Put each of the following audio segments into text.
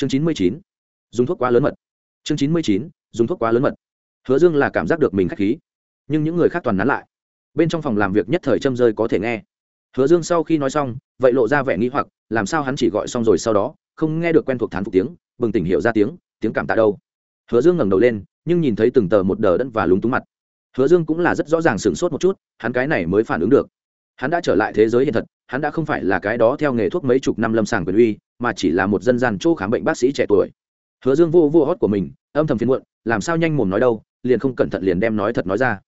chương chín mươi chín, dùng thuốc quá lớn mật. Chương chín mươi chín, dùng thuốc quá lớn mật. Hứa dương là cảm giác được mình k h á c h khí, nhưng những người khác toàn nắn lại. Bên trong phòng làm việc nhất thời châm rơi có thể nghe. Hứa dương sau khi nói xong, vậy lộ ra vẻ nghĩ hoặc, làm sao hắn chỉ gọi xong rồi sau đó, không nghe được quen thuộc thán phục tiếng, bừng tỉnh hiểu ra tiếng tiếng cảm tạ đâu. Hứa dương ngẩng đầu lên, nhưng nhìn thấy từng tờ một đờ đẫn và lúng túng mặt. Hứa dương cũng là rất rõ ràng sửng sốt một chút, hắn cái này mới phản ứng được hắn đã trở lại thế giới hiện thật, hắn đã không phải là cái đó theo nghề thuốc mấy chục năm lâm sàng quyền uy, mà chỉ là một dân gian chỗ khám bệnh bác sĩ trẻ tuổi. Hứa dương vô vô hót của mình, âm thầm phiền muộn, làm sao nhanh mồm nói đâu, liền không cẩn thận liền đem nói thật nói ra.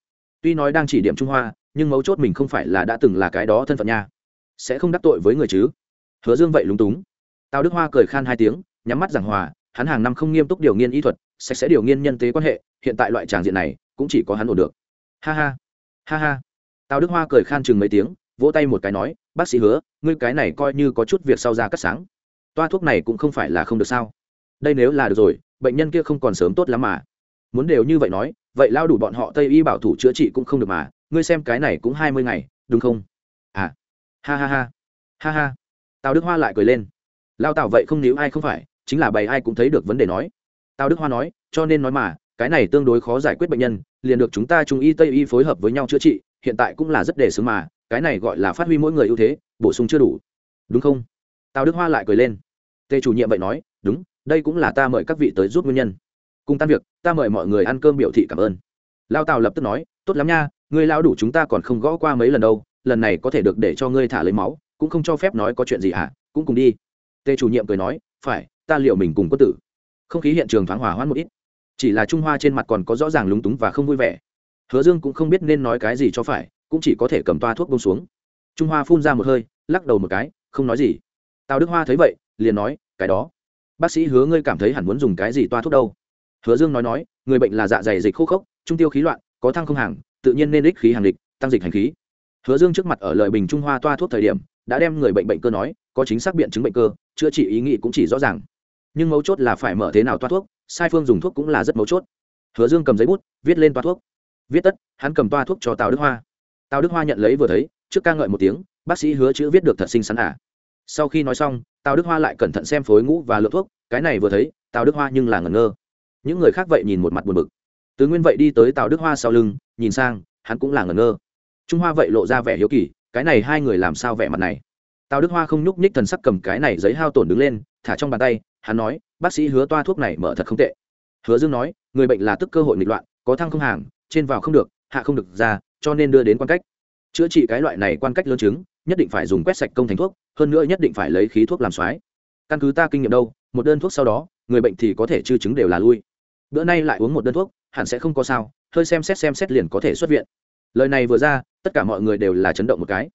Tuy nói đang chỉ điểm trung hoa, nhưng mấu chốt mình không phải là đã từng là cái đó thân phận nha. Sẽ không đắc tội với người chứ? Hứa dương vậy lúng túng. Tào đức hoa cười khan hai tiếng, nhắm mắt giảng hòa, hắn hàng năm không nghiêm túc điều nghiên y thuật sạch sẽ điều nghiên nhân tế quan hệ, hiện tại loại tràng diện này, cũng chỉ có hắn ổn được. Ha ha ha ha. Tào đức hoa cười khan chừng mấy tiếng vỗ tay một cái nói, bác sĩ hứa, ngươi cái này coi như có chút việc sau ra cắt sáng. Toa thuốc này cũng không phải là không được sao? Đây nếu là được rồi, bệnh nhân kia không còn sớm tốt lắm mà. Muốn đều như vậy nói, vậy lao đủ bọn họ tây y bảo thủ chữa trị cũng không được mà, ngươi xem cái này cũng hai mươi ngày, đúng không? À. Ha ha ha. Ha ha. Tào đức hoa lại cười lên. Lao tào vậy không níu ai không phải, chính là bày ai cũng thấy được vấn đề nói. Tào đức hoa nói, cho nên nói mà, cái này tương đối khó giải quyết bệnh nhân, liền được chúng ta trung y tây y phối hợp với nhau chữa trị, hiện tại cũng là rất đề xướng mà cái này gọi là phát huy mỗi người ưu thế, bổ sung chưa đủ. Đúng không? Tào đức hoa lại cười lên. Tề chủ nhiệm vậy nói, đúng, đây cũng là ta mời các vị tới giúp nguyên nhân. Cùng tan việc, ta mời mọi người ăn cơm biểu thị cảm ơn. Lao tào lập tức nói, tốt lắm nha ngươi lao đủ chúng ta còn không gõ qua mấy lần đâu, lần này có thể được để cho ngươi thả lấy máu, cũng không cho phép nói có chuyện gì hả? Cũng cùng đi. Tề chủ nhiệm cười nói, phải, ta liệu mình cùng có tử. Không khí hiện trường thoáng hòa hoãn một ít. Chỉ là trung hoa trên mặt còn có rõ ràng lúng túng và không vui vẻ. Hứa dương cũng không biết nên nói cái gì cho phải cũng chỉ có thể cầm toa thuốc bông xuống. Trung hoa phun ra một hơi, lắc đầu một cái, không nói gì. Tào đức hoa thấy vậy, liền nói, cái đó, bác sĩ hứa ngươi cảm thấy hẳn muốn dùng cái gì toa thuốc đâu? Hứa dương nói nói, người bệnh là dạ dày dịch khô khốc, trung tiêu khí loạn, có thăng không hàng, tự nhiên nên ích khí hàng lịch, tăng dịch hành khí. Hứa dương trước mặt ở lời bình trung hoa toa thuốc thời điểm, đã đem người bệnh bệnh cơ nói, có chính xác biện chứng bệnh cơ, chữa trị ý nghĩ cũng chỉ rõ ràng. Nhưng mấu chốt là phải mở thế nào toa thuốc, sai phương dùng thuốc cũng là rất mấu chốt. Hứa dương cầm giấy bút, viết lên toa thuốc. Viết tất, hắn cầm toa thuốc cho tào đức hoa tào đức hoa nhận lấy vừa thấy, trước ca ngợi một tiếng, bác sĩ hứa chữ viết được thật xinh xắn à. sau khi nói xong, tào đức hoa lại cẩn thận xem phối ngũ và lượng thuốc, cái này vừa thấy, tào đức hoa nhưng là ngẩn ngơ. Những người khác vậy nhìn một mặt buồn bực. Tứ nguyên vậy đi tới tào đức hoa sau lưng, nhìn sang, hắn cũng là ngẩn ngơ. Trung hoa vậy lộ ra vẻ hiếu kỳ, cái này hai người làm sao vẻ mặt này? Tào đức hoa không nhúc nhích thần sắc cầm cái này giấy hao tổn đứng lên, thả trong bàn tay, hắn nói, bác sĩ hứa toa thuốc này mở thật không tệ. Hứa dương nói, người bệnh là tức cơ hội nghịch loạn, có thăng không hàng, trên vào không được, hạ không được ra cho nên đưa đến quan cách. Chữa trị cái loại này quan cách lớn chứng, nhất định phải dùng quét sạch công thành thuốc, hơn nữa nhất định phải lấy khí thuốc làm xoái căn cứ ta kinh nghiệm đâu, một đơn thuốc sau đó, người bệnh thì có thể chư chứng đều là lui. Bữa nay lại uống một đơn thuốc, hẳn sẽ không có sao, hơi xem xét xem xét liền có thể xuất viện. Lời này vừa ra, tất cả mọi người đều là chấn động một cái.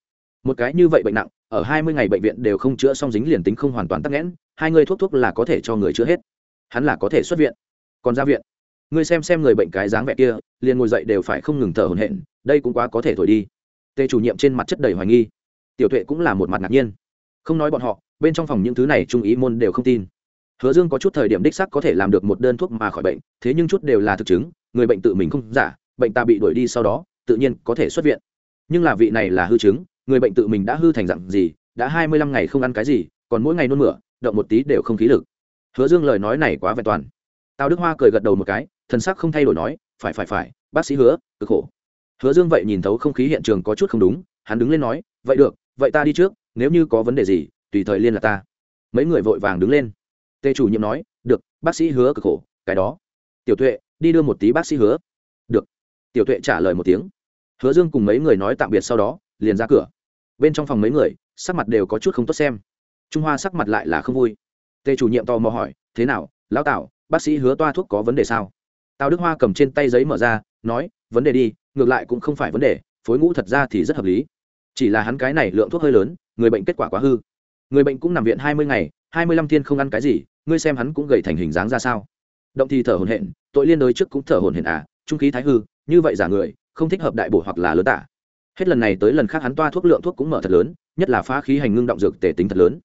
Một cái như vậy bệnh nặng, ở hai mươi ngày bệnh viện đều không chữa xong dính liền tính không hoàn toàn tắc nghẽn, hai người thuốc thuốc là có thể cho người chữa hết. Hắn là có thể xuất viện. Còn ra viện. Ngươi xem xem người bệnh cái dáng vẻ kia, liền ngồi dậy đều phải không ngừng thở hổn hển đây cũng quá có thể thổi đi. Tề chủ nhiệm trên mặt chất đầy hoài nghi. Tiểu tuệ cũng là một mặt ngạc nhiên. Không nói bọn họ, bên trong phòng những thứ này trung ý môn đều không tin. Hứa dương có chút thời điểm đích sắc có thể làm được một đơn thuốc mà khỏi bệnh, thế nhưng chút đều là thực chứng, người bệnh tự mình không giả, bệnh ta bị đuổi đi sau đó, tự nhiên có thể xuất viện. Nhưng là vị này là hư chứng, người bệnh tự mình đã hư thành dặn gì, đã hai mươi lăm ngày không ăn cái gì, còn mỗi ngày nôn mửa, động một tí đều không khí lực. Hứa dương lời nói này quá vẹn toàn. Tào đức hoa cười gật đầu một cái, thần sắc không thay đổi nói, phải phải phải, bác sĩ hứa, cực khổ hứa dương vậy nhìn thấu không khí hiện trường có chút không đúng hắn đứng lên nói vậy được vậy ta đi trước nếu như có vấn đề gì tùy thời liên là ta. Mấy người vội vàng đứng lên. Tề chủ nhiệm nói được bác sĩ hứa cực khổ cái đó. Tiểu tuệ đi đưa một tí bác sĩ hứa. Được. Tiểu tuệ trả lời một tiếng. Hứa dương cùng mấy người nói tạm biệt sau đó liền ra cửa. Bên trong phòng mấy người sắc mặt đều có chút không tốt xem. Trung hoa sắc mặt lại là không vui. Tề chủ nhiệm tò mò hỏi thế nào lão tào, bác sĩ hứa toa thuốc có vấn đề sao? Tào đức hoa cầm trên tay giấy mở ra nói vấn đề đi ngược lại cũng không phải vấn đề, phối ngũ thật ra thì rất hợp lý. Chỉ là hắn cái này lượng thuốc hơi lớn, người bệnh kết quả quá hư. Người bệnh cũng nằm viện hai mươi ngày, hai mươi lăm thiên không ăn cái gì, ngươi xem hắn cũng gầy thành hình dáng ra sao. Động thì thở hồn hển, tội liên đối trước cũng thở hồn hển à trung khí thái hư, như vậy giả người, không thích hợp đại bổ hoặc là lớn tả hết lần này tới lần khác hắn toa thuốc lượng thuốc cũng mở thật lớn, nhất là phá khí hành ngưng động dược tề tính thật lớn.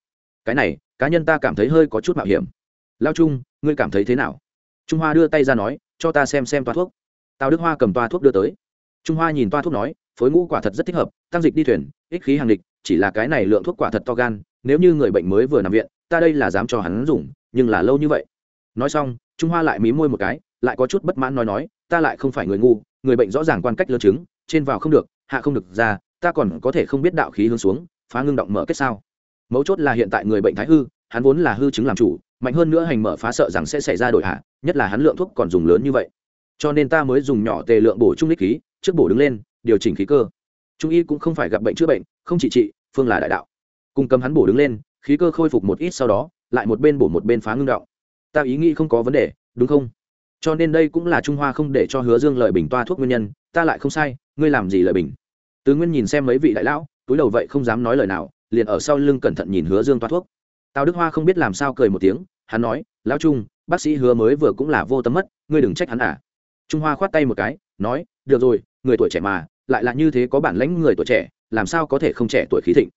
Cái này, cá nhân ta cảm thấy hơi có chút mạo hiểm. Lao trung, ngươi cảm thấy thế nào? Trung hoa đưa tay ra nói, cho ta xem xem toa thuốc. Tào đức hoa cầm toa thuốc đưa tới trung hoa nhìn toa thuốc nói, phối ngũ quả thật rất thích hợp, tăng dịch đi thuyền, ích khí hàng địch, chỉ là cái này lượng thuốc quả thật to gan, nếu như người bệnh mới vừa nằm viện, ta đây là dám cho hắn dùng, nhưng là lâu như vậy. Nói xong, trung hoa lại mí môi một cái, lại có chút bất mãn nói nói, ta lại không phải người ngu, người bệnh rõ ràng quan cách lớn chứng, trên vào không được, hạ không được ra, ta còn có thể không biết đạo khí hướng xuống, phá ngưng động mở kết sao. Mấu chốt là hiện tại người bệnh thái hư, hắn vốn là hư chứng làm chủ, mạnh hơn nữa hành mở phá sợ rằng sẽ xảy ra đổi hạ, nhất là hắn lượng thuốc còn dùng lớn như vậy. Cho nên ta mới dùng nhỏ tề lượng bổ trung lít khí trước bổ đứng lên, điều chỉnh khí cơ. Trung y cũng không phải gặp bệnh chữa bệnh, không chỉ trị, phương là đại đạo. Cùng cầm hắn bổ đứng lên, khí cơ khôi phục một ít sau đó, lại một bên bổ một bên phá ngưng động. Ta ý nghĩ không có vấn đề, đúng không? Cho nên đây cũng là trung hoa không để cho hứa dương lợi bình toa thuốc nguyên nhân, ta lại không sai, ngươi làm gì lợi bình? Tứ nguyên nhìn xem mấy vị đại lão, túi đầu vậy không dám nói lời nào, liền ở sau lưng cẩn thận nhìn hứa dương toa thuốc. Tào đức hoa không biết làm sao cười một tiếng, hắn nói, lão trung, bác sĩ hứa mới vừa cũng là vô tâm mất, ngươi đừng trách hắn à. Trung hoa khoát tay một cái, nói được rồi, người tuổi trẻ mà, lại là như thế có bản lãnh người tuổi trẻ, làm sao có thể không trẻ tuổi khí thịnh?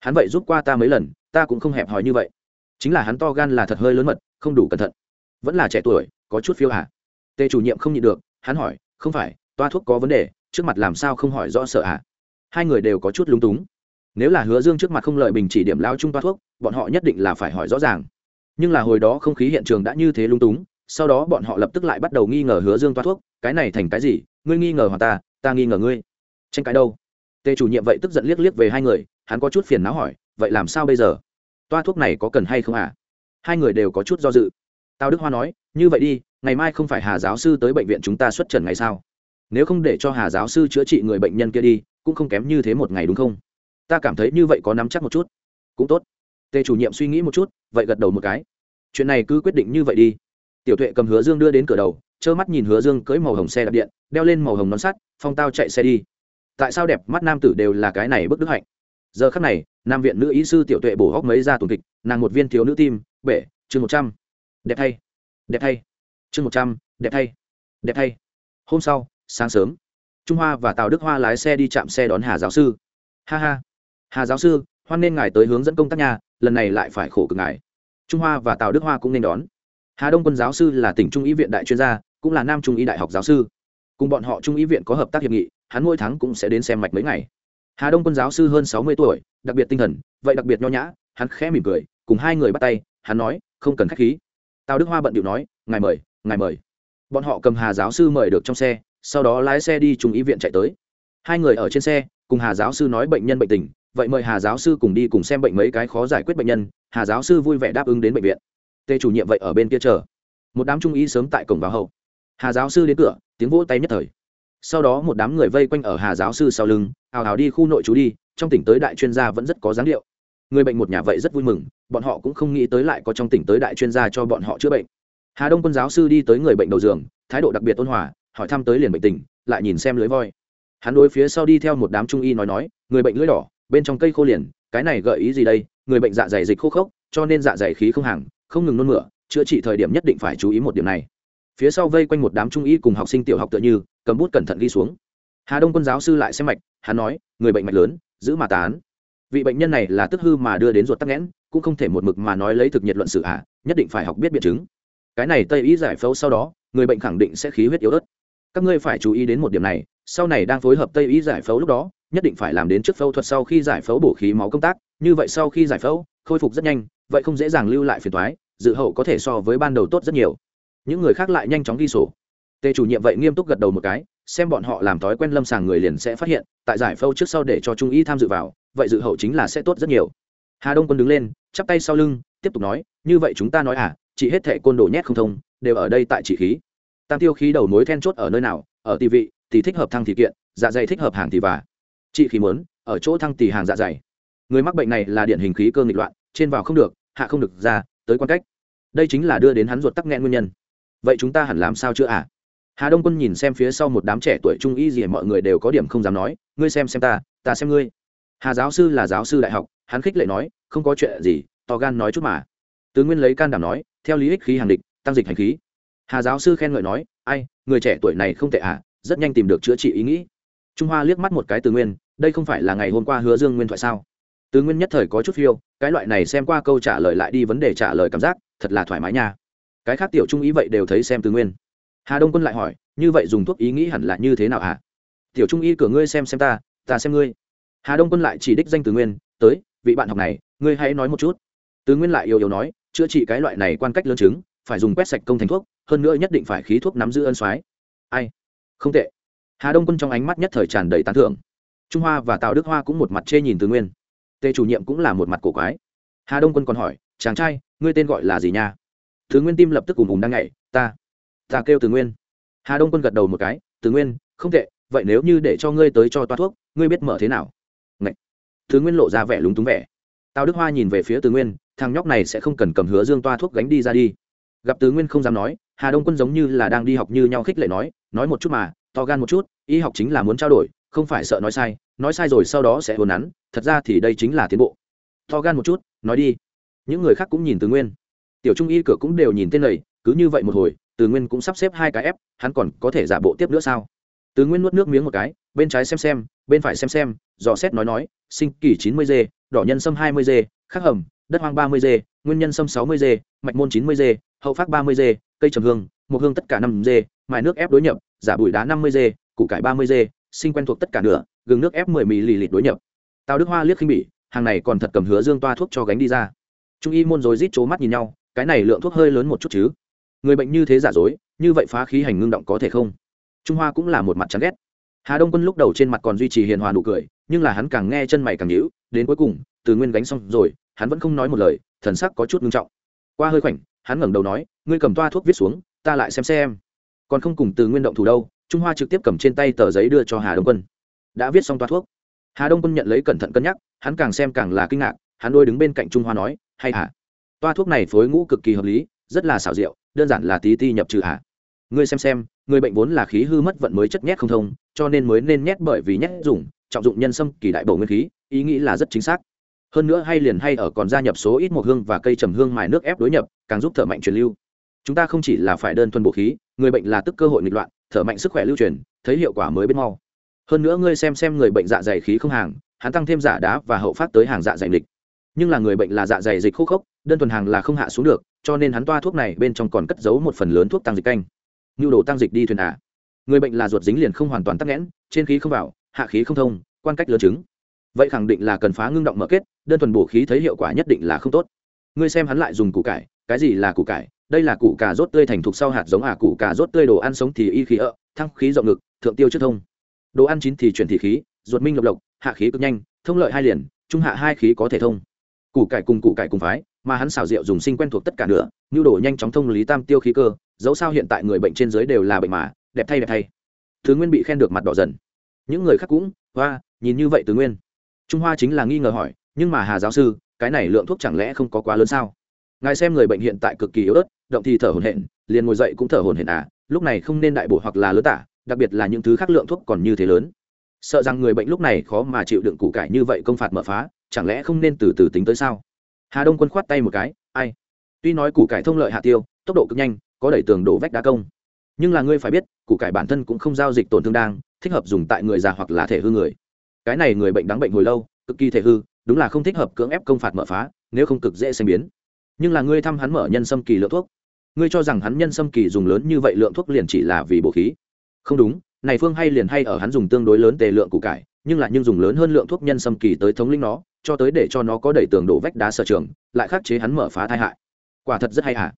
Hắn vậy giúp qua ta mấy lần, ta cũng không hẹp hòi như vậy. Chính là hắn to gan là thật hơi lớn mật, không đủ cẩn thận. Vẫn là trẻ tuổi, có chút phiêu hả tề chủ nhiệm không nhịn được, hắn hỏi, không phải, toa thuốc có vấn đề, trước mặt làm sao không hỏi rõ sợ hả hai người đều có chút lúng túng. Nếu là hứa dương trước mặt không lợi bình chỉ điểm lao trung toa thuốc, bọn họ nhất định là phải hỏi rõ ràng. Nhưng là hồi đó không khí hiện trường đã như thế lung túng, sau đó bọn họ lập tức lại bắt đầu nghi ngờ hứa dương toa thuốc, cái này thành cái gì ngươi nghi ngờ hoàng ta ta nghi ngờ ngươi. Tranh cãi đâu? Tề chủ nhiệm vậy tức giận liếc liếc về hai người, hắn có chút phiền não hỏi, vậy làm sao bây giờ? Toa thuốc này có cần hay không à hai người đều có chút do dự. Tào đức hoa nói, như vậy đi, ngày mai không phải hà giáo sư tới bệnh viện chúng ta xuất trần ngày sao? Nếu không để cho hà giáo sư chữa trị người bệnh nhân kia đi, cũng không kém như thế một ngày đúng không? Ta cảm thấy như vậy có nắm chắc một chút. Cũng tốt. Tề chủ nhiệm suy nghĩ một chút, vậy gật đầu một cái. Chuyện này cứ quyết định như vậy đi. Tiểu tuệ cầm hứa dương đưa đến cửa đầu trơ mắt nhìn hứa dương cưỡi màu hồng xe đạp điện, đeo lên màu hồng nón sắt, phong tao chạy xe đi. Tại sao đẹp mắt nam tử đều là cái này bức đức hạnh? Giờ khắc này, nam viện nữ ý sư tiểu tuệ bổ hóc mấy ra tuần kịch, nàng một viên thiếu nữ tim bể chương một trăm. Đẹp thay. Đẹp thay. Chương một trăm, đẹp thay. Đẹp thay. Hôm sau, sáng sớm, trung hoa và tào đức hoa lái xe đi chạm xe đón hà giáo sư. Ha ha. Hà giáo sư, hoan nên ngài tới hướng dẫn công tác nhà, lần này lại phải khổ cực ngài. Trung hoa và tào đức hoa cũng nên đón. Hà đông quân giáo sư là tỉnh trung ý viện đại chuyên gia cũng là nam trung y đại học giáo sư. Cùng bọn họ trung y viện có hợp tác hiệp nghị, hắn mỗi tháng cũng sẽ đến xem mạch mấy ngày. Hà đông quân giáo sư hơn sáu mươi tuổi, đặc biệt tinh thần, vậy đặc biệt nho nhã, hắn khẽ mỉm cười, cùng hai người bắt tay, hắn nói, không cần k h á c h khí. Tào đức hoa bận điệu nói, ngài mời ngài mời. Bọn họ cầm hà giáo sư mời được trong xe, sau đó lái xe đi trung ý viện chạy tới. Hai người ở trên xe, cùng hà giáo sư nói bệnh nhân bệnh tình, vậy mời hà giáo sư cùng đi cùng xem bệnh mấy cái khó giải quyết bệnh nhân, hà giáo sư vui vẻ đáp ứng đến bệnh viện. Tê chủ nhiệm vậy ở bên kia chờ. Một đám trung y sớm tại cổng vào hậu hà giáo sư đến cửa, tiếng vỗ tay nhất thời. Sau đó một đám người vây quanh ở hà giáo sư sau lưng, hào hào đi khu nội trú đi, trong tỉnh tới đại chuyên gia vẫn rất có dáng điệu. Người bệnh một nhà vậy rất vui mừng, bọn họ cũng không nghĩ tới lại có trong tỉnh tới đại chuyên gia cho bọn họ chữa bệnh. Hà đông quân giáo sư đi tới người bệnh đầu giường, thái độ đặc biệt ôn hòa, hỏi thăm tới liền bệnh tình, lại nhìn xem lưới voi. Hắn đối phía sau đi theo một đám trung y nói nói, người bệnh lưỡi đỏ, bên trong cây khô liền, cái này gợi ý gì đây? Người bệnh dạ dày dịch khô khốc, cho nên dạ dày khí không hàng, không ngừng nôn mửa, chữa trị thời điểm nhất định phải chú ý một điểm này phía sau vây quanh một đám trung y cùng học sinh tiểu học tựa như, cầm bút cẩn thận ghi xuống. Hà đông quân giáo sư lại xem mạch, hắn nói, người bệnh mạch lớn, giữ mà tán. Vị bệnh nhân này là tức hư mà đưa đến ruột tắc nghẽn, cũng không thể một mực mà nói lấy thực nhiệt luận sự ạ à, nhất định phải học biết biện chứng. Cái này tây y giải phẫu sau đó, người bệnh khẳng định sẽ khí huyết yếu ớt. Các ngươi phải chú ý đến một điểm này, sau này đang phối hợp tây y giải phẫu lúc đó, nhất định phải làm đến trước phẫu thuật sau khi giải phẫu bổ khí máu công tác, như vậy sau khi giải phẫu, khôi phục rất nhanh, vậy không dễ dàng lưu lại phiền thoái dự hậu có thể so với ban đầu tốt rất nhiều những người khác lại nhanh chóng ghi sổ. Tề chủ nhiệm vậy nghiêm túc gật đầu một cái, xem bọn họ làm thói quen lâm sàng người liền sẽ phát hiện, tại giải phẫu trước sau để cho trung y tham dự vào, vậy dự hậu chính là sẽ tốt rất nhiều. Hà đông quân đứng lên, chắp tay sau lưng, tiếp tục nói, như vậy chúng ta nói à chỉ hết thệ côn đồ nhét không thông, đều ở đây tại chỉ khí. Tam tiêu khí đầu mối then chốt ở nơi nào, ở tỷ vị thì thích hợp thăng thì kiện dạ dày thích hợp hàng thì và chị khí muốn, ở chỗ thăng tỷ hàng dạ dày. Người mắc bệnh này là điển hình khí cơ nghịch loạn, trên vào không được, hạ không được ra, tới quan cách. Đây chính là đưa đến hắn ruột tắc nghẽn nguyên nhân vậy chúng ta hẳn làm sao chưa à? Hà đông quân nhìn xem phía sau một đám trẻ tuổi trung y gì mọi người đều có điểm không dám nói, ngươi xem xem ta ta xem ngươi. Hà giáo sư là giáo sư đại học, hắn khích lệ nói, không có chuyện gì, to gan nói chút mà. Tứ nguyên lấy can đảm nói, theo lý ích khí hàng địch, tăng dịch hành khí. Hà giáo sư khen ngợi nói, ai, người trẻ tuổi này không tệ à rất nhanh tìm được chữa trị ý nghĩ. Trung hoa liếc mắt một cái Tứ nguyên, đây không phải là ngày hôm qua hứa dương nguyên thoại sao? Tứ nguyên nhất thời có chút phiêu, cái loại này xem qua câu trả lời lại đi vấn đề trả lời cảm giác, thật là thoải mái nha cái khác tiểu trung ý vậy đều thấy xem từ nguyên. Hà đông quân lại hỏi, như vậy dùng thuốc ý nghĩ hẳn là như thế nào hả? Tiểu trung y cửa ngươi xem xem ta ta xem ngươi. Hà đông quân lại chỉ đích danh từ nguyên, tới, vị bạn học này, ngươi hãy nói một chút. Từ nguyên lại yêu yêu nói, chữa trị cái loại này quan cách lớn chứng, phải dùng quét sạch công thành thuốc, hơn nữa nhất định phải khí thuốc nắm giữ ân soái. Ai? Không tệ. Hà đông quân trong ánh mắt nhất thời tràn đầy tán thưởng. Trung hoa và tào đức hoa cũng một mặt chê nhìn từ nguyên. Tề chủ nhiệm cũng là một mặt cổ quái. Hà đông quân còn hỏi, chàng trai, ngươi tên gọi là gì nha? Thứ nguyên tim lập tức cùng ùm đang nhảy, ta ta kêu từ nguyên. Hà đông quân gật đầu một cái, từ nguyên, không tệ, vậy nếu như để cho ngươi tới cho toa thuốc, ngươi biết mở thế nào? Ngậy. thứ nguyên lộ ra vẻ lúng túng vẻ. Tào đức hoa nhìn về phía từ nguyên, thằng nhóc này sẽ không cần cầm hứa dương toa thuốc gánh đi ra đi. Gặp từ nguyên không dám nói, hà đông quân giống như là đang đi học như nhau khích lệ nói nói một chút mà, to gan một chút, y học chính là muốn trao đổi, không phải sợ nói sai nói sai rồi sau đó sẽ hồn nắn, thật ra thì đây chính là tiến bộ. To gan một chút, nói đi. Những người khác cũng nhìn từ nguyên tiểu trung y cửa cũng đều nhìn tên này, cứ như vậy một hồi, từ nguyên cũng sắp xếp hai cái ép, hắn còn có thể giả bộ tiếp nữa sao? Từ nguyên nuốt nước miếng một cái, bên trái xem xem, bên phải xem xem, dò xét nói nói, sinh kỳ chín mươi d đỏ nhân sâm hai mươi d khắc hầm, đất hoang ba mươi d nguyên nhân sâm sáu mươi d mạch môn chín mươi d hậu phát ba mươi d cây trầm hương một hương tất cả năm d mài nước ép đối nhập, giả bụi đá năm mươi d củ cải ba mươi d sinh quen thuộc tất cả nửa, gừng nước ép mười mì lì lịt đối nhập. Tào đức hoa liếc khinh bỉ, hàng này còn thật cầm hứa dương toa thuốc cho gánh đi ra. Trung y môn rồi rít c mắt nhìn nhau cái này lượng thuốc hơi lớn một chút chứ. Người bệnh như thế giả dối, như vậy phá khí hành ngưng động có thể không? Trung hoa cũng là một mặt chán ghét. Hà đông quân lúc đầu trên mặt còn duy trì hiền hòa nụ cười, nhưng là hắn càng nghe chân mày càng nhữ đến cuối cùng, từ nguyên gánh xong rồi, hắn vẫn không nói một lời, thần sắc có chút ngưng trọng. Qua hơi khoảnh, hắn ngẩng đầu nói, ngươi cầm toa thuốc viết xuống, ta lại xem xem. Còn không cùng từ nguyên động thủ đâu, trung hoa trực tiếp cầm trên tay tờ giấy đưa cho hà đông quân. Đã viết xong toa thuốc. Hà đông quân nhận lấy cẩn thận cân nhắc, hắn càng xem càng là kinh ngạc, hắn đôi đứng bên cạnh trung hoa nói, hay hả toa thuốc này phối ngũ cực kỳ hợp lý, rất là xảo diệu, đơn giản là tí ti nhập trừ hạ. ngươi xem xem, người bệnh vốn là khí hư mất vận mới chất nhét không thông, cho nên mới nên nhét bởi vì nhét dùng, trọng dụng nhân sâm kỳ đại bổ nguyên khí, ý nghĩ là rất chính xác. Hơn nữa hay liền hay ở còn gia nhập số ít một hương và cây trầm hương mài nước ép đối nhập, càng giúp thở mạnh truyền lưu. Chúng ta không chỉ là phải đơn thuần bổ khí, người bệnh là tức cơ hội nghịch loạn, thở mạnh sức khỏe lưu truyền, thấy hiệu quả mới biết mau. Hơn nữa ngươi xem xem người bệnh dạ dày khí không hàng, hắn tăng thêm giả đá và hậu phát tới hàng dạ dày lịch nhưng là người bệnh là dạ dày dịch khô khốc, đơn thuần hàng là không hạ xuống được, cho nên hắn toa thuốc này bên trong còn cất giấu một phần lớn thuốc tăng dịch canh. Nhu đồ tăng dịch đi thuyền à? người bệnh là ruột dính liền không hoàn toàn tắc nghẽn, trên khí không vào, hạ khí không thông, quan cách lớn chứng. Vậy khẳng định là cần phá ngưng động mở kết, đơn thuần bổ khí thấy hiệu quả nhất định là không tốt. Ngươi xem hắn lại dùng củ cải, cái gì là củ cải? Đây là củ cà rốt tươi thành thục sau hạt giống à củ cà rốt tươi đồ ăn sống thì y khí ợ, thăng khí rộng ngực, thượng tiêu trước thông. Đồ ăn chín thì chuyển thị khí, ruột minh lộc lộc, hạ khí cực nhanh, thông lợi hai liền, trung hạ hai khí có thể thông củ cải cùng củ cải cùng phái, mà hắn xào rượu dùng sinh quen thuộc tất cả nữa nhu đồ nhanh chóng thông lý tam tiêu khí cơ, dẫu sao hiện tại người bệnh trên dưới đều là bệnh mà, đẹp thay đẹp thay. Thứ nguyên bị khen được mặt đỏ dần. Những người khác cũng, hoa, nhìn như vậy từ nguyên. Trung hoa chính là nghi ngờ hỏi, nhưng mà hà giáo sư, cái này lượng thuốc chẳng lẽ không có quá lớn sao? Ngài xem người bệnh hiện tại cực kỳ yếu ớt, động thì thở hổn hển, liền ngồi dậy cũng thở hổn hển à lúc này không nên đại bổ hoặc là lớn tả, đặc biệt là những thứ khác lượng thuốc còn như thế lớn. Sợ rằng người bệnh lúc này khó mà chịu đựng củ cải như vậy công phạt mở phá chẳng lẽ không nên từ từ tính tới sao? Hà đông quân khoát tay một cái, ai? Tuy nói củ cải thông lợi hạ tiêu, tốc độ cực nhanh, có đẩy tường đổ vách đá công. Nhưng là ngươi phải biết, củ cải bản thân cũng không giao dịch tổn thương đang, thích hợp dùng tại người già hoặc là thể hư người. Cái này người bệnh đáng bệnh hồi lâu, cực kỳ thể hư, đúng là không thích hợp cưỡng ép công phạt mở phá, nếu không cực dễ sinh biến. Nhưng là ngươi thăm hắn mở nhân sâm kỳ lượng thuốc. Ngươi cho rằng hắn nhân sâm kỳ dùng lớn như vậy lượng thuốc liền chỉ là vì bổ khí. Không đúng, này phương hay liền hay ở hắn dùng tương đối lớn tề lượng củ cải, nhưng lại nhưng dùng lớn hơn lượng thuốc nhân sâm kỳ tới thống lĩnh nó cho tới để cho nó có đẩy tường đổ vách đá sở trường, lại khắc chế hắn mở phá thai hại. Quả thật rất hay hả?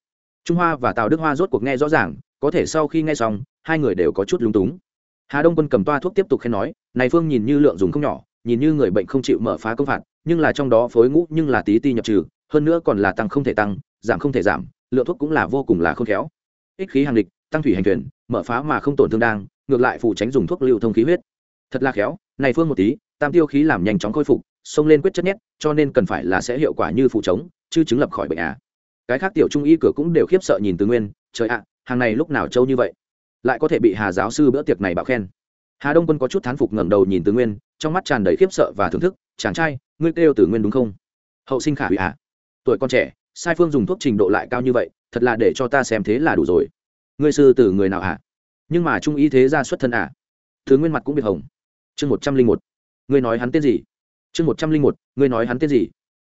Trung hoa và tào đức hoa rốt cuộc nghe rõ ràng, có thể sau khi nghe xong, hai người đều có chút lúng túng. Hà đông quân cầm toa thuốc tiếp tục khen nói, này phương nhìn như lượng dùng không nhỏ, nhìn như người bệnh không chịu mở phá công phạt, nhưng là trong đó phối ngũ nhưng là tí ti nhập trừ, hơn nữa còn là tăng không thể tăng, giảm không thể giảm, lượng thuốc cũng là vô cùng là không khéo. Ích khí hàng địch, tăng thủy hành thuyền, mở phá mà không tổn thương đang, ngược lại phụ tránh dùng thuốc lưu thông khí huyết. Thật là khéo, này phương một tí, tam tiêu khí làm nhanh chóng khôi phục xông lên quyết chất nhét, cho nên cần phải là sẽ hiệu quả như phụ chống chứ chứng lập khỏi bệnh à. Cái khác tiểu trung y cửa cũng đều khiếp sợ nhìn từ nguyên, trời ạ, hàng này lúc nào trâu như vậy? Lại có thể bị hà giáo sư bữa tiệc này bạo khen. Hà đông quân có chút thán phục ngẩng đầu nhìn từ nguyên, trong mắt tràn đầy khiếp sợ và thưởng thức, chàng trai, ngươi kêu từ nguyên đúng không? Hậu sinh khả hủy ạ. À? tuổi con trẻ, sai phương dùng thuốc trình độ lại cao như vậy, thật là để cho ta xem thế là đủ rồi. Ngươi sư từ người nào ạ? À? nhưng mà trung y thế ra xuất thân ạ. À? thứ nguyên mặt cũng biệt hồng. Chương một trăm linh một. Ngươi nói hắn tên gì? Chương một trăm linh một, ngươi nói hắn tên gì?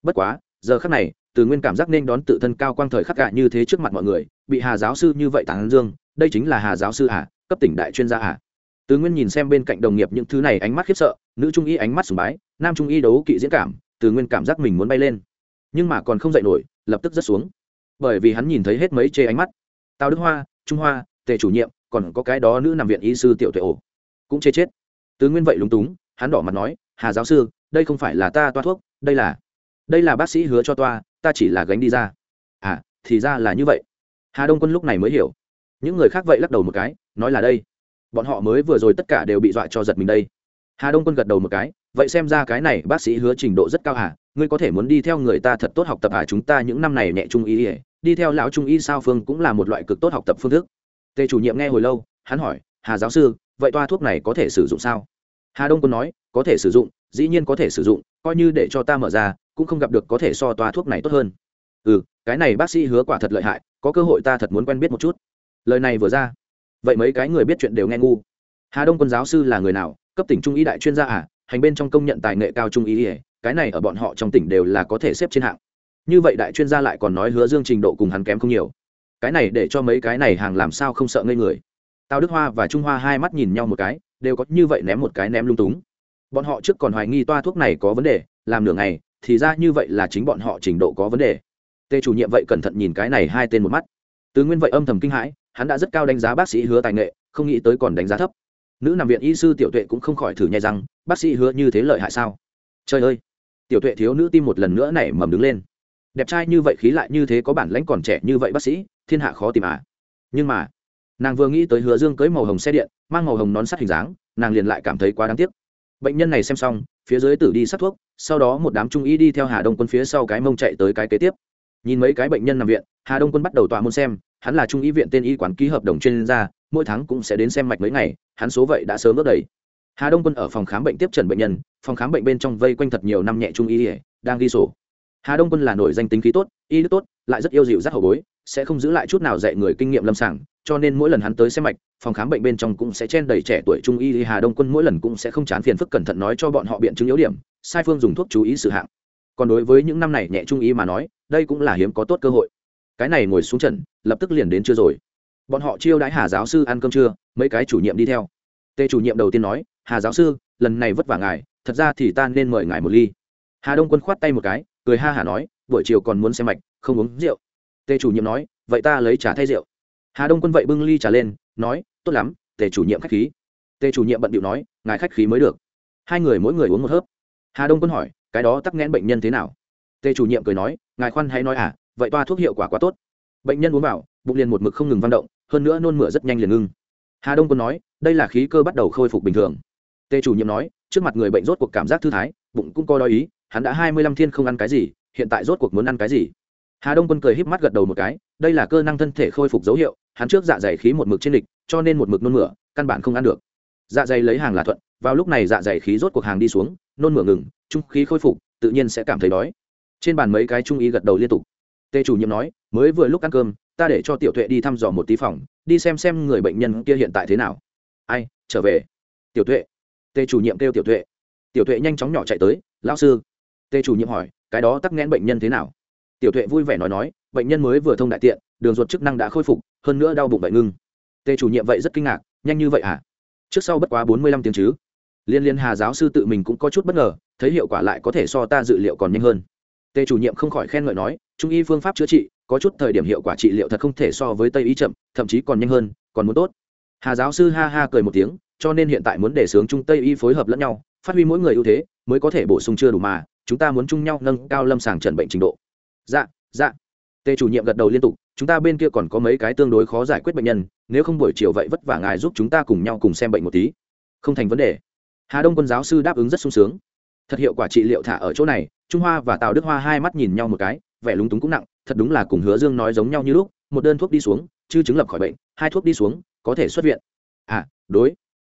Bất quá, giờ khắc này, từ nguyên cảm giác nên đón tự thân cao quang thời khắc cả như thế trước mặt mọi người, bị hà giáo sư như vậy tán dương, đây chính là hà giáo sư à cấp tỉnh đại chuyên gia à. Từ nguyên nhìn xem bên cạnh đồng nghiệp những thứ này ánh mắt khiếp sợ, nữ trung y ánh mắt sùng bái, nam trung y đấu kỵ diễn cảm, từ nguyên cảm giác mình muốn bay lên. Nhưng mà còn không dậy nổi, lập tức rất xuống. Bởi vì hắn nhìn thấy hết mấy chê ánh mắt. Tào đức hoa, trung hoa, tề chủ nhiệm, còn có cái đó nữ nằm viện y sư tiểu tuệ ổ. Cũng chê chết. Tứ nguyên vậy lúng túng, hắn đỏ mặt nói, hà giáo sư đây không phải là ta toa thuốc, đây là đây là bác sĩ hứa cho toa, ta chỉ là gánh đi ra. À thì ra là như vậy. Hà đông quân lúc này mới hiểu. Những người khác vậy lắc đầu một cái, nói là đây. Bọn họ mới vừa rồi tất cả đều bị dọa cho giật mình đây. Hà đông quân gật đầu một cái, vậy xem ra cái này bác sĩ hứa trình độ rất cao hả? Ngươi có thể muốn đi theo người ta thật tốt học tập à chúng ta những năm này nhẹ trung y, đi theo lão trung y sao phương cũng là một loại cực tốt học tập phương thức. Tề chủ nhiệm nghe hồi lâu, hắn hỏi, hà giáo sư, vậy toa thuốc này có thể sử dụng sao? Hà đông quân nói, có thể sử dụng dĩ nhiên có thể sử dụng, coi như để cho ta mở ra, cũng không gặp được có thể so toa thuốc này tốt hơn. Ừ cái này bác sĩ hứa quả thật lợi hại, có cơ hội ta thật muốn quen biết một chút. Lời này vừa ra, vậy mấy cái người biết chuyện đều nghe ngu. Hà đông quân giáo sư là người nào? Cấp tỉnh trung y đại chuyên gia à? Hành bên trong công nhận tài nghệ cao trung y cái này ở bọn họ trong tỉnh đều là có thể xếp trên hạng. Như vậy đại chuyên gia lại còn nói hứa dương trình độ cùng hắn kém không nhiều. Cái này để cho mấy cái này hàng làm sao không sợ ngây người. Tào đức hoa và trung hoa hai mắt nhìn nhau một cái, đều có như vậy ném một cái ném lung túng bọn họ trước còn hoài nghi toa thuốc này có vấn đề, làm nửa ngày, thì ra như vậy là chính bọn họ trình độ có vấn đề. Tề chủ nhiệm vậy cẩn thận nhìn cái này hai tên một mắt. Tứ nguyên vậy âm thầm kinh hãi, hắn đã rất cao đánh giá bác sĩ hứa tài nghệ, không nghĩ tới còn đánh giá thấp. Nữ nằm viện y sư tiểu tuệ cũng không khỏi thử nhai rằng bác sĩ hứa như thế lợi hại sao? Trời ơi! Tiểu tuệ thiếu nữ tim một lần nữa nảy mầm đứng lên. Đẹp trai như vậy khí lại như thế có bản lãnh còn trẻ như vậy bác sĩ, thiên hạ khó tìm à. Nhưng mà, nàng vừa nghĩ tới hứa dương cưới màu hồng xe điện, mang màu hồng nón sắt hình dáng, nàng liền lại cảm thấy quá đáng tiếc bệnh nhân này xem xong, phía dưới tử đi sát thuốc, sau đó một đám trung y đi theo hà đông quân phía sau cái mông chạy tới cái kế tiếp. Nhìn mấy cái bệnh nhân nằm viện, hà đông quân bắt đầu tọa môn xem, hắn là trung y viện tên y quán ký hợp đồng chuyên gia, mỗi tháng cũng sẽ đến xem mạch mấy ngày, hắn số vậy đã sớm ước đầy. Hà đông quân ở phòng khám bệnh tiếp trần bệnh nhân, phòng khám bệnh bên trong vây quanh thật nhiều năm nhẹ trung y đang ghi sổ. Hà đông quân là nổi danh tính khí tốt, y đức tốt, lại rất yêu dịu rất hậu bối, sẽ không giữ lại chút nào dạy người kinh nghiệm lâm sàng cho nên mỗi lần hắn tới xem mạch, phòng khám bệnh bên trong cũng sẽ chen đầy trẻ tuổi trung y hà đông quân mỗi lần cũng sẽ không chán phiền phức cẩn thận nói cho bọn họ biện chứng yếu điểm, sai phương dùng thuốc chú ý sự hạng. Còn đối với những năm này nhẹ trung y mà nói, đây cũng là hiếm có tốt cơ hội. Cái này ngồi xuống trận, lập tức liền đến chưa rồi. Bọn họ chiêu đãi hà giáo sư ăn cơm trưa, mấy cái chủ nhiệm đi theo. Tề chủ nhiệm đầu tiên nói, hà giáo sư, lần này vất vả ngài, thật ra thì ta nên mời ngài một ly. Hà đông quân khoát tay một cái, cười ha hà nói, buổi chiều còn muốn xem mạch, không uống rượu. Tề chủ nhiệm nói, vậy ta lấy trà thay rượu hà đông quân vậy bưng ly trà lên nói tốt lắm tề chủ nhiệm khách khí tề chủ nhiệm bận điệu nói ngài khách khí mới được hai người mỗi người uống một hớp hà đông quân hỏi cái đó tắc nghẽn bệnh nhân thế nào tề chủ nhiệm cười nói ngài khoan hay nói à vậy toa thuốc hiệu quả quá tốt bệnh nhân uống vào bụng liền một mực không ngừng vận động hơn nữa nôn mửa rất nhanh liền ngưng hà đông quân nói đây là khí cơ bắt đầu khôi phục bình thường tề chủ nhiệm nói trước mặt người bệnh rốt cuộc cảm giác thư thái bụng cũng có đói ý hắn đã hai mươi lăm thiên không ăn cái gì hiện tại rốt cuộc muốn ăn cái gì hà đông quân cười híp mắt gật đầu một cái, đây là cơ năng thân thể khôi phục dấu hiệu, hắn trước dạ dày khí một mực trên địch, cho nên một mực nôn mửa, căn bản không ăn được. Dạ dày lấy hàng là thuận, vào lúc này dạ dày khí rốt cuộc hàng đi xuống, nôn mửa ngừng, trung khí khôi phục, tự nhiên sẽ cảm thấy đói. Trên bàn mấy cái trung ý gật đầu liên tục. Tề chủ nhiệm nói, mới vừa lúc ăn cơm, ta để cho tiểu tuệ đi thăm dò một tí phòng, đi xem xem người bệnh nhân kia hiện tại thế nào. Ai, trở về. Tiểu tuệ. Tề chủ nhiệm kêu tiểu tuệ. Tiểu tuệ nhanh chóng nhỏ chạy tới, lão sư. Tề chủ nhiệm hỏi, cái đó tắc nghẽn bệnh nhân thế nào? Tiểu tuệ vui vẻ nói nói, bệnh nhân mới vừa thông đại tiện, đường ruột chức năng đã khôi phục, hơn nữa đau bụng vậy ngưng. Tề chủ nhiệm vậy rất kinh ngạc, nhanh như vậy à? Trước sau bất quá bốn mươi lăm tiếng chứ. Liên liên hà giáo sư tự mình cũng có chút bất ngờ, thấy hiệu quả lại có thể so ta dự liệu còn nhanh hơn. Tề chủ nhiệm không khỏi khen ngợi nói, trung y phương pháp chữa trị, có chút thời điểm hiệu quả trị liệu thật không thể so với tây y chậm, thậm chí còn nhanh hơn, còn muốn tốt. Hà giáo sư ha ha cười một tiếng, cho nên hiện tại muốn để sướng trung tây y phối hợp lẫn nhau, phát huy mỗi người ưu thế, mới có thể bổ sung chưa đủ mà, chúng ta muốn chung nhau nâng cao lâm sàng trần bệnh trình độ dạ dạ. Tề chủ nhiệm gật đầu liên tục, chúng ta bên kia còn có mấy cái tương đối khó giải quyết bệnh nhân, nếu không buổi chiều vậy vất vả ngài giúp chúng ta cùng nhau cùng xem bệnh một tí. Không thành vấn đề. Hà đông quân giáo sư đáp ứng rất sung sướng. Thật hiệu quả trị liệu thả ở chỗ này, trung hoa và tào đức hoa hai mắt nhìn nhau một cái, vẻ lúng túng cũng nặng, thật đúng là cùng hứa dương nói giống nhau như lúc, một đơn thuốc đi xuống chứ chứng lập khỏi bệnh, hai thuốc đi xuống, có thể xuất viện. À đối.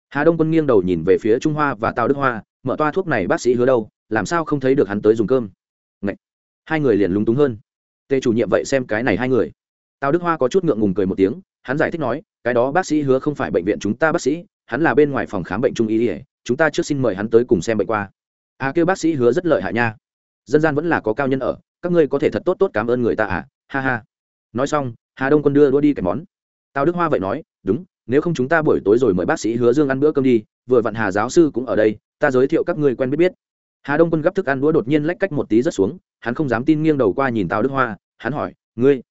Hà đông quân nghiêng đầu nhìn về phía trung hoa và tào đức hoa, mở toa thuốc này bác sĩ hứa đâu, làm sao không thấy được hắn tới dùng cơm? Hai người liền lúng túng hơn. Tề chủ nhiệm vậy xem cái này hai người. Tào đức hoa có chút ngượng ngùng cười một tiếng, hắn giải thích nói, cái đó bác sĩ hứa không phải bệnh viện chúng ta bác sĩ, hắn là bên ngoài phòng khám bệnh trung y ỉa chúng ta trước xin mời hắn tới cùng xem bệnh qua. À kêu bác sĩ hứa rất lợi hại nha. Dân gian vẫn là có cao nhân ở, các ngươi có thể thật tốt tốt cảm ơn người ta à ha ha. Nói xong, hà đông quân đưa đua đi cái món. Tào đức hoa vậy nói, đúng, nếu không chúng ta buổi tối rồi mời bác sĩ hứa dương ăn bữa cơm đi, vừa vặn hà giáo sư cũng ở đây, ta giới thiệu các ngươi quen biết biết hà đông quân gấp thức ăn đũa đột nhiên lách cách một tí rất xuống, hắn không dám tin nghiêng đầu qua nhìn tào đức hoa, hắn hỏi, ngươi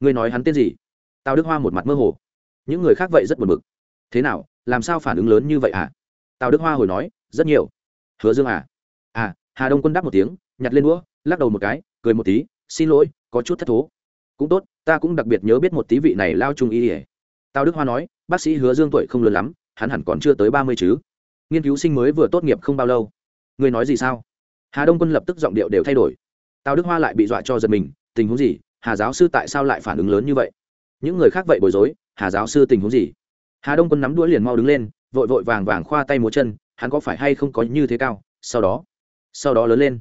ngươi nói hắn tên gì? Tào đức hoa một mặt mơ hồ. Những người khác vậy rất buồn bực. Thế nào, làm sao phản ứng lớn như vậy à tào đức hoa hồi nói, rất nhiều. Hứa dương à? À hà đông quân đáp một tiếng, nhặt lên đũa, lắc đầu một cái, cười một tí, xin lỗi, có chút thất thố. Cũng tốt, ta cũng đặc biệt nhớ biết một tí vị này lao trung y ỉa tào đức hoa nói, bác sĩ hứa dương tuổi không lớn lắm, hắn hẳn còn chưa tới ba mươi chứ. Nghiên cứu sinh mới vừa tốt nghiệp không bao lâu ngươi nói gì sao? Hà đông quân lập tức giọng điệu đều thay đổi. Tào đức hoa lại bị dọa cho giật mình, tình huống gì? Hà giáo sư tại sao lại phản ứng lớn như vậy? Những người khác vậy bối rối, hà giáo sư tình huống gì? Hà đông quân nắm đuôi liền mau đứng lên, vội vội vàng vàng khoa tay múa chân, hắn có phải hay không có như thế cao? Sau đó sau đó lớn lên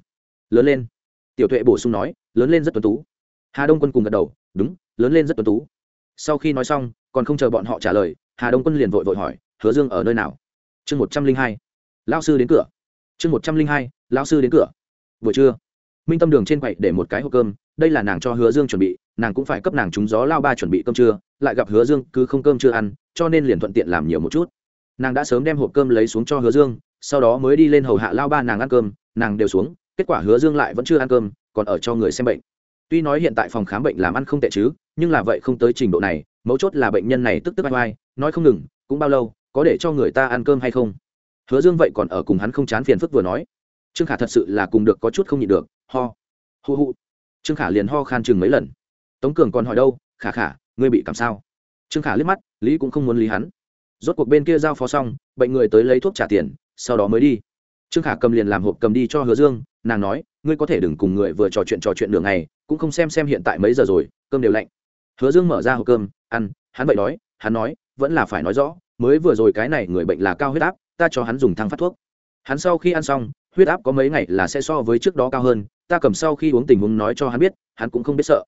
lớn lên. Tiểu tuệ bổ sung nói, lớn lên rất tuấn tú. Hà đông quân cùng gật đầu, đúng, lớn lên rất tuấn tú. Sau khi nói xong, còn không chờ bọn họ trả lời, hà đông quân liền vội vội hỏi, hứa dương ở nơi nào? Chương một trăm linh hai. Lao sư đến cửa chương một trăm linh hai, lão sư đến cửa. Buổi trưa, minh tâm đường trên quậy để một cái hộp cơm, đây là nàng cho hứa dương chuẩn bị, nàng cũng phải cấp nàng trúng gió lao ba chuẩn bị cơm trưa, lại gặp hứa dương cứ không cơm chưa ăn, cho nên liền thuận tiện làm nhiều một chút. Nàng đã sớm đem hộp cơm lấy xuống cho hứa dương, sau đó mới đi lên hầu hạ lao ba nàng ăn cơm, nàng đều xuống, kết quả hứa dương lại vẫn chưa ăn cơm, còn ở cho người xem bệnh. Tuy nói hiện tại phòng khám bệnh làm ăn không tệ chứ, nhưng là vậy không tới trình độ này, mấu chốt là bệnh nhân này tức tức vai vai nói không ngừng, cũng bao lâu, có để cho người ta ăn cơm hay không? Hứa dương vậy còn ở cùng hắn không chán phiền phức vừa nói. Trương khả thật sự là cùng được có chút không nhịn được, ho. Hu hu. Trương khả liền ho khan chừng mấy lần. Tống cường còn hỏi đâu, khả khả, ngươi bị cảm sao? Trương khả liếc mắt, lý cũng không muốn lý hắn. Rốt cuộc bên kia giao phó xong, bệnh người tới lấy thuốc trả tiền, sau đó mới đi. Trương khả cầm liền làm hộp cầm đi cho hứa dương, nàng nói, ngươi có thể đừng cùng người vừa trò chuyện trò chuyện đường này cũng không xem xem hiện tại mấy giờ rồi, cơm đều lạnh. Hứa dương mở ra hộp cơm, ăn, hắn vậy đói, hắn nói, vẫn là phải nói rõ, mới vừa rồi cái này người bệnh là cao huyết áp ta cho hắn dùng thang phát thuốc. Hắn sau khi ăn xong, huyết áp có mấy ngày là sẽ so với trước đó cao hơn, ta cầm sau khi uống tình huống nói cho hắn biết, hắn cũng không biết sợ.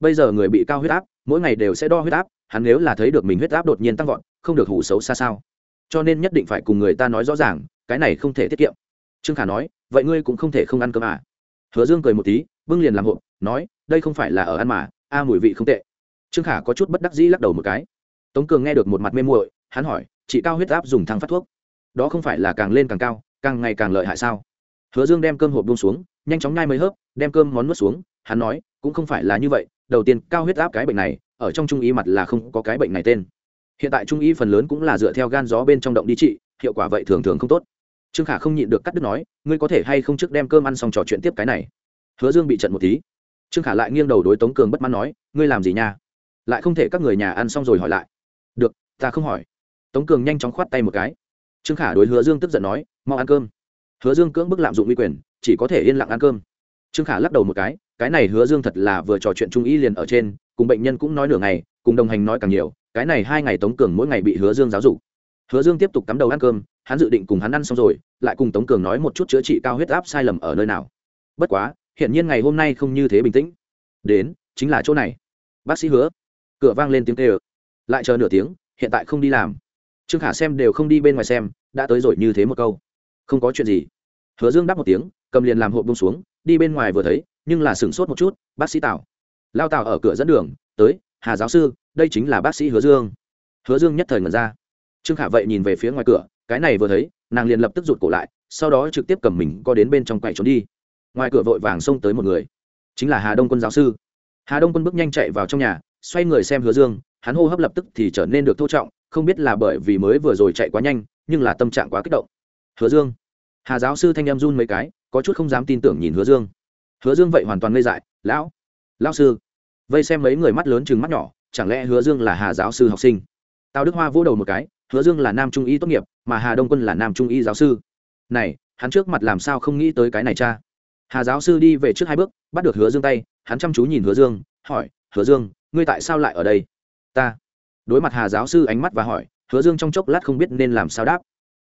Bây giờ người bị cao huyết áp, mỗi ngày đều sẽ đo huyết áp, hắn nếu là thấy được mình huyết áp đột nhiên tăng vọt, không được hủ xấu xa sao. Cho nên nhất định phải cùng người ta nói rõ ràng, cái này không thể tiết kiệm. Trương khả nói, vậy ngươi cũng không thể không ăn cơm à? Hứa dương cười một tí, bưng liền làm hộp, nói, đây không phải là ở ăn mà, a, mùi vị không tệ. Trương khả có chút bất đắc dĩ lắc đầu một cái. Tống cường nghe được một mặt mê muội, hắn hỏi, chị cao huyết áp dùng thang phát thuốc? Đó không phải là càng lên càng cao, càng ngày càng lợi hại sao? Hứa dương đem cơm hộp buông xuống, nhanh chóng nhai mấy hớp, đem cơm món nuốt xuống, hắn nói, cũng không phải là như vậy, đầu tiên cao huyết áp cái bệnh này, ở trong trung y mặt là không có cái bệnh này tên. Hiện tại trung y phần lớn cũng là dựa theo gan gió bên trong động đi trị, hiệu quả vậy thường thường không tốt. Trương khả không nhịn được cắt đứt nói, ngươi có thể hay không trước đem cơm ăn xong trò chuyện tiếp cái này? Hứa dương bị trận một tí. Trương khả lại nghiêng đầu đối tống cường bất mãn nói, ngươi làm gì nha? Lại không thể các người nhà ăn xong rồi hỏi lại. Được, ta không hỏi. Tống cường nhanh chóng khoát tay một cái trương khả đối hứa dương tức giận nói, mau ăn cơm. Hứa dương cưỡng bức lạm dụng uy quyền, chỉ có thể yên lặng ăn cơm. Trương khả lắc đầu một cái cái này hứa dương thật là vừa trò chuyện trung y liền ở trên, cùng bệnh nhân cũng nói nửa ngày, cùng đồng hành nói càng nhiều, cái này hai ngày tống cường mỗi ngày bị hứa dương giáo dục. Hứa dương tiếp tục cắm đầu ăn cơm, hắn dự định cùng hắn ăn xong rồi, lại cùng tống cường nói một chút chữa trị cao huyết áp sai lầm ở nơi nào. Bất quá hiện nhiên ngày hôm nay không như thế bình tĩnh. Đến, chính là chỗ này. Bác sĩ hứa, cửa vang lên tiếng kêu. Lại chờ nửa tiếng, hiện tại không đi làm trương khả xem đều không đi bên ngoài xem, đã tới rồi như thế một câu. Không có chuyện gì. Hứa dương đáp một tiếng, cầm liền làm hộp bông xuống, đi bên ngoài vừa thấy, nhưng là sửng sốt một chút, bác sĩ tào. Lao tào ở cửa dẫn đường, tới, hà giáo sư, đây chính là bác sĩ hứa dương. Hứa dương nhất thời ngẩn ra. Trương khả vậy nhìn về phía ngoài cửa, cái này vừa thấy, nàng liền lập tức rụt cổ lại, sau đó trực tiếp cầm mình co đến bên trong quậy trốn đi. Ngoài cửa vội vàng xông tới một người, chính là hà đông quân giáo sư. Hà đông quân bước nhanh chạy vào trong nhà, xoay người xem hứa dương, hắn hô hấp lập tức thì trở nên được thô trọng không biết là bởi vì mới vừa rồi chạy quá nhanh, nhưng là tâm trạng quá kích động. Hứa dương. Hà giáo sư thanh em run mấy cái, có chút không dám tin tưởng nhìn hứa dương. Hứa dương vậy hoàn toàn ngây dại, lão lão sư. Vây xem mấy người mắt lớn chừng mắt nhỏ, chẳng lẽ hứa dương là hà giáo sư học sinh? Tào đức hoa vỗ đầu một cái, hứa dương là nam trung y tốt nghiệp, mà hà đông quân là nam trung y giáo sư. Này, hắn trước mặt làm sao không nghĩ tới cái này cha? Hà giáo sư đi về trước hai bước, bắt được hứa dương tay, hắn chăm chú nhìn hứa dương, hỏi, hứa dương, ngươi tại sao lại ở đây? Ta đối mặt hà giáo sư ánh mắt và hỏi, hứa dương trong chốc lát không biết nên làm sao đáp.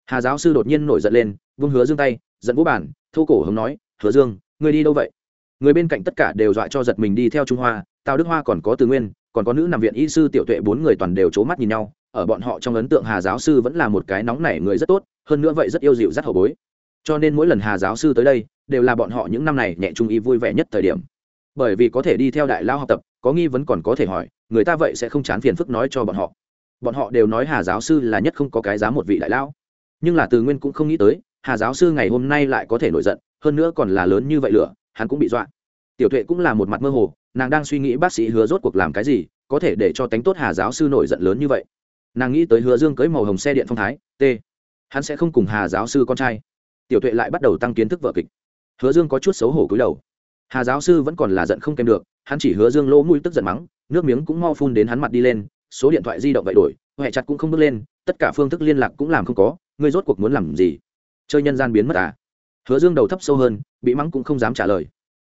Hà giáo sư đột nhiên nổi giận lên, vung hứa dương tay, giận vũ bản thô cổ hống nói, hứa dương người đi đâu vậy? Người bên cạnh tất cả đều dọa cho giật mình đi theo trung hoa, tào đức hoa còn có từ nguyên, còn có nữ nằm viện y sư tiểu tuệ bốn người toàn đều c h ố mắt nhìn nhau, ở bọn họ trong ấn tượng hà giáo sư vẫn là một cái nóng nảy người rất tốt, hơn nữa vậy rất yêu dịu rất hậu bối. Cho nên mỗi lần hà giáo sư tới đây, đều là bọn họ những năm này nhẹ trung y vui vẻ nhất thời điểm. Bởi vì có thể đi theo đại lao học tập, có nghi vấn còn có thể hỏi người ta vậy sẽ không chán phiền phức nói cho bọn họ. Bọn họ đều nói hà giáo sư là nhất không có cái giá một vị đại lao nhưng là từ nguyên cũng không nghĩ tới, hà giáo sư ngày hôm nay lại có thể nổi giận, hơn nữa còn là lớn như vậy lửa, hắn cũng bị dọa. Tiểu tuệ cũng là một mặt mơ hồ, nàng đang suy nghĩ bác sĩ hứa rốt cuộc làm cái gì, có thể để cho tánh tốt hà giáo sư nổi giận lớn như vậy. Nàng nghĩ tới hứa dương cưới màu hồng xe điện phong thái, t. Hắn sẽ không cùng hà giáo sư con trai. Tiểu tuệ lại bắt đầu tăng kiến thức vợ kịch. Hứa dương có chút xấu hổ cúi đầu. Hà giáo sư vẫn còn là giận không kèm được, hắn chỉ hứa dương lỗ mũi tức giận mắng nước miếng cũng mau phun đến hắn mặt đi lên, số điện thoại di động vậy đổi huệ chặt cũng không bước lên, tất cả phương thức liên lạc cũng làm không có, ngươi rốt cuộc muốn làm gì? Chơi nhân gian biến mất à? Hứa dương đầu thấp sâu hơn, bị mắng cũng không dám trả lời.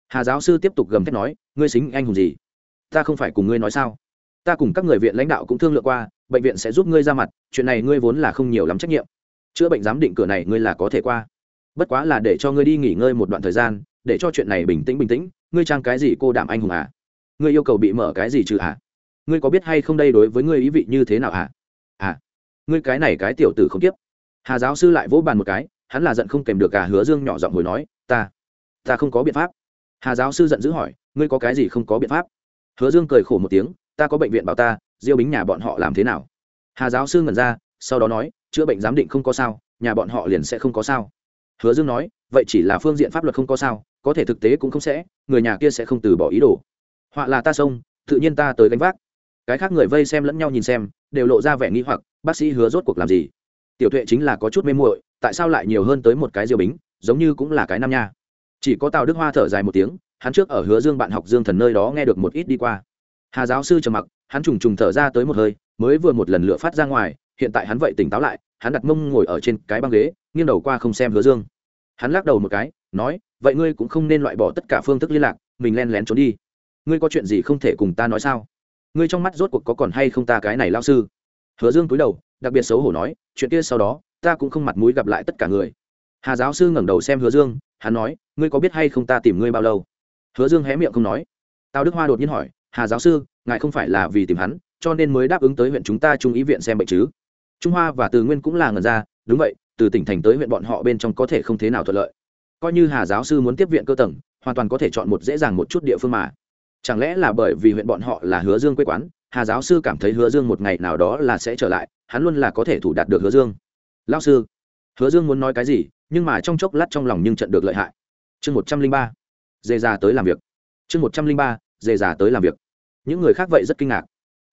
Hà giáo sư tiếp tục gầm thét nói, ngươi xính anh hùng gì? Ta không phải cùng ngươi nói sao? Ta cùng các người viện lãnh đạo cũng thương lượng qua, bệnh viện sẽ giúp ngươi ra mặt, chuyện này ngươi vốn là không nhiều lắm trách nhiệm. Chữa bệnh giám định cửa này ngươi là có thể qua. Bất quá là để cho ngươi đi nghỉ ngơi một đoạn thời gian, để cho chuyện này bình tĩnh bình tĩnh, ngươi trang cái gì cô đảm anh hùng à? Ngươi yêu cầu bị mở cái gì trừ à ngươi có biết hay không đây đối với ngươi ý vị như thế nào à à ngươi cái này cái tiểu tử không tiếp hà giáo sư lại vỗ bàn một cái, hắn là giận không kèm được cả hứa dương nhỏ giọng hồi nói, ta ta không có biện pháp. Hà giáo sư giận dữ hỏi, ngươi có cái gì không có biện pháp? Hứa dương cười khổ một tiếng, ta có bệnh viện bảo ta, diêu bính nhà bọn họ làm thế nào? Hà giáo sư ngẩn ra, sau đó nói, chữa bệnh giám định không có sao, nhà bọn họ liền sẽ không có sao. Hứa dương nói, vậy chỉ là phương diện pháp luật không có sao, có thể thực tế cũng không sẽ, người nhà kia sẽ không từ bỏ ý đồ họa là ta xông, tự nhiên ta tới gánh vác. Cái khác người vây xem lẫn nhau nhìn xem, đều lộ ra vẻ nghi hoặc, bác sĩ hứa rốt cuộc làm gì? Tiểu tuệ chính là có chút mê muội, tại sao lại nhiều hơn tới một cái diêu bính, giống như cũng là cái nam nha. Chỉ có tào đức hoa thở dài một tiếng, hắn trước ở hứa dương bạn học dương thần nơi đó nghe được một ít đi qua. Hà giáo sư trầm mặc, hắn trùng trùng thở ra tới một hơi, mới vừa một lần lửa phát ra ngoài, hiện tại hắn vậy tỉnh táo lại, hắn đặt mông ngồi ở trên cái băng ghế, nghiêng đầu qua không xem hứa dương. Hắn lắc đầu một cái, nói, vậy ngươi cũng không nên loại bỏ tất cả phương thức liên lạc, mình len lén trốn đi ngươi có chuyện gì không thể cùng ta nói sao? Ngươi trong mắt rốt cuộc có còn hay không ta cái này lao sư? Hứa dương cúi đầu, đặc biệt xấu hổ nói, chuyện kia sau đó, ta cũng không mặt mũi gặp lại tất cả người. Hà giáo sư ngẩng đầu xem hứa dương, hắn nói, ngươi có biết hay không ta tìm ngươi bao lâu? Hứa dương hé miệng không nói. Tào đức hoa đột nhiên hỏi, hà giáo sư, ngài không phải là vì tìm hắn, cho nên mới đáp ứng tới huyện chúng ta trung ý viện xem bệnh chứ? Trung hoa và từ nguyên cũng là ngần ra, đúng vậy, từ tỉnh thành tới huyện bọn họ bên trong có thể không thế nào thuận lợi. Coi như hà giáo sư muốn tiếp viện cơ tầng, hoàn toàn có thể chọn một dễ dàng một chút địa phương mà chẳng lẽ là bởi vì huyện bọn họ là hứa dương quê quán, hà giáo sư cảm thấy hứa dương một ngày nào đó là sẽ trở lại, hắn luôn là có thể thủ đạt được hứa dương. Lao sư, hứa dương muốn nói cái gì, nhưng mà trong chốc lát trong lòng nhưng trận được lợi hại. Chương một trăm linh ba dề già tới làm việc. Chương một trăm linh ba dề già tới làm việc. Những người khác vậy rất kinh ngạc.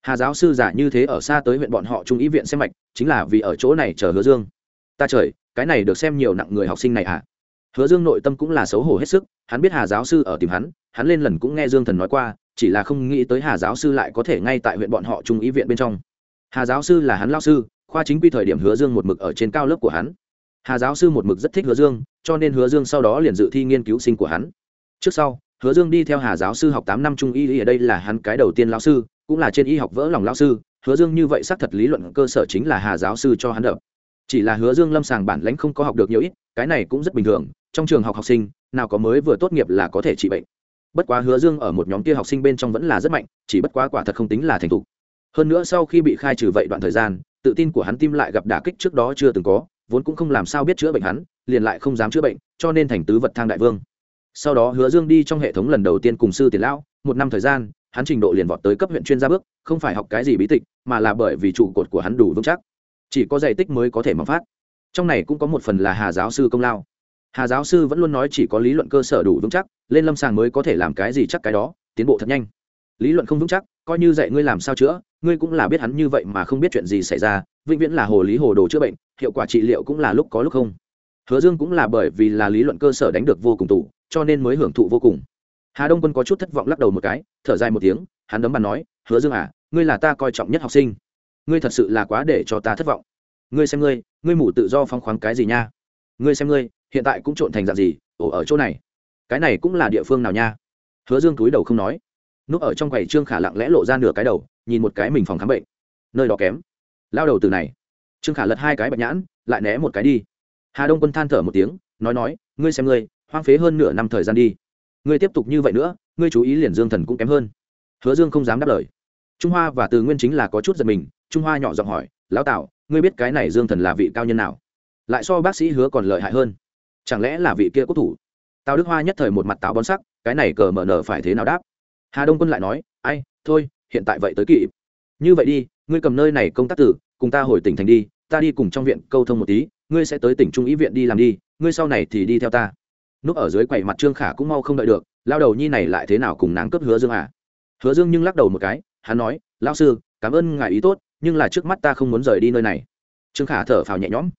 Hà giáo sư giả như thế ở xa tới huyện bọn họ trung ý viện xem mạch, chính là vì ở chỗ này chờ hứa dương. Ta trời, cái này được xem nhiều nặng người học sinh này à? Hứa dương nội tâm cũng là xấu hổ hết sức, hắn biết hà giáo sư ở tìm hắn hắn lên lần cũng nghe dương thần nói qua, chỉ là không nghĩ tới hà giáo sư lại có thể ngay tại huyện bọn họ trung ý viện bên trong. Hà giáo sư là hắn lao sư, khoa chính quy thời điểm hứa dương một mực ở trên cao lớp của hắn. Hà giáo sư một mực rất thích hứa dương, cho nên hứa dương sau đó liền dự thi nghiên cứu sinh của hắn. Trước sau, hứa dương đi theo hà giáo sư học tám năm trung y ở đây là hắn cái đầu tiên lao sư, cũng là trên y học vỡ lòng lao sư. Hứa dương như vậy xác thật lý luận cơ sở chính là hà giáo sư cho hắn đập. Chỉ là hứa dương lâm sàng bản lãnh không có học được nhiều ít, cái này cũng rất bình thường, trong trường học học sinh, nào có mới vừa tốt nghiệp là có thể trị bệnh bất quá hứa dương ở một nhóm kia học sinh bên trong vẫn là rất mạnh, chỉ bất quá quả thật không tính là thành thục. Hơn nữa sau khi bị khai trừ vậy đoạn thời gian, tự tin của hắn tim lại gặp đả kích trước đó chưa từng có, vốn cũng không làm sao biết chữa bệnh hắn, liền lại không dám chữa bệnh, cho nên thành tứ vật thang đại vương. Sau đó hứa dương đi trong hệ thống lần đầu tiên cùng sư tiền lão, một năm thời gian, hắn trình độ liền vọt tới cấp huyện chuyên gia bước, không phải học cái gì bí tịch, mà là bởi vì trụ cột của hắn đủ vững chắc. Chỉ có giải tích mới có thể mà phát. Trong này cũng có một phần là hà giáo sư công lao hà giáo sư vẫn luôn nói chỉ có lý luận cơ sở đủ vững chắc, lên lâm sàng mới có thể làm cái gì chắc cái đó, tiến bộ thật nhanh. Lý luận không vững chắc, coi như dạy ngươi làm sao chữa, ngươi cũng là biết hắn như vậy mà không biết chuyện gì xảy ra, vĩnh viễn là hồ lý hồ đồ chữa bệnh, hiệu quả trị liệu cũng là lúc có lúc không. Hứa dương cũng là bởi vì là lý luận cơ sở đánh được vô cùng tủ cho nên mới hưởng thụ vô cùng. Hà đông quân có chút thất vọng lắc đầu một cái, thở dài một tiếng, hắn đấm bàn nói, hứa dương à ngươi là ta coi trọng nhất học sinh. Ngươi thật sự là quá để cho ta thất vọng. Ngươi xem ngươi ngươi mủ tự do phong khoáng cái gì nha? Ngươi xem ngươi hiện tại cũng trộn thành dạng gì, ổ ở chỗ này. Cái này cũng là địa phương nào nha? Hứa dương túi đầu không nói. Núp ở trong quầy trương khả lặng lẽ lộ ra nửa cái đầu, nhìn một cái mình phòng khám bệnh. Nơi đó kém. Lao đầu từ này. Trương khả lật hai cái bạch nhãn, lại né một cái đi. Hà đông quân than thở một tiếng, nói nói, ngươi xem ngươi, hoang phế hơn nửa năm thời gian đi. Ngươi tiếp tục như vậy nữa, ngươi chú ý liền dương thần cũng kém hơn. Hứa dương không dám đáp lời. Trung hoa và từ nguyên chính là có chút giật mình, trung hoa nhỏ giọng hỏi, lão tạo ngươi biết cái này dương thần là vị cao nhân nào? Lại so bác sĩ hứa còn lợi hại hơn chẳng lẽ là vị kia quốc thủ? Tào đức hoa nhất thời một mặt táo bón sắc, cái này cờ mở nở phải thế nào đáp? Hà đông quân lại nói, ai, thôi, hiện tại vậy tới kỵ như vậy đi, ngươi cầm nơi này công tác tử, cùng ta hồi tỉnh thành đi, ta đi cùng trong viện câu thông một tí, ngươi sẽ tới tỉnh trung ý viện đi làm đi, ngươi sau này thì đi theo ta. Núp ở dưới quầy mặt trương khả cũng mau không đợi được, lao đầu nhi này lại thế nào cùng nàng cướp hứa dương à? Hứa dương nhưng lắc đầu một cái, hắn nói lao sư, cảm ơn ngài ý tốt, nhưng là trước mắt ta không muốn rời đi nơi này. Trương khả thở phào nhẹ nhõm.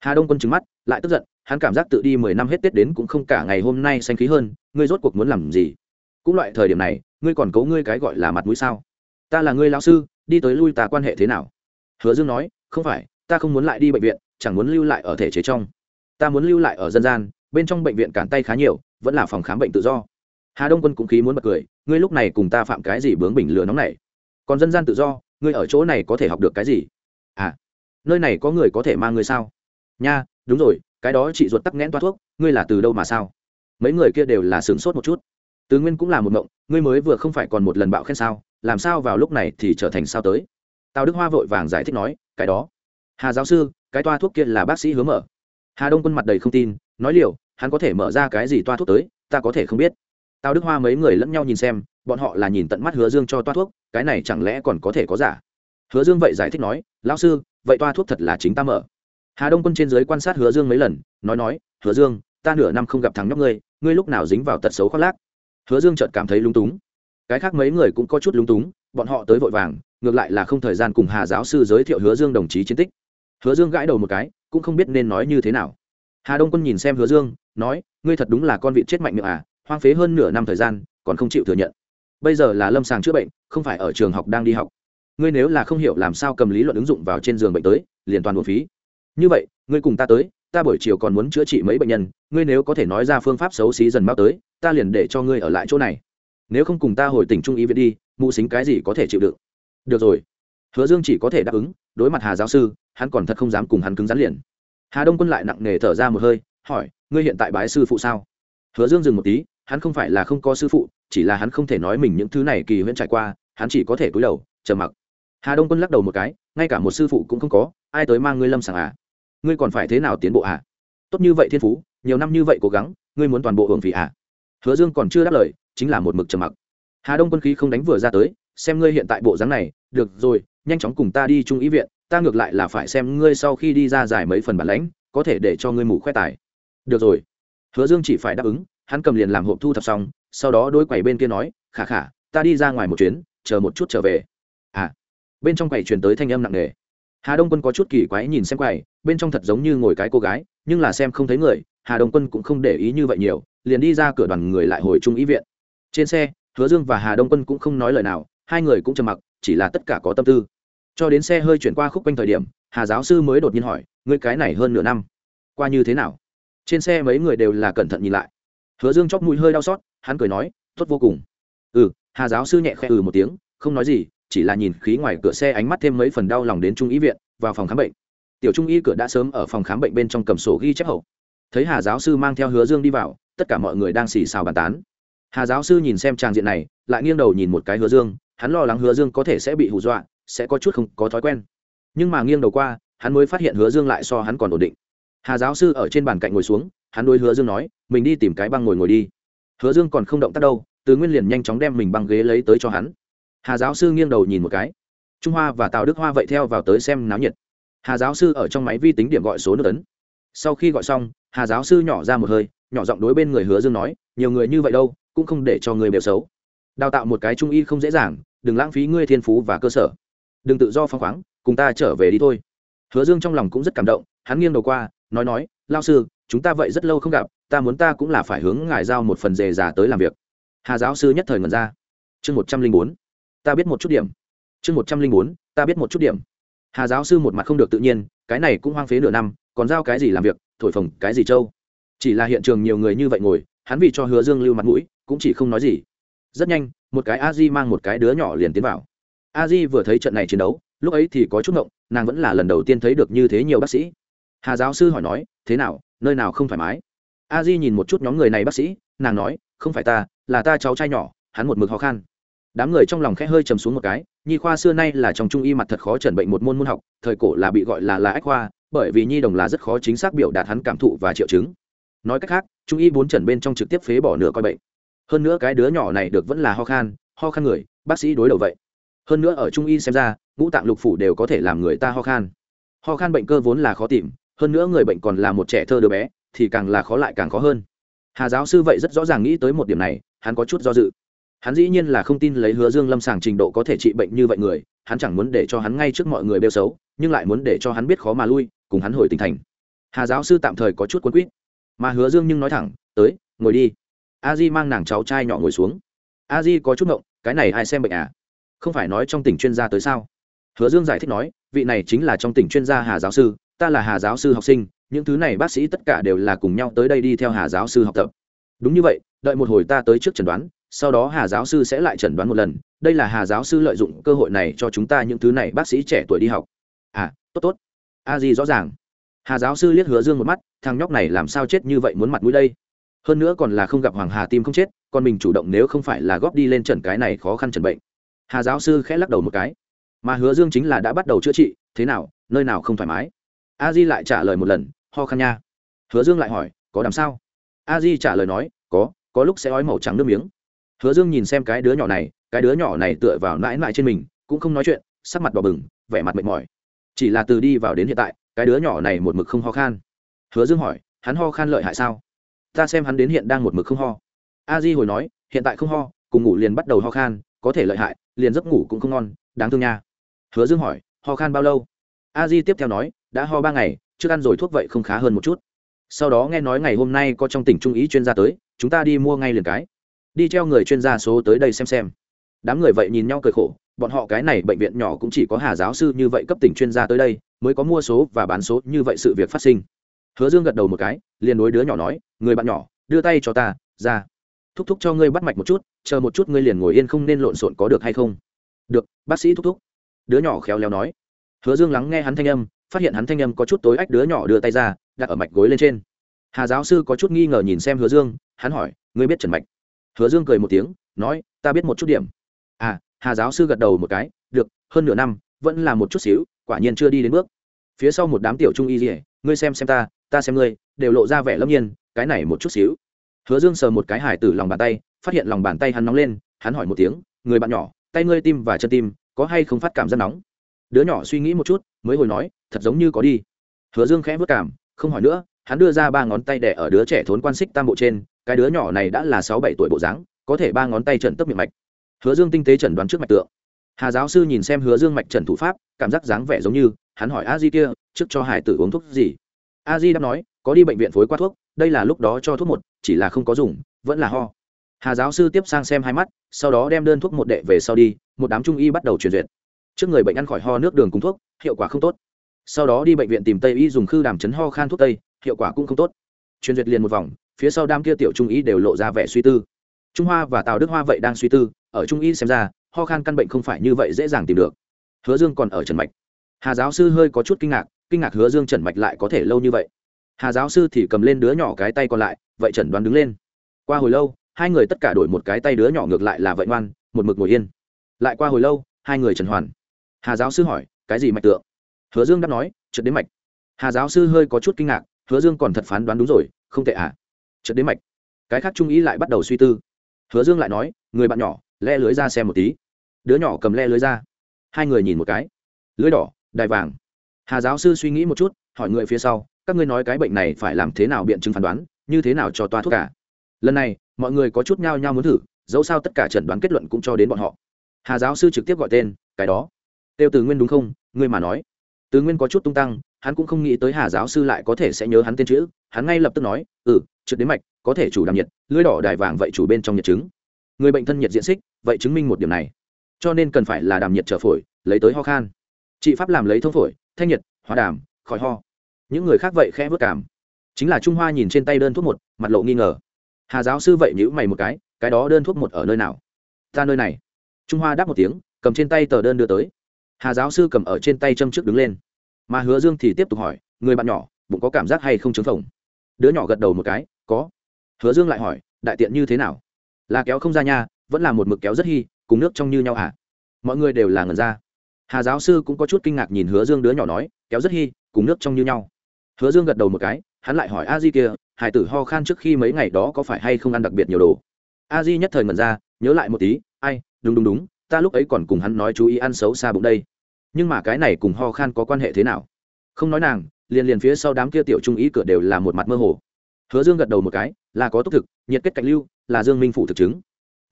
Hà đông quân trừng mắt, lại tức giận hắn cảm giác tự đi mười năm hết tết đến cũng không cả ngày hôm nay xanh khí hơn, ngươi rốt cuộc muốn làm gì? Cũng loại thời điểm này, ngươi còn cấu ngươi cái gọi là mặt mũi sao? Ta là ngươi lao sư, đi tới lui ta quan hệ thế nào? Hứa dương nói, không phải, ta không muốn lại đi bệnh viện, chẳng muốn lưu lại ở thể chế trong. Ta muốn lưu lại ở dân gian, bên trong bệnh viện cản tay khá nhiều, vẫn là phòng khám bệnh tự do. Hà đông quân cũng khí muốn bật cười, ngươi lúc này cùng ta phạm cái gì bướng bỉnh lửa nóng này? Còn dân gian tự do, ngươi ở chỗ này có thể học được cái gì? À nơi này có người có thể mang ngươi sao? Nha, đúng rồi cái đó chị ruột tắc nghẽn toa thuốc, ngươi là từ đâu mà sao? Mấy người kia đều là sửng sốt một chút. Tứ nguyên cũng là một mộng ngươi mới vừa không phải còn một lần bạo khen sao, làm sao vào lúc này thì trở thành sao tới? Tào đức hoa vội vàng giải thích nói, cái đó. Hà giáo sư, cái toa thuốc kia là bác sĩ hướng mở. Hà đông quân mặt đầy không tin, nói liều, hắn có thể mở ra cái gì toa thuốc tới, ta có thể không biết. Tào đức hoa mấy người lẫn nhau nhìn xem, bọn họ là nhìn tận mắt hứa dương cho toa thuốc, cái này chẳng lẽ còn có thể có giả? Hứa dương vậy giải thích nói, lão sư, vậy toa thuốc thật là chính ta mở hà đông quân trên dưới quan sát hứa dương mấy lần, nói nói, hứa dương, ta nửa năm không gặp thằng nhóc ngươi ngươi lúc nào dính vào tật xấu khoác lác? Hứa dương chợt cảm thấy lung túng. Cái khác mấy người cũng có chút lung túng, bọn họ tới vội vàng, ngược lại là không thời gian cùng hà giáo sư giới thiệu hứa dương đồng chí chiến tích. Hứa dương gãi đầu một cái, cũng không biết nên nói như thế nào. Hà đông quân nhìn xem hứa dương, nói, ngươi thật đúng là con vịt chết mạnh miệng à hoang phế hơn nửa năm thời gian, còn không chịu thừa nhận. Bây giờ là lâm sàng chữa bệnh, không phải ở trường học đang đi học. Ngươi nếu là không hiểu làm sao cầm lý luận ứng dụng vào trên giường bệnh tới, liền toàn một phí như vậy, ngươi cùng ta tới, ta buổi chiều còn muốn chữa trị mấy bệnh nhân, ngươi nếu có thể nói ra phương pháp xấu xí dần mau tới, ta liền để cho ngươi ở lại chỗ này. Nếu không cùng ta hồi tỉnh trung ý viện đi, mụ xính cái gì có thể chịu đựng? Được rồi. Hứa dương chỉ có thể đáp ứng, đối mặt hà giáo sư, hắn còn thật không dám cùng hắn cứng rắn liền. Hà đông quân lại nặng nề thở ra một hơi, hỏi, ngươi hiện tại bái sư phụ sao? Hứa dương dừng một tí, hắn không phải là không có sư phụ, chỉ là hắn không thể nói mình những thứ này kỳ huyễn trải qua, hắn chỉ có thể cúi đầu, trầm mặc. Hà đông quân lắc đầu một cái, ngay cả một sư phụ cũng không có, ai tới mang ngươi lâm sàng à? Ngươi còn phải thế nào tiến bộ à? Tốt như vậy thiên phú, nhiều năm như vậy cố gắng, ngươi muốn toàn bộ hưởng phí à? Hứa dương còn chưa đáp lời, chính là một mực trầm mặc. Hà đông quân khí không đánh vừa ra tới, xem ngươi hiện tại bộ dáng này, được rồi, nhanh chóng cùng ta đi trung ý viện, ta ngược lại là phải xem ngươi sau khi đi ra giải mấy phần bản lãnh, có thể để cho ngươi mù khoe tài. Được rồi. Hứa dương chỉ phải đáp ứng, hắn cầm liền làm hộp thu thập xong, sau đó đôi quầy bên kia nói, khả khả, ta đi ra ngoài một chuyến, chờ một chút trở về. À. Bên trong quầy truyền tới thanh âm nặng nề. Hà đông quân có chút kỳ quái nhìn xem quầy bên trong thật giống như ngồi cái cô gái, nhưng là xem không thấy người, hà đông quân cũng không để ý như vậy nhiều, liền đi ra cửa đoàn người lại hồi trung ý viện. Trên xe, hứa dương và hà đông quân cũng không nói lời nào, hai người cũng trầm mặc, chỉ là tất cả có tâm tư. Cho đến xe hơi chuyển qua khúc quanh thời điểm, hà giáo sư mới đột nhiên hỏi, ngươi cái này hơn nửa năm, qua như thế nào? Trên xe mấy người đều là cẩn thận nhìn lại. Hứa dương chóc mũi hơi đau xót, hắn cười nói, tốt vô cùng. Ừ hà giáo sư nhẹ khẽ ừ một tiếng, không nói gì, chỉ là nhìn khí ngoài cửa xe ánh mắt thêm mấy phần đau lòng đến trung ý viện, vào phòng khám bệnh tiểu trung y cửa đã sớm ở phòng khám bệnh bên trong cầm sổ ghi chép hậu. Thấy hà giáo sư mang theo hứa dương đi vào, tất cả mọi người đang xì xào bàn tán. Hà giáo sư nhìn xem trang diện này, lại nghiêng đầu nhìn một cái hứa dương, hắn lo lắng hứa dương có thể sẽ bị hù dọa, sẽ có chút không có thói quen. Nhưng mà nghiêng đầu qua, hắn mới phát hiện hứa dương lại so hắn còn ổn định. Hà giáo sư ở trên bàn cạnh ngồi xuống, hắn đối hứa dương nói, mình đi tìm cái băng ngồi ngồi đi. Hứa dương còn không động tác đâu, từ nguyên liền nhanh chóng đem mình băng ghế lấy tới cho hắn. Hà giáo sư nghiêng đầu nhìn một cái. Trung hoa và tào đức hoa vậy theo vào tới xem náo nhiệt hà giáo sư ở trong máy vi tính điểm gọi số nước ấn. Sau khi gọi xong, hà giáo sư nhỏ ra một hơi, nhỏ giọng đối bên người hứa dương nói, nhiều người như vậy đâu, cũng không để cho người đều xấu. Đào tạo một cái trung y không dễ dàng, đừng lãng phí ngươi thiên phú và cơ sở. Đừng tự do phăng khoáng, cùng ta trở về đi thôi. Hứa dương trong lòng cũng rất cảm động, hắn nghiêng đầu qua, nói nói, lao sư, chúng ta vậy rất lâu không gặp, ta muốn ta cũng là phải hướng ngài giao một phần dề già tới làm việc. Hà giáo sư nhất thời ngần ra. Chương một trăm linh bốn, ta biết một chút điểm. Chương một trăm linh bốn, ta biết một chút điểm hà giáo sư một mặt không được tự nhiên, cái này cũng hoang phế nửa năm, còn giao cái gì làm việc, thổi phồng cái gì trâu? Chỉ là hiện trường nhiều người như vậy ngồi, hắn vì cho hứa dương lưu mặt mũi, cũng chỉ không nói gì. Rất nhanh, một cái a di mang một cái đứa nhỏ liền tiến vào. A di vừa thấy trận này chiến đấu, lúc ấy thì có chút ngộng, nàng vẫn là lần đầu tiên thấy được như thế nhiều bác sĩ. Hà giáo sư hỏi nói, thế nào, nơi nào không thoải mái? A di nhìn một chút nhóm người này bác sĩ, nàng nói, không phải ta, là ta cháu trai nhỏ, hắn một mực khó khăn đám người trong lòng khẽ hơi chầm xuống một cái, nhi khoa xưa nay là trong trung y mặt thật khó chẩn bệnh một môn môn học, thời cổ là bị gọi là là ách khoa, bởi vì nhi đồng là rất khó chính xác biểu đạt hắn cảm thụ và triệu chứng. Nói cách khác, trung y bốn trần bên trong trực tiếp phế bỏ nửa coi bệnh. Hơn nữa cái đứa nhỏ này được vẫn là ho khan ho khan người, bác sĩ đối đầu vậy. Hơn nữa ở trung y xem ra, ngũ tạng lục phủ đều có thể làm người ta ho khan. Ho khan bệnh cơ vốn là khó tìm, hơn nữa người bệnh còn là một trẻ thơ đứa bé, thì càng là khó lại càng khó hơn. Hà giáo sư vậy rất rõ ràng nghĩ tới một điểm này, hắn có chút do dự hắn dĩ nhiên là không tin lấy hứa dương lâm sàng trình độ có thể trị bệnh như vậy người, hắn chẳng muốn để cho hắn ngay trước mọi người bêu xấu, nhưng lại muốn để cho hắn biết khó mà lui, cùng hắn hồi tỉnh thành. Hà giáo sư tạm thời có chút quấn quýt. Mà hứa dương nhưng nói thẳng, tới, ngồi đi. A di mang nàng cháu trai nhỏ ngồi xuống. A di có chút ngộng, cái này ai xem bệnh à? Không phải nói trong tỉnh chuyên gia tới sao? Hứa dương giải thích nói, vị này chính là trong tỉnh chuyên gia hà giáo sư, ta là hà giáo sư học sinh, những thứ này bác sĩ tất cả đều là cùng nhau tới đây đi theo hà giáo sư học tập. Đúng như vậy, đợi một hồi ta tới trước chẩn đoán sau đó hà giáo sư sẽ lại chẩn đoán một lần, đây là hà giáo sư lợi dụng cơ hội này cho chúng ta những thứ này bác sĩ trẻ tuổi đi học. À tốt tốt. A di rõ ràng. Hà giáo sư liếc hứa dương một mắt, thằng nhóc này làm sao chết như vậy muốn mặt mũi đây? Hơn nữa còn là không gặp hoàng hà tim không chết, còn mình chủ động nếu không phải là góp đi lên trần cái này khó khăn trần bệnh. Hà giáo sư khẽ lắc đầu một cái. Mà hứa dương chính là đã bắt đầu chữa trị, thế nào, nơi nào không thoải mái? A di lại trả lời một lần, ho khăn nha. Hứa dương lại hỏi, có làm sao? A di trả lời nói, có có lúc sẽ ói màu trắng nước miếng hứa dương nhìn xem cái đứa nhỏ này, cái đứa nhỏ này tựa vào nãi nãi trên mình, cũng không nói chuyện, sắc mặt đỏ bừng, vẻ mặt mệt mỏi. Chỉ là từ đi vào đến hiện tại, cái đứa nhỏ này một mực không ho khan. Hứa dương hỏi, hắn ho khan lợi hại sao? Ta xem hắn đến hiện đang một mực không ho. A di hồi nói, hiện tại không ho, cùng ngủ liền bắt đầu ho khan, có thể lợi hại, liền giấc ngủ cũng không ngon, đáng thương nha. Hứa dương hỏi, ho khan bao lâu? A di tiếp theo nói, đã ho ba ngày, trước ăn rồi thuốc vậy không khá hơn một chút. Sau đó nghe nói ngày hôm nay có trong tỉnh trung ý chuyên gia tới, chúng ta đi mua ngay liền cái đi treo người chuyên gia số tới đây xem xem. Đám người vậy nhìn nhau cười khổ, bọn họ cái này bệnh viện nhỏ cũng chỉ có hà giáo sư như vậy cấp tỉnh chuyên gia tới đây, mới có mua số và bán số như vậy sự việc phát sinh. Hứa dương gật đầu một cái, liền đối đứa nhỏ nói, người bạn nhỏ, đưa tay cho ta, ra. Thúc thúc cho ngươi bắt mạch một chút, chờ một chút ngươi liền ngồi yên không nên lộn xộn có được hay không? Được, bác sĩ thúc thúc. Đứa nhỏ khéo léo nói. Hứa dương lắng nghe hắn thanh âm, phát hiện hắn thanh âm có chút tối ách đứa nhỏ đưa tay ra, đặt ở mạch gối lên trên. Hà giáo sư có chút nghi ngờ nhìn xem hứa dương, hắn hỏi, ngươi biết trần mạch? Hứa dương cười một tiếng, nói, ta biết một chút điểm. À hà giáo sư gật đầu một cái, được, hơn nửa năm, vẫn là một chút xíu, quả nhiên chưa đi đến bước. Phía sau một đám tiểu trung y dỉa ngươi xem xem ta ta xem ngươi, đều lộ ra vẻ lâm nhiên, cái này một chút xíu. Hứa dương sờ một cái hải tử lòng bàn tay, phát hiện lòng bàn tay hắn nóng lên, hắn hỏi một tiếng, người bạn nhỏ, tay ngươi tim và chân tim, có hay không phát cảm rất nóng? Đứa nhỏ suy nghĩ một chút, mới hồi nói, thật giống như có đi. Hứa dương khẽ vất cảm, không hỏi nữa, hắn đưa ra ba ngón tay đẻ ở đứa trẻ thốn quan xích tam bộ trên cái đứa nhỏ này đã là sáu bảy tuổi bộ dáng, có thể ba ngón tay trần tấp miệng mạch. Hứa dương tinh tế chẩn đoán trước mạch tượng. Hà giáo sư nhìn xem hứa dương mạch trần thủ pháp, cảm giác dáng vẻ giống như, hắn hỏi a di kia, trước cho hải tử uống thuốc gì? A di đã nói, có đi bệnh viện phối qua thuốc, đây là lúc đó cho thuốc một, chỉ là không có dùng, vẫn là ho. Hà giáo sư tiếp sang xem hai mắt, sau đó đem đơn thuốc một đệ về sau đi, một đám trung y bắt đầu truyền duyệt. Trước người bệnh ăn khỏi ho nước đường cùng thuốc, hiệu quả không tốt. Sau đó đi bệnh viện tìm tây y dùng khư đàm chấn ho khan thuốc tây, hiệu quả cũng không tốt. Truyền duyệt liền một vòng phía sau đám kia tiểu trung y đều lộ ra vẻ suy tư. Trung hoa và tào đức hoa vậy đang suy tư, ở trung y xem ra, ho khan căn bệnh không phải như vậy dễ dàng tìm được. Hứa dương còn ở trần mạch. Hà giáo sư hơi có chút kinh ngạc kinh ngạc hứa dương trần mạch lại có thể lâu như vậy. Hà giáo sư thì cầm lên đứa nhỏ cái tay còn lại, vậy trần đoán đứng lên. Qua hồi lâu, hai người tất cả đổi một cái tay đứa nhỏ ngược lại là vậy ngoan, một mực ngồi yên. Lại qua hồi lâu, hai người trần hoàn. Hà giáo sư hỏi, cái gì mạch tượng? Hứa dương đáp nói, trượt đến mạch. Hà giáo sư hơi có chút kinh ngạc, hứa dương còn thật phán đoán đúng rồi, không tệ à chợt đến mạch. Cái khác trung ý lại bắt đầu suy tư. Hứa dương lại nói, người bạn nhỏ, le lưới ra xem một tí. Đứa nhỏ cầm le lưới ra. Hai người nhìn một cái. Lưới đỏ, đài vàng. Hà giáo sư suy nghĩ một chút, hỏi người phía sau, các ngươi nói cái bệnh này phải làm thế nào biện chứng phán đoán, như thế nào cho toa thuốc cả? Lần này, mọi người có chút nhao nhao muốn thử, dẫu sao tất cả chẩn đoán kết luận cũng cho đến bọn họ. Hà giáo sư trực tiếp gọi tên, cái đó. Tiêu từ nguyên đúng không? Ngươi mà nói. Từ nguyên có chút tung tăng hắn cũng không nghĩ tới hà giáo sư lại có thể sẽ nhớ hắn tên chữ, hắn ngay lập tức nói ừ trượt đến mạch, có thể chủ đàm nhiệt, lưới đỏ đài vàng vậy chủ bên trong nhiệt chứng. Người bệnh thân nhiệt diện xích, vậy chứng minh một điểm này. Cho nên cần phải là đàm nhiệt trở phổi, lấy tới ho khan. Trị pháp làm lấy thông phổi, thanh nhiệt, hóa đàm, khỏi ho. Những người khác vậy khẽ vớt cảm chính là trung hoa nhìn trên tay đơn thuốc một, mặt lộ nghi ngờ. Hà giáo sư vậy nhữ mày một cái cái đó đơn thuốc một ở nơi nào? Ta nơi này. Trung hoa đáp một tiếng, cầm trên tay tờ đơn đưa tới. Hà giáo sư cầm ở trên tay châm trước đứng lên mà hứa dương thì tiếp tục hỏi, người bạn nhỏ, bụng có cảm giác hay không chứng phồng? Đứa nhỏ gật đầu một cái, có. Hứa dương lại hỏi, đại tiện như thế nào? Là kéo không ra nha, vẫn là một mực kéo rất hy cùng nước trong như nhau à? Mọi người đều là ngần ra. Hà giáo sư cũng có chút kinh ngạc nhìn hứa dương đứa nhỏ nói, kéo rất hy cùng nước trong như nhau. Hứa dương gật đầu một cái, hắn lại hỏi a di kia, hải tử ho khan trước khi mấy ngày đó có phải hay không ăn đặc biệt nhiều đồ? A di nhất thời ngần ra, nhớ lại một tí, ai, đúng đúng đúng, ta lúc ấy còn cùng hắn nói chú ý ăn xấu xa bụng đây nhưng mà cái này cùng ho khan có quan hệ thế nào? Không nói nàng, liền liền phía sau đám kia tiểu trung ý cửa đều là một mặt mơ hồ. Hứa dương gật đầu một cái, là có túc thực, nhiệt kết cạnh lưu, là dương minh phủ thực chứng.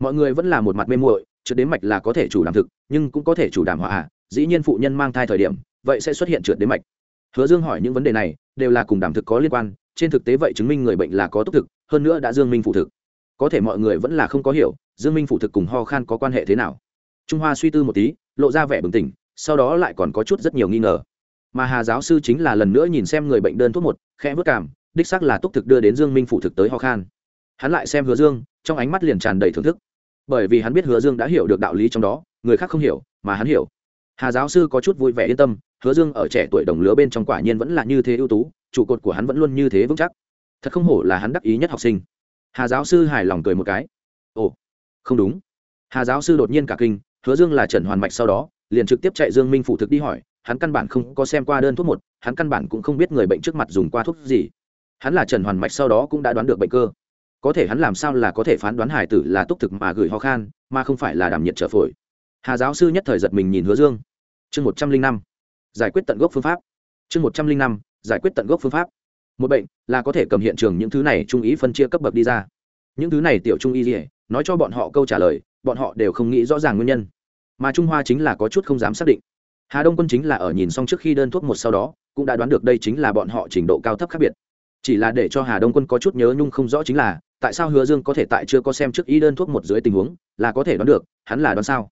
Mọi người vẫn là một mặt mê muội trượt đến mạch là có thể chủ đảm thực, nhưng cũng có thể chủ đảm hỏa à, dĩ nhiên phụ nhân mang thai thời điểm, vậy sẽ xuất hiện trượt đến mạch. Hứa dương hỏi những vấn đề này, đều là cùng đảm thực có liên quan, trên thực tế vậy chứng minh người bệnh là có túc thực, hơn nữa đã dương minh phụ thực. Có thể mọi người vẫn là không có hiểu, dương minh phụ thực cùng ho khan có quan hệ thế nào? Trung hoa suy tư một tí, lộ ra vẻ bừng tỉnh sau đó lại còn có chút rất nhiều nghi ngờ. Mà hà giáo sư chính là lần nữa nhìn xem người bệnh đơn thuốc một, khẽ vất cảm, đích xác là túc thực đưa đến dương minh phụ thực tới ho khan. Hắn lại xem hứa dương, trong ánh mắt liền tràn đầy thưởng thức. Bởi vì hắn biết hứa dương đã hiểu được đạo lý trong đó, người khác không hiểu, mà hắn hiểu. Hà giáo sư có chút vui vẻ yên tâm, hứa dương ở trẻ tuổi đồng lứa bên trong quả nhiên vẫn là như thế ưu tú, trụ cột của hắn vẫn luôn như thế vững chắc. Thật không hổ là hắn đắc ý nhất học sinh. Hà giáo sư hài lòng cười một cái. Ồ, không đúng. Hà giáo sư đột nhiên cả kinh, hứa dương là trần hoàn mạch sau đó liền trực tiếp chạy dương minh phụ thực đi hỏi, hắn căn bản không có xem qua đơn thuốc một, hắn căn bản cũng không biết người bệnh trước mặt dùng qua thuốc gì. Hắn là trần hoàn mạch sau đó cũng đã đoán được bệnh cơ. Có thể hắn làm sao là có thể phán đoán hải tử là túc thực mà gửi ho khan, mà không phải là đảm nhiệt trở phổi. Hà giáo sư nhất thời giật mình nhìn hứa dương. Chương một trăm linh năm. Giải quyết tận gốc phương pháp. Chương một trăm linh năm. Giải quyết tận gốc phương pháp. Một bệnh là có thể cầm hiện trường những thứ này trung ý phân chia cấp bậc đi ra. Những thứ này tiểu trung y gì nói cho bọn họ câu trả lời, bọn họ đều không nghĩ rõ ràng nguyên nhân mà trung hoa chính là có chút không dám xác định. Hà đông quân chính là ở nhìn xong trước khi đơn thuốc một sau đó, cũng đã đoán được đây chính là bọn họ trình độ cao thấp khác biệt. Chỉ là để cho hà đông quân có chút nhớ nhung không rõ chính là, tại sao hứa dương có thể tại chưa có xem trước y đơn thuốc một dưới tình huống, là có thể đoán được, hắn là đoán sao?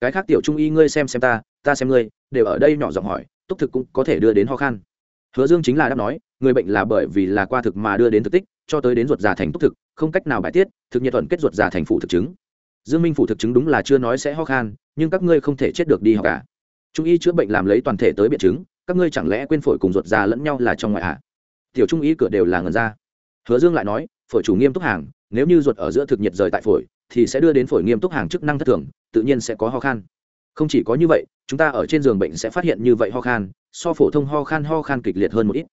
Cái khác tiểu trung y ngươi xem xem ta ta xem ngươi, đều ở đây nhỏ giọng hỏi, túc thực cũng có thể đưa đến ho khan. Hứa dương chính là đáp nói, người bệnh là bởi vì là qua thực mà đưa đến thực tích, cho tới đến ruột già thành túc thực, không cách nào bài tiết, thực nhiệt thuận kết ruột già thành phủ thực chứng dương minh phủ thực chứng đúng là chưa nói sẽ ho khan, nhưng các ngươi không thể chết được đi học cả trung y chữa bệnh làm lấy toàn thể tới biện chứng, các ngươi chẳng lẽ quên phổi cùng ruột già lẫn nhau là trong ngoại hạ tiểu trung y cửa đều là ngần ra. Hứa dương lại nói, phổi chủ nghiêm túc hàng, nếu như ruột ở giữa thực nhiệt rời tại phổi, thì sẽ đưa đến phổi nghiêm túc hàng chức năng thất thường, tự nhiên sẽ có ho khan. Không chỉ có như vậy, chúng ta ở trên giường bệnh sẽ phát hiện như vậy ho khan, so phổ thông ho khan ho khan kịch liệt hơn một ít.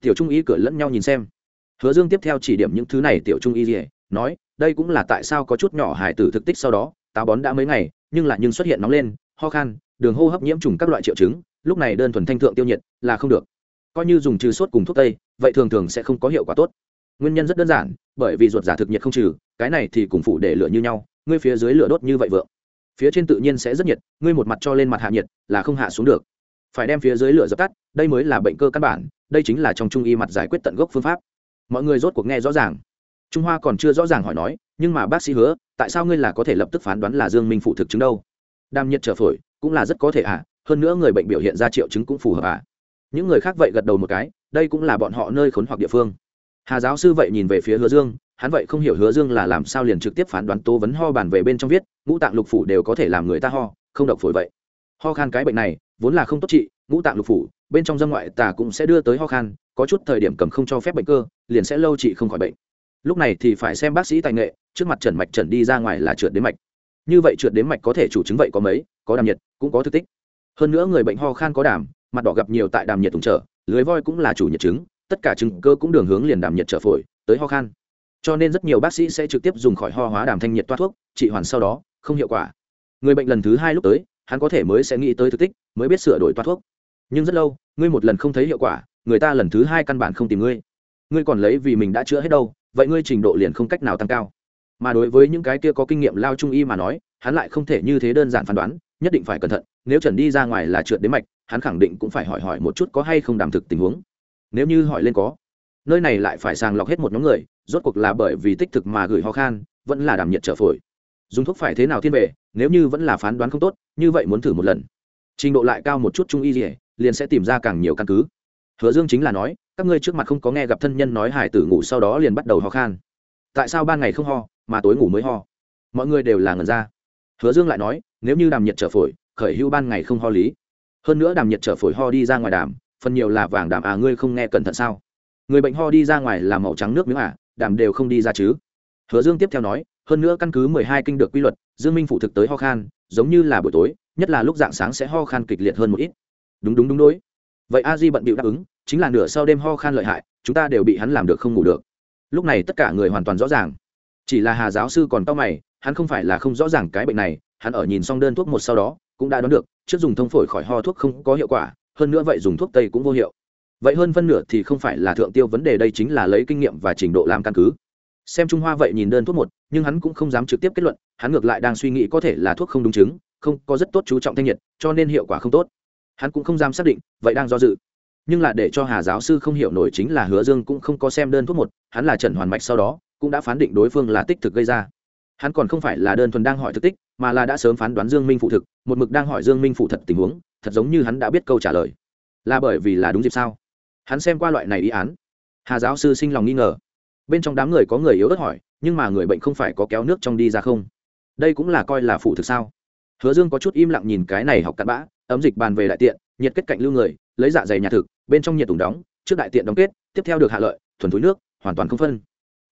Tiểu trung y cửa lẫn nhau nhìn xem. Hứa dương tiếp theo chỉ điểm những thứ này, tiểu trung y gì nói, đây cũng là tại sao có chút nhỏ hải tử thực tích sau đó, táo bón đã mấy ngày, nhưng lại nhưng xuất hiện nóng lên, ho khan, đường hô hấp nhiễm trùng các loại triệu chứng, lúc này đơn thuần thanh thượng tiêu nhiệt, là không được. Coi như dùng trừ sốt cùng thuốc tây, vậy thường thường sẽ không có hiệu quả tốt. Nguyên nhân rất đơn giản, bởi vì ruột giả thực nhiệt không trừ, cái này thì cùng phụ để lửa như nhau, ngươi phía dưới lửa đốt như vậy vượng. Phía trên tự nhiên sẽ rất nhiệt, ngươi một mặt cho lên mặt hạ nhiệt, là không hạ xuống được. Phải đem phía dưới lửa dập tắt, đây mới là bệnh cơ căn bản, đây chính là trong trung y mặt giải quyết tận gốc phương pháp. Mọi người rốt cuộc nghe rõ ràng trung hoa còn chưa rõ ràng hỏi nói, nhưng mà bác sĩ hứa, tại sao ngươi là có thể lập tức phán đoán là dương minh phụ thực chứng đâu? Đam nhiệt trở phổi, cũng là rất có thể à hơn nữa người bệnh biểu hiện ra triệu chứng cũng phù hợp à. Những người khác vậy gật đầu một cái, đây cũng là bọn họ nơi khốn hoặc địa phương. Hà giáo sư vậy nhìn về phía hứa dương, hắn vậy không hiểu hứa dương là làm sao liền trực tiếp phán đoán tố vấn ho bàn về bên trong viết, ngũ tạng lục phủ đều có thể làm người ta ho, không độc phổi vậy. Ho khan cái bệnh này, vốn là không tốt trị, ngũ tạng lục phủ, bên trong dâm ngoại tà cũng sẽ đưa tới ho khan, có chút thời điểm cầm không cho phép bệnh cơ, liền sẽ lâu trị không khỏi bệnh lúc này thì phải xem bác sĩ tài nghệ, trước mặt trần mạch trần đi ra ngoài là trượt đến mạch. Như vậy trượt đến mạch có thể chủ chứng vậy có mấy, có đàm nhiệt, cũng có thực tích. Hơn nữa người bệnh ho khan có đàm, mặt đỏ gặp nhiều tại đàm nhiệt tùng trở, lưới voi cũng là chủ nhiệt chứng, tất cả chứng cơ cũng đường hướng liền đàm nhiệt trở phổi, tới ho khan. Cho nên rất nhiều bác sĩ sẽ trực tiếp dùng khỏi ho hóa đàm thanh nhiệt toát thuốc, trị hoàn sau đó, không hiệu quả. Người bệnh lần thứ hai lúc tới, hắn có thể mới sẽ nghĩ tới thực tích, mới biết sửa đổi toát thuốc. Nhưng rất lâu, ngươi một lần không thấy hiệu quả, người ta lần thứ hai căn bản không tìm ngươi. Ngươi còn lấy vì mình đã chữa hết đâu vậy ngươi trình độ liền không cách nào tăng cao. Mà đối với những cái kia có kinh nghiệm lao trung y mà nói, hắn lại không thể như thế đơn giản phán đoán, nhất định phải cẩn thận, nếu trần đi ra ngoài là trượt đến mạch, hắn khẳng định cũng phải hỏi hỏi một chút có hay không đảm thực tình huống. Nếu như hỏi lên có, nơi này lại phải sàng lọc hết một nhóm người, rốt cuộc là bởi vì tích thực mà gửi ho khan, vẫn là đảm nhiệt trở phổi. Dùng thuốc phải thế nào thiên về, nếu như vẫn là phán đoán không tốt, như vậy muốn thử một lần. Trình độ lại cao một chút trung y gì liền sẽ tìm ra càng nhiều căn cứ. Hứa dương chính là nói các ngươi trước mặt không có nghe gặp thân nhân nói hải tử ngủ sau đó liền bắt đầu ho khan. Tại sao ban ngày không ho, mà tối ngủ mới ho? Mọi người đều là ngần ra. Hứa dương lại nói, nếu như đàm nhiệt trở phổi, khởi hưu ban ngày không ho lý. Hơn nữa đàm nhiệt trở phổi ho đi ra ngoài đàm, phần nhiều là vàng đàm à ngươi không nghe cẩn thận sao? Người bệnh ho đi ra ngoài là màu trắng nước miếng à đàm đều không đi ra chứ. Hứa dương tiếp theo nói, hơn nữa căn cứ mười hai kinh được quy luật, dương minh phụ thực tới ho khan, giống như là buổi tối, nhất là lúc dạng sáng sẽ ho khan kịch liệt hơn một ít. Đúng đúng đúng đối vậy a di bận bịu đáp ứng, chính là nửa sau đêm ho khan lợi hại, chúng ta đều bị hắn làm được không ngủ được. Lúc này tất cả người hoàn toàn rõ ràng. Chỉ là hà giáo sư còn tao mày, hắn không phải là không rõ ràng cái bệnh này, hắn ở nhìn xong đơn thuốc một sau đó, cũng đã đoán được, trước dùng thông phổi khỏi ho thuốc không có hiệu quả, hơn nữa vậy dùng thuốc tây cũng vô hiệu. Vậy hơn phân nửa thì không phải là thượng tiêu vấn đề đây chính là lấy kinh nghiệm và trình độ làm căn cứ. Xem trung hoa vậy nhìn đơn thuốc một, nhưng hắn cũng không dám trực tiếp kết luận, hắn ngược lại đang suy nghĩ có thể là thuốc không đúng chứng, không có rất tốt chú trọng thanh nhiệt, cho nên hiệu quả không tốt hắn cũng không dám xác định, vậy đang do dự. Nhưng là để cho hà giáo sư không hiểu nổi chính là hứa dương cũng không có xem đơn thuốc một, hắn là trần hoàn mạch sau đó, cũng đã phán định đối phương là tích thực gây ra. Hắn còn không phải là đơn thuần đang hỏi thực tích, mà là đã sớm phán đoán dương minh phụ thực, một mực đang hỏi dương minh phụ thật tình huống, thật giống như hắn đã biết câu trả lời. Là bởi vì là đúng dịp sao? Hắn xem qua loại này ý án. Hà giáo sư sinh lòng nghi ngờ. Bên trong đám người có người yếu ớt hỏi, nhưng mà người bệnh không phải có kéo nước trong đi ra không? Đây cũng là coi là phụ thực sao? Hứa dương có chút im lặng nhìn cái này học cặn bã, ấm dịch bàn về đại tiện, nhiệt kết cạnh lưu người, lấy dạ dày nhà thực, bên trong nhiệt tùng đóng, trước đại tiện đóng kết, tiếp theo được hạ lợi, thuần túi nước, hoàn toàn không phân.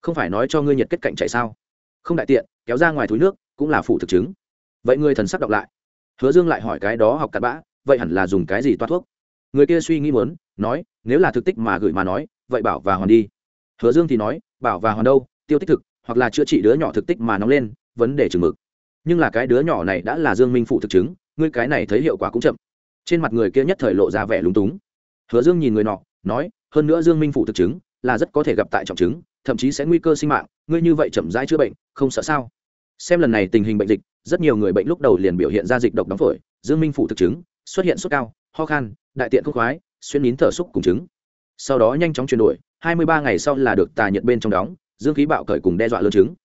Không phải nói cho ngươi nhiệt kết cạnh chạy sao? Không đại tiện, kéo ra ngoài túi nước, cũng là phụ thực chứng. Vậy ngươi thần sắc đọc lại. Hứa dương lại hỏi cái đó học cặn bã, vậy hẳn là dùng cái gì toát thuốc? Người kia suy nghĩ muốn, nói, nếu là thực tích mà gửi mà nói, vậy bảo và hoàn đi. Hứa dương thì nói, bảo và hoàn đâu, tiêu tích thực, hoặc là chữa trị đứa nhỏ thực tích mà nóng lên, vấn đề chừng mực nhưng là cái đứa nhỏ này đã là dương minh phụ thực chứng, ngươi cái này thấy hiệu quả cũng chậm. Trên mặt người kia nhất thời lộ ra vẻ lúng túng. Hứa dương nhìn người nọ, nói, hơn nữa dương minh phụ thực chứng là rất có thể gặp tại trọng chứng, thậm chí sẽ nguy cơ sinh mạng, ngươi như vậy chậm rãi chữa bệnh, không sợ sao? Xem lần này tình hình bệnh dịch, rất nhiều người bệnh lúc đầu liền biểu hiện ra dịch độc đóng phổi, dương minh phụ thực chứng xuất hiện sốt cao, ho khan, đại tiện không khoái, xuyên nín thở xúc cùng chứng. Sau đó nhanh chóng chuyển đổi, hai mươi ba ngày sau là được tà nhiệt bên trong đóng, dương khí bạo cởi cùng đe dọa lớn chứng.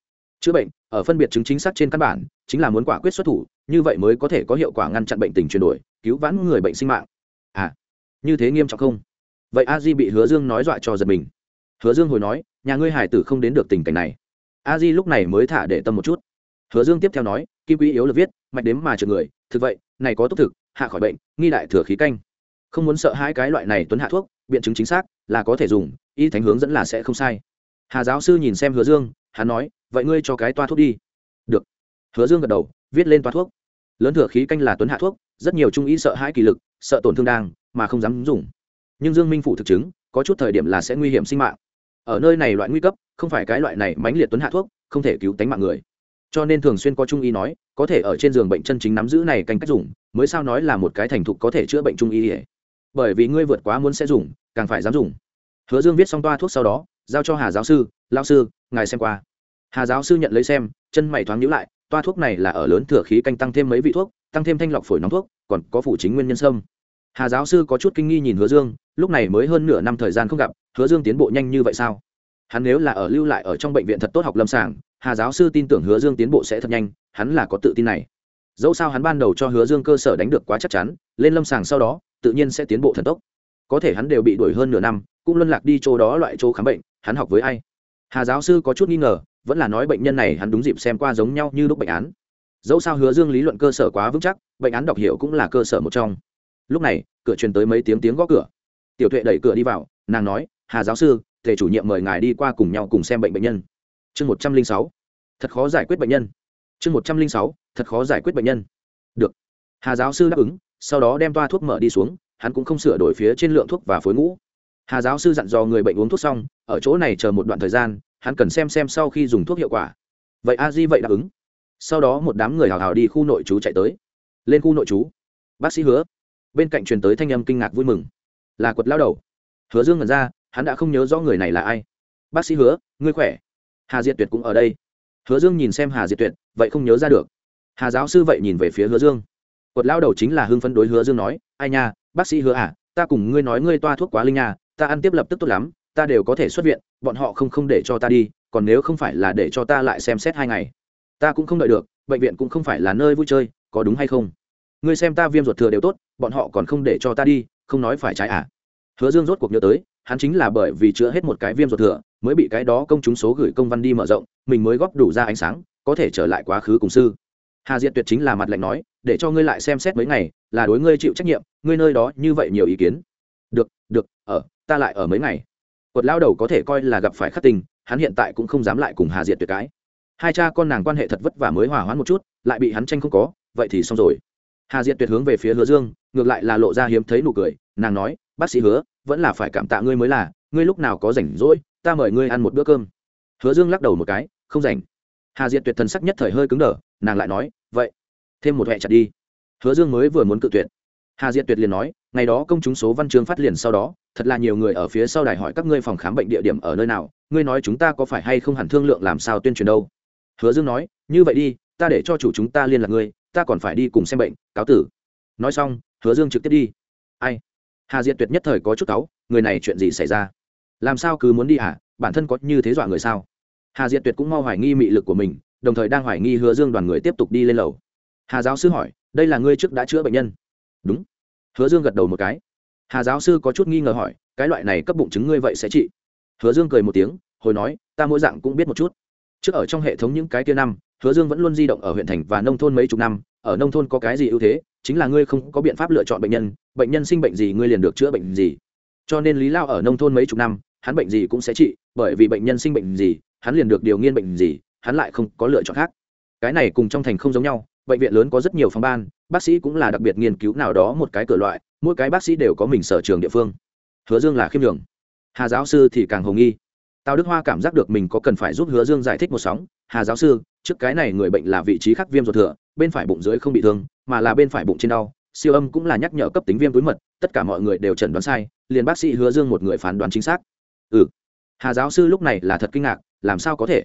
Chữa bệnh, ở phân biệt chứng chính xác trên căn bản chính là muốn quả quyết xuất thủ, như vậy mới có thể có hiệu quả ngăn chặn bệnh tình chuyển đổi, cứu vãn người bệnh sinh mạng. À như thế nghiêm trọng không? Vậy a di bị hứa dương nói dọa cho giật mình. Hứa dương hồi nói, nhà ngươi hải tử không đến được tình cảnh này. A di lúc này mới thả để tâm một chút. Hứa dương tiếp theo nói, kim quý yếu là viết, mạch đếm mà trừ người, thực vậy, này có tốt thực, hạ khỏi bệnh, nghi đại thừa khí canh. Không muốn sợ hai cái loại này tuấn hạ thuốc, biện chứng chính xác là có thể dùng, y thánh hướng dẫn là sẽ không sai. Hà giáo sư nhìn xem hứa dương, hắn nói, vậy ngươi cho cái toa thuốc đi hứa dương gật đầu, viết lên toa thuốc. Lớn thừa khí canh là tuấn hạ thuốc, rất nhiều trung ý sợ hãi kỳ lực, sợ tổn thương đang, mà không dám dùng. Nhưng dương minh phủ thực chứng, có chút thời điểm là sẽ nguy hiểm sinh mạng. Ở nơi này loại nguy cấp, không phải cái loại này mãnh liệt tuấn hạ thuốc, không thể cứu tính mạng người. Cho nên thường xuyên có trung y nói, có thể ở trên giường bệnh chân chính nắm giữ này canh cách dùng, mới sao nói là một cái thành thục có thể chữa bệnh trung y bởi vì ngươi vượt quá muốn sẽ dùng, càng phải dám dùng. Hứa dương viết xong toa thuốc sau đó, giao cho hà giáo sư lao sư, ngài xem qua. Hà giáo sư nhận lấy xem, chân mày thoáng nhữ lại toa thuốc này là ở lớn thừa khí canh tăng thêm mấy vị thuốc, tăng thêm thanh lọc phổi nóng thuốc, còn có phụ chính nguyên nhân sâm. Hà giáo sư có chút kinh nghi nhìn hứa dương, lúc này mới hơn nửa năm thời gian không gặp, hứa dương tiến bộ nhanh như vậy sao? Hắn nếu là ở lưu lại ở trong bệnh viện thật tốt học lâm sàng, hà giáo sư tin tưởng hứa dương tiến bộ sẽ thật nhanh, hắn là có tự tin này. Dẫu sao hắn ban đầu cho hứa dương cơ sở đánh được quá chắc chắn, lên lâm sàng sau đó, tự nhiên sẽ tiến bộ thần tốc. Có thể hắn đều bị đuổi hơn nửa năm, cũng luân lạc đi chỗ đó loại chỗ khám bệnh, hắn học với ai? Hà giáo sư có chút nghi ngờ, vẫn là nói bệnh nhân này hắn đúng dịp xem qua giống nhau như lúc bệnh án. Dẫu sao hứa dương lý luận cơ sở quá vững chắc, bệnh án đọc hiểu cũng là cơ sở một trong. Lúc này, cửa truyền tới mấy tiếng tiếng gõ cửa. Tiểu tuệ đẩy cửa đi vào, nàng nói, hà giáo sư thể chủ nhiệm mời ngài đi qua cùng nhau cùng xem bệnh bệnh nhân. Chương một trăm linh sáu. Thật khó giải quyết bệnh nhân. Chương một trăm linh sáu, thật khó giải quyết bệnh nhân. Được. Hà giáo sư đáp ứng, sau đó đem toa thuốc mở đi xuống, hắn cũng không sửa đổi phía trên lượng thuốc và phối ngũ hà giáo sư dặn dò người bệnh uống thuốc xong, ở chỗ này chờ một đoạn thời gian, hắn cần xem xem sau khi dùng thuốc hiệu quả. Vậy a di vậy đáp ứng. Sau đó một đám người hào hào đi khu nội chú chạy tới. Lên khu nội chú bác sĩ hứa. Bên cạnh truyền tới thanh âm kinh ngạc vui mừng. Là quật lao đầu. Hứa dương ngẩn ra, hắn đã không nhớ rõ người này là ai. Bác sĩ hứa, ngươi khỏe? Hà diệt tuyệt cũng ở đây. Hứa dương nhìn xem hà diệt tuyệt, vậy không nhớ ra được. Hà giáo sư vậy nhìn về phía hứa dương. Quật lao đầu chính là hưng phấn đối hứa dương nói, ai nha, bác sĩ hứa à ta cùng ngươi nói ngươi toa thuốc quá linh nha ta ăn tiếp lập tức tốt lắm, ta đều có thể xuất viện, bọn họ không không để cho ta đi, còn nếu không phải là để cho ta lại xem xét hai ngày. Ta cũng không đợi được, bệnh viện cũng không phải là nơi vui chơi, có đúng hay không? Ngươi xem ta viêm ruột thừa đều tốt, bọn họ còn không để cho ta đi, không nói phải trái à? Hứa dương rốt cuộc nhớ tới, hắn chính là bởi vì chữa hết một cái viêm ruột thừa, mới bị cái đó công chúng số gửi công văn đi mở rộng, mình mới góp đủ ra ánh sáng, có thể trở lại quá khứ cùng sư. Hà diệt tuyệt chính là mặt lạnh nói, để cho ngươi lại xem xét mấy ngày, là đối ngươi chịu trách nhiệm, ngươi nơi đó như vậy nhiều ý kiến. Được được, ở ta lại ở mấy ngày. Quật lao đầu có thể coi là gặp phải khắc tình, hắn hiện tại cũng không dám lại cùng hà diệt tuyệt cái. Hai cha con nàng quan hệ thật vất vả mới hòa hoãn một chút, lại bị hắn tranh không có, vậy thì xong rồi. Hà diệt tuyệt hướng về phía hứa dương, ngược lại là lộ ra hiếm thấy nụ cười, nàng nói, bác sĩ hứa, vẫn là phải cảm tạ ngươi mới là, ngươi lúc nào có rảnh rỗi, ta mời ngươi ăn một bữa cơm. Hứa dương lắc đầu một cái, không rảnh. Hà diệt tuyệt thần sắc nhất thời hơi cứng đờ, nàng lại nói, vậy, thêm một huệ chặt đi. Hứa dương mới vừa muốn cự tuyệt. Hà diệt tuyệt liền nói, ngày đó công chúng số văn chương phát liền sau đó thật là nhiều người ở phía sau đài hỏi các ngươi phòng khám bệnh địa điểm ở nơi nào, ngươi nói chúng ta có phải hay không hẳn thương lượng làm sao tuyên truyền đâu? Hứa dương nói, như vậy đi, ta để cho chủ chúng ta liên lạc ngươi, ta còn phải đi cùng xem bệnh, cáo tử. Nói xong, hứa dương trực tiếp đi. Ai? Hà diệt tuyệt nhất thời có chút cáu, người này chuyện gì xảy ra? Làm sao cứ muốn đi hả? Bản thân có như thế dọa người sao? Hà diệt tuyệt cũng mau hoài nghi mị lực của mình, đồng thời đang hoài nghi hứa dương đoàn người tiếp tục đi lên lầu. Hà giáo sư hỏi, đây là ngươi trước đã chữa bệnh nhân? Đúng. Hứa dương gật đầu một cái hà giáo sư có chút nghi ngờ hỏi, cái loại này cấp bụng chứng ngươi vậy sẽ trị? Hứa dương cười một tiếng, hồi nói, ta mỗi dạng cũng biết một chút. Trước ở trong hệ thống những cái kia năm, hứa dương vẫn luôn di động ở huyện thành và nông thôn mấy chục năm, ở nông thôn có cái gì ưu thế, chính là ngươi không có biện pháp lựa chọn bệnh nhân bệnh nhân sinh bệnh gì ngươi liền được chữa bệnh gì. Cho nên lý lao ở nông thôn mấy chục năm, hắn bệnh gì cũng sẽ trị, bởi vì bệnh nhân sinh bệnh gì, hắn liền được điều nghiên bệnh gì, hắn lại không có lựa chọn khác. Cái này cùng trong thành không giống nhau, bệnh viện lớn có rất nhiều phòng ban, bác sĩ cũng là đặc biệt nghiên cứu nào đó một cái cửa loại mỗi cái bác sĩ đều có mình sở trường địa phương. Hứa dương là khiêm đường hà giáo sư thì càng hồng nghi. Tào đức hoa cảm giác được mình có cần phải giúp hứa dương giải thích một sóng. Hà giáo sư, trước cái này người bệnh là vị trí khác viêm ruột thừa, bên phải bụng dưới không bị thương, mà là bên phải bụng trên đau. Siêu âm cũng là nhắc nhở cấp tính viêm túi mật, tất cả mọi người đều chẩn đoán sai, liền bác sĩ hứa dương một người phán đoán chính xác. Ừ. Hà giáo sư lúc này là thật kinh ngạc, làm sao có thể?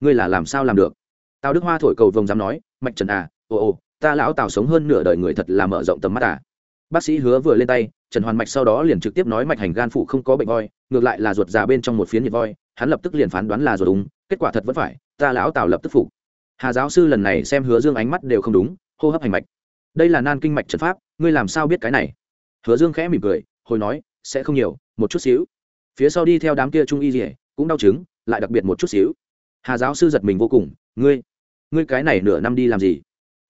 Ngươi là làm sao làm được? Tào đức hoa thổi cầu vồng dám nói, mạch trần à ồ ồ, ta lão tào sống hơn nửa đời người thật là mở rộng tầm mắt à bác sĩ hứa vừa lên tay, trần hoàn mạch sau đó liền trực tiếp nói mạch hành gan phụ không có bệnh voi, ngược lại là ruột già bên trong một phiến nhiệt voi, hắn lập tức liền phán đoán là ruột đúng, kết quả thật vẫn phải, ta lão tào lập tức phục. Hà giáo sư lần này xem hứa dương ánh mắt đều không đúng, hô hấp hành mạch. Đây là nan kinh mạch trần pháp, ngươi làm sao biết cái này? Hứa dương khẽ mỉm cười, hồi nói, sẽ không nhiều, một chút xíu. Phía sau đi theo đám kia trung y dỉa cũng đau chứng, lại đặc biệt một chút xíu. Hà giáo sư giật mình vô cùng, ngươi ngươi cái này nửa năm đi làm gì?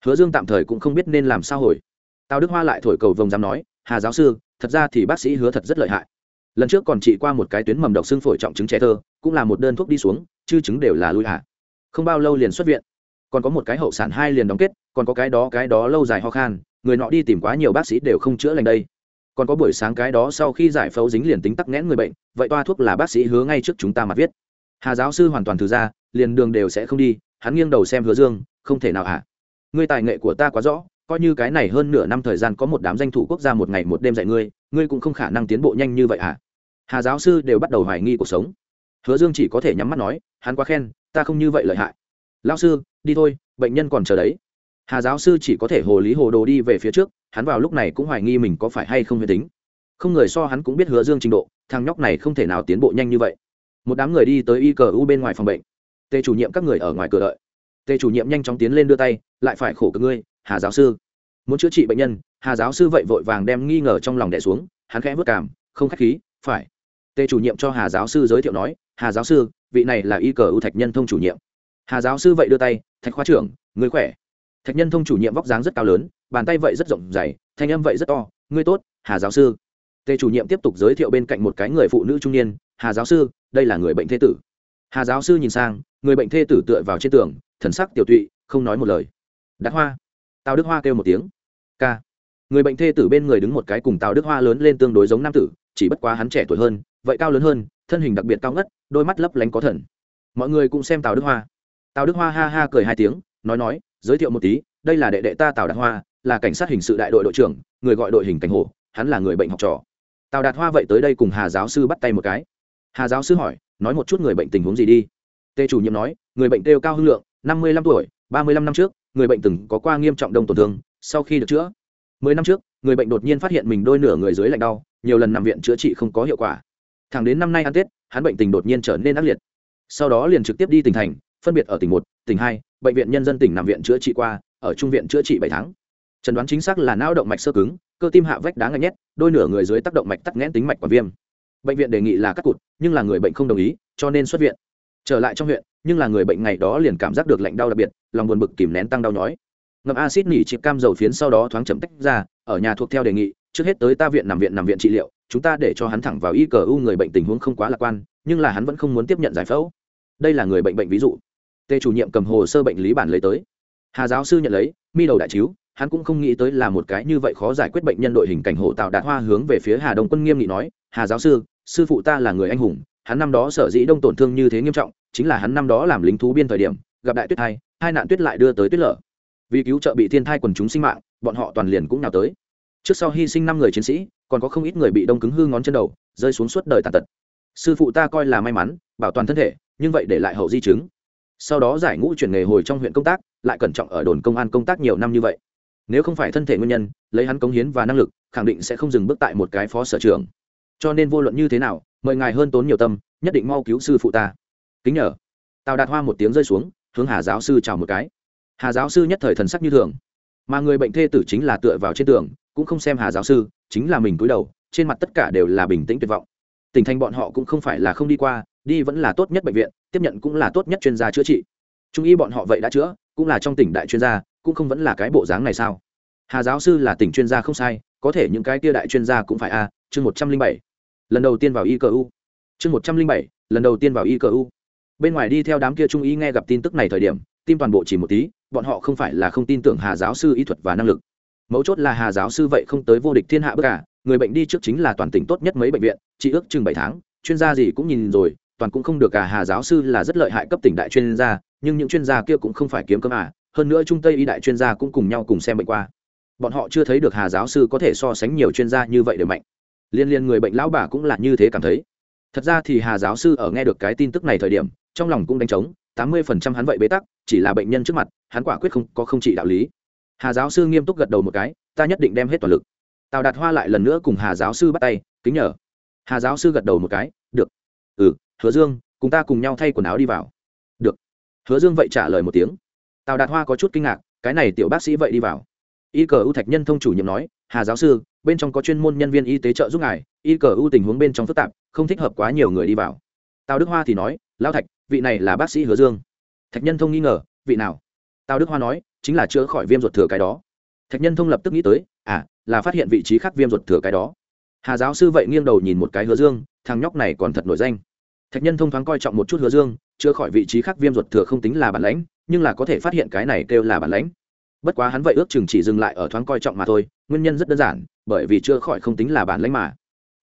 Hứa dương tạm thời cũng không biết nên làm sao hồi tào đức hoa lại thổi cầu vồng dám nói, hà giáo sư, thật ra thì bác sĩ hứa thật rất lợi hại. Lần trước còn trị qua một cái tuyến mầm độc xương phổi trọng chứng trẻ thơ, cũng là một đơn thuốc đi xuống, chư chứng đều là lui hạ. Không bao lâu liền xuất viện. Còn có một cái hậu sản hai liền đóng kết, còn có cái đó cái đó lâu dài ho khan, người nọ đi tìm quá nhiều bác sĩ đều không chữa lành đây. Còn có buổi sáng cái đó sau khi giải phẫu dính liền tính tắc nghẽn người bệnh, vậy toa thuốc là bác sĩ hứa ngay trước chúng ta mặt viết. Hà giáo sư hoàn toàn từ ra, liền đường đều sẽ không đi, hắn nghiêng đầu xem hứa dương, không thể nào hả? Ngươi tài nghệ của ta quá rõ coi như cái này hơn nửa năm thời gian có một đám danh thủ quốc gia một ngày một đêm dạy ngươi ngươi cũng không khả năng tiến bộ nhanh như vậy hả hà giáo sư đều bắt đầu hoài nghi cuộc sống. Hứa dương chỉ có thể nhắm mắt nói, hắn quá khen, ta không như vậy lợi hại. Lao sư, đi thôi, bệnh nhân còn chờ đấy. Hà giáo sư chỉ có thể hồ lý hồ đồ đi về phía trước, hắn vào lúc này cũng hoài nghi mình có phải hay không huyền tính. Không người so hắn cũng biết hứa dương trình độ, thằng nhóc này không thể nào tiến bộ nhanh như vậy. Một đám người đi tới y cờ u bên ngoài phòng bệnh. Tề chủ nhiệm các người ở ngoài cửa đợi. Tề chủ nhiệm nhanh chóng tiến lên đưa tay, lại phải khổ cực ngươi hà giáo sư. Muốn chữa trị bệnh nhân, hà giáo sư vậy vội vàng đem nghi ngờ trong lòng đẻ xuống, hắn khẽ vất cảm không k h á c h khí, phải. Tề chủ nhiệm cho hà giáo sư giới thiệu nói, hà giáo sư, vị này là y cờ u thạch nhân thông chủ nhiệm. Hà giáo sư vậy đưa tay, thạch khoa trưởng, người khỏe. Thạch nhân thông chủ nhiệm vóc dáng rất cao lớn, bàn tay vậy rất rộng dày thanh âm vậy rất to ngươi tốt, hà giáo sư. Tề chủ nhiệm tiếp tục giới thiệu bên cạnh một cái người phụ nữ trung niên, hà giáo sư, đây là người bệnh thê tử. Hà giáo sư nhìn sang, người bệnh thê tử tựa vào trên tường, thần sắc tiểu tụy, không nói một lời. Đắc hoa tào đức hoa kêu một tiếng. K người bệnh thê tử bên người đứng một cái cùng tào đức hoa lớn lên tương đối giống nam tử, chỉ bất quá hắn trẻ tuổi hơn, vậy cao lớn hơn, thân hình đặc biệt cao ngất, đôi mắt lấp lánh có thần. Mọi người cũng xem tào đức hoa. Tào đức hoa ha ha cười hai tiếng, nói nói, giới thiệu một tí, đây là đệ đệ ta tào đạt hoa, là cảnh sát hình sự đại đội đội trưởng, người gọi đội hình cảnh hồ, hắn là người bệnh học trò. Tào đạt hoa vậy tới đây cùng hà giáo sư bắt tay một cái. Hà giáo sư hỏi, nói một chút người bệnh tình huống gì đi? Tê chủ nhiệm nói, người bệnh kêu cao hưng lượng, năm mươi lăm tuổi, ba mươi lăm năm trước người bệnh từng có qua nghiêm trọng đông tổn thương, sau khi được chữa. Mười năm trước, người bệnh đột nhiên phát hiện mình đôi nửa người dưới lạnh đau, nhiều lần nằm viện chữa trị không có hiệu quả. Thẳng đến năm nay ăn tết, hắn bệnh tình đột nhiên trở nên ác liệt. Sau đó liền trực tiếp đi tỉnh thành, phân biệt ở tỉnh một, tỉnh hai, bệnh viện nhân dân tỉnh nằm viện chữa trị qua, ở trung viện chữa trị bảy tháng. Trần đoán chính xác là não động mạch sơ cứng, cơ tim hạ vách đá ngạch nhét, đôi nửa người dưới tác động mạch tắc nghẽn tính mạch quả viêm. Bệnh viện đề nghị là cắt cụt, nhưng là người bệnh không đồng ý, cho nên xuất viện trở lại trong huyện, nhưng là người bệnh ngày đó liền cảm giác được lạnh đau đặc biệt, lòng buồn bực kìm nén tăng đau nhói. Ngậm acid nỉ chịp cam dầu phiến sau đó thoáng chậm tách ra, ở nhà thuộc theo đề nghị, trước hết tới ta viện nằm viện nằm viện trị liệu, chúng ta để cho hắn thẳng vào y cờ u người bệnh tình huống không quá lạc quan, nhưng là hắn vẫn không muốn tiếp nhận giải phẫu. Đây là người bệnh bệnh ví dụ. Tê chủ nhiệm cầm hồ sơ bệnh lý bản lấy tới. Hà giáo sư nhận lấy, mi đầu đại chiếu, hắn cũng không nghĩ tới là một cái như vậy khó giải quyết bệnh nhân đội hình cảnh hộ tạo đạt hoa hướng về phía hà đông quân nghiêm nghị nói, hà giáo sư sư phụ ta là người anh hùng hắn năm đó sở dĩ đông tổn thương như thế nghiêm trọng, chính là hắn năm đó làm lính thú biên thời điểm, gặp đại tuyết thai, hai nạn tuyết lại đưa tới tuyết lở. Vì cứu trợ bị thiên thai quần chúng sinh mạng, bọn họ toàn liền cũng nào tới. Trước sau hy sinh năm người chiến sĩ, còn có không ít người bị đông cứng hư ngón chân đầu, rơi xuống suốt đời tàn tật. Sư phụ ta coi là may mắn, bảo toàn thân thể, nhưng vậy để lại hậu di chứng. Sau đó giải ngũ chuyển nghề hồi trong huyện công tác, lại cẩn trọng ở đồn công an công tác nhiều năm như vậy. Nếu không phải thân thể nguyên nhân, lấy hắn cống hiến và năng lực, khẳng định sẽ không dừng bước tại một cái phó sở trường cho nên vô luận như thế nào, mời ngài hơn tốn nhiều tâm, nhất định mau cứu sư phụ ta. Kính nhờ. Tào đạt hoa một tiếng rơi xuống, hướng hà giáo sư chào một cái. Hà giáo sư nhất thời thần sắc như thường. Mà người bệnh thê tử chính là tựa vào trên tường, cũng không xem hà giáo sư, chính là mình cúi đầu, trên mặt tất cả đều là bình tĩnh tuyệt vọng. Tỉnh thành bọn họ cũng không phải là không đi qua, đi vẫn là tốt nhất bệnh viện, tiếp nhận cũng là tốt nhất chuyên gia chữa trị. Trung y bọn họ vậy đã chữa, cũng là trong tỉnh đại chuyên gia, cũng không vẫn là cái bộ dáng này sao? Hà giáo sư là tỉnh chuyên gia không sai, có thể những cái kia đại chuyên gia cũng phải a chương một trăm linh bảy, lần đầu tiên vào y cờ u. Chương một trăm linh bảy, lần đầu tiên vào y u. Bên ngoài đi theo đám kia trung y nghe gặp tin tức này thời điểm, tim toàn bộ chỉ một tí, bọn họ không phải là không tin tưởng hà giáo sư y thuật và năng lực. Mấu chốt là hà giáo sư vậy không tới vô địch thiên hạ bất cả, người bệnh đi trước chính là toàn tỉnh tốt nhất mấy bệnh viện, chỉ ước chừng bảy tháng, chuyên gia gì cũng nhìn rồi, toàn cũng không được cả hà giáo sư là rất lợi hại cấp tỉnh đại chuyên gia, nhưng những chuyên gia kia cũng không phải kiếm cơm à hơn nữa trung tây y đại chuyên gia cũng cùng nhau cùng xem bệnh qua. Bọn họ chưa thấy được hà giáo sư có thể so sánh nhiều chuyên gia như vậy để mạnh liên liên người bệnh lão bà cũng là như thế cảm thấy. Thật ra thì hà giáo sư ở nghe được cái tin tức này thời điểm, trong lòng cũng đánh trống, tám mươi phần trăm hắn vậy bế tắc, chỉ là bệnh nhân trước mặt, hắn quả quyết không, có không trị đạo lý. Hà giáo sư nghiêm túc gật đầu một cái, ta nhất định đem hết toàn lực. Tào đạt hoa lại lần nữa cùng hà giáo sư bắt tay, kính nhờ. Hà giáo sư gật đầu một cái, được. Ừ hứa dương, cùng ta cùng nhau thay quần áo đi vào. Được. Hứa dương vậy trả lời một tiếng. Tào đạt hoa có chút kinh ngạc, cái này tiểu bác sĩ vậy đi vào. Y cờ ưu thạch nhân thông chủ nhiệm nói, hà giáo sư bên trong có chuyên môn nhân viên y tế trợ giúp ngài, y cờ ưu tình huống bên trong phức tạp, không thích hợp quá nhiều người đi vào. Tào đức hoa thì nói lao thạch, vị này là bác sĩ hứa dương. Thạch nhân thông nghi ngờ, vị nào? Tào đức hoa nói, chính là chữa khỏi viêm ruột thừa cái đó. Thạch nhân thông lập tức nghĩ tới à là phát hiện vị trí khác viêm ruột thừa cái đó. Hà giáo sư vậy nghiêng đầu nhìn một cái hứa dương, thằng nhóc này còn thật nổi danh. Thạch nhân thông thoáng coi trọng một chút hứa dương, chữa khỏi vị trí khác viêm ruột thừa không tính là bản lãnh, nhưng là có thể phát hiện cái này kêu là bản lãnh. Bất quá hắn vậy ước chừng chỉ dừng lại ở thoáng coi trọng mà thôi, nguyên nhân rất đơn giản bởi vì chưa khỏi không tính là bản lãnh mà.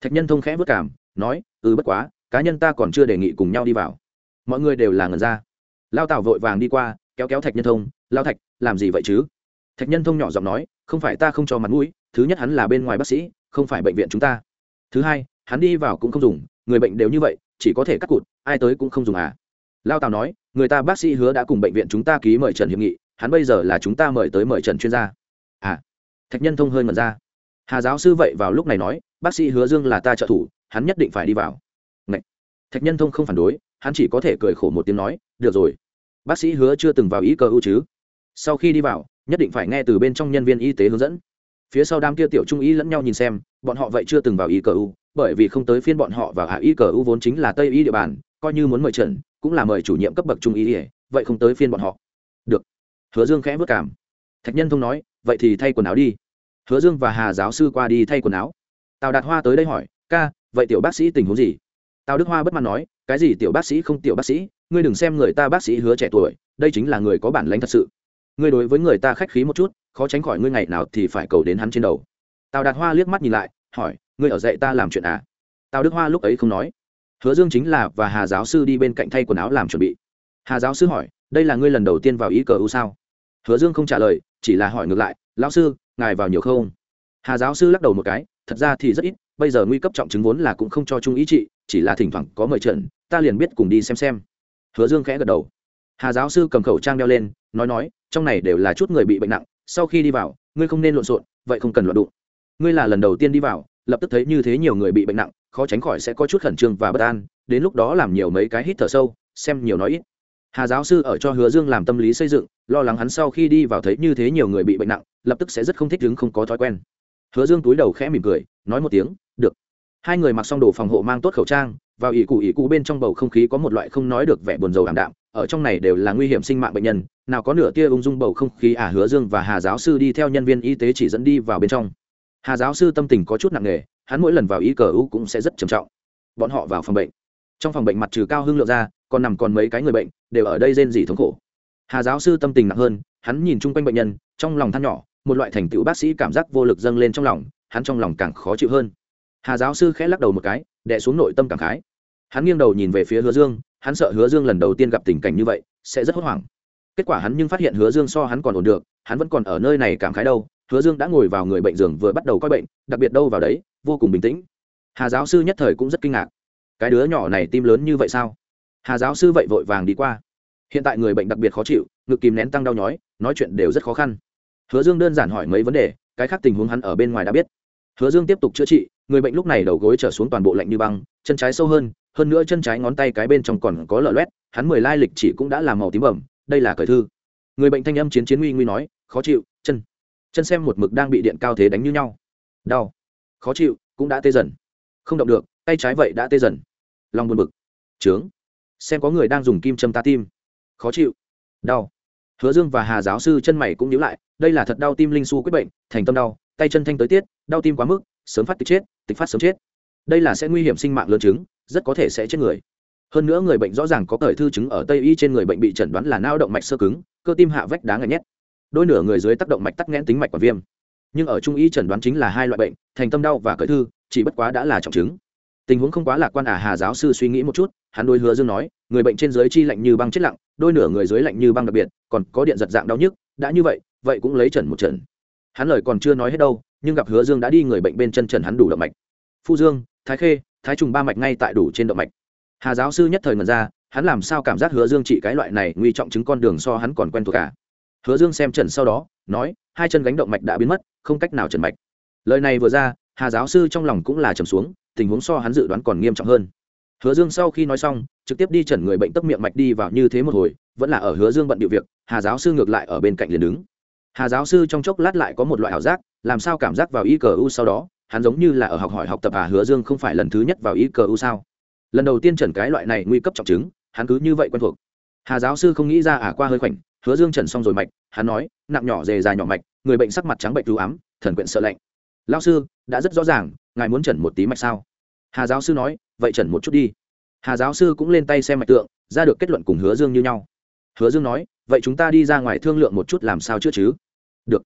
Thạch nhân thông khẽ vất cảm, nói ừ bất quá, cá nhân ta còn chưa đề nghị cùng nhau đi vào. Mọi người đều là ngần ra. Lao tảo vội vàng đi qua, kéo kéo thạch nhân thông, lao thạch, làm gì vậy chứ? Thạch nhân thông nhỏ giọng nói, không phải ta không cho mặt mũi, thứ nhất hắn là bên ngoài bác sĩ, không phải bệnh viện chúng ta. Thứ hai, hắn đi vào cũng không dùng, người bệnh đều như vậy, chỉ có thể cắt cụt, ai tới cũng không dùng à? Lao tào nói, người ta bác sĩ hứa đã cùng bệnh viện chúng ta ký mời trần hiệp nghị, hắn bây giờ là chúng ta mời tới mời trần chuyên gia. À thạch nhân thông hơi mật ra hà giáo sư vậy vào lúc này nói, bác sĩ hứa dương là ta trợ thủ, hắn nhất định phải đi vào. Ngậy. thạch nhân thông không phản đối, hắn chỉ có thể cười khổ một tiếng nói, được rồi. Bác sĩ hứa chưa từng vào ý cơ ưu chứ? Sau khi đi vào, nhất định phải nghe từ bên trong nhân viên y tế hướng dẫn. Phía sau đám kia tiểu trung y lẫn nhau nhìn xem, bọn họ vậy chưa từng vào y cờ u bởi vì không tới phiên bọn họ vào hạ y cờ u vốn chính là tây y địa bàn, coi như muốn mời trần, cũng là mời chủ nhiệm cấp bậc trung y vậy không tới phiên bọn họ. Được. Hứa dương khẽ vất cảm. Thạch nhân thông nói, vậy thì thay quần áo đi hứa dương và hà giáo sư qua đi thay quần áo. Tào đạt hoa tới đây hỏi, ca, vậy tiểu bác sĩ tình huống gì? Tào đức hoa bất mãn nói, cái gì tiểu bác sĩ không tiểu bác sĩ, ngươi đừng xem người ta bác sĩ hứa trẻ tuổi, đây chính là người có bản lãnh thật sự. Ngươi đối với người ta khách khí một chút, khó tránh khỏi ngươi ngày nào thì phải cầu đến hắn trên đầu. Tào đạt hoa liếc mắt nhìn lại, hỏi, ngươi ở dạy ta làm chuyện à? Tào đức hoa lúc ấy không nói. Hứa dương chính là và hà giáo sư đi bên cạnh thay quần áo làm chuẩn bị. Hà giáo sư hỏi, đây là ngươi lần đầu tiên vào ý cờ u sao? Hứa dương không trả lời, chỉ là hỏi ngược lại, lão sư ngài vào nhiều không? Hà giáo sư lắc đầu một cái, thật ra thì rất ít, bây giờ nguy cấp trọng chứng vốn là cũng không cho trung ý trị, chỉ là thỉnh thoảng có mời trận, ta liền biết cùng đi xem xem. Hứa dương khẽ gật đầu. Hà giáo sư cầm khẩu trang đeo lên, nói nói, trong này đều là chút người bị bệnh nặng, sau khi đi vào, ngươi không nên lộn xộn, vậy không cần loạn đụng. Ngươi là lần đầu tiên đi vào, lập tức thấy như thế nhiều người bị bệnh nặng, khó tránh khỏi sẽ có chút khẩn trương và bất an, đến lúc đó làm nhiều mấy cái hít thở sâu, xem nhiều nói ít hà giáo sư ở cho hứa dương làm tâm lý xây dựng, lo lắng hắn sau khi đi vào thấy như thế nhiều người bị bệnh nặng, lập tức sẽ rất không thích đứng không có thói quen. Hứa dương túi đầu khẽ mỉm cười, nói một tiếng, được. Hai người mặc xong đồ phòng hộ mang tốt khẩu trang, vào ỷ cụ ỷ cụ bên trong bầu không khí có một loại không nói được vẻ buồn rầu ảm đạm, ở trong này đều là nguy hiểm sinh mạng bệnh nhân, nào có nửa tia ung dung bầu không khí à hứa dương và hà giáo sư đi theo nhân viên y tế chỉ dẫn đi vào bên trong. Hà giáo sư tâm tình có chút nặng nề, hắn mỗi lần vào y cờ u cũng sẽ rất trầm trọng. Bọn họ vào phòng bệnh trong phòng bệnh mặt trừ cao hưng lượng ra, còn nằm còn mấy cái người bệnh, đều ở đây rên rỉ thống khổ. Hà giáo sư tâm tình nặng hơn, hắn nhìn chung quanh bệnh nhân, trong lòng than nhỏ, một loại thành tựu bác sĩ cảm giác vô lực dâng lên trong lòng, hắn trong lòng càng khó chịu hơn. Hà giáo sư khẽ lắc đầu một cái đẻ xuống nội tâm cảm khái. Hắn nghiêng đầu nhìn về phía hứa dương, hắn sợ hứa dương lần đầu tiên gặp tình cảnh như vậy, sẽ rất hốt hoảng. Kết quả hắn nhưng phát hiện hứa dương so hắn còn ổn được, hắn vẫn còn ở nơi này cảm khái đâu, hứa dương đã ngồi vào người bệnh giường vừa bắt đầu coi bệnh, đặc biệt đâu vào đấy, vô cùng bình tĩnh. Hà giáo sư nhất thời cũng rất kinh ngạc cái đứa nhỏ này tim lớn như vậy sao? Hà giáo sư vậy vội vàng đi qua. Hiện tại người bệnh đặc biệt khó chịu, ngực kìm nén tăng đau nhói, nói chuyện đều rất khó khăn. Hứa dương đơn giản hỏi mấy vấn đề, cái khác tình huống hắn ở bên ngoài đã biết. Hứa dương tiếp tục chữa trị, người bệnh lúc này đầu gối trở xuống toàn bộ lạnh như băng, chân trái sâu hơn hơn nữa chân trái ngón tay cái bên trong còn có lở loét, hắn mười lai lịch chỉ cũng đã làm màu tím bẩm, đây là cởi thư. Người bệnh thanh âm chiến chiến nguy nguy nói, khó chịu, chân. Chân xem một mực đang bị điện cao thế đánh như nhau. Đau. Khó chịu, cũng đã tê dần. Không động được, tay trái vậy đã tê dần. Long buồn bực. Trướng. Xem có người đang dùng kim châm ta tim. Khó chịu. Đau. Hứa dương và hà giáo sư chân mày cũng nhíu lại, đây là thật đau tim linh su quyết bệnh, thành tâm đau, tay chân thanh tới tiết, đau tim quá mức, sớm phát tịch chết, tịch phát sớm chết. Đây là sẽ nguy hiểm sinh mạng lớn chứng, rất có thể sẽ chết người. Hơn nữa người bệnh rõ ràng có cởi thư chứng ở tây y trên người bệnh bị chẩn đoán là nao động mạch sơ cứng, cơ tim hạ vách đá ngại nhét. Đôi nửa người dưới tác động mạch tắc nghẽn tính mạch và viêm. Nhưng ở trung y chẩn đoán chính là hai loại bệnh, thành tâm đau và cởi thư, chỉ bất quá đã là trọng chứng tình huống không quá lạc quan à hà giáo sư suy nghĩ một chút, hắn đôi hứa dương nói, người bệnh trên dưới chi lạnh như băng chết lặng, đôi nửa người dưới lạnh như băng đặc biệt, còn có điện giật dạng đau nhức, đã như vậy vậy cũng lấy trần một trần hắn lời còn chưa nói hết đâu, nhưng gặp hứa dương đã đi, người bệnh bên chân trần hắn đủ động mạch. Phu dương, thái khê, thái trùng ba mạch ngay tại đủ trên động mạch. Hà giáo sư nhất thời ngần ra, hắn làm sao cảm giác hứa dương trị cái loại này nguy trọng chứng con đường so hắn còn quen thuộc cả hứa dương xem trần sau đó, nói, hai chân gánh động mạch đã biến mất, không cách nào trần mạch. Lời này vừa ra, hà giáo sư trong lòng cũng là trầm xuống tình huống so hắn dự đoán còn nghiêm trọng hơn. Hứa dương sau khi nói xong, trực tiếp đi chẩn người bệnh tấp miệng mạch đi vào như thế một hồi, vẫn là ở hứa dương bận điệu việc, hà giáo sư ngược lại ở bên cạnh liền đứng. Hà giáo sư trong chốc lát lại có một loại ảo giác, làm sao cảm giác vào y cờ u sau đó, hắn giống như là ở học hỏi học tập à hứa dương không phải lần thứ nhất vào y cờ u sao? Lần đầu tiên chẩn cái loại này nguy cấp trọng chứng, hắn cứ như vậy quen thuộc. Hà giáo sư không nghĩ ra à qua hơi khoảnh, hứa dương chẩn xong rồi mạch, hắn nói, nặng nhỏ dề dài nhỏ mạch, người bệnh sắc mặt trắng bệnh cứu ám, thần quyện sợ lạnh. Lao sư, đã rất rõ ràng ngài muốn chẩn một tí mạch sao? Hà giáo sư nói, vậy chẩn một chút đi. Hà giáo sư cũng lên tay xem mạch tượng, ra được kết luận cùng hứa dương như nhau. Hứa dương nói, vậy chúng ta đi ra ngoài thương lượng một chút làm sao chữa chứ? Được.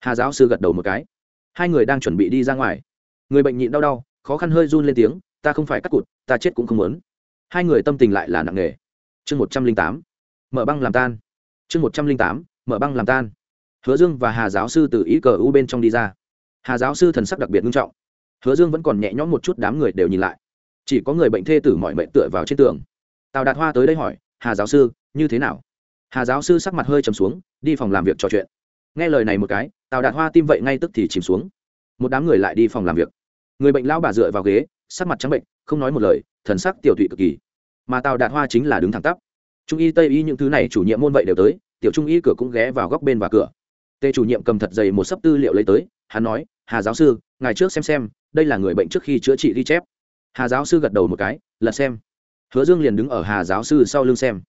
Hà giáo sư gật đầu một cái. Hai người đang chuẩn bị đi ra ngoài. Người bệnh nhịn đau đau, khó khăn hơi run lên tiếng, ta không phải cắt cụt, ta chết cũng không muốn. Hai người tâm tình lại là nặng nề. Chương một trăm linh tám, mở băng làm tan. Chương một trăm linh tám, mở băng làm tan. Hứa dương và hà giáo sư từ ý cờ u bên trong đi ra. Hà giáo sư thần sắc đặc biệt nghiêm trọng hứa dương vẫn còn nhẹ nhõm một chút đám người đều nhìn lại. Chỉ có người bệnh thê tử mọi mệnh tựa vào trên tường. Tào đạt hoa tới đây hỏi, hà giáo sư, như thế nào? Hà giáo sư sắc mặt hơi trầm xuống, đi phòng làm việc trò chuyện. Nghe lời này một cái, tào đạt hoa tim vậy ngay tức thì chìm xuống. Một đám người lại đi phòng làm việc. Người bệnh lão bà dựa vào ghế, sắc mặt trắng bệnh, không nói một lời, thần sắc tiểu thụy cực kỳ. Mà tào đạt hoa chính là đứng thẳng tắp. Trung y, tây y những thứ này chủ nhiệm môn vậy đều tới, tiểu trung y cửa cũng ghé vào góc bên và cửa. Tề chủ nhiệm cầm thật dày một sấp tư liệu lấy tới, hắn nói, hà giáo sư ngày trước xem xem đây là người bệnh trước khi chữa trị ghi chép. Hà giáo sư gật đầu một cái, lật xem. Hứa dương liền đứng ở hà giáo sư sau lưng xem.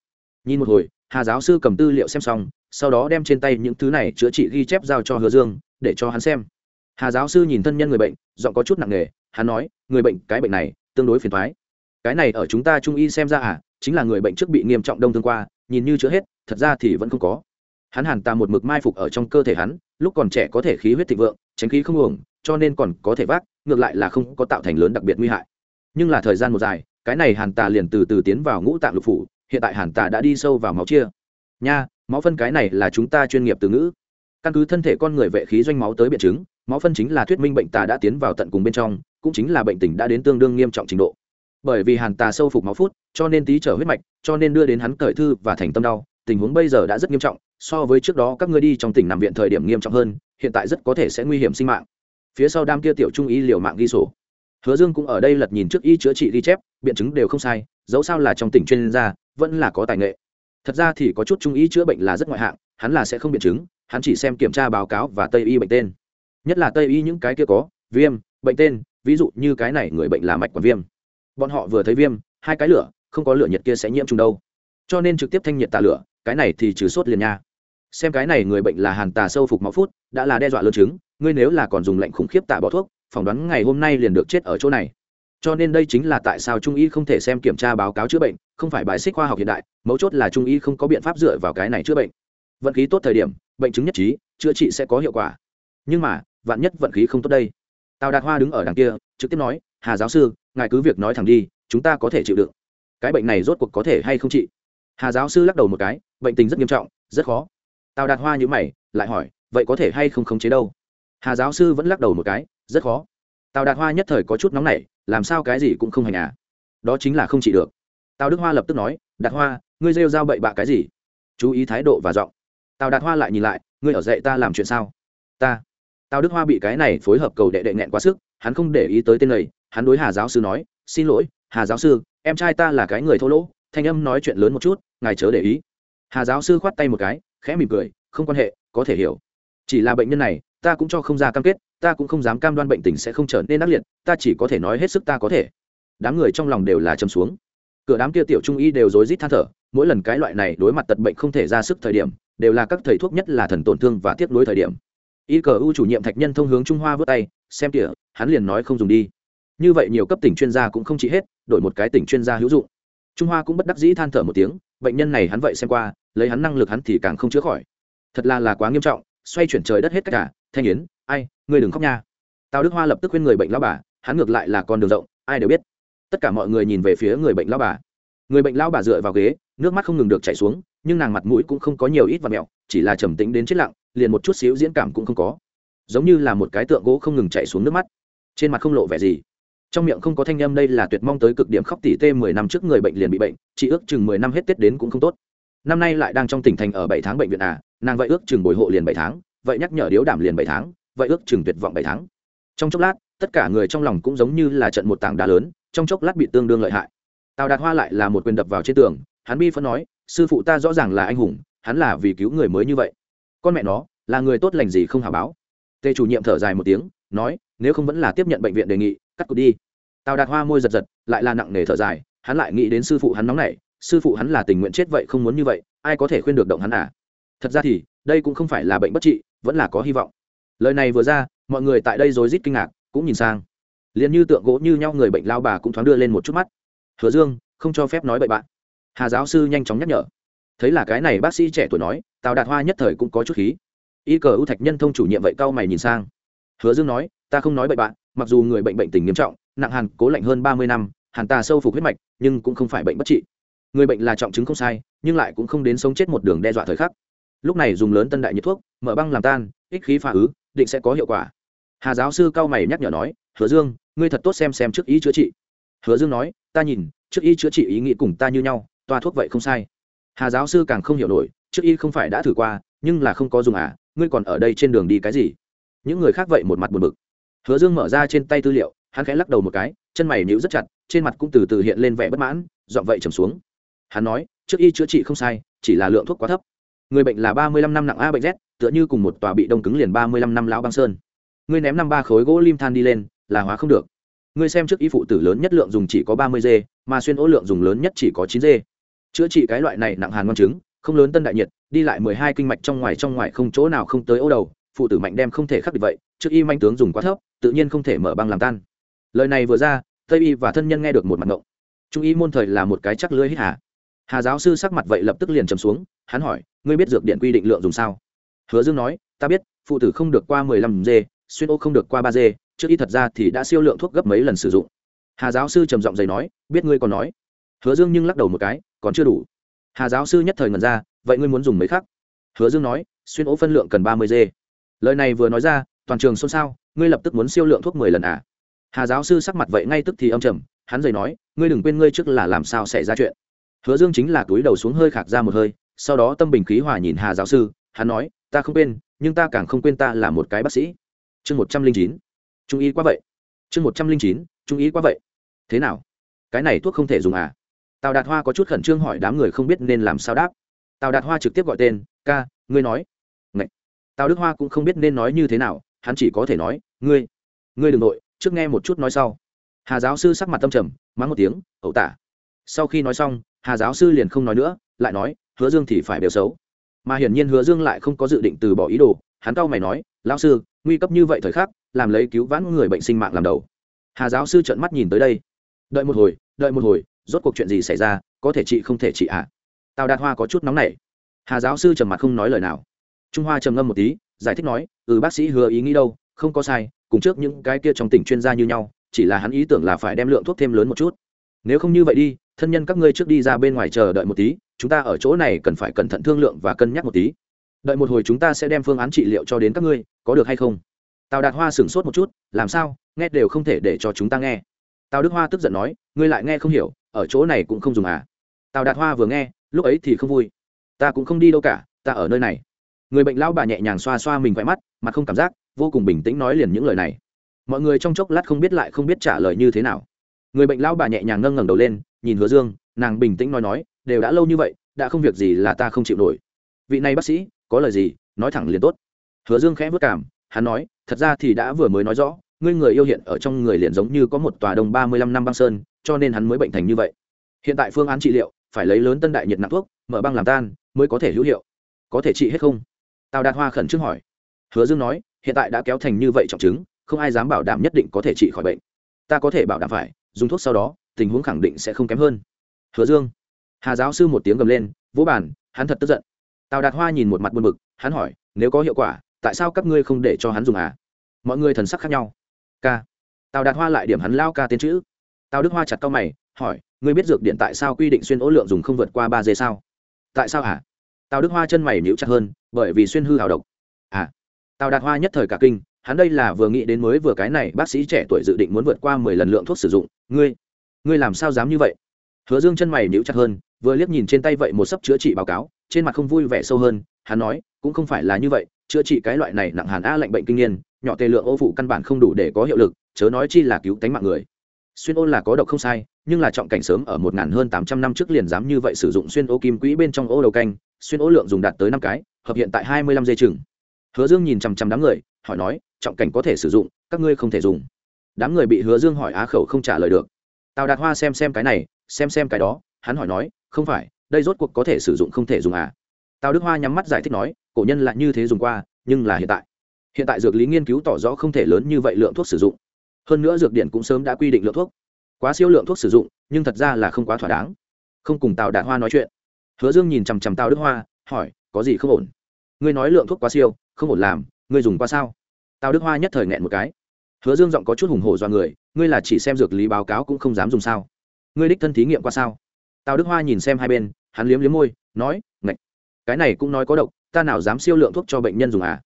Nhìn một hồi, hà giáo sư cầm tư liệu xem xong, sau đó đem trên tay những thứ này chữa trị ghi chép giao cho hứa dương, để cho hắn xem. Hà giáo sư nhìn thân nhân người bệnh, giọng có chút nặng nề, hắn nói, người bệnh, cái bệnh này, tương đối phiền thoái cái này ở chúng ta trung y xem ra à chính là người bệnh trước bị nghiêm trọng đông thương qua, nhìn như chữa hết, thật ra thì vẫn không có. Hắn hàn ta một mực mai phục ở trong cơ thể hắn lúc còn trẻ có thể khí huyết thịnh vượng, tránh khí không uổng, cho nên còn có thể vác, ngược lại là không có tạo thành lớn đặc biệt nguy hại. Nhưng là thời gian một dài, cái này hàn tà liền từ từ tiến vào ngũ tạng lục phủ, hiện tại hàn tà đã đi sâu vào máu chia. Nha, máu phân cái này là chúng ta chuyên nghiệp từ ngữ. Căn cứ thân thể con người vệ khí doanh máu tới biện chứng, máu phân chính là thuyết minh bệnh tà đã tiến vào tận cùng bên trong, cũng chính là bệnh tình đã đến tương đương nghiêm trọng trình độ. Bởi vì hàn tà sâu phục máu phút, cho nên tí trở huyết mạch, cho nên đưa đến hắn cởi thư và thành tâm đau, tình huống bây giờ đã rất nghiêm trọng so với trước đó các ngươi đi trong tỉnh nằm viện thời điểm nghiêm trọng hơn, hiện tại rất có thể sẽ nguy hiểm sinh mạng. Phía sau đam kia tiểu trung y liều mạng ghi sổ. Hứa dương cũng ở đây lật nhìn trước y chữa trị ghi chép, biện chứng đều không sai, dẫu sao là trong tỉnh chuyên gia, vẫn là có tài nghệ. Thật ra thì có chút trung y chữa bệnh là rất ngoại hạng, hắn là sẽ không biện chứng, hắn chỉ xem kiểm tra báo cáo và tây y bệnh tên. Nhất là tây y những cái kia có, viêm, bệnh tên, ví dụ như cái này người bệnh là mạch quản viêm. Bọn họ vừa thấy viêm, hai cái lửa, không có lửa nhiệt kia sẽ nhiễm trùng đâu. Cho nên trực tiếp thanh nhiệt tà lửa, cái này thì trừ sốt liền nha xem cái này người bệnh là hàn tà sâu phục máu phút, đã là đe dọa lớn chứng, ngươi nếu là còn dùng lệnh khủng khiếp tạ bỏ thuốc, phỏng đoán ngày hôm nay liền được chết ở chỗ này. Cho nên đây chính là tại sao trung y không thể xem kiểm tra báo cáo chữa bệnh, không phải bài xích khoa học hiện đại, mấu chốt là trung y không có biện pháp dựa vào cái này chữa bệnh. Vận khí tốt thời điểm, bệnh chứng nhất trí, chữa trị sẽ có hiệu quả. Nhưng mà, vạn nhất vận khí không tốt đây. Tào đạt hoa đứng ở đằng kia, trực tiếp nói, hà giáo sư, ngài cứ việc nói thẳng đi, chúng ta có thể chịu đựng. Cái bệnh này rốt cuộc có thể hay không trị hà giáo sư lắc đầu một cái, bệnh tình rất nghiêm trọng, rất khó tào đạt hoa nhữ mày, lại hỏi, vậy có thể hay không khống chế đâu? Hà giáo sư vẫn lắc đầu một cái, rất khó. Tào đạt hoa nhất thời có chút nóng nảy, làm sao cái gì cũng không hành à? Đó chính là không chỉ được. Tào đức hoa lập tức nói, đạt hoa, ngươi rêu dao bậy bạ cái gì? Chú ý thái độ và giọng. Tào đạt hoa lại nhìn lại, ngươi ở dạy ta làm chuyện sao? Ta. Tào đức hoa bị cái này phối hợp cầu đệ đệ nghẹn quá sức, hắn không để ý tới tên này, hắn đối hà giáo sư nói, xin lỗi, hà giáo sư, em trai ta là cái người thô lỗ, thanh âm nói chuyện lớn một chút, ngài chớ để ý. Hà giáo sư khoát tay một cái khẽ mỉm cười, không quan hệ, có thể hiểu. Chỉ là bệnh nhân này, ta cũng cho không ra cam kết, ta cũng không dám cam đoan bệnh tình sẽ không trở nên ác liệt, ta chỉ có thể nói hết sức ta có thể. Đám người trong lòng đều là châm xuống. Cửa đám kia tiểu trung y đều rối rít than thở, mỗi lần cái loại này đối mặt tật bệnh không thể ra sức thời điểm, đều là các thầy thuốc nhất là thần tổn thương và tiếp nối thời điểm. Y cờ u chủ nhiệm thạch nhân thông hướng trung hoa vớt tay, xem kìa, hắn liền nói không dùng đi. Như vậy nhiều cấp tỉnh chuyên gia cũng không chỉ hết, đổi một cái tỉnh chuyên gia hữu dụng. Trung hoa cũng bất đắc dĩ than thở một tiếng, bệnh nhân này hắn vậy xem qua lấy hắn năng lực hắn thì càng không chữa khỏi. Thật là là quá nghiêm trọng, xoay chuyển trời đất hết tất cả. Thanh yến, ai, ngươi đừng khóc nha. Tào đức hoa lập tức khuyên người bệnh lao bà, hắn ngược lại là con đường rộng, ai đều biết. Tất cả mọi người nhìn về phía người bệnh lao bà. Người bệnh lao bà dựa vào ghế, nước mắt không ngừng được chảy xuống, nhưng nàng mặt mũi cũng không có nhiều ít và mẹo, chỉ là trầm tĩnh đến chết lặng, liền một chút xíu diễn cảm cũng không có. Giống như là một cái tượng gỗ không ngừng chảy xuống nước mắt. Trên mặt không lộ vẻ gì. Trong miệng không có thanh âm đây là tuyệt mong tới cực điểm khóc tỷ tê mười năm trước người bệnh liền bị bệnh chị ước chừng mười năm hết tết đến cũng không tốt năm nay lại đang trong tỉnh thành ở bảy tháng bệnh viện à nàng vậy ước chừng bồi hộ liền bảy tháng, vậy nhắc nhở điếu đảm liền bảy tháng, vậy ước chừng tuyệt vọng bảy tháng. Trong chốc lát, tất cả người trong lòng cũng giống như là trận một tảng đá lớn, trong chốc lát bị tương đương lợi hại. Tào đạt hoa lại là một quyền đập vào trên tường, hắn bi phân nói, sư phụ ta rõ ràng là anh hùng, hắn là vì cứu người mới như vậy. Con mẹ nó, là người tốt lành gì không hả báo? Tề chủ nhiệm thở dài một tiếng, nói, nếu không vẫn là tiếp nhận bệnh viện đề nghị, cắt cụt đi. Tào đạt hoa môi giật giật, lại là nặng nề thở dài, hắn lại nghĩ đến sư phụ hắn nóng nảy sư phụ hắn là tình nguyện chết vậy không muốn như vậy, ai có thể khuyên được động hắn à? Thật ra thì, đây cũng không phải là bệnh bất trị, vẫn là có hy vọng. Lời này vừa ra, mọi người tại đây rối rít kinh ngạc, cũng nhìn sang. Liền như tượng gỗ như nhau người bệnh lao bà cũng thoáng đưa lên một chút mắt. Hứa dương, không cho phép nói bậy bạn. Hà giáo sư nhanh chóng nhắc nhở. Thấy là cái này bác sĩ trẻ tuổi nói, tào đạt hoa nhất thời cũng có chút khí. Y cờ ưu thạch nhân thông chủ nhiệm vậy cau mày nhìn sang. Hứa dương nói, ta không nói bậy bạn, mặc dù người bệnh bệnh tình nghiêm trọng, nặng hàn cố lạnh hơn ba mươi năm, hàn tà sâu phục huyết mạch, nhưng cũng không phải bệnh bất trị người bệnh là trọng chứng không sai, nhưng lại cũng không đến sống chết một đường đe dọa thời khắc. Lúc này dùng lớn tân đại nhiệt thuốc, mở băng làm tan, ích khí phá ứ, định sẽ có hiệu quả. Hà giáo sư cao mày nhắc nhở nói, hứa dương, ngươi thật tốt xem xem trước ý chữa trị. Hứa dương nói, ta nhìn, trước y chữa trị ý nghĩ cùng ta như nhau, toa thuốc vậy không sai. Hà giáo sư càng không hiểu nổi, trước y không phải đã thử qua, nhưng là không có dùng à ngươi còn ở đây trên đường đi cái gì? Những người khác vậy một mặt buồn bực. Hứa dương mở ra trên tay tư liệu, hắn khẽ lắc đầu một cái, chân mày nhíu rất chặt, trên mặt cũng từ từ hiện lên vẻ bất mãn dọn vậy trầm xuống hắn nói, trước y chữa trị không sai, chỉ là lượng thuốc quá thấp. Người bệnh là ba mươi lăm năm nặng a bệnh z, tựa như cùng một tòa bị đông cứng liền ba mươi lăm năm lão băng sơn. Ngươi ném năm ba khối gỗ lim than đi lên, là hóa không được. Ngươi xem trước y phụ tử lớn nhất lượng dùng chỉ có ba mươi g, mà xuyên ố lượng dùng lớn nhất chỉ có chín g. Chữa trị cái loại này nặng hàn ngon chứng không lớn tân đại nhiệt, đi lại mười hai kinh mạch trong ngoài trong ngoài không chỗ nào không tới ô đầu, phụ tử mạnh đem không thể khắc biệt vậy, trước y manh tướng dùng quá thấp, tự nhiên không thể mở băng làm tan. Lời này vừa ra, tây y và thân nhân nghe được một mặt ngộng. Trung y môn thời là một cái chắc lưới hít hà hà giáo sư sắc mặt vậy lập tức liền trầm xuống, hắn hỏi, ngươi biết dược điện quy định lượng dùng sao? Hứa dương nói, ta biết, phụ tử không được qua mười lăm g xuyên ô không được qua ba g trước y thật ra thì đã siêu lượng thuốc gấp mấy lần sử dụng. Hà giáo sư trầm giọng dày nói, biết ngươi còn nói. Hứa dương nhưng lắc đầu một cái, còn chưa đủ. Hà giáo sư nhất thời ngần ra, vậy ngươi muốn dùng mấy khắc? Hứa dương nói, xuyên ô phân lượng cần ba mươi g lời này vừa nói ra, toàn trường xôn xao, ngươi lập tức muốn siêu lượng thuốc mười lần à? Hà giáo sư sắc mặt vậy ngay tức thì âm trầm, hắn dày nói, ngươi đừng quên ngươi trước là làm sao xảy ra chuyện hứa dương chính là túi đầu xuống hơi khạc ra một hơi, sau đó tâm bình khí hòa nhìn hà giáo sư, hắn nói, ta không quên, nhưng ta càng không quên ta là một cái bác sĩ. Chương một trăm linh chín. Trung ý quá vậy. Chương một trăm linh chín, trung ý quá vậy. Thế nào? Cái này thuốc không thể dùng à? Tào đạt hoa có chút khẩn trương hỏi đám người không biết nên làm sao đáp. Tào đạt hoa trực tiếp gọi tên, ca, ngươi nói. Ngậy. tào đức hoa cũng không biết nên nói như thế nào, hắn chỉ có thể nói, ngươi ngươi đ ừ n g nội, trước nghe một chút nói sau. Hà giáo sư sắc mặt tâm trầm, mắng một tiếng, ẩu tả. Sau khi nói xong hà giáo sư liền không nói nữa, lại nói, hứa dương thì phải đều xấu. Mà hiển nhiên hứa dương lại không có dự định từ bỏ ý đồ, hắn cau mày nói, lão sư, nguy cấp như vậy thời khắc, làm lấy cứu vãn người bệnh sinh mạng làm đầu. Hà giáo sư trợn mắt nhìn tới đây. Đợi một hồi, đợi một hồi, rốt cuộc chuyện gì xảy ra, có thể chị không thể chị ạ? À? tào đạt hoa có chút nóng nảy. Hà giáo sư trầm mặt không nói lời nào. Trung hoa trầm ngâm một tí, giải thích nói ừ bác sĩ hứa ý nghĩ đâu, không có sai, cùng trước những cái kia trong tỉnh chuyên gia như nhau, chỉ là hắn ý tưởng là phải đem lượng thuốc thêm lớn một chút. Nếu không như vậy đi thân nhân các ngươi trước đi ra bên ngoài chờ đợi một tí, chúng ta ở chỗ này cần phải cẩn thận thương lượng và cân nhắc một tí. Đợi một hồi chúng ta sẽ đem phương án trị liệu cho đến các ngươi, có được hay không? Tào đạt hoa sửng sốt một chút, làm sao? Nghe đều không thể để cho chúng ta nghe. Tào đức hoa tức giận nói, ngươi lại nghe không hiểu, ở chỗ này cũng không dùng à? Tào đạt hoa vừa nghe, lúc ấy thì không vui. Ta cũng không đi đâu cả, ta ở nơi này. Người bệnh lão bà nhẹ nhàng xoa xoa mình quay mắt, mặt không cảm giác, vô cùng bình tĩnh nói liền những lời này. Mọi người trong chốc lát không biết lại không biết trả lời như thế nào. Người bệnh lão bà nhẹ nhàng ngâng ngẩng đầu lên nhìn hứa dương, nàng bình tĩnh nói nói, đều đã lâu như vậy, đã không việc gì là ta không chịu nổi. Vị này bác sĩ, có lời gì, nói thẳng liền tốt. Hứa dương khẽ vất cảm hắn nói, thật ra thì đã vừa mới nói rõ, ngươi người yêu hiện ở trong người liền giống như có một tòa đông ba mươi lăm năm băng sơn, cho nên hắn mới bệnh thành như vậy. Hiện tại phương án trị liệu, phải lấy lớn tân đại nhiệt nặng thuốc, mở băng làm tan, mới có thể hữu hiệu. Có thể trị hết không? Tào đạt hoa khẩn trương hỏi. Hứa dương nói, hiện tại đã kéo thành như vậy trọng chứng, không ai dám bảo đảm nhất định có thể trị khỏi bệnh. Ta có thể bảo đảm phải, dùng thuốc sau đó tình huống khẳng định sẽ không kém hơn. Hứa dương. Hà giáo sư một tiếng gầm lên vỗ bản, hắn thật tức giận. Tào đạt hoa nhìn một mặt buồn bực, hắn hỏi, nếu có hiệu quả, tại sao các ngươi không để cho hắn dùng à? Mọi người thần sắc khác nhau. K tào đạt hoa lại điểm hắn lao ca tên chữ. Tào đức hoa chặt cao mày, hỏi, ngươi biết dược điện tại sao quy định xuyên ố lượng dùng không vượt qua ba giây sao? Tại sao hả? Tào đức hoa chân mày nhíu chặt hơn, bởi vì xuyên hư hào độc. À. Tào đạt hoa nhất thời cả kinh, hắn đây là vừa nghĩ đến mới vừa cái này, bác sĩ trẻ tuổi dự định muốn vượt qua mười lần lượng thuốc sử dụng, ngươi ngươi làm sao dám như vậy? Hứa dương chân mày níu chặt hơn, vừa liếc nhìn trên tay vậy một sấp chữa trị báo cáo, trên mặt không vui vẻ sâu hơn, hắn nói, cũng không phải là như vậy, chữa trị cái loại này nặng hàn a lạnh bệnh kinh niên, nhỏ tề lượng ô phụ căn bản không đủ để có hiệu lực, chớ nói chi là cứu tánh mạng người. Xuyên ô là có độc không sai, nhưng là trọng cảnh sớm ở một ngàn hơn tám trăm năm trước liền dám như vậy sử dụng xuyên ô kim quỹ bên trong ô đầu canh, xuyên ô lượng dùng đạt tới năm cái, hợp hiện tại hai mươi lăm dây chừng. Hứa dương nhìn chằm chằm đám người, hỏi nói, trọng cảnh có thể sử dụng, các ngươi không thể dùng. Đám người bị hứa dương hỏi á khẩu không trả lời được tào đạt hoa xem xem cái này, xem xem cái đó, hắn hỏi nói, không phải, đây rốt cuộc có thể sử dụng không thể dùng à? Tào đức hoa nhắm mắt giải thích nói, cổ nhân lại như thế dùng qua, nhưng là hiện tại. Hiện tại dược lý nghiên cứu tỏ rõ không thể lớn như vậy lượng thuốc sử dụng. Hơn nữa dược điện cũng sớm đã quy định lượng thuốc. Quá siêu lượng thuốc sử dụng, nhưng thật ra là không quá thỏa đáng. Không cùng tào đạt hoa nói chuyện, hứa dương nhìn chằm chằm tào đức hoa, hỏi, có gì không ổn? Ngươi nói lượng thuốc quá siêu, không ổn làm, ngươi dùng qua sao? Tào đức hoa nhất thời nghẹn một cái hứa dương giọng có chút hùng hổ do người, ngươi là chỉ xem dược lý báo cáo cũng không dám dùng sao? Ngươi đích thân thí nghiệm qua sao? Tào đức hoa nhìn xem hai bên, hắn liếm liếm môi, nói, ngạch, cái này cũng nói có độc, ta nào dám siêu lượng thuốc cho bệnh nhân dùng à?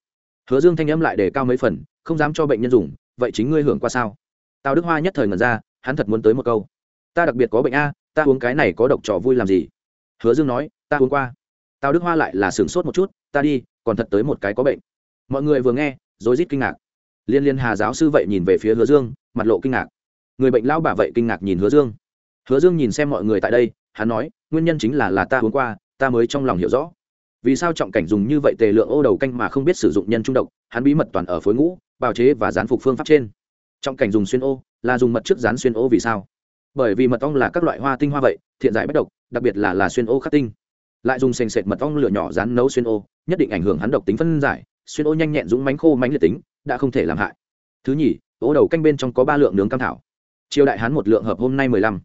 Hứa dương thanh âm lại để cao mấy phần, không dám cho bệnh nhân dùng, vậy chính ngươi hưởng qua sao? Tào đức hoa nhất thời ngẩn ra, hắn thật muốn tới một câu, ta đặc biệt có bệnh a, ta uống cái này có độc trò vui làm gì? Hứa dương nói, ta uống qua. Tào đức hoa lại là sửng sốt một chút, ta đi, còn thật tới một cái có bệnh. Mọi người vừa nghe, rối rít kinh ngạc liên liên hà giáo sư vậy nhìn về phía hứa dương, mặt lộ kinh ngạc. Người bệnh lao bà vậy kinh ngạc nhìn hứa dương. Hứa dương nhìn xem mọi người tại đây, hắn nói, nguyên nhân chính là là ta uống qua, ta mới trong lòng hiểu rõ. Vì sao trọng cảnh dùng như vậy tề lượng ô đầu canh mà không biết sử dụng nhân trung độc, hắn bí mật toàn ở phối ngũ, bào chế và gián phục phương pháp trên. Trọng cảnh dùng xuyên ô, là dùng mật trước dán xuyên ô vì sao? Bởi vì mật ong là các loại hoa tinh hoa vậy, thiện giải bất độc, đặc biệt là là xuyên ô khắc tinh. Lại dùng sền sệt mật ong lửa nhỏ dán nấu xuyên ô, nhất định ảnh hưởng hắn độc tính phân giải. Xuyên ô nhanh nhẹn dũng mánh khô mánh liệt tính đã không thể làm hại. Thứ nhì, ố đầu canh bên trong có ba lượng nướng cam thảo. Triều đại hán một lượng hợp hôm nay mười lăm.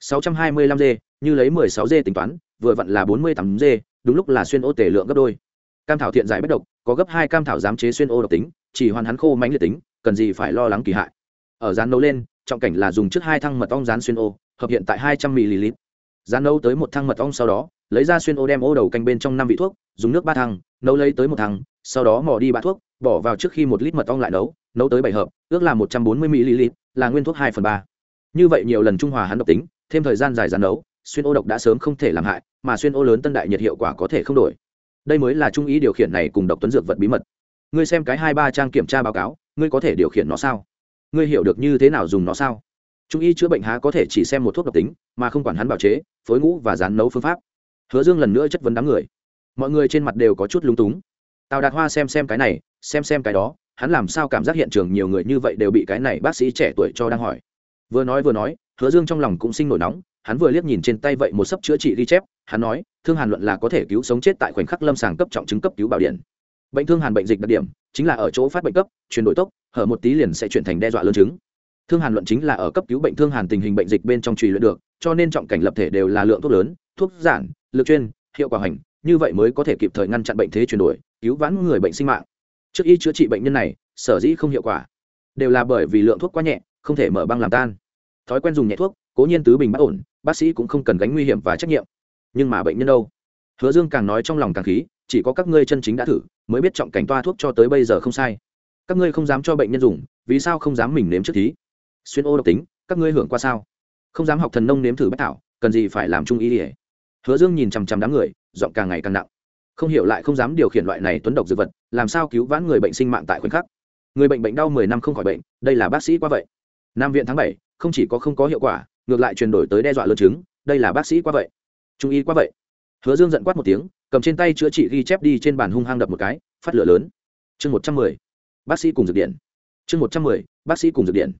Sáu trăm hai mươi lăm dê, như lấy mười sáu dê tính toán, vừa vặn là bốn mươi tám dê, đúng lúc là xuyên ô tể lượng gấp đôi. Cam thảo thiện giải bất độc, có gấp hai cam thảo giám chế xuyên ô độc tính, chỉ hoàn hắn khô mánh liệt tính, cần gì phải lo lắng kỳ hại. Ở rán nấu lên, trọng cảnh là dùng trước hai thăng mật ong rán xuyên ô, hợp hiện tại hai trăm ml. Rán nấu tới một thăng mật ong sau đó, lấy ra xuyên ô đem ô đầu canh bên trong năm vị thuốc, dùng nước ba thăng, nấu lấy tới một thăng, sau đó mò đi ba thuốc bỏ vào trước khi một lít mật ong lại nấu nấu tới bảy hợp, ước là một trăm bốn mươi ml, là nguyên thuốc hai phần ba. Như vậy nhiều lần trung hòa hắn độc tính, thêm thời gian dài rán nấu, xuyên ô độc đã sớm không thể làm hại, mà xuyên ô lớn tân đại nhiệt hiệu quả có thể không đổi. Đây mới là trung ý điều khiển này cùng độc tuấn dược vật bí mật. Ngươi xem cái hai ba trang kiểm tra báo cáo, ngươi có thể điều khiển nó sao? Ngươi hiểu được như thế nào dùng nó sao? Trung y chữa bệnh há có thể chỉ xem một thuốc độc tính, mà không quản hắn bào chế, phối ngũ và rán nấu phương pháp. Hứa dương lần nữa chất vấn đám người. Mọi người trên mặt đều có chút lúng túng tào đạt hoa xem xem cái này, xem xem cái đó, hắn làm sao cảm giác hiện trường nhiều người như vậy đều bị cái này bác sĩ trẻ tuổi cho đang hỏi. Vừa nói vừa nói, hứa dương trong lòng cũng sinh nổi nóng, hắn vừa liếc nhìn trên tay vậy một sấp chữa trị ghi chép, hắn nói, thương hàn luận là có thể cứu sống chết tại khoảnh khắc lâm sàng cấp trọng chứng cấp cứu bảo điện. Bệnh thương hàn bệnh dịch đặc điểm, chính là ở chỗ phát bệnh cấp, chuyển đổi tốc, hở một tí liền sẽ chuyển thành đe dọa lớn chứng. Thương hàn luận chính là ở cấp cứu bệnh thương hàn tình hình bệnh dịch bên trong trùy luyện được, cho nên trọng cảnh lập thể đều là lượng thuốc lớn, thuốc giản lực chuyên, hiệu quả hành như vậy mới có thể kịp thời ngăn chặn bệnh thế chuyển đổi, cứu vãn người bệnh sinh mạng. Trước y chữa trị bệnh nhân này, sở dĩ không hiệu quả, đều là bởi vì lượng thuốc quá nhẹ, không thể mở băng làm tan. Thói quen dùng nhẹ thuốc, cố nhiên tứ bình bất ổn, bác sĩ cũng không cần gánh nguy hiểm và trách nhiệm. Nhưng mà bệnh nhân đâu? Hứa dương càng nói trong lòng càng khí, chỉ có các ngươi chân chính đã thử, mới biết trọng cảnh toa thuốc cho tới bây giờ không sai. Các ngươi không dám cho bệnh nhân dùng, vì sao không dám mình nếm trước thí? Xuyên ô độc tính, các ngươi hưởng qua sao? Không dám học thần nông nếm thử bách thảo, cần gì phải làm trung ý ỉa hứa dương nhìn chằm chằm đám người, giọng càng ngày càng nặng. Không hiểu lại không dám điều khiển loại này tuấn độc dược vật, làm sao cứu vãn người bệnh sinh mạng tại khoảnh khắc? Người bệnh bệnh đau mười năm không khỏi bệnh, đây là bác sĩ quá vậy. Nam viện tháng bảy, không chỉ có không có hiệu quả, ngược lại chuyển đổi tới đe dọa lương chứng, đây là bác sĩ quá vậy. Trung y quá vậy. Hứa dương giận quát một tiếng, cầm trên tay chữa trị ghi chép đi trên bàn hung hăng đập một cái, phát lửa lớn. Chương một trăm mười, bác sĩ cùng dược điện. Chương một trăm mười, bác sĩ cùng dược điện.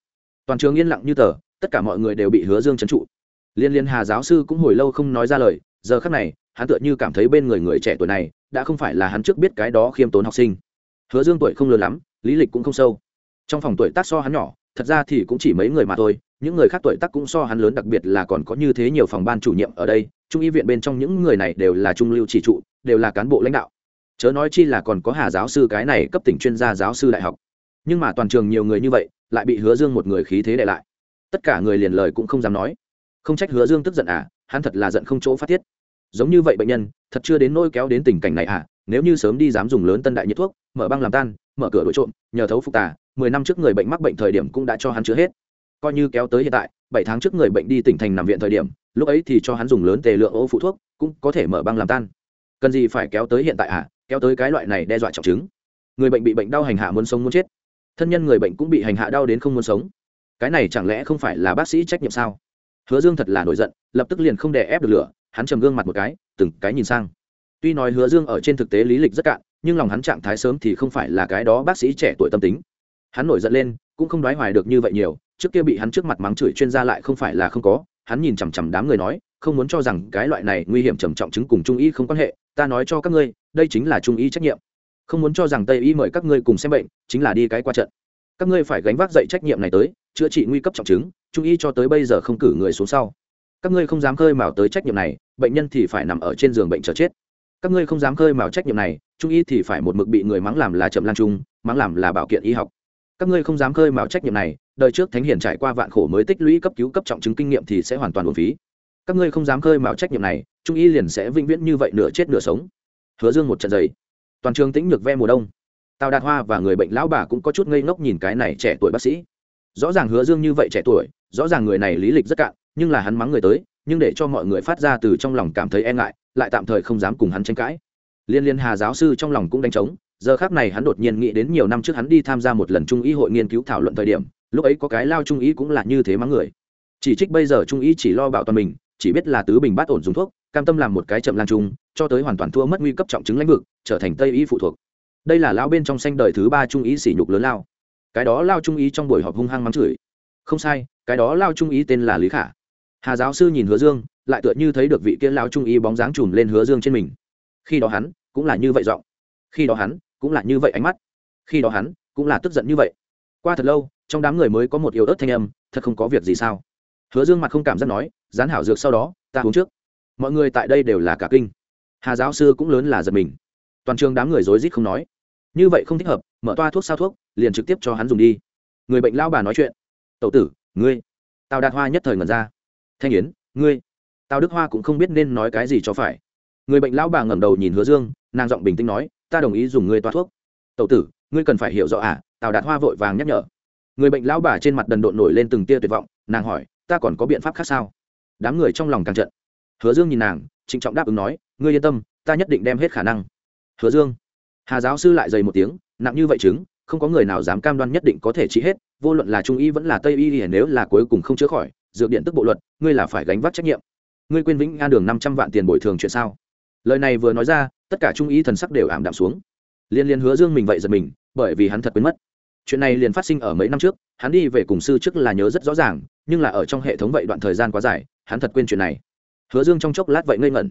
Toàn trường yên lặng như tờ, tất cả mọi người đều bị hứa dương trấn trụ. Liên liên hà giáo sư cũng hồi lâu không nói ra lời giờ khắc này, hắn tựa như cảm thấy bên người người trẻ tuổi này, đã không phải là hắn trước biết cái đó khiêm tốn học sinh. Hứa dương tuổi không lớn lắm, lý lịch cũng không sâu. Trong phòng tuổi tác so hắn nhỏ, thật ra thì cũng chỉ mấy người mà thôi, những người khác tuổi tác cũng so hắn lớn đặc biệt là còn có như thế nhiều phòng ban chủ nhiệm ở đây, trung y viện bên trong những người này đều là trung lưu chỉ trụ, đều là cán bộ lãnh đạo. Chớ nói chi là còn có hà giáo sư cái này cấp tỉnh chuyên gia giáo sư đại học. Nhưng mà toàn trường nhiều người như vậy, lại bị hứa dương một người khí thế đệ lại. Tất cả người liền lời cũng không dám nói. Không trách hứa dương tức giận à hắn thật là giận không chỗ phát tiết. Giống như vậy bệnh nhân, thật chưa đến nỗi kéo đến tình cảnh này à? Nếu như sớm đi dám dùng lớn tân đại nhiệt thuốc, mở băng làm tan, mở cửa đổi trộm, nhờ thấu phục tà, mười năm trước người bệnh mắc bệnh thời điểm cũng đã cho hắn chữa hết. Coi như kéo tới hiện tại, bảy tháng trước người bệnh đi tỉnh thành nằm viện thời điểm, lúc ấy thì cho hắn dùng lớn tề lượng ô phụ thuốc, cũng có thể mở băng làm tan. Cần gì phải kéo tới hiện tại à? Kéo tới cái loại này đe dọa trọng chứng. Người bệnh bị bệnh đau hành hạ muốn sống muốn chết. Thân nhân người bệnh cũng bị hành hạ đau đến không muốn sống. Cái này chẳng lẽ không phải là bác sĩ trách nhiệm sao? Hứa dương thật là nổi giận, lập tức liền không đè ép được lửa, hắn trầm gương mặt một cái, từng cái nhìn sang. Tuy nói hứa dương ở trên thực tế lý lịch rất cạn, nhưng lòng hắn trạng thái sớm thì không phải là cái đó bác sĩ trẻ tuổi tâm tính. Hắn nổi giận lên, cũng không đoái hoài được như vậy nhiều, trước kia bị hắn trước mặt mắng chửi chuyên gia lại không phải là không có, hắn nhìn chằm chằm đám người nói, không muốn cho rằng cái loại này nguy hiểm trầm trọng chứng cùng trung y không quan hệ, ta nói cho các ngươi, đây chính là trung y trách nhiệm. Không muốn cho rằng tây y mời các ngươi cùng xem bệnh, chính là đi cái qua trận. Các ngươi phải gánh vác dậy trách nhiệm này tới, chữa trị nguy cấp trọng chứng trung y cho tới bây giờ không cử người xuống sau. Các ngươi không dám khơi mào tới trách nhiệm này, bệnh nhân thì phải nằm ở trên giường bệnh chờ chết. Các ngươi không dám khơi mào trách nhiệm này, trung y thì phải một mực bị người mắng làm là chậm lan trung, mắng làm là bảo kiện y học. Các ngươi không dám khơi mào trách nhiệm này, đời trước thánh hiển trải qua vạn khổ mới tích lũy cấp cứu cấp trọng chứng kinh nghiệm thì sẽ hoàn toàn uổng phí. Các ngươi không dám khơi mào trách nhiệm này, trung y liền sẽ vĩnh viễn như vậy nửa chết nửa sống. Hứa dương một trận giày. Toàn trường tĩnh nhược ve mùa đông. Tào đạt hoa và người bệnh lão bà cũng có chút ngây ngốc nhìn cái này trẻ tuổi bác sĩ. Rõ ràng hứa dương như vậy trẻ tuổi rõ ràng người này lý lịch rất cạn, nhưng là hắn mắng người tới, nhưng để cho mọi người phát ra từ trong lòng cảm thấy e ngại, lại tạm thời không dám cùng hắn tranh cãi. Liên liên hà giáo sư trong lòng cũng đánh trống, giờ khác này hắn đột nhiên nghĩ đến nhiều năm trước hắn đi tham gia một lần trung y hội nghiên cứu thảo luận thời điểm, lúc ấy có cái lao trung y cũng là như thế mắng người. Chỉ trích bây giờ trung y chỉ lo bảo toàn mình, chỉ biết là tứ bình bát ổn dùng thuốc, cam tâm làm một cái chậm lan trung, cho tới hoàn toàn thua mất nguy cấp trọng chứng lãnh vực, trở thành tây y phụ thuộc. Đây là lao bên trong xanh đời thứ ba trung y sỉ nhục lớn lao. Cái đó lao trung y trong buổi họp hung hăng mắng chửi. Không sai cái đó lao trung y tên là lý khả. Hà giáo sư nhìn hứa dương, lại tựa như thấy được vị kia lao trung y bóng dáng chùm lên hứa dương trên mình. Khi đó hắn cũng là như vậy giọng. Khi đó hắn cũng là như vậy ánh mắt. Khi đó hắn cũng là tức giận như vậy. Qua thật lâu, trong đám người mới có một yếu ớt thanh âm, thật không có việc gì sao? Hứa dương mặt không cảm giác nói dán hảo dược sau đó, ta uống trước. Mọi người tại đây đều là cả kinh. Hà giáo sư cũng lớn là giật mình. Toàn trường đám người rối rít không nói. Như vậy không thích hợp, mở toa thuốc sao thuốc, liền trực tiếp cho hắn dùng đi. Người bệnh lao bà nói chuyện tậu tử ngươi tào đạt hoa nhất thời ngẩn ra. Thanh yến, ngươi tào đức hoa cũng không biết nên nói cái gì cho phải. Người bệnh lão bà ngẩng đầu nhìn hứa dương, nàng giọng bình tĩnh nói, ta đồng ý dùng ngươi toa thuốc. Tậu tử, ngươi cần phải hiểu rõ à tào đạt hoa vội vàng nhắc nhở. Người bệnh lão bà trên mặt đần độn nổi lên từng tia tuyệt vọng, nàng hỏi, ta còn có biện pháp khác sao? Đám người trong lòng càng trận. Hứa dương nhìn nàng, trịnh trọng đáp ứng nói, ngươi yên tâm, ta nhất định đem hết khả năng. Hứa dương, hà giáo sư lại dày một tiếng, nặng như vậy chứng không có người nào dám cam đoan nhất định có thể trị hết, vô luận là trung y vẫn là tây y nếu là cuối cùng không chữa khỏi, dược điện tức bộ luật, ngươi là phải gánh vác trách nhiệm. Ngươi quên vĩnh an đường năm trăm vạn tiền bồi thường chuyện sao? Lời này vừa nói ra, tất cả trung y thần sắc đều ảm đạm xuống. Liên liên hứa dương mình vậy giật mình, bởi vì hắn thật quên mất. Chuyện này liền phát sinh ở mấy năm trước, hắn đi về cùng sư trước là nhớ rất rõ ràng, nhưng là ở trong hệ thống vậy đoạn thời gian quá dài, hắn thật quên chuyện này. Hứa dương trong chốc lát vậy ngây ngẩn.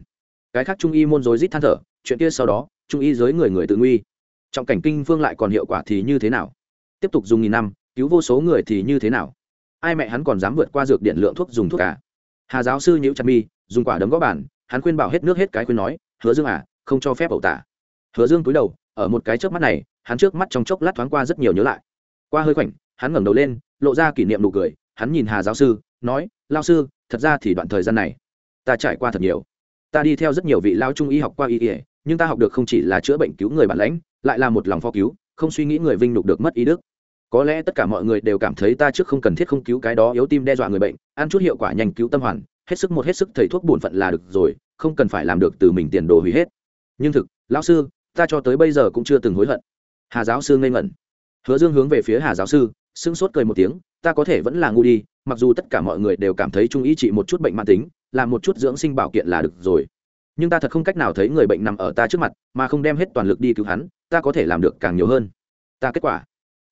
Cái khác trung y môn rối rít than thở, chuyện kia sau đó, trung y giới người người tự nguy trọng cảnh kinh phương lại còn hiệu quả thì như thế nào? Tiếp tục dùng nghìn năm, cứu vô số người thì như thế nào? Ai mẹ hắn còn dám vượt qua dược điện lượng thuốc dùng thuốc cả hà giáo sư nhữ chặt mi, dùng quả đấm gõ bản hắn khuyên bảo hết nước hết cái khuyên nói, hứa dương à không cho phép ẩu tả. Hứa dương cúi đầu, ở một cái trước mắt này, hắn trước mắt trong chốc lát thoáng qua rất nhiều nhớ lại. Qua hơi khoảnh, hắn ngẩng đầu lên, lộ ra kỷ niệm nụ cười, hắn nhìn hà giáo sư, nói lao sư, thật ra thì đoạn thời gian này, ta trải qua thật nhiều. Ta đi theo rất nhiều vị lao trung y học qua y ỉa nhưng ta học được không chỉ là chữa bệnh cứu người bản lãnh, lại là một lòng phó cứu, không suy nghĩ người vinh nhục được mất ý đức. Có lẽ tất cả mọi người đều cảm thấy ta trước không cần thiết không cứu cái đó yếu tim đe dọa người bệnh, ăn chút hiệu quả nhanh cứu tâm hoàn, hết sức một hết sức thầy thuốc bổn phận là được rồi, không cần phải làm được từ mình tiền đồ hủy hết. Nhưng thực, lão sư, ta cho tới bây giờ cũng chưa từng hối hận. Hà giáo sư ngây ngẩn. Hứa dương hướng về phía hà giáo sư sưng sốt cười một tiếng, ta có thể vẫn là ngu đi, mặc dù tất cả mọi người đều cảm thấy trung ý trị một chút bệnh mạng tính, làm một chút dưỡng sinh bảo kiện là được rồi nhưng ta thật không cách nào thấy người bệnh nằm ở ta trước mặt, mà không đem hết toàn lực đi cứu hắn, ta có thể làm được càng nhiều hơn. Ta kết quả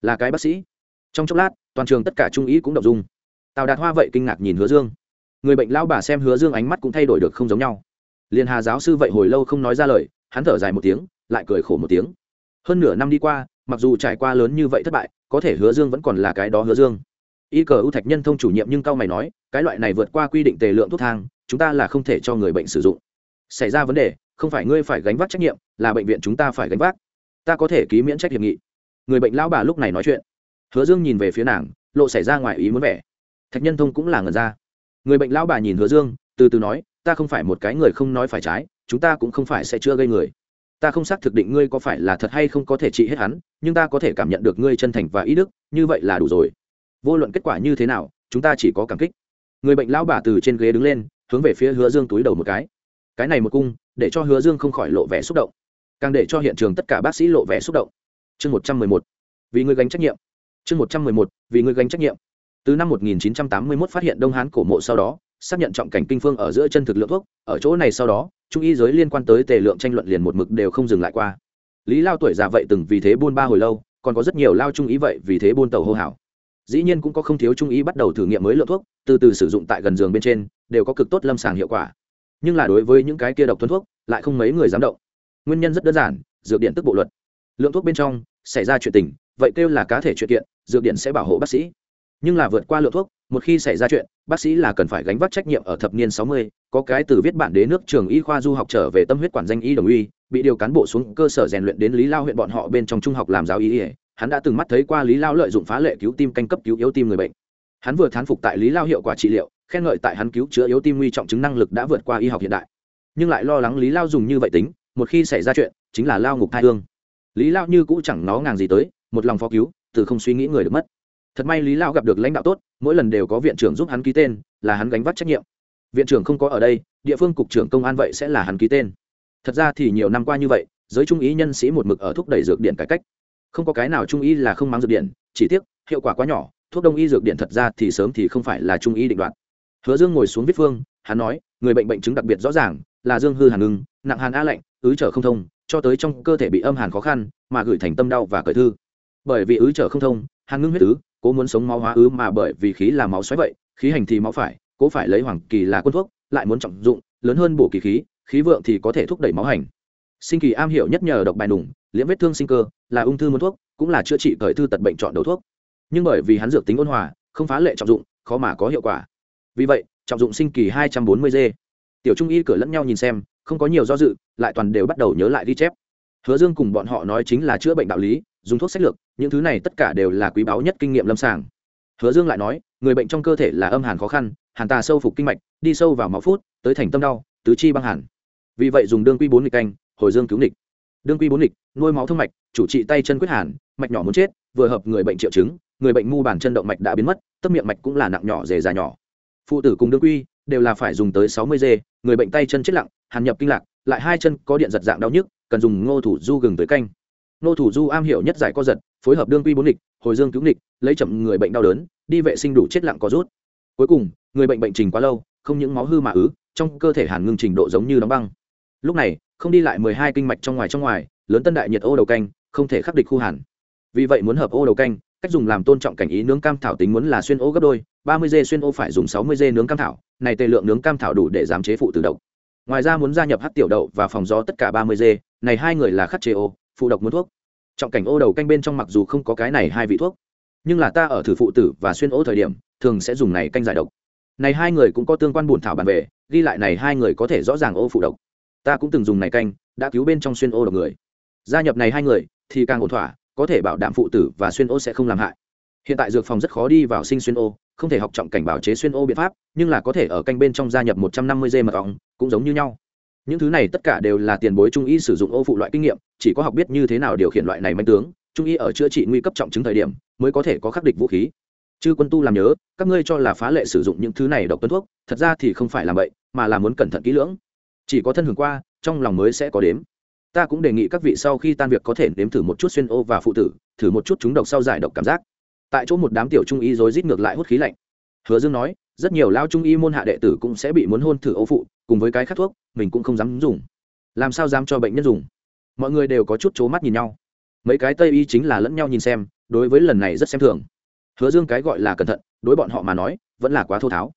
là cái bác sĩ. Trong chốc lát, toàn trường tất cả trung ý cũng đọc dung. Tào đạt hoa vậy kinh ngạc nhìn hứa dương. Người bệnh lao bà xem hứa dương ánh mắt cũng thay đổi được không giống nhau. Liền hà giáo sư vậy hồi lâu không nói ra lời, hắn thở dài một tiếng, lại cười khổ một tiếng. Hơn nửa năm đi qua, mặc dù trải qua lớn như vậy thất bại, có thể hứa dương vẫn còn là cái đó hứa dương. Y cờ ưu thạch nhân thông chủ nhiệm nhưng cao mày nói, cái loại này vượt qua quy định tề lượng thuốc thang, chúng ta là không thể cho người bệnh sử dụng xảy ra vấn đề, không phải ngươi phải gánh vác trách nhiệm, là bệnh viện chúng ta phải gánh vác. Ta có thể ký miễn trách hiệp nghị. Người bệnh lão bà lúc này nói chuyện. Hứa dương nhìn về phía nàng, lộ xảy ra ngoài ý muốn vẻ. Thạch nhân thông cũng là ngần ra. Người bệnh lão bà nhìn hứa dương, từ từ nói, ta không phải một cái người không nói phải trái, chúng ta cũng không phải sẽ chưa gây người. Ta không xác thực định ngươi có phải là thật hay không có thể trị hết hắn, nhưng ta có thể cảm nhận được ngươi chân thành và ý đức, như vậy là đủ rồi. Vô luận kết quả như thế nào, chúng ta chỉ có cảm kích. Người bệnh lão bà từ trên ghế đứng lên, hướng về phía hứa dương túi đầu một cái cái này một cung, để cho hứa dương không khỏi lộ vẻ xúc động. Càng để cho hiện trường tất cả bác sĩ lộ vẻ xúc động. Chương một trăm mười một. Vì người gánh trách nhiệm. Chương một trăm mười một. Vì người gánh trách nhiệm. Từ năm 1981 phát hiện đông hán cổ mộ sau đó, xác nhận trọng cảnh kinh phương ở giữa chân thực lượng thuốc. Ở chỗ này sau đó, trung y giới liên quan tới tề lượng tranh luận liền một mực đều không dừng lại qua. Lý lao tuổi già vậy từng vì thế buôn ba hồi lâu, còn có rất nhiều lao trung ý vậy vì thế buôn tàu hô hào. Dĩ nhiên cũng có không thiếu trung ý bắt đầu thử nghiệm mới lượng thuốc, từ từ sử dụng tại gần giường bên trên, đều có cực tốt lâm sàng hiệu quả nhưng là đối với những cái kia độc thuần thuốc, lại không mấy người dám động. Nguyên nhân rất đơn giản, dược điện tức bộ luật. Lượng thuốc bên trong, xảy ra chuyện tình, vậy kêu là cá thể chuyện kiện, dược điện sẽ bảo hộ bác sĩ. Nhưng là vượt qua lượng thuốc, một khi xảy ra chuyện, bác sĩ là cần phải gánh vác trách nhiệm ở thập niên sáu mươi, có cái từ viết bản đế nước trường y khoa du học trở về tâm huyết quản danh y đồng uy, bị điều cán bộ xuống cơ sở rèn luyện đến lý lao huyện bọn họ bên trong trung học làm giáo y ỉa hắn đã từng mắt thấy qua lý lao lợi dụng phá lệ cứu tim canh cấp cứu yếu tim người bệnh. Hắn vừa thán phục tại lý lao hiệu quả trị liệu khen ngợi tại hắn cứu chữa yếu tim nguy trọng chứng năng lực đã vượt qua y học hiện đại. Nhưng lại lo lắng lý lao dùng như vậy tính, một khi xảy ra chuyện, chính là lao ngục thai hương. Lý lao như cũ chẳng nó ngàng gì tới, một lòng phó cứu, từ không suy nghĩ người được mất. Thật may lý lao gặp được lãnh đạo tốt, mỗi lần đều có viện trưởng giúp hắn ký tên, là hắn gánh vác trách nhiệm. Viện trưởng không có ở đây, địa phương cục trưởng công an vậy sẽ là hắn ký tên. Thật ra thì nhiều năm qua như vậy, giới trung ý nhân sĩ một mực ở thúc đẩy dược điện cải cách. Không có cái nào trung y là không mang dược điện, chỉ tiếc, hiệu quả quá nhỏ, thuốc đông y dược điện thật ra thì sớm thì không phải là trung y định đoạt hứa dương ngồi xuống viết phương, hắn nói, người bệnh bệnh chứng đặc biệt rõ ràng, là dương hư hàn ngưng, nặng hàn a lạnh ứ trở không thông, cho tới trong cơ thể bị âm hàn khó khăn, mà gửi thành tâm đau và cởi thư. Bởi vì ứ trở không thông, hàn ngưng huyết ứ, cố muốn sống máu hóa ứ mà bởi vì khí là máu xoáy vậy, khí hành thì máu phải, cố phải lấy hoàng kỳ là quân thuốc, lại muốn trọng dụng, lớn hơn bổ kỳ khí khí vượng thì có thể thúc đẩy máu hành. Sinh kỳ am hiểu nhất nhờ độc bài đủng liễm vết thương sinh cơ, là ung thư muốn thuốc, cũng là chữa trị cởi thư tật bệnh chọn đầu thuốc. Nhưng bởi vì hắn dược tính ôn hòa, không phá lệ trọng dụng, khó mà có hiệu quả vì vậy, trọng dụng sinh kỳ hai trăm bốn mươi g. Tiểu trung y cửa lẫn nhau nhìn xem, không có nhiều do dự, lại toàn đều bắt đầu nhớ lại ghi chép. Hứa dương cùng bọn họ nói chính là chữa bệnh đạo lý, dùng thuốc sách lược, những thứ này tất cả đều là quý báu nhất kinh nghiệm lâm sàng. Hứa dương lại nói, người bệnh trong cơ thể là âm hàn khó khăn, hàn tà sâu phục kinh mạch, đi sâu vào máu phút, tới thành tâm đau, tứ chi băng hàn. Vì vậy dùng đương quy bốn nghịch canh, hồi dương cứu nghịch. Đương quy bốn nghịch, nuôi máu thông mạch, chủ trị tay chân quyết hàn, mạch nhỏ muốn chết, vừa hợp người bệnh triệu chứng, người bệnh mu bàn chân động mạch đã biến mất tấp miệng mạch cũng là nặng nhỏ, dề dài nhỏ phụ tử cùng đương quy đều là phải dùng tới sáu mươi dê người bệnh tay chân chết lặng, hàn nhập kinh lạc, lại hai chân có điện giật dạng đau nhức, cần dùng ngô thủ du gừng tới canh. Ngô thủ du am hiểu nhất giải co giật, phối hợp đương quy bốn địch hồi dương cứu địch lấy chậm người bệnh đau đớn, đi vệ sinh đủ chết lặng có rút. Cuối cùng, người bệnh bệnh trình quá lâu, không những máu hư mà ứ, trong cơ thể hàn ngưng trình độ giống như đóng băng. Lúc này, không đi lại mười hai kinh mạch trong ngoài trong ngoài, lớn tân đại nhiệt ô đầu canh, không thể khắc địch khu hàn. Vì vậy muốn hợp ô đầu canh cách dùng làm tôn trọng cảnh ý nướng cam thảo tính muốn là xuyên ô gấp đôi, ba mươi dê xuyên ô phải dùng sáu mươi dê nướng cam thảo, này tề lượng nướng cam thảo đủ để giảm chế phụ tử độc. Ngoài ra muốn gia nhập hát tiểu đậu và phòng gió tất cả ba mươi dê, này hai người là khắc chế ô, phụ độc muốn thuốc. Trọng cảnh ô đầu canh bên trong mặc dù không có cái này hai vị thuốc, nhưng là ta ở thử phụ tử và xuyên ô thời điểm, thường sẽ dùng này canh giải độc. Này hai người cũng có tương quan buồn thảo bàn về, ghi lại này hai người có thể rõ ràng ô phụ độc. Ta cũng từng dùng này canh, đã cứu bên trong xuyên ô độc người. Gia nhập này hai người, thì càng ổn thỏa có thể bảo đảm phụ tử và xuyên ô sẽ không làm hại. Hiện tại dược phòng rất khó đi vào sinh xuyên ô, không thể học trọng cảnh bảo chế xuyên ô biện pháp, nhưng là có thể ở canh bên trong gia nhập một trăm năm mươi g mật ong, cũng giống như nhau. Những thứ này tất cả đều là tiền bối trung y sử dụng ô phụ loại kinh nghiệm, chỉ có học biết như thế nào điều khiển loại này manh tướng, trung y ở chữa trị nguy cấp trọng chứng thời điểm, mới có thể có khắc địch vũ khí. Chư quân tu làm nhớ, các ngươi cho là phá lệ sử dụng những thứ này độc tuân thuốc, thật ra thì không phải làm vậy mà là muốn cẩn thận kỹ lưỡng. Chỉ có thân hưởng qua, trong lòng mới sẽ có đếm ta cũng đề nghị các vị sau khi tan việc có thể nếm thử một chút xuyên ô và phụ tử, thử một chút chúng độc sau giải độc cảm giác. Tại chỗ một đám tiểu trung y rối rít ngược lại hút khí lạnh. Hứa dương nói, rất nhiều lao trung y môn hạ đệ tử cũng sẽ bị muốn hôn thử ô phụ, cùng với cái khắc thuốc, mình cũng không dám dùng. Làm sao dám cho bệnh nhân dùng? Mọi người đều có chút c mắt nhìn nhau. Mấy cái tây y chính là lẫn nhau nhìn xem, đối với lần này rất xem thường. Hứa dương cái gọi là cẩn thận, đối bọn họ mà nói, vẫn là quá thô tháo.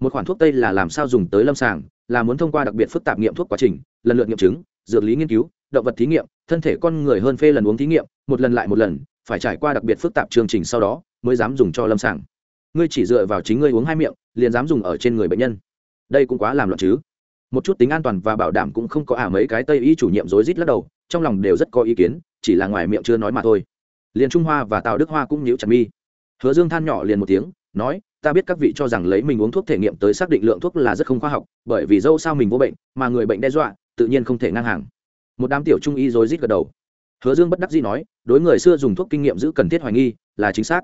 Một khoản thuốc tây là làm sao dùng tới lâm sàng, là muốn thông qua đặc biệt phức tạp nghiệm thuốc quá trình, lần lượt nghiệm chứng, dược lý nghiên cứu động vật thí nghiệm, thân thể con người hơn phê lần uống thí nghiệm, một lần lại một lần, phải trải qua đặc biệt phức tạp chương trình sau đó, mới dám dùng cho lâm sàng. Ngươi chỉ dựa vào chính ngươi uống hai miệng, liền dám dùng ở trên người bệnh nhân. Đây cũng quá làm loạn chứ. Một chút tính an toàn và bảo đảm cũng không có ả mấy cái tây y chủ nhiệm rối rít lắc đầu, trong lòng đều rất có ý kiến, chỉ là ngoài miệng chưa nói mà thôi. Liền trung hoa và tào đức hoa cũng nhíu chặt mi. Hứa dương than nhỏ liền một tiếng, nói, ta biết các vị cho rằng lấy mình uống thuốc thể nghiệm tới xác định lượng thuốc là rất không khoa học, bởi vì dâu sao mình vô bệnh, mà người bệnh đe dọa, tự nhiên không thể ngang hàng một đám tiểu trung y rối rít gật đầu. Hứa dương bất đắc dĩ nói, đối người xưa dùng thuốc kinh nghiệm giữ cần thiết hoài nghi, là chính xác.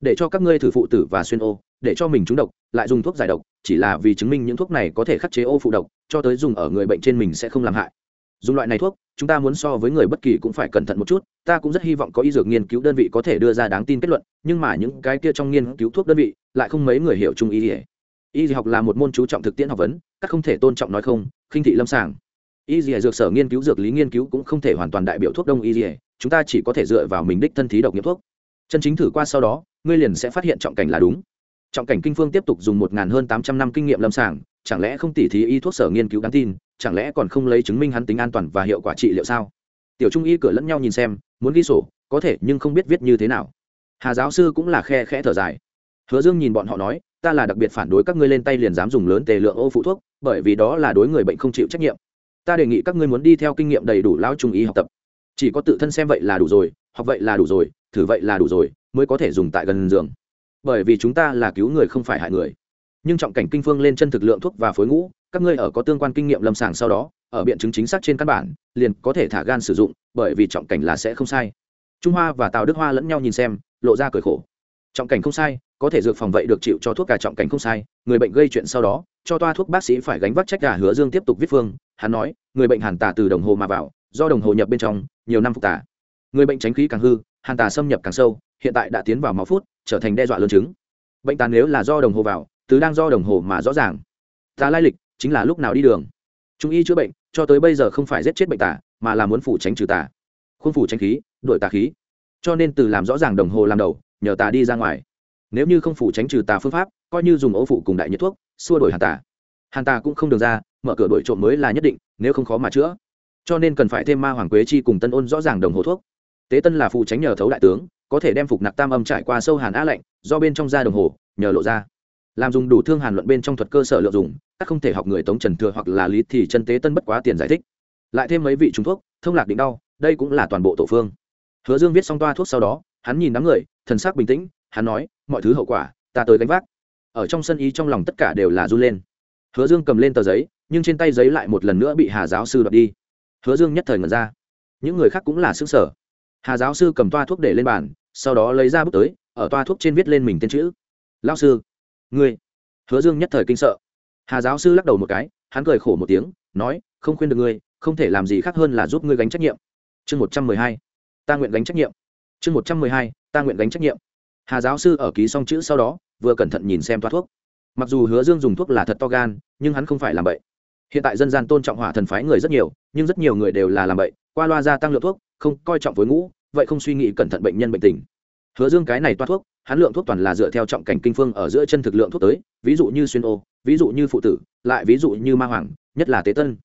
Để cho các ngươi thử phụ tử và xuyên ô, để cho mình trúng độc, lại dùng thuốc giải độc, chỉ là vì chứng minh những thuốc này có thể khắc chế ô phụ độc, cho tới dùng ở người bệnh trên mình sẽ không làm hại. Dùng loại này thuốc, chúng ta muốn so với người bất kỳ cũng phải cẩn thận một chút, ta cũng rất hy vọng có y dược nghiên cứu đơn vị có thể đưa ra đáng tin kết luận, nhưng mà những cái kia trong nghiên cứu thuốc đơn vị, lại không mấy người hiểu chung y y học là một môn chú trọng thực tiễn học vấn, các không thể tôn trọng nói không, khinh thị lâm sàng y dì dược sở nghiên cứu dược lý nghiên cứu cũng không thể hoàn toàn đại biểu thuốc đông y dì chúng ta chỉ có thể dựa vào mình đích thân thí độc nghiệm thuốc. Chân chính thử qua sau đó, ngươi liền sẽ phát hiện trọng cảnh là đúng. Trọng cảnh kinh phương tiếp tục dùng một ngàn hơn tám trăm năm kinh nghiệm lâm sàng, chẳng lẽ không tỉ thí y thuốc sở nghiên cứu đáng tin, chẳng lẽ còn không lấy chứng minh hắn tính an toàn và hiệu quả trị liệu sao? Tiểu trung y cửa lẫn nhau nhìn xem, muốn ghi sổ, có thể nhưng không biết viết như thế nào. Hà giáo sư cũng là khe khẽ thở dài. Hứa dương nhìn bọn họ nói, ta là đặc biệt phản đối các ngươi lên tay liền dám dùng lớn tề lượng ô phụ thuốc, bởi vì đó là đối người bệnh không chịu trách nhiệm ta đề nghị các ngươi muốn đi theo kinh nghiệm đầy đủ lao trung y học tập. Chỉ có tự thân xem vậy là đủ rồi, học vậy là đủ rồi, thử vậy là đủ rồi, mới có thể dùng tại gần giường. Bởi vì chúng ta là cứu người không phải hại người. Nhưng trọng cảnh kinh phương lên chân thực lượng thuốc và phối ngũ, các ngươi ở có tương quan kinh nghiệm lâm sàng sau đó, ở biện chứng chính xác trên căn bản, liền có thể thả gan sử dụng, bởi vì trọng cảnh là sẽ không sai. Trung hoa và tào đức hoa lẫn nhau nhìn xem, lộ ra cười khổ. Trọng cảnh không sai, có thể dược phòng vậy được chịu cho thuốc cả trọng cảnh không sai, người bệnh gây chuyện sau đó, cho toa thuốc bác sĩ phải gánh vác trách cả hứa dương tiếp tục viết phương hắn nói, người bệnh hàn tà từ đồng hồ mà vào, do đồng hồ nhập bên trong, nhiều năm phục tả người bệnh tránh khí càng hư, hàn tà xâm nhập càng sâu, hiện tại đã tiến vào máu phút, trở thành đe dọa lớn chứng. Bệnh tàn nếu là do đồng hồ vào, tứ đang do đồng hồ mà rõ ràng. Ta lai lịch, chính là lúc nào đi đường. Trung y chữa bệnh, cho tới bây giờ không phải giết chết bệnh tả mà là muốn phủ tránh trừ tà. Khuôn phủ tránh khí, đuổi tà khí. Cho nên từ làm rõ ràng đồng hồ làm đầu, nhờ tà đi ra ngoài. Nếu như không phủ tránh trừ tà phương pháp, coi như dùng ấu phụ cùng đại nhiệt thuốc, xua đổi hàn tà. Hàn tà cũng không được ra mở cửa đổi trộm mới là nhất định, nếu không khó mà chữa. Cho nên cần phải thêm ma hoàng quế chi cùng tân ôn rõ ràng đồng hồ thuốc. Tế tân là phụ tránh nhờ thấu đại tướng, có thể đem phục nặc tam âm trải qua sâu hàn á lạnh, do bên trong da đồng hồ, nhờ lộ ra. Làm dùng đủ thương hàn luận bên trong thuật cơ sở lượng dùng, các không thể học người tống trần thừa hoặc là lý thì chân tế tân bất quá tiền giải thích. Lại thêm mấy vị trúng thuốc, thông lạc định đau, đây cũng là toàn bộ tổ phương. Hứa dương viết xong toa thuốc sau đó, hắn nhìn đám người, thần sắc bình tĩnh, hắn nói, mọi thứ hậu quả, ta tới gánh vác. Ở trong sân ý trong lòng tất cả đều là run lên. Hứa dương cầm lên tờ giấy nhưng trên tay giấy lại một lần nữa bị hà giáo sư đoạt đi. Hứa dương nhất thời ngẩn ra. Những người khác cũng là xứng sở hà giáo sư cầm toa thuốc để lên bàn, sau đó lấy ra bút tới, ở toa thuốc trên viết lên mình tên chữ. Lao sư. Ngươi. Hứa dương nhất thời kinh sợ. Hà giáo sư lắc đầu một cái, hắn cười khổ một tiếng, nói, không khuyên được ngươi, không thể làm gì khác hơn là giúp ngươi gánh trách nhiệm. Chương một trăm mười hai. Ta nguyện gánh trách nhiệm. Chương một trăm mười hai. Ta nguyện gánh trách nhiệm. Hà giáo sư ở ký xong chữ sau đó, vừa cẩn thận nhìn xem toa thuốc. Mặc dù hứa dương dùng thuốc là thật to gan, nhưng hắn không phải làm vậy hiện tại dân gian tôn trọng hỏa thần phái người rất nhiều, nhưng rất nhiều người đều là làm vậy qua loa gia tăng lượng thuốc, không coi trọng với ngũ, vậy không suy nghĩ cẩn thận bệnh nhân bệnh tình. Hứa dương cái này toa thuốc, hắn lượng thuốc toàn là dựa theo trọng cảnh kinh phương ở giữa chân thực lượng thuốc tới, ví dụ như xuyên ô, ví dụ như phụ tử, lại ví dụ như ma hoàng, nhất là tế tân.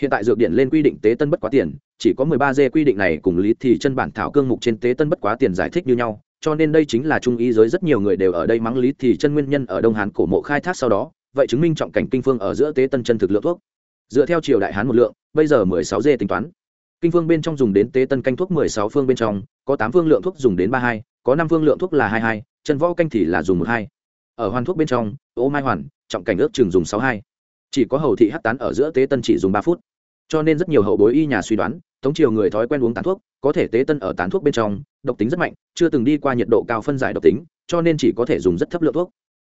Hiện tại dược điện lên quy định tế tân bất quá tiền, chỉ có mười ba d quy định này cùng lý thì chân bản thảo cương mục trên tế tân bất quá tiền giải thích như nhau, cho nên đây chính là trung ý giới rất nhiều người đều ở đây mắng lý thì chân nguyên nhân ở đông hán cổ mộ khai thác sau đó vậy chứng minh trọng cảnh kinh phương ở giữa tế tân chân thực lượng thuốc. Dựa theo triều đại hán một lượng, bây giờ mười sáu dê tính toán. Kinh phương bên trong dùng đến tế tân canh thuốc mười sáu phương bên trong, có tám phương lượng thuốc dùng đến ba hai, có năm phương lượng thuốc là hai hai, chân võ canh thì là dùng một hai. Ở hoàn thuốc bên trong, ô mai hoàn, trọng cảnh ước chừng dùng sáu hai. Chỉ có hầu thị hát tán ở giữa tế tân chỉ dùng ba phút. Cho nên rất nhiều hậu bối y nhà suy đoán, tống triều người thói quen uống tán thuốc, có thể tế tân ở tán thuốc bên trong, độc tính rất mạnh, chưa từng đi qua nhiệt độ cao phân giải độc tính, cho nên chỉ có thể dùng rất thấp lượng thuốc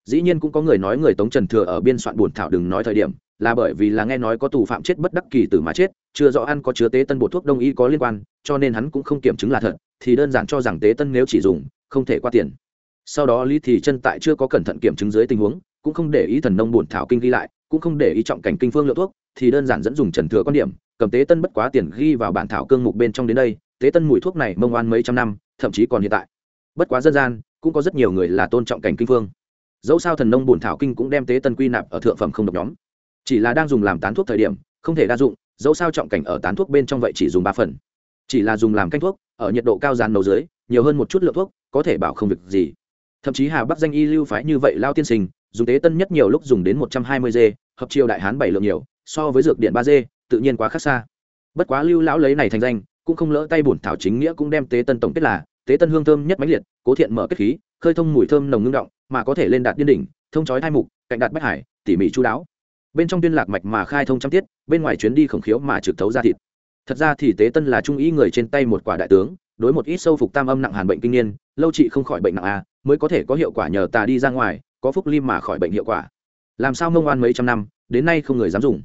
dĩ nhiên cũng có người nói người tống trần thừa ở biên soạn buồn thảo đừng nói thời điểm, là bởi vì là nghe nói có tù phạm chết bất đắc kỳ tử mà chết, chưa rõ ăn có chứa tế tân bột thuốc đông y có liên quan, cho nên hắn cũng không kiểm chứng là thật, thì đơn giản cho rằng tế tân nếu chỉ dùng, không thể qua tiền. Sau đó lý thì chân tại chưa có cẩn thận kiểm chứng dưới tình huống, cũng không để ý thần nông bổn thảo kinh ghi lại, cũng không để ý trọng cảnh kinh phương lượng thuốc, thì đơn giản dẫn dùng trần thừa quan điểm, cầm tế tân bất quá tiền ghi vào bản thảo cương mục bên trong đến đây, tế tân mùi thuốc này mông oan mấy trăm năm, thậm chí còn hiện tại. Bất quá dân gian, cũng có rất nhiều người là tôn trọng cảnh kinh phương dẫu sao thần nông bổn thảo kinh cũng đem tế tân quy nạp ở thượng phẩm không độc nhóm. Chỉ là đang dùng làm tán thuốc thời điểm, không thể đa dụng, dẫu sao trọng cảnh ở tán thuốc bên trong vậy chỉ dùng ba phần. Chỉ là dùng làm canh thuốc, ở nhiệt độ cao dàn nấu dưới, nhiều hơn một chút lượng thuốc, có thể bảo không việc gì. Thậm chí hà bắc danh y lưu phái như vậy lao tiên sinh, dùng tế tân nhất nhiều lúc dùng đến một trăm hai mươi g hợp chiều đại hán bảy lượng nhiều, so với dược điện ba g tự nhiên quá khác xa. Bất quá lưu lão lấy này thành danh, cũng không lỡ tay bổn thảo chính nghĩa cũng đem tế tân tổng kết là, tế tân hương thơm nhất mãnh liệt, cố thiện mở kết khí, khơi thông mùi thơm nồng ngưng động mà có thể lên đạt điên đỉnh, thông chói hai mục, cạnh đạt bách hải, tỉ mỉ chú đáo. Bên trong tuyên lạc mạch mà khai thông trăm tiết, bên ngoài chuyến đi khổng khiếu mà trực thấu ra thịt. Thật ra thì tế tân là trung ý người trên tay một quả đại tướng, đối một ít sâu phục tam âm nặng hàn bệnh kinh niên, lâu trị không khỏi bệnh nặng a, mới có thể có hiệu quả nhờ ta đi ra ngoài, có phúc lim mà khỏi bệnh hiệu quả. Làm sao mông oan mấy trăm năm, đến nay không người dám dùng.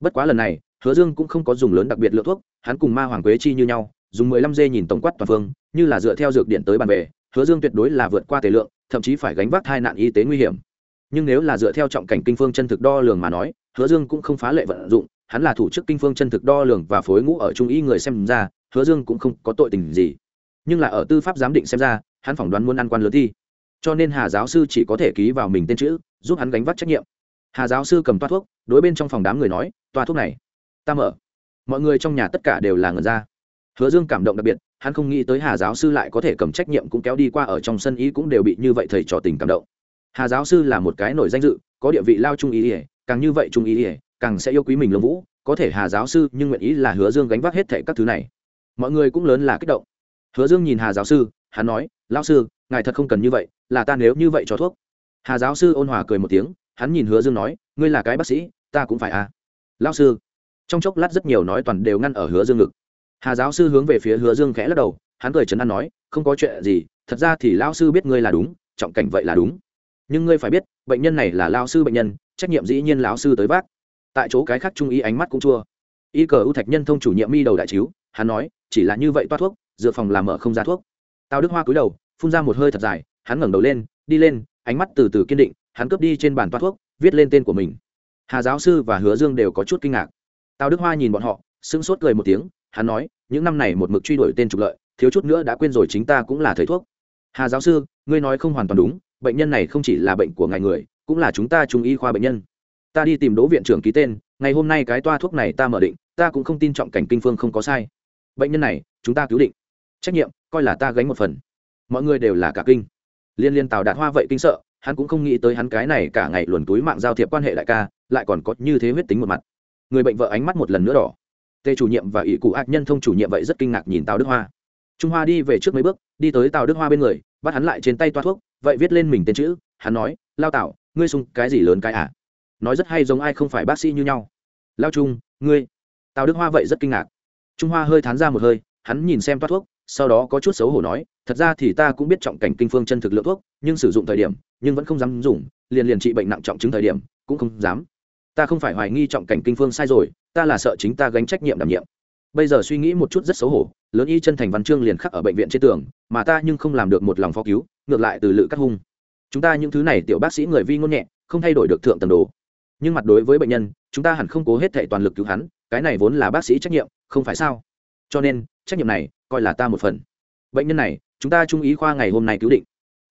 Bất quá lần này, hứa dương cũng không có dùng lớn đặc biệt lượng thuốc, hắn cùng ma hoàng quế chi như nhau, dùng mười lăm dê nhìn tổng quát toàn phương, như là dựa theo dược điện tới bàn về, hứa dương tuyệt đối là vượt qua tề lượng thậm chí phải gánh vác tai nạn y tế nguy hiểm. Nhưng nếu là dựa theo trọng cảnh kinh phương chân thực đo lường mà nói, hứa dương cũng không phá lệ vận dụng, hắn là thủ chức kinh phương chân thực đo lường và phối ngũ ở trung y người xem ra, hứa dương cũng không có tội tình gì. Nhưng là ở tư pháp giám định xem ra, hắn phỏng đoán muốn ăn quan lớn thi. Cho nên hà giáo sư chỉ có thể ký vào mình tên chữ, giúp hắn gánh vác trách nhiệm. Hà giáo sư cầm toa thuốc, đối bên trong phòng đám người nói, toa thuốc này, ta mở. Mọi người trong nhà tất cả đều là ngần ra hứa dương cảm động đặc biệt, hắn không nghĩ tới hà giáo sư lại có thể cầm trách nhiệm cũng kéo đi qua ở trong sân ý cũng đều bị như vậy thầy trò tình cảm động. Hà giáo sư là một cái nổi danh dự, có địa vị lao trung ý ỉa càng như vậy trung ý ỉa càng sẽ yêu quý mình lông vũ, có thể hà giáo sư nhưng nguyện ý là hứa dương gánh vác hết thệ các thứ này. Mọi người cũng lớn là kích động. Hứa dương nhìn hà giáo sư, hắn nói, lão sư, ngài thật không cần như vậy, là ta nếu như vậy cho thuốc. Hà giáo sư ôn hòa cười một tiếng, hắn nhìn hứa dương nói, ngươi là cái bác sĩ, ta cũng phải à. Lão sư. Trong chốc lát rất nhiều nói toàn đều ngăn ở hứa dương ngực hà giáo sư hướng về phía hứa dương khẽ lắc đầu, hắn cười chấn an nói, không có chuyện gì, thật ra thì lão sư biết ngươi là đúng, trọng cảnh vậy là đúng. Nhưng ngươi phải biết, bệnh nhân này là lao sư bệnh nhân, trách nhiệm dĩ nhiên lão sư tới vác. Tại chỗ cái khác trung ý ánh mắt cũng chua. Y cờ ưu thạch nhân thông chủ nhiệm mi đầu đại chiếu, hắn nói, chỉ là như vậy toát thuốc dự phòng làm mở không ra thuốc. Tào đức hoa cúi đầu, phun ra một hơi thật dài, hắn ngẩng đầu lên, đi lên, ánh mắt từ từ kiên định, hắn cướp đi trên bàn toát thuốc, viết lên tên của mình. Hà giáo sư và hứa dương đều có chút kinh ngạc. Tào đức hoa nhìn bọn họ, sững sốt cười một tiếng hắn nói, những năm này một mực truy đuổi tên trục lợi, thiếu chút nữa đã quên rồi chính ta cũng là thầy thuốc. Hà giáo sư, ngươi nói không hoàn toàn đúng, bệnh nhân này không chỉ là bệnh của ngài người, cũng là chúng ta trung y khoa bệnh nhân. Ta đi tìm đỗ viện trưởng ký tên, ngày hôm nay cái toa thuốc này ta mở định, ta cũng không tin trọng cảnh kinh phương không có sai. Bệnh nhân này, chúng ta cứu định. Trách nhiệm, coi là ta gánh một phần. Mọi người đều là cả kinh. Liên liên tào đạt hoa vậy kinh sợ, hắn cũng không nghĩ tới hắn cái này cả ngày luồn túi mạng giao thiệp quan hệ đại ca, lại còn có như thế huyết tính một mặt. Người bệnh vợ ánh mắt một lần nữa đỏ tề chủ nhiệm và ỷ cụ ác nhân thông chủ nhiệm vậy rất kinh ngạc nhìn tào đức hoa. Trung hoa đi về trước mấy bước, đi tới tào đức hoa bên người, bắt hắn lại trên tay toa thuốc, vậy viết lên mình tên chữ, hắn nói, lao tạo ngươi sung cái gì lớn cái à? Nói rất hay giống ai không phải bác sĩ như nhau. Lao trung, ngươi? Tào đức hoa vậy rất kinh ngạc. Trung hoa hơi thán ra một hơi, hắn nhìn xem toa thuốc, sau đó có chút xấu hổ nói, thật ra thì ta cũng biết trọng cảnh kinh phương chân thực lượng thuốc, nhưng sử dụng thời điểm, nhưng vẫn không dám dùng, liền liền trị bệnh nặng trọng chứng thời điểm, cũng không dám. Ta không phải hoài nghi trọng cảnh kinh phương sai rồi ta là sợ chính ta gánh trách nhiệm đảm nhiệm. Bây giờ suy nghĩ một chút rất xấu hổ, lớn y chân thành văn chương liền khắc ở bệnh viện trên tường, mà ta nhưng không làm được một lòng phó cứu, ngược lại từ lự cắt hung. Chúng ta những thứ này tiểu bác sĩ người vi ngôn nhẹ, không thay đổi được thượng tầng đồ. Nhưng mặt đối với bệnh nhân, chúng ta hẳn không cố hết thệ toàn lực cứu hắn, cái này vốn là bác sĩ trách nhiệm, không phải sao? Cho nên, trách nhiệm này, coi là ta một phần. Bệnh nhân này, chúng ta trung ý khoa ngày hôm nay cứu định.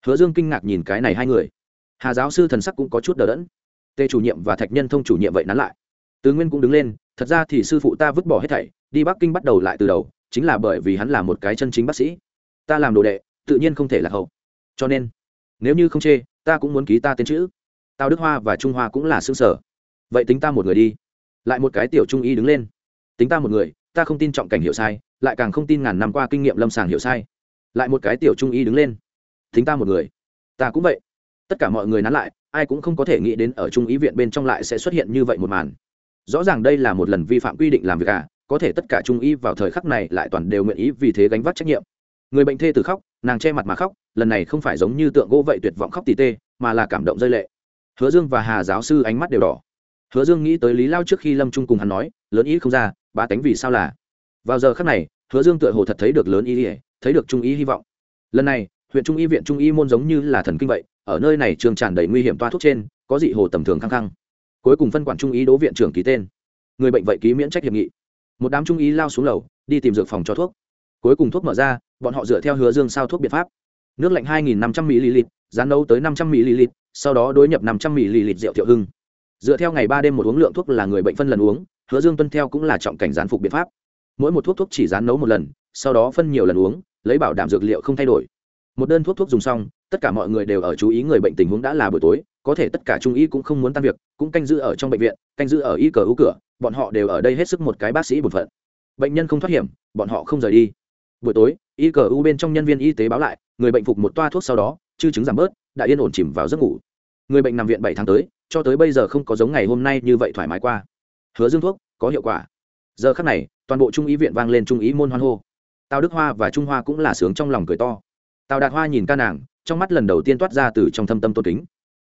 Hứa dương kinh ngạc nhìn cái này hai người. Hà giáo sư thần sắc cũng có chút đờ đẫn. Tề chủ nhiệm và thạch nhân thông chủ nhiệm vậy nắn lại tứ nguyên cũng đứng lên, thật ra thì sư phụ ta vứt bỏ hết thảy, đi bắc kinh bắt đầu lại từ đầu, chính là bởi vì hắn là một cái chân chính bác sĩ. Ta làm đồ đệ, tự nhiên không thể là hậu. Cho nên, nếu như không chê, ta cũng muốn ký ta tên chữ. Tao đức hoa và trung hoa cũng là xương sở. Vậy tính ta một người đi. Lại một cái tiểu trung y đứng lên. Tính ta một người, ta không tin trọng cảnh hiểu sai, lại càng không tin ngàn năm qua kinh nghiệm lâm sàng hiểu sai. Lại một cái tiểu trung y đứng lên. Tính ta một người. Ta cũng vậy. Tất cả mọi người nán lại, ai cũng không có thể nghĩ đến ở trung ý viện bên trong lại sẽ xuất hiện như vậy một màn rõ ràng đây là một lần vi phạm quy định làm việc à? có thể tất cả trung y vào thời khắc này lại toàn đều nguyện ý vì thế gánh vác trách nhiệm. Người bệnh thê từ khóc, nàng che mặt mà khóc, lần này không phải giống như tượng gỗ vậy tuyệt vọng khóc tỉ tê, mà là cảm động rơi lệ. Hứa dương và hà giáo sư ánh mắt đều đỏ. Hứa dương nghĩ tới lý lao trước khi lâm trung cùng hắn nói, lớn ý không ra ba tánh vì sao là? Vào giờ khắc này, hứa dương tựa hồ thật thấy được lớn ý ỉa thấy được trung ý hy vọng. Lần này, huyện trung y viện trung y môn giống như là thần kinh vậy, ở nơi này trường tràn đầy nguy hiểm toa thuốc trên, có dị hồ tầm thường khăng khăng cuối cùng phân quản trung ý đỗ viện trưởng ký tên. Người bệnh vậy ký miễn trách hiệp nghị. Một đám trung ý lao xuống lầu, đi tìm dược phòng cho thuốc. Cuối cùng thuốc mở ra, bọn họ dựa theo hứa dương sao thuốc biện pháp. Nước lạnh 2.500 ml, rán nấu tới 500 ml, sau đó đối nhập 500 ml rượu thiệu hưng. Dựa theo ngày ba đêm một uống lượng thuốc là người bệnh phân lần uống, hứa dương tuân theo cũng là trọng cảnh gián phục biện pháp. Mỗi một thuốc thuốc chỉ rán nấu một lần, sau đó phân nhiều lần uống, lấy bảo đảm dược liệu không thay đổi. Một đơn thuốc thuốc dùng xong tất cả mọi người đều ở chú ý người bệnh tình huống đã là buổi tối, có thể tất cả trung y cũng không muốn tan việc, cũng canh giữ ở trong bệnh viện, canh giữ ở y cờ ưu cửa, bọn họ đều ở đây hết sức một cái bác sĩ bổn phận. Bệnh nhân không thoát hiểm, bọn họ không rời đi. Buổi tối, y cờ u bên trong nhân viên y tế báo lại, người bệnh phục một toa thuốc sau đó, chư chứng giảm bớt, đã yên ổn chìm vào giấc ngủ. Người bệnh nằm viện bảy tháng tới, cho tới bây giờ không có giống ngày hôm nay như vậy thoải mái qua. Hứa dương thuốc, có hiệu quả. Giờ khắc này, toàn bộ trung ý viện vang lên trung ý môn hoan hô. Tào đức hoa và trung hoa cũng là sướng trong lòng cười to. Tào đạt hoa nhìn ca nàng trong mắt lần đầu tiên toát ra từ trong thâm tâm tôn kính.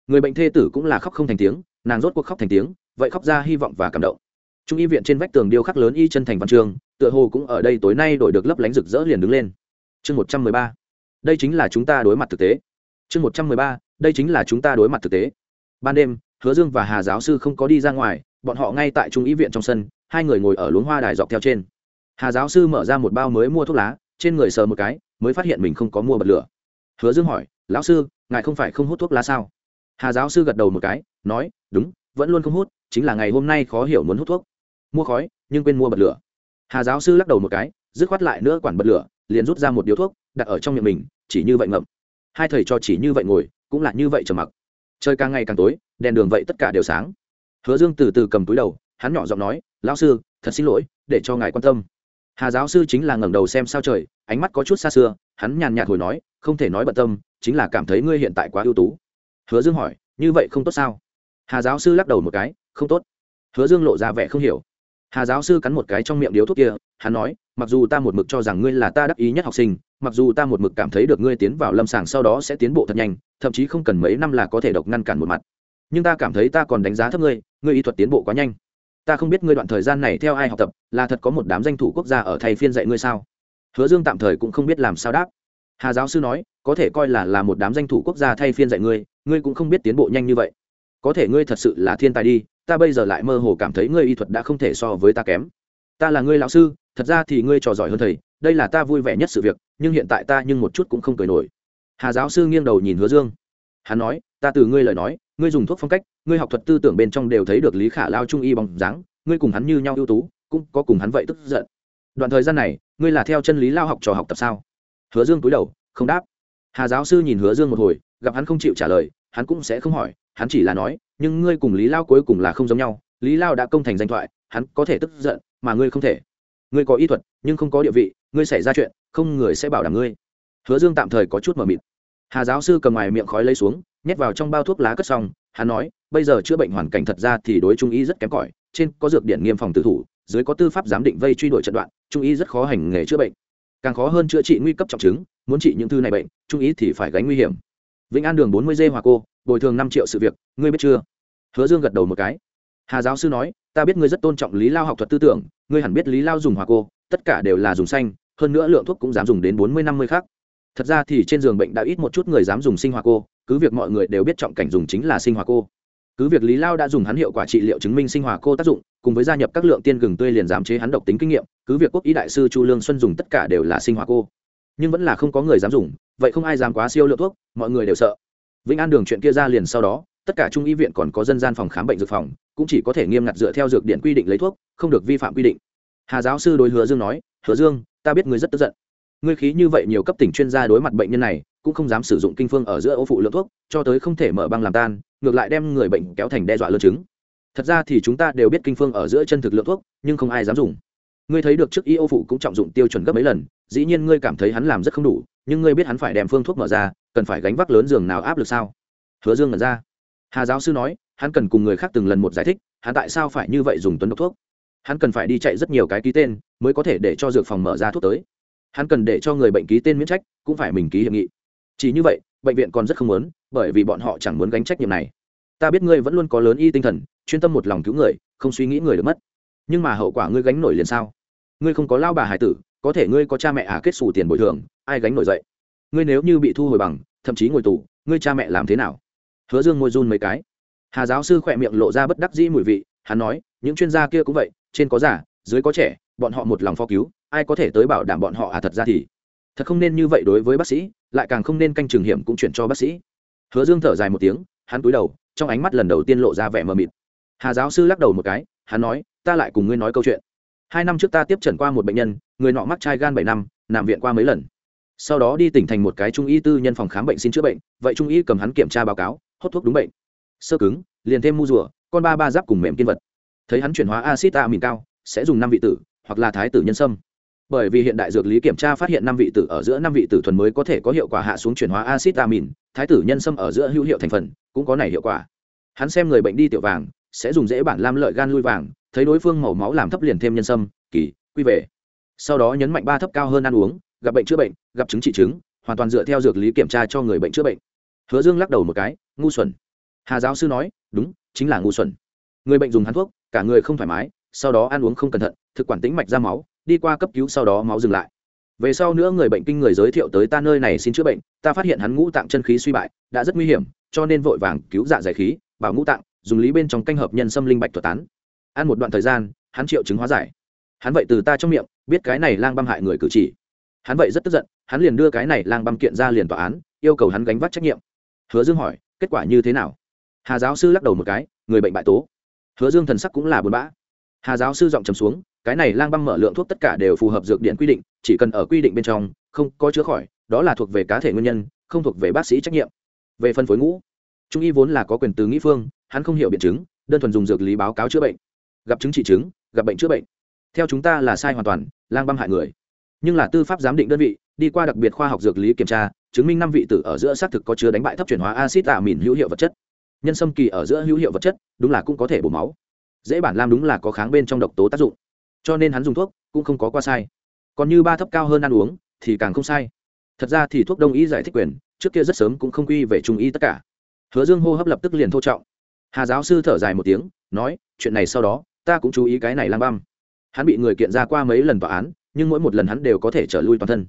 Người bệnh thê tử cũng là khóc không thành tiếng, nàng rốt cuộc khóc thành tiếng, vậy khóc ra hy vọng và cảm động. Trung y viện trên vách tường điêu khắc lớn y chân thành văn trường tựa hồ cũng ở đây tối nay đổi được lấp lánh rực rỡ liền đứng lên. Chương một trăm mười ba. Đây chính là chúng ta đối mặt thực tế. Chương một trăm mười ba. Đây chính là chúng ta đối mặt thực tế. Ban đêm, hứa dương và hà giáo sư không có đi ra ngoài, bọn họ ngay tại trung y viện trong sân, hai người ngồi ở luống hoa đài dọc theo trên. Hà giáo sư mở ra một bao mới mua thuốc lá, trên người sờ một cái, mới phát hiện mình không có mua bật lửa hứa dương hỏi, lão sư, ngài không phải không hút thuốc lá sao? Hà giáo sư gật đầu một cái, nói, đúng, vẫn luôn không hút, chính là ngày hôm nay khó hiểu muốn hút thuốc. Mua khói, nhưng quên mua bật lửa. Hà giáo sư lắc đầu một cái, dứt khoát lại nữa quản bật lửa, liền rút ra một điếu thuốc, đặt ở trong miệng mình, chỉ như vậy ngậm. Hai thầy cho chỉ như vậy ngồi, cũng là như vậy trầm mặc. Trời càng ngày càng tối, đèn đường vậy tất cả đều sáng. Hứa dương từ từ cầm túi đầu, hắn nhỏ giọng nói, lão sư, thật xin lỗi, để cho ngài quan tâm. Hà giáo sư chính là ngẩng đầu xem sao trời, ánh mắt có chút xa xưa, hắn nhàn nhạt hồi nói không thể nói bận tâm, chính là cảm thấy ngươi hiện tại quá ưu tú. Hứa dương hỏi, như vậy không tốt sao? Hà giáo sư lắc đầu một cái, không tốt. Hứa dương lộ ra vẻ không hiểu. Hà giáo sư cắn một cái trong miệng điếu thuốc kia, hắn nói, mặc dù ta một mực cho rằng ngươi là ta đắc ý nhất học sinh, mặc dù ta một mực cảm thấy được ngươi tiến vào lâm sàng sau đó sẽ tiến bộ thật nhanh, thậm chí không cần mấy năm là có thể độc ngăn cản một mặt. Nhưng ta cảm thấy ta còn đánh giá thấp ngươi ngươi y thuật tiến bộ quá nhanh. Ta không biết ngươi đoạn thời gian này theo ai học tập, là thật có một đám danh thủ quốc gia ở thầy phiên dạy ngươi sao? Hứa dương tạm thời cũng không biết làm sao đáp hà giáo sư nói, có thể coi là là một đám danh thủ quốc gia thay phiên dạy ngươi ngươi cũng không biết tiến bộ nhanh như vậy. Có thể ngươi thật sự là thiên tài đi, ta bây giờ lại mơ hồ cảm thấy ngươi y thuật đã không thể so với ta kém. Ta là ngươi lão sư, thật ra thì ngươi trò giỏi hơn thầy, đây là ta vui vẻ nhất sự việc, nhưng hiện tại ta nhưng một chút cũng không cười nổi. Hà giáo sư nghiêng đầu nhìn hứa dương. Hắn nói, ta từ ngươi lời nói, ngươi dùng thuốc phong cách, ngươi học thuật tư tưởng bên trong đều thấy được lý khả lao trung y bằng dáng, ngươi cùng hắn như nhau ưu tú, cũng có cùng hắn vậy tức giận. Đoạn thời gian này, ngươi là theo chân lý lao học trò học tập sao? Hứa dương cúi đầu, không đáp. Hà giáo sư nhìn hứa dương một hồi, gặp hắn không chịu trả lời, hắn cũng sẽ không hỏi, hắn chỉ là nói, nhưng ngươi cùng lý lao cuối cùng là không giống nhau, lý lao đã công thành danh thoại, hắn có thể tức giận, mà ngươi không thể. Ngươi có y thuật, nhưng không có địa vị, ngươi xảy ra chuyện, không người sẽ bảo đảm ngươi. Hứa dương tạm thời có chút mờ mịt. Hà giáo sư cầm ngoài miệng khói lấy xuống, nhét vào trong bao thuốc lá cất xong, hắn nói, bây giờ chữa bệnh hoàn cảnh thật ra thì đối trung y rất kém cỏi, trên có dược điển nghiêm phòng tử thủ, dưới có tư pháp giám định vây truy đuổi trận đoạn, trung y rất khó hành nghề chữa bệnh càng khó hơn chữa trị nguy cấp trọng chứng, muốn trị những thư này bệnh, trung ý thì phải gánh nguy hiểm. Vĩnh an đường bốn mươi dê hòa cô, bồi thường năm triệu sự việc, ngươi biết chưa? Hứa dương gật đầu một cái. Hà giáo sư nói, ta biết ngươi rất tôn trọng lý lao học thuật tư tưởng, ngươi hẳn biết lý lao dùng hòa cô, tất cả đều là dùng xanh, hơn nữa lượng thuốc cũng dám dùng đến bốn mươi năm mươi khác. Thật ra thì trên giường bệnh đã ít một chút người dám dùng sinh hòa cô, cứ việc mọi người đều biết trọng cảnh dùng chính là sinh hòa cô cứ việc lý lao đã dùng hắn hiệu quả trị liệu chứng minh sinh hòa cô tác dụng, cùng với gia nhập các lượng tiên gừng tươi liền giảm chế hắn độc tính kinh nghiệm, cứ việc quốc ý đại sư chu lương xuân dùng tất cả đều là sinh hòa cô. Nhưng vẫn là không có người dám dùng, vậy không ai dám quá siêu lượng thuốc, mọi người đều sợ. Vĩnh an đường chuyện kia ra liền sau đó, tất cả trung y viện còn có dân gian phòng khám bệnh dược phòng, cũng chỉ có thể nghiêm ngặt dựa theo dược điện quy định lấy thuốc, không được vi phạm quy định. Hà giáo sư đối hứa dương nói, hứa dương, ta biết ngươi rất tức giận. Ngươi khí như vậy nhiều cấp tỉnh chuyên gia đối mặt bệnh nhân này, cũng không dám sử dụng kinh phương ở giữa ô phụ lượng thuốc, cho tới không thể mở băng làm tan ngược lại đem người bệnh kéo thành đe dọa lơ chứng thật ra thì chúng ta đều biết kinh phương ở giữa chân thực lượng thuốc, nhưng không ai dám dùng. Ngươi thấy được trước y ô phụ cũng trọng dụng tiêu chuẩn gấp mấy lần, dĩ nhiên ngươi cảm thấy hắn làm rất không đủ, nhưng ngươi biết hắn phải đem phương thuốc mở ra, cần phải gánh vác lớn giường nào áp lực sao? Hứa dương ngẩn ra. Hà giáo sư nói, hắn cần cùng người khác từng lần một giải thích, hắn tại sao phải như vậy dùng tuấn độc thuốc? Hắn cần phải đi chạy rất nhiều cái ký tên, mới có thể để cho dược phòng mở ra thuốc tới. Hắn cần để cho người bệnh ký tên miễn trách, cũng phải mình ký hiệp nghị chỉ như vậy, bệnh viện còn rất không muốn, bởi vì bọn họ chẳng muốn gánh trách nhiệm này. Ta biết ngươi vẫn luôn có lớn y tinh thần, chuyên tâm một lòng cứu người, không suy nghĩ người được mất. Nhưng mà hậu quả ngươi gánh nổi liền sao? Ngươi không có lao bà hải tử, có thể ngươi có cha mẹ à kết xù tiền bồi thường, ai gánh nổi dậy? Ngươi nếu như bị thu hồi bằng, thậm chí ngồi tù, ngươi cha mẹ làm thế nào? Hứa dương môi run mấy cái. Hà giáo sư khỏe miệng lộ ra bất đắc dĩ mùi vị, hắn nói, những chuyên gia kia cũng vậy, trên có già, dưới có trẻ, bọn họ một lòng phó cứu, ai có thể tới bảo đảm bọn họ à thật ra thì? Thật không nên như vậy đối với bác sĩ, lại càng không nên canh trường hiểm cũng chuyển cho bác sĩ. Hứa dương thở dài một tiếng, hắn cúi đầu, trong ánh mắt lần đầu tiên lộ ra vẻ mờ mịt. Hà giáo sư lắc đầu một cái, hắn nói, ta lại cùng ngươi nói câu chuyện. Hai năm trước ta tiếp trần qua một bệnh nhân, người nọ mắc chai gan bảy năm, nằm viện qua mấy lần. Sau đó đi tỉnh thành một cái trung y tư nhân phòng khám bệnh xin chữa bệnh, vậy trung y cầm hắn kiểm tra báo cáo, hốt thuốc đúng bệnh. Sơ cứng, liền thêm mu rùa, con ba ba giáp cùng mềm kiên vật. Thấy hắn chuyển hóa acid amin cao, sẽ dùng năm vị tử, hoặc là thái tử nhân sâm bởi vì hiện đại dược lý kiểm tra phát hiện năm vị tử ở giữa năm vị tử thuần mới có thể có hiệu quả hạ xuống chuyển hóa acid amin, thái tử nhân sâm ở giữa hữu hiệu thành phần, cũng có này hiệu quả. Hắn xem người bệnh đi tiểu vàng, sẽ dùng dễ bản lam lợi gan lui vàng, thấy đối phương màu máu làm thấp liền thêm nhân sâm, kỳ, quy về. Sau đó nhấn mạnh ba thấp cao hơn ăn uống, gặp bệnh chữa bệnh, gặp chứng trị chứng, hoàn toàn dựa theo dược lý kiểm tra cho người bệnh chữa bệnh. Hứa dương lắc đầu một cái, ngu xuẩn. Hà giáo sư nói, đúng, chính là ngu xuẩn. Người bệnh dùng hắn thuốc, cả người không thoải mái, sau đó ăn uống không cẩn thận, thực quản tính mạch ra máu đi qua cấp cứu sau đó máu dừng lại. Về sau nữa người bệnh kinh người giới thiệu tới ta nơi này xin chữa bệnh, ta phát hiện hắn ngũ tạng chân khí suy bại, đã rất nguy hiểm, cho nên vội vàng cứu dạ giải khí, bảo ngũ tạng, dùng lý bên trong canh hợp nhân xâm linh bạch thuật tán. Ăn một đoạn thời gian, hắn triệu chứng hóa giải. Hắn vậy từ ta trong miệng, biết cái này lang băm hại người cử chỉ. Hắn vậy rất tức giận, hắn liền đưa cái này lang băm kiện ra liền tòa án, yêu cầu hắn gánh vác trách nhiệm. Hứa dương hỏi, kết quả như thế nào? Hà giáo sư lắc đầu một cái, người bệnh bại tố. Hứa dương thần sắc cũng là buồn bã. Hà giáo sư giọng trầm xuống cái này lang băng mở lượng thuốc tất cả đều phù hợp dược điện quy định, chỉ cần ở quy định bên trong, không có chữa khỏi, đó là thuộc về cá thể nguyên nhân, không thuộc về bác sĩ trách nhiệm. Về phân phối ngũ, trung y vốn là có quyền từ nghĩ phương, hắn không hiểu biện chứng, đơn thuần dùng dược lý báo cáo chữa bệnh. Gặp chứng trị chứng, gặp bệnh chữa bệnh. Theo chúng ta là sai hoàn toàn, lang băng hại người. Nhưng là tư pháp giám định đơn vị, đi qua đặc biệt khoa học dược lý kiểm tra, chứng minh năm vị tử ở giữa xác thực có chứa đánh bại thấp chuyển hóa acid tạ mìn hữu hiệu vật chất. Nhân sâm kỳ ở giữa hữu hiệu vật chất, đúng là cũng có thể bổ máu. Dễ bản lam đúng là có kháng bên trong độc tố tác dụng cho nên hắn dùng thuốc cũng không có qua sai. Còn như ba thấp cao hơn ăn uống thì càng không sai. Thật ra thì thuốc đông y giải thích quyền, trước kia rất sớm cũng không quy về trung y tất cả. Hứa dương hô hấp lập tức liền thô trọng. Hà giáo sư thở dài một tiếng, nói, chuyện này sau đó, ta cũng chú ý cái này lang băm. Hắn bị người kiện ra qua mấy lần tòa án, nhưng mỗi một lần hắn đều có thể trở lui toàn thân.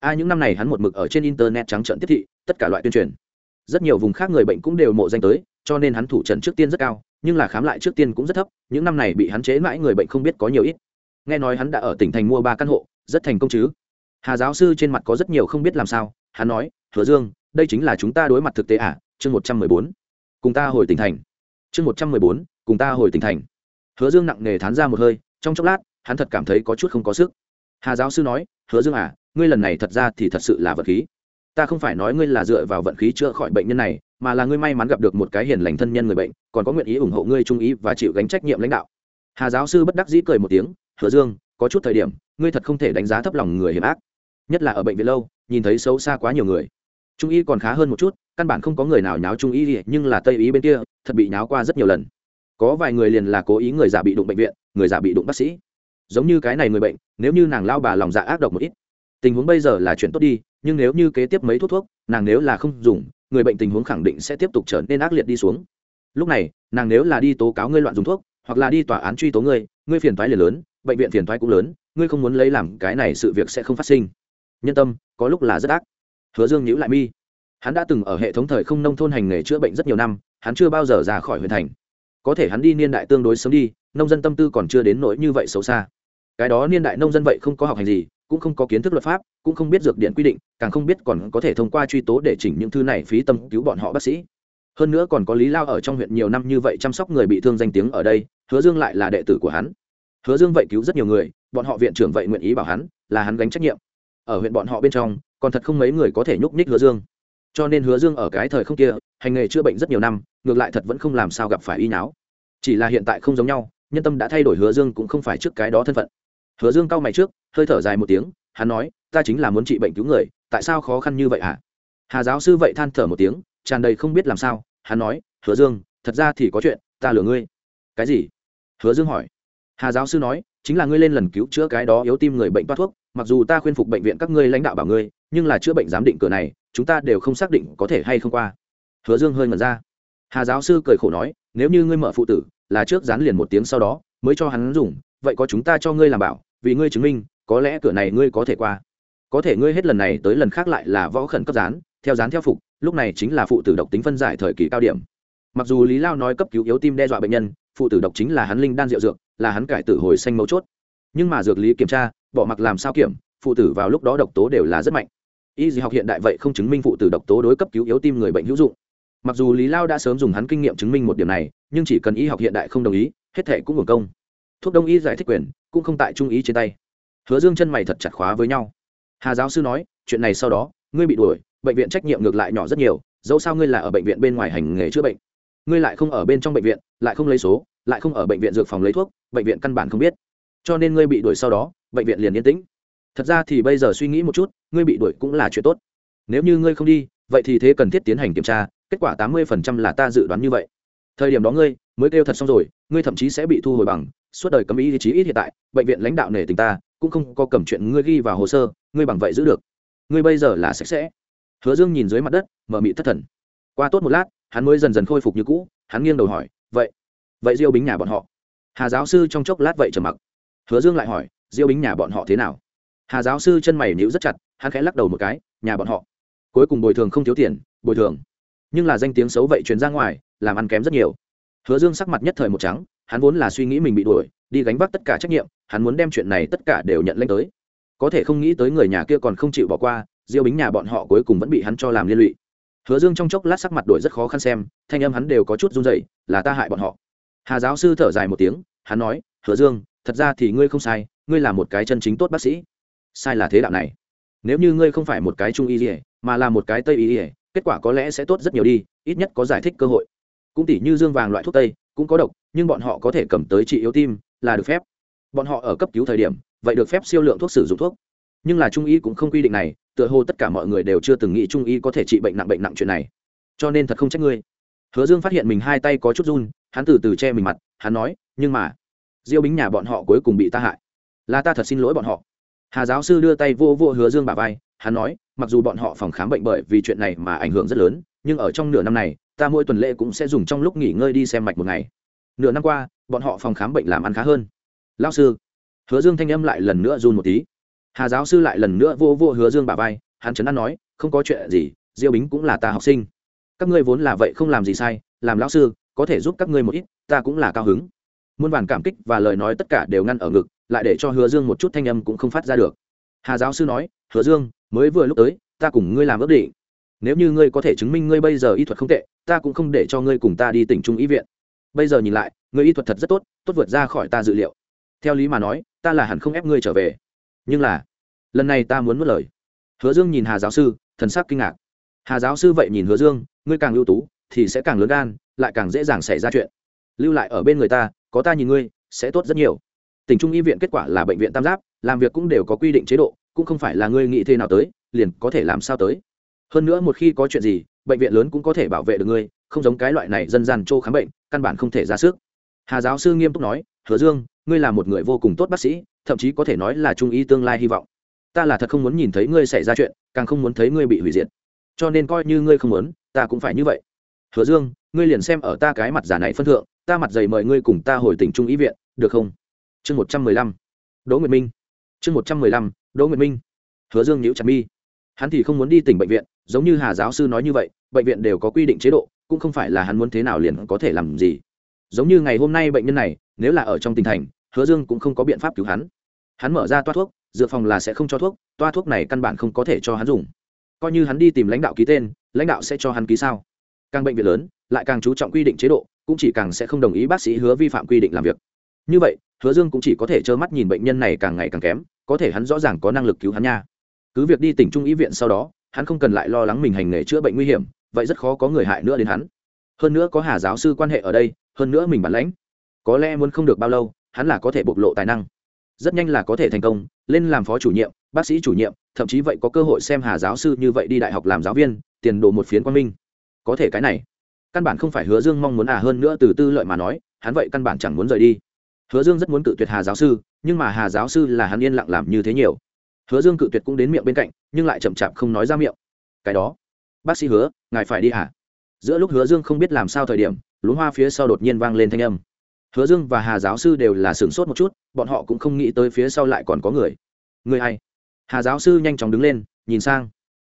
A những năm này hắn một mực ở trên internet trắng trợn tiếp thị, tất cả loại tuyên truyền. Rất nhiều vùng khác người bệnh cũng đều mộ danh tới, cho nên hắn thủ trận trước tiên rất cao, nhưng là khám lại trước tiên cũng rất thấp, những năm này bị hắn chế mãi người bệnh không biết có nhiều ít nghe nói hắn đã ở tỉnh thành mua ba căn hộ, rất thành công chứ. Hà giáo sư trên mặt có rất nhiều không biết làm sao, hắn nói, hứa dương, đây chính là chúng ta đối mặt thực tế à? Chương một trăm mười bốn, cùng ta hồi tỉnh thành. Chương một trăm mười bốn, cùng ta hồi tỉnh thành. Hứa dương nặng nề thán ra một hơi, trong chốc lát, hắn thật cảm thấy có chút không có sức. Hà giáo sư nói, hứa dương à ngươi lần này thật ra thì thật sự là vật khí. Ta không phải nói ngươi là dựa vào vận khí chữa khỏi bệnh nhân này, mà là ngươi may mắn gặp được một cái hiền lành thân nhân người bệnh, còn có nguyện ý ủng hộ ngươi trung ý và chịu gánh trách nhiệm lãnh đạo. Hà giáo sư bất đắc dĩ cười một tiếng hứa dương, có chút thời điểm, ngươi thật không thể đánh giá thấp lòng người hiểm ác, nhất là ở bệnh viện lâu, nhìn thấy xấu xa quá nhiều người. Trung y còn khá hơn một chút, căn bản không có người nào nháo trung y nhưng là tây Y bên kia, thật bị nháo qua rất nhiều lần. Có vài người liền là cố ý người già bị đụng bệnh viện, người già bị đụng bác sĩ. Giống như cái này người bệnh, nếu như nàng lao bà lòng dạ ác độc một ít, tình huống bây giờ là chuyện tốt đi, nhưng nếu như kế tiếp mấy thuốc thuốc, nàng nếu là không dùng, người bệnh tình huống khẳng định sẽ tiếp tục trở nên ác liệt đi xuống. Lúc này, nàng nếu là đi tố cáo ngươi loạn dùng thuốc, hoặc là đi tòa án truy tố ngươi ngươi phiền thoái liền lớn bệnh viện phiền thoái cũng lớn, ngươi không muốn lấy làm cái này sự việc sẽ không phát sinh. Nhân tâm, có lúc là rất ác. Hứa dương nhữ lại mi. Hắn đã từng ở hệ thống thời không nông thôn hành nghề chữa bệnh rất nhiều năm, hắn chưa bao giờ ra khỏi huyện thành. Có thể hắn đi niên đại tương đối sớm đi, nông dân tâm tư còn chưa đến nỗi như vậy xấu xa. Cái đó niên đại nông dân vậy không có học hành gì, cũng không có kiến thức luật pháp, cũng không biết dược điện quy định, càng không biết còn có thể thông qua truy tố để chỉnh những thư này phí tâm cứu bọn họ bác sĩ. Hơn nữa còn có lý lao ở trong huyện nhiều năm như vậy chăm sóc người bị thương danh tiếng ở đây, hứa dương lại là đệ tử của hắn hứa dương vậy cứu rất nhiều người, bọn họ viện trưởng vậy nguyện ý bảo hắn, là hắn gánh trách nhiệm. Ở huyện bọn họ bên trong, còn thật không mấy người có thể nhúc nhích hứa dương. Cho nên hứa dương ở cái thời không kia, hành nghề chữa bệnh rất nhiều năm, ngược lại thật vẫn không làm sao gặp phải y nháo. Chỉ là hiện tại không giống nhau, nhân tâm đã thay đổi hứa dương cũng không phải trước cái đó thân phận. Hứa dương cau mày trước, hơi thở dài một tiếng, hắn nói, ta chính là muốn trị bệnh cứu người, tại sao khó khăn như vậy hả? Hà giáo sư vậy than thở một tiếng, tràn đầy không biết làm sao, hắn nói, hứa dương, thật ra thì có chuyện, ta lừa ngươi. Cái gì? Hứa dương hỏi hà giáo sư nói, chính là ngươi lên lần cứu chữa cái đó yếu tim người bệnh toát thuốc, mặc dù ta khuyên phục bệnh viện các ngươi lãnh đạo bảo ngươi, nhưng là chữa bệnh giám định cửa này, chúng ta đều không xác định có thể hay không qua. Hứa dương hơi ngẩn ra. Hà giáo sư cười khổ nói, nếu như ngươi mở phụ tử, là trước dán liền một tiếng sau đó, mới cho hắn dùng, vậy có chúng ta cho ngươi làm bảo, vì ngươi chứng minh, có lẽ cửa này ngươi có thể qua. Có thể ngươi hết lần này tới lần khác lại là võ khẩn cấp dán, theo dán theo phục, lúc này chính là phụ tử độc tính phân giải thời kỳ cao điểm. Mặc dù lý lao nói cấp cứu yếu tim đe dọa bệnh nhân, phụ tử độc chính là hắn linh đan rượu dược là hắn cải tử hồi xanh mấu chốt. Nhưng mà dược lý kiểm tra, bỏ mặc làm sao kiểm, phụ tử vào lúc đó độc tố đều là rất mạnh. Y dị học hiện đại vậy không chứng minh phụ tử độc tố đối cấp cứu yếu tim người bệnh hữu dụng. Mặc dù lý lao đã sớm dùng hắn kinh nghiệm chứng minh một điểm này, nhưng chỉ cần y học hiện đại không đồng ý, hết thể cũng hưởng công. Thuốc đông y giải thích quyền, cũng không tại trung ý trên tay. Hứa dương chân mày thật chặt khóa với nhau. Hà giáo sư nói, chuyện này sau đó, ngươi bị đuổi, bệnh viện trách nhiệm ngược lại nhỏ rất nhiều, dẫu sao ngươi là ở bệnh viện bên ngoài hành nghề chữa bệnh ngươi lại không ở bên trong bệnh viện, lại không lấy số, lại không ở bệnh viện dược phòng lấy thuốc, bệnh viện căn bản không biết. Cho nên ngươi bị đuổi sau đó, bệnh viện liền yên tĩnh. Thật ra thì bây giờ suy nghĩ một chút, ngươi bị đuổi cũng là chuyện tốt. Nếu như ngươi không đi, vậy thì thế cần thiết tiến hành kiểm tra, kết quả tám mươi phần trăm là ta dự đoán như vậy. Thời điểm đó ngươi mới kêu thật xong rồi, ngươi thậm chí sẽ bị thu hồi bằng, suốt đời cấm ý chí ít hiện tại, bệnh viện lãnh đạo nể tình ta, cũng không có cầm chuyện ngươi ghi vào hồ sơ, ngươi bằng vậy giữ được. Ngươi bây giờ là sạch sẽ. Hứa dương nhìn dưới mặt đất, mở mị thất thần. Qua tốt một lát hắn mới dần dần khôi phục như cũ, hắn nghiêng đầu hỏi, vậy vậy diêu bính nhà bọn họ? Hà giáo sư trong chốc lát vậy trầm mặc. Hứa dương lại hỏi, diêu bính nhà bọn họ thế nào? Hà giáo sư chân mày níu rất chặt, hắn khẽ lắc đầu một cái, nhà bọn họ, cuối cùng bồi thường không thiếu tiền, bồi thường. Nhưng là danh tiếng xấu vậy truyền ra ngoài, làm ăn kém rất nhiều. Hứa dương sắc mặt nhất thời một trắng, hắn vốn là suy nghĩ mình bị đuổi, đi gánh vác tất cả trách nhiệm, hắn muốn đem chuyện này tất cả đều nhận lên tới. Có thể không nghĩ tới người nhà kia còn không chịu bỏ qua, diêu bính nhà bọn họ cuối cùng vẫn bị hắn cho làm liên lụy hứa dương trong chốc lát sắc mặt đổi rất khó khăn xem, thanh âm hắn đều có chút run dậy là ta hại bọn họ. Hà giáo sư thở dài một tiếng, hắn nói, hứa dương, thật ra thì ngươi không sai, ngươi là một cái chân chính tốt bác sĩ. Sai là thế đạo này. Nếu như ngươi không phải một cái trung y ỉa mà là một cái tây y ỉa kết quả có lẽ sẽ tốt rất nhiều đi, ít nhất có giải thích cơ hội. Cũng tỷ như dương vàng loại thuốc tây, cũng có độc, nhưng bọn họ có thể cầm tới trị yếu tim, là được phép. Bọn họ ở cấp cứu thời điểm, vậy được phép siêu lượng thuốc sử dụng thuốc nhưng là trung y cũng không quy định này, tựa hồ tất cả mọi người đều chưa từng nghĩ trung y có thể trị bệnh nặng bệnh nặng chuyện này. Cho nên thật không trách ngươi. Hứa dương phát hiện mình hai tay có chút run, hắn từ từ che mình mặt, hắn nói, nhưng mà, diêu bính nhà bọn họ cuối cùng bị ta hại. Là ta thật xin lỗi bọn họ. Hà giáo sư đưa tay vô vô hứa dương bà vai, hắn nói, mặc dù bọn họ phòng khám bệnh bởi vì chuyện này mà ảnh hưởng rất lớn, nhưng ở trong nửa năm này, ta mỗi tuần lễ cũng sẽ dùng trong lúc nghỉ ngơi đi xem mạch một ngày. Nửa năm qua, bọn họ phòng khám bệnh làm ăn khá hơn. Lao sư. Hứa dương thanh âm lại lần nữa run một tí hà giáo sư lại lần nữa vô vô hứa dương bà vai, hắn chấn an nói, không có chuyện gì, diêu bính cũng là ta học sinh. Các ngươi vốn là vậy không làm gì sai, làm lão sư, có thể giúp các ngươi một ít, ta cũng là cao hứng. Muôn vàn cảm kích và lời nói tất cả đều ngăn ở ngực, lại để cho hứa dương một chút thanh âm cũng không phát ra được. Hà giáo sư nói, hứa dương, mới vừa lúc tới, ta cùng ngươi làm ước định. Nếu như ngươi có thể chứng minh ngươi bây giờ y thuật không tệ, ta cũng không để cho ngươi cùng ta đi tỉnh trung y viện. Bây giờ nhìn lại, ngươi y thuật thật rất tốt tốt vượt ra khỏi ta dự liệu. Theo lý mà nói, ta là hẳn không ép ngươi trở về. Nhưng là lần này ta muốn mất lời. Hứa dương nhìn hà giáo sư, thần sắc kinh ngạc. Hà giáo sư vậy nhìn hứa dương, ngươi càng ưu tú, thì sẽ càng lớn gan, lại càng dễ dàng xảy ra chuyện. Lưu lại ở bên người ta, có ta nhìn ngươi, sẽ tốt rất nhiều. Tỉnh trung y viện kết quả là bệnh viện tam giáp, làm việc cũng đều có quy định chế độ, cũng không phải là ngươi nghĩ thế nào tới, liền có thể làm sao tới. Hơn nữa một khi có chuyện gì, bệnh viện lớn cũng có thể bảo vệ được ngươi, không giống cái loại này dân gian trô khám bệnh, căn bản không thể ra sức. Hà giáo sư nghiêm túc nói, hứa dương, ngươi là một người vô cùng tốt bác sĩ, thậm chí có thể nói là trung y tương lai hy vọng ta là thật không muốn nhìn thấy ngươi xảy ra chuyện, càng không muốn thấy ngươi bị hủy diệt. Cho nên coi như ngươi không muốn, ta cũng phải như vậy. Hứa dương, ngươi liền xem ở ta cái mặt giả này phân thượng, ta mặt dày mời ngươi cùng ta hồi tỉnh trung ý viện, được không? Chương một trăm mười lăm. Đỗ nguyệt minh. Chương một trăm mười lăm, đỗ nguyệt minh. Hứa dương nhíu chặt mi. Hắn thì không muốn đi tỉnh bệnh viện, giống như hà giáo sư nói như vậy, bệnh viện đều có quy định chế độ, cũng không phải là hắn muốn thế nào liền có thể làm gì. Giống như ngày hôm nay bệnh nhân này, nếu là ở trong tỉnh thành, hứa dương cũng không có biện pháp cứu hắn. Hắn mở ra toa thuốc dược phòng là sẽ không cho thuốc, toa thuốc này căn bản không có thể cho hắn dùng. Coi như hắn đi tìm lãnh đạo ký tên, lãnh đạo sẽ cho hắn ký sao? Càng bệnh viện lớn, lại càng chú trọng quy định chế độ, cũng chỉ càng sẽ không đồng ý bác sĩ hứa vi phạm quy định làm việc. Như vậy, hứa dương cũng chỉ có thể trơ mắt nhìn bệnh nhân này càng ngày càng kém, có thể hắn rõ ràng có năng lực cứu hắn nha. Cứ việc đi tỉnh trung ý viện sau đó, hắn không cần lại lo lắng mình hành nghề chữa bệnh nguy hiểm, vậy rất khó có người hại nữa đến hắn. Hơn nữa có hà giáo sư quan hệ ở đây, hơn nữa mình bản lãnh. Có lẽ muốn không được bao lâu, hắn là có thể bộc lộ tài năng rất nhanh là có thể thành công, lên làm phó chủ nhiệm, bác sĩ chủ nhiệm, thậm chí vậy có cơ hội xem hà giáo sư như vậy đi đại học làm giáo viên, tiền đồ một phiến quan minh. Có thể cái này, căn bản không phải hứa dương mong muốn à hơn nữa từ tư lợi mà nói, hắn vậy căn bản chẳng muốn rời đi. Hứa dương rất muốn cự tuyệt hà giáo sư, nhưng mà hà giáo sư là hắn yên lặng làm như thế nhiều. Hứa dương cự tuyệt cũng đến miệng bên cạnh, nhưng lại chậm chạp không nói ra miệng. Cái đó, bác sĩ hứa, ngài phải đi hả? Giữa lúc hứa dương không biết làm sao thời điểm lún hoa phía sau đột nhiên vang lên thanh âm hứa dương và hà giáo sư đều là sửng sốt một chút, bọn họ cũng không nghĩ tới phía sau lại còn có người. Người hay hà giáo sư nhanh chóng đứng lên, nhìn sang.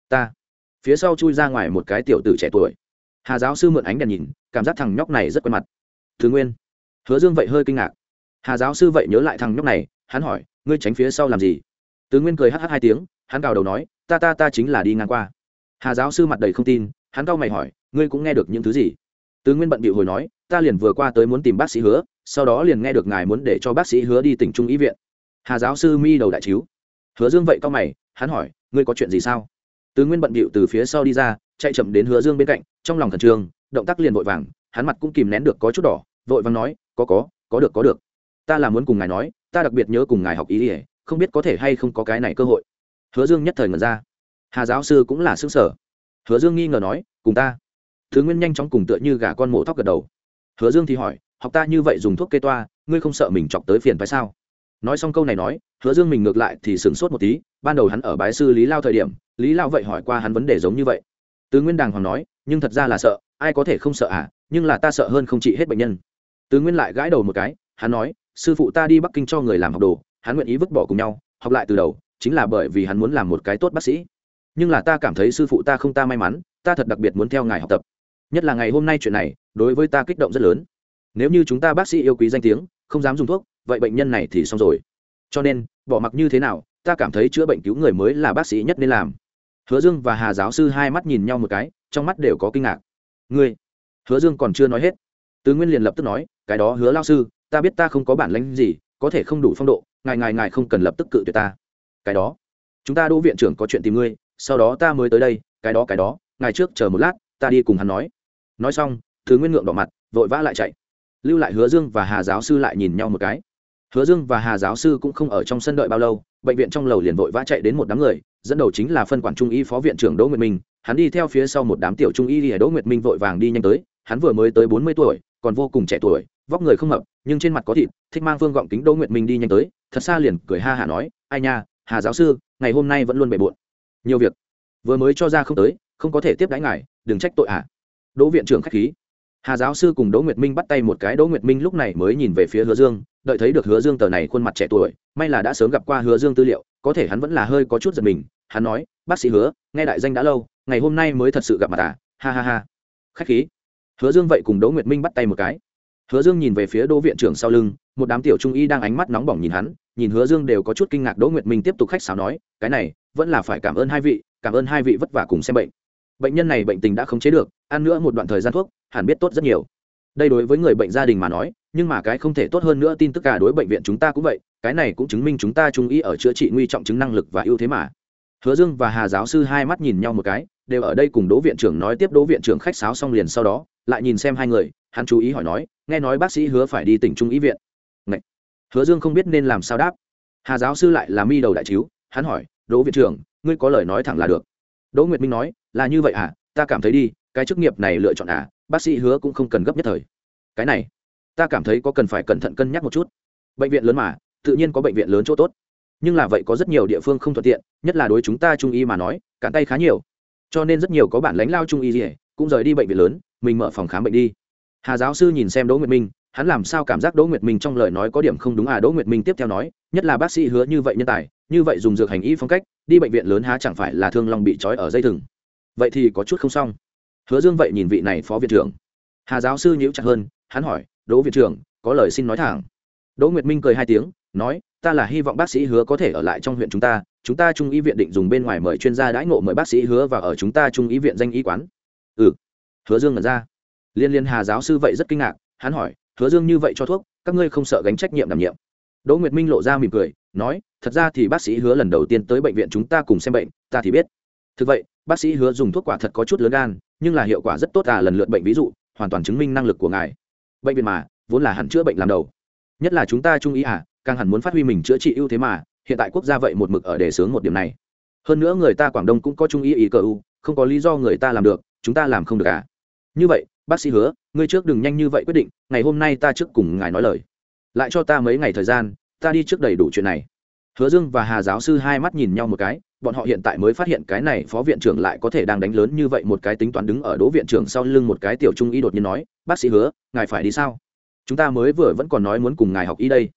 Ta. Phía sau chui ra ngoài một cái tiểu tử trẻ tuổi. Hà giáo sư mượn ánh đèn nhìn, cảm giác thằng nhóc này rất quen mặt. Thứ nguyên. Hứa dương vậy hơi kinh ngạc. Hà giáo sư vậy nhớ lại thằng nhóc này, hắn hỏi, ngươi tránh phía sau làm gì? Tứ nguyên cười hh hai tiếng, hắn cào đầu nói, ta ta ta chính là đi ngang qua. Hà giáo sư mặt đầy không tin, hắn cau mày hỏi, ngươi cũng nghe được những thứ gì? Tứ nguyên bận bịu hồi nói, ta liền vừa qua tới muốn tìm bác sĩ hứa, sau đó liền nghe được ngài muốn để cho bác sĩ hứa đi tỉnh trung ý viện. Hà giáo sư mi đầu đại chiếu. Hứa dương vậy cau mày, hắn hỏi, ngươi có chuyện gì sao? Tứ nguyên bận bịu từ phía sau đi ra, chạy chậm đến hứa dương bên cạnh, trong lòng thần trường động tác liền vội vàng, hắn mặt cũng kìm nén được có chút đỏ, vội vàng nói, có có có được có được. Ta là muốn cùng ngài nói, ta đặc biệt nhớ cùng ngài học ý ỉa không biết có thể hay không có cái này cơ hội. Hứa dương nhất thời ngần ra. Hà giáo sư cũng là xương sở hứa dương nghi ngờ nói, cùng ta thứ nguyên nhanh chóng cùng tựa như gà con mổ tóc gật đầu. Hứa dương thì hỏi, học ta như vậy dùng thuốc kê toa, ngươi không sợ mình chọc tới phiền phải sao? Nói xong câu này nói, hứa dương mình ngược lại thì sửng sốt một tí, ban đầu hắn ở bái sư lý lao thời điểm, lý lao vậy hỏi qua hắn vấn đề giống như vậy. Tứ nguyên đàng hoàng nói, nhưng thật ra là sợ, ai có thể không sợ à nhưng là ta sợ hơn không trị hết bệnh nhân. Tứ nguyên lại gãi đầu một cái, hắn nói, sư phụ ta đi bắc kinh cho người làm học đồ, hắn nguyện ý vứt bỏ cùng nhau, học lại từ đầu, chính là bởi vì hắn muốn làm một cái tốt bác sĩ. Nhưng là ta cảm thấy sư phụ ta không ta may mắn, ta thật đặc biệt muốn theo ngài học tập nhất là ngày hôm nay chuyện này, đối với ta kích động rất lớn. Nếu như chúng ta bác sĩ yêu quý danh tiếng, không dám dùng thuốc, vậy bệnh nhân này thì xong rồi. Cho nên, bỏ mặc như thế nào, ta cảm thấy chữa bệnh cứu người mới là bác sĩ nhất nên làm. Hứa dương và hà giáo sư hai mắt nhìn nhau một cái, trong mắt đều có kinh ngạc. Ngươi? Hứa dương còn chưa nói hết. Tứ nguyên liền lập tức nói, cái đó hứa lao sư, ta biết ta không có bản lãnh gì, có thể không đủ phong độ, ngài ngài ngài không cần lập tức cự tuyệt ta. Cái đó. Chúng ta đỗ viện trưởng có chuyện tìm ngươi, sau đó ta mới tới đây, cái đó cái đó, ngài trước chờ một lát, ta đi cùng hắn nói nói xong, thứ nguyên ngượng đỏ mặt, vội vã lại chạy. Lưu lại hứa dương và hà giáo sư lại nhìn nhau một cái. Hứa dương và hà giáo sư cũng không ở trong sân đợi bao lâu, bệnh viện trong lầu liền vội vã chạy đến một đám người, dẫn đầu chính là phân quản trung y phó viện trưởng đỗ nguyệt minh. Hắn đi theo phía sau một đám tiểu trung y thì đỗ nguyệt minh vội vàng đi nhanh tới, hắn vừa mới tới bốn mươi tuổi, còn vô cùng trẻ tuổi, vóc người không mập, nhưng trên mặt có thịt, thích mang phương gọng kính đỗ nguyệt minh đi nhanh tới, thật xa liền cười ha hả nói, ai nha, hà giáo sư, ngày hôm nay vẫn luôn bề bộn. Nhiều việc, vừa mới cho ra không tới, không có thể tiếp đãi ngài, đừng trách tội à đỗ viện trưởng k h á c h khí. Hà giáo sư cùng đỗ nguyệt minh bắt tay một cái, đỗ nguyệt minh lúc này mới nhìn về phía hứa dương, đợi thấy được hứa dương tờ này khuôn mặt trẻ tuổi, may là đã sớm gặp qua hứa dương tư liệu, có thể hắn vẫn là hơi có chút giật mình, hắn nói, bác sĩ hứa, nghe đại danh đã lâu, ngày hôm nay mới thật sự gặp mặt à? Ha ha ha. Khách khí. Hứa dương vậy cùng đỗ nguyệt minh bắt tay một cái. Hứa dương nhìn về phía đỗ viện trưởng sau lưng, một đám tiểu trung y đang ánh mắt nóng bỏng nhìn hắn, nhìn hứa dương đều có chút kinh ngạc, đỗ nguyệt minh tiếp tục khách sáo nói, cái này, vẫn là phải cảm ơn hai vị, cảm ơn hai vị vất vả cùng xem bệnh bệnh nhân này bệnh tình đã khống chế được, ăn nữa một đoạn thời gian thuốc, hẳn biết tốt rất nhiều. Đây đối với người bệnh gia đình mà nói, nhưng mà cái không thể tốt hơn nữa tin tức cả đối bệnh viện chúng ta cũng vậy, cái này cũng chứng minh chúng ta trung y ở chữa trị nguy trọng chứng năng lực và ưu thế mà. Hứa dương và hà giáo sư hai mắt nhìn nhau một cái, đều ở đây cùng đỗ viện trưởng nói tiếp đỗ viện trưởng khách sáo xong liền sau đó, lại nhìn xem hai người, hắn chú ý hỏi nói, nghe nói bác sĩ hứa phải đi tỉnh trung y viện. Ngậy! hứa dương không biết nên làm sao đáp. Hà giáo sư lại là mi đầu đại chiếu, hắn hỏi, đỗ viện trưởng, ngươi có lời nói thẳng là được. Đỗ nguyệt minh nói là như vậy à? Ta cảm thấy đi, cái chức nghiệp này lựa chọn à? Bác sĩ hứa cũng không cần gấp nhất thời. Cái này, ta cảm thấy có cần phải cẩn thận cân nhắc một chút. Bệnh viện lớn mà, tự nhiên có bệnh viện lớn chỗ tốt. Nhưng là vậy có rất nhiều địa phương không thuận tiện, nhất là đối chúng ta trung y mà nói, cản tay khá nhiều. Cho nên rất nhiều có bản lãnh lao trung y gì cũng rời đi bệnh viện lớn, mình mở phòng khám bệnh đi. Hà giáo sư nhìn xem đỗ nguyệt minh, hắn làm sao cảm giác đỗ nguyệt minh trong lời nói có điểm không đúng à? Đỗ nguyệt minh tiếp theo nói, nhất là bác sĩ hứa như vậy nhân tài, như vậy dùng dược hành y phong cách, đi bệnh viện lớn há chẳng phải là thương lòng bị trói ở dây thừng vậy thì có chút không xong. Hứa dương vậy nhìn vị này phó viện trưởng. Hà giáo sư nhíu chặt hơn, hắn hỏi, đỗ viện trưởng, có lời xin nói thẳng. Đỗ nguyệt minh cười hai tiếng, nói, ta là hy vọng bác sĩ hứa có thể ở lại trong huyện chúng ta chúng ta trung y viện định dùng bên ngoài mời chuyên gia đãi ngộ mời bác sĩ hứa và ở chúng ta trung y viện danh y quán. Ừ. Hứa dương ngẩn ra. Liên liên hà giáo sư vậy rất kinh ngạc, hắn hỏi, hứa dương như vậy cho thuốc, các ngươi không sợ gánh trách nhiệm đảm nhiệm? Đỗ nguyệt minh lộ ra mỉm cười, nói, thật ra thì bác sĩ hứa lần đầu tiên tới bệnh viện chúng ta cùng xem bệnh, ta thì biết. Thực vậy bác sĩ hứa dùng thuốc quả thật có chút lớn gan, nhưng là hiệu quả rất tốt à lần lượt bệnh ví dụ, hoàn toàn chứng minh năng lực của ngài. Bệnh viện mà, vốn là hẳn chữa bệnh làm đầu. Nhất là chúng ta trung ý à càng hẳn muốn phát huy mình chữa trị ưu thế mà, hiện tại quốc gia vậy một mực ở đề xướng một điểm này. Hơn nữa người ta quảng đông cũng có trung ý ý cờ u, không có lý do người ta làm được, chúng ta làm không được à. Như vậy, bác sĩ hứa, ngươi trước đừng nhanh như vậy quyết định, ngày hôm nay ta trước cùng ngài nói lời. Lại cho ta mấy ngày thời gian, ta đi trước đầy đủ chuyện này hứa dương và hà giáo sư hai mắt nhìn nhau một cái, bọn họ hiện tại mới phát hiện cái này phó viện trưởng lại có thể đang đánh lớn như vậy một cái tính toán đứng ở đỗ viện trưởng sau lưng một cái tiểu trung y đột nhiên nói, bác sĩ hứa, ngài phải đi sao? Chúng ta mới vừa vẫn còn nói muốn cùng ngài học y đây.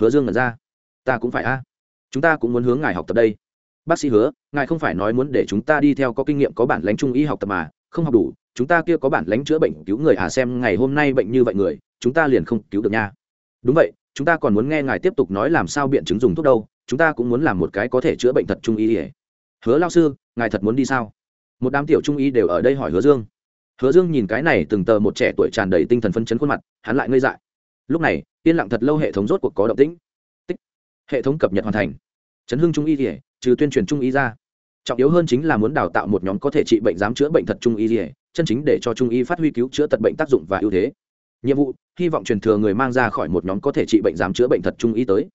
Hứa dương ngẩn ra. Ta cũng phải a. Chúng ta cũng muốn hướng ngài học tập đây. Bác sĩ hứa, ngài không phải nói muốn để chúng ta đi theo có kinh nghiệm có bản lãnh trung y học tập mà, không học đủ, chúng ta kia có bản lãnh chữa bệnh cứu người à xem ngày hôm nay bệnh như vậy người, chúng ta liền không cứu được nha. Đúng vậy, chúng ta còn muốn nghe ngài tiếp tục nói làm sao biện chứng dùng thuốc đâu chúng ta cũng muốn làm một cái có thể chữa bệnh thật trung y ỉa hứa lao sư, ngài thật muốn đi sao? Một đám tiểu trung y đều ở đây hỏi hứa dương. Hứa dương nhìn cái này từng tờ một trẻ tuổi tràn đầy tinh thần phân chấn khuôn mặt, hắn lại ngơi dại. Lúc này, yên lặng thật lâu hệ thống rốt cuộc có động tĩnh. Tích. Hệ thống cập nhật hoàn thành. Chấn hưng trung y ỉa trừ tuyên truyền trung y ra. Trọng yếu hơn chính là muốn đào tạo một nhóm có thể trị bệnh dám chữa bệnh thật trung y ỉa chân chính để cho trung y phát huy cứu chữa tật bệnh tác dụng và ưu thế. Nhiệm vụ, hy vọng truyền thừa người mang ra khỏi một nhóm có thể trị bệnh dám chữa bệnh thật trung y tới.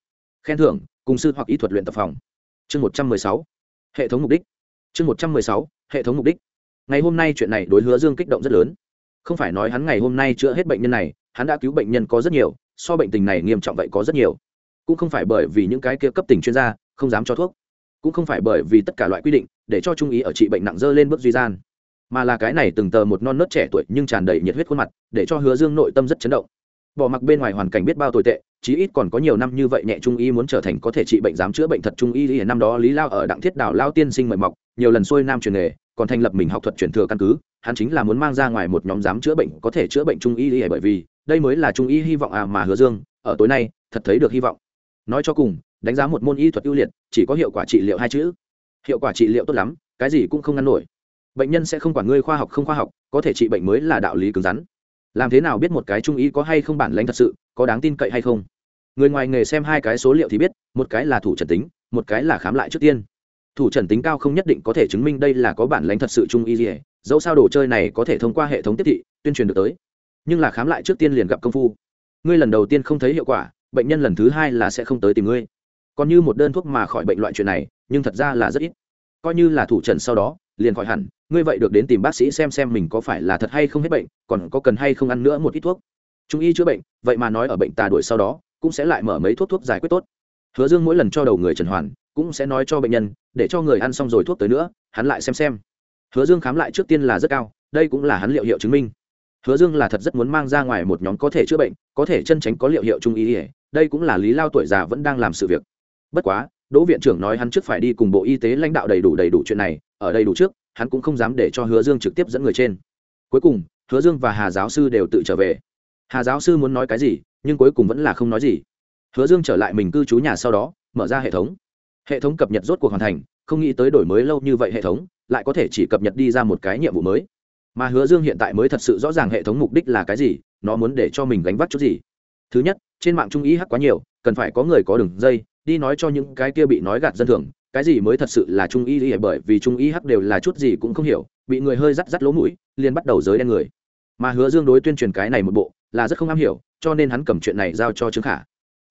Khen thưởng cùng sư hoặc y thuật luyện tập phòng. Chương một trăm mười sáu. Hệ thống mục đích. Chương một trăm mười sáu. Hệ thống mục đích. Ngày hôm nay chuyện này đối hứa dương kích động rất lớn. Không phải nói hắn ngày hôm nay chữa hết bệnh nhân này, hắn đã cứu bệnh nhân có rất nhiều, so bệnh tình này nghiêm trọng vậy có rất nhiều. Cũng không phải bởi vì những cái kia cấp tỉnh chuyên gia, không dám cho thuốc. Cũng không phải bởi vì tất cả loại quy định, để cho trung ý ở trị bệnh nặng dơ lên bước duy gian. Mà là cái này từng tờ một non nớt trẻ tuổi nhưng tràn đầy nhiệt huyết khuôn mặt, để cho hứa dương nội tâm rất chấn động. Bỏ mặc bên ngoài hoàn cảnh biết bao tồi tệ chí ít còn có nhiều năm như vậy nhẹ trung y muốn trở thành có thể trị bệnh dám chữa bệnh thật trung y thì năm đó lý lao ở đặng thiết đảo lao tiên sinh mời mọc, nhiều lần xuôi nam truyền nghề, còn thành lập mình học thuật truyền thừa căn cứ, hắn chính là muốn mang ra ngoài một nhóm dám chữa bệnh có thể chữa bệnh trung y thì bởi vì đây mới là trung y hy vọng à mà hứa dương, ở tối nay, thật thấy được hy vọng. Nói cho cùng, đánh giá một môn y thuật ưu liệt, chỉ có hiệu quả trị liệu hai chữ. Hiệu quả trị liệu tốt lắm, cái gì cũng không ngăn nổi. Bệnh nhân sẽ không quản ngươi khoa học không khoa học, có thể trị bệnh mới là đạo lý cứng rắn làm thế nào biết một cái trung ý có hay không bản lãnh thật sự, có đáng tin cậy hay không? Người ngoài nghề xem hai cái số liệu thì biết, một cái là thủ trần tính, một cái là khám lại trước tiên. Thủ trần tính cao không nhất định có thể chứng minh đây là có bản lãnh thật sự trung y gì dẫu sao đồ chơi này có thể thông qua hệ thống tiếp thị, tuyên truyền được tới. Nhưng là khám lại trước tiên liền gặp công phu. Ngươi lần đầu tiên không thấy hiệu quả, bệnh nhân lần thứ hai là sẽ không tới tìm ngươi. Còn như một đơn thuốc mà khỏi bệnh loại chuyện này, nhưng thật ra là rất ít. Coi như là thủ trần sau đó liền khỏi hẳn, ngươi vậy được đến tìm bác sĩ xem xem mình có phải là thật hay không hết bệnh, còn có cần hay không ăn nữa một ít thuốc. Trung y chữa bệnh, vậy mà nói ở bệnh tà đuổi sau đó, cũng sẽ lại mở mấy thuốc thuốc giải quyết tốt. Hứa dương mỗi lần cho đầu người trần hoàn, cũng sẽ nói cho bệnh nhân, để cho người ăn xong rồi thuốc tới nữa, hắn lại xem xem. Hứa dương khám lại trước tiên là rất cao, đây cũng là hắn liệu hiệu chứng minh. Hứa dương là thật rất muốn mang ra ngoài một nhóm có thể chữa bệnh, có thể chân tránh có liệu hiệu trung y đây cũng là lý lao tuổi già vẫn đang làm sự việc. Bất quá đỗ viện trưởng nói hắn trước phải đi cùng bộ y tế lãnh đạo đầy đủ đầy đủ chuyện này, ở đầy đủ trước, hắn cũng không dám để cho hứa dương trực tiếp dẫn người trên. Cuối cùng, hứa dương và hà giáo sư đều tự trở về. Hà giáo sư muốn nói cái gì, nhưng cuối cùng vẫn là không nói gì. Hứa dương trở lại mình cư trú nhà sau đó, mở ra hệ thống. Hệ thống cập nhật rốt cuộc hoàn thành, không nghĩ tới đổi mới lâu như vậy hệ thống, lại có thể chỉ cập nhật đi ra một cái nhiệm vụ mới. Mà hứa dương hiện tại mới thật sự rõ ràng hệ thống mục đích là cái gì, nó muốn để cho mình gánh vác chút gì. Thứ nhất, trên mạng trung ý hắc quá nhiều, cần phải có người có đường dây đi nói cho những cái kia bị nói gạt dân thường, cái gì mới thật sự là trung y y, bởi vì trung y hắc đều là chút gì cũng không hiểu, bị người hơi rắt rắt lỗ mũi, liền bắt đầu giới đen người. Mà hứa dương đối tuyên truyền cái này một bộ, là rất không am hiểu, cho nên hắn cầm chuyện này giao cho trương khả.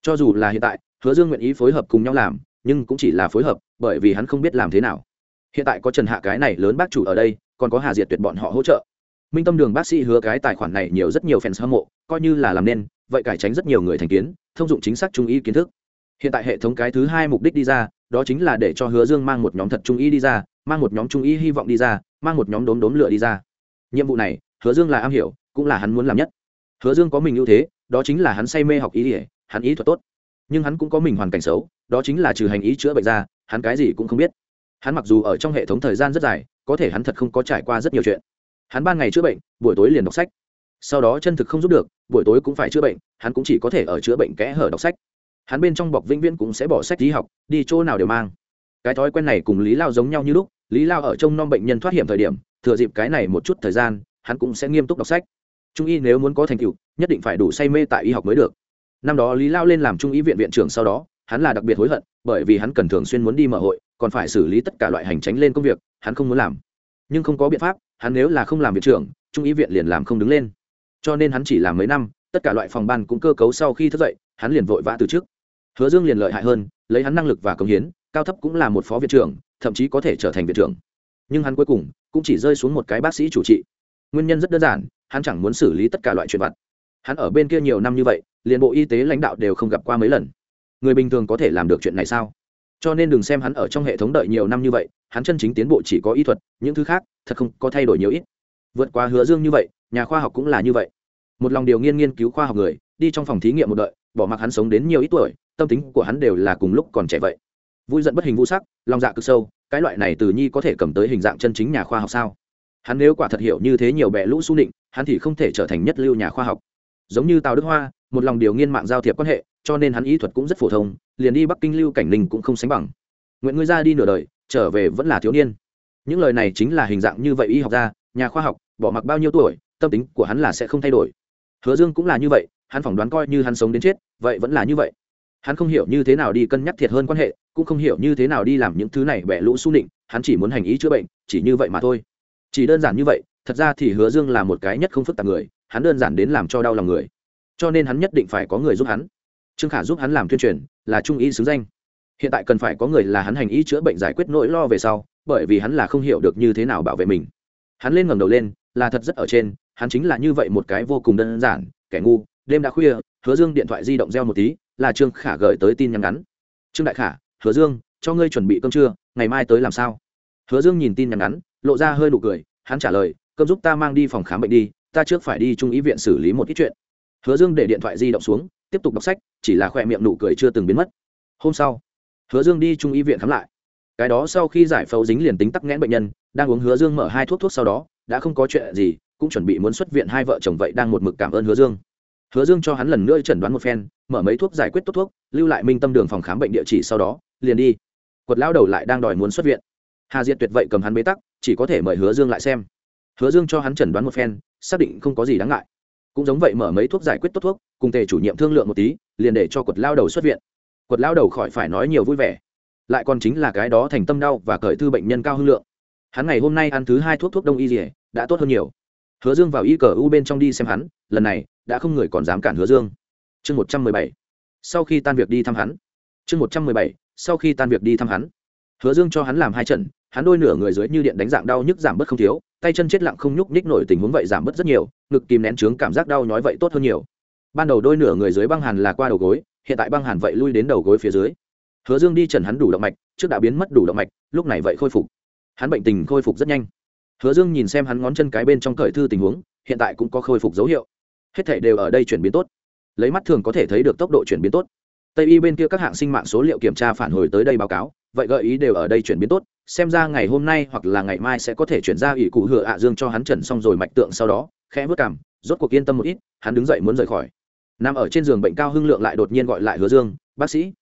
Cho dù là hiện tại, hứa dương nguyện ý phối hợp cùng nhau làm, nhưng cũng chỉ là phối hợp, bởi vì hắn không biết làm thế nào. Hiện tại có trần hạ cái này lớn bác chủ ở đây, còn có hà diệt tuyệt bọn họ hỗ trợ. Minh tâm đường bác sĩ hứa cái tài khoản này nhiều rất nhiều fans hâm mộ, coi như là làm nên, vậy cải tránh rất nhiều người thành kiến, thông dụng chính xác trung y kiến thức hiện tại hệ thống cái thứ hai mục đích đi ra, đó chính là để cho hứa dương mang một nhóm thật trung ý đi ra, mang một nhóm trung ý hy vọng đi ra, mang một nhóm đốm đốm lửa đi ra. Nhiệm vụ này, hứa dương là am hiểu, cũng là hắn muốn làm nhất. Hứa dương có mình ưu thế, đó chính là hắn say mê học ý ỉa hắn ý thuật tốt. Nhưng hắn cũng có mình hoàn cảnh xấu, đó chính là trừ hành ý chữa bệnh ra, hắn cái gì cũng không biết. Hắn mặc dù ở trong hệ thống thời gian rất dài, có thể hắn thật không có trải qua rất nhiều chuyện. Hắn ban ngày chữa bệnh, buổi tối liền đọc sách. Sau đó chân thực không giúp được, buổi tối cũng phải chữa bệnh, hắn cũng chỉ có thể ở chữa bệnh kẽ hở đọc sách hắn bên trong bọc vĩnh viễn cũng sẽ bỏ sách đi học, đi chỗ nào đều mang. Cái thói quen này cùng lý lao giống nhau như lúc, lý lao ở trong non bệnh nhân thoát hiểm thời điểm, thừa dịp cái này một chút thời gian, hắn cũng sẽ nghiêm túc đọc sách. Trung y nếu muốn có thành tựu, nhất định phải đủ say mê tại y học mới được. Năm đó lý lao lên làm trung y viện viện trưởng sau đó, hắn là đặc biệt hối hận, bởi vì hắn cần thường xuyên muốn đi mở hội, còn phải xử lý tất cả loại hành tránh lên công việc, hắn không muốn làm. Nhưng không có biện pháp, hắn nếu là không làm viện trưởng, trung y viện liền làm không đứng lên. Cho nên hắn chỉ làm mấy năm, tất cả loại phòng ban cũng cơ cấu sau khi thức dậy, hắn liền vội vã từ trước hứa dương liền lợi hại hơn, lấy hắn năng lực và công hiến, cao thấp cũng là một phó viện trưởng, thậm chí có thể trở thành viện trưởng. Nhưng hắn cuối cùng cũng chỉ rơi xuống một cái bác sĩ chủ trị. Nguyên nhân rất đơn giản, hắn chẳng muốn xử lý tất cả loại chuyện vặt. Hắn ở bên kia nhiều năm như vậy, liền bộ y tế lãnh đạo đều không gặp qua mấy lần. Người bình thường có thể làm được chuyện này sao? Cho nên đừng xem hắn ở trong hệ thống đợi nhiều năm như vậy, hắn chân chính tiến bộ chỉ có y thuật, những thứ khác, thật không có thay đổi nhiều ít. Vượt qua hứa dương như vậy, nhà khoa học cũng là như vậy. Một lòng điều nghiên nghiên cứu khoa học người, đi trong phòng thí nghiệm một đợi, bỏ mặc hắn sống đến nhiều ít tuổi tâm tính của hắn đều là cùng lúc còn trẻ vậy. Vui giận bất hình vũ sắc, lòng dạ cực sâu, cái loại này từ nhi có thể cầm tới hình dạng chân chính nhà khoa học sao? Hắn nếu quả thật hiểu như thế nhiều bẹ lũ su nịnh, hắn thì không thể trở thành nhất lưu nhà khoa học. Giống như tào đức hoa, một lòng điều nghiên mạng giao thiệp quan hệ, cho nên hắn ý thuật cũng rất phổ thông, liền đi bắc kinh lưu cảnh ninh cũng không sánh bằng. Nguyện ngươi ra đi nửa đời, trở về vẫn là thiếu niên. Những lời này chính là hình dạng như vậy y học gia nhà khoa học, bỏ mặc bao nhiêu tuổi, tâm tính của hắn là sẽ không thay đổi. Hứa dương cũng là như vậy, hắn phỏng đoán coi như hắn sống đến chết, vậy vẫn là như vậy hắn không hiểu như thế nào đi cân nhắc thiệt hơn quan hệ, cũng không hiểu như thế nào đi làm những thứ này bẻ lũ su nịnh, hắn chỉ muốn hành ý chữa bệnh, chỉ như vậy mà thôi. Chỉ đơn giản như vậy, thật ra thì hứa dương là một cái nhất không phức tạp người, hắn đơn giản đến làm cho đau lòng người. Cho nên hắn nhất định phải có người giúp hắn. Trương khả giúp hắn làm tuyên truyền, là trung y xứng danh. Hiện tại cần phải có người là hắn hành ý chữa bệnh giải quyết nỗi lo về sau, bởi vì hắn là không hiểu được như thế nào bảo vệ mình. Hắn lên ngẩng đầu lên, là thật rất ở trên, hắn chính là như vậy một cái vô cùng đơn giản, kẻ ngu, đêm đã khuya hứa dương điện thoại di động reo một tí, là trương khả gửi tới tin nhắn ngắn. Trương đại khả, hứa dương, cho ngươi chuẩn bị cơm trưa, ngày mai tới làm sao? Hứa dương nhìn tin nhắn ngắn, lộ ra hơi nụ cười, hắn trả lời, cơm giúp ta mang đi phòng khám bệnh đi, ta trước phải đi trung ý viện xử lý một ít chuyện. Hứa dương để điện thoại di động xuống, tiếp tục đọc sách, chỉ là khoe miệng nụ cười chưa từng biến mất. Hôm sau, hứa dương đi trung y viện khám lại. Cái đó sau khi giải phẫu dính liền tính tắc nghẽn bệnh nhân, đang uống hứa dương mở hai thuốc thuốc sau đó, đã không có chuyện gì, cũng chuẩn bị muốn xuất viện hai vợ chồng vậy đang một mực cảm ơn hứa dương hứa dương cho hắn lần nữa chẩn đoán một phen, mở mấy thuốc giải quyết tốt thuốc, lưu lại minh tâm đường phòng khám bệnh địa chỉ sau đó, liền đi. Quật lão đầu lại đang đòi muốn xuất viện. Hà diệt tuyệt vậy cầm hắn bế tắc, chỉ có thể mời hứa dương lại xem. Hứa dương cho hắn chẩn đoán một phen, xác định không có gì đáng ngại. Cũng giống vậy mở mấy thuốc giải quyết tốt thuốc, cùng tề chủ nhiệm thương lượng một tí, liền để cho quật lao đầu xuất viện. Quật lao đầu khỏi phải nói nhiều vui vẻ. Lại còn chính là cái đó thành tâm đau và cởi thư bệnh nhân cao hưng lượng. Hắn ngày hôm nay ăn thứ hai thuốc thuốc đông y dỉa đã tốt hơn nhiều hứa dương vào y cờ u bên trong đi xem hắn, lần này, đã không người còn dám cản hứa dương. Chương một trăm mười bảy. Sau khi tan việc đi thăm hắn. Chương một trăm mười bảy. Sau khi tan việc đi thăm hắn. Hứa dương cho hắn làm hai trận, hắn đôi nửa người dưới như điện đánh dạng đau nhức giảm bớt không thiếu, tay chân chết lặng không nhúc nhích nổi tình huống vậy giảm bớt rất nhiều, ngực kìm nén trướng cảm giác đau nhói vậy tốt hơn nhiều. Ban đầu đôi nửa người dưới băng hàn là qua đầu gối, hiện tại băng hàn vậy lui đến đầu gối phía dưới. Hứa dương đi trần hắn đủ động mạch, trước đã biến mất đủ động mạch, lúc này vậy khôi phục. Hắn bệnh tình khôi phục rất nhanh hứa dương nhìn xem hắn ngón chân cái bên trong cởi thư tình huống, hiện tại cũng có khôi phục dấu hiệu. Hết thể đều ở đây chuyển biến tốt. Lấy mắt thường có thể thấy được tốc độ chuyển biến tốt. Tây y bên kia các hạng sinh mạng số liệu kiểm tra phản hồi tới đây báo cáo, vậy gợi ý đều ở đây chuyển biến tốt, xem ra ngày hôm nay hoặc là ngày mai sẽ có thể chuyển ra ủy cụ hựa ạ dương cho hắn trần xong rồi mạch tượng sau đó, khẽ vớt cảm rốt cuộc yên tâm một ít, hắn đứng dậy muốn rời khỏi. Nằm ở trên giường bệnh cao hưng lượng lại đột nhiên gọi lại hứa dương, bác sĩ.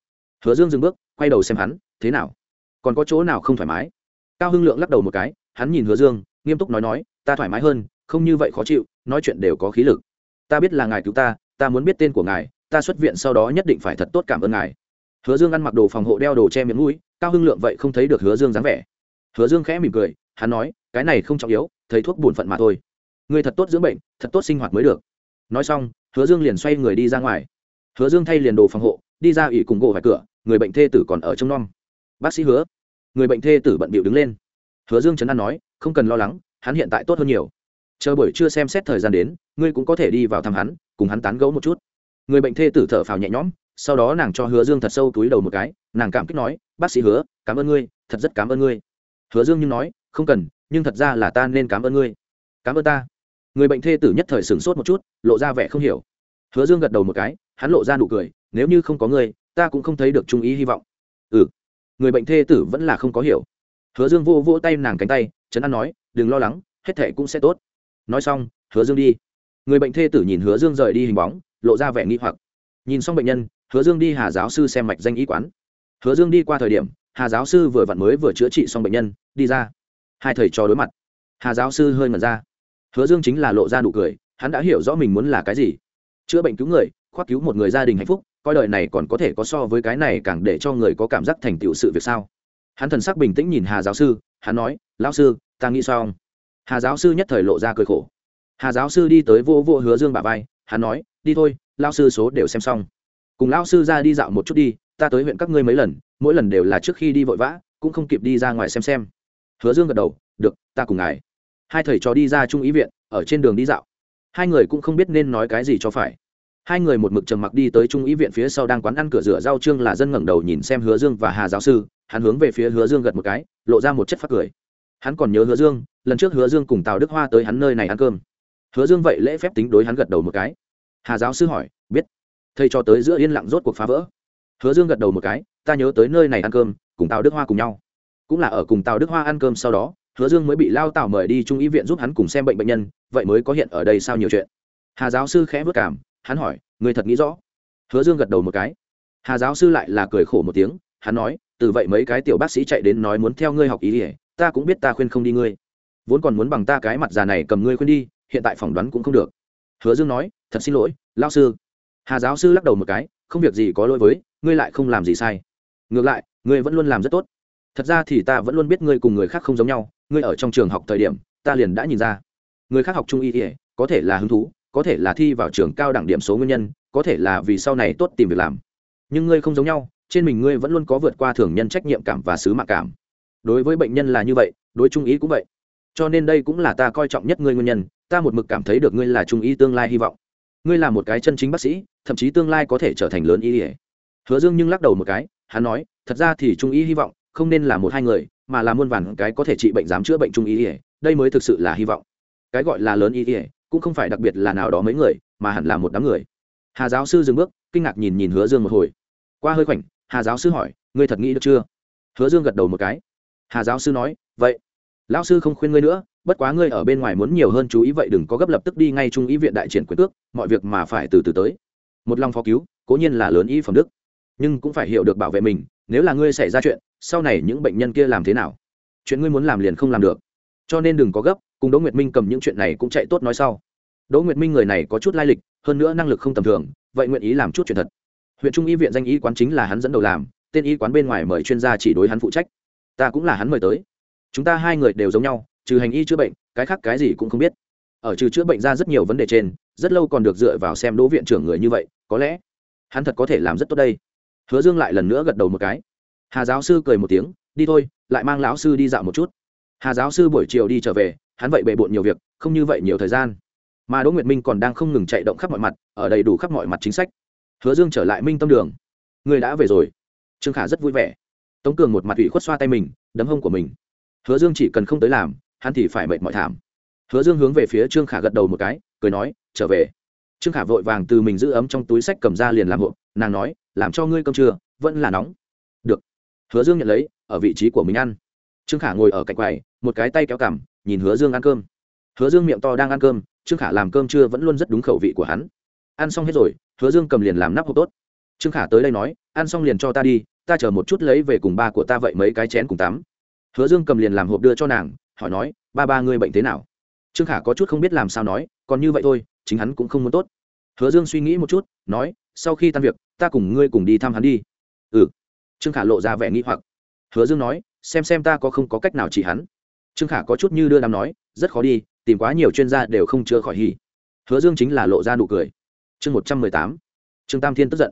Hứa dương dừng bước, quay đầu xem hắn, thế nào? Còn có chỗ nào không thoải mái? Cao hưng lượng lắc đầu một cái hắn nhìn hứa dương, nghiêm túc nói nói, ta thoải mái hơn, không như vậy khó chịu, nói chuyện đều có khí lực. Ta biết là ngài cứu ta ta muốn biết tên của ngài, ta xuất viện sau đó nhất định phải thật tốt cảm ơn ngài. Hứa dương ăn mặc đồ phòng hộ đeo đồ che miệng mũi, cao hưng lượng vậy không thấy được hứa dương dáng vẻ. Hứa dương khẽ mỉm cười, hắn nói, cái này không trọng yếu thấy thuốc bổn phận mà thôi. Người thật tốt dưỡng bệnh, thật tốt sinh hoạt mới được. Nói xong, hứa dương liền xoay người đi ra ngoài. Hứa dương thay liền đồ phòng hộ, đi ra ủy cùng gỗ vài cửa, người bệnh thê tử còn ở trong non. Bác sĩ hứa. Người bệnh thê tử bận bịu đứng lên hứa dương chấn an nói, không cần lo lắng, hắn hiện tại tốt hơn nhiều. Chờ buổi trưa xem xét thời gian đến, ngươi cũng có thể đi vào thăm hắn, cùng hắn tán gẫu một chút. Người bệnh thê tử thở phào nhẹ nhõm, sau đó nàng cho hứa dương thật sâu túi đầu một cái, nàng cảm kích nói, bác sĩ hứa, cảm ơn ngươi, thật rất cảm ơn ngươi. Hứa dương nhưng nói, không cần, nhưng thật ra là ta nên cảm ơn ngươi. Cảm ơn ta. Người bệnh thê tử nhất thời sửng sốt một chút, lộ ra vẻ không hiểu. Hứa dương gật đầu một cái, hắn lộ ra nụ cười, nếu như không có ngươi, ta cũng không thấy được trung ý hy vọng. Ừ. Người bệnh thê tử vẫn là không có hiểu hứa dương vô vô tay nàng cánh tay, trấn an nói, đừng lo lắng, hết thệ cũng sẽ tốt. Nói xong, hứa dương đi. Người bệnh thê tử nhìn hứa dương rời đi hình bóng, lộ ra vẻ nghi hoặc. Nhìn xong bệnh nhân, hứa dương đi hà giáo sư xem mạch danh y quán. Hứa dương đi qua thời điểm, hà giáo sư vừa vặn mới vừa chữa trị xong bệnh nhân, đi ra. Hai thầy trò đối mặt. Hà giáo sư hơi ngẩn ra. Hứa dương chính là lộ ra nụ cười, hắn đã hiểu rõ mình muốn là cái gì. Chữa bệnh cứu người, khoác cứu một người gia đình hạnh phúc, coi đời này còn có thể có so với cái này càng để cho người có cảm giác thành tựu sự việc sao? Hắn thần sắc bình tĩnh nhìn hà giáo sư, hắn nói, lão sư, ta nghĩ sao? Hà giáo sư nhất thời lộ ra cười khổ. Hà giáo sư đi tới vô vô hứa dương bà vai, hắn nói, đi thôi lao sư số đều xem xong. Cùng lao sư ra đi dạo một chút đi, ta tới huyện các ngươi mấy lần, mỗi lần đều là trước khi đi vội vã, cũng không kịp đi ra ngoài xem xem. Hứa dương gật đầu, được, ta cùng ngài. Hai thầy trò đi ra trung ý viện, ở trên đường đi dạo. Hai người cũng không biết nên nói cái gì cho phải. Hai người một mực trầm mặc đi tới trung ý viện phía sau đang quán ăn cửa rửa rau trương là dân ngẩng đầu nhìn xem hứa dương và hà giáo sư hắn hướng về phía hứa dương gật một cái, lộ ra một chất phát cười. Hắn còn nhớ hứa dương, lần trước hứa dương cùng tào đức hoa tới hắn nơi này ăn cơm. Hứa dương vậy lễ phép tính đối hắn gật đầu một cái. Hà giáo sư hỏi, biết. Thầy cho tới giữa yên lặng rốt cuộc phá vỡ. Hứa dương gật đầu một cái, ta nhớ tới nơi này ăn cơm, cùng tào đức hoa cùng nhau. Cũng là ở cùng tào đức hoa ăn cơm sau đó, hứa dương mới bị lao tào mời đi trung y viện giúp hắn cùng xem bệnh bệnh nhân, vậy mới có hiện ở đây sao nhiều chuyện? Hà giáo sư khẽ vất cảm, hắn hỏi, người thật nghĩ rõ? Hứa dương gật đầu một cái. Hà giáo sư lại là cười khổ một tiếng, hắn nói từ vậy mấy cái tiểu bác sĩ chạy đến nói muốn theo ngươi học ý ỉa, ta cũng biết ta khuyên không đi ngươi. Vốn còn muốn bằng ta cái mặt già này cầm ngươi khuyên đi, hiện tại phỏng đoán cũng không được. Hứa dương nói, thật xin lỗi lao sư. Hà giáo sư lắc đầu một cái, không việc gì có lỗi với, ngươi lại không làm gì sai. Ngược lại, ngươi vẫn luôn làm rất tốt. Thật ra thì ta vẫn luôn biết ngươi cùng người khác không giống nhau, ngươi ở trong trường học thời điểm, ta liền đã nhìn ra. Người khác học trung y ỉa, có thể là hứng thú, có thể là thi vào trường cao đẳng điểm số nguyên nhân, có thể là vì sau này tốt tìm việc làm. Nhưng ngươi không giống nhau trên mình ngươi vẫn luôn có vượt qua thường nhân trách nhiệm cảm và sứ mạng cảm. Đối với bệnh nhân là như vậy, đối trung ý cũng vậy. Cho nên đây cũng là ta coi trọng nhất ngươi nguyên nhân, ta một mực cảm thấy được ngươi là trung ý tương lai hy vọng. Ngươi là một cái chân chính bác sĩ, thậm chí tương lai có thể trở thành lớn y ỉa hứa dương nhưng lắc đầu một cái, hắn nói, thật ra thì trung ý hy vọng không nên là một hai người, mà là muôn vàn cái có thể trị bệnh dám chữa bệnh trung ý ỉa đây mới thực sự là hy vọng. Cái gọi là lớn y ỉa cũng không phải đặc biệt là nào đó mấy người, mà hẳn là một đám người. Hà giáo sư dừng bước, kinh ngạc nhìn nhìn hứa dương một hồi. Qua hơi khoảnh hà giáo sư hỏi, ngươi thật nghĩ được chưa? Hứa dương gật đầu một cái. Hà giáo sư nói, vậy, lão sư không khuyên ngươi nữa, bất quá ngươi ở bên ngoài muốn nhiều hơn chú ý vậy đừng có gấp lập tức đi ngay trung ý viện đại triển Quyết Tước. mọi việc mà phải từ từ tới. Một lòng phó cứu, cố nhiên là lớn ý phẩm đức. Nhưng cũng phải hiểu được bảo vệ mình, nếu là ngươi xảy ra chuyện, sau này những bệnh nhân kia làm thế nào? Chuyện ngươi muốn làm liền không làm được. Cho nên đừng có gấp, cùng đỗ nguyệt minh cầm những chuyện này cũng chạy tốt nói sau. Đỗ nguyệt minh người này có chút lai lịch, hơn nữa năng lực không tầm thường, vậy nguyện ý làm chút chuyện thật huyện trung y viện danh y quán chính là hắn dẫn đầu làm, tên y quán bên ngoài mời chuyên gia chỉ đối hắn phụ trách. Ta cũng là hắn mời tới. Chúng ta hai người đều giống nhau, trừ hành y chữa bệnh, cái khác cái gì cũng không biết. Ở trừ chữa bệnh ra rất nhiều vấn đề trên, rất lâu còn được dựa vào xem đỗ viện trưởng người như vậy, có lẽ hắn thật có thể làm rất tốt đây. Hứa dương lại lần nữa gật đầu một cái. Hà giáo sư cười một tiếng, đi thôi, lại mang lão sư đi dạo một chút. Hà giáo sư buổi chiều đi trở về, hắn vậy bề bộn nhiều việc, không như vậy nhiều thời gian. Mà đỗ nguyệt minh còn đang không ngừng chạy động khắp mọi mặt, ở đầy đủ khắp mọi mặt chính sách hứa dương trở lại minh tâm đường. Người đã về rồi. Trương khả rất vui vẻ. Tống cường một mặt ủy khuất xoa tay mình, đấm hông của mình. Hứa dương chỉ cần không tới làm, hắn thì phải mệt mọi thảm. Hứa dương hướng về phía trương khả gật đầu một cái, cười nói, trở về. Trương khả vội vàng từ mình giữ ấm trong túi sách cầm ra liền làm hộp nàng nói, làm cho ngươi cơm trưa, vẫn là nóng. Được. Hứa dương nhận lấy, ở vị trí của mình ăn. Trương khả ngồi ở cạnh quầy, một cái tay kéo cằm, nhìn hứa dương ăn cơm. Hứa dương miệng to đang ăn cơm, trương khả làm cơm trưa vẫn luôn rất đúng khẩu vị của hắn. Ăn xong hết rồi hứa dương cầm liền làm nắp hộp tốt. Trương khả tới đây nói, ăn xong liền cho ta đi, ta chờ một chút lấy về cùng ba của ta vậy mấy cái chén cùng tắm. Hứa dương cầm liền làm hộp đưa cho nàng, hỏi nói, ba ba ngươi bệnh thế nào? Trương khả có chút không biết làm sao nói, còn như vậy thôi, chính hắn cũng không muốn tốt. Hứa dương suy nghĩ một chút, nói, sau khi tan việc, ta cùng ngươi cùng đi thăm hắn đi. Ừ. Trương khả lộ ra vẻ nghi hoặc. Hứa dương nói, xem xem ta có không có cách nào trị hắn. Trương khả có chút như đưa đám nói, rất khó đi, tìm quá nhiều chuyên gia đều không chữa khỏi hỉ. Hứa dương chính là lộ ra nụ cười chương một trăm mười tám. Trương tam thiên tức giận.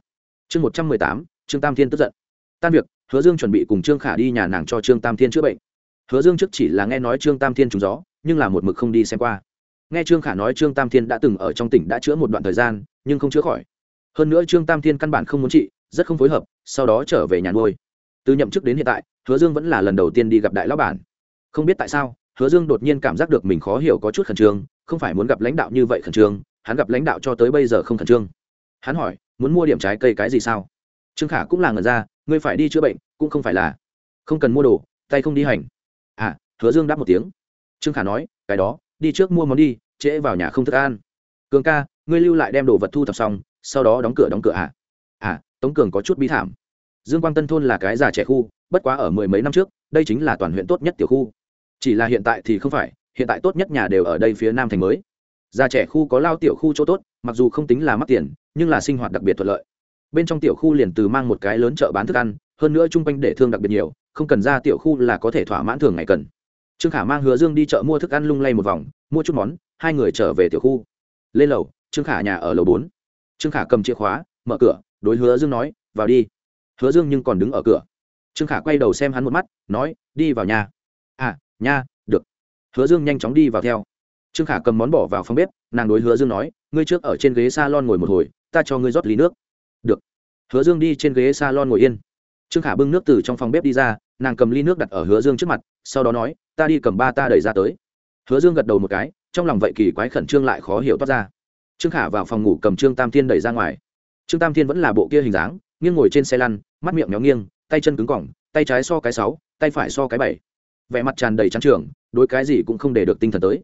Chương một trăm mười tám, trương tam thiên tức giận. Tan việc, hứa dương chuẩn bị cùng trương khả đi nhà nàng cho trương tam thiên chữa bệnh. Hứa dương trước chỉ là nghe nói trương tam thiên trúng gió, nhưng là một mực không đi xem qua. Nghe trương khả nói trương tam thiên đã từng ở trong tỉnh đã chữa một đoạn thời gian, nhưng không chữa khỏi. Hơn nữa trương tam thiên căn bản không muốn trị, rất không phối hợp, sau đó trở về nhà nuôi. Từ nhậm chức đến hiện tại, hứa dương vẫn là lần đầu tiên đi gặp đại lão bản. Không biết tại sao, hứa dương đột nhiên cảm giác được mình khó hiểu có chút khẩn trương, không phải muốn gặp lãnh đạo như vậy khẩn trương hắn gặp lãnh đạo cho tới bây giờ không khẩn trương. Hắn hỏi, muốn mua điểm trái cây cái gì sao? Trương khả cũng là ngần ra, ngươi phải đi chữa bệnh, cũng không phải là không cần mua đồ, tay không đi hành. À hứa dương đáp một tiếng. Trương khả nói, cái đó, đi trước mua món đi, trễ vào nhà không thức ăn. Cường ca, ngươi lưu lại đem đồ vật thu thập xong, sau đó đóng cửa đóng cửa à? À tống cường có chút bi thảm. Dương quang tân thôn là cái già trẻ khu, bất quá ở mười mấy năm trước, đây chính là toàn huyện tốt nhất tiểu khu. Chỉ là hiện tại thì không phải, hiện tại tốt nhất nhà đều ở đây phía nam thành mới già trẻ khu có lao tiểu khu chỗ tốt, mặc dù không tính là mắc tiền, nhưng là sinh hoạt đặc biệt thuận lợi. Bên trong tiểu khu liền từ mang một cái lớn chợ bán thức ăn, hơn nữa chung quanh để thương đặc biệt nhiều, không cần ra tiểu khu là có thể thỏa mãn thường ngày cần. Trương khả mang hứa dương đi chợ mua thức ăn lung lay một vòng, mua chút món, hai người trở về tiểu khu. Lên lầu, trương khả nhà ở lầu bốn. Trương khả cầm chìa khóa, mở cửa, đối hứa dương nói, vào đi. Hứa dương nhưng còn đứng ở cửa. Trương khả quay đầu xem hắn một mắt, nói, đi vào nhà. À nha, được. Hứa dương nhanh chóng đi vào theo trương khả cầm món bỏ vào phòng bếp, nàng đối hứa dương nói, ngươi trước ở trên ghế s a lon ngồi một hồi, ta cho ngươi rót ly nước. Được. Hứa dương đi trên ghế s a lon ngồi yên. Trương khả bưng nước từ trong phòng bếp đi ra, nàng cầm ly nước đặt ở hứa dương trước mặt, sau đó nói, ta đi cầm ba ta đẩy ra tới. Hứa dương gật đầu một cái, trong lòng vậy kỳ quái khẩn trương lại khó hiểu toát ra. Trương khả vào phòng ngủ cầm trương tam thiên đẩy ra ngoài. Trương tam thiên vẫn là bộ kia hình dáng, nghiêng ngồi trên xe lăn, mắt miệng méo nghiêng, tay chân cứng cỏng, tay trái so cái sáu, tay phải so cái bảy. Vẻ mặt tràn đầy trắng trường đối cái gì cũng không để được tinh thần tới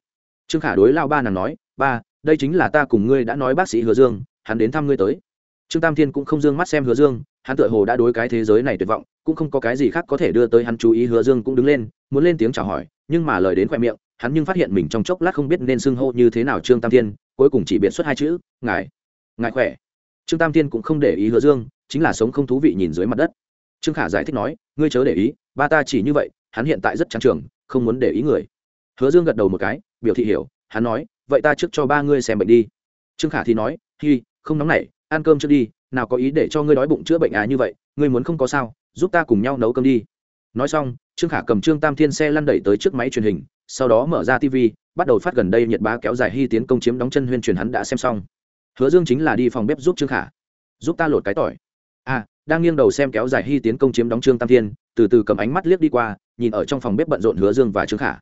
trương khả đối lao ba nàng nói, ba, đây chính là ta cùng ngươi đã nói bác sĩ hứa dương, hắn đến thăm ngươi tới. Trương tam thiên cũng không d ư ơ n g mắt xem hứa dương, hắn tựa hồ đã đối cái thế giới này tuyệt vọng, cũng không có cái gì khác có thể đưa tới hắn chú ý. Hứa dương cũng đứng lên, muốn lên tiếng chào hỏi, nhưng mà lời đến khoe miệng, hắn nhưng phát hiện mình trong chốc lát không biết nên xưng hô như thế nào trương tam thiên, cuối cùng chỉ biện xuất hai chữ, ngài ngài khỏe. Trương tam thiên cũng không để ý hứa dương, chính là sống không thú vị nhìn dưới mặt đất. Trương khả giải thích nói, ngươi chớ để ý, ba ta chỉ như vậy, hắn hiện tại rất trắng trường, không muốn để ý người. Hứa dương gật đầu một cái biểu thị hiểu, hắn nói, vậy ta trước cho ba ngươi xem bệnh đi. Trương khả thì nói, hi, không nóng nảy, ăn cơm trước đi, nào có ý để cho ngươi đói bụng chữa bệnh à như vậy, ngươi muốn không có sao, giúp ta cùng nhau nấu cơm đi. Nói xong, trương khả cầm trương tam thiên xe lăn đẩy tới trước máy truyền hình, sau đó mở ra tv bắt đầu phát gần đây nhiệt bá kéo dài hy tiến công chiếm đóng chân huyên truyền hắn đã xem xong. Hứa dương chính là đi phòng bếp giúp trương khả. Giúp ta lột cái tỏi. À đang nghiêng đầu xem kéo dài hy tiến công chiếm đóng trương tam thiên, từ từ cầm ánh mắt liếc đi qua, nhìn ở trong phòng bếp bận rộn hứa dương và trương khả.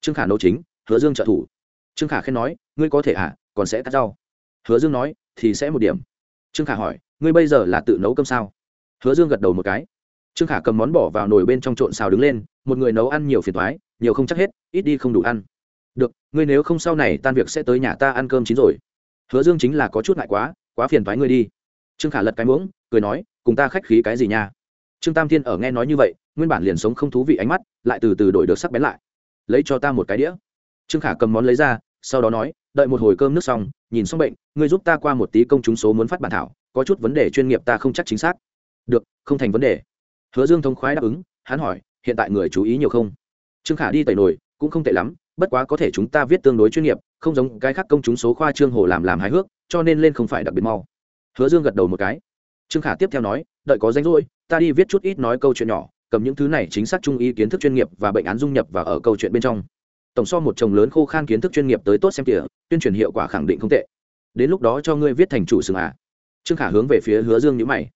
Trương khả nấu chính hứa dương trợ thủ. Trương khả khen nói, ngươi có thể à còn sẽ cắt rau. Hứa dương nói, thì sẽ một điểm. Trương khả hỏi, ngươi bây giờ là tự nấu cơm sao? Hứa dương gật đầu một cái. Trương khả cầm món bỏ vào nồi bên trong trộn xào đứng lên, một người nấu ăn nhiều phiền thoái nhiều không chắc hết, ít đi không đủ ăn. Được, ngươi nếu không sau này tan việc sẽ tới nhà ta ăn cơm chín rồi. Hứa dương chính là có chút ngại quá quá phiền thoái ngươi đi. Trương khả lật cái muỗng, cười nói, cùng ta khách khí cái gì nha? Trương tam thiên ở nghe nói như vậy, nguyên bản liền sống không thú vị ánh mắt, lại từ từ đổi được sắc bén lại. Lấy cho ta một cái đĩa trương khả cầm món lấy ra, sau đó nói, đợi một hồi cơm nước xong, nhìn xong bệnh, ngươi giúp ta qua một tí công chúng số muốn phát bản thảo, có chút vấn đề chuyên nghiệp ta không chắc chính xác. Được, không thành vấn đề. Hứa dương thông khoái đáp ứng, hắn hỏi, hiện tại người chú ý nhiều không? Trương khả đi tẩy nổi cũng không tệ lắm, bất quá có thể chúng ta viết tương đối chuyên nghiệp, không giống cái khác công chúng số khoa trương hồ làm làm hài hước, cho nên lên không phải đặc biệt mau. Hứa dương gật đầu một cái. Trương khả tiếp theo nói, đợi có danh rỗi, ta đi viết chút ít nói câu chuyện nhỏ, cầm những thứ này chính xác trung ý kiến thức chuyên nghiệp và bệnh án dung nhập và ở câu chuyện bên trong tổng so một chồng lớn khô khan kiến thức chuyên nghiệp tới tốt xem kìa, tuyên truyền hiệu quả khẳng định không tệ. Đến lúc đó cho ngươi viết thành chủ sừng à? Trương khả hướng về phía hứa dương nhữ mày.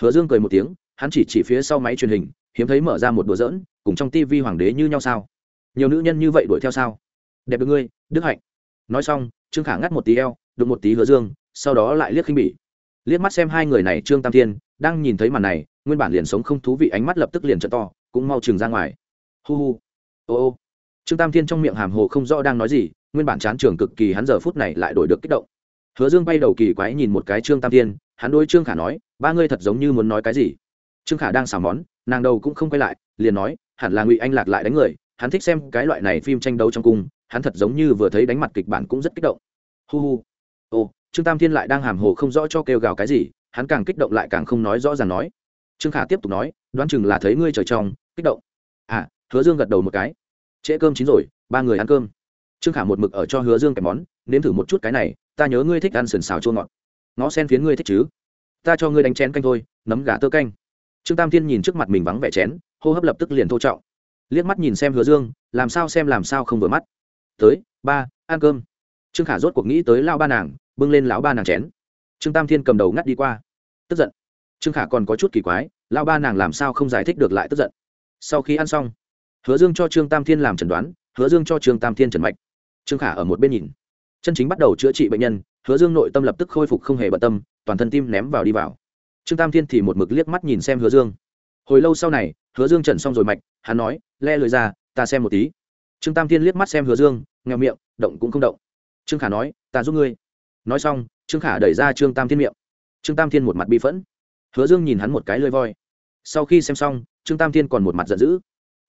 Hứa dương cười một tiếng, hắn chỉ chỉ phía sau máy truyền hình, hiếm thấy mở ra một đùa dỡn cùng trong tivi hoàng đế như nhau sao? Nhiều nữ nhân như vậy đuổi theo sao? Đẹp được ngươi, đức hạnh. Nói xong, trương khả ngắt một tí eo, đụng một tí hứa dương, sau đó lại liếc khinh bỉ. Liếc mắt xem hai người này, trương tam thiên, đang nhìn thấy màn này, nguyên bản liền sống không thú vị ánh mắt lập tức liền trợ to, cũng mau chừng ra ngoài. Hu hu. Ô ô trương tam thiên trong miệng hàm hồ không rõ đang nói gì, nguyên bản chán trường cực kỳ hắn giờ phút này lại đổi được kích động. Hứa dương bay đầu kỳ quái nhìn một cái trương tam thiên, hắn đôi trương khả nói, ba ngươi thật giống như muốn nói cái gì? Trương khả đang xào món, nàng đầu cũng không quay lại, liền nói, hẳn là ngụy anh lạc lại đánh người, hắn thích xem cái loại này phim tranh đấu trong cung, hắn thật giống như vừa thấy đánh mặt kịch bản cũng rất kích động. Hu hu. Ô trương tam thiên lại đang hàm hồ không rõ cho kêu gào cái gì, hắn càng kích động lại càng không nói rõ ràng nói. Trương khả tiếp tục nói, đoán chừng là thấy ngươi trời trong, kích động. À hứa dương gật đầu một cái trễ cơm chín rồi, ba người ăn cơm. Trương khả một mực ở cho hứa dương kẹp món, nếm thử một chút cái này, ta nhớ ngươi thích ăn sườn xào chua ngọt. Ngó sen phiến ngươi thích chứ? Ta cho ngươi đánh chén canh thôi, nấm gà tơ canh. Trương tam thiên nhìn trước mặt mình vắng vẻ chén, hô hấp lập tức liền thô trọng. Liếc mắt nhìn xem hứa dương, làm sao xem làm sao không vừa mắt. Tới, ba, ăn cơm. Trương khả rốt cuộc nghĩ tới lao ba nàng, bưng lên lão ba nàng chén. Trương tam thiên cầm đầu ngắt đi qua. Tức giận. Trương khả còn có chút kỳ quái lao ba nàng làm sao không giải thích được lại tức giận. Sau khi ăn xong hứa dương cho trương tam thiên làm chẩn đoán, hứa dương cho trương tam thiên trần mạch. Trương khả ở một bên nhìn. Chân chính bắt đầu chữa trị bệnh nhân, hứa dương nội tâm lập tức khôi phục không hề bận tâm, toàn thân tim ném vào đi vào. Trương tam thiên thì một mực liếc mắt nhìn xem hứa dương. Hồi lâu sau này, hứa dương trần xong rồi mạch, hắn nói, le lời ra, ta xem một tí. Trương tam thiên liếc mắt xem hứa dương, nghèo miệng, động cũng không động. Trương khả nói, ta giúp ngươi. Nói xong, trương khả đẩy ra trương tam thiên miệng. Trương tam thiên một mặt bi phẫn. Hứa dương nhìn hắn một cái lơi voi. Sau khi xem xong, trương tam thiên còn một mặt giận dữ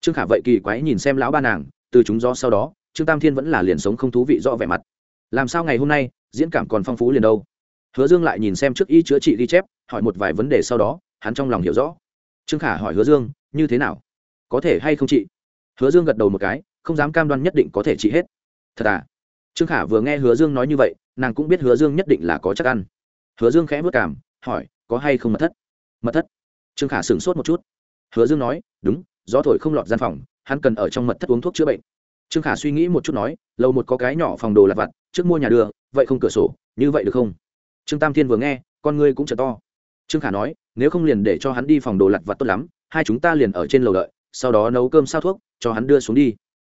trương khả vậy kỳ quái nhìn xem lão ba nàng, từ chúng do sau đó, trương tam thiên vẫn là liền sống không thú vị rõ vẻ mặt. Làm sao ngày hôm nay, diễn cảm còn phong phú liền đâu? Hứa dương lại nhìn xem trước y chữa trị ghi chép, hỏi một vài vấn đề sau đó, hắn trong lòng hiểu rõ. Trương khả hỏi hứa dương, như thế nào? Có thể hay không chị? hứa dương gật đầu một cái, không dám cam đoan nhất định có thể trị hết. Thật à? Trương khả vừa nghe hứa dương nói như vậy, nàng cũng biết hứa dương nhất định là có chắc ăn. Hứa dương khẽ vất cảm hỏi, có hay không mật thất? Mật thất? Trương khả sửng sốt một chút. Hứa dương nói, đúng gió thổi không lọt gian phòng, hắn cần ở trong mật thất uống thuốc chữa bệnh. Trương khả suy nghĩ một chút nói, lầu một có cái nhỏ phòng đồ lặt vặt, trước mua nhà đưa, vậy không cửa sổ, như vậy được không? Trương tam thiên vừa nghe, con ngươi cũng trở to. Trương khả nói, nếu không liền để cho hắn đi phòng đồ lặt vặt tốt lắm, hai chúng ta liền ở trên lầu đợi, sau đó nấu cơm sao thuốc, cho hắn đưa xuống đi.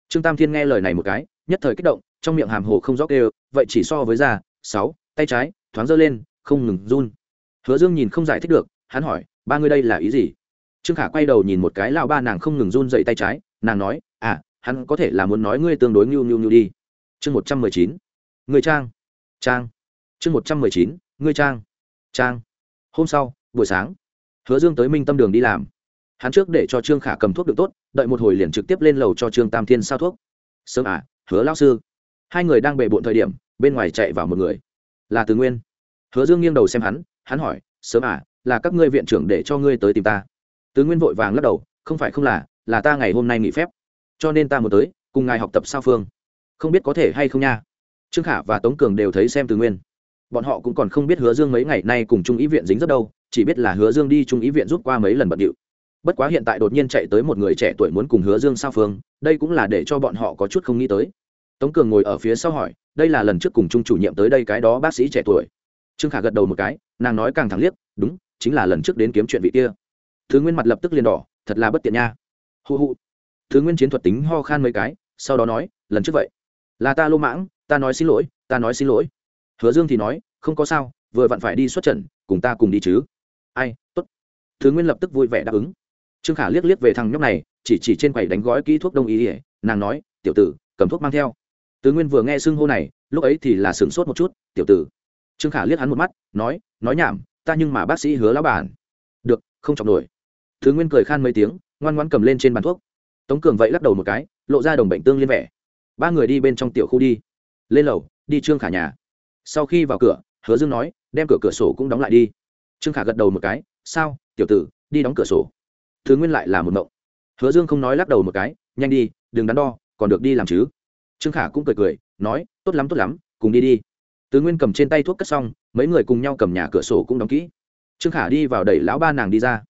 Trương tam thiên nghe lời này một cái, nhất thời kích động, trong miệng hàm hồ không rót kêu, vậy chỉ so với già sáu, tay trái, thoáng giơ lên, không ngừng run. Hứa dương nhìn không giải thích được, hắn hỏi, ba ngươi đây là ý gì? Trương khả quay đầu nhìn một cái lão ba nàng không ngừng run dậy tay trái, nàng nói à hắn có thể là muốn nói ngươi tương đối nhu nhu nhu đi. Chương một trăm mười chín. Người trang. Trang. Chương một trăm mười chín. Ngươi trang. Trang. Hôm sau, buổi sáng, hứa dương tới minh tâm đường đi làm. Hắn trước để cho trương khả cầm thuốc được tốt, đợi một hồi liền trực tiếp lên lầu cho trương tam thiên sao thuốc. Sớm à hứa lao sư. Hai người đang bề bộn thời điểm, bên ngoài chạy vào một người. Là từ nguyên. Hứa dương nghiêng đầu xem hắn hắn hỏi, sớm à là các ngươi viện trưởng để cho ngươi tới tìm ta? Tứ nguyên vội vàng lắc đầu, không phải không là là ta ngày hôm nay nghỉ phép, cho nên ta muốn tới, cùng ngài học tập sao phương. Không biết có thể hay không nha. Trương khả và tống cường đều thấy xem Tứ nguyên. Bọn họ cũng còn không biết hứa dương mấy ngày nay cùng trung ý viện dính rất đâu, chỉ biết là hứa dương đi trung ý viện rút qua mấy lần bận điệu. Bất quá hiện tại đột nhiên chạy tới một người trẻ tuổi muốn cùng hứa dương sao phương, đây cũng là để cho bọn họ có chút không nghĩ tới. Tống cường ngồi ở phía sau hỏi, đây là lần trước cùng trung chủ nhiệm tới đây cái đó bác sĩ trẻ tuổi? Trương khả gật đầu một cái, nàng nói càng thẳng liếc, đúng, chính là lần trước đến kiếm chuyện vị kia thứ nguyên mặt lập tức liền đỏ, thật là bất tiện nha. Hụ hụ thứ nguyên chiến thuật tính ho khan mấy cái, sau đó nói, lần trước vậy. Là ta lô mãng, ta nói xin lỗi, ta nói xin lỗi. Hứa dương thì nói, không có sao, vừa vặn phải đi xuất trận, cùng ta cùng đi chứ. Ai t ố t thứ nguyên lập tức vui vẻ đáp ứng. Trương khả liếc liếc về thằng nhóc này, chỉ chỉ trên quầy đánh gói kỹ thuốc đông y ỉa nàng nói, tiểu tử, cầm thuốc mang theo. Tứ nguyên vừa nghe xưng hô này, lúc ấy thì là sửng sốt một chút, tiểu tử. Trương khả liếc hắn một mắt, nói nói nhảm, ta nhưng mà bác sĩ hứa lão bản. Được, không chọc nổi thứ nguyên cười khan mấy tiếng, ngoan ngoan cầm lên trên bàn thuốc. Tống cường vậy lắc đầu một cái, lộ ra đồng bệnh tương liên vẻ. Ba người đi bên trong tiểu khu đi. Lên lầu, đi trương khả nhà. Sau khi vào cửa, hứa dương nói, đem cửa cửa sổ cũng đóng lại đi. Trương khả gật đầu một cái, sao, tiểu tử, đi đóng cửa sổ? Thứ nguyên lại là một mộng. Hứa dương không nói lắc đầu một cái, nhanh đi, đừng đắn đo, còn được đi làm chứ. Trương khả cũng cười cười, nói, tốt lắm tốt lắm, cùng đi đi. Tứ nguyên cầm trên tay thuốc cất xong, mấy người cùng nhau cầm nhà cửa sổ cũng đóng kỹ. Trương khả đi vào đẩy lão ba nàng đi ra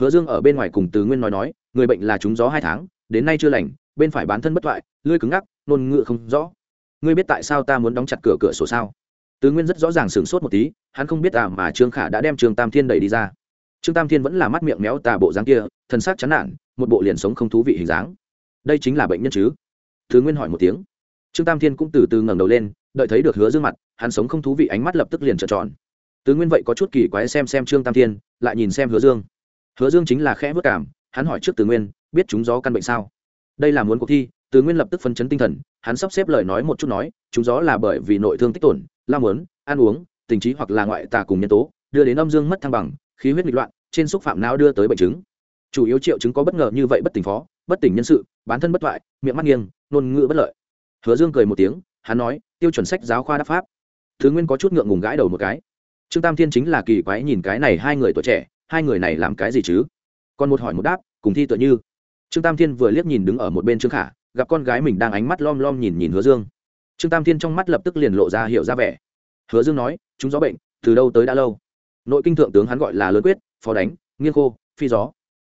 hứa dương ở bên ngoài cùng Từ nguyên nói nói, người bệnh là trúng gió hai tháng, đến nay chưa lành, bên phải bán thân bất thoại, lưỡi cứng ngắc nôn ngựa không rõ. Ngươi biết tại sao ta muốn đóng chặt cửa cửa sổ sao? Tứ nguyên rất rõ ràng sửng sốt một tí, hắn không biết à mà trương khả đã đem trương tam thiên đẩy đi ra. Trương tam thiên vẫn là mắt miệng méo tà bộ dáng kia, thân xác chán nản, một bộ liền sống không thú vị hình dáng. Đây chính là bệnh nhân chứ? Từ nguyên hỏi một tiếng. Trương tam thiên cũng từ từ ngẩng đầu lên, đợi thấy được hứa dương mặt, hắn sống không thú vị ánh mắt lập tức liền trợn tròn. Tứ nguyên vậy có chút kỳ quái xem xem trương tam thiên, lại nhìn xem hứa dương hứa dương chính là khẽ vất cảm, hắn hỏi trước Từ nguyên, biết chúng gió căn bệnh sao? Đây là muốn cuộc thi, Từ nguyên lập tức phân chấn tinh thần, hắn sắp xếp lời nói một chút nói, chúng gió là bởi vì nội thương tích tổn lao muốn, ăn uống, tình trí hoặc là ngoại tà cùng nhân tố, đưa đến âm dương mất thăng bằng, khí huyết nghịch loạn, trên xúc phạm não đưa tới bệnh chứng. Chủ yếu triệu chứng có bất ngờ như vậy bất tỉnh phó, bất tỉnh nhân sự, bán thân bất thoại, miệng mắt nghiêng, ngôn ngữ bất lợi. Hứa dương cười một tiếng, hắn nói, tiêu chuẩn sách giáo khoa đáp pháp. Thứ nguyên có chút ngượng ngùng gãi đầu một cái. Trương tam thiên chính là kỳ quái nhìn cái này hai người tuổi trẻ hai người này làm cái gì chứ? Còn một hỏi một đáp, cùng thi tựa như. Trương tam thiên vừa liếc nhìn đứng ở một bên trương khả, gặp con gái mình đang ánh mắt lom lom nhìn nhìn hứa dương. Trương tam thiên trong mắt lập tức liền lộ ra hiểu ra vẻ. Hứa dương nói, chúng gió bệnh, từ đâu tới đã lâu? Nội kinh thượng tướng hắn gọi là lớn quyết, phó đánh nghiêng khô, phi gió.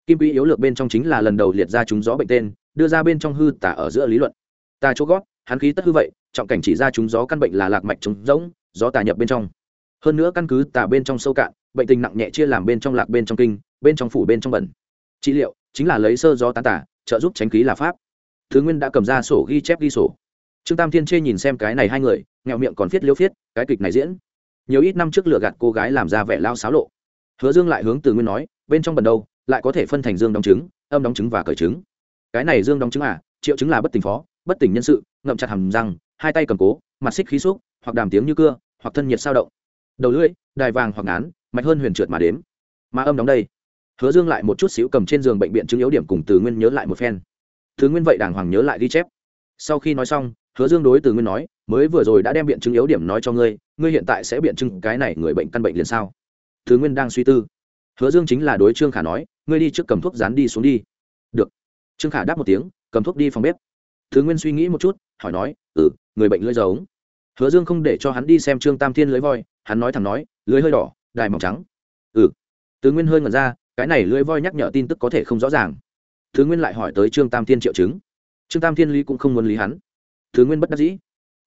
Kim quý yếu lược bên trong chính là lần đầu liệt ra chúng gió bệnh tên, đưa ra bên trong hư tả ở giữa lý luận. Ta chỗ gót, hắn khí tất hư vậy, trọng cảnh chỉ ra chúng gió căn bệnh là lạc mạch trống rỗng, gió tà nhập bên trong. Hơn nữa căn cứ tà bên trong sâu cạn bệnh tình nặng nhẹ chia làm bên trong lạc bên trong kinh, bên trong phủ bên trong bẩn. Trị liệu chính là lấy sơ gió tán tả, trợ giúp tránh khí là pháp. Thứ nguyên đã cầm ra sổ ghi chép ghi sổ. Trương tam thiên chê nhìn xem cái này hai người nghèo miệng còn viết liêu viết cái kịch này diễn. Nhiều ít năm trước lựa gạt cô gái làm ra vẻ lao xáo lộ. Hứa dương lại hướng từ nguyên nói, bên trong bần đâu, lại có thể phân thành dương đóng trứng, âm đóng trứng và cởi trứng. Cái này dương đóng trứng à triệu chứng là bất tỉnh phó, bất tỉnh nhân sự, ngậm chặt hầm răng, hai tay cầm cố, mặt xích khí xúc, hoặc đàm tiếng như cưa, hoặc thân nhiệt sao động. Đầu lưỡi, đài vàng hoặc ngán mạch hơn huyền trượt mà đếm. Mà âm đóng đây. Hứa dương lại một chút xíu cầm trên giường bệnh viện chứng yếu điểm cùng từ nguyên nhớ lại một phen. Thứ nguyên vậy đàng hoàng nhớ lại ghi chép. Sau khi nói xong, hứa dương đối từ nguyên nói, mới vừa rồi đã đem biện chứng yếu điểm nói cho ngươi ngươi hiện tại sẽ biện chứng cái này người bệnh căn bệnh liền sao? Thứ nguyên đang suy tư. Hứa dương chính là đối trương khả nói, ngươi đi trước cầm thuốc dán đi xuống đi. Được. Trương khả đáp một tiếng, cầm thuốc đi phòng bếp. Thứ nguyên suy nghĩ một chút, hỏi nói ừ người bệnh lưỡi giống hứa dương không để cho hắn đi xem trương tam thiên lưới voi, hắn nói thẳng nói lưới hơi đỏ đài mỏng trắng. Ừ. Tứ nguyên hơi ngẩn ra, cái này lưỡi voi nhắc nhở tin tức có thể không rõ ràng. Thứ nguyên lại hỏi tới trương tam thiên triệu chứng. Trương tam thiên lý cũng không muốn lý hắn. Thứ nguyên bất đắc dĩ.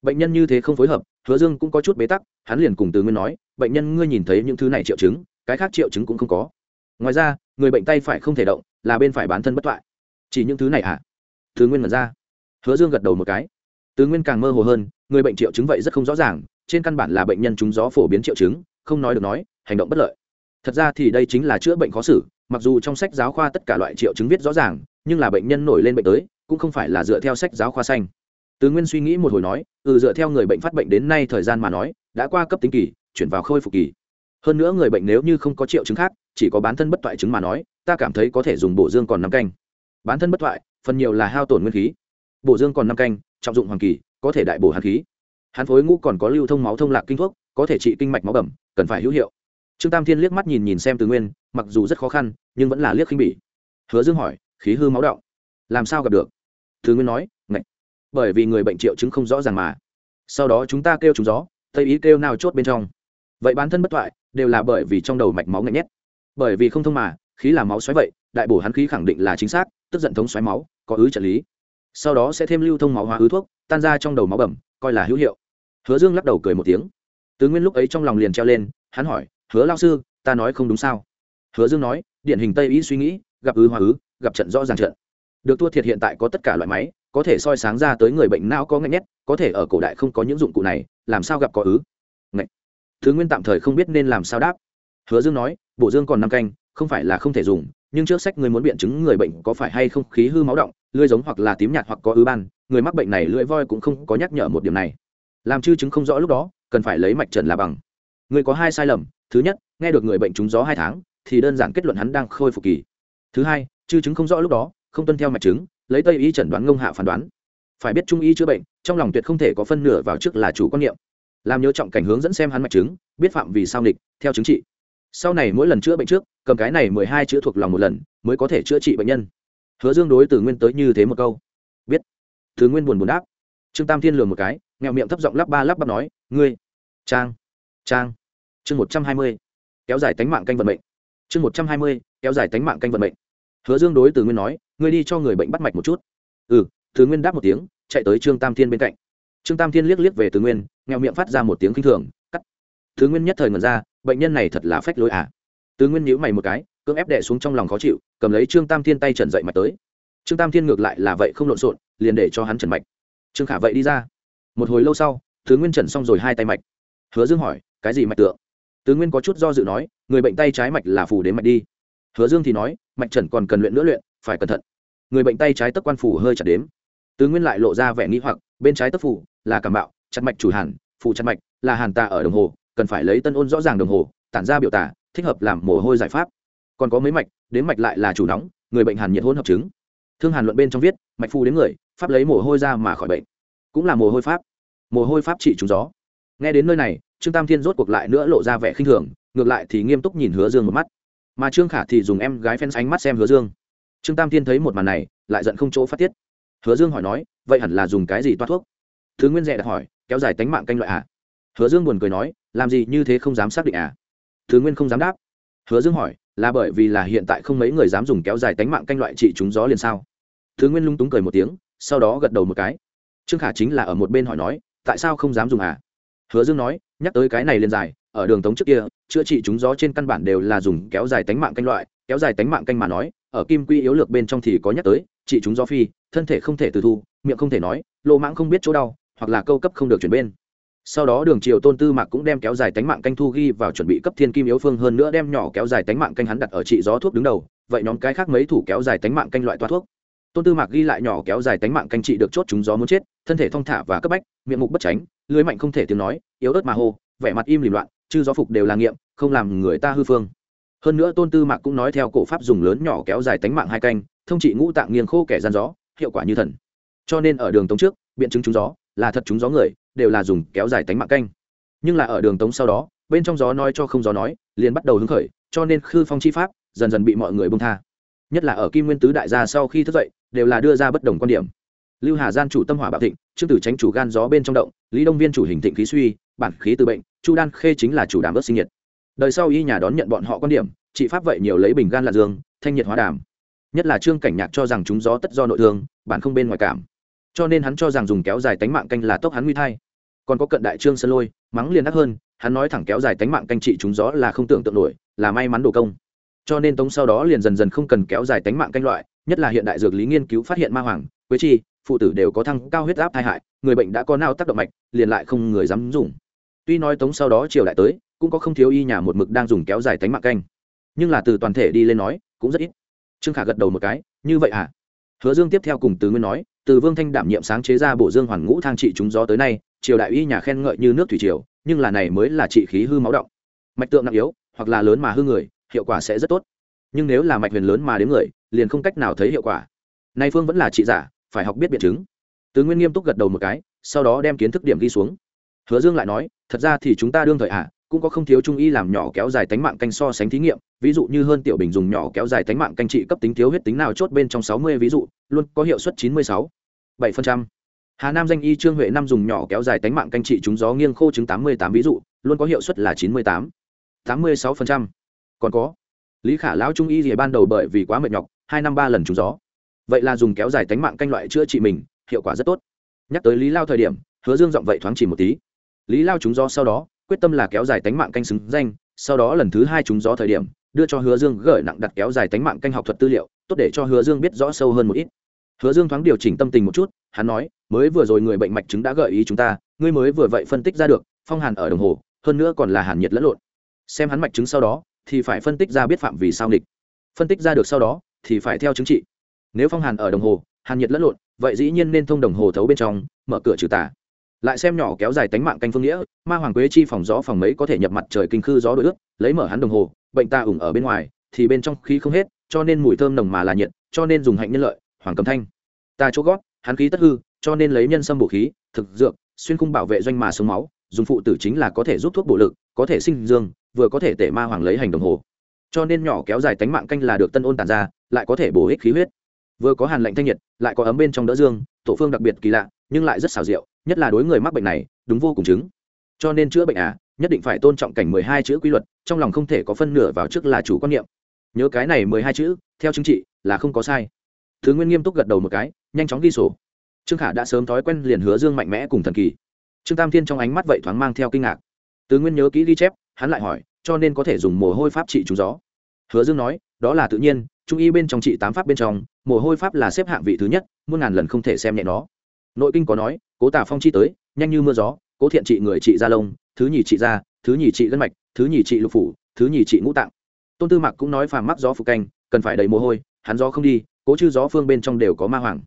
Bệnh nhân như thế không phối hợp, hứa dương cũng có chút bế tắc, hắn liền cùng từ nguyên nói, bệnh nhân ngươi nhìn thấy những thứ này triệu chứng, cái khác triệu chứng cũng không có. Ngoài ra, người bệnh tay phải không thể động, là bên phải bán thân bất toại chỉ những thứ này à? Thứ nguyên mật ra. Hứa dương gật đầu một cái. Tứ nguyên càng mơ hồ hơn, người bệnh triệu chứng vậy rất không rõ ràng, trên căn bản là bệnh nhân trúng gió phổ biến triệu chứng, không nói được nói hành động bất lợi. Thật ra thì đây chính là chữa bệnh khó xử, mặc dù trong sách giáo khoa tất cả loại triệu chứng viết rõ ràng, nhưng là bệnh nhân nổi lên bệnh tới, cũng không phải là dựa theo sách giáo khoa xanh. Tứ nguyên suy nghĩ một hồi nói ừ dựa theo người bệnh phát bệnh đến nay thời gian mà nói, đã qua cấp tính kỳ, chuyển vào khôi phục kỳ. Hơn nữa người bệnh nếu như không có triệu chứng khác, chỉ có bán thân bất toại chứng mà nói, ta cảm thấy có thể dùng bổ dương còn năm canh. Bán thân bất toại phần nhiều là hao tổn nguyên khí. Bổ dương còn năm canh, trọng dụng hoàng kỳ, có thể đại bổ hàn khí. Hán phối ngũ còn có lưu thông máu thông lạc kinh thuốc, có thể trị kinh mạch máu bẩm cần phải hữu hiệu trương tam thiên liếc mắt nhìn nhìn xem từ nguyên mặc dù rất khó khăn nhưng vẫn là liếc khinh bỉ. Hứa dương hỏi khí hư máu đạo, làm sao gặp được? Từ nguyên nói ngạch. Bởi vì người bệnh triệu chứng không rõ ràng mà. Sau đó chúng ta kêu chúng gió tây ý kêu nào chốt bên trong. Vậy bản thân bất thoại đều là bởi vì trong đầu mạch máu ngạch nhét. Bởi vì không thông mà khí là máu xoáy vậy đại bổ hắn khí khẳng định là chính xác tức giận thống xoáy máu có ứ trợ lý. Sau đó sẽ thêm lưu thông máu hóa ứ thuốc tan ra trong đầu máu bẩm coi là hữu hiệu. Hứa dương lắc đầu cười một tiếng. Tứ nguyên lúc ấy trong lòng liền treo lên hắn hỏi hứa lao sư, ta nói không đúng sao? Hứa dương nói, điển hình tây ý suy nghĩ, gặp ứ hóa ứ, gặp trận rõ ràng trận. Được thua thiệt hiện tại có tất cả loại máy, có thể soi sáng ra tới người bệnh não có ngạnh nhét, có thể ở cổ đại không có những dụng cụ này, làm sao gặp có ứ? Ngạnh. thứ nguyên tạm thời không biết nên làm sao đáp. Hứa dương nói bộ dương còn năm canh, không phải là không thể dùng, nhưng trước sách người muốn biện chứng người bệnh có phải hay không khí hư máu động, lưỡi giống hoặc là tím nhạt hoặc có ứ ban, người mắc bệnh này lưỡi voi cũng không có nhắc nhở một điểm này. Làm chư chứng không rõ lúc đó, cần phải lấy mạch trần là bằng. Người có hai sai lầm thứ nhất, nghe được người bệnh trúng gió hai tháng, thì đơn giản kết luận hắn đang khôi phục kỳ. Thứ hai, chư chứng không rõ lúc đó, không tuân theo mạch chứng, lấy tây y chẩn đoán ngông hạ phán đoán. Phải biết trung y chữa bệnh, trong lòng tuyệt không thể có phân nửa vào trước là chủ quan niệm. Làm nhớ trọng cảnh hướng dẫn xem hắn mạch chứng, biết phạm vì sao nghịch, theo chứng trị. Sau này mỗi lần chữa bệnh trước, cầm cái này mười hai chữa thuộc lòng một lần, mới có thể chữa trị bệnh nhân. Hứa dương đối từ nguyên tới như thế một câu. Biết. Thứ nguyên buồn buồn đáp. Trương tam thiên lường một cái nghèo miệng thấp giọng lắp ba lắp bắp nói, ngươi, trang trang chương một trăm hai mươi, kéo dài tánh mạng canh vận mệnh. chương một trăm hai mươi, kéo dài tánh mạng canh vận mệnh. Hứa dương đối từ nguyên nói, ngươi đi cho người bệnh bắt mạch một chút. Ừ từ nguyên đáp một tiếng, chạy tới trương tam thiên bên cạnh. Trương tam thiên liếc liếc về từ nguyên, nghèo miệng phát ra một tiếng k i n h thường, cắt. Thứ nguyên nhất thời ngần ra, bệnh nhân này thật là phách lối à? Từ nguyên nhíu mày một cái, cưỡng ép đẻ xuống trong lòng khó chịu, cầm lấy trương tam thiên tay trần dậy mạch tới. Trương tam thiên ngược lại là vậy không lộn xộn, liền để cho hắn trần mạch. Trương khả vậy đi ra. Một hồi lâu sau thứ nguyên trần xong rồi hai tay mạch. Hứa dương hỏi, cái gì mạch tượng? Tứ nguyên có chút do dự nói, người bệnh tay trái mạch là phù đến mạch đi. Hứa dương thì nói, mạch trần còn cần luyện nữa luyện, phải cẩn thận. Người bệnh tay trái tấc quan phủ hơi chặt đếm. Tứ nguyên lại lộ ra vẻ nghĩ hoặc, bên trái tấc phủ là cảm bạo, chặt mạch chủ hàn phủ chặt mạch là hàn tà ở đồng hồ, cần phải lấy tân ôn rõ ràng đồng hồ, tản ra biểu tả thích hợp làm mồ hôi giải pháp. Còn có mấy mạch đến mạch lại là chủ nóng, người bệnh hàn nhiệt hôn hợp chứng. Thương hàn luận bên trong viết, mạch phù đến người, pháp lấy mồ hôi ra mà khỏi bệnh. Cũng là mồ hôi pháp. Mồ hôi pháp trị trúng gió. Nghe đến nơi này trương tam thiên rốt cuộc lại nữa lộ ra vẻ khinh thường, ngược lại thì nghiêm túc nhìn hứa dương một mắt. Mà trương khả thì dùng em gái phen ánh mắt xem hứa dương. Trương tam thiên thấy một màn này, lại giận không chỗ phát tiết. Hứa dương hỏi nói, vậy hẳn là dùng cái gì toát thuốc? Thứ nguyên rẻ đặt hỏi, kéo dài tánh mạng canh loại à? Hứa dương buồn cười nói, làm gì như thế không dám xác định à? Thứ nguyên không dám đáp. Hứa dương hỏi, là bởi vì là hiện tại không mấy người dám dùng kéo dài tánh mạng canh loại trị chúng gió liền sao? Thứ nguyên lung túng cười một tiếng, sau đó gật đầu một cái. Trương khả chính là ở một bên hỏi nói, tại sao không dám dùng à? Hứa dương nói nhắc tới cái này liền dài, ở đường tống trước kia, chữa trị chúng gió trên căn bản đều là dùng kéo dài tánh mạng canh loại, kéo dài tánh mạng canh mà nói, ở kim quy yếu lược bên trong thì có nhắc tới, trị chúng gió phi, thân thể không thể từ thu, miệng không thể nói, lô mãng không biết chỗ đau, hoặc là câu cấp không được chuyển bên. Sau đó đường triều tôn tư mạc cũng đem kéo dài tánh mạng canh thu ghi vào chuẩn bị cấp thiên kim yếu phương hơn nữa đem nhỏ kéo dài tánh mạng canh hắn đặt ở trị gió thuốc đứng đầu, vậy nhóm cái khác mấy thủ kéo dài tánh mạng canh loại toa thuốc. Tôn tư mạc ghi lại nhỏ kéo dài tánh mạng canh trị được chốt chúng gió muốn chết, thân thể thong thả và cấp bách, miệng mục bất tránh lưới mạnh không thể tiếng nói, yếu ớt mà hô, vẻ mặt im lìm loạn chứ gió phục đều là nghiệm, không làm người ta hư phương. Hơn nữa tôn tư mạc cũng nói theo cổ pháp dùng lớn nhỏ kéo dài tánh mạng hai canh, thông trị ngũ tạng nghiêng khô kẻ gian gió, hiệu quả như thần. Cho nên ở đường tống trước, biện chứng chúng gió, là thật chúng gió người, đều là dùng kéo dài tánh mạng canh. Nhưng là ở đường tống sau đó, bên trong gió nói cho không gió nói, liền bắt đầu hứng khởi, cho nên khư phong chi pháp, dần dần bị mọi người bông tha. Nhất là ở kim nguyên tứ đại gia sau khi thức dậy, đều là đưa ra bất đồng quan điểm lưu hà gian chủ tâm hỏa bạo thịnh, trương tử tránh chủ gan gió bên trong động, lý đông viên chủ hình thịnh khí suy, bản khí từ bệnh, chu đan khê chính là chủ đàm ớt sinh nhiệt. Đời sau y nhà đón nhận bọn họ quan điểm, trị pháp vậy nhiều lấy bình gan là dương, thanh nhiệt hóa đàm. Nhất là trương cảnh nhạc cho rằng chúng gió tất do nội thương, bản không bên ngoài cảm. Cho nên hắn cho rằng dùng kéo dài tánh mạng canh là tốc hắn nguy thai. Còn có cận đại trương sơn lôi, mắng liền đắc hơn, hắn nói thẳng kéo dài tánh mạng canh trị chúng gió là không tưởng tượng nổi, là may mắn đồ công. Cho nên tống sau đó liền dần dần không cần kéo dài tánh mạng canh loại, nhất là hiện đại dược lý nghiên cứu phát hiện ma hoàng, quế chi phụ tử đều có thăng cao huyết áp tai hại, người bệnh đã có nao tác động mạch, liền lại không người dám dùng. Tuy nói tống sau đó triều đại tới, cũng có không thiếu y nhà một mực đang dùng kéo dài tánh mạng canh. Nhưng là từ toàn thể đi lên nói, cũng rất ít. Trương khả gật đầu một cái, như vậy à? Hứa dương tiếp theo cùng từ nguyên nói, từ vương thanh đảm nhiệm sáng chế ra bộ dương hoàn ngũ thang trị chúng gió tới nay, triều đại y nhà khen ngợi như nước thủy triều, nhưng là này mới là trị khí hư máu động. Mạch tượng nặng yếu, hoặc là lớn mà hư người, hiệu quả sẽ rất tốt. Nhưng nếu là mạch huyền lớn mà đến người, liền không cách nào thấy hiệu quả. Nay phương vẫn là trị giả phải học biết biện chứng. Tứ nguyên nghiêm túc gật đầu một cái sau đó đem kiến thức điểm ghi xuống. Hứa dương lại nói thật ra thì chúng ta đương thời ạ à, cũng có không thiếu trung y làm nhỏ kéo dài tánh mạng canh so sánh thí nghiệm ví dụ như hơn tiểu bình dùng nhỏ kéo dài tánh mạng canh trị cấp tính thiếu huyết tính nào chốt bên trong sáu mươi ví dụ luôn có hiệu suất chín mươi sáu bảy phần trăm. Hà nam danh y trương huệ năm dùng nhỏ kéo dài tánh mạng canh trị chúng gió nghiêng khô chứng tám mươi tám ví dụ luôn có hiệu suất là chín mươi tám tám mươi sáu phần trăm. Còn có lý khả lão trung y thì ban đầu bởi vì quá mệt nhọc hai năm ba lần trúng gió vậy là dùng kéo dài tánh mạng canh loại chữa trị mình, hiệu quả rất tốt. Nhắc tới lý lao thời điểm, hứa dương giọng vậy thoáng chỉ một tí. Lý lao chúng do sau đó, quyết tâm là kéo dài tánh mạng canh xứng danh, sau đó lần thứ hai chúng gió thời điểm, đưa cho hứa dương gửi nặng đặt kéo dài tánh mạng canh học thuật tư liệu, tốt để cho hứa dương biết rõ sâu hơn một ít. Hứa dương thoáng điều chỉnh tâm tình một chút, hắn nói, mới vừa rồi người bệnh mạch chứng đã gợi ý chúng ta, ngươi mới vừa vậy phân tích ra được, phong hàn ở đồng hồ, hơn nữa còn là hàn nhiệt lẫn lộn. Xem hắn mạch chứng sau đó, thì phải phân tích ra biết phạm vì sao nghịch. Phân tích ra được sau đó, thì phải theo chứng trị nếu phong hàn ở đồng hồ hàn nhiệt lẫn lộn vậy dĩ nhiên nên thông đồng hồ thấu bên trong mở cửa trừ tả, lại xem nhỏ kéo dài tánh mạng canh phương nghĩa ma hoàng quế chi phòng gió phòng mấy có thể nhập mặt trời kinh khư gió đôi ướt lấy mở hắn đồng hồ bệnh ta ủng ở bên ngoài thì bên trong khí không hết cho nên mùi thơm nồng mà là nhiệt cho nên dùng hạnh nhân lợi hoàng cầm thanh. Ta chỗ gót hắn khí tất hư cho nên lấy nhân sâm bổ khí thực dược xuyên khung bảo vệ doanh mà sống máu dùng phụ tử chính là có thể giúp thuốc bổ lực có thể sinh dương vừa có thể tể ma hoàng lấy hành đồng hồ. Cho nên nhỏ kéo dài tánh mạng canh là được tân ôn tàn ra lại có thể bổ ích khí huyết vừa có hàn lạnh thanh nhiệt, lại có ấm bên trong đỡ dương, tổ phương đặc biệt kỳ lạ, nhưng lại rất xảo diệu, nhất là đối người mắc bệnh này, đúng vô cùng chứng. Cho nên chữa bệnh à nhất định phải tôn trọng cảnh mười hai chữ quy luật, trong lòng không thể có phân nửa vào trước là chủ quan niệm. Nhớ cái này mười hai chữ, theo chứng trị, là không có sai. Thứ nguyên nghiêm túc gật đầu một cái, nhanh chóng ghi sổ. Trương khả đã sớm thói quen liền hứa dương mạnh mẽ cùng thần kỳ. Trương tam thiên trong ánh mắt vậy thoáng mang theo kinh ngạc. Tứ nguyên nhớ kỹ ghi chép, hắn lại hỏi, cho nên có thể dùng mồ hôi pháp trị trúng gió. Hứa dương nói, đó là tự nhiên trung y bên trong trị tám pháp bên trong, mồ hôi pháp là xếp hạng vị thứ nhất, muôn ngàn lần không thể xem nhẹ nó. Nội kinh có nói, cố tả phong chi tới, nhanh như mưa gió, cố thiện trị người trị da lông, thứ nhì trị da thứ nhì trị gân mạch, thứ nhì trị lục phủ, thứ nhì trị ngũ tạng. Tôn tư mạc cũng nói phàm mắc gió phục canh, cần phải đầy mồ hôi, hắn gió không đi, cố chư gió phương bên trong đều có ma hoàng.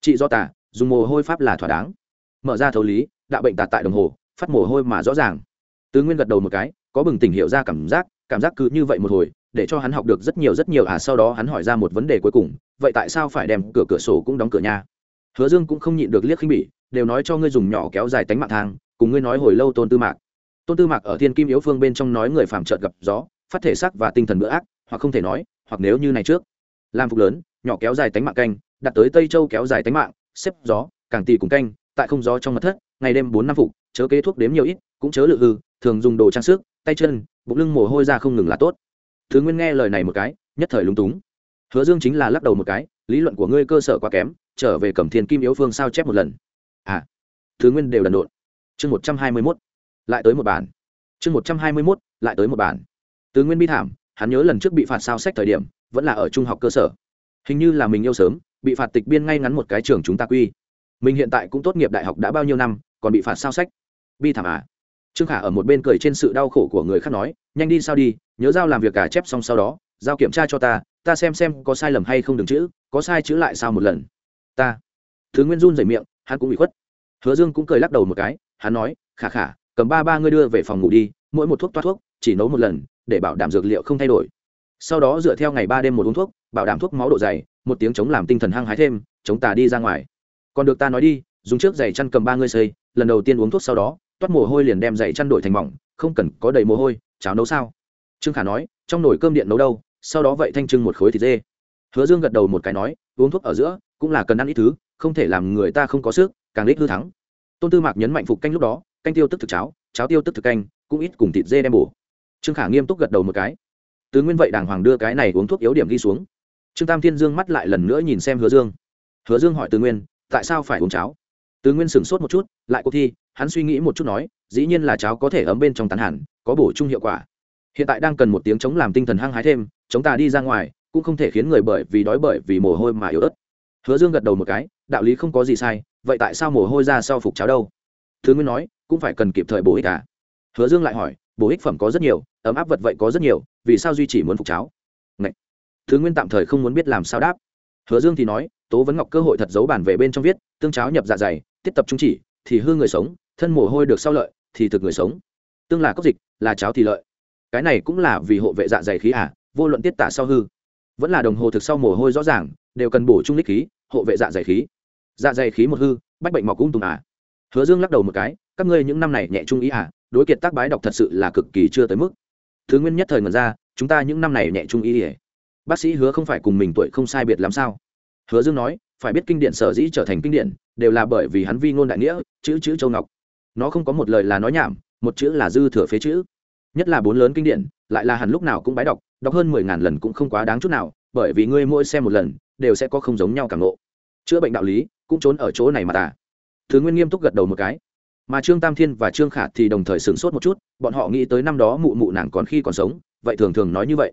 Trị do tả dùng mồ hôi pháp là thỏa đáng. Mở ra thấu lý, đạo bệnh tạt tại đồng hồ, phát mồ hôi mà rõ ràng. Tứ nguyên gật đầu một cái, có bừng tỉnh hiểu ra cảm giác cảm giác cứ như vậy một hồi để cho hắn học được rất nhiều rất nhiều. À sau đó hắn hỏi ra một vấn đề cuối cùng, vậy tại sao phải đem cửa cửa sổ cũng đóng cửa nhà hứa dương cũng không nhịn được liếc khinh bỉ, đều nói cho ngươi dùng nhỏ kéo dài tánh mạng thang, cùng ngươi nói hồi lâu tôn tư mạc. Tôn tư mạc ở thiên kim yếu phương bên trong nói người phàm trợt gặp gió, phát thể sắc và tinh thần bữa ác, hoặc không thể nói, hoặc nếu như này trước. Làm phục lớn, nhỏ kéo dài tánh mạng canh, đặt tới tây châu kéo dài tánh mạng, xếp gió, càng tì cùng canh, tại không gió trong mặt thất, ngày đêm bốn năm phục, chớ kế thuốc đếm nhiều ít, cũng chớ lự hư, thường dùng đồ trang sức, tay chân, bụng lưng mồ hôi ra không ngừng là tốt thứ nguyên nghe lời này một cái, nhất thời lúng túng. Hứa dương chính là lắc đầu một cái, lý luận của ngươi cơ sở quá kém, trở về cẩm thiên kim yếu phương sao chép một lần. À thứ nguyên đều đần độn. Chương một trăm hai mươi mốt, lại tới một bản. Chương một trăm hai mươi mốt, lại tới một bản. Tứ nguyên bi thảm, hắn nhớ lần trước bị phạt sao sách thời điểm, vẫn là ở trung học cơ sở. Hình như là mình yêu sớm, bị phạt tịch biên ngay ngắn một cái trường chúng ta quy. Mình hiện tại cũng tốt nghiệp đại học đã bao nhiêu năm, còn bị phạt sao sách. Bi thảm à? Trương khả ở một bên cười trên sự đau khổ của người khác nói, nhanh đi sao đi, nhớ giao làm việc cả chép xong sau đó, giao kiểm tra cho ta ta xem xem có sai lầm hay không đừng chữ, có sai chữ lại sao một lần. Ta. Thứ nguyên run rẩy miệng, hắn cũng bị khuất. Hứa dương cũng cười lắc đầu một cái, hắn nói, khả khả, cầm ba ba ngươi đưa về phòng ngủ đi, mỗi một thuốc toát thuốc, chỉ nấu một lần, để bảo đảm dược liệu không thay đổi. Sau đó dựa theo ngày ba đêm một uống thuốc, bảo đảm thuốc máu độ dày, một tiếng chống làm tinh thần hăng hái thêm, chống tà đi ra ngoài. Còn được ta nói đi, dùng trước giày chăn cầm ba ngươi xây, lần đầu tiên uống thuốc sau đó toát mồ hôi liền đem dậy chăn đổi thành mỏng, không cần có đầy mồ hôi, cháo nấu sao? Trương khả nói, trong nồi cơm điện nấu đâu? Sau đó vậy thanh trưng một khối thịt dê. Hứa dương gật đầu một cái nói, uống thuốc ở giữa, cũng là cần ăn ít thứ, không thể làm người ta không có sức, càng ít hư thắng. Tôn tư mạc nhấn mạnh phục canh lúc đó, canh tiêu tức thực cháo cháo tiêu tức thực canh, cũng ít cùng thịt dê đem bổ. Trương khả nghiêm túc gật đầu một cái. Tứ nguyên vậy đàng hoàng đưa cái này uống thuốc yếu điểm ghi xuống. Trương tam thiên dương mắt lại lần nữa nhìn xem hứa dương. Hứa dương hỏi tứ nguyên, tại sao phải uống cháo? Tứ nguyên sửng sốt một chút, lại cuộc thi hắn suy nghĩ một chút nói, dĩ nhiên là cháo có thể ấm bên trong tán hẳn, có bổ sung hiệu quả. Hiện tại đang cần một tiếng chống làm tinh thần hăng hái thêm, chống ta đi ra ngoài, cũng không thể khiến người bởi vì đói bởi vì mồ hôi mà yếu ớt. Hứa dương gật đầu một cái, đạo lý không có gì sai, vậy tại sao mồ hôi ra sau phục cháo đâu? Thứ nguyên nói, cũng phải cần kịp thời bổ ích à? Hứa dương lại hỏi, bổ ích phẩm có rất nhiều, ấm áp vật vậy có rất nhiều, vì sao duy chỉ muốn phục cháo? Ngậy. thứ nguyên tạm thời không muốn biết làm sao đáp. Hứa dương thì nói, tố vấn ngọc cơ hội thật giấu bản về bên trong viết, tương cháo nhập dạ dày, tiết tập trung chỉ, thì hư người sống thân mồ hôi được sau lợi, thì thực người sống. Tương là cốc dịch, là cháo thì lợi. Cái này cũng là vì hộ vệ dạ dày khí à vô luận tiết tả sau hư. Vẫn là đồng hồ thực sau mồ hôi rõ ràng, đều cần bổ trung lích khí, hộ vệ dạ dày khí. Dạ dày khí một hư, bách bệnh mọc cung tùng à. Hứa dương lắc đầu một cái, các ngươi những năm này nhẹ trung ý à đối kiệt tác bái đọc thật sự là cực kỳ chưa tới mức. Thứ nguyên nhất thời ngần ra, chúng ta những năm này nhẹ trung ý ỉa bác sĩ hứa không phải cùng mình tuổi không sai biệt làm sao? Hứa dương nói, phải biết kinh điển sở dĩ trở thành kinh điển, đều là bởi vì hắn vi ngôn đại nghĩa, chữ chữ châu ngọc nó không có một lời là nói nhảm, một chữ là dư thừa phế chữ. Nhất là bốn lớn kinh điển, lại là hẳn lúc nào cũng bái đọc đọc hơn mười ngàn lần cũng không quá đáng chút nào, bởi vì ngươi mỗi xem một lần, đều sẽ có không giống nhau cảm ngộ. Chữa bệnh đạo lý, cũng trốn ở chỗ này mà ta. Thứ nguyên nghiêm túc gật đầu một cái. Mà trương tam thiên và trương khả thì đồng thời sửng sốt một chút, bọn họ nghĩ tới năm đó mụ mụ nàng còn khi còn sống, vậy thường thường nói như vậy.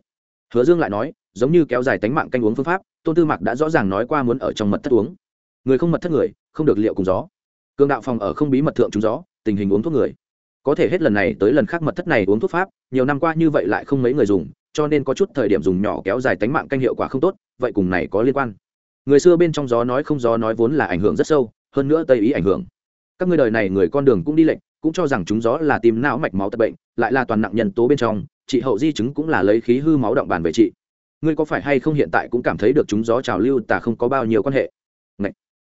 Hứa dương lại nói, giống như kéo dài tánh mạng canh uống phương pháp, tôn tư mạc đã rõ ràng nói qua muốn ở trong mật thất uống. Người không mật thất người, không được liệu cùng gió. Cương đạo phòng ở không bí mật thượng trúng gió tình hình uống thuốc người. Có thể hết lần này tới lần khác mật thất này uống thuốc pháp, nhiều năm qua như vậy lại không mấy người dùng, cho nên có chút thời điểm dùng nhỏ kéo dài tánh mạng canh hiệu quả không tốt, vậy cùng này có liên quan. Người xưa bên trong gió nói không gió nói vốn là ảnh hưởng rất sâu, hơn nữa tây ý ảnh hưởng. Các người đời này người con đường cũng đi lệnh, cũng cho rằng chúng gió là tim não mạch máu tật bệnh, lại là toàn nặng nhân tố bên trong trị hậu di chứng cũng là lấy khí hư máu động bàn về trị ngươi có phải hay không hiện tại cũng cảm thấy được chúng gió trào lưu tà không có bao nhiêu quan hệ? Ngậy.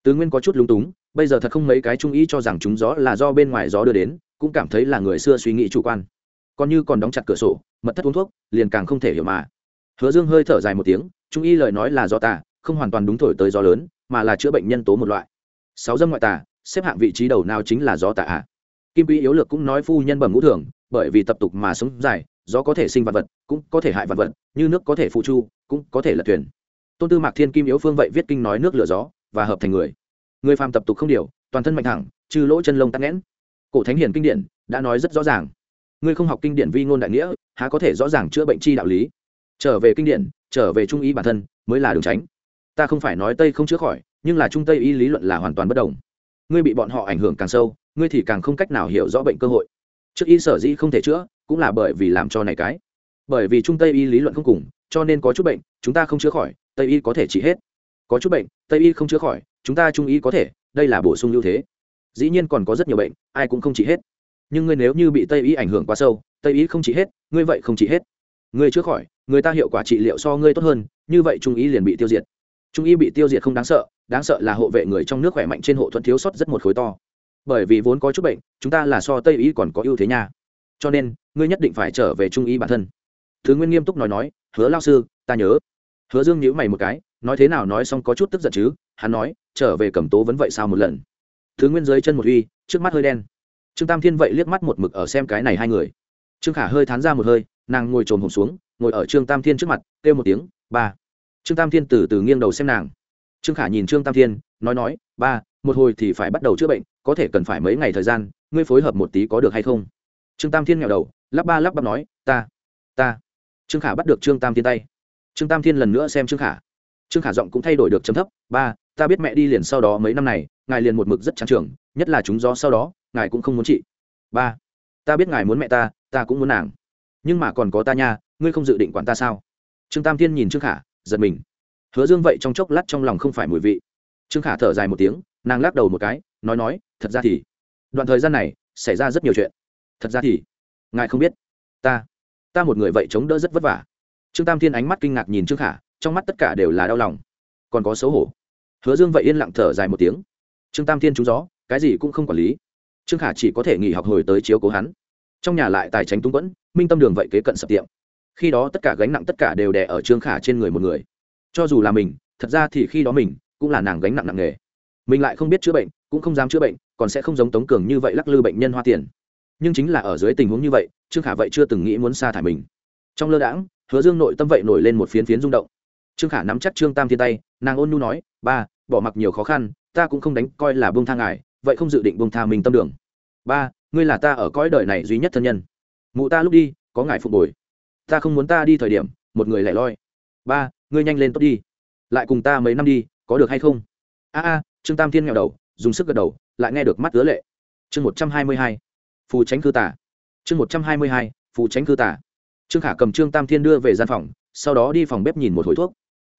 tứ nguyên có chút lung túng bây giờ thật không mấy cái trung ý cho rằng chúng gió là do bên ngoài gió đưa đến, cũng cảm thấy là người xưa suy nghĩ chủ quan. Còn như còn đóng chặt cửa sổ, mật thất uống thuốc, liền càng không thể hiểu mà. Hứa dương hơi thở dài một tiếng, trung y lời nói là do tà, không hoàn toàn đúng thổi tới gió lớn, mà là chữa bệnh nhân tố một loại. Sáu dâm ngoại tà, xếp hạng vị trí đầu nào chính là gió tà ạ kim quý yếu lược cũng nói phu nhân bẩm ngũ thường, bởi vì tập tục mà sống dài, gió có thể sinh vật vật, cũng có thể hại vật vật, như nước có thể phụ chu, cũng có thể lật thuyền. Tôn tư mạc thiên kim yếu phương vậy viết kinh nói nước lửa gió, và hợp thành người người phàm tập tục không điều, toàn thân mạnh thẳng, trừ lỗ chân lông tắc nghẽn. Cổ thánh hiền kinh điển đã nói rất rõ ràng. Ngươi không học kinh điển vi ngôn đại nghĩa, há có thể rõ ràng chữa bệnh chi đạo lý? Trở về kinh điển, trở về trung ý bản thân mới là đường tránh. Ta không phải nói tây không chữa khỏi, nhưng là trung tây y lý luận là hoàn toàn bất đồng. Ngươi bị bọn họ ảnh hưởng càng sâu, ngươi thì càng không cách nào hiểu rõ bệnh cơ hội. Trước y sở dĩ không thể chữa, cũng là bởi vì làm cho này cái. Bởi vì trung tây y lý luận không cùng, cho nên có chút bệnh, chúng ta không chữa khỏi, tây y có thể trị hết. Có chút bệnh tây y không chữa khỏi, chúng ta trung y có thể, đây là bổ sung ưu thế. Dĩ nhiên còn có rất nhiều bệnh, ai cũng không trị hết. Nhưng ngươi nếu như bị tây y ảnh hưởng quá sâu, tây y không trị hết, ngươi vậy không trị hết. Ngươi chữa khỏi, người ta hiệu quả trị liệu so ngươi tốt hơn, như vậy trung y liền bị tiêu diệt. Trung y bị tiêu diệt không đáng sợ đáng sợ là hộ vệ người trong nước khỏe mạnh trên hộ thuận thiếu sót rất một khối to. Bởi vì vốn có chút bệnh, chúng ta là so tây y còn có ưu thế nha. Cho nên, ngươi nhất định phải trở về trung y bản thân. Thứ nguyên nghiêm túc nói nói, hứa lao sư, ta nhớ. Hứa dương nhữ mày một cái nói thế nào nói xong có chút tức giận chứ, hắn nói, trở về cầm tố vẫn vậy sao một lần? Thứ nguyên dưới chân một uy trước mắt hơi đen. Trương tam thiên vậy liếc mắt một mực ở xem cái này hai người. Trương khả hơi thán ra một hơi, nàng ngồi trồm hồn xuống, ngồi ở trương tam thiên trước mặt, kêu một tiếng, ba. Trương tam thiên từ từ nghiêng đầu xem nàng. Trương khả nhìn trương tam thiên, nói nói, ba, một hồi thì phải bắt đầu chữa bệnh, có thể cần phải mấy ngày thời gian, ngươi phối hợp một tí có được hay không? Trương tam thiên nghèo đầu, lắp ba lắp bắp nói, ta ta. Trương khả bắt được trương tam thiên tay. Trương tam thiên lần nữa xem trương khả trương khả giọng cũng thay đổi được chấm thấp, ba, ta biết mẹ đi liền sau đó mấy năm này, ngài liền một mực rất trang trường, nhất là chúng do sau đó, ngài cũng không muốn chị. Ba, ta biết ngài muốn mẹ ta ta cũng muốn nàng. Nhưng mà còn có ta nha, ngươi không dự định quản ta sao? Trương tam thiên nhìn trương khả, giật mình. Hứa dương vậy trong chốc lát trong lòng không phải mùi vị. Trương khả thở dài một tiếng, nàng lắc đầu một cái, nói nói, thật ra thì, đoạn thời gian này, xảy ra rất nhiều chuyện. Thật ra thì, ngài không biết, ta ta một người vậy chống đỡ rất vất vả. Trương tam thiên ánh mắt kinh ngạc nhìn trương khả trong mắt tất cả đều là đau lòng. Còn có xấu hổ. Hứa dương vậy yên lặng thở dài một tiếng. Trương tam thiên trúng gió, cái gì cũng không quản lý. Trương khả chỉ có thể nghỉ học hồi tới chiếu cố hắn. Trong nhà lại tài tránh túng quẫn, minh tâm đường vậy kế cận sập tiệm. Khi đó tất cả gánh nặng tất cả đều đè ở trương khả trên người một người. Cho dù là mình, thật ra thì khi đó mình, cũng là nàng gánh nặng nặng nghề mình lại không biết chữa bệnh, cũng không dám chữa bệnh, còn sẽ không giống tống cường như vậy lắc lư bệnh nhân hoa tiền. Nhưng chính là ở dưới tình huống như vậy, trương khả vậy chưa từng nghĩ muốn sa thải mình. Trong lơ đãng, hứa dương nội tâm vậy nổi lên một phiến phiến rung động trương khả nắm chắc trương tam thiên tay, nàng ôn nhu nói, ba, bỏ mặc nhiều khó khăn, ta cũng không đánh coi là bông tha ngài, vậy không dự định bông tha mình tâm đường. Ba, ngươi là ta ở cõi đời này duy nhất thân nhân. Mụ ta lúc đi, có ngài phục bồi ta không muốn ta đi thời điểm, một người lẻ loi. Ba, ngươi nhanh lên tốt đi. Lại cùng ta mấy năm đi, có được hay không? A a, trương tam thiên nghèo đầu, dùng sức gật đầu, lại nghe được mắt ứa lệ. Chương một trăm hai mươi hai, phù tránh cư tả chương một trăm hai mươi hai, phù tránh cư tả trương khả cầm trương tam thiên đưa về gian phòng, sau đó đi phòng bếp nhìn một hồi thuốc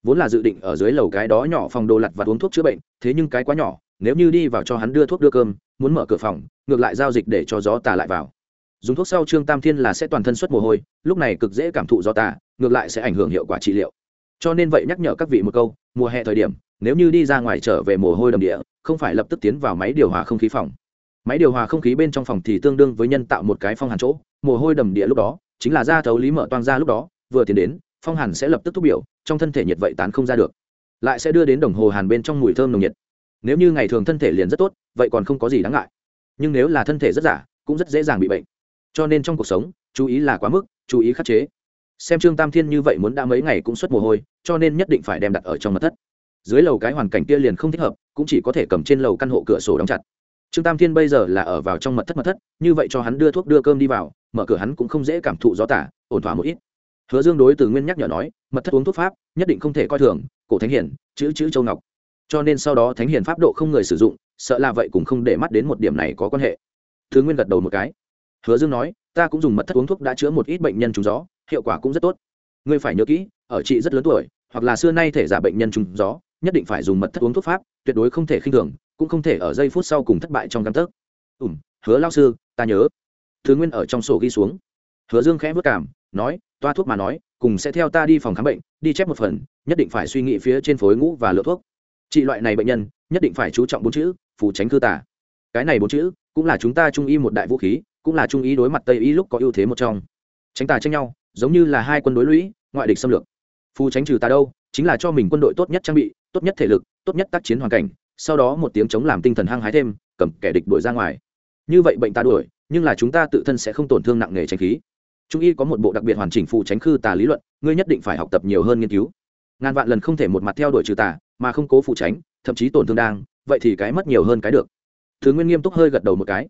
vốn là dự định ở dưới lầu cái đó nhỏ phòng đồ lặt và uống thuốc chữa bệnh, thế nhưng cái quá nhỏ, nếu như đi vào cho hắn đưa thuốc đưa cơm, muốn mở cửa phòng, ngược lại giao dịch để cho gió tà lại vào. Dùng thuốc sau trương tam thiên là sẽ toàn thân xuất mồ hôi, lúc này cực dễ cảm thụ gió tà, ngược lại sẽ ảnh hưởng hiệu quả trị liệu. Cho nên vậy nhắc nhở các vị một câu, mùa hè thời điểm, nếu như đi ra ngoài trở về mồ hôi đầm địa, không phải lập tức tiến vào máy điều hòa không khí phòng. Máy điều hòa không khí bên trong phòng thì tương đương với nhân tạo một cái phong hàn chỗ, mồ hôi đầm địa lúc đó, chính là da thấu lý mở toang ra lúc đó, vừa tiến đến, phong hàn sẽ lập tức thúc biểu trong thân thể nhiệt vậy tán không ra được, lại sẽ đưa đến đồng hồ hàn bên trong mùi thơm nồng nhiệt. Nếu như ngày thường thân thể liền rất tốt, vậy còn không có gì đáng ngại. Nhưng nếu là thân thể rất giả, cũng rất dễ dàng bị bệnh. Cho nên trong cuộc sống, chú ý là quá mức, chú ý khắc chế. Xem trương tam thiên như vậy muốn đã mấy ngày cũng xuất mồ hôi, cho nên nhất định phải đem đặt ở trong mật thất. Dưới lầu cái hoàn cảnh kia liền không thích hợp, cũng chỉ có thể cầm trên lầu căn hộ cửa sổ đóng chặt. Trương tam thiên bây giờ là ở vào trong mật thất mật thất, như vậy cho hắn đưa thuốc đưa cơm đi vào, mở cửa hắn cũng không dễ cảm thụ gió tả, ổn thỏa một ít hứa dương đối từ nguyên nhắc nhở nói, mật thất uống thuốc pháp, nhất định không thể coi thường, cổ thánh hiển chữ chữ châu ngọc. Cho nên sau đó thánh hiển pháp độ không người sử dụng, sợ là vậy cũng không để mắt đến một điểm này có quan hệ. Thứ nguyên gật đầu một cái. Hứa dương nói, ta cũng dùng mật thất uống thuốc đã chữa một ít bệnh nhân trúng gió, hiệu quả cũng rất tốt. Ngươi phải nhớ kỹ, ở chị rất lớn tuổi, hoặc là xưa nay thể giả bệnh nhân trúng gió, nhất định phải dùng mật thất uống thuốc pháp, tuyệt đối không thể khinh thường, cũng không thể ở giây phút sau cùng thất bại trong căn tấc. Ùm hứa lao sư, ta nhớ. Thứ nguyên ở trong sổ ghi xuống. Hứa dương khẽ vất cảm nói, toa thuốc mà nói, cùng sẽ theo ta đi phòng khám bệnh, đi chép một phần, nhất định phải suy nghĩ phía trên phối ngũ và lựa thuốc. Trị loại này bệnh nhân, nhất định phải chú trọng bốn chữ, phù tránh cư tả cái này bốn chữ, cũng là chúng ta trung y một đại vũ khí, cũng là trung y đối mặt tây y lúc có ưu thế một trong. Tránh tà tranh nhau, giống như là hai quân đối lũy, ngoại địch xâm lược. Phù tránh trừ tà đâu, chính là cho mình quân đội tốt nhất trang bị, tốt nhất thể lực, tốt nhất tác chiến hoàn cảnh, sau đó một tiếng chống làm tinh thần hăng hái thêm, cầm kẻ địch đuổi ra ngoài. Như vậy bệnh ta đuổi, nhưng là chúng ta tự thân sẽ không tổn thương nặng nề tránh khí trung y có một bộ đặc biệt hoàn chỉnh phụ tránh khư tà lý luận, ngươi nhất định phải học tập nhiều hơn nghiên cứu. Ngàn vạn lần không thể một mặt theo đuổi trừ tà, mà không cố phụ tránh, thậm chí tổn thương đang, vậy thì cái mất nhiều hơn cái được. Thứ nguyên nghiêm túc hơi gật đầu một cái.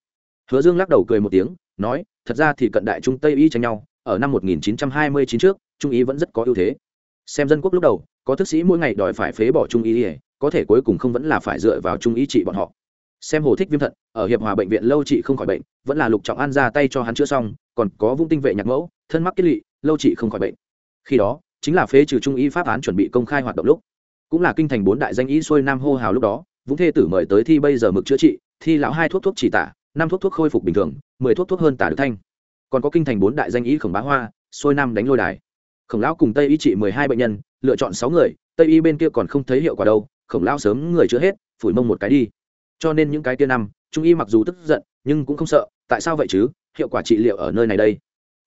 Hứa dương lắc đầu cười một tiếng, nói, thật ra thì cận đại trung tây y tranh nhau, ở năm 1929 trước, trung y vẫn rất có ưu thế. Xem dân quốc lúc đầu, có thức sĩ mỗi ngày đòi phải phế bỏ trung y có thể cuối cùng không vẫn là phải dựa vào trung y trị bọn họ. Xem hồ thích viêm thận, ở hiệp hòa bệnh viện lâu trị không khỏi bệnh, vẫn là lục trọng an ra tay cho hắn chữa xong còn có vung tinh vệ nhạc mẫu, thân mắc kết lị, lâu trị không khỏi bệnh. Khi đó, chính là phế trừ trung y pháp án chuẩn bị công khai hoạt động lúc. Cũng là kinh thành bốn đại danh y xuôi nam hô hào lúc đó, vũng thê tử mời tới thi bây giờ mực chữa trị, thi lão hai thuốc thuốc chỉ tả, năm thuốc thuốc khôi phục bình thường, mười thuốc thuốc hơn tả được thanh. Còn có kinh thành bốn đại danh y khổng bá hoa, xuôi nam đánh lôi đài. Khổng lão cùng tây y trị mười hai bệnh nhân, lựa chọn sáu người, tây y bên kia còn không thấy hiệu quả đâu, khổng lão sớm người chữa hết, phủi mông một cái đi. Cho nên những cái kia năm, trung y mặc dù tức giận nhưng cũng không sợ, tại sao vậy chứ? Hiệu quả trị liệu ở nơi này đây.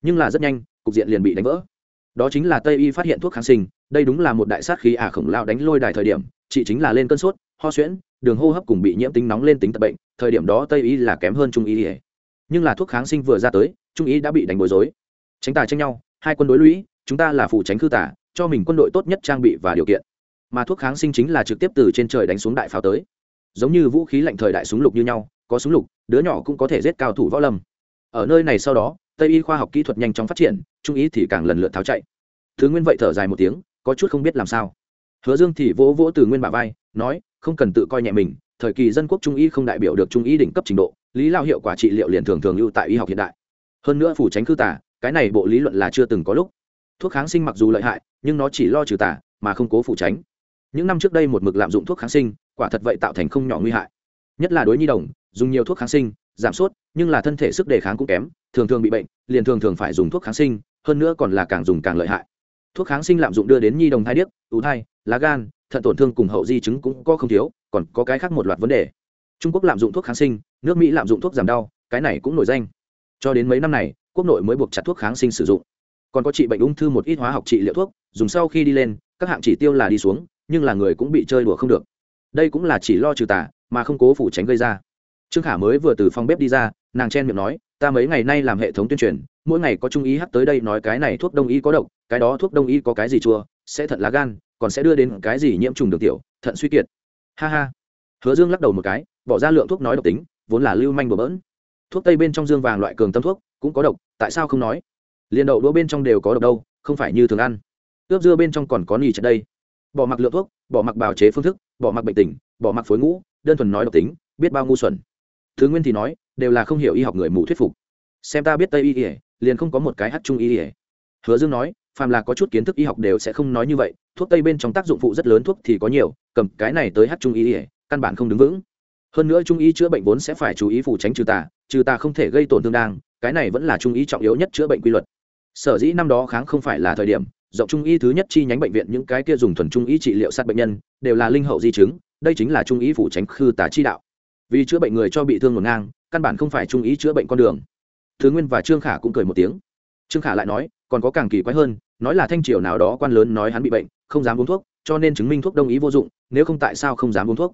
Nhưng là rất nhanh, cục diện liền bị đánh vỡ. Đó chính là tây y phát hiện thuốc kháng sinh, đây đúng là một đại sát khí ả à khổng lao đánh lôi đài thời điểm, chị chính là lên cơn sốt, ho suyễn, đường hô hấp cùng bị nhiễm tính nóng lên tính tật bệnh, thời điểm đó tây y là kém hơn trung y nhưng là thuốc kháng sinh vừa ra tới, trung y đã bị đánh bối rối. Tránh tài tranh nhau, hai quân đối lũy, chúng ta là phụ tránh khư tả cho mình quân đội tốt nhất trang bị và điều kiện. Mà thuốc kháng sinh chính là trực tiếp từ trên trời đánh xuống đại pháo tới. Giống như vũ khí lạnh thời đại súng lục như nhau có súng lục, đứa nhỏ cũng có thể giết cao thủ võ lâm. Ở nơi này sau đó, tây y khoa học kỹ thuật nhanh chóng phát triển, trung ý thì càng lần lượt tháo chạy. Thứ nguyên vậy thở dài một tiếng, có chút không biết làm sao. Hứa dương thì vỗ vỗ từ nguyên bà vai, nói, không cần tự coi nhẹ mình, thời kỳ dân quốc trung y không đại biểu được trung y đỉnh cấp trình độ, lý lao hiệu quả trị liệu liền thường thường lưu tại y học hiện đại. Hơn nữa phủ tránh cư tả cái này bộ lý luận là chưa từng có lúc. Thuốc kháng sinh mặc dù lợi hại, nhưng nó chỉ lo trừ tả mà không cố phủ tránh. Những năm trước đây một mực lạm dụng thuốc kháng sinh, quả thật vậy tạo thành không nhỏ nguy hại. Nhất là đối nhi đồng dùng nhiều thuốc kháng sinh, giảm sốt nhưng là thân thể sức đề kháng cũng kém, thường thường bị bệnh, liền thường thường phải dùng thuốc kháng sinh, hơn nữa còn là càng dùng càng lợi hại. Thuốc kháng sinh lạm dụng đưa đến nhi đồng thai điếc ú thai, lá gan, thận tổn thương cùng hậu di chứng cũng có không thiếu, còn có cái khác một loạt vấn đề. Trung quốc lạm dụng thuốc kháng sinh, nước mỹ lạm dụng thuốc giảm đau, cái này cũng nổi danh. Cho đến mấy năm này, quốc nội mới buộc chặt thuốc kháng sinh sử dụng. Còn có trị bệnh ung thư một ít hóa học trị liệu thuốc, dùng sau khi đi lên, các hạng chỉ tiêu là đi xuống, nhưng là người cũng bị chơi đùa không được. Đây cũng là chỉ lo trừ tà, mà không cố phủ tránh gây ra trương khả mới vừa từ phòng bếp đi ra, nàng chen miệng nói, ta mấy ngày nay làm hệ thống tuyên truyền, mỗi ngày có trung ý hắt tới đây nói cái này thuốc đông y có độc, cái đó thuốc đông y có cái gì chua, sẽ thận lá gan, còn sẽ đưa đến cái gì nhiễm trùng được tiểu, thận suy kiệt. Ha ha. Hứa dương lắc đầu một cái, bỏ ra lượng thuốc nói độc tính, vốn là lưu manh bừa bỡn. Thuốc tây bên trong dương vàng loại cường tâm thuốc, cũng có độc, tại sao không nói? Liền đậu đũa bên trong đều có độc đâu, không phải như thường ăn. Ướp dưa bên trong còn có nỉ trận đây. Bỏ mặc lượng thuốc, bỏ mặc bào chế phương thức, bỏ mặc bệnh tình, bỏ mặc phối ngũ, đơn thuần nói độc tính, biết bao ngu xuẩn thứ nguyên thì nói, đều là không hiểu y học người mù thuyết phục. Xem ta biết tây y ỉa liền không có một cái hát trung y ỉa hứa dương nói, phàm là có chút kiến thức y học đều sẽ không nói như vậy, thuốc tây bên trong tác dụng phụ rất lớn thuốc thì có nhiều, cầm cái này tới hát trung y ỉa căn bản không đứng vững. Hơn nữa trung y chữa bệnh vốn sẽ phải chú ý phủ tránh trừ tà trừ tà không thể gây tổn thương đang, cái này vẫn là trung y trọng yếu nhất chữa bệnh quy luật. Sở dĩ năm đó kháng không phải là thời điểm, rộng trung y thứ nhất chi nhánh bệnh viện những cái kia dùng thuần trung y trị liệu sát bệnh nhân, đều là linh hậu di chứng, đây chính là trung y phủ tránh khư tà chi đạo vì chữa bệnh người cho bị thương ngổn ngang, căn bản không phải trung ý chữa bệnh con đường. Thứ nguyên và trương khả cũng cười một tiếng. Trương khả lại nói, còn có càng kỳ quái hơn, nói là thanh triều nào đó quan lớn nói hắn bị bệnh, không dám uống thuốc, cho nên chứng minh thuốc đông ý vô dụng, nếu không tại sao không dám uống thuốc?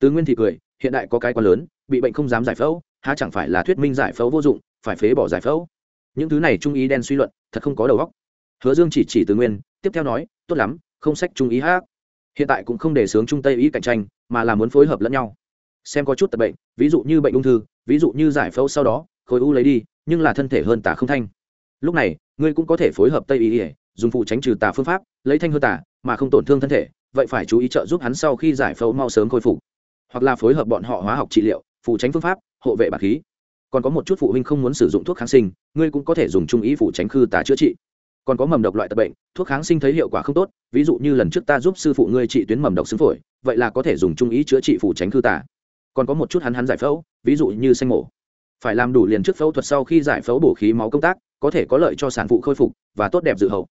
Tứ nguyên thì cười, hiện đại có cái quan lớn, bị bệnh không dám giải phẫu, há chẳng phải là thuyết minh giải phẫu vô dụng, phải phế bỏ giải phẫu? Những thứ này trung ý đen suy luận, thật không có đầu óc. Hứa dương chỉ chỉ tứ nguyên, tiếp theo nói, tốt lắm, không sách trung ý hát hiện tại cũng không để sướng trung tây ý cạnh tranh, mà là muốn phối hợp lẫn nhau xem có chút tật bệnh, ví dụ như bệnh ung thư, ví dụ như giải phẫu sau đó, khối u lấy đi, nhưng là thân thể hơn tả không thanh. Lúc này, ngươi cũng có thể phối hợp tây y ỉa dùng phụ tránh trừ tà phương pháp, lấy thanh hơn tả, mà không tổn thương thân thể, vậy phải chú ý trợ giúp hắn sau khi giải phẫu mau sớm khôi phục. Hoặc là phối hợp bọn họ hóa học trị liệu, phụ tránh phương pháp, hộ vệ bạc khí. Còn có một chút phụ huynh không muốn sử dụng thuốc kháng sinh, ngươi cũng có thể dùng trung ý phụ tránh khư tà chữa trị. Còn có mầm độc loại tật bệnh, thuốc kháng sinh thấy hiệu quả không tốt, ví dụ như lần trước ta giúp sư phụ ngươi trị tuyến mầm độc xứng phổi, vậy là có thể dùng trung ý chữa trị phụ tránh khư tà còn có một chút hắn hắn giải phẫu, ví dụ như xanh mổ. Phải làm đủ liền trước phẫu thuật sau khi giải phẫu bổ khí máu công tác, có thể có lợi cho sản phụ khôi phục và tốt đẹp dự hậu.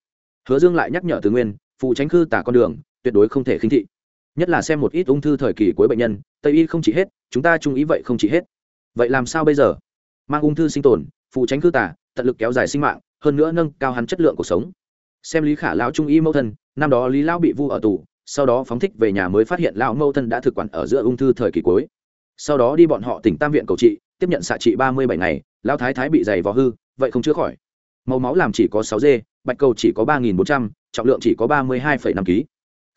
Hứa dương lại nhắc nhở từ nguyên, phụ tránh khư tả con đường, tuyệt đối không thể khinh thị. Nhất là xem một ít ung thư thời kỳ cuối bệnh nhân, tây y không chỉ hết, chúng ta trung ý vậy không chỉ hết. Vậy làm sao bây giờ? Mang ung thư sinh tồn, phụ tránh khư tả, tận lực kéo dài sinh mạng, hơn nữa nâng cao hắn chất lượng cuộc sống. Xem lý khả lão trung y mẫu thân, năm đó lý lão bị vu ở tù, sau đó phóng thích về nhà mới phát hiện lão mẫu thân đã thực quản ở giữa ung thư thời kỳ cuối sau đó đi bọn họ tỉnh tam viện cầu trị, tiếp nhận xạ trị ba mươi bảy ngày lao thái thái bị dày vò hư, vậy không chữa khỏi. Màu máu làm chỉ có sáu d bạch cầu chỉ có ba nghìn bốn trăm, trọng lượng chỉ có ba mươi hai năm kg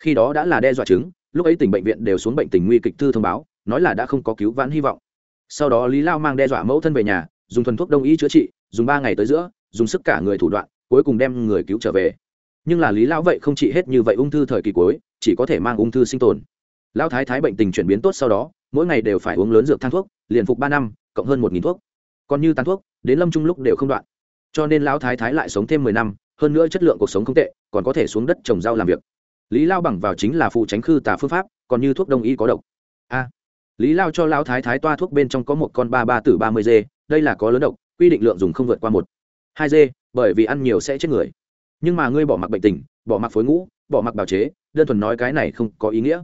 khi đó đã là đe dọa chứng, lúc ấy tỉnh bệnh viện đều xuống bệnh tình nguy kịch thư thông báo, nói là đã không có cứu vãn hy vọng. Sau đó lý lao mang đe dọa mẫu thân về nhà, dùng thuần thuốc đông y chữa trị, dùng ba ngày tới giữa, dùng sức cả người thủ đoạn, cuối cùng đem người cứu trở về. Nhưng là lý lao vậy không trị hết như vậy ung thư thời kỳ cuối, chỉ có thể mang ung thư sinh tồn. Lao thái thái bệnh tình chuyển biến tốt sau đó mỗi ngày đều phải uống lớn dược thang thuốc, liền phục ba năm, cộng hơn một nghìn thuốc. Còn như tàn thuốc, đến lâm trung lúc đều không đoạn. Cho nên lão thái thái lại sống thêm mười năm, hơn nữa chất lượng cuộc sống không tệ, còn có thể xuống đất trồng rau làm việc. Lý lao bằng vào chính là phụ tránh khư tà phương pháp, còn như thuốc đông y có độc. A. Lý lao cho lão thái thái toa thuốc bên trong có một con ba ba từ ba mươi g đây là có lớn độc, quy định lượng dùng không vượt qua một. Hai g bởi vì ăn nhiều sẽ chết người. Nhưng mà ngươi bỏ mặc bệnh tình, bỏ mặc phối ngũ, bỏ mặc bào chế, đơn thuần nói cái này không có ý nghĩa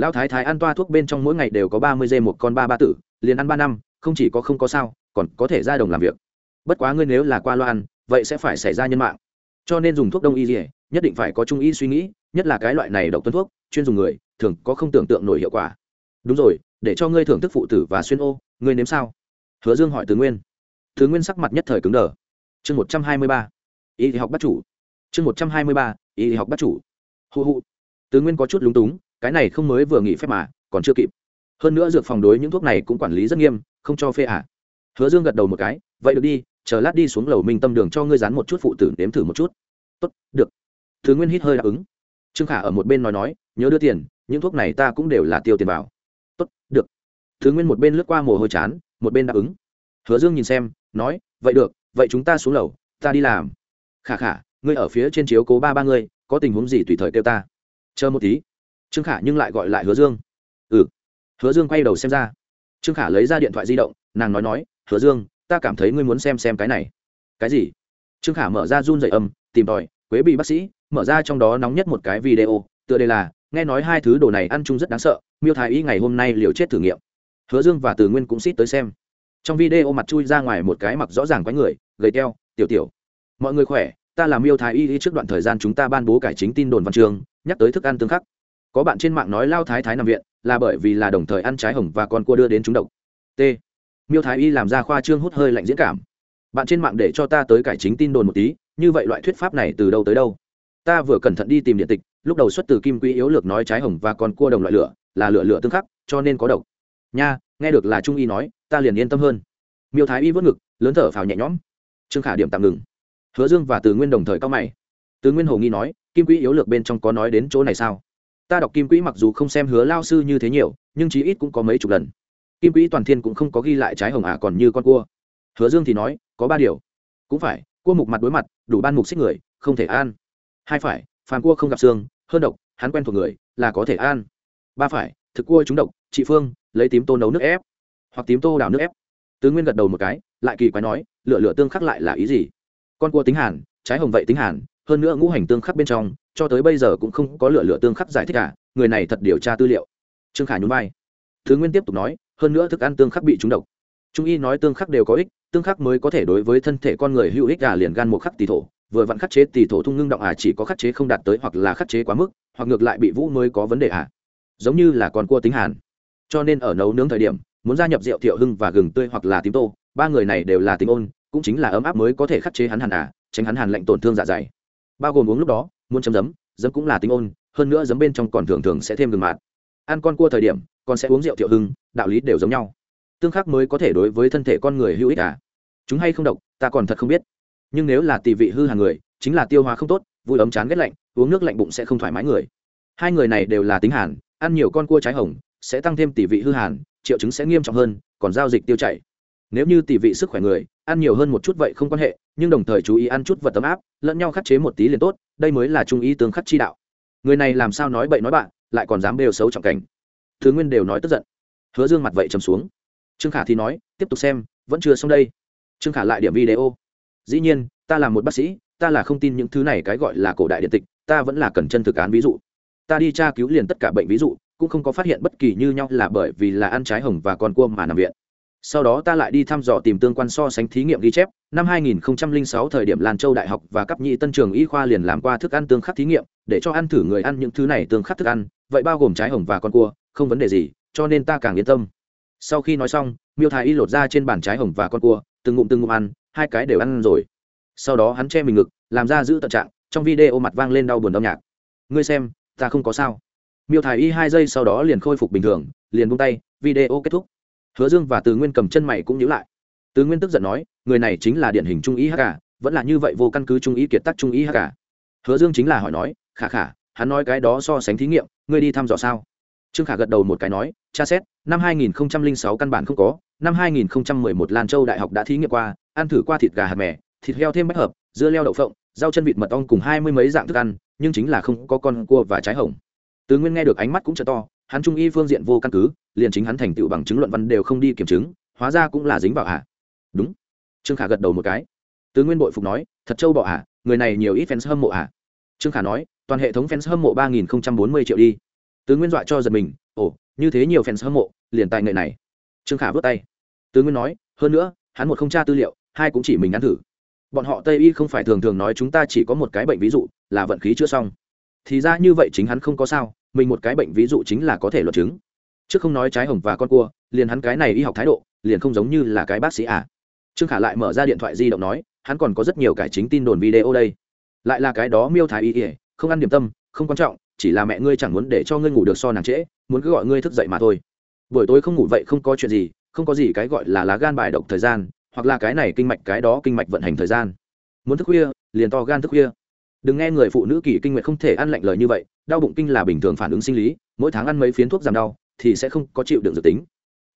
lão thái thái ăn toa thuốc bên trong mỗi ngày đều có ba mươi dê một con ba ba tử, liền ăn ba năm, không chỉ có không có sao, còn có thể ra đồng làm việc. Bất quá ngươi nếu là qua loa ăn, vậy sẽ phải xảy ra nhân mạng. Cho nên dùng thuốc đông y gì nhất định phải có trung y suy nghĩ, nhất là cái loại này độc tuân thuốc, chuyên dùng người, thường có không tưởng tượng nổi hiệu quả. Đúng rồi, để cho ngươi thưởng thức phụ tử và xuyên ô, ngươi nếm sao? Hứa dương hỏi tứ nguyên. Tứ nguyên sắc mặt nhất thời cứng đờ. Chương một trăm hai mươi ba. Y học bắt chủ. Chương một trăm hai mươi ba, y học bắt chủ. Hụ hụ tứ nguyên có chút lúng túng cái này không mới vừa nghỉ phép mà, còn chưa kịp. Hơn nữa dược phòng đối những thuốc này cũng quản lý rất nghiêm, không cho phê à. hứa dương gật đầu một cái, vậy được đi, chờ lát đi xuống lầu minh tâm đường cho ngươi dán một chút phụ tử nếm thử một chút. Tốt, được. Thứ nguyên hít hơi đáp ứng. Trương khả ở một bên nói nói, nhớ đưa tiền, những thuốc này ta cũng đều là tiêu tiền vào. Tốt, được. Thứ nguyên một bên lướt qua mồ hôi chán, một bên đáp ứng. Hứa dương nhìn xem, nói, vậy được, vậy chúng ta xuống lầu, ta đi làm. Khả khả, ngươi ở phía trên chiếu cố ba ba ngươi, có tình huống gì tùy thời kêu ta. Chờ một tí trương khả nhưng lại gọi lại hứa dương ừ hứa dương quay đầu xem ra trương khả lấy ra điện thoại di động nàng nói nói hứa dương ta cảm thấy ngươi muốn xem xem cái này cái gì trương khả mở ra run dậy âm tìm tòi quế bị bác sĩ mở ra trong đó nóng nhất một cái video tựa đây là nghe nói hai thứ đồ này ăn chung rất đáng sợ miêu thái y ngày hôm nay liều chết thử nghiệm hứa dương và từ nguyên cũng xít tới xem trong video mặt chui ra ngoài một cái mặc rõ ràng quái người gầy teo tiểu tiểu mọi người khỏe ta là miêu thái y trước đoạn thời gian chúng ta ban bố cải chính tin đồn văn trường nhắc tới thức ăn tương khắc có bạn trên mạng nói lao thái thái nằm viện, là bởi vì là đồng thời ăn trái hồng và con cua đưa đến chúng độc. T. Miêu thái y làm ra khoa trương hút hơi lạnh diễn cảm. Bạn trên mạng để cho ta tới cải chính tin đồn một tí, như vậy loại thuyết pháp này từ đâu tới đâu? Ta vừa cẩn thận đi tìm điện tịch, lúc đầu xuất từ kim quỹ yếu lược nói trái hồng và con cua đồng loại lửa, là lửa lửa tương khắc, cho nên có độc. Nha, nghe được là trung y nói, ta liền yên tâm hơn. Miêu thái y vớt ngực, lớn thở phào nhẹ nhõm. Trương khả điểm tạm ngừng. Hứa dương và từ nguyên đồng thời cao mày. Từ nguyên hồ nghi nói, kim quỹ yếu lược bên trong có nói đến chỗ này sao? Ta đọc kim quỹ mặc dù không xem hứa lao sư như thế nhiều, nhưng chí ít cũng có mấy chục lần. Kim quỹ toàn thiên cũng không có ghi lại trái hồng ả còn như con cua. Hứa dương thì nói, có ba điều. Cũng phải, cua mục mặt đối mặt, đủ ban mục xích người, không thể an. hai phải, phàm cua không gặp xương, hơn độc, hắn quen thuộc người, là có thể an. ba phải, thực cua trúng độc chị phương, lấy tím tô nấu nước ép. Hoặc tím tô đào nước ép. Tứ nguyên gật đầu một cái, lại kỳ quái nói lựa lựa tương khắc lại là ý gì? Con cua tính hàn, trái hồng vậy tính hàn hơn nữa ngũ hành tương khắc bên trong, cho tới bây giờ cũng không có lựa lựa tương khắc giải thích cả, người này thật điều tra tư liệu. Trương khả nhún vai. Thứ nguyên tiếp tục nói, hơn nữa thức ăn tương khắc bị trúng độc. Trung y nói tương khắc đều có ích, tương khắc mới có thể đối với thân thể con người hữu ích cả liền gan một khắc tỷ thổ, vừa vặn khắc chế tỷ thổ thung ngưng động à chỉ có khắc chế không đạt tới hoặc là khắc chế quá mức, hoặc ngược lại bị vũ mới có vấn đề à. Giống như là con cua tính hàn. Cho nên ở nấu nướng thời điểm, muốn gia nhập rượu thiệu hưng và gừng tươi hoặc là tím tô, ba người này đều là tính ôn, cũng chính là ấm áp mới có thể khắc chế hắn hàn à tránh hắn hàn lạnh tổn thương dạ dày bao gồm uống lúc đó, muốn chấm giấm giấm cũng là tính ôn, hơn nữa giấm bên trong còn thường thường sẽ thêm gừng mạt. Ăn con cua thời điểm, còn sẽ uống rượu thiệu hưng, đạo lý đều giống nhau. Tương khắc mới có thể đối với thân thể con người hữu ích à? Chúng hay không độc, ta còn thật không biết. Nhưng nếu là tỷ vị hư hàng người, chính là tiêu hóa không tốt, vui ấm chán ghét lạnh, uống nước lạnh bụng sẽ không thoải mái người. Hai người này đều là tính hàn, ăn nhiều con cua trái hồng, sẽ tăng thêm tỷ vị hư hàn, triệu chứng sẽ nghiêm trọng hơn, còn giao dịch tiêu chảy. Nếu như tỷ vị sức khỏe người ăn nhiều hơn một chút vậy không quan hệ, nhưng đồng thời chú ý ăn chút vật tấm áp, lẫn nhau khắc chế một tí liền tốt, đây mới là trung ý tương khắc chi đạo. Người này làm sao nói bậy nói bạn, lại còn dám đều xấu trọng cảnh. Thứ nguyên đều nói tức giận. Hứa dương mặt vậy trầm xuống. Trương khả thì nói, tiếp tục xem, vẫn chưa xong đây. Trương khả lại điểm video. Dĩ nhiên, ta là một bác sĩ, ta là không tin những thứ này cái gọi là cổ đại điện tịch, ta vẫn là cần chân thực án ví dụ. Ta đi tra cứu liền tất cả bệnh ví dụ, cũng không có phát hiện bất kỳ như nhau là bởi vì là ăn trái hồng và con cua mà nằm viện sau đó ta lại đi thăm dò tìm tương quan so sánh thí nghiệm ghi chép. Năm 2006 thời điểm lan châu đại học và cấp nhị tân trường y khoa liền làm qua thức ăn tương khắc thí nghiệm, để cho ăn thử người ăn những thứ này tương khắc thức ăn, vậy bao gồm trái hồng và con cua, không vấn đề gì, cho nên ta càng yên tâm. Sau khi nói xong, miêu thái y lột ra trên bàn trái hồng và con cua, từng ngụm từng ngụm ăn, hai cái đều ăn rồi. Sau đó hắn che mình ngực, làm ra giữ tận trạng, trong video mặt vang lên đau buồn đau nhạc. Ngươi xem, ta không có sao. Miêu thái y hai giây sau đó liền khôi phục bình thường, liền buông tay, video kết thúc hứa dương và từ nguyên cầm chân mày cũng nhíu lại. Từ nguyên tức giận nói, người này chính là điển hình trung ý hắc vẫn là như vậy vô căn cứ trung ý kiệt tác trung ý hắc hứa dương chính là hỏi nói, khả khả, hắn nói cái đó so sánh thí nghiệm, ngươi đi thăm dò sao? Trương khả gật đầu một cái nói, tra xét, năm 2006 căn bản không có, năm 2011 lan châu đại học đã thí nghiệm qua, ăn thử qua thịt gà hạt mè, thịt heo thêm bách hợp, dưa leo đậu phộng, rau chân vịt mật ong cùng hai mươi mấy dạng thức ăn, nhưng chính là không có con cua và trái hồng. Tứ nguyên nghe được ánh mắt cũng trợ to, hắn trung y phương diện vô căn cứ liền chính hắn thành tựu bằng chứng luận văn đều không đi kiểm chứng, hóa ra cũng là dính vào ạ. Đúng. Trương khả gật đầu một cái. Tứ nguyên bội phục nói, thật châu bọ ạ, người này nhiều ít fans hâm mộ ạ. Trương khả nói, toàn hệ thống fans hâm mộ ba nghìn bốn mươi triệu đi. Tứ nguyên dọa cho giật mình, ồ, như thế nhiều fans hâm mộ, liền tài nghệ này. Trương khả vớt tay. Tứ nguyên nói, hơn nữa, hắn một không tra tư liệu, hai cũng chỉ mình ăn thử. Bọn họ tây y không phải thường thường nói chúng ta chỉ có một cái bệnh ví dụ, là vận khí chưa xong. Thì ra như vậy chính hắn không có sao, mình một cái bệnh ví dụ chính là có thể luật chứng chứ không nói trái hồng và con cua, liền hắn cái này y học thái độ, liền không giống như là cái bác sĩ à. Trương khả lại mở ra điện thoại di động nói, hắn còn có rất nhiều cải chính tin đồn video đây. Lại là cái đó miêu thái y ỉa không ăn điểm tâm, không quan trọng, chỉ là mẹ ngươi chẳng muốn để cho ngươi ngủ được so nàng trễ, muốn cứ gọi ngươi thức dậy mà thôi. Buổi tối không ngủ vậy không có chuyện gì, không có gì cái gọi là lá gan bài độc thời gian, hoặc là cái này kinh mạch cái đó kinh mạch vận hành thời gian. Muốn thức khuya, liền to gan thức khuya. Đừng nghe người phụ nữ kỳ kinh nguyệt không thể ăn lạnh lời như vậy, đau bụng kinh là bình thường phản ứng sinh lý, mỗi tháng ăn mấy phiến thuốc giảm đau thì sẽ không có chịu đựng dự tính.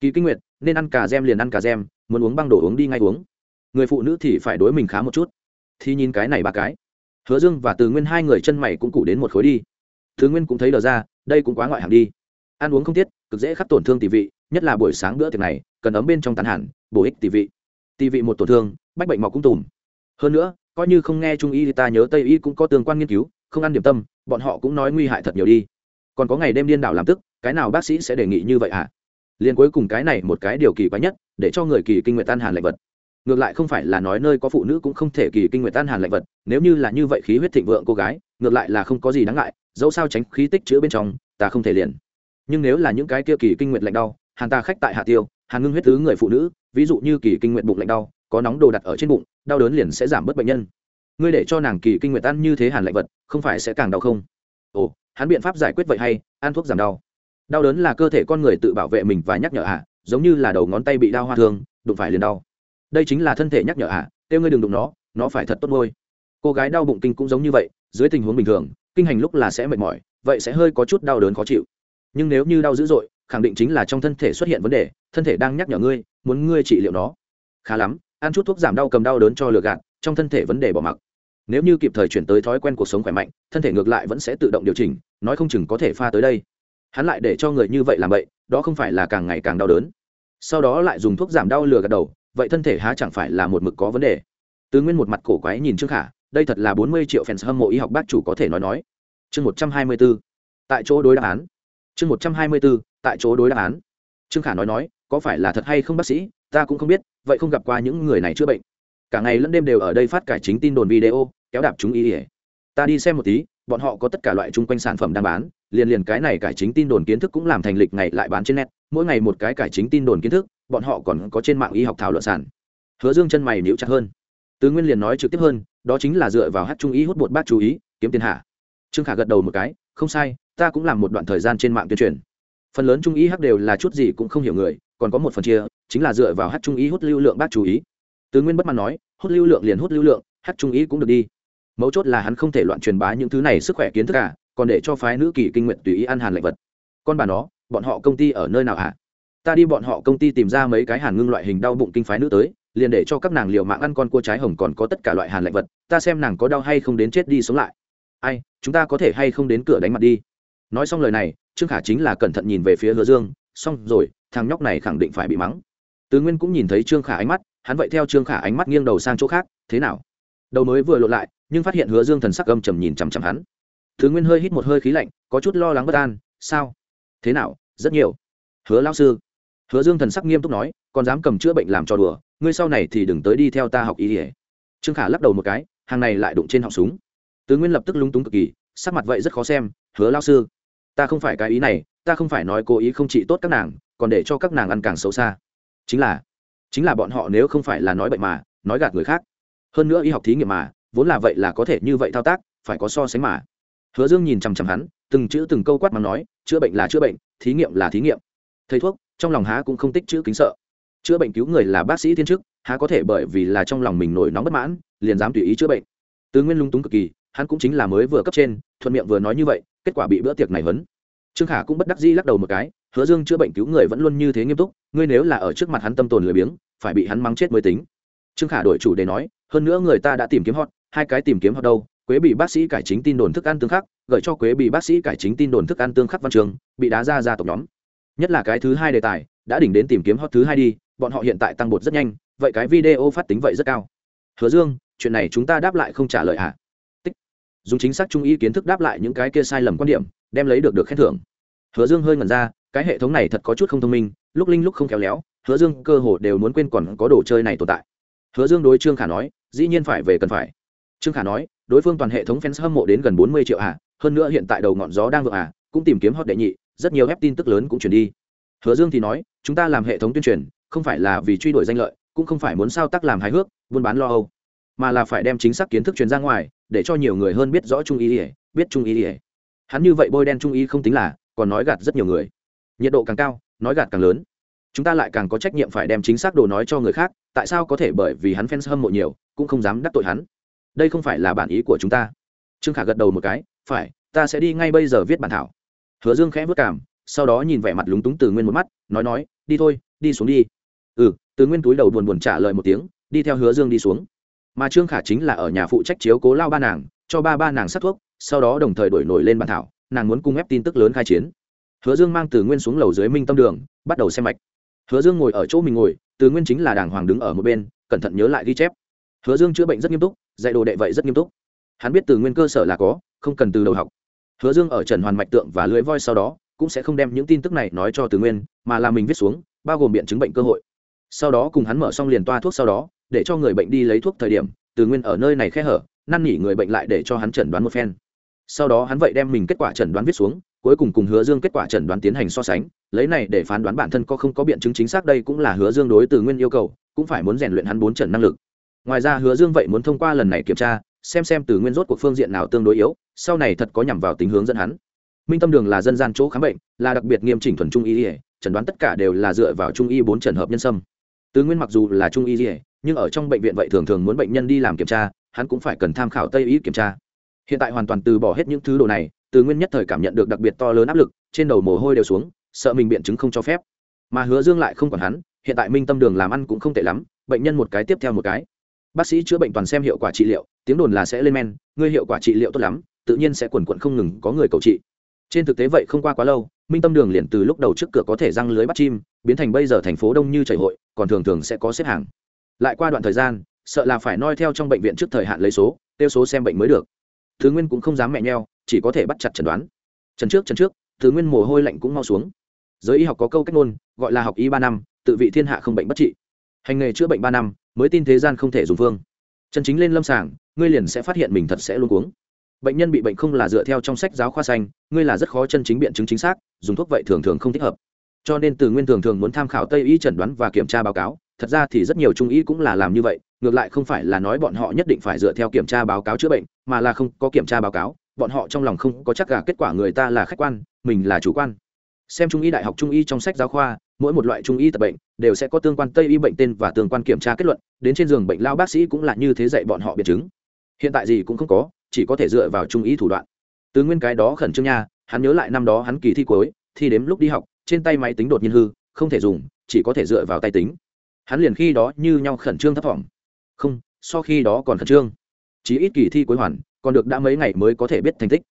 Kỳ kinh nguyệt, nên ăn cà gem liền ăn cà gem muốn uống băng đổ uống đi ngay uống. Người phụ nữ thì phải đối mình khá một chút. Thì nhìn cái này ba cái. Hứa dương và từ nguyên hai người chân mày cũng cụ đến một khối đi. Thứ nguyên cũng thấy đờ ra, đây cũng quá ngoại hạng đi. Ăn uống không tiết cực dễ khắc tổn thương tỷ vị, nhất là buổi sáng bữa tiệc này, cần ấm bên trong tàn hẳn, bổ ích tỷ vị. Tỷ vị một tổn thương, bách bệnh mọc cũng tùm. Hơn nữa, coi như không nghe trung y thì ta nhớ tây y cũng có tương quan nghiên cứu, không ăn điểm tâm, bọn họ cũng nói nguy hại thật nhiều đi. Còn có ngày đêm điên đảo làm tức cái nào bác sĩ sẽ đề nghị như vậy hả? À? liền cuối cùng cái này một cái điều kỳ quái nhất, để cho người kỳ kinh nguyện tan hàn lạnh vật. Ngược lại không phải là nói nơi có phụ nữ cũng không thể kỳ kinh nguyện tan hàn lạnh vật, nếu như là như vậy khí huyết thịnh vượng cô gái, ngược lại là không có gì đáng ngại, dẫu sao tránh khí tích chữa bên trong, ta không thể liền. Nhưng nếu là những cái kia kỳ kinh nguyện lạnh đau, hàn ta khách tại hạ tiêu, hàn ngưng huyết tứ người phụ nữ, ví dụ như kỳ kinh nguyện bụng lạnh đau, có nóng đồ đặt ở trên bụng, đau đớn liền sẽ giảm bớt bệnh nhân. Ngươi để cho nàng kỳ kinh nguyện ăn như thế hàn lạnh vật, không phải sẽ càng đau không? Ồ, hắn biện pháp giải quyết vậy hay, ăn thuốc giảm đau đau đớn là cơ thể con người tự bảo vệ mình và nhắc nhở à, giống như là đầu ngón tay bị đau hoa thương đụng phải liền đau. Đây chính là thân thể nhắc nhở ạ à, kêu ngươi đừng đụng nó nó phải thật tốt ngôi cô gái đau bụng kinh cũng giống như vậy dưới tình huống bình thường kinh hành lúc là sẽ mệt mỏi vậy sẽ hơi có chút đau đớn khó chịu. Nhưng nếu như đau dữ dội khẳng định chính là trong thân thể xuất hiện vấn đề thân thể đang nhắc nhở ngươi muốn ngươi trị liệu nó. Khá lắm ăn chút thuốc giảm đau cầm đau đớn cho lừa gạt trong thân thể vấn đề bỏ mặc. Nếu như kịp thời chuyển tới thói quen cuộc sống khỏe mạnh thân thể ngược lại vẫn sẽ tự động điều chỉnh nói không chừng có thể pha tới đây hắn lại để cho người như vậy làm vậy, đó không phải là càng ngày càng đau đớn. Sau đó lại dùng thuốc giảm đau lừa gạt đầu, vậy thân thể há chẳng phải là một mực có vấn đề? Tứ nguyên một mặt cổ quái nhìn trương khả, đây thật là bốn mươi triệu fans hâm mộ y học bác chủ có thể nói nói. Chương một trăm hai mươi b ố tại chỗ đối đáp án. Chương một trăm hai mươi b ố tại chỗ đối đáp án. Trương khả nói nói, có phải là thật hay không bác sĩ, ta cũng không biết, vậy không gặp qua những người này chữa bệnh. Cả ngày lẫn đêm đều ở đây phát cải chính tin đồn video, kéo đạp chúng ý ỉa ta đi xem một tí bọn họ có tất cả loại chung quanh sản phẩm đang bán, liền liền cái này cải chính tin đồn kiến thức cũng làm thành lịch ngày lại bán trên net, mỗi ngày một cái cải chính tin đồn kiến thức, bọn họ còn có trên mạng y học thảo luận sản. Hứa dương chân mày níu chặt hơn. Tứ nguyên liền nói trực tiếp hơn, đó chính là dựa vào hát trung ý hút bột bát chú ý, kiếm tiền hạ. Trương khả gật đầu một cái, không sai, ta cũng làm một đoạn thời gian trên mạng tuyên truyền. Phần lớn trung ý hát đều là chút gì cũng không hiểu người, còn có một phần chia, chính là dựa vào hát trung ý hút lưu lượng bác chú ý. Tứ nguyên bất mãn nói, hút lưu lượng liền hút lưu lượng, hát trung ý cũng được đi mấu chốt là hắn không thể loạn truyền bá những thứ này sức khỏe kiến thức cả còn để cho phái nữ kỳ kinh nguyện tùy ý ăn hàn lệnh vật. Con bà nó, bọn họ công ty ở nơi nào hả? Ta đi bọn họ công ty tìm ra mấy cái hàn ngưng loại hình đau bụng kinh phái nữ tới, liền để cho các nàng liều mạng ăn con cua trái hồng còn có tất cả loại hàn lạnh vật, ta xem nàng có đau hay không đến chết đi sống lại. Ai, chúng ta có thể hay không đến cửa đánh mặt đi. Nói xong lời này, trương khả chính là cẩn thận nhìn về phía hứa dương, xong rồi, thằng nhóc này khẳng định phải bị mắng. Tứ nguyên cũng nhìn thấy trương khả ánh mắt, hắn vậy theo trương khả ánh mắt nghiêng đầu sang chỗ khác, thế nào? Đầu mới vừa lộn lại nhưng phát hiện hứa dương thần sắc âm trầm nhìn chằm chằm hắn. Thứ nguyên hơi hít một hơi khí lạnh, có chút lo lắng bất an, sao? Thế nào? Rất nhiều. Hứa lao sư. Hứa dương thần sắc nghiêm túc nói, còn dám cầm chữa bệnh làm cho đùa, ngươi sau này thì đừng tới đi theo ta học ý ỉa trương khả lắc đầu một cái, hàng này lại đụng trên họng súng. Tứ nguyên lập tức lúng túng cực kỳ, sắc mặt vậy rất khó xem, hứa lao sư, ta không phải cái ý này, ta không phải nói cố ý không trị tốt các nàng, còn để cho các nàng ăn càng xấu xa. Chính là chính là bọn họ nếu không phải là nói bệnh mà, nói gạt người khác. Hơn nữa y học thí nghiệm mà vốn là vậy là có thể như vậy thao tác, phải có so sánh mà. Hứa dương nhìn chằm chằm hắn, từng chữ từng câu quát mà nói, chữa bệnh là chữa bệnh, thí nghiệm là thí nghiệm. Thầy thuốc, trong lòng há cũng không tích chữ kính sợ. Chữa bệnh cứu người là bác sĩ thiên chức, há có thể bởi vì là trong lòng mình nổi nóng bất mãn, liền dám tùy ý chữa bệnh. Tứ nguyên lung túng cực kỳ, hắn cũng chính là mới vừa cấp trên, thuận miệng vừa nói như vậy, kết quả bị bữa tiệc này vấn trương khả cũng bất đắc dĩ lắc đầu một cái, hứa dương chữa bệnh cứu người vẫn luôn như thế nghiêm túc, ngươi nếu là ở trước mặt hắn tâm tồn lười biếng, phải bị hắn mắng chết mới tính. Trương khả đổi chủ đề nói, hơn nữa người ta đã tìm kiếm hot hai cái tìm kiếm hot đâu, quế bị bác sĩ cải chính tin đồn thức ăn tương khắc gợi cho quế bị bác sĩ cải chính tin đồn thức ăn tương khắc văn trường, bị đá ra ra tộc nhóm. Nhất là cái thứ hai đề tài, đã đỉnh đến tìm kiếm hot thứ hai đi, bọn họ hiện tại tăng bột rất nhanh, vậy cái video phát tính vậy rất cao. Hứa dương, chuyện này chúng ta đáp lại không trả lời ạ à? tích. Dùng chính xác trung ý kiến thức đáp lại những cái kia sai lầm quan điểm, đem lấy được được khen thưởng. Hứa dương hơi ngẩn ra, cái hệ thống này thật có chút không thông minh, lúc linh lúc không khéo léo, hứa dương cơ hồ đều muốn quên còn có đồ chơi này tồn tại. Hứa dương đối trương khả nói, dĩ nhiên phải về cần phải trương khả nói, đối phương toàn hệ thống fans hâm mộ đến gần bốn mươi triệu à hơn nữa hiện tại đầu ngọn gió đang vượng à cũng tìm kiếm hot đệ nhị, rất nhiều ép tin tức lớn cũng chuyển đi. Hứa dương thì nói, chúng ta làm hệ thống tuyên truyền, không phải là vì truy đuổi danh lợi, cũng không phải muốn sao tác làm hài hước, buôn bán lo âu, mà là phải đem chính xác kiến thức truyền ra ngoài, để cho nhiều người hơn biết rõ trung ý ỉa biết trung ý ỉa hắn như vậy bôi đen trung ý không tính là, còn nói gạt rất nhiều người. Nhiệt độ càng cao, nói gạt càng lớn. Chúng ta lại càng có trách nhiệm phải đem chính xác đồ nói cho người khác, tại sao có thể bởi vì hắn fans hâm mộ nhiều, cũng không dám đắc tội hắn đây không phải là bản ý của chúng ta. Trương khả gật đầu một cái, phải, ta sẽ đi ngay bây giờ viết bản thảo. Hứa dương khẽ vất cảm sau đó nhìn vẻ mặt lúng túng từ nguyên một mắt, nói nói, đi thôi, đi xuống đi. Ừ từ nguyên túi đầu buồn buồn trả lời một tiếng, đi theo hứa dương đi xuống. Mà trương khả chính là ở nhà phụ trách chiếu cố lao ba nàng, cho ba ba nàng sắc thuốc, sau đó đồng thời đổi nổi lên bản thảo, nàng muốn cung ép tin tức lớn khai chiến. Hứa dương mang từ nguyên xuống lầu dưới minh tâm đường, bắt đầu xem mạch. Hứa dương ngồi ở chỗ mình ngồi, từ nguyên chính là đàng hoàng đứng ở một bên, cẩn thận nhớ lại ghi chép. Hứa dương chữa bệnh rất nghiêm túc dạy đồ đệ vậy rất nghiêm túc. Hắn biết từ nguyên cơ sở là có, không cần từ đầu học. Hứa dương ở trần hoàn mạch tượng và lưỡi voi sau đó, cũng sẽ không đem những tin tức này nói cho từ nguyên, mà là mình viết xuống, bao gồm biện chứng bệnh cơ hội. Sau đó cùng hắn mở xong liền toa thuốc sau đó, để cho người bệnh đi lấy thuốc thời điểm, từ nguyên ở nơi này khe hở, năn nỉ người bệnh lại để cho hắn chẩn đoán một phen. Sau đó hắn vậy đem mình kết quả chẩn đoán viết xuống, cuối cùng cùng hứa dương kết quả chẩn đoán tiến hành so sánh, lấy này để phán đoán bản thân có không có biện chứng chính xác đây cũng là hứa dương đối từ nguyên yêu cầu, cũng phải muốn rèn luyện hắn bốn trần năng lực ngoài ra hứa dương vậy muốn thông qua lần này kiểm tra, xem xem từ nguyên rốt cuộc phương diện nào tương đối yếu, sau này thật có nhằm vào tính hướng dẫn hắn. Minh tâm đường là dân gian chỗ khám bệnh, là đặc biệt nghiêm chỉnh thuần trung y ỉa chẩn đoán tất cả đều là dựa vào trung y bốn trần hợp nhân sâm. Từ nguyên mặc dù là trung y ỉa nhưng ở trong bệnh viện vậy thường thường muốn bệnh nhân đi làm kiểm tra, hắn cũng phải cần tham khảo tây y kiểm tra. Hiện tại hoàn toàn từ bỏ hết những thứ đồ này, từ nguyên nhất thời cảm nhận được đặc biệt to lớn áp lực, trên đầu mồ hôi đều xuống, sợ mình biện chứng không cho phép. Mà hứa dương lại không còn hắn, hiện tại minh tâm đường làm ăn cũng không tệ lắm, bệnh nhân một cái tiếp theo một cái bác sĩ chữa bệnh toàn xem hiệu quả trị liệu, tiếng đồn là sẽ lên men, ngươi hiệu quả trị liệu tốt lắm, tự nhiên sẽ quần quận không ngừng có người cầu trị. Trên thực tế vậy không qua quá lâu, minh tâm đường liền từ lúc đầu trước cửa có thể răng lưới bắt chim, biến thành bây giờ thành phố đông như chảy hội, còn thường thường sẽ có xếp hàng. Lại qua đoạn thời gian, sợ là phải noi theo trong bệnh viện trước thời hạn lấy số, tiêu số xem bệnh mới được. Thứ nguyên cũng không dám mẹ nheo, chỉ có thể bắt chặt chẩn đoán. Trần trước trần trước, thứ nguyên mồ hôi lạnh cũng mau xuống. Giới y học có câu cách ngôn, gọi là học y ba năm, tự vị thiên hạ không bệnh bất trị. Hành nghề chữa bệnh ba năm mới tin thế gian không thể dùng phương. Chân chính lên lâm sàng, ngươi liền sẽ phát hiện mình thật sẽ luôn cuống. Bệnh nhân bị bệnh không là dựa theo trong sách giáo khoa xanh, ngươi là rất khó chân chính biện chứng chính xác, dùng thuốc vậy thường thường không thích hợp. Cho nên từ nguyên thường thường muốn tham khảo tây y chẩn đoán và kiểm tra báo cáo, thật ra thì rất nhiều trung y cũng là làm như vậy, ngược lại không phải là nói bọn họ nhất định phải dựa theo kiểm tra báo cáo chữa bệnh, mà là không có kiểm tra báo cáo, bọn họ trong lòng không có chắc cả kết quả người ta là khách quan, mình là chủ quan xem trung y đại học trung y trong sách giáo khoa, mỗi một loại trung y tập bệnh đều sẽ có tương quan tây y bệnh tên và tương quan kiểm tra kết luận, đến trên giường bệnh lao bác sĩ cũng là như thế dạy bọn họ biện chứng. Hiện tại gì cũng không có, chỉ có thể dựa vào trung y thủ đoạn. Từ nguyên cái đó khẩn trương nha, hắn nhớ lại năm đó hắn kỳ thi cuối, thi đếm lúc đi học, trên tay máy tính đột nhiên hư, không thể dùng, chỉ có thể dựa vào tay tính. Hắn liền khi đó như nhau khẩn trương thấp thỏm. Không, so khi đó còn khẩn trương. Chỉ ít kỳ thi cuối hoàn, còn được đã mấy ngày mới có thể biết thành tích.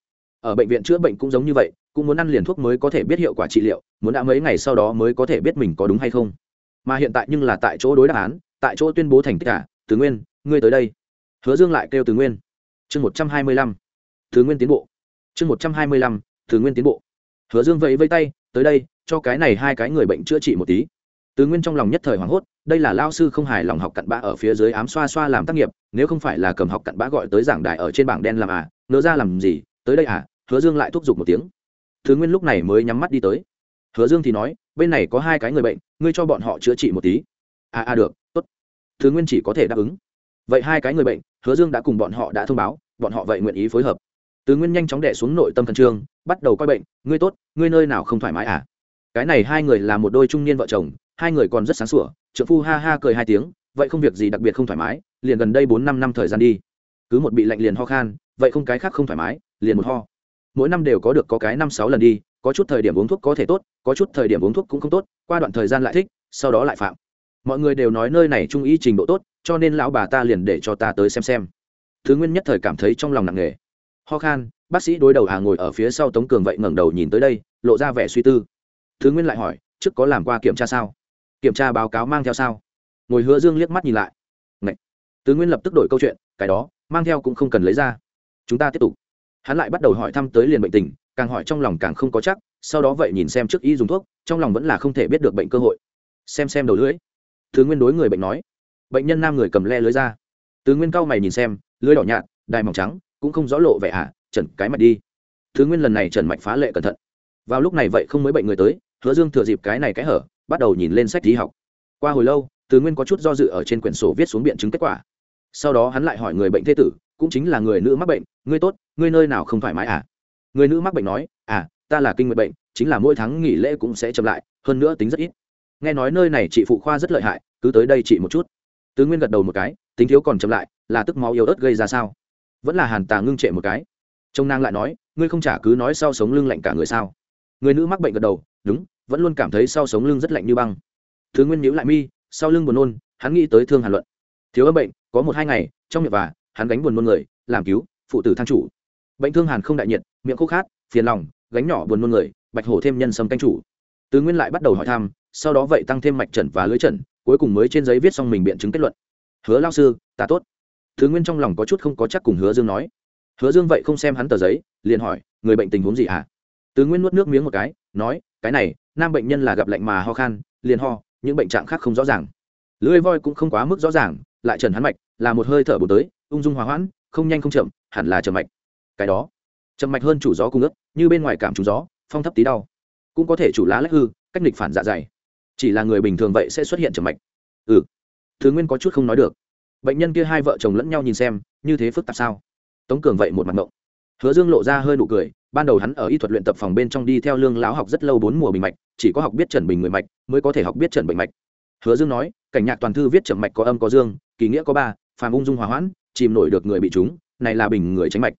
Ở bệnh viện chữa bệnh cũng giống như vậy cũng muốn ăn liền thuốc mới có thể biết hiệu quả trị liệu, muốn đã mấy ngày sau đó mới có thể biết mình có đúng hay không. Mà hiện tại nhưng là tại chỗ đối đáp án, tại chỗ tuyên bố thành tích cả từ nguyên, ngươi tới đây. Hứa dương lại kêu từ nguyên. Chương một trăm hai mươi lăm. Từ nguyên tiến bộ. Chương một trăm hai mươi lăm. Từ nguyên tiến bộ. Hứa dương vẫy vây tay, tới đây, cho cái này hai cái người bệnh chữa trị một tí. Từ nguyên trong lòng nhất thời hoảng hốt, đây là lao sư không hài lòng học cặn bã ở phía dưới ám xoa xoa làm tác nghiệp, nếu không phải là cầm học cặn bã gọi tới giảng đài ở trên bảng đen làm à nỡ ra làm gì, tới đây à? Hứa dương lại thúc giục một tiếng thứ nguyên lúc này mới nhắm mắt đi tới. Hứa dương thì nói, bên này có hai cái người bệnh, ngươi cho bọn họ chữa trị một tí. À à được, tốt. Thứ nguyên chỉ có thể đáp ứng. Vậy hai cái người bệnh, hứa dương đã cùng bọn họ đã thông báo, bọn họ vậy nguyện ý phối hợp. Tứ nguyên nhanh chóng đẻ xuống nội tâm thần trương, bắt đầu coi bệnh, ngươi tốt, ngươi nơi nào không thoải mái à? Cái này hai người là một đôi trung niên vợ chồng, hai người còn rất sáng sủa trợ phu ha ha cười hai tiếng, vậy không việc gì đặc biệt không thoải mái, liền gần đây bốn năm năm thời gian đi. Cứ một bị lạnh liền ho khan, vậy không cái khác không thoải mái, liền một ho mỗi năm đều có được có cái năm sáu lần đi, có chút thời điểm uống thuốc có thể tốt, có chút thời điểm uống thuốc cũng không tốt, qua đoạn thời gian lại thích, sau đó lại phạm. Mọi người đều nói nơi này trung ý trình độ tốt, cho nên lão bà ta liền để cho ta tới xem xem. Thứ nguyên nhất thời cảm thấy trong lòng nặng nề. Ho khan, bác sĩ đối đầu hà ngồi ở phía sau tống cường vậy ngẩng đầu nhìn tới đây, lộ ra vẻ suy tư. Thứ nguyên lại hỏi, trước có làm qua kiểm tra sao? Kiểm tra báo cáo mang theo sao? Ngồi hứa dương liếc mắt nhìn lại. Ngậy. tứ nguyên lập tức đổi câu chuyện, cái đó, mang theo cũng không cần lấy ra. Chúng ta tiếp tục hắn lại bắt đầu hỏi thăm tới liền bệnh tình càng hỏi trong lòng càng không có chắc sau đó vậy nhìn xem trước y dùng thuốc trong lòng vẫn là không thể biết được bệnh cơ hội. Xem xem đầu lưỡi. Thứ nguyên đối người bệnh nói. Bệnh nhân nam người cầm le lưới ra. Tứ nguyên cao mày nhìn xem lưới đỏ nhạt đai mỏng trắng cũng không rõ lộ vẻ ạ à, trần cái mặt đi. Thứ nguyên lần này trần mạch phá lệ cẩn thận. Vào lúc này vậy không mới bệnh người tới hứa dương thừa dịp cái này cái hở bắt đầu nhìn lên sách lý học. Qua hồi lâu tứ nguyên có chút do dự ở trên quyển sổ viết xuống biện chứng kết quả. Sau đó hắn lại hỏi người bệnh thế tử cũng chính là người nữ mắc bệnh, ngươi tốt, ngươi nơi nào không thoải mái à? Người nữ mắc bệnh nói à ta là kinh nguyệt bệnh, chính là mỗi tháng nghỉ lễ cũng sẽ chậm lại, hơn nữa tính rất ít. Nghe nói nơi này chị phụ khoa rất lợi hại, cứ tới đây chị một chút. Tứ nguyên gật đầu một cái, tính thiếu còn chậm lại, là tức máu yếu ớt gây ra sao? Vẫn là hàn tà ngưng trệ một cái. Trông nang lại nói, ngươi không trả cứ nói sau sống lưng lạnh cả người sao? Người nữ mắc bệnh gật đầu, đúng, vẫn luôn cảm thấy sau sống lưng rất lạnh như băng. Thứ nguyên nhíu lại mi, sau lưng buồn nôn, hắn nghĩ tới thương hàn luận. Thiếu âm bệnh, có một hai ngày, trong miệng và hắn gánh buồn muôn người, làm cứu, phụ tử thang chủ. Bệnh thương hàn không đại nhiệt, miệng khô khát, phiền lòng, gánh nhỏ buồn muôn người, bạch hổ thêm nhân sâm canh chủ. Tứ nguyên lại bắt đầu hỏi thăm, sau đó vậy tăng thêm mạch trần và lưới trần, cuối cùng mới trên giấy viết xong mình biện chứng kết luận. Hứa lao sư, ta tốt. Thứ nguyên trong lòng có chút không có chắc cùng hứa dương nói. Hứa dương vậy không xem hắn tờ giấy, liền hỏi, người bệnh tình huống gì ạ à? tứ nguyên nuốt nước miếng một cái, nói, cái này, nam bệnh nhân là gặp lạnh mà ho khan, liền ho, những bệnh trạng khác không rõ ràng. Lưỡi voi cũng không quá mức rõ ràng, lại trần hắn mạch, là một hơi thở bổ tới ung dung hòa hoãn, không nhanh không chậm, hẳn là trầm mạch. Cái đó trầm mạch hơn chủ gió cung ướp như bên ngoài cảm chủ gió, phong thấp tí đau. Cũng có thể chủ lá lách hư, cách nghịch phản dạ dày. Chỉ là người bình thường vậy sẽ xuất hiện trầm mạch. Ừ. Thứ nguyên có chút không nói được. Bệnh nhân kia hai vợ chồng lẫn nhau nhìn xem, như thế phức tạp sao? Tống cường vậy một mặt mộng hứa dương lộ ra hơi nụ cười, ban đầu hắn ở y thuật luyện tập phòng bên trong đi theo lương lão học rất lâu bốn mùa bình mạch, chỉ có học biết trần bình người mạch, mới có thể học biết trần bệnh mạch. Hứa dương nói, cảnh nhạc toàn thư viết trầm mạch có âm có dương, kỳ nghĩa có ba, phàm ung dung hòa hoãn chìm nổi được người bị trúng này là bình người tránh mạch.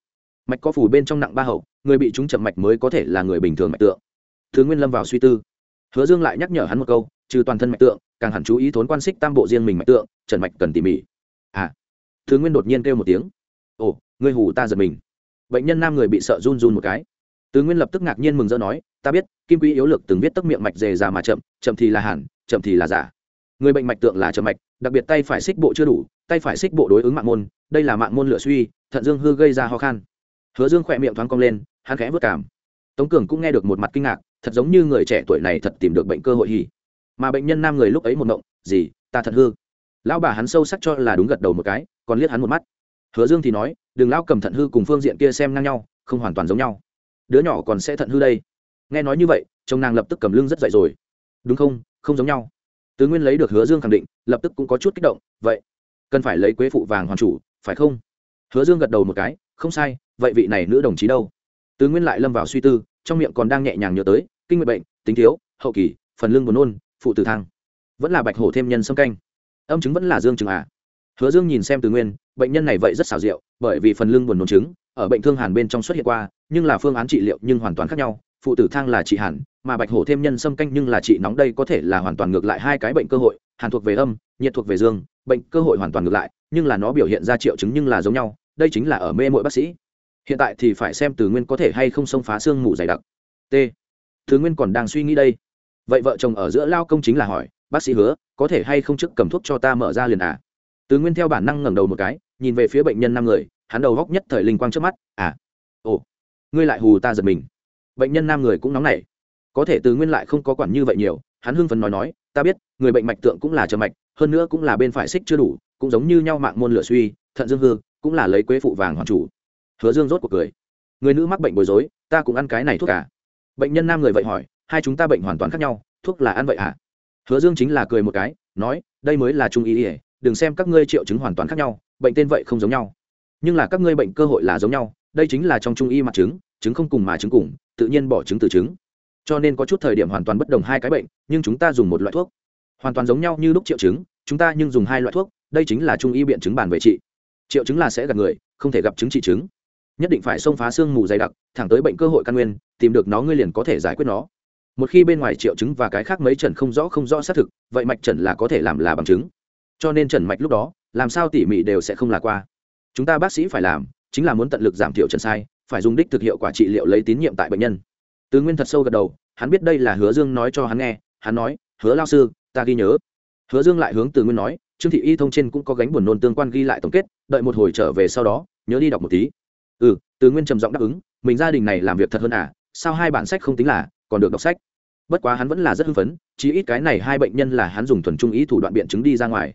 Mạch có phủ bên trong nặng ba hậu, người bị trúng chậm mạch mới có thể là người bình thường mạch tượng. Thứ nguyên lâm vào suy tư. Hứa dương lại nhắc nhở hắn một câu, trừ toàn thân mạch tượng, càng hẳn chú ý thốn quan xích tam bộ riêng mình mạch tượng, trần mạch cần tỉ mỉ. À. Thứ nguyên đột nhiên kêu một tiếng. Ồ, ngươi hù ta giật mình. Bệnh nhân nam người bị sợ run run một cái. Tứ nguyên lập tức ngạc nhiên mừng rỡ nói, ta biết, kim quý yếu lực từng viết tấc miệng mạch dề già mà chậm chậm thì là hẳn, chậm thì là giả. Người bệnh mạch tượng là chậm mạch, đặc biệt tay phải xích bộ chưa đủ tay phải xích bộ đối ứng mạng môn, đây là mạng môn lửa suy, thận dương hư gây ra ho khan. Hứa dương khỏe miệng thoáng cong lên, hắn khẽ vất cảm. Tống cường cũng nghe được một mặt kinh ngạc, thật giống như người trẻ tuổi này thật tìm được bệnh cơ hội hỉ. Mà bệnh nhân nam người lúc ấy một mộng gì, ta thật hư? Lão bà hắn sâu sắc cho là đúng gật đầu một cái, còn liếc hắn một mắt. Hứa dương thì nói đừng lão cầm thận hư cùng phương diện kia xem ngang nhau, không hoàn toàn giống nhau. Đứa nhỏ còn sẽ thận hư đây. Nghe nói như vậy, chồng nàng lập tức cầm lưng rất dậy rồi. Đúng không không giống nhau. Tứ nguyên lấy được hứa dương khẳng định, lập tức cũng có chút kích động, vậy cần phải lấy quế phụ vàng hoàn chủ, phải không? Hứa dương gật đầu một cái, không sai, vậy vị này nữ đồng chí đâu? Tứ nguyên lại lâm vào suy tư, trong miệng còn đang nhẹ nhàng nhớ tới, kinh nguyện bệnh, tính thiếu, hậu kỳ, phần lưng buồn nôn, phụ tử thang. Vẫn là bạch hổ thêm nhân sâm canh. Âm chứng vẫn là dương chứng à? Hứa dương nhìn xem từ nguyên, bệnh nhân này vậy rất xảo diệu, bởi vì phần lưng buồn nôn chứng, ở bệnh thương hàn bên trong xuất hiện qua, nhưng là phương án trị liệu nhưng hoàn toàn khác nhau, phụ tử thang là trị hàn mà bạch hổ thêm nhân sâm canh nhưng là trị nóng đây có thể là hoàn toàn ngược lại hai cái bệnh cơ hội hàn thuộc về âm, nhiệt thuộc về dương, bệnh cơ hội hoàn toàn ngược lại, nhưng là nó biểu hiện ra triệu chứng nhưng là giống nhau, đây chính là ở mê mỗi bác sĩ. Hiện tại thì phải xem từ nguyên có thể hay không xông phá xương mù dày đặc. T. Thứ nguyên còn đang suy nghĩ đây. Vậy vợ chồng ở giữa lao công chính là hỏi, bác sĩ hứa, có thể hay không trước cầm thuốc cho ta mở ra liền à? Từ nguyên theo bản năng ngẩng đầu một cái, nhìn về phía bệnh nhân năm người, hắn đầu góc nhất thời linh quang trước mắt à ồ, ngươi lại hù ta giật mình. Bệnh nhân nam người cũng nóng nảy. Có thể từ nguyên lại không có quản như vậy nhiều hắn hưng phấn nói nói, ta biết, người bệnh mạch tượng cũng là trợ mạch, hơn nữa cũng là bên phải xích chưa đủ, cũng giống như nhau mạng môn lửa suy, thận dương hư cũng là lấy quế phụ vàng hoàn chủ. Hứa dương rốt cuộc cười. Người nữ mắc bệnh bối rối, ta cũng ăn cái này thuốc cả bệnh nhân nam người vậy hỏi, hai chúng ta bệnh hoàn toàn khác nhau, thuốc là ăn vậy à? Hứa dương chính là cười một cái, nói, đây mới là trung ý ỉa đừng xem các ngươi triệu chứng hoàn toàn khác nhau, bệnh tên vậy không giống nhau. Nhưng là các ngươi bệnh cơ hội là giống nhau, đây chính là trong trung y mặt chứng chứng không cùng mà chứng cùng, tự nhiên bỏ chứng từ chứng. Cho nên có chút thời điểm hoàn toàn bất đồng hai cái bệnh nhưng chúng ta dùng một loại thuốc. Hoàn toàn giống nhau như lúc triệu chứng, chúng ta nhưng dùng hai loại thuốc, đây chính là trung y biện chứng bản về trị. Triệu chứng là sẽ gặp người, không thể gặp chứng trị chứng. Nhất định phải xông phá xương mù dày đặc, thẳng tới bệnh cơ hội căn nguyên, tìm được nó ngươi liền có thể giải quyết nó. Một khi bên ngoài triệu chứng và cái khác mấy trần không rõ không rõ xác thực, vậy mạch trần là có thể làm là bằng chứng. Cho nên trần mạch lúc đó, làm sao tỉ mỉ đều sẽ không là qua. Chúng ta bác sĩ phải làm, chính là muốn tận lực giảm thiểu trần sai, phải dùng đích thực hiệu quả trị liệu lấy tín nhiệm tại bệnh nhân. Tứ nguyên thật sâu gật đầu, hắn biết đây là hứa dương nói cho hắn nghe hắn nói, hứa lao sư, ta ghi nhớ. Hứa dương lại hướng từ nguyên nói, trương thị y thông trên cũng có gánh buồn nôn tương quan ghi lại tổng kết, đợi một hồi trở về sau đó, nhớ đi đọc một tí. Ừ từ nguyên trầm giọng đáp ứng, mình gia đình này làm việc thật hơn à sao hai bản sách không tính là, còn được đọc sách? Bất quá hắn vẫn là rất hưng phấn chỉ ít cái này hai bệnh nhân là hắn dùng thuần trung ý thủ đoạn biện chứng đi ra ngoài.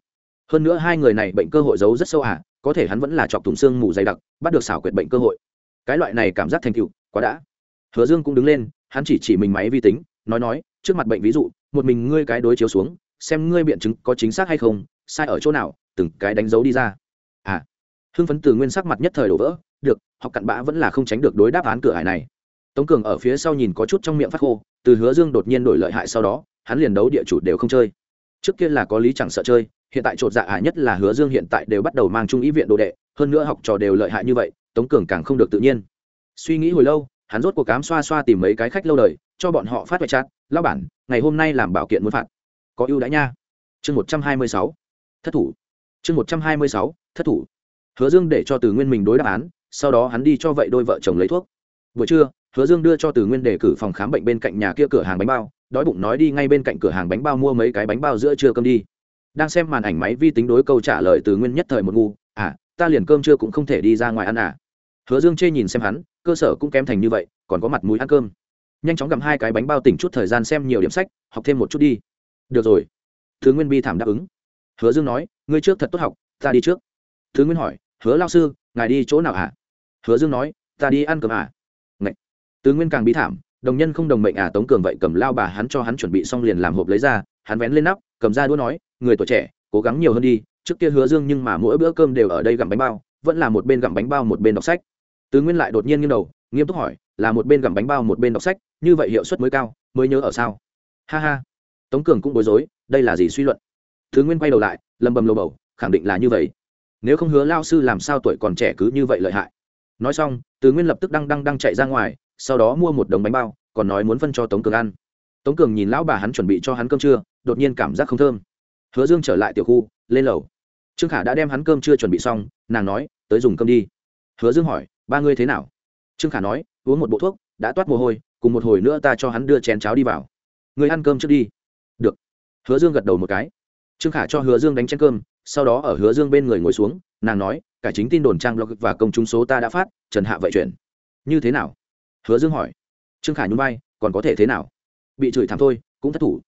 Hơn nữa hai người này bệnh cơ hội giấu rất sâu à có thể hắn vẫn là chọc thủng xương mù dày đặc, bắt được xảo quyệt bệnh cơ hội. Cái loại này cảm giác thành tựu, quá đã. Hứa dương cũng đứng lên, hắn chỉ chỉ mình máy vi tính, nói nói trước mặt bệnh ví dụ, một mình ngươi cái đối chiếu xuống, xem ngươi biện chứng có chính xác hay không, sai ở chỗ nào, từng cái đánh dấu đi ra. À hưng phấn từ nguyên sắc mặt nhất thời đổ vỡ, được, học cặn bã vẫn là không tránh được đối đáp án cửa hải này. Tống cường ở phía sau nhìn có chút trong miệng phát khô, từ hứa dương đột nhiên đổi lợi hại sau đó, hắn liền đấu địa chủ đều không chơi. Trước kia là có lý chẳng sợ chơi, hiện tại chột dạ ả nhất là hứa dương hiện tại đều bắt đầu mang trung ý viện đồ đệ, hơn nữa học trò đều lợi hại như vậy, tống cường càng không được tự nhiên. Suy nghĩ hồi lâu, hắn rốt cuộc cám xoa xoa tìm mấy cái khách lâu đời cho bọn họ phát vạch chát lao bản, ngày hôm nay làm bảo kiện muốn phạt. Có ưu đãi nha. Chương một trăm hai mươi sáu. Thất thủ. Chương một trăm hai mươi sáu. Thất thủ. Hứa dương để cho từ nguyên mình đối đáp án, sau đó hắn đi cho vậy đôi vợ chồng lấy thuốc. Buổi trưa, hứa dương đưa cho từ nguyên đề cử phòng khám bệnh bên cạnh nhà kia cửa hàng bánh bao, đói bụng nói đi ngay bên cạnh cửa hàng bánh bao mua mấy cái bánh bao giữa trưa cơm đi. Đang xem màn ảnh máy vi tính đối câu trả lời từ nguyên nhất thời một ngu à ta liền cơm trưa cũng không thể đi ra ngoài ăn à. Hứa dương chê nhìn xem hắn, cơ sở cũng kém thành như vậy, còn có mặt mũi ăn cơm nhanh chóng gặm hai cái bánh bao tỉnh chút thời gian xem nhiều điểm sách, học thêm một chút đi. Được rồi. Thứ nguyên bi thảm đáp ứng. Hứa dương nói, ngươi trước thật tốt học, ta đi trước. Thứ nguyên hỏi, hứa lao sư, ngài đi chỗ nào ạ à? hứa dương nói, ta đi ăn cơm à Ngậy. tứ nguyên càng bi thảm, đồng nhân không đồng mệnh à tống cường vậy cầm lao bà hắn cho hắn chuẩn bị xong liền làm hộp lấy ra, hắn vén lên nắp, cầm ra đũa nói, người tuổi trẻ, cố gắng nhiều hơn đi, trước kia hứa dương nhưng mà mỗi bữa cơm đều ở đây gặm bánh bao, vẫn là một bên gặm bánh bao một bên đọc sách. Tứ nguyên lại đột nhiên nghiêng đầu, nghiêm túc hỏi là một bên gặm bánh bao một bên đọc sách, như vậy hiệu suất mới cao, mới nhớ ở sao? Ha ha. Tống cường cũng bối rối, đây là gì suy luận? Thứ nguyên quay đầu lại, lầm bầm lầu bầu, khẳng định là như vậy. Nếu không hứa lao sư làm sao tuổi còn trẻ cứ như vậy lợi hại? Nói xong, từ nguyên lập tức đăng đăng đăng chạy ra ngoài, sau đó mua một đống bánh bao, còn nói muốn phân cho tống cường ăn. Tống cường nhìn lão bà hắn chuẩn bị cho hắn cơm trưa, đột nhiên cảm giác không thơm. Hứa dương trở lại tiểu khu, lên lầu. Trương khả đã đem hắn cơm chưa chuẩn bị xong, nàng nói, tới dùng cơm đi. Hứa dương hỏi, ba ngươi thế nào? Trương khả nói uống một bộ thuốc, đã toát mồ hôi, cùng một hồi nữa ta cho hắn đưa chén cháo đi vào. Người ăn cơm trước đi. Được. Hứa dương gật đầu một cái. Trương khả cho hứa dương đánh chén cơm, sau đó ở hứa dương bên người ngồi xuống, nàng nói, cả chính tin đồn trang blog và công chúng số ta đã phát, trần hạ vậy chuyển. Như thế nào? Hứa dương hỏi. Trương khả nhún vai, còn có thể thế nào? Bị chửi thảm thôi, cũng thất thủ.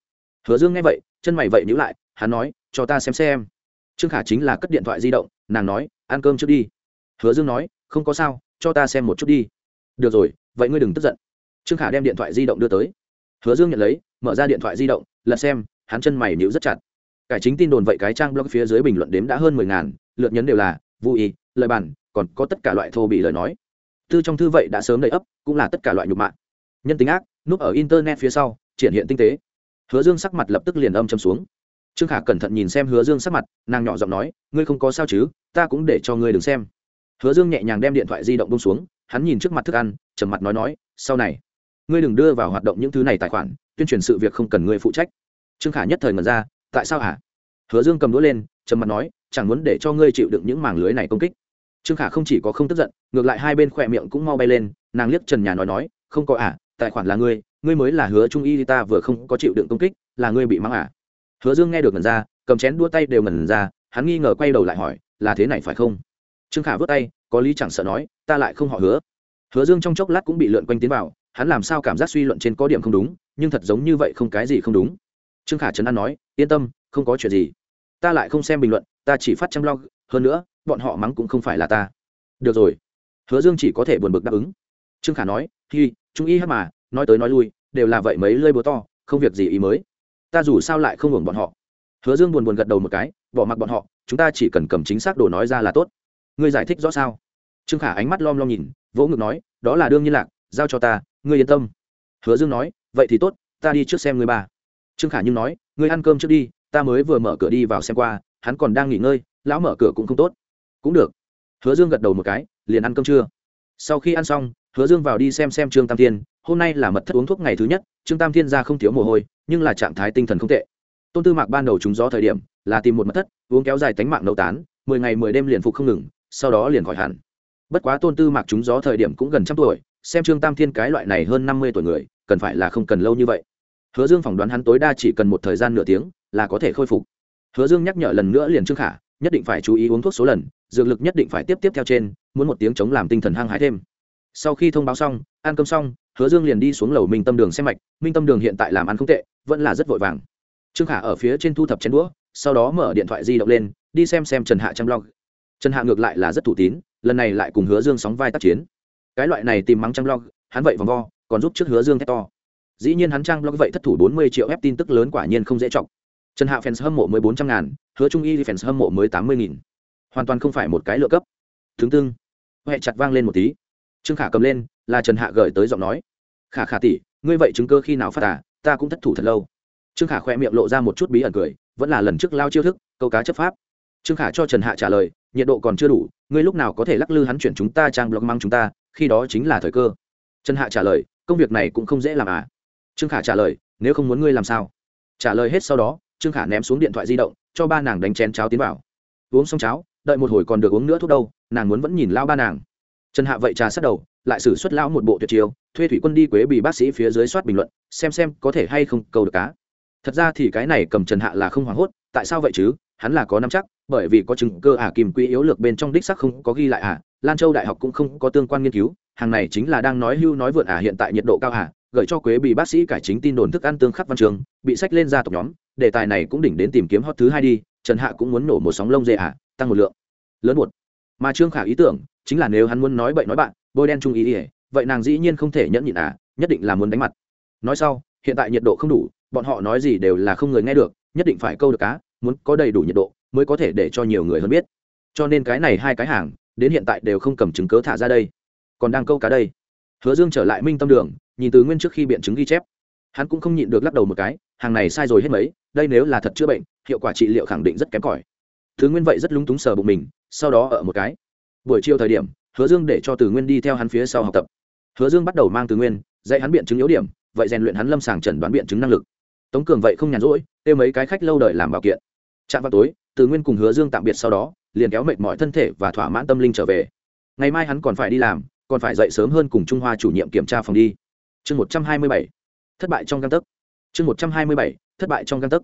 Hứa dương nghe vậy, chân mày vậy nhữ lại, hắn nói, cho ta xem xem. Trương khả chính là cất điện thoại di động, nàng nói, ăn cơm trước đi. Hứa dương nói, không có sao, cho ta xem một chút đi được rồi, vậy ngươi đừng tức giận. Trương khả đem điện thoại di động đưa tới. Hứa dương nhận lấy, mở ra điện thoại di động, lật xem, hắn chân mày nhíu rất chặt. Cải chính tin đồn vậy cái trang blog phía dưới bình luận đếm đã hơn mười ngàn, lượt nhấn đều là vô ý lời bản, còn có tất cả loại thô bị lời nói. Tư trong thư vậy đã sớm đầy ấp, cũng là tất cả loại nhục mạ. Nhân tính ác, núp ở internet phía sau, triển hiện tinh tế. Hứa dương sắc mặt lập tức liền âm châm xuống. Trương khả cẩn thận nhìn xem hứa dương sắc mặt, nàng nhỏ giọng nói, ngươi không có sao chứ, ta cũng để cho ngươi đừng xem. Hứa dương nhẹ nhàng đem điện thoại di động bông xuống hắn nhìn trước mặt thức ăn, trầm mặt nói nói, sau này, ngươi đừng đưa vào hoạt động những thứ này tài khoản, tuyên truyền sự việc không cần ngươi phụ trách. Trương khả nhất thời ngẩn ra, tại sao hả? Hứa dương cầm đũa lên, trầm mặt nói, chẳng muốn để cho ngươi chịu đựng những mảng lưới này công kích. Trương khả không chỉ có không tức giận, ngược lại hai bên khỏe miệng cũng mau bay lên, nàng liếc trần nhà nói nói, không có ả tài khoản là ngươi ngươi mới là hứa trung y ta vừa không có chịu đựng công kích, là ngươi bị mắng ả hứa dương nghe được ngẩn ra, cầm chén đua tay đều ngẩn ra, hắn nghi ngờ quay đầu lại hỏi, là thế này phải không? Trương khả vớt tay có lý chẳng sợ nói, ta lại không họ hứa. Hứa dương trong chốc lát cũng bị lượn quanh tiến vào, hắn làm sao cảm giác suy luận trên có điểm không đúng, nhưng thật giống như vậy không cái gì không đúng. Trương khả trấn an nói, yên tâm, không có chuyện gì. Ta lại không xem bình luận, ta chỉ phát chăm lo hơn nữa, bọn họ mắng cũng không phải là ta. Được rồi. Hứa dương chỉ có thể buồn bực đáp ứng. Trương khả nói, hi, trung y hát mà, nói tới nói lui, đều là vậy mấy lơi búa to, không việc gì ý mới. Ta dù sao lại không hưởng bọn họ. Hứa dương buồn buồn gật đầu một cái, bỏ mặc bọn họ, chúng ta chỉ cần cầm chính xác đồ nói ra là tốt ngươi giải thích rõ sao? Trương khả ánh mắt lom lom nhìn, vỗ ngực nói, đó là đương nhiên lạc, giao cho ta, ngươi yên tâm. Hứa dương nói, vậy thì tốt, ta đi trước xem ngươi ba. Trương khả nhưng nói, ngươi ăn cơm trước đi, ta mới vừa mở cửa đi vào xem qua, hắn còn đang nghỉ ngơi, lão mở cửa cũng không tốt. Cũng được. Hứa dương gật đầu một cái, liền ăn cơm trưa. Sau khi ăn xong, hứa dương vào đi xem xem trương tam thiên, hôm nay là mật thất uống thuốc ngày thứ nhất, trương tam thiên ra không thiếu mồ hôi, nhưng là trạng thái tinh thần không tệ. Tôn tư mạc ban đầu trúng gió thời điểm, là tìm một mật thất, uống kéo dài tánh mạng nấu tán, mười ngày mười đêm liền phục không ngừng sau đó liền khỏi hẳn. Bất quá tôn tư mạc chúng gió thời điểm cũng gần trăm tuổi, xem trương tam thiên cái loại này hơn năm mươi tuổi người, cần phải là không cần lâu như vậy. Hứa dương phỏng đoán hắn tối đa chỉ cần một thời gian nửa tiếng là có thể khôi phục. Hứa dương nhắc nhở lần nữa liền trương khả, nhất định phải chú ý uống thuốc số lần, dược lực nhất định phải tiếp tiếp theo trên, muốn một tiếng chống làm tinh thần hăng hái thêm. Sau khi thông báo xong, ăn cơm xong, hứa dương liền đi xuống lầu minh tâm đường xem mạch. Minh tâm đường hiện tại làm ăn không tệ, vẫn là rất vội vàng. Trương khả ở phía trên thu thập chén đũa, sau đó mở điện thoại di động lên, đi xem xem trần hạ chăm lo trần hạ ngược lại là rất thủ tín lần này lại cùng hứa dương sóng vai tác chiến. Cái loại này tìm mắng trăng log, hắn vậy vòng vo còn giúp trước hứa dương thét to. Dĩ nhiên hắn trang log vậy thất thủ bốn mươi triệu ép tin tức lớn quả nhiên không dễ chọc. Trần hạ fans hâm mộ mới bốn trăm ngàn hứa trung y fans hâm mộ mới tám mươi nghìn. Hoàn toàn không phải một cái lựa cấp. Thứ tương huệ chặt vang lên một tí. Trương khả cầm lên là trần hạ gửi tới giọng nói. Khả khả tỷ ngươi vậy chứng cơ khi nào phát à ta cũng thất thủ thật lâu. Trương khả khoe miệng lộ ra một chút bí ẩn cười vẫn là lần trước lao chiêu thức câu cá chấp pháp. Trương khả cho trần hạ trả lời nhiệt độ còn chưa đủ, ngươi lúc nào có thể lắc lư hắn chuyển chúng ta trang blog mang chúng ta, khi đó chính là thời cơ. Trần hạ trả lời, công việc này cũng không dễ làm à. Trương khả trả lời, nếu không muốn ngươi làm sao? Trả lời hết sau đó, trương khả ném xuống điện thoại di động, cho ba nàng đánh chén cháo tiến vào. Uống xong cháo, đợi một hồi còn được uống nữa thuốc đâu, nàng muốn vẫn nhìn lao ba nàng. Trần hạ vậy trà sát đầu, lại xử xuất lão một bộ tuyệt chiêu, thuê thủy quân đi quế bị bác sĩ phía dưới soát bình luận, xem xem có thể hay không câu được cá. Thật ra thì cái này cầm trần hạ là không hoảng hốt, tại sao vậy chứ? Hắn là có nắm chắc bởi vì có chứng cơ ả à, kìm quỹ yếu lược bên trong đích sắc không có ghi lại ả à. lan châu đại học cũng không có tương quan nghiên cứu hàng này chính là đang nói hưu nói vượt ả à, hiện tại nhiệt độ cao ả gửi cho quế bị bác sĩ cải chính tin đồn thức ăn tương khắc văn trường bị sách lên ra tộc nhóm đề tài này cũng đỉnh đến tìm kiếm hot thứ hai đi trần hạ cũng muốn nổ một sóng lông dê ả tăng một lượng lớn một mà trương khả ý tưởng chính là nếu hắn muốn nói bậy nói bạn bôi đen trung ý ỉa vậy nàng dĩ nhiên không thể nhẫn nhịn à nhất định là muốn đánh mặt nói sau hiện tại nhiệt độ không đủ bọn họ nói gì đều là không người nghe được nhất định phải câu được cá muốn có đầy đủ nhiệt độ mới có thể để cho nhiều người hơn biết. Cho nên cái này hai cái hàng, đến hiện tại đều không cầm chứng cớ thả ra đây. Còn đang câu cá đây. Hứa dương trở lại minh tâm đường, nhìn từ nguyên trước khi biện chứng ghi chép. Hắn cũng không nhịn được lắc đầu một cái, hàng này sai rồi hết mấy, đây nếu là thật chữa bệnh, hiệu quả trị liệu khẳng định rất kém cỏi. Thứ nguyên vậy rất lúng túng sờ bụng mình, sau đó ở một cái. Buổi chiều thời điểm, hứa dương để cho từ nguyên đi theo hắn phía sau học tập. Hứa dương bắt đầu mang từ nguyên, dạy hắn biện chứng yếu điểm, vậy rèn luyện hắn lâm sàng chẩn đoán biện chứng năng lực. Tống cường vậy không nhàn rỗi, kêu mấy cái khách lâu đời làm bảo kiện. Chạm vào tối từ nguyên cùng hứa dương tạm biệt sau đó, liền kéo mệt mọi thân thể và thỏa mãn tâm linh trở về. Ngày mai hắn còn phải đi làm, còn phải dậy sớm hơn cùng trung hoa chủ nhiệm kiểm tra phòng đi. Chương một trăm hai mươi bảy. Thất bại trong găng tấc. Chương một trăm hai mươi bảy. Thất bại trong găng tấc.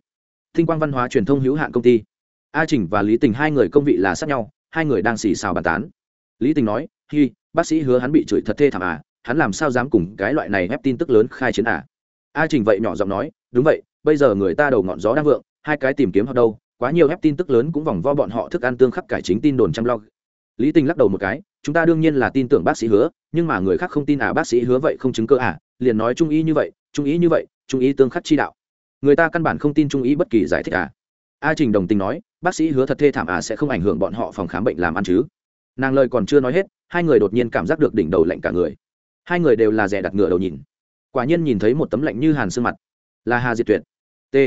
Thinh quang văn hóa truyền thông hữu hạn công ty. A trình và lý tình hai người công vị là sát nhau, hai người đang xì xào bàn tán. Lý tình nói, hi, bác sĩ hứa hắn bị chửi thật thê thảm à hắn làm sao dám cùng cái loại này ép tin tức lớn khai chiến à? A trình vậy nhỏ giọng nói, đúng vậy, bây giờ người ta đầu ngọn gió đang vượng, hai cái tìm kiếm họ đâu quá nhiều ép tin tức lớn cũng vòng vo bọn họ thức ăn tương khắc cải chính tin đồn chăm lo. Lý tình lắc đầu một cái, chúng ta đương nhiên là tin tưởng bác sĩ hứa, nhưng mà người khác không tin à bác sĩ hứa vậy không chứng cơ à? Liền nói trung ý như vậy, trung ý như vậy, trung ý tương khắc chi đạo. Người ta căn bản không tin trung ý bất kỳ giải thích à? A trình đồng tình nói, bác sĩ hứa thật thê thảm à sẽ không ảnh hưởng bọn họ phòng khám bệnh làm ăn chứ? Nàng lời còn chưa nói hết, hai người đột nhiên cảm giác được đỉnh đầu lạnh cả người. Hai người đều là rẻ đặt ngựa đầu nhìn. Quả nhiên nhìn thấy một tấm lạnh như hàn sương mặt. Là hà diệt tuyệt. T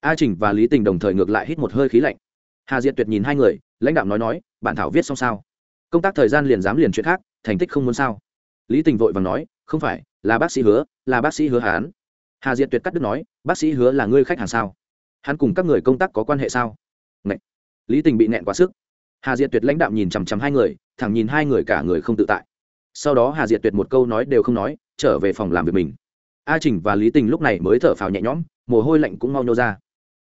a trình và lý tình đồng thời ngược lại hít một hơi khí lạnh. Hà diệt tuyệt nhìn hai người, lãnh đạo nói nói, bản thảo viết xong sao? Công tác thời gian liền dám liền chuyện khác, thành tích không muốn sao? Lý tình vội vàng nói, không phải, là bác sĩ hứa, là bác sĩ hứa hán. Hà diệt tuyệt cắt đứt nói, bác sĩ hứa là ngươi khách hàng sao? Hắn cùng các người công tác có quan hệ sao? Ngậy. lý tình bị nẹn quá sức. Hà diệt tuyệt lãnh đạo nhìn chằm chằm hai người, thẳng nhìn hai người cả người không tự tại. Sau đó hà diệt tuyệt một câu nói đều không nói, trở về phòng làm việc mình. A trình và lý tình lúc này mới thở phào nhẹ nhõm, mồ hôi lạnh cũng mau nhô ra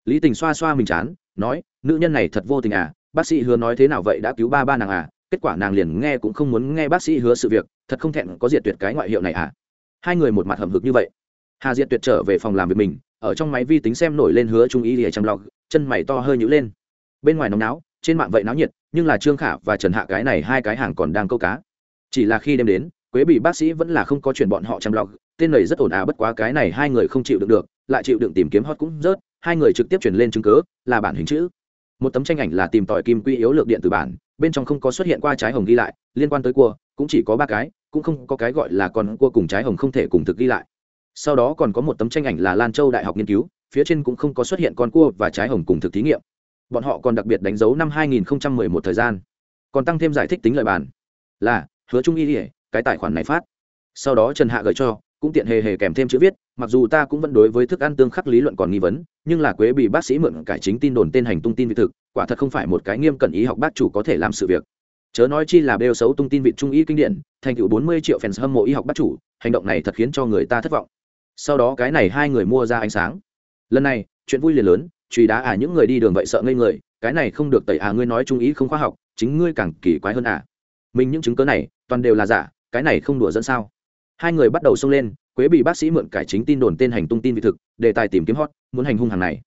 lý tình xoa xoa mình chán nói nữ nhân này thật vô tình à bác sĩ hứa nói thế nào vậy đã cứu ba ba nàng à? Kết quả nàng liền nghe cũng không muốn nghe bác sĩ hứa sự việc thật không thẹn có diệt tuyệt cái ngoại hiệu này à? Hai người một mặt hầm hực như vậy. Hà diệt tuyệt trở về phòng làm việc mình ở trong máy vi tính xem nổi lên hứa trung ý lìa chăm lo, chân mày to hơi nhữ lên. Bên ngoài nóng náo trên mạng vậy náo nhiệt nhưng là trương khả và trần hạ cái này hai cái hàng còn đang câu cá. Chỉ là khi đêm đến quế bị bác sĩ vẫn là không có chuyện bọn họ chăm lo, tên này rất ổn à? bất quá cái này hai người không chịu đựng được lại chịu đựng tìm kiếm hot cũng rớt hai người trực tiếp chuyển lên chứng cớ là bản hình chữ. Một tấm tranh ảnh là tìm tỏi kim quy yếu lược điện từ bản, bên trong không có xuất hiện qua trái hồng ghi lại, liên quan tới cua, cũng chỉ có ba cái, cũng không có cái gọi là con cua cùng trái hồng không thể cùng thực ghi lại. Sau đó còn có một tấm tranh ảnh là lan châu đại học nghiên cứu, phía trên cũng không có xuất hiện con cua và trái hồng cùng thực thí nghiệm. Bọn họ còn đặc biệt đánh dấu năm 2011 thời gian. Còn tăng thêm giải thích tính lợi bản, là, hứa trung y ỉa cái tài khoản này phát. Sau đó trần hạ gửi cho cũng tiện hề hề kèm thêm chữ viết, mặc dù ta cũng vẫn đối với thức ăn tương khắc lý luận còn nghi vấn, nhưng là quế bị bác sĩ mượn cải chính tin đồn tên hành tung tin vị thực, quả thật không phải một cái nghiêm cẩn ý học bác chủ có thể làm sự việc. Chớ nói chi là bêu xấu tung tin vị trung y kinh điển, thành tựu bốn mươi triệu fans hâm mộ y học bác chủ, hành động này thật khiến cho người ta thất vọng. Sau đó cái này hai người mua ra ánh sáng. Lần này, chuyện vui liền lớn, truy đá à những người đi đường vậy sợ ngây người, cái này không được tẩy à ngươi nói trung ý không khoa học, chính ngươi càng kỳ quái hơn à. Mình những chứng cớ này, toàn đều là giả, cái này không đùa dẫn sao? Hai người bắt đầu xông lên, quế bị bác sĩ mượn cải chính tin đồn tên hành tung tin vị thực, đề tài tìm kiếm hot, muốn hành hung hàng này.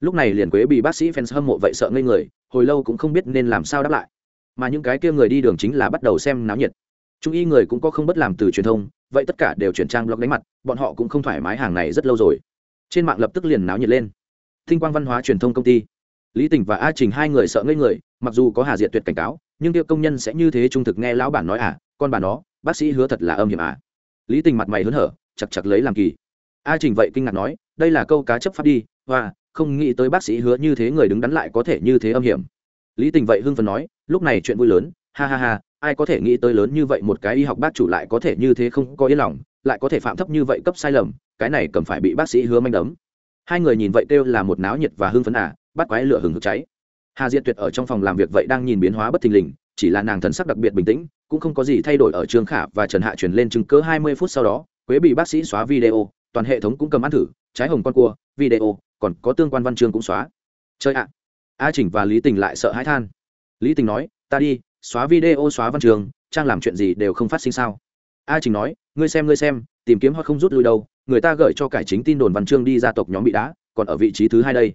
Lúc này liền quế bị bác sĩ fans hâm mộ vậy sợ ngây người, hồi lâu cũng không biết nên làm sao đáp lại. Mà những cái kia người đi đường chính là bắt đầu xem náo nhiệt. Trung y người cũng có không bất làm từ truyền thông, vậy tất cả đều chuyển trang blog đánh mặt, bọn họ cũng không thoải mái hàng này rất lâu rồi. Trên mạng lập tức liền náo nhiệt lên. Thinh quang văn hóa truyền thông công ty. Lý tình và a trình hai người sợ ngây người, mặc dù có hà diệt tuyệt cảnh cáo, nhưng tiêu công nhân sẽ như thế trung thực nghe lão bản nói à con bà nó, bác sĩ hứa thật là âm hiểm à lý tình mặt mày hớn hở chặt chặt lấy làm kỳ. A trình vậy kinh ngạc nói, đây là câu cá chấp pháp đi và không nghĩ tới bác sĩ hứa như thế người đứng đắn lại có thể như thế âm hiểm. Lý tình vậy hưng phần nói, lúc này chuyện vui lớn, ha ha ha, ai có thể nghĩ tới lớn như vậy một cái y học bác chủ lại có thể như thế không có yên lòng, lại có thể phạm thấp như vậy cấp sai lầm, cái này cần phải bị bác sĩ hứa manh đấm. Hai người nhìn vậy kêu là một náo nhiệt và hưng phấn à bắt quái lửa hừng hực cháy. Hà diệt tuyệt ở trong phòng làm việc vậy đang nhìn biến hóa bất thình lình, chỉ là nàng thần sắc đặc biệt bình tĩnh cũng không có gì thay đổi ở trương khả và trần hạ chuyển lên chứng cớ hai mươi phút sau đó, quế bị bác sĩ xóa video, toàn hệ thống cũng cầm ăn thử, trái hồng con cua, video, còn có tương quan văn chương cũng xóa. Chơi ạ! A chỉnh và lý tình lại sợ hãi than. Lý tình nói, ta đi, xóa video, xóa văn trường trang làm chuyện gì đều không phát sinh sao? A chỉnh nói, ngươi xem ngươi xem, tìm kiếm hoặc không rút lui đâu, người ta gửi cho cải chính tin đồn văn chương đi gia tộc nhóm bị đá, còn ở vị trí thứ hai đây.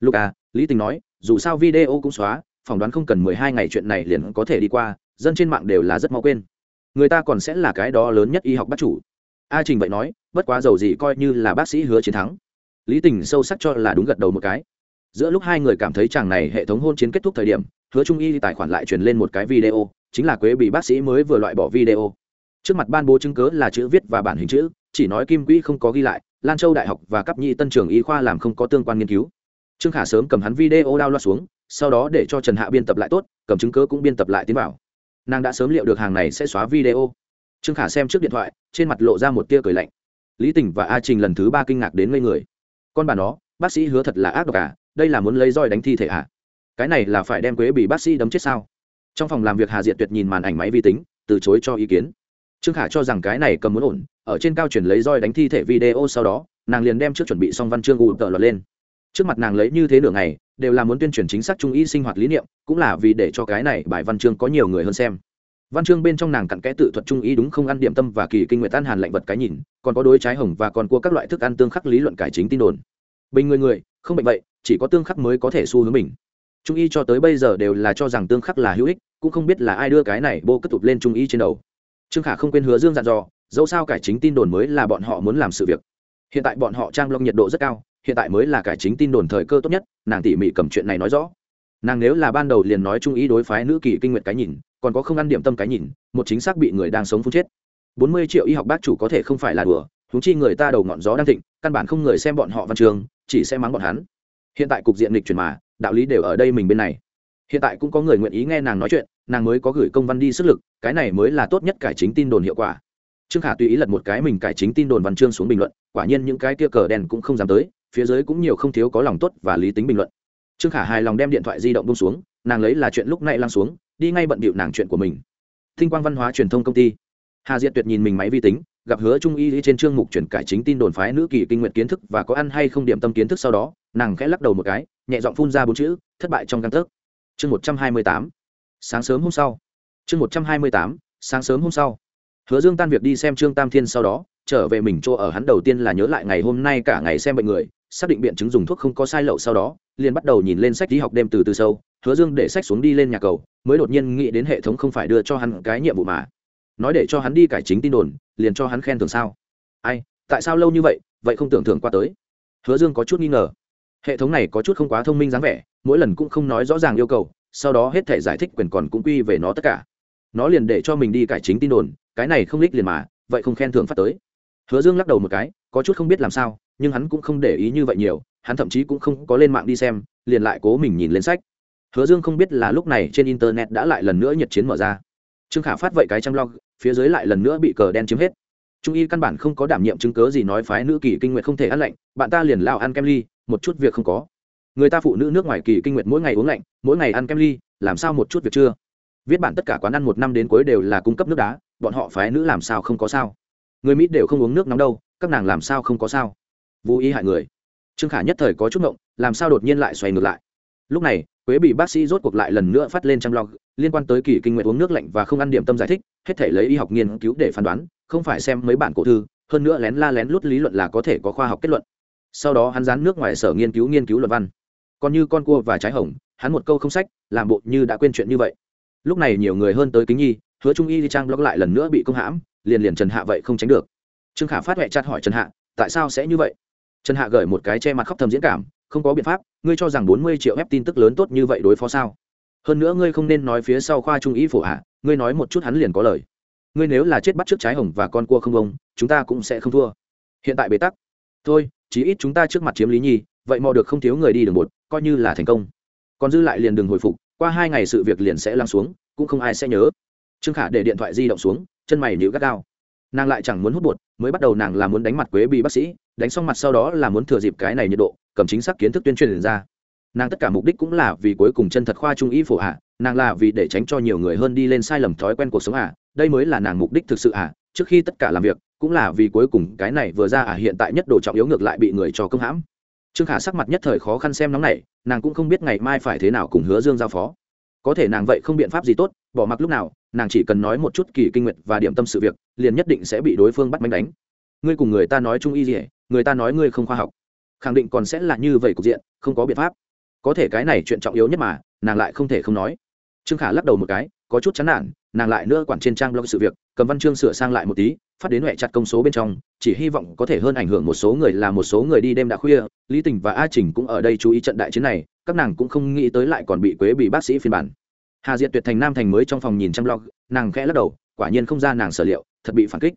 Lúc à lý tình nói, dù sao video cũng xóa, phỏng đoán không cần mười hai ngày chuyện này liền có thể đi qua dân trên mạng đều là rất mau quên. Người ta còn sẽ là cái đó lớn nhất y học bác chủ. A trình vậy nói, bất quá giàu gì coi như là bác sĩ hứa chiến thắng. Lý tình sâu sắc cho là đúng gật đầu một cái. Giữa lúc hai người cảm thấy chàng này hệ thống hôn chiến kết thúc thời điểm, hứa trung y tài khoản lại truyền lên một cái video, chính là quế bị bác sĩ mới vừa loại bỏ video. Trước mặt ban bố chứng cớ là chữ viết và bản hình chữ, chỉ nói kim quỹ không có ghi lại, lan châu đại học và cấp nhị tân trường y khoa làm không có tương quan nghiên cứu. Trương khả sớm cầm hắn video đao loa xuống, sau đó để cho trần hạ biên tập lại tốt, cầm chứng cớ cũng biên tập lại tiến bảo nàng đã sớm liệu được hàng này sẽ xóa video. Trương khả xem trước điện thoại, trên mặt lộ ra một tia cười lạnh. Lý tình và a trình lần thứ ba kinh ngạc đến ngây người. Con bà nó, bác sĩ hứa thật là ác độc à? Đây là muốn lấy roi đánh thi thể à? Cái này là phải đem quế bị bác sĩ đấm chết sao? Trong phòng làm việc hà diệt tuyệt nhìn màn ảnh máy vi tính, từ chối cho ý kiến. Trương khả cho rằng cái này cầm muốn ổn, ở trên cao chuyển lấy roi đánh thi thể video sau đó, nàng liền đem trước chuẩn bị xong văn chương ù tợ lọt lên. Trước mặt nàng lấy như thế nửa ngày đều là muốn tuyên truyền chính xác trung y sinh hoạt lý niệm, cũng là vì để cho cái này bài văn chương có nhiều người hơn xem. Văn chương bên trong nàng cặn kẽ tự thuật trung y đúng không ăn điểm tâm và kỳ kinh nguyện tan hàn lạnh vật cái nhìn, còn có đối trái hồng và còn cua các loại thức ăn tương khắc lý luận cải chính tin đồn. Bình người người, không bệnh vậy, chỉ có tương khắc mới có thể xu hướng mình. Trung y cho tới bây giờ đều là cho rằng tương khắc là hữu ích, cũng không biết là ai đưa cái này bô cất tụt lên trung y trên đầu. Trương khả không quên hứa dương dặn dò, dẫu sao cải chính tin đồn mới là bọn họ muốn làm sự việc. Hiện tại bọn họ trang long nhiệt độ rất cao hiện tại mới là cải chính tin đồn thời cơ tốt nhất, nàng tỉ mỉ cầm chuyện này nói rõ. Nàng nếu là ban đầu liền nói trung ý đối phái nữ kỳ kinh nguyện cái nhìn, còn có không ăn điểm tâm cái nhìn, một chính xác bị người đang sống phun chết. Bốn mươi triệu y học bác chủ có thể không phải là đùa húng chi người ta đầu ngọn gió đang thịnh, căn bản không người xem bọn họ văn trường, chỉ sẽ mắng bọn hắn. Hiện tại cục diện lịch chuyển mà, đạo lý đều ở đây mình bên này. Hiện tại cũng có người nguyện ý nghe nàng nói chuyện, nàng mới có gửi công văn đi sức lực, cái này mới là tốt nhất cải chính tin đồn hiệu quả. Trương khả tùy ý lật một cái mình cải chính tin đồn văn chương xuống bình luận, quả nhiên những cái kia cờ đèn cũng không dám tới phía dưới cũng nhiều không thiếu có lòng tốt và lý tính bình luận. Trương khả hài lòng đem điện thoại di động bông xuống, nàng lấy là chuyện lúc này lăn xuống, đi ngay bận bịu nàng chuyện của mình. Thinh quang văn hóa truyền thông công ty. Hà diệt tuyệt nhìn mình máy vi tính, gặp hứa trung y trên chương mục chuyển cải chính tin đồn phái nữ kỳ kinh nguyện kiến thức và có ăn hay không điểm tâm kiến thức sau đó, nàng khẽ lắc đầu một cái, nhẹ giọng phun ra bốn chữ, thất bại trong căn tấc. Chương một trăm hai mươi tám. Sáng sớm hôm sau. Chương một trăm hai mươi tám. Sáng sớm hôm sau. Hứa dương tan việc đi xem trương tam thiên sau đó trở về mình chỗ ở hắn đầu tiên là nhớ lại ngày hôm nay cả ngày xem bệnh người, xác định biện chứng dùng thuốc không có sai lậu sau đó, liền bắt đầu nhìn lên sách đi học đêm từ từ sâu, hứa dương để sách xuống đi lên nhà cầu, mới đột nhiên nghĩ đến hệ thống không phải đưa cho hắn cái nhiệm vụ mà. Nói để cho hắn đi cải chính tin đồn, liền cho hắn khen thường sao? Ai, tại sao lâu như vậy vậy không tưởng thưởng qua tới? Hứa dương có chút nghi ngờ. Hệ thống này có chút không quá thông minh dáng vẻ, mỗi lần cũng không nói rõ ràng yêu cầu, sau đó hết thể giải thích quyền còn cũng quy về nó tất cả. Nó liền để cho mình đi cải chính tin đồn, cái này không lích liền mà, vậy không khen thưởng phát tới hứa dương lắc đầu một cái, có chút không biết làm sao, nhưng hắn cũng không để ý như vậy nhiều, hắn thậm chí cũng không có lên mạng đi xem, liền lại cố mình nhìn lên sách. Hứa dương không biết là lúc này trên internet đã lại lần nữa nhiệt chiến mở ra. Trương khả phát vậy cái trang log phía dưới lại lần nữa bị cờ đen chiếm hết. Trung y căn bản không có đảm nhiệm chứng cớ gì nói phái nữ kỳ kinh nguyệt không thể ăn lạnh, bạn ta liền lao ăn kem ly, một chút việc không có. Người ta phụ nữ nước ngoài kỳ kinh nguyệt mỗi ngày uống lạnh, mỗi ngày ăn kem ly, làm sao một chút việc chưa? Viết bản tất cả quán ăn một năm đến cuối đều là cung cấp nước đá, bọn họ phái nữ làm sao không có sao? Người mỹ đều không uống nước nóng đâu, các nàng làm sao không có sao? Vô ý hại người. Trương khả nhất thời có chút ngộng, làm sao đột nhiên lại xoay ngược lại? Lúc này, quế bị bác sĩ rốt cuộc lại lần nữa phát lên trang log liên quan tới kỳ kinh nguyện uống nước lạnh và không ăn điểm tâm giải thích, hết thể lấy y học nghiên cứu để phán đoán, không phải xem mấy bản cổ thư, hơn nữa lén la lén lút lý luận là có thể có khoa học kết luận. Sau đó hắn dán nước ngoài sở nghiên cứu nghiên cứu luận văn. Còn như con cua và trái hồng, hắn một câu không sách, làm bộ như đã quên chuyện như vậy. Lúc này nhiều người hơn tới kính nhi, hứa trung y đi trang blog lại lần nữa bị công hãm liền liền trần hạ vậy không tránh được. Trương khả phát huệ chặt hỏi trần hạ, tại sao sẽ như vậy? Trần hạ gửi một cái che mặt khóc thầm diễn cảm, không có biện pháp, ngươi cho rằng bốn mươi triệu ép tin tức lớn tốt như vậy đối phó sao? Hơn nữa ngươi không nên nói phía sau khoa trung ý phổ hạ, ngươi nói một chút hắn liền có lời. Ngươi nếu là chết bắt trước trái hồng và con cua không ông chúng ta cũng sẽ không thua. Hiện tại bế tắc. Thôi, chí ít chúng ta trước mặt chiếm lý nhi, vậy mò được không thiếu người đi đường một coi như là thành công. Còn dư lại liền đừng hồi phục, qua hai ngày sự việc liền sẽ lắng xuống, cũng không ai sẽ nhớ. Trương khả để điện thoại di động xuống chân mày nhịu gắt gao. Nàng lại chẳng muốn hút bột, mới bắt đầu nàng là muốn đánh mặt quế bị bác sĩ, đánh xong mặt sau đó là muốn thừa dịp cái này nhiệt độ, cầm chính xác kiến thức tuyên truyền ra. Nàng tất cả mục đích cũng là vì cuối cùng chân thật khoa trung y phổ ạ nàng là vì để tránh cho nhiều người hơn đi lên sai lầm thói quen cuộc sống ạ đây mới là nàng mục đích thực sự ạ trước khi tất cả làm việc, cũng là vì cuối cùng cái này vừa ra ạ hiện tại nhất đồ trọng yếu ngược lại bị người cho công hãm. Trương khả sắc mặt nhất thời khó khăn xem nóng này nàng cũng không biết ngày mai phải thế nào cùng hứa dương giao phó. Có thể nàng vậy không biện pháp gì tốt bỏ mặc lúc nào, nàng chỉ cần nói một chút kỳ kinh nguyện và điểm tâm sự việc, liền nhất định sẽ bị đối phương bắt mánh đánh. Ngươi cùng người ta nói chung y gì người ta nói ngươi không khoa học. Khẳng định còn sẽ là như vậy cục diện, không có biện pháp. Có thể cái này chuyện trọng yếu nhất mà, nàng lại không thể không nói. Trương khả lắc đầu một cái, có chút chán nản, nàng lại nữa quản trên trang blog sự việc, cầm văn chương sửa sang lại một tí, phát đến huệ chặt công số bên trong, chỉ hy vọng có thể hơn ảnh hưởng một số người là một số người đi đêm đã khuya, lý tình và a trình cũng ở đây chú ý trận đại chiến này, các nàng cũng không nghĩ tới lại còn bị quế bị bác sĩ phiên bản hà diệt tuyệt thành nam thành mới trong phòng nhìn chăm lo, nàng khẽ lắc đầu quả nhiên không ra nàng sở liệu thật bị phản kích.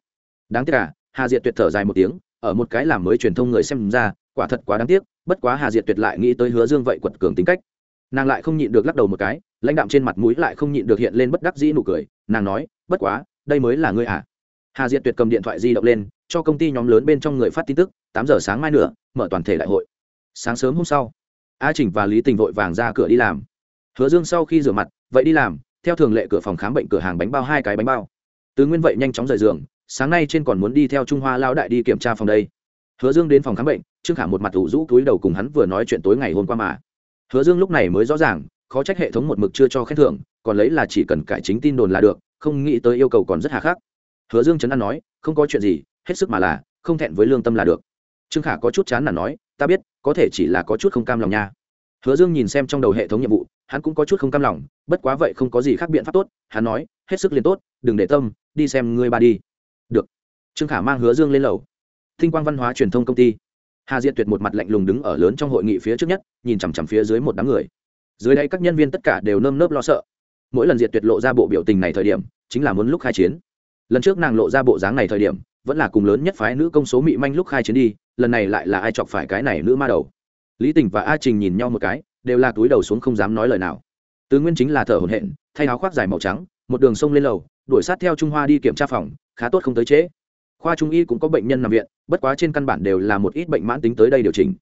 Đáng tiếc cả hà diệt tuyệt thở dài một tiếng ở một cái làm mới truyền thông người xem ra quả thật quá đáng tiếc bất quá hà diệt tuyệt lại nghĩ tới hứa dương vậy quật cường tính cách. Nàng lại không nhịn được lắc đầu một cái lãnh đạm trên mặt mũi lại không nhịn được hiện lên bất đắc dĩ nụ cười nàng nói bất quá đây mới là ngươi à? Hà diệt tuyệt cầm điện thoại di động lên cho công ty nhóm lớn bên trong người phát tin tức tám giờ sáng mai nữa mở toàn thể đại hội. Sáng sớm hôm sau a chỉnh và lý tình vội vàng ra cửa đi làm hứa dương sau khi rửa mặt, vậy đi làm, theo thường lệ cửa phòng khám bệnh cửa hàng bánh bao hai cái bánh bao. Tứ nguyên vậy nhanh chóng rời giường, sáng nay trên còn muốn đi theo trung hoa lao đại đi kiểm tra phòng đây. Hứa dương đến phòng khám bệnh, trương khả một mặt ủ rũ túi đầu cùng hắn vừa nói chuyện tối ngày hôm qua mà. Hứa dương lúc này mới rõ ràng, khó trách hệ thống một mực chưa cho khen thưởng, còn lấy là chỉ cần cải chính tin đồn là được, không nghĩ tới yêu cầu còn rất hà khắc. Hứa dương chấn an nói, không có chuyện gì, hết sức mà là, không thẹn với lương tâm là được. Trương khả có chút chán là nói, ta biết, có thể chỉ là có chút không cam lòng nha hứa dương nhìn xem trong đầu hệ thống nhiệm vụ, hắn cũng có chút không cam lòng, bất quá vậy không có gì khác biện pháp tốt, hắn nói, hết sức liền tốt, đừng để tâm, đi xem ngươi ba đi. Được. Trương khả mang hứa dương lên lầu. Thinh quang văn hóa truyền thông công ty. Hà diệt tuyệt một mặt lạnh lùng đứng ở lớn trong hội nghị phía trước nhất, nhìn chằm chằm phía dưới một đám người. Dưới đây các nhân viên tất cả đều nơm nớp lo sợ. Mỗi lần diệt tuyệt lộ ra bộ biểu tình này thời điểm, chính là muốn lúc khai chiến. Lần trước nàng lộ ra bộ dáng này thời điểm, vẫn là cùng lớn nhất phái nữ công số mị manh lúc khai chiến đi, lần này lại là ai chọc phải cái này nữ ma đầu? Lý tình và a trình nhìn nhau một cái, đều là túi đầu xuống không dám nói lời nào. Tứ nguyên chính là thở hổn hển, thay áo khoác dài màu trắng, một đường sông lên lầu, đuổi sát theo trung hoa đi kiểm tra phòng, khá tốt không tới trễ. Khoa trung y cũng có bệnh nhân nằm viện, bất quá trên căn bản đều là một ít bệnh mãn tính tới đây điều chỉnh.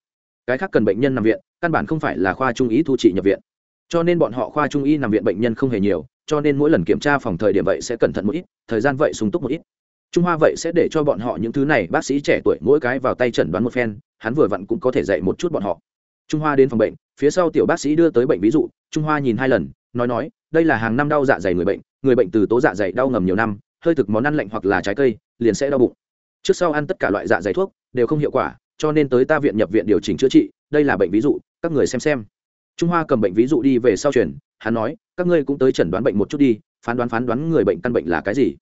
Cái khác cần bệnh nhân nằm viện, căn bản không phải là khoa trung y thu trị nhập viện. Cho nên bọn họ khoa trung y nằm viện bệnh nhân không hề nhiều, cho nên mỗi lần kiểm tra phòng thời điểm vậy sẽ cẩn thận một ít, thời gian vậy sung túc một ít. Trung hoa vậy sẽ để cho bọn họ những thứ này, bác sĩ trẻ tuổi mỗi cái vào tay chẩn đoán một phen hắn vừa vặn cũng có thể dạy một chút bọn họ. Trung hoa đến phòng bệnh, phía sau tiểu bác sĩ đưa tới bệnh ví dụ, trung hoa nhìn hai lần, nói nói, đây là hàng năm đau dạ dày người bệnh người bệnh từ tố dạ dày đau ngầm nhiều năm, hơi thực món ăn lạnh hoặc là trái cây, liền sẽ đau bụng. Trước sau ăn tất cả loại dạ dày thuốc, đều không hiệu quả, cho nên tới ta viện nhập viện điều chỉnh chữa trị, đây là bệnh ví dụ, các người xem xem. Trung hoa cầm bệnh ví dụ đi về sau truyền, hắn nói, các ngươi cũng tới chẩn đoán bệnh một chút đi, phán đoán phán đoán người bệnh căn bệnh là cái gì.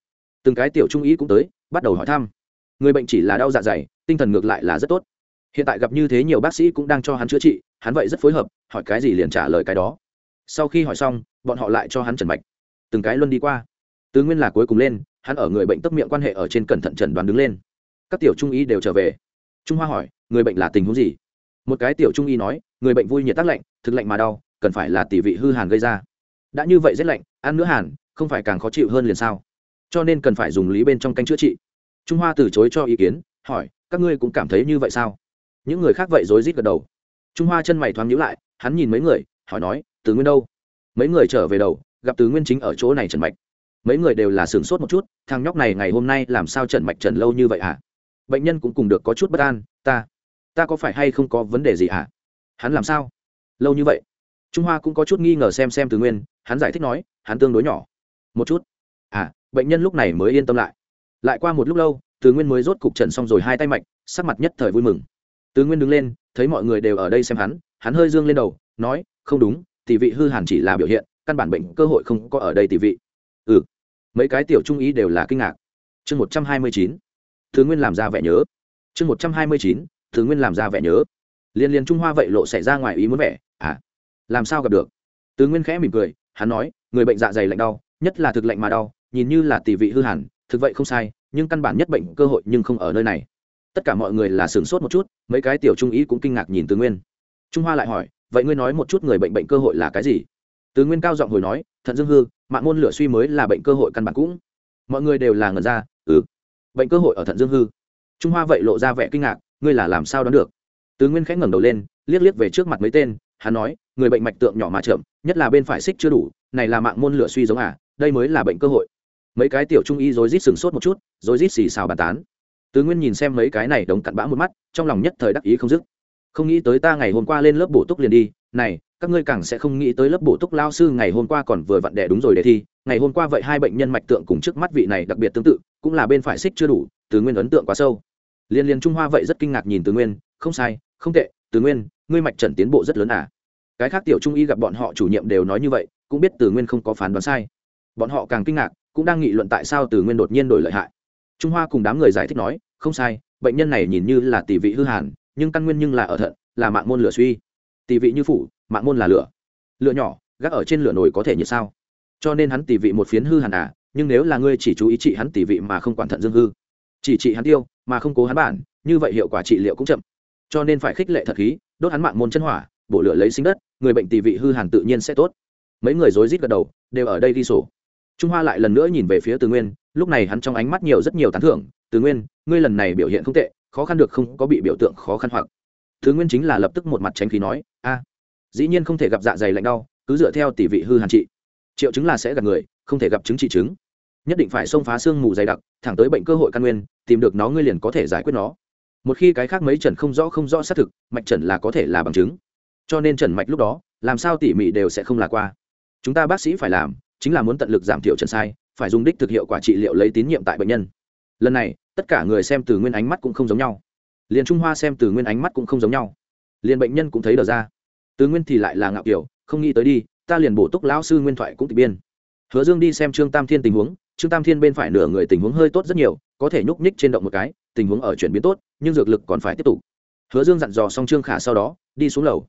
Từng cái tiểu trung ý cũng tới, bắt đầu hỏi thăm. Người bệnh chỉ là đau dạ dày, tinh thần ngược lại là rất tốt hiện tại gặp như thế nhiều bác sĩ cũng đang cho hắn chữa trị, hắn vậy rất phối hợp, hỏi cái gì liền trả lời cái đó. Sau khi hỏi xong, bọn họ lại cho hắn trần mạch. Từng cái luân đi qua. Tứ nguyên là cuối cùng lên, hắn ở người bệnh tấp miệng quan hệ ở trên cẩn thận trần đoán đứng lên. Các tiểu trung y đều trở về. Trung hoa hỏi, người bệnh là tình huống gì? Một cái tiểu trung y nói, người bệnh vui nhiệt tác lạnh, thực lạnh mà đau, cần phải là tỷ vị hư hàn gây ra. Đã như vậy rét lạnh, ăn nữa hàn, không phải càng khó chịu hơn liền sao? Cho nên cần phải dùng lý bên trong canh chữa trị. Trung hoa từ chối cho ý kiến, hỏi, các ngươi cũng cảm thấy như vậy sao? Những người khác vậy rối rít gật đầu. Trung hoa chân mày thoáng nhíu lại, hắn nhìn mấy người, hỏi nói, từ nguyên đâu? Mấy người trở về đầu, gặp từ nguyên chính ở chỗ này trần mạch. Mấy người đều là sửng sốt một chút, thằng nhóc này ngày hôm nay làm sao trần mạch trần lâu như vậy hả? Bệnh nhân cũng cùng được có chút bất an, ta ta có phải hay không có vấn đề gì hả? Hắn làm sao? Lâu như vậy? Trung hoa cũng có chút nghi ngờ xem xem từ nguyên, hắn giải thích nói, hắn tương đối nhỏ. Một chút. À bệnh nhân lúc này mới yên tâm lại. Lại qua một lúc lâu, từ nguyên mới rốt cục trần xong rồi hai tay mạch, sắc mặt nhất thời vui mừng. Tứ nguyên đứng lên, thấy mọi người đều ở đây xem hắn hắn hơi dương lên đầu, nói, không đúng, tỷ vị hư hàn chỉ là biểu hiện, căn bản bệnh cơ hội không có ở đây tỷ vị. Ừ. Mấy cái tiểu trung ý đều là kinh ngạc. Chương một trăm hai mươi chín. Thứ nguyên làm ra vẻ nhớ. Chương một trăm hai mươi chín thứ nguyên làm ra vẻ nhớ. Liên liên trung hoa vậy lộ xảy ra ngoài ý muốn vẻ à làm sao gặp được? Tứ nguyên khẽ mỉm cười, hắn nói, người bệnh dạ dày lạnh đau, nhất là thực lạnh mà đau, nhìn như là tỷ vị hư hẳn thực vậy không sai, nhưng căn bản nhất bệnh cơ hội nhưng không ở nơi này tất cả mọi người là sửng sốt một chút, mấy cái tiểu trung ý cũng kinh ngạc nhìn tứ nguyên. Trung hoa lại hỏi, vậy ngươi nói một chút người bệnh bệnh cơ hội là cái gì? Tứ nguyên cao giọng hồi nói, thận dương hư, mạng môn lửa suy mới là bệnh cơ hội căn bản cũng. Mọi người đều là ngần ra ừ bệnh cơ hội ở thận dương hư. Trung hoa vậy lộ ra vẻ kinh ngạc, ngươi là làm sao đoán được? Tứ nguyên khẽ ngẩng đầu lên, liếc liếc về trước mặt mấy tên, hắn nói, người bệnh mạch tượng nhỏ mà chậm, nhất là bên phải xích chưa đủ, này là mạng môn lửa suy giống à đây mới là bệnh cơ hội. Mấy cái tiểu trung y rối rít sừng sốt một chút, rối rít xì xào bàn tán tứ nguyên nhìn xem mấy cái này đống cặn bã một mắt, trong lòng nhất thời đắc ý không dứt. Không nghĩ tới ta ngày hôm qua lên lớp bổ túc liền đi, này, các ngươi càng sẽ không nghĩ tới lớp bổ túc lao sư ngày hôm qua còn vừa vặn đẻ đúng rồi để thi, ngày hôm qua vậy hai bệnh nhân mạch tượng cùng trước mắt vị này đặc biệt tương tự, cũng là bên phải xích chưa đủ, Tứ nguyên ấn tượng quá sâu. Liên liên trung hoa vậy rất kinh ngạc nhìn Tứ nguyên, không sai, không tệ, Tứ nguyên, ngươi mạch trần tiến bộ rất lớn à? Cái khác tiểu trung y gặp bọn họ chủ nhiệm đều nói như vậy, cũng biết Tứ nguyên không có phán đoán sai. Bọn họ càng kinh ngạc, cũng đang nghị luận tại sao Tứ nguyên đột nhiên đổi lợi hại trung hoa cùng đám người giải thích nói, không sai, bệnh nhân này nhìn như là tỷ vị hư hàn, nhưng căn nguyên nhưng là ở thận, là mạng môn lửa suy. Tỷ vị như phủ, mạng môn là lửa. Lửa nhỏ, gác ở trên lửa nồi có thể như sao? Cho nên hắn tỷ vị một phiến hư hàn à nhưng nếu là ngươi chỉ chú ý trị hắn tỷ vị mà không quản thận dương hư, chỉ trị hắn tiêu mà không cố hắn bản, như vậy hiệu quả trị liệu cũng chậm. Cho nên phải khích lệ thật khí, đốt hắn mạng môn chân hỏa, bổ lửa lấy sinh đất, người bệnh tỷ vị hư hàn tự nhiên sẽ tốt. Mấy người rối rít gật đầu, đều ở đây ghi sổ. Trung hoa lại lần nữa nhìn về phía từ nguyên lúc này hắn trong ánh mắt nhiều rất nhiều tán thưởng, từ nguyên, ngươi lần này biểu hiện không tệ, khó khăn được không có bị biểu tượng khó khăn hoặc. Tứ nguyên chính là lập tức một mặt tránh khí nói, a, dĩ nhiên không thể gặp dạ dày lạnh đau, cứ dựa theo tỷ vị hư hàn trị. Triệu chứng là sẽ gặp người, không thể gặp chứng trị chứng. Nhất định phải xông phá xương mù dày đặc, thẳng tới bệnh cơ hội căn nguyên, tìm được nó ngươi liền có thể giải quyết nó. Một khi cái khác mấy trần không rõ không rõ xác thực, mạch trần là có thể là bằng chứng. Cho nên trần mạch lúc đó, làm sao tỉ mỉ đều sẽ không là qua. Chúng ta bác sĩ phải làm, chính là muốn tận lực giảm thiểu trần sai phải dùng đích thực hiệu quả trị liệu lấy tín nhiệm tại bệnh nhân. Lần này, tất cả người xem từ nguyên ánh mắt cũng không giống nhau. Liền trung hoa xem từ nguyên ánh mắt cũng không giống nhau. Liền bệnh nhân cũng thấy đờ ra. Từ nguyên thì lại là ngạo kiểu, không nghĩ tới đi, ta liền bổ túc lão sư nguyên thoại cũng tịch biên. Hứa dương đi xem trương tam thiên tình huống, trương tam thiên bên phải nửa người tình huống hơi tốt rất nhiều, có thể nhúc nhích trên động một cái, tình huống ở chuyển biến tốt, nhưng dược lực còn phải tiếp tục. Hứa dương dặn dò xong trương khả sau đó, đi xuống lầu.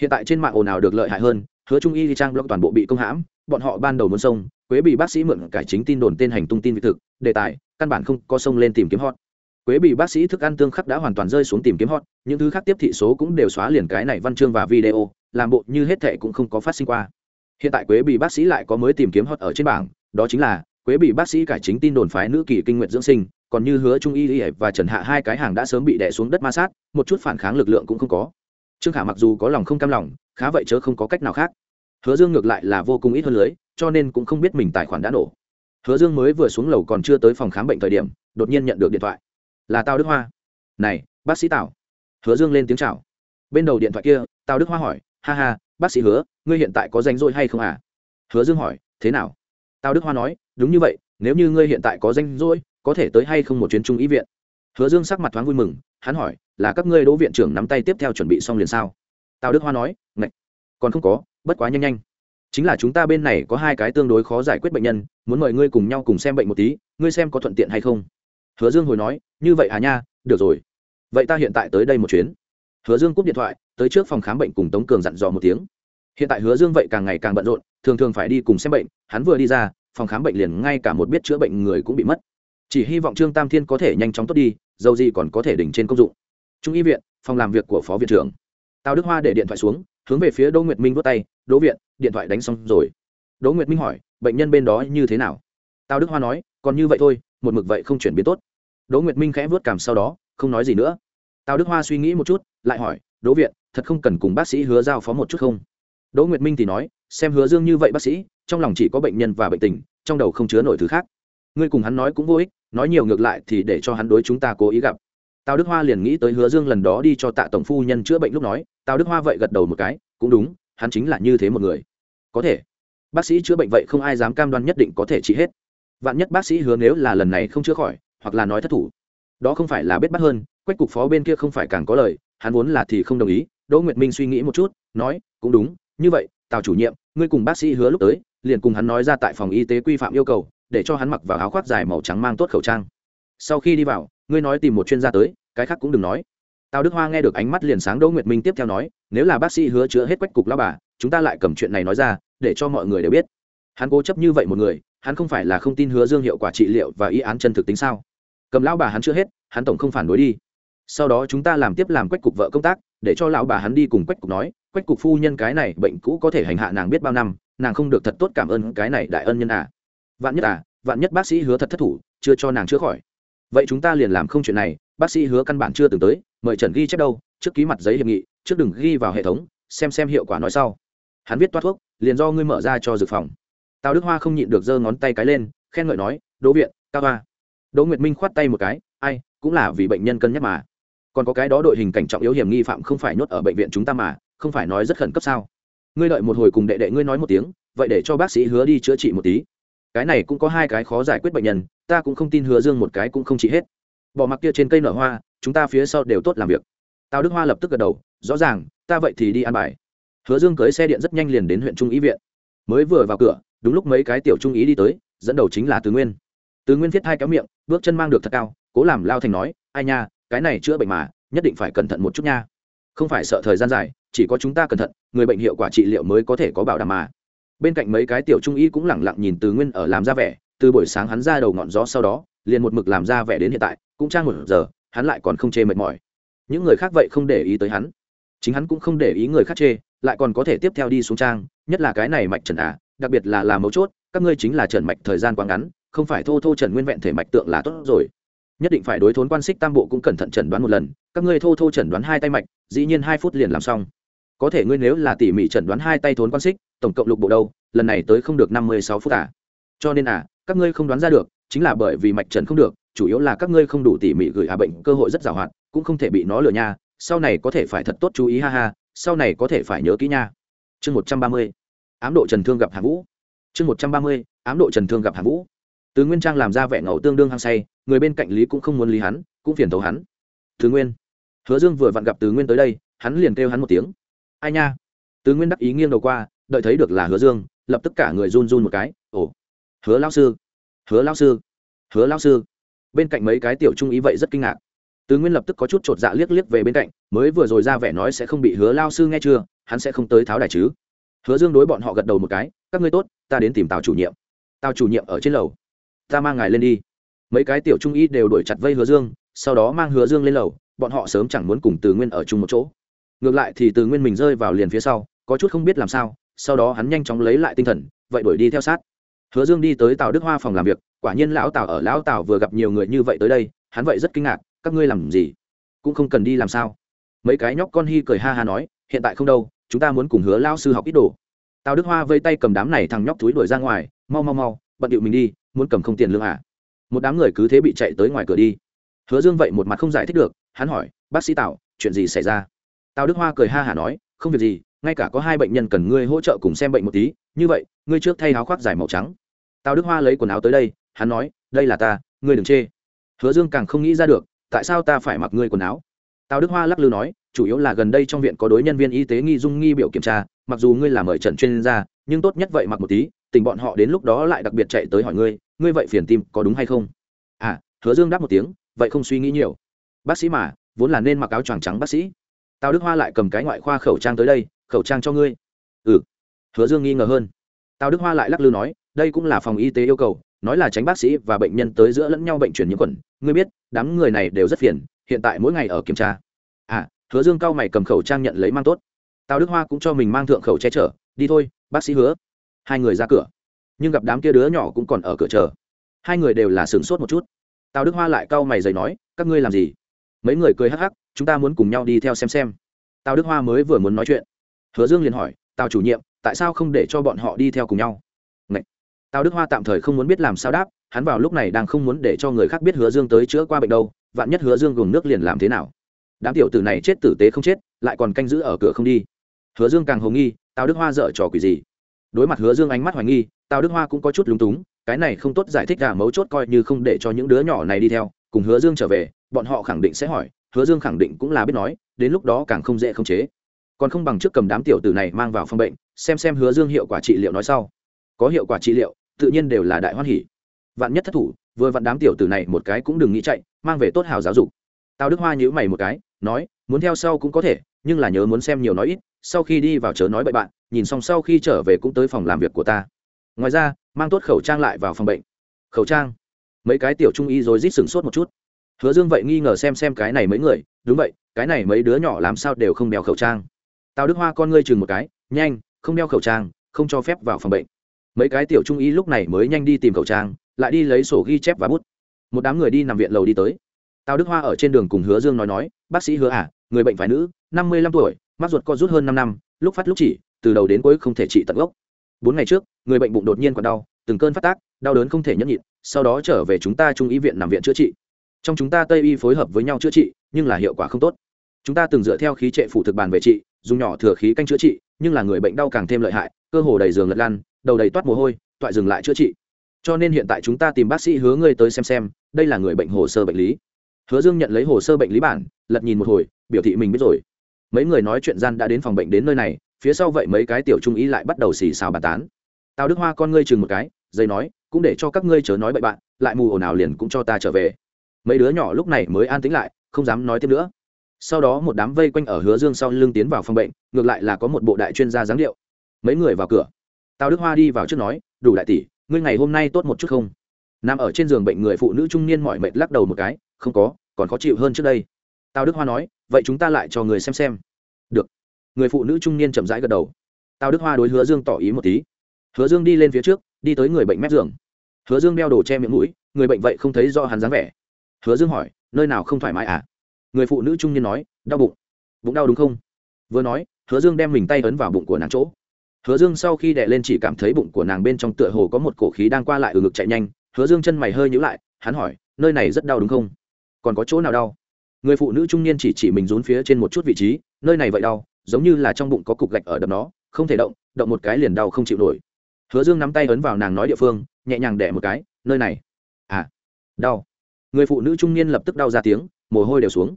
Hiện tại trên mạng ồn ào được lợi hại hơn, hứa trung y trang blog toàn bộ bị công hãm bọn họ ban đầu muốn sông quế bị bác sĩ mượn cải chính tin đồn tên hành tung tin vị thực, đề tài, căn bản không có sông lên tìm kiếm hot. Quế bị bác sĩ thức ăn tương khắc đã hoàn toàn rơi xuống tìm kiếm hot, những thứ khác tiếp thị số cũng đều xóa liền cái này văn chương và video, làm bộ như hết thệ cũng không có phát sinh qua. Hiện tại quế bị bác sĩ lại có mới tìm kiếm hot ở trên bảng, đó chính là quế bị bác sĩ cải chính tin đồn phái nữ kỳ kinh nguyện dưỡng sinh, còn như hứa trung y và trần hạ hai cái hàng đã sớm bị đè xuống đất ma sát, một chút phản kháng lực lượng cũng không có. Trương khả mặc dù có lòng không cam lòng, khá vậy chớ không có cách nào khác hứa dương ngược lại là vô cùng ít hơn lưới, cho nên cũng không biết mình tài khoản đã nổ. Hứa dương mới vừa xuống lầu còn chưa tới phòng khám bệnh thời điểm, đột nhiên nhận được điện thoại. Là Tào đức hoa. Này, bác sĩ tào. Hứa dương lên tiếng chào. Bên đầu điện thoại kia, tào đức hoa hỏi, ha ha, bác sĩ hứa, ngươi hiện tại có danh rỗi hay không à? Hứa dương hỏi, thế nào? Tào đức hoa nói, đúng như vậy, nếu như ngươi hiện tại có danh rỗi, có thể tới hay không một chuyến trung ý viện? Hứa dương sắc mặt thoáng vui mừng, hắn hỏi, là các ngươi đỗ viện trưởng nắm tay tiếp theo chuẩn bị xong liền sao? Tào đức hoa nói, ngạch, còn không có bất quá nhanh nhanh. Chính là chúng ta bên này có hai cái tương đối khó giải quyết bệnh nhân, muốn mời ngươi cùng nhau cùng xem bệnh một tí, ngươi xem có thuận tiện hay không? Hứa dương hồi nói, như vậy à nha, được rồi. Vậy ta hiện tại tới đây một chuyến. Hứa dương cúp điện thoại, tới trước phòng khám bệnh cùng tống cường dặn dò một tiếng. Hiện tại hứa dương vậy càng ngày càng bận rộn, thường thường phải đi cùng xem bệnh, hắn vừa đi ra, phòng khám bệnh liền ngay cả một biết chữa bệnh người cũng bị mất. Chỉ hy vọng trương tam thiên có thể nhanh chóng tốt đi, dầu gì còn có thể đỉnh trên công dụng. Trung y viện, phòng làm việc của phó viện trưởng. Tào đức hoa để điện thoại xuống hướng về phía đỗ nguyệt minh vỗ tay, đỗ viện, điện thoại đánh xong rồi. Đỗ nguyệt minh hỏi, bệnh nhân bên đó như thế nào? Tào đức hoa nói, còn như vậy thôi, một mực vậy không chuyển biến tốt. Đỗ nguyệt minh khẽ vớt cảm sau đó, không nói gì nữa. Tào đức hoa suy nghĩ một chút, lại hỏi, đỗ viện, thật không cần cùng bác sĩ hứa giao phó một chút không? Đỗ nguyệt minh thì nói, xem hứa dương như vậy bác sĩ, trong lòng chỉ có bệnh nhân và bệnh tình, trong đầu không chứa nổi thứ khác. Ngươi cùng hắn nói cũng vô ích, nói nhiều ngược lại thì để cho hắn đối chúng ta cố ý gặp tào đức hoa liền nghĩ tới hứa dương lần đó đi cho tạ tổng phu nhân chữa bệnh lúc nói, tào đức hoa vậy gật đầu một cái, cũng đúng, hắn chính là như thế một người. Có thể, bác sĩ chữa bệnh vậy không ai dám cam đoan nhất định có thể trị hết. Vạn nhất bác sĩ hứa nếu là lần này không chữa khỏi, hoặc là nói thất thủ, đó không phải là biết bắt hơn, quách cục phó bên kia không phải càng có lời, hắn vốn là thì không đồng ý, đỗ nguyệt minh suy nghĩ một chút, nói, cũng đúng, như vậy, tào chủ nhiệm, ngươi cùng bác sĩ hứa lúc tới, liền cùng hắn nói ra tại phòng y tế quy phạm yêu cầu, để cho hắn mặc vào áo khoác dài màu trắng mang tốt khẩu trang sau khi đi vào, ngươi nói tìm một chuyên gia tới, cái khác cũng đừng nói. Tào đức hoa nghe được ánh mắt liền sáng đỗ nguyệt minh tiếp theo nói, nếu là bác sĩ hứa chữa hết quách cục lao bà, chúng ta lại cầm chuyện này nói ra, để cho mọi người đều biết. Hắn cố chấp như vậy một người, hắn không phải là không tin hứa dương hiệu quả trị liệu và y án chân thực tính sao? Cầm lão bà hắn chưa hết, hắn tổng không phản đối đi. Sau đó chúng ta làm tiếp làm quách cục vợ công tác, để cho lão bà hắn đi cùng quách cục nói, quách cục phu nhân cái này bệnh cũ có thể hành hạ nàng biết bao năm, nàng không được thật tốt cảm ơn cái này đại ân nhân à. Vạn nhất à vạn nhất bác sĩ hứa thật thất thủ, chưa cho nàng chữa khỏi vậy chúng ta liền làm không chuyện này, bác sĩ hứa căn bản chưa từng tới, mời trần ghi chép đâu, trước ký mặt giấy hiệp nghị, trước đừng ghi vào hệ thống, xem xem hiệu quả nói sau. Hắn viết toát thuốc, liền do ngươi mở ra cho dược phòng. Tào đức hoa không nhịn được giơ ngón tay cái lên, khen ngợi nói, đỗ viện cao hoa. Đỗ nguyệt minh khoát tay một cái, ai, cũng là vì bệnh nhân cân nhắc mà. Còn có cái đó đội hình cảnh trọng yếu hiểm nghi phạm không phải nhốt ở bệnh viện chúng ta mà, không phải nói rất khẩn cấp sao? Ngươi đợi một hồi cùng đệ đệ ngươi nói một tiếng, vậy để cho bác sĩ hứa đi chữa trị một tí cái này cũng có hai cái khó giải quyết bệnh nhân, ta cũng không tin hứa dương một cái cũng không trị hết. Bỏ mặc kia trên cây nở hoa, chúng ta phía sau đều tốt làm việc. Tào đức hoa lập tức gật đầu, rõ ràng, ta vậy thì đi ăn bài. Hứa dương cưới xe điện rất nhanh liền đến huyện trung ý viện. Mới vừa vào cửa, đúng lúc mấy cái tiểu trung ý đi tới, dẫn đầu chính là tứ nguyên. Tứ nguyên thiết hai kéo miệng, bước chân mang được thật cao, cố làm lao thành nói, ai nha, cái này chữa bệnh mà, nhất định phải cẩn thận một chút nha. Không phải sợ thời gian dài, chỉ có chúng ta cẩn thận, người bệnh hiệu quả trị liệu mới có thể có bảo đảm mà bên cạnh mấy cái tiểu trung y cũng lẳng lặng nhìn từ nguyên ở làm ra vẻ, từ buổi sáng hắn ra đầu ngọn gió sau đó, liền một mực làm ra vẻ đến hiện tại, cũng trang một giờ, hắn lại còn không chê mệt mỏi. Những người khác vậy không để ý tới hắn. Chính hắn cũng không để ý người khác chê, lại còn có thể tiếp theo đi xuống trang, nhất là cái này mạch trần à đặc biệt là làm mấu chốt, các ngươi chính là trần mạch thời gian quá ngắn, không phải thô thô trần nguyên vẹn thể mạch tượng là tốt rồi. Nhất định phải đối thốn quan xích tam bộ cũng cẩn thận chẩn đoán một lần, các ngươi thô thô chẩn đoán hai tay mạch, dĩ nhiên hai phút liền làm xong. Có thể ngươi nếu là tỉ mỉ chẩn đoán hai tay thốn quan xích tổng cộng lục bộ đâu, lần này tới không được năm mươi sáu phút à? Cho nên à các ngươi không đoán ra được, chính là bởi vì mạch trần không được, chủ yếu là các ngươi không đủ tỉ mỉ gửi hà bệnh cơ hội rất giàu hoạt cũng không thể bị nó lừa nha. Sau này có thể phải thật tốt chú ý, ha ha, sau này có thể phải nhớ kỹ nha. Chương một trăm ba mươi, ám độ trần thương gặp hà vũ. Chương một trăm ba mươi, ám độ trần thương gặp hà vũ. Tứ nguyên trang làm ra vẻ ngầu tương đương hăng say, người bên cạnh lý cũng không muốn lý hắn, cũng phiền thấu hắn. Thứ nguyên, hứa dương vừa vặn gặp tứ nguyên tới đây, hắn liền kêu hắn một tiếng. Ai nha? Tứ nguyên đắc ý nghiêng đầu qua đợi thấy được là hứa dương, lập tức cả người run run một cái, ồ, hứa lao sư, hứa lao sư, hứa lao sư. Bên cạnh mấy cái tiểu trung ý vậy rất kinh ngạc. Tứ nguyên lập tức có chút chột dạ liếc liếc về bên cạnh, mới vừa rồi ra vẻ nói sẽ không bị hứa lao sư nghe chưa, hắn sẽ không tới tháo đài chứ. Hứa dương đối bọn họ gật đầu một cái, các ngươi tốt, ta đến tìm tào chủ nhiệm. Tào chủ nhiệm ở trên lầu. Ta mang ngài lên đi. Mấy cái tiểu trung ý đều đuổi chặt vây hứa dương, sau đó mang hứa dương lên lầu, bọn họ sớm chẳng muốn cùng từ nguyên ở chung một chỗ. Ngược lại thì từ nguyên mình rơi vào liền phía sau, có chút không biết làm sao sau đó hắn nhanh chóng lấy lại tinh thần, vậy đuổi đi theo sát. Hứa dương đi tới tào đức hoa phòng làm việc, quả nhiên lão tào ở lão tào vừa gặp nhiều người như vậy tới đây, hắn vậy rất kinh ngạc, các ngươi làm gì? Cũng không cần đi làm sao? Mấy cái nhóc con hy cười ha ha nói, hiện tại không đâu, chúng ta muốn cùng hứa lao sư học ít đồ. Tào đức hoa vây tay cầm đám này thằng nhóc túi đuổi ra ngoài, mau mau mau, bận điệu mình đi, muốn cầm không tiền lương à? Một đám người cứ thế bị chạy tới ngoài cửa đi. Hứa dương vậy một mặt không giải thích được, hắn hỏi, bác sĩ tào, chuyện gì xảy ra? Tào đức hoa cười ha hả nói, không việc gì ngay cả có hai bệnh nhân cần ngươi hỗ trợ cùng xem bệnh một tí, như vậy, ngươi trước thay áo khoác dài màu trắng. Tào đức hoa lấy quần áo tới đây, hắn nói, đây là ta, ngươi đừng chê. Hứa dương càng không nghĩ ra được, tại sao ta phải mặc ngươi quần áo? Tào đức hoa lắc lư nói, chủ yếu là gần đây trong viện có đối nhân viên y tế nghi dung nghi biểu kiểm tra, mặc dù ngươi là mời trần chuyên gia, nhưng tốt nhất vậy mặc một tí, tình bọn họ đến lúc đó lại đặc biệt chạy tới hỏi ngươi ngươi vậy phiền tim có đúng hay không? À hứa dương đáp một tiếng, vậy không suy nghĩ nhiều. Bác sĩ mà, vốn là nên mặc áo choàng trắng bác sĩ. Tào đức hoa lại cầm cái ngoại khoa khẩu trang tới đây khẩu trang cho ngươi. Ừ. Hứa dương nghi ngờ hơn. Tào đức hoa lại lắc lư nói, đây cũng là phòng y tế yêu cầu, nói là tránh bác sĩ và bệnh nhân tới giữa lẫn nhau bệnh truyền nhiễm khuẩn. Ngươi biết, đám người này đều rất phiền, hiện tại mỗi ngày ở kiểm tra. À hứa dương cao mày cầm khẩu trang nhận lấy mang tốt. Tào đức hoa cũng cho mình mang thượng khẩu che chở, đi thôi, bác sĩ hứa. Hai người ra cửa. Nhưng gặp đám kia đứa nhỏ cũng còn ở cửa chờ. Hai người đều là sửng sốt một chút. Tào đức hoa lại cau mày dày nói, các ngươi làm gì? Mấy người cười hắc hắc, chúng ta muốn cùng nhau đi theo xem xem. Tào đức hoa mới vừa muốn nói chuyện hứa dương liền hỏi, tào chủ nhiệm, tại sao không để cho bọn họ đi theo cùng nhau? Ngậy! tào đức hoa tạm thời không muốn biết làm sao đáp, hắn vào lúc này đang không muốn để cho người khác biết hứa dương tới chữa qua bệnh đâu, vạn nhất hứa dương gồng nước liền làm thế nào? Đám tiểu tử này chết tử tế không chết, lại còn canh giữ ở cửa không đi. Hứa dương càng hồ nghi, tào đức hoa dở trò quỷ gì? Đối mặt hứa dương ánh mắt hoài nghi, tào đức hoa cũng có chút lúng túng, cái này không tốt giải thích cả mấu chốt coi như không để cho những đứa nhỏ này đi theo, cùng hứa dương trở về, bọn họ khẳng định sẽ hỏi, hứa dương khẳng định cũng là biết nói, đến lúc đó càng không dễ khống chế còn không bằng trước cầm đám tiểu tử này mang vào phòng bệnh, xem xem hứa dương hiệu quả trị liệu nói sau. Có hiệu quả trị liệu, tự nhiên đều là đại hoan hỉ. Vạn nhất thất thủ, vừa vặn đám tiểu tử này một cái cũng đừng nghĩ chạy, mang về tốt hào giáo dục. Tào đức hoa nhữ mày một cái, nói, muốn theo sau cũng có thể, nhưng là nhớ muốn xem nhiều nói ít, sau khi đi vào chớ nói bậy bạn, nhìn xong sau khi trở về cũng tới phòng làm việc của ta. Ngoài ra, mang tốt khẩu trang lại vào phòng bệnh. Khẩu trang? Mấy cái tiểu trung y rồi rít sừng sốt một chút. Hứa dương vậy nghi ngờ xem xem cái này mấy người, đúng vậy, cái này mấy đứa nhỏ làm sao đều không đeo khẩu trang tào đức hoa con ngươi chừng một cái, nhanh, không đeo khẩu trang, không cho phép vào phòng bệnh. Mấy cái tiểu trung y lúc này mới nhanh đi tìm khẩu trang, lại đi lấy sổ ghi chép và bút. Một đám người đi nằm viện lầu đi tới. Tào đức hoa ở trên đường cùng hứa dương nói nói, bác sĩ hứa à người bệnh phải nữ, năm mươi lăm tuổi, mắc ruột co rút hơn năm năm, lúc phát lúc chỉ, từ đầu đến cuối không thể trị tận gốc. Bốn ngày trước, người bệnh bụng đột nhiên còn đau, từng cơn phát tác, đau đớn không thể nhẫn nhịn, sau đó trở về chúng ta trung y viện nằm viện chữa trị. Trong chúng ta tây y phối hợp với nhau chữa trị, nhưng là hiệu quả không tốt. Chúng ta từng dựa theo khí trệ phủ thực bàn về trị dùng nhỏ thừa khí canh chữa trị, nhưng là người bệnh đau càng thêm lợi hại, cơ hồ đầy giường lật lan đầu đầy toát mồ hôi, toại dừng lại chữa trị. Cho nên hiện tại chúng ta tìm bác sĩ hứa ngươi tới xem xem, đây là người bệnh hồ sơ bệnh lý. Hứa dương nhận lấy hồ sơ bệnh lý bản, lật nhìn một hồi, biểu thị mình biết rồi. Mấy người nói chuyện gian đã đến phòng bệnh đến nơi này, phía sau vậy mấy cái tiểu trung ý lại bắt đầu xì xào bàn tán. Tào đức hoa con ngươi chừng một cái dây nói, cũng để cho các ngươi chớ nói bậy bạn, lại mù ồn ào liền cũng cho ta trở về. Mấy đứa nhỏ lúc này mới an tĩnh lại, không dám nói tiếp nữa sau đó một đám vây quanh ở hứa dương sau lưng tiến vào phòng bệnh, ngược lại là có một bộ đại chuyên gia giáng điệu. Mấy người vào cửa. Tào đức hoa đi vào trước nói, đủ đại tỷ, ngươi ngày hôm nay tốt một chút không? Nằm ở trên giường bệnh người phụ nữ trung niên mỏi mệt lắc đầu một cái, không có, còn khó chịu hơn trước đây. Tào đức hoa nói, vậy chúng ta lại cho người xem xem. Được. Người phụ nữ trung niên chậm rãi gật đầu. Tào đức hoa đối hứa dương tỏ ý một tí. Hứa dương đi lên phía trước, đi tới người bệnh mép giường. Hứa dương đeo đồ che miệng mũi, người bệnh vậy không thấy do hắn dáng vẻ. Hứa dương hỏi, nơi nào không thoải mái à? Người phụ nữ trung niên nói, đau bụng. Bụng đau đúng không? Vừa nói, hứa dương đem mình tay ấn vào bụng của nàng chỗ. Hứa dương sau khi đè lên chỉ cảm thấy bụng của nàng bên trong tựa hồ có một cổ khí đang qua lại ở ngực chạy nhanh. Hứa dương chân mày hơi nhữ lại, hắn hỏi, nơi này rất đau đúng không? Còn có chỗ nào đau? Người phụ nữ trung niên chỉ chỉ mình rún phía trên một chút vị trí, nơi này vậy đau, giống như là trong bụng có cục gạch ở đập nó, không thể động động một cái liền đau không chịu nổi. Hứa dương nắm tay ấn vào nàng nói địa phương, nhẹ nhàng đẻ một cái, nơi này. À đau. Người phụ nữ trung niên lập tức đau ra tiếng mồ hôi đều xuống.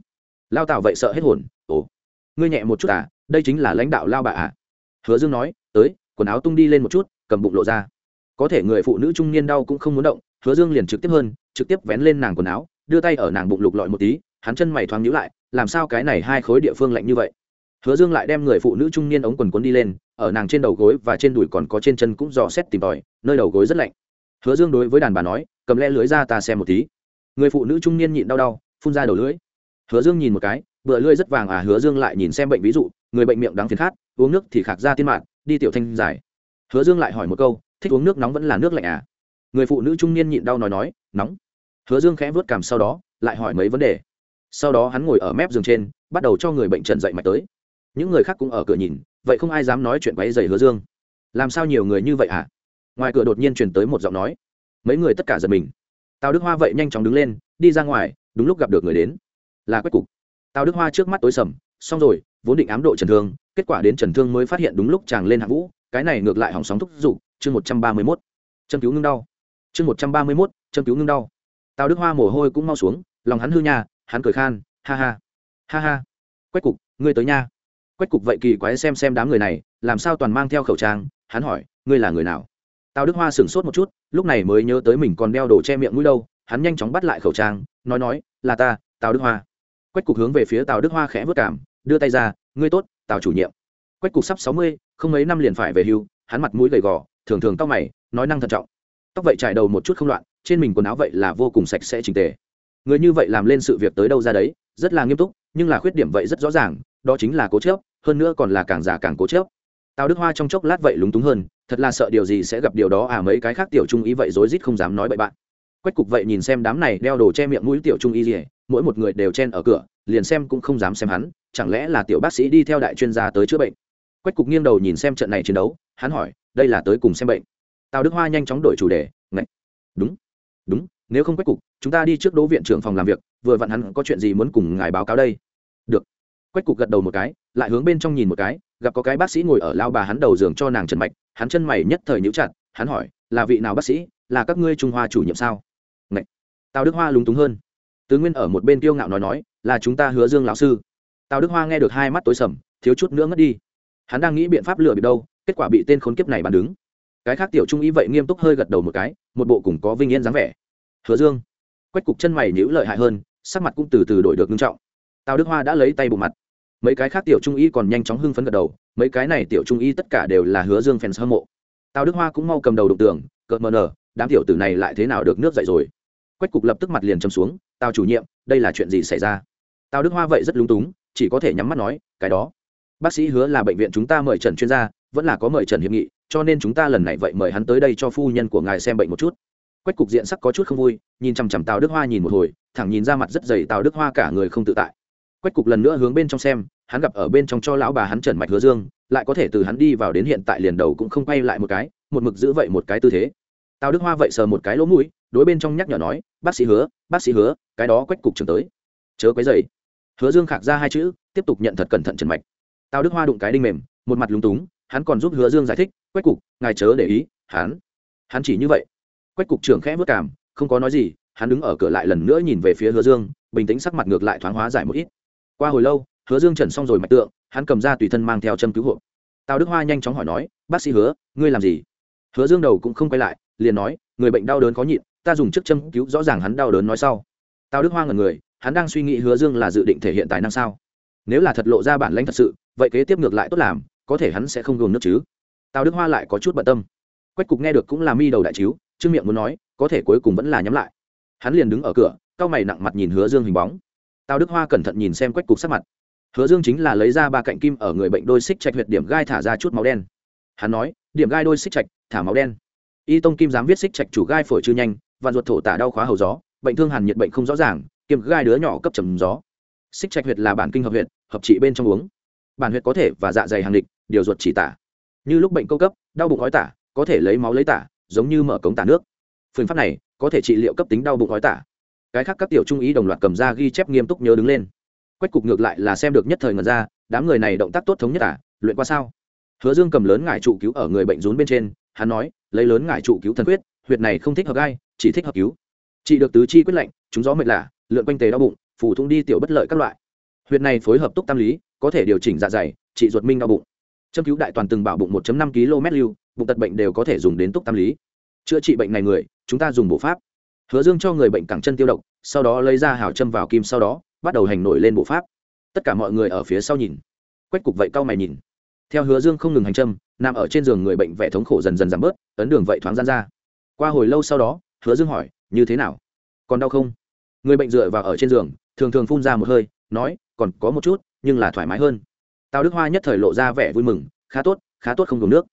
Lao tạo vậy sợ hết hồn, ồ, ngươi nhẹ một chút à đây chính là lãnh đạo lao bà à? Hứa dương nói, tới, quần áo tung đi lên một chút, cầm bụng lộ ra. Có thể người phụ nữ trung niên đau cũng không muốn động, hứa dương liền trực tiếp hơn, trực tiếp vén lên nàng quần áo, đưa tay ở nàng bụng lục lọi một tí, hắn chân mày thoáng nhữ lại, làm sao cái này hai khối địa phương lạnh như vậy? Hứa dương lại đem người phụ nữ trung niên ống quần quấn đi lên, ở nàng trên đầu gối và trên đùi còn có trên chân cũng dò xét tìm tòi, nơi đầu gối rất lạnh. Hứa dương đối với đàn bà nói, cầm le lưới ra ta xem một tí. Người phụ nữ trung niên nhịn đau đau phun ra đầu lưỡi, hứa dương nhìn một cái bựa lưỡi rất vàng à hứa dương lại nhìn xem bệnh ví dụ người bệnh miệng đắng phiền khát uống nước thì khạc ra tiên mạn, đi tiểu thanh giải. Hứa dương lại hỏi một câu thích uống nước nóng vẫn là nước lạnh à? Người phụ nữ trung niên nhịn đau nói nói nóng. Hứa dương khẽ vớt cảm sau đó lại hỏi mấy vấn đề. Sau đó hắn ngồi ở mép giường trên bắt đầu cho người bệnh trần dậy mạch tới. Những người khác cũng ở cửa nhìn vậy không ai dám nói chuyện quấy dày hứa dương. Làm sao nhiều người như vậy à? Ngoài cửa đột nhiên truyền tới một giọng nói. Mấy người tất cả giật mình. Tào đức hoa vậy nhanh chóng đứng lên đi ra ngoài đúng lúc gặp được người đến. Là quách cục. Tào đức hoa trước mắt tối sầm xong rồi vốn định ám độ trần thương kết quả đến trần thương mới phát hiện đúng lúc chàng lên hạng vũ cái này ngược lại hỏng sóng thúc giục chương một trăm ba mươi mốt. Châm cứu ngưng đau. Chương một trăm ba mươi mốt châm cứu ngưng đau. Tào đức hoa mồ hôi cũng mau xuống lòng hắn hư nhà, hắn cười khan ha ha. Ha ha. Quách cục ngươi tới nha. Quách cục vậy kỳ quái xem xem đám người này làm sao toàn mang theo khẩu trang hắn hỏi ngươi là người nào? Tào đức hoa sửng sốt một chút lúc này mới nhớ tới mình còn đeo đồ che miệng mũi đâu hắn nhanh chóng bắt lại khẩu trang nói nói, là ta, tào đức hoa. Quách cục hướng về phía tào đức hoa khẽ vất cảm, đưa tay ra, ngươi tốt, tào chủ nhiệm. Quách cục sắp sáu mươi, không mấy năm liền phải về hưu, hắn mặt mũi gầy gò, thường thường tóc mày, nói năng thận trọng. Tóc vậy trải đầu một chút không loạn, trên mình quần áo vậy là vô cùng sạch sẽ trình tề. Người như vậy làm lên sự việc tới đâu ra đấy, rất là nghiêm túc, nhưng là khuyết điểm vậy rất rõ ràng, đó chính là cố chớp hơn nữa còn là càng già càng cố chớp tào đức hoa trong chốc lát vậy lúng túng hơn, thật là sợ điều gì sẽ gặp điều đó à mấy cái khác tiểu trung ý vậy rối rít không dám nói bậy bạn quách cục vậy nhìn xem đám này đeo đồ che miệng mũi tiểu trung y dỉa mỗi một người đều chen ở cửa, liền xem cũng không dám xem hắn, chẳng lẽ là tiểu bác sĩ đi theo đại chuyên gia tới chữa bệnh? Quách cục nghiêng đầu nhìn xem trận này chiến đấu, hắn hỏi, đây là tới cùng xem bệnh. Tào đức hoa nhanh chóng đổi chủ đề, ngạch, đúng đúng, nếu không quách cục, chúng ta đi trước đỗ viện trưởng phòng làm việc, vừa vặn hắn có chuyện gì muốn cùng ngài báo cáo đây. Được. Quách cục gật đầu một cái, lại hướng bên trong nhìn một cái, gặp có cái bác sĩ ngồi ở lao bà hắn đầu giường cho nàng trần mạch, hắn chân mày nhất thời nhíu chặt, hắn hỏi, là vị nào bác sĩ? Là các ngươi trung hoa chủ nhiệm sao? Ngậy. tào đức hoa lúng túng hơn. Tứ nguyên ở một bên kiêu ngạo nói nói, là chúng ta hứa dương lão sư. Tào đức hoa nghe được hai mắt tối sầm, thiếu chút nữa ngất đi. Hắn đang nghĩ biện pháp lừa bị đâu, kết quả bị tên khốn kiếp này bàn đứng. Cái khác tiểu trung ý vậy nghiêm túc hơi gật đầu một cái, một bộ cùng có vinh yên dáng vẻ. Hứa dương, quách cục chân mày nhữ lợi hại hơn, sắc mặt cũng từ từ đổi được nghiêm trọng. Tào đức hoa đã lấy tay bộ mặt. Mấy cái khác tiểu trung y còn nhanh chóng hưng phấn gật đầu, mấy cái này tiểu trung y tất cả đều là hứa dương fans hâm mộ. Tào đức hoa cũng mau cầm đầu đụng tưởng cợt mờ nở đám tiểu tử này lại thế nào được nước dậy rồi? Quách cục lập tức mặt liền châm xuống, tào chủ nhiệm, đây là chuyện gì xảy ra? Tào đức hoa vậy rất lúng túng, chỉ có thể nhắm mắt nói, cái đó, bác sĩ hứa là bệnh viện chúng ta mời trần chuyên gia, vẫn là có mời trần hiệp nghị, cho nên chúng ta lần này vậy mời hắn tới đây cho phu nhân của ngài xem bệnh một chút. Quách cục diện sắc có chút không vui, nhìn chằm chằm tào đức hoa nhìn một hồi, thẳng nhìn ra mặt rất dày tào đức hoa cả người không tự tại. Quách cục lần nữa hướng bên trong xem, hắn gặp ở bên trong cho lão bà hắn trần mạch hứa dương, lại có thể từ hắn đi vào đến hiện tại liền đầu cũng không quay lại một cái, một mực giữ vậy một cái tư thế tào đức hoa vậy sờ một cái lỗ mũi, đối bên trong nhắc nhở nói, bác sĩ hứa, bác sĩ hứa, cái đó quách cục trưởng tới. Chớ quấy dày hứa dương khạc ra hai chữ, tiếp tục nhận thật cẩn thận trần mạch. Tào đức hoa đụng cái đinh mềm, một mặt lúng túng, hắn còn giúp hứa dương giải thích, quách cục, ngài chớ để ý, hắn hắn chỉ như vậy. Quách cục trưởng khẽ vất cảm không có nói gì, hắn đứng ở cửa lại lần nữa nhìn về phía hứa dương, bình tĩnh sắc mặt ngược lại thoáng hóa giải một ít. Qua hồi lâu, hứa dương trần xong rồi mạch tượng, hắn cầm ra tùy thân mang theo châm cứu hộ. Tào đức hoa nhanh chóng hỏi nói, bác sĩ hứa, ngươi làm gì? Hứa dương đầu cũng không quay lại liền nói, người bệnh đau đớn khó nhịn, ta dùng chức châm cứu rõ ràng hắn đau đớn nói sau. Tào đức hoa ngần người, hắn đang suy nghĩ hứa dương là dự định thể hiện tài năng sao? Nếu là thật lộ ra bản lãnh thật sự, vậy kế tiếp ngược lại tốt làm, có thể hắn sẽ không gồm nước chứ. Tào đức hoa lại có chút bận tâm. Quách cục nghe được cũng là mi đầu đại chiếu trương miệng muốn nói, có thể cuối cùng vẫn là nhắm lại. Hắn liền đứng ở cửa cao mày nặng mặt nhìn hứa dương hình bóng. Tào đức hoa cẩn thận nhìn xem quách cục sắc mặt. Hứa dương chính là lấy ra ba cạnh kim ở người bệnh đôi xích trạch huyệt điểm gai thả ra chút máu đen. Hắn nói, điểm gai đôi xích trạch, thả máu đen y tông kim dám viết xích trạch chủ gai phổi chư nhanh và ruột thổ tả đau khóa hầu gió, bệnh thương hàn nhiệt bệnh không rõ ràng, kiềm gai đứa nhỏ cấp trầm gió. Xích trạch huyệt là bản kinh hợp huyệt, hợp trị bên trong uống. Bản huyệt có thể và dạ dày hàng địch, điều ruột chỉ tả. Như lúc bệnh câu cấp, đau bụng ói tả, có thể lấy máu lấy tả, giống như mở cống tả nước. Phương pháp này, có thể trị liệu cấp tính đau bụng ói tả. Cái khác các tiểu trung ý đồng loạt cầm ra ghi chép nghiêm túc nhớ đứng lên. Quách cục ngược lại là xem được nhất thời ngần ra, đám người này động tác tốt thống nhất à luyện qua sao? Hứa dương cầm lớn ngải trụ cứu ở người bệnh rốn bên trên, hắn nói lấy lớn ngải trụ cứu thần quyết, huyệt này không thích hợp gai chỉ thích hợp cứu. Chỉ được tứ chi quyết lệnh chúng gió mệt lạ, lượn quanh tề đau bụng phủ thung đi tiểu bất lợi các loại. Huyệt này phối hợp túc tam lý, có thể điều chỉnh dạ dày trị ruột minh đau bụng. Châm cứu đại toàn từng bảo bụng 1 năm km lưu, bụng tật bệnh đều có thể dùng đến túc tam lý. Chữa trị bệnh này người, chúng ta dùng bộ pháp. Hứa dương cho người bệnh cẳng chân tiêu độc, sau đó lấy ra hào châm vào kim sau đó, bắt đầu hành nổi lên bộ pháp. Tất cả mọi người ở phía sau nhìn. Quách cục vậy cau mày nhìn theo hứa dương không ngừng hành trâm, nằm ở trên giường người bệnh vẻ thống khổ dần dần giảm bớt ấn đường vậy thoáng gian ra. Qua hồi lâu sau đó hứa dương hỏi như thế nào? Còn đau không? Người bệnh dựa vào ở trên giường thường thường phun ra một hơi nói còn có một chút nhưng là thoải mái hơn. Tào đức hoa nhất thời lộ ra vẻ vui mừng khá tốt khá tốt không gồm nước.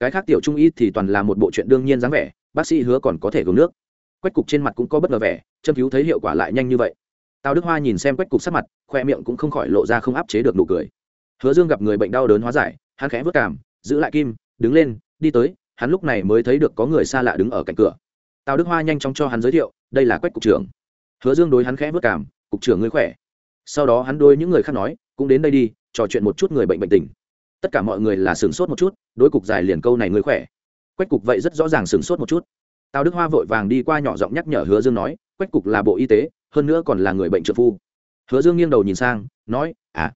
Cái khác tiểu trung y thì toàn là một bộ chuyện đương nhiên dáng vẻ bác sĩ hứa còn có thể gồm nước. Quách cục trên mặt cũng có bất ngờ vẻ châm cứu thấy hiệu quả lại nhanh như vậy. Tào đức hoa nhìn xem quách cục sắc mặt khoe miệng cũng không khỏi lộ ra không áp chế được nụ cười hứa dương gặp người bệnh đau đớn hóa giải, hắn khẽ vất cảm giữ lại kim, đứng lên, đi tới, hắn lúc này mới thấy được có người xa lạ đứng ở cạnh cửa. Tào đức hoa nhanh chóng cho hắn giới thiệu, đây là quách cục trưởng. Hứa dương đối hắn khẽ vất cảm cục trưởng ngươi khỏe? Sau đó hắn đôi những người khác nói, cũng đến đây đi, trò chuyện một chút người bệnh bệnh tình. Tất cả mọi người là sửng sốt một chút, đối cục dài liền câu này ngươi khỏe. Quách cục vậy rất rõ ràng sửng sốt một chút. Tào đức hoa vội vàng đi qua nhỏ giọng nhắc nhở hứa dương nói, quách cục là bộ y tế, hơn nữa còn là người bệnh trợ phu. Hứa dương nghiêng đầu nhìn sang, nói à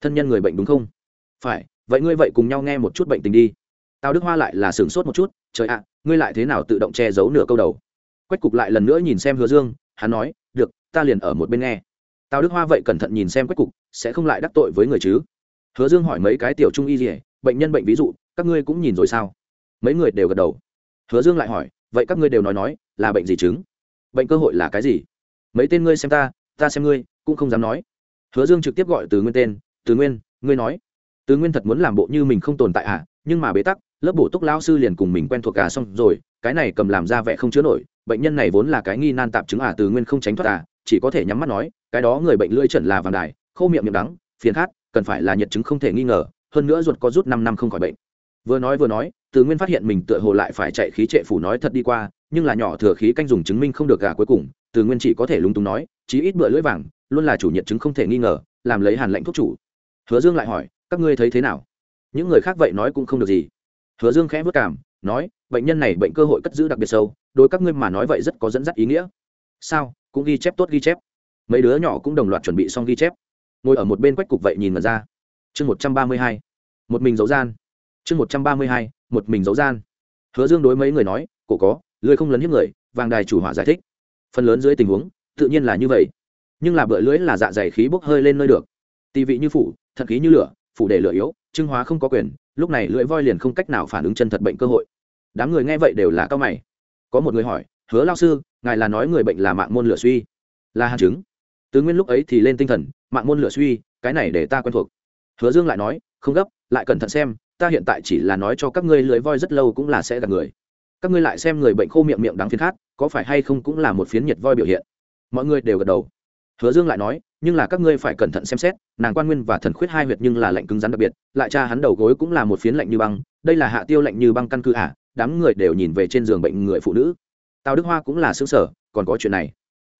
thân nhân người bệnh đúng không? Phải, vậy ngươi vậy cùng nhau nghe một chút bệnh tình đi. Tào đức hoa lại là sửng sốt một chút, trời ạ, ngươi lại thế nào tự động che giấu nửa câu đầu? Quách cục lại lần nữa nhìn xem hứa dương, hắn nói, được, ta liền ở một bên nghe. Tào đức hoa vậy cẩn thận nhìn xem quách cục, sẽ không lại đắc tội với người chứ? Hứa dương hỏi mấy cái tiểu trung y gì, bệnh nhân bệnh ví dụ, các ngươi cũng nhìn rồi sao? Mấy người đều gật đầu. Hứa dương lại hỏi, vậy các ngươi đều nói nói, là bệnh gì chứng? Bệnh cơ hội là cái gì? Mấy tên ngươi xem ta ta xem ngươi, cũng không dám nói. Hứa dương trực tiếp gọi từ nguyên tên từ nguyên, ngươi nói. Từ nguyên thật muốn làm bộ như mình không tồn tại à? Nhưng mà bế tắc, lớp bổ túc lao sư liền cùng mình quen thuộc cả xong rồi, cái này cầm làm ra vẻ không chứa nổi, bệnh nhân này vốn là cái nghi nan tạp chứng à từ nguyên không tránh thoát à chỉ có thể nhắm mắt nói, cái đó người bệnh lưỡi trần là vàng đài, khô miệng miệng đắng, phiền khát, cần phải là nhiệt chứng không thể nghi ngờ, hơn nữa ruột có rút năm năm không khỏi bệnh. Vừa nói vừa nói, từ nguyên phát hiện mình tựa hồ lại phải chạy khí trệ phủ nói thật đi qua, nhưng là nhỏ thừa khí canh dùng chứng minh không được gà cuối cùng, từ nguyên chỉ có thể lúng túng nói, chí ít bữa lưỡi vàng, luôn là chủ nhiệt chứng không thể nghi ngờ, làm lấy hàn lệnh thuốc chủ hứa dương lại hỏi, các ngươi thấy thế nào? Những người khác vậy nói cũng không được gì. Hứa dương khẽ vất cảm, nói, bệnh nhân này bệnh cơ hội cất giữ đặc biệt sâu, đối các ngươi mà nói vậy rất có dẫn dắt ý nghĩa. Sao? Cũng ghi chép tốt ghi chép. Mấy đứa nhỏ cũng đồng loạt chuẩn bị xong ghi chép. Ngồi ở một bên quách cục vậy nhìn mà ra. Chương một trăm ba mươi hai, một mình giấu gian. Chương một trăm ba mươi hai, một mình giấu gian. Hứa dương đối mấy người nói, cổ có lưới không lấn hiếp người, vàng đài chủ hỏa giải thích. Phần lớn dưới tình huống, tự nhiên là như vậy. Nhưng là bữa lưỡi là dạ dày khí bốc hơi lên nơi được. Tì vị như phủ thận khí như lửa, phủ để lửa yếu, trưng hóa không có quyền, lúc này lưỡi voi liền không cách nào phản ứng chân thật bệnh cơ hội. Đám người nghe vậy đều là cao mày. Có một người hỏi, hứa lao sư, ngài là nói người bệnh là mạng môn lửa suy? Là hàn chứng. Tứ nguyên lúc ấy thì lên tinh thần, mạng môn lửa suy, cái này để ta quen thuộc. Hứa dương lại nói, không gấp, lại cẩn thận xem, ta hiện tại chỉ là nói cho các ngươi lưỡi voi rất lâu cũng là sẽ gặp người. Các ngươi lại xem người bệnh khô miệng miệng đáng phiến khát, có phải hay không cũng là một phiến nhiệt voi biểu hiện. Mọi người đều gật đầu. Hứa dương lại nói nhưng là các ngươi phải cẩn thận xem xét nàng quan nguyên và thần khuyết hai huyệt nhưng là lạnh cứng rắn đặc biệt lại cha hắn đầu gối cũng là một phiến lạnh như băng đây là hạ tiêu lạnh như băng căn cứ ả à, đám người đều nhìn về trên giường bệnh người phụ nữ. Tào đức hoa cũng là xứng sở còn có chuyện này.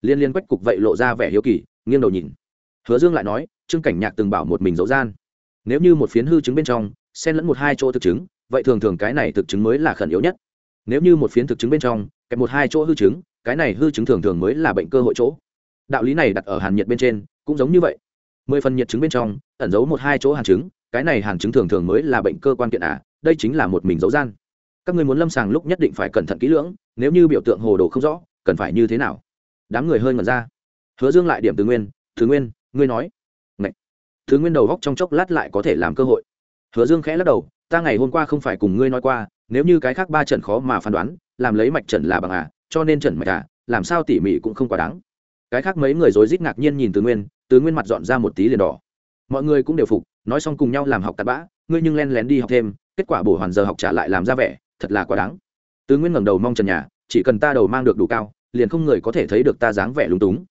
Liên liên quách cục vậy lộ ra vẻ hiếu kỳ nghiêng đầu nhìn. Hứa dương lại nói trương cảnh nhạc từng bảo một mình dấu gian. Nếu như một phiến hư chứng bên trong xen lẫn một hai chỗ thực chứng vậy thường thường cái này thực chứng mới là khẩn yếu nhất. Nếu như một phiến thực chứng bên trong kẹp một hai chỗ hư chứng cái này hư chứng thường thường mới là bệnh cơ hội chỗ đạo lý này đặt ở hàn nhiệt bên trên cũng giống như vậy. Mười phần nhiệt chứng bên trong ẩn giấu một hai chỗ hàn chứng cái này hàn chứng thường thường mới là bệnh cơ quan kiện ả à, đây chính là một mình dấu gian. Các người muốn lâm sàng lúc nhất định phải cẩn thận kỹ lưỡng nếu như biểu tượng hồ đồ không rõ cần phải như thế nào? Đám người hơi ngẩn ra. Hứa dương lại điểm từ nguyên thứ nguyên ngươi nói. Ngậy. thứ nguyên đầu góc trong chốc lát lại có thể làm cơ hội. Hứa dương khẽ lắc đầu ta ngày hôm qua không phải cùng ngươi nói qua nếu như cái khác ba trận khó mà phán đoán làm lấy mạch trận là bằng à cho nên trận mạch à làm sao tỉ mỉ cũng không quá đáng cái khác mấy người rối rít ngạc nhiên nhìn từ nguyên từ nguyên mặt dọn ra một tí liền đỏ. Mọi người cũng đều phục nói xong cùng nhau làm học tạt bã ngươi nhưng len lén đi học thêm kết quả bổ hoàn giờ học trả lại làm ra vẻ thật là quá đáng. Tứ nguyên ngẩng đầu mong trần nhà chỉ cần ta đầu mang được đủ cao liền không người có thể thấy được ta dáng vẻ lúng túng.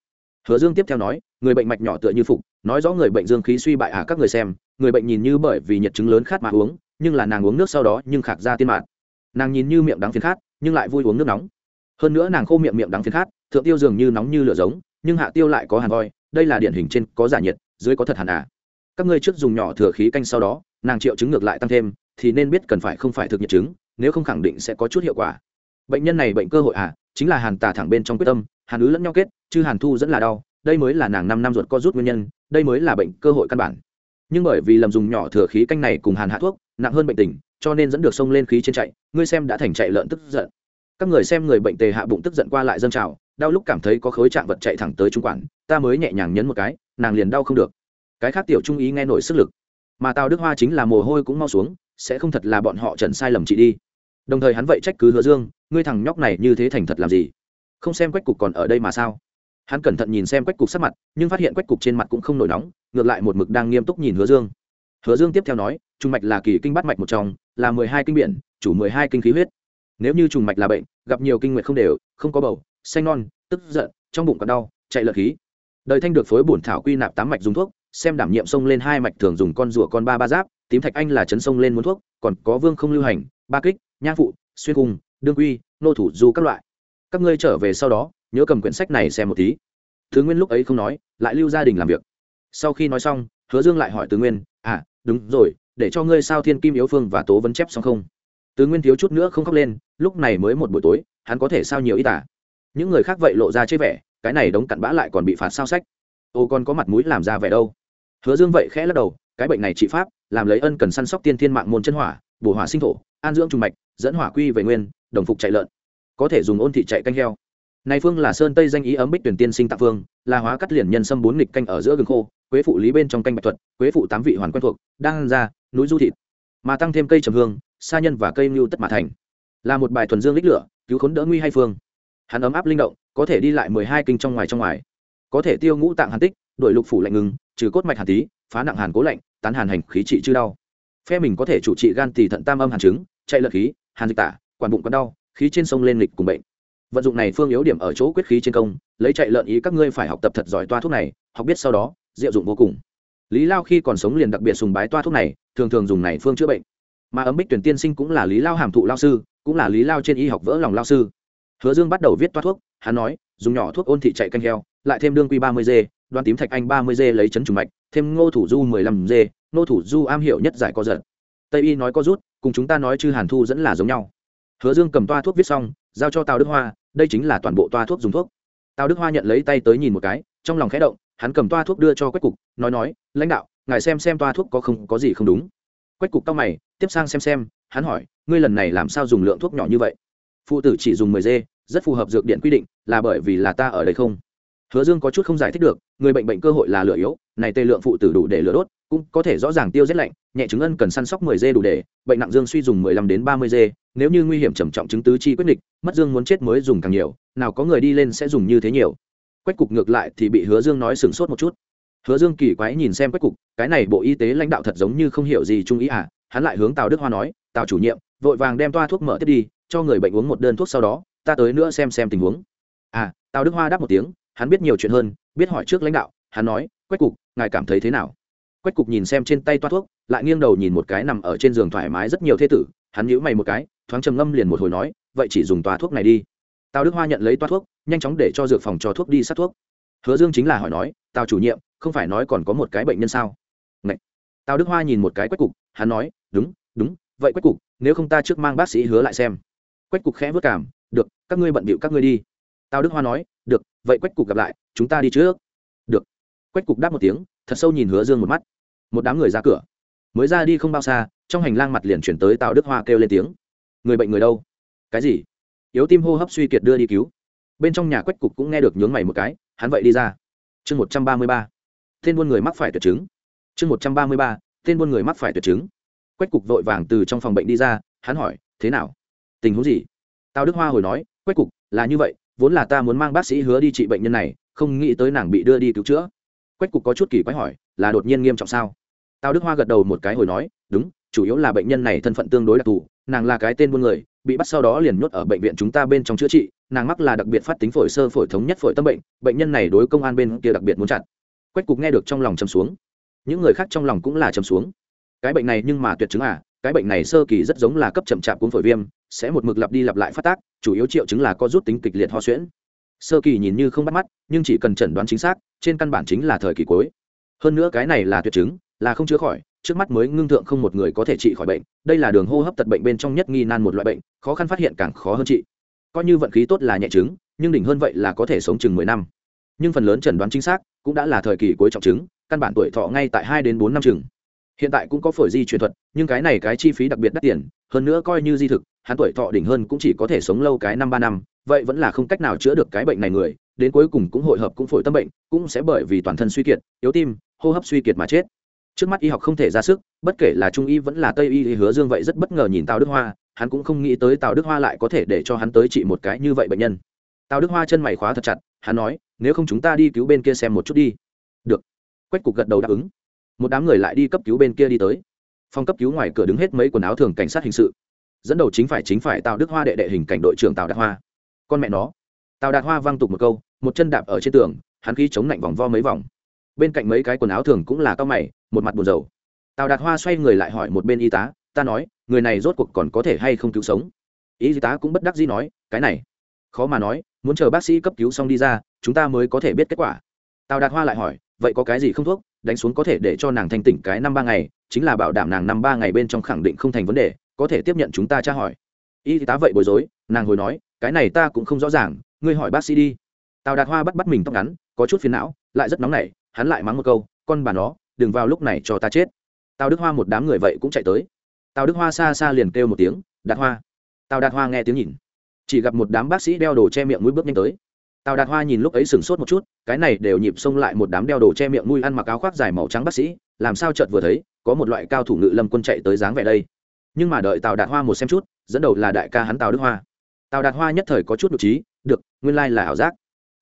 Hứa dương tiếp theo nói người bệnh mạch nhỏ tựa như phục nói rõ người bệnh dương khí suy bại à các người xem người bệnh nhìn như bởi vì nhiệt chứng lớn khát mà uống nhưng là nàng uống nước sau đó nhưng khạc ra tiên mạt, nàng nhìn như miệng đắng phiền khát nhưng lại vui uống nước nóng hơn nữa nàng khô miệng miệng đắng phiền khát, thượng tiêu dường như nóng như lửa giống, nhưng hạ tiêu lại có hàn voi, đây là điển hình trên có giả nhiệt, dưới có thật hàn à. Các ngươi trước dùng nhỏ thừa khí canh sau đó, nàng triệu chứng ngược lại tăng thêm, thì nên biết cần phải không phải thực nhiệt chứng, nếu không khẳng định sẽ có chút hiệu quả. Bệnh nhân này bệnh cơ hội à chính là hàn tà thẳng bên trong quyết tâm, hàn ứ lẫn nhau kết, chứ hàn thu dẫn là đau, đây mới là nàng năm năm ruột co rút nguyên nhân, đây mới là bệnh cơ hội căn bản. Nhưng bởi vì lầm dùng nhỏ thừa khí canh này cùng hàn hạ thuốc, nặng hơn bệnh tình, cho nên dẫn được sông lên khí trên chạy, ngươi xem đã thành chạy lợn tức giận các người xem người bệnh tề hạ bụng tức giận qua lại dâng trào, đau lúc cảm thấy có khối trạng vật chạy thẳng tới trung quản, ta mới nhẹ nhàng nhấn một cái, nàng liền đau không được. Cái khác tiểu trung ý nghe nổi sức lực. Mà tào đức hoa chính là mồ hôi cũng mau xuống, sẽ không thật là bọn họ trần sai lầm chị đi. Đồng thời hắn vậy trách cứ hứa dương, ngươi thằng nhóc này như thế thành thật làm gì? Không xem quách cục còn ở đây mà sao? Hắn cẩn thận nhìn xem quách cục sắc mặt, nhưng phát hiện quách cục trên mặt cũng không nổi nóng, ngược lại một mực đang nghiêm túc nhìn hứa dương. Hứa dương tiếp theo nói, trung mạch là kỳ kinh bắt mạch một trong, là mười hai kinh biển, chủ mười hai kinh khí huyết nếu như trùng mạch là bệnh, gặp nhiều kinh nguyệt không đều, không có bầu xanh non, tức giận, trong bụng còn đau, chạy lợn khí. Đời thanh được phối bổn thảo quy nạp tám mạch dùng thuốc, xem đảm nhiệm sông lên hai mạch thường dùng con rùa con ba ba giáp, tím thạch anh là chấn sông lên muốn thuốc, còn có vương không lưu hành, ba kích, nha phụ, xuyên cung, đương quy, nô thủ du các loại. Các ngươi trở về sau đó, nhớ cầm quyển sách này xem một tí. Thứ nguyên lúc ấy không nói, lại lưu gia đình làm việc. Sau khi nói xong, hứa dương lại hỏi tứ nguyên à đúng rồi, để cho ngươi sao thiên kim yếu phương và tố vấn chép xong không? Tứ nguyên thiếu chút nữa không khóc lên, lúc này mới một buổi tối, hắn có thể sao nhiều ít tả? những người khác vậy lộ ra chơi vẻ, cái này đống cặn bã lại còn bị phạt sao sách? Ô, còn có mặt mũi làm ra vẻ đâu? Hứa dương vậy khẽ lắc đầu, cái bệnh này trị pháp, làm lấy ân cần săn sóc tiên thiên mạng môn chân hỏa, bổ hỏa sinh thổ, an dưỡng trùng mạch, dẫn hỏa quy về nguyên, đồng phục chạy lợn. Có thể dùng ôn thị chạy canh heo. Này phương là sơn tây danh ý ấm bích tuyển tiên sinh tạ phương, là hóa cắt liền nhân sâm bốn nghịch canh ở giữa gừng khô, quế phụ lý bên trong canh bạch thuật, quế phụ tám vị hoàn quen thuộc, đang ra, núi du thịt. Mà tăng thêm cây trầm hương sa nhân và cây mưu tất mà thành. Là một bài thuần dương lích lửa, cứu khốn đỡ nguy hay phương. Hắn ấm áp linh động, có thể đi lại mười hai kinh trong ngoài trong ngoài. Có thể tiêu ngũ tạng hàn tích đội lục phủ lạnh ngừng, trừ cốt mạch hàn tí, phá nặng hàn cố lạnh, tán hàn hành khí trị chư đau. Phe mình có thể chủ trị gan tỳ thận tam âm hàn chứng, chạy lợn khí, hàn dịch tả, quản bụng còn đau, khí trên sông lên lịch cùng bệnh. Vận dụng này phương yếu điểm ở chỗ quyết khí trên công, lấy chạy lợn ý các ngươi phải học tập thật giỏi toa thuốc này, học biết sau đó, diệu dụng vô cùng. Lý lao khi còn sống liền đặc biệt sùng bái toa thuốc này, thường thường dùng này phương chữa bệnh mà ấm bích tuyển tiên sinh cũng là lý lao hàm thụ lao sư, cũng là lý lao trên y học vỡ lòng lao sư. Hứa dương bắt đầu viết toa thuốc, hắn nói, dùng nhỏ thuốc ôn thị chạy canh heo, lại thêm đương quy ba mươi g, đoan tím thạch anh ba mươi g lấy chấn trùng mạch, thêm ngô thủ du mười lăm g, ngô thủ du am hiểu nhất giải co giật. Tây y nói có rút, cùng chúng ta nói chư hàn thu dẫn là giống nhau. Hứa dương cầm toa thuốc viết xong, giao cho tào đức hoa, đây chính là toàn bộ toa thuốc dùng thuốc. Tào đức hoa nhận lấy tay tới nhìn một cái, trong lòng khẽ động, hắn cầm toa thuốc đưa cho quách cục, nói nói, lãnh đạo, ngài xem xem toa thuốc có không, có gì không đúng quách cục tao mày, tiếp sang xem xem, hắn hỏi, ngươi lần này làm sao dùng lượng thuốc nhỏ như vậy? Phụ tử chỉ dùng mười dê, rất phù hợp dược điện quy định, là bởi vì là ta ở đây không? Hứa dương có chút không giải thích được, người bệnh bệnh cơ hội là lửa yếu, này tê lượng phụ tử đủ để lửa đốt, cũng có thể rõ ràng tiêu rét lạnh, nhẹ chứng ân cần săn sóc mười dê đủ để, bệnh nặng dương suy dùng mười lăm đến ba mươi dê, nếu như nguy hiểm trầm trọng chứng tứ chi quyết định mất dương muốn chết mới dùng càng nhiều, nào có người đi lên sẽ dùng như thế nhiều. Quách cục ngược lại thì bị hứa dương nói sửng sốt một chút hứa dương kỳ quái nhìn xem quách cục, cái này bộ y tế lãnh đạo thật giống như không hiểu gì trung ý à hắn lại hướng tào đức hoa nói, tào chủ nhiệm, vội vàng đem toa thuốc mở tiếp đi, cho người bệnh uống một đơn thuốc sau đó, ta tới nữa xem xem tình huống. À tào đức hoa đáp một tiếng, hắn biết nhiều chuyện hơn, biết hỏi trước lãnh đạo, hắn nói, quách cục, ngài cảm thấy thế nào? Quách cục nhìn xem trên tay toa thuốc, lại nghiêng đầu nhìn một cái nằm ở trên giường thoải mái rất nhiều thế tử, hắn nhíu mày một cái, thoáng trầm ngâm liền một hồi nói, vậy chỉ dùng toa thuốc này đi. Tào đức hoa nhận lấy toa thuốc, nhanh chóng để cho dược phòng cho thuốc đi sát thuốc. Hứa dương chính là hỏi nói, tào chủ nhiệm không phải nói còn có một cái bệnh nhân sao? Ngậy. tào đức hoa nhìn một cái quách cục, hắn nói, đúng đúng, vậy quách cục, nếu không ta trước mang bác sĩ hứa lại xem. Quách cục khẽ vất cảm được, các ngươi bận bịu các ngươi đi. Tào đức hoa nói, được, vậy quách cục gặp lại, chúng ta đi trước. Được. Quách cục đáp một tiếng, thật sâu nhìn hứa dương một mắt. Một đám người ra cửa. Mới ra đi không bao xa, trong hành lang mặt liền chuyển tới tào đức hoa kêu lên tiếng. Người bệnh người đâu? Cái gì? Yếu tim hô hấp suy kiệt đưa đi cứu. Bên trong nhà quách cục cũng nghe được nhướng mày một cái, hắn vậy đi ra. Chương một trăm ba mươi ba tên buôn người mắc phải tuyệt chứng. Chương một trăm ba mươi ba, tên buôn người mắc phải tuyệt chứng. Quách cục vội vàng từ trong phòng bệnh đi ra, hắn hỏi, thế nào? Tình huống gì? Tào đức hoa hồi nói, quách cục, là như vậy, vốn là ta muốn mang bác sĩ hứa đi trị bệnh nhân này, không nghĩ tới nàng bị đưa đi cứu chữa. Quách cục có chút kỳ quái hỏi, là đột nhiên nghiêm trọng sao? Tào đức hoa gật đầu một cái hồi nói, đúng, chủ yếu là bệnh nhân này thân phận tương đối đặc thù, nàng là cái tên buôn người, bị bắt sau đó liền nhốt ở bệnh viện chúng ta bên trong chữa trị, nàng mắc là đặc biệt phát tính phổi sơ phổi thống nhất phổi tâm bệnh bệnh nhân này đối công an bên kia đặc biệt muốn chặt quách cục nghe được trong lòng chầm xuống. Những người khác trong lòng cũng là chầm xuống. Cái bệnh này nhưng mà tuyệt chứng à cái bệnh này sơ kỳ rất giống là cấp chậm chạp cuốn phổi viêm, sẽ một mực lặp đi lặp lại phát tác, chủ yếu triệu chứng là có rút tính kịch liệt ho suyễn. Sơ kỳ nhìn như không bắt mắt, nhưng chỉ cần chẩn đoán chính xác, trên căn bản chính là thời kỳ cuối. Hơn nữa cái này là tuyệt chứng, là không chữa khỏi, trước mắt mới ngưng thượng không một người có thể trị khỏi bệnh, đây là đường hô hấp tật bệnh bên trong nhất nghi nan một loại bệnh, khó khăn phát hiện càng khó hơn trị. Coi như vận khí tốt là nhẹ chứng, nhưng đỉnh hơn vậy là có thể sống chừng mười năm nhưng phần lớn chẩn đoán chính xác cũng đã là thời kỳ cuối trọng chứng, căn bản tuổi thọ ngay tại hai đến bốn năm chừng. Hiện tại cũng có phổi di truyền thuật, nhưng cái này cái chi phí đặc biệt đắt tiền, hơn nữa coi như di thực, hắn tuổi thọ đỉnh hơn cũng chỉ có thể sống lâu cái năm ba năm, vậy vẫn là không cách nào chữa được cái bệnh này người, đến cuối cùng cũng hội hợp cũng phổi tâm bệnh, cũng sẽ bởi vì toàn thân suy kiệt, yếu tim, hô hấp suy kiệt mà chết. Trước mắt y học không thể ra sức, bất kể là trung y vẫn là tây y hứa dương vậy rất bất ngờ nhìn tào đức hoa, hắn cũng không nghĩ tới tào đức hoa lại có thể để cho hắn tới trị một cái như vậy bệnh nhân tào đức hoa chân mày khóa thật chặt, hắn nói, nếu không chúng ta đi cứu bên kia xem một chút đi. Được. Quách cục gật đầu đáp ứng. Một đám người lại đi cấp cứu bên kia đi tới. Phòng cấp cứu ngoài cửa đứng hết mấy quần áo thường cảnh sát hình sự. Dẫn đầu chính phải chính phải tào đức hoa đệ đệ hình cảnh đội trưởng tào đạt hoa. Con mẹ nó. Tào đạt hoa văng tục một câu, một chân đạp ở trên tường, hắn khí chống lạnh vòng vo mấy vòng. Bên cạnh mấy cái quần áo thường cũng là cao mày, một mặt buồn rầu. Tào đạt hoa xoay người lại hỏi một bên y tá, ta nói, người này rốt cuộc còn có thể hay không cứu sống? Y tá cũng bất đắc dĩ nói, cái này khó mà nói, muốn chờ bác sĩ cấp cứu xong đi ra, chúng ta mới có thể biết kết quả. Tào đạt hoa lại hỏi, vậy có cái gì không thuốc, đánh xuống có thể để cho nàng thanh tỉnh cái năm ba ngày, chính là bảo đảm nàng năm ba ngày bên trong khẳng định không thành vấn đề, có thể tiếp nhận chúng ta tra hỏi. Y tá vậy bối rối, nàng hồi nói, cái này ta cũng không rõ ràng, ngươi hỏi bác sĩ đi. Tào đạt hoa bắt bắt mình tóc ngắn, có chút phiền não, lại rất nóng nảy, hắn lại mắng một câu, con bà nó, đừng vào lúc này cho ta chết. Tào đức hoa một đám người vậy cũng chạy tới. Tào đức hoa xa xa liền kêu một tiếng, đạt hoa. Tào đạt hoa nghe tiếng nhìn chỉ gặp một đám bác sĩ đeo đồ che miệng mũi bước nhanh tới. Tào đạt hoa nhìn lúc ấy sửng sốt một chút, cái này đều nhịp xông lại một đám đeo đồ che miệng mũi ăn mặc áo khoác dài màu trắng bác sĩ, làm sao chợt vừa thấy, có một loại cao thủ ngự lâm quân chạy tới dáng vẻ đây. Nhưng mà đợi tào đạt hoa một xem chút, dẫn đầu là đại ca hắn tào đức hoa. Tào đạt hoa nhất thời có chút được trí, được, nguyên lai là ảo giác.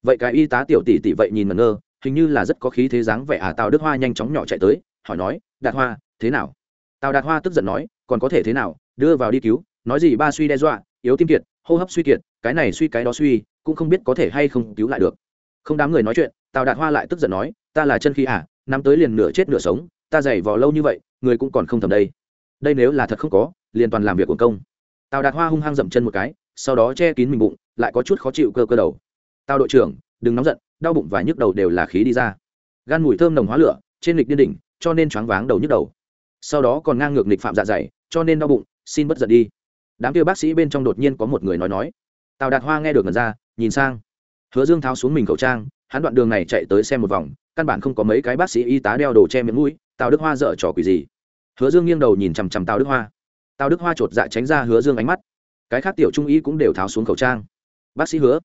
Vậy cái y tá tiểu tỷ tỷ vậy nhìn mẩn ngơ, hình như là rất có khí thế dáng vẻ à tào đức hoa nhanh chóng nhỏ chạy tới, hỏi nói, đạt hoa, thế nào? Tào đạt hoa tức giận nói, còn có thể thế nào? Đưa vào đi cứu, nói gì ba suy đe dọa, yếu tim kiệt hô hấp suy kiệt, cái này suy cái đó suy, cũng không biết có thể hay không cứu lại được. Không đám người nói chuyện, tào đạt hoa lại tức giận nói, ta là chân khí à nắm tới liền nửa chết nửa sống, ta dày vò lâu như vậy, người cũng còn không thầm đây. Đây nếu là thật không có, liền toàn làm việc của công. Tào đạt hoa hung hăng dậm chân một cái, sau đó che kín mình bụng, lại có chút khó chịu cơ cơ đầu. Tào đội trưởng, đừng nóng giận, đau bụng và nhức đầu đều là khí đi ra. Gan mùi thơm nồng hóa lửa, trên lịch điên đỉnh, cho nên choáng váng đầu nhức đầu. Sau đó còn ngang ngược lịch phạm dạ dày, cho nên đau bụng, xin bất giận đi đám kia bác sĩ bên trong đột nhiên có một người nói nói. Tào đạt hoa nghe được ngần ra, nhìn sang. Hứa dương tháo xuống mình khẩu trang, hắn đoạn đường này chạy tới xem một vòng, căn bản không có mấy cái bác sĩ y tá đeo đồ che miệng mũi, tào đức hoa dở trò quỷ gì? Hứa dương nghiêng đầu nhìn chằm chằm tào đức hoa. Tào đức hoa chột dạ tránh ra hứa dương ánh mắt. Cái khác tiểu trung y cũng đều tháo xuống khẩu trang. Bác sĩ hứa.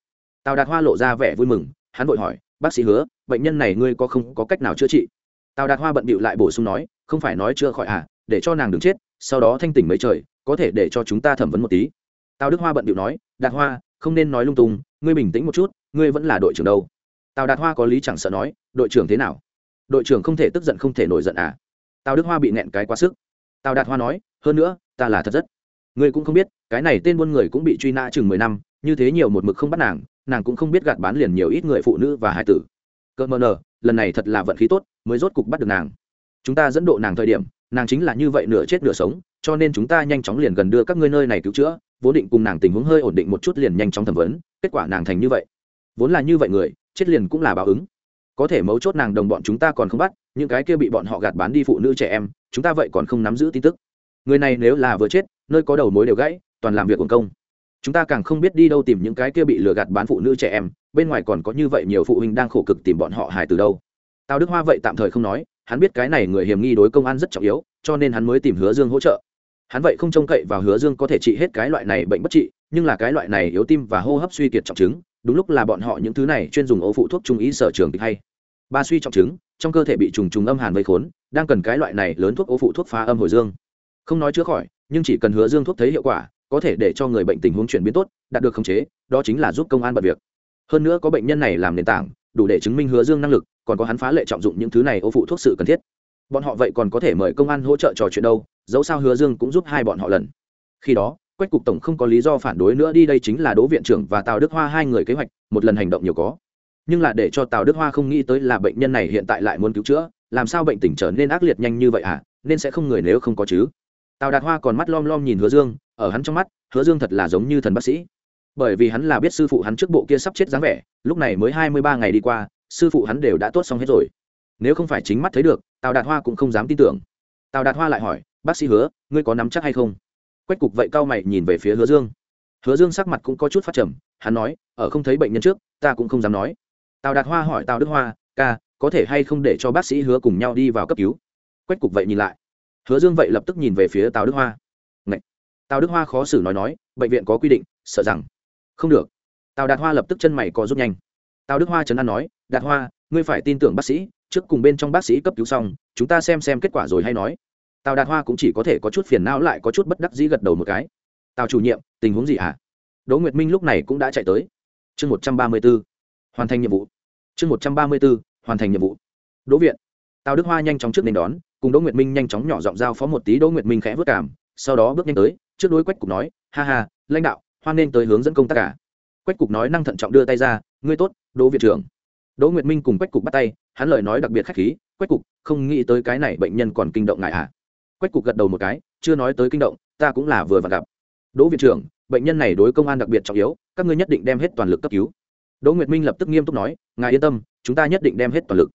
Tào đạt hoa lộ ra vẻ vui mừng, hắn vội hỏi, bác sĩ hứa, bệnh nhân này ngươi có không, có cách nào chữa trị? Tào đạt hoa bận bịu lại bổ sung nói, không phải nói chưa khỏi à để cho nàng đứng chết, sau đó thanh tỉnh mấy trời có thể để cho chúng ta thẩm vấn một tí. Tào đức hoa bận điệu nói, đạt hoa, không nên nói lung tung, ngươi bình tĩnh một chút, ngươi vẫn là đội trưởng đâu. Tào đạt hoa có lý chẳng sợ nói, đội trưởng thế nào? Đội trưởng không thể tức giận không thể nổi giận à? Tào đức hoa bị nẹn cái quá sức. Tào đạt hoa nói, hơn nữa, ta là thật rất. Ngươi cũng không biết, cái này tên buôn người cũng bị truy nã chừng mười năm, như thế nhiều một mực không bắt nàng nàng cũng không biết gạt bán liền nhiều ít người phụ nữ và hải tử. Cơ mờ nờ, lần này thật là vận khí tốt, mới rốt cục bắt được nàng. Chúng ta dẫn độ nàng thời điểm nàng chính là như vậy nửa chết nửa sống, cho nên chúng ta nhanh chóng liền gần đưa các ngươi nơi này cứu chữa, vốn định cùng nàng tình huống hơi ổn định một chút liền nhanh chóng thẩm vấn, kết quả nàng thành như vậy. Vốn là như vậy người, chết liền cũng là báo ứng. Có thể mấu chốt nàng đồng bọn chúng ta còn không bắt, những cái kia bị bọn họ gạt bán đi phụ nữ trẻ em, chúng ta vậy còn không nắm giữ tin tức. Người này nếu là vừa chết, nơi có đầu mối đều gãy, toàn làm việc quần công. Chúng ta càng không biết đi đâu tìm những cái kia bị lừa gạt bán phụ nữ trẻ em, bên ngoài còn có như vậy nhiều phụ huynh đang khổ cực tìm bọn họ hài từ đâu. Tào đức hoa vậy tạm thời không nói hắn biết cái này người hiểm nghi đối công an rất trọng yếu, cho nên hắn mới tìm hứa dương hỗ trợ. Hắn vậy không trông cậy vào hứa dương có thể trị hết cái loại này bệnh bất trị, nhưng là cái loại này yếu tim và hô hấp suy kiệt trọng chứng, đúng lúc là bọn họ những thứ này chuyên dùng ô phụ thuốc trung ý sở trường kịch hay. Ba suy trọng chứng, trong cơ thể bị trùng trùng âm hàn vây khốn, đang cần cái loại này lớn thuốc ô phụ thuốc phá âm hồi dương. Không nói chữa khỏi, nhưng chỉ cần hứa dương thuốc thấy hiệu quả, có thể để cho người bệnh tình huống chuyển biến tốt, đạt được khống chế, đó chính là giúp công an bật việc. Hơn nữa có bệnh nhân này làm nền tảng đủ để chứng minh hứa dương năng lực, còn có hắn phá lệ trọng dụng những thứ này ô phụ thuốc sự cần thiết. Bọn họ vậy còn có thể mời công an hỗ trợ trò chuyện đâu, dẫu sao hứa dương cũng giúp hai bọn họ lần. Khi đó, quách cục tổng không có lý do phản đối nữa đi đây chính là đỗ viện trưởng và tào đức hoa hai người kế hoạch, một lần hành động nhiều có. Nhưng là để cho tào đức hoa không nghĩ tới là bệnh nhân này hiện tại lại muốn cứu chữa, làm sao bệnh tình trở nên ác liệt nhanh như vậy à nên sẽ không người nếu không có chứ. Tào đạt hoa còn mắt lom lom nhìn hứa dương, ở hắn trong mắt, hứa dương thật là giống như thần bác sĩ bởi vì hắn là biết sư phụ hắn trước bộ kia sắp chết dáng vẻ, lúc này mới hai mươi ba ngày đi qua, sư phụ hắn đều đã tốt xong hết rồi. Nếu không phải chính mắt thấy được, tào đạt hoa cũng không dám tin tưởng. Tào đạt hoa lại hỏi, bác sĩ hứa, ngươi có nắm chắc hay không? Quách cục vậy cao mày nhìn về phía hứa dương. Hứa dương sắc mặt cũng có chút phát trầm, hắn nói, ở không thấy bệnh nhân trước, ta cũng không dám nói. Tào đạt hoa hỏi tào đức hoa, ca, có thể hay không để cho bác sĩ hứa cùng nhau đi vào cấp cứu? Quách cục vậy nhìn lại. Hứa dương vậy lập tức nhìn về phía tào đức hoa. Ngậy! tào đức hoa khó xử nói nói, bệnh viện có quy định, sợ rằng không được. Tào đạt hoa lập tức chân mày có rút nhanh. Tào đức hoa trấn an nói, đạt hoa, ngươi phải tin tưởng bác sĩ, trước cùng bên trong bác sĩ cấp cứu xong, chúng ta xem xem kết quả rồi hay nói. Tào đạt hoa cũng chỉ có thể có chút phiền não lại có chút bất đắc dĩ gật đầu một cái. Tào chủ nhiệm, tình huống gì hả đỗ nguyệt minh lúc này cũng đã chạy tới. Chương một trăm ba mươi b ố hoàn thành nhiệm vụ. Chương một trăm ba mươi b ố hoàn thành nhiệm vụ. Đỗ viện. Tào đức hoa nhanh chóng trước nên đón, cùng đỗ nguyệt minh nhanh chóng nhỏ giọng giao phó một tí, đỗ nguyệt minh khẽ vất cảm sau đó bước nhanh tới, trước đối quách cục nói, ha ha, lãnh đạo hoan nên tới hướng dẫn công tác cả. Quách cục nói năng thận trọng đưa tay ra, ngươi tốt, đỗ viện trưởng. Đỗ nguyệt minh cùng quách cục bắt tay, hắn lời nói đặc biệt khách khí, quách cục, không nghĩ tới cái này bệnh nhân còn kinh động ngại à? Quách cục gật đầu một cái, chưa nói tới kinh động, ta cũng là vừa và gặp. Đỗ viện trưởng, bệnh nhân này đối công an đặc biệt trọng yếu, các ngươi nhất định đem hết toàn lực cấp cứu. Đỗ nguyệt minh lập tức nghiêm túc nói, ngài yên tâm, chúng ta nhất định đem hết toàn lực.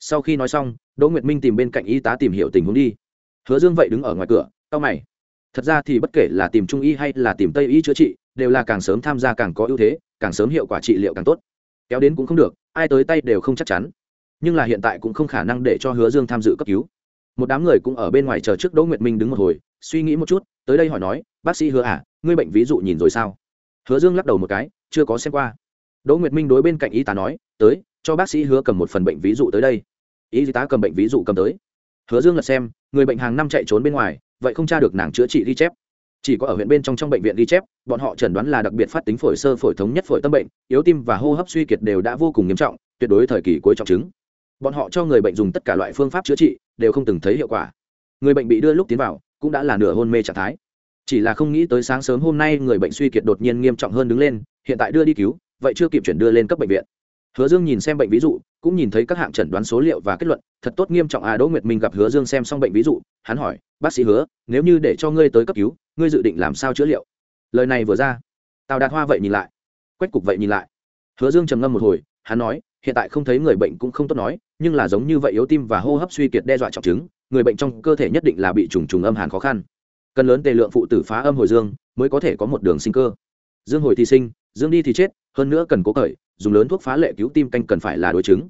Sau khi nói xong, đỗ nguyệt minh tìm bên cạnh y tá tìm hiểu tình huống đi. Hứa dương vậy đứng ở ngoài cửa, cau mày. Thật ra thì bất kể là tìm trung y hay là tìm tây y chữa trị đều là càng sớm tham gia càng có ưu thế, càng sớm hiệu quả trị liệu càng tốt. Kéo đến cũng không được, ai tới tay đều không chắc chắn. Nhưng là hiện tại cũng không khả năng để cho hứa dương tham dự cấp cứu. Một đám người cũng ở bên ngoài chờ trước đỗ nguyệt minh đứng một hồi, suy nghĩ một chút, tới đây hỏi nói, bác sĩ hứa à ngươi bệnh ví dụ nhìn rồi sao? Hứa dương lắc đầu một cái, chưa có xem qua. Đỗ nguyệt minh đối bên cạnh y tá nói, tới, cho bác sĩ hứa cầm một phần bệnh ví dụ tới đây. Y tá cầm bệnh ví dụ cầm tới. Hứa dương lật xem, người bệnh hàng năm chạy trốn bên ngoài, vậy không tra được nàng chữa trị ghi chép chỉ có ở huyện bên trong trong bệnh viện ghi chép, bọn họ chẩn đoán là đặc biệt phát tính phổi sơ, phổi thống nhất, phổi tâm bệnh, yếu tim và hô hấp suy kiệt đều đã vô cùng nghiêm trọng, tuyệt đối thời kỳ cuối trọng chứng. Bọn họ cho người bệnh dùng tất cả loại phương pháp chữa trị, đều không từng thấy hiệu quả. Người bệnh bị đưa lúc tiến vào, cũng đã là nửa hôn mê trạng thái. Chỉ là không nghĩ tới sáng sớm hôm nay người bệnh suy kiệt đột nhiên nghiêm trọng hơn đứng lên, hiện tại đưa đi cứu, vậy chưa kịp chuyển đưa lên cấp bệnh viện hứa dương nhìn xem bệnh ví dụ, cũng nhìn thấy các hạng chẩn đoán số liệu và kết luận, thật tốt nghiêm trọng à đỗ nguyệt minh gặp hứa dương xem xong bệnh ví dụ, hắn hỏi, bác sĩ hứa, nếu như để cho ngươi tới cấp cứu, ngươi dự định làm sao chữa liệu? Lời này vừa ra, tào đạt hoa vậy nhìn lại quách cục vậy nhìn lại. Hứa dương trầm ngâm một hồi, hắn nói, hiện tại không thấy người bệnh cũng không tốt nói, nhưng là giống như vậy yếu tim và hô hấp suy kiệt đe dọa trọng chứng, người bệnh trong cơ thể nhất định là bị trùng trùng âm hàn khó khăn. Cần lớn tề lượng phụ tử phá âm hồi dương, mới có thể có một đường sinh cơ. Dương hồi thì sinh, dương đi thì chết, hơn nữa cần cố cởi dùng lớn thuốc phá lệ cứu tim canh cần phải là đối chứng.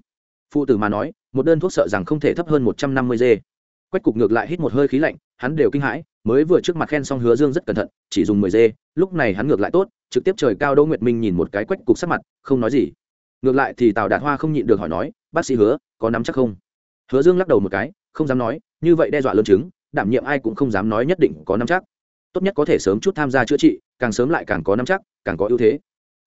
Phụ tử mà nói, một đơn thuốc sợ rằng không thể thấp hơn một trăm năm mươi g quách cục ngược lại hít một hơi khí lạnh, hắn đều kinh hãi, mới vừa trước mặt khen xong hứa dương rất cẩn thận, chỉ dùng mười g lúc này hắn ngược lại tốt, trực tiếp trời cao đỗ nguyệt minh nhìn một cái quách cục sắc mặt, không nói gì. Ngược lại thì tào đạt hoa không nhịn được hỏi nói, bác sĩ hứa, có nắm chắc không? Hứa dương lắc đầu một cái, không dám nói, như vậy đe dọa lớn chứng, đảm nhiệm ai cũng không dám nói nhất định có nắm chắc. Tốt nhất có thể sớm chút tham gia chữa trị, càng sớm lại càng có nắm chắc, càng có ưu thế.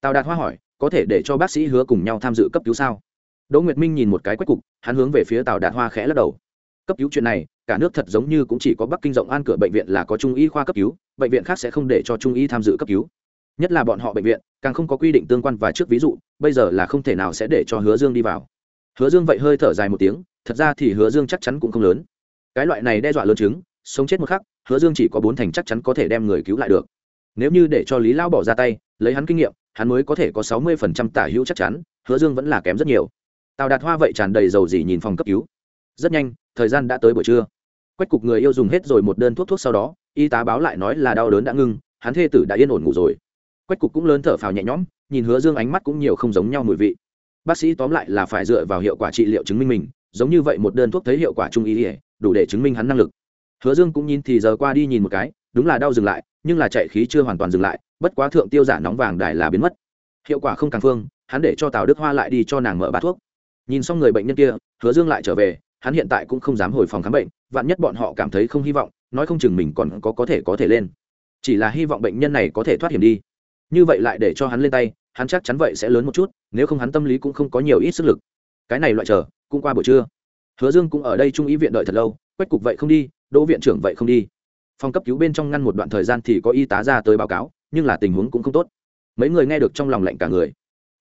Tào đạt hoa hỏi có thể để cho bác sĩ hứa cùng nhau tham dự cấp cứu sao? Đỗ nguyệt minh nhìn một cái quách cục, hắn hướng về phía tào đạt hoa khẽ lắc đầu. Cấp cứu chuyện này, cả nước thật giống như cũng chỉ có bắc kinh rộng an cửa bệnh viện là có trung y khoa cấp cứu, bệnh viện khác sẽ không để cho trung y tham dự cấp cứu. Nhất là bọn họ bệnh viện, càng không có quy định tương quan và trước ví dụ, bây giờ là không thể nào sẽ để cho hứa dương đi vào. Hứa dương vậy hơi thở dài một tiếng, thật ra thì hứa dương chắc chắn cũng không lớn. Cái loại này đe dọa lớn chứng, sống chết một khắc, hứa dương chỉ có bốn thành chắc chắn có thể đem người cứu lại được. Nếu như để cho lý lao bỏ ra tay, lấy hắn kinh nghiệm hắn mới có thể có sáu mươi phần trăm tả hữu chắc chắn, hứa dương vẫn là kém rất nhiều. Tào đạt hoa vậy tràn đầy dầu dỉ nhìn phòng cấp cứu. Rất nhanh, thời gian đã tới buổi trưa. Quách cục người yêu dùng hết rồi một đơn thuốc thuốc sau đó, y tá báo lại nói là đau đớn đã ngưng hắn thê tử đã yên ổn ngủ rồi. Quách cục cũng lớn thở phào nhẹ nhõm, nhìn hứa dương ánh mắt cũng nhiều không giống nhau mùi vị. Bác sĩ tóm lại là phải dựa vào hiệu quả trị liệu chứng minh mình, giống như vậy một đơn thuốc thấy hiệu quả trung ý ỉa đủ để chứng minh hắn năng lực. Hứa dương cũng nhìn thì giờ qua đi nhìn một cái đúng là đau dừng lại, nhưng là chạy khí chưa hoàn toàn dừng lại, bất quá thượng tiêu giả nóng vàng đài là biến mất. Hiệu quả không càng phương, hắn để cho tào đức hoa lại đi cho nàng mở bát thuốc. Nhìn xong người bệnh nhân kia, hứa dương lại trở về, hắn hiện tại cũng không dám hồi phòng khám bệnh, vạn nhất bọn họ cảm thấy không hy vọng, nói không chừng mình còn có có thể có thể lên. Chỉ là hy vọng bệnh nhân này có thể thoát hiểm đi. Như vậy lại để cho hắn lên tay, hắn chắc chắn vậy sẽ lớn một chút, nếu không hắn tâm lý cũng không có nhiều ít sức lực. Cái này loại chờ, cũng qua buổi trưa. Hứa dương cũng ở đây trung ý viện đợi thật lâu, quách cục vậy không đi, đỗ viện trưởng vậy không đi phòng cấp cứu bên trong ngăn một đoạn thời gian thì có y tá ra tới báo cáo, nhưng là tình huống cũng không tốt. Mấy người nghe được trong lòng lạnh cả người.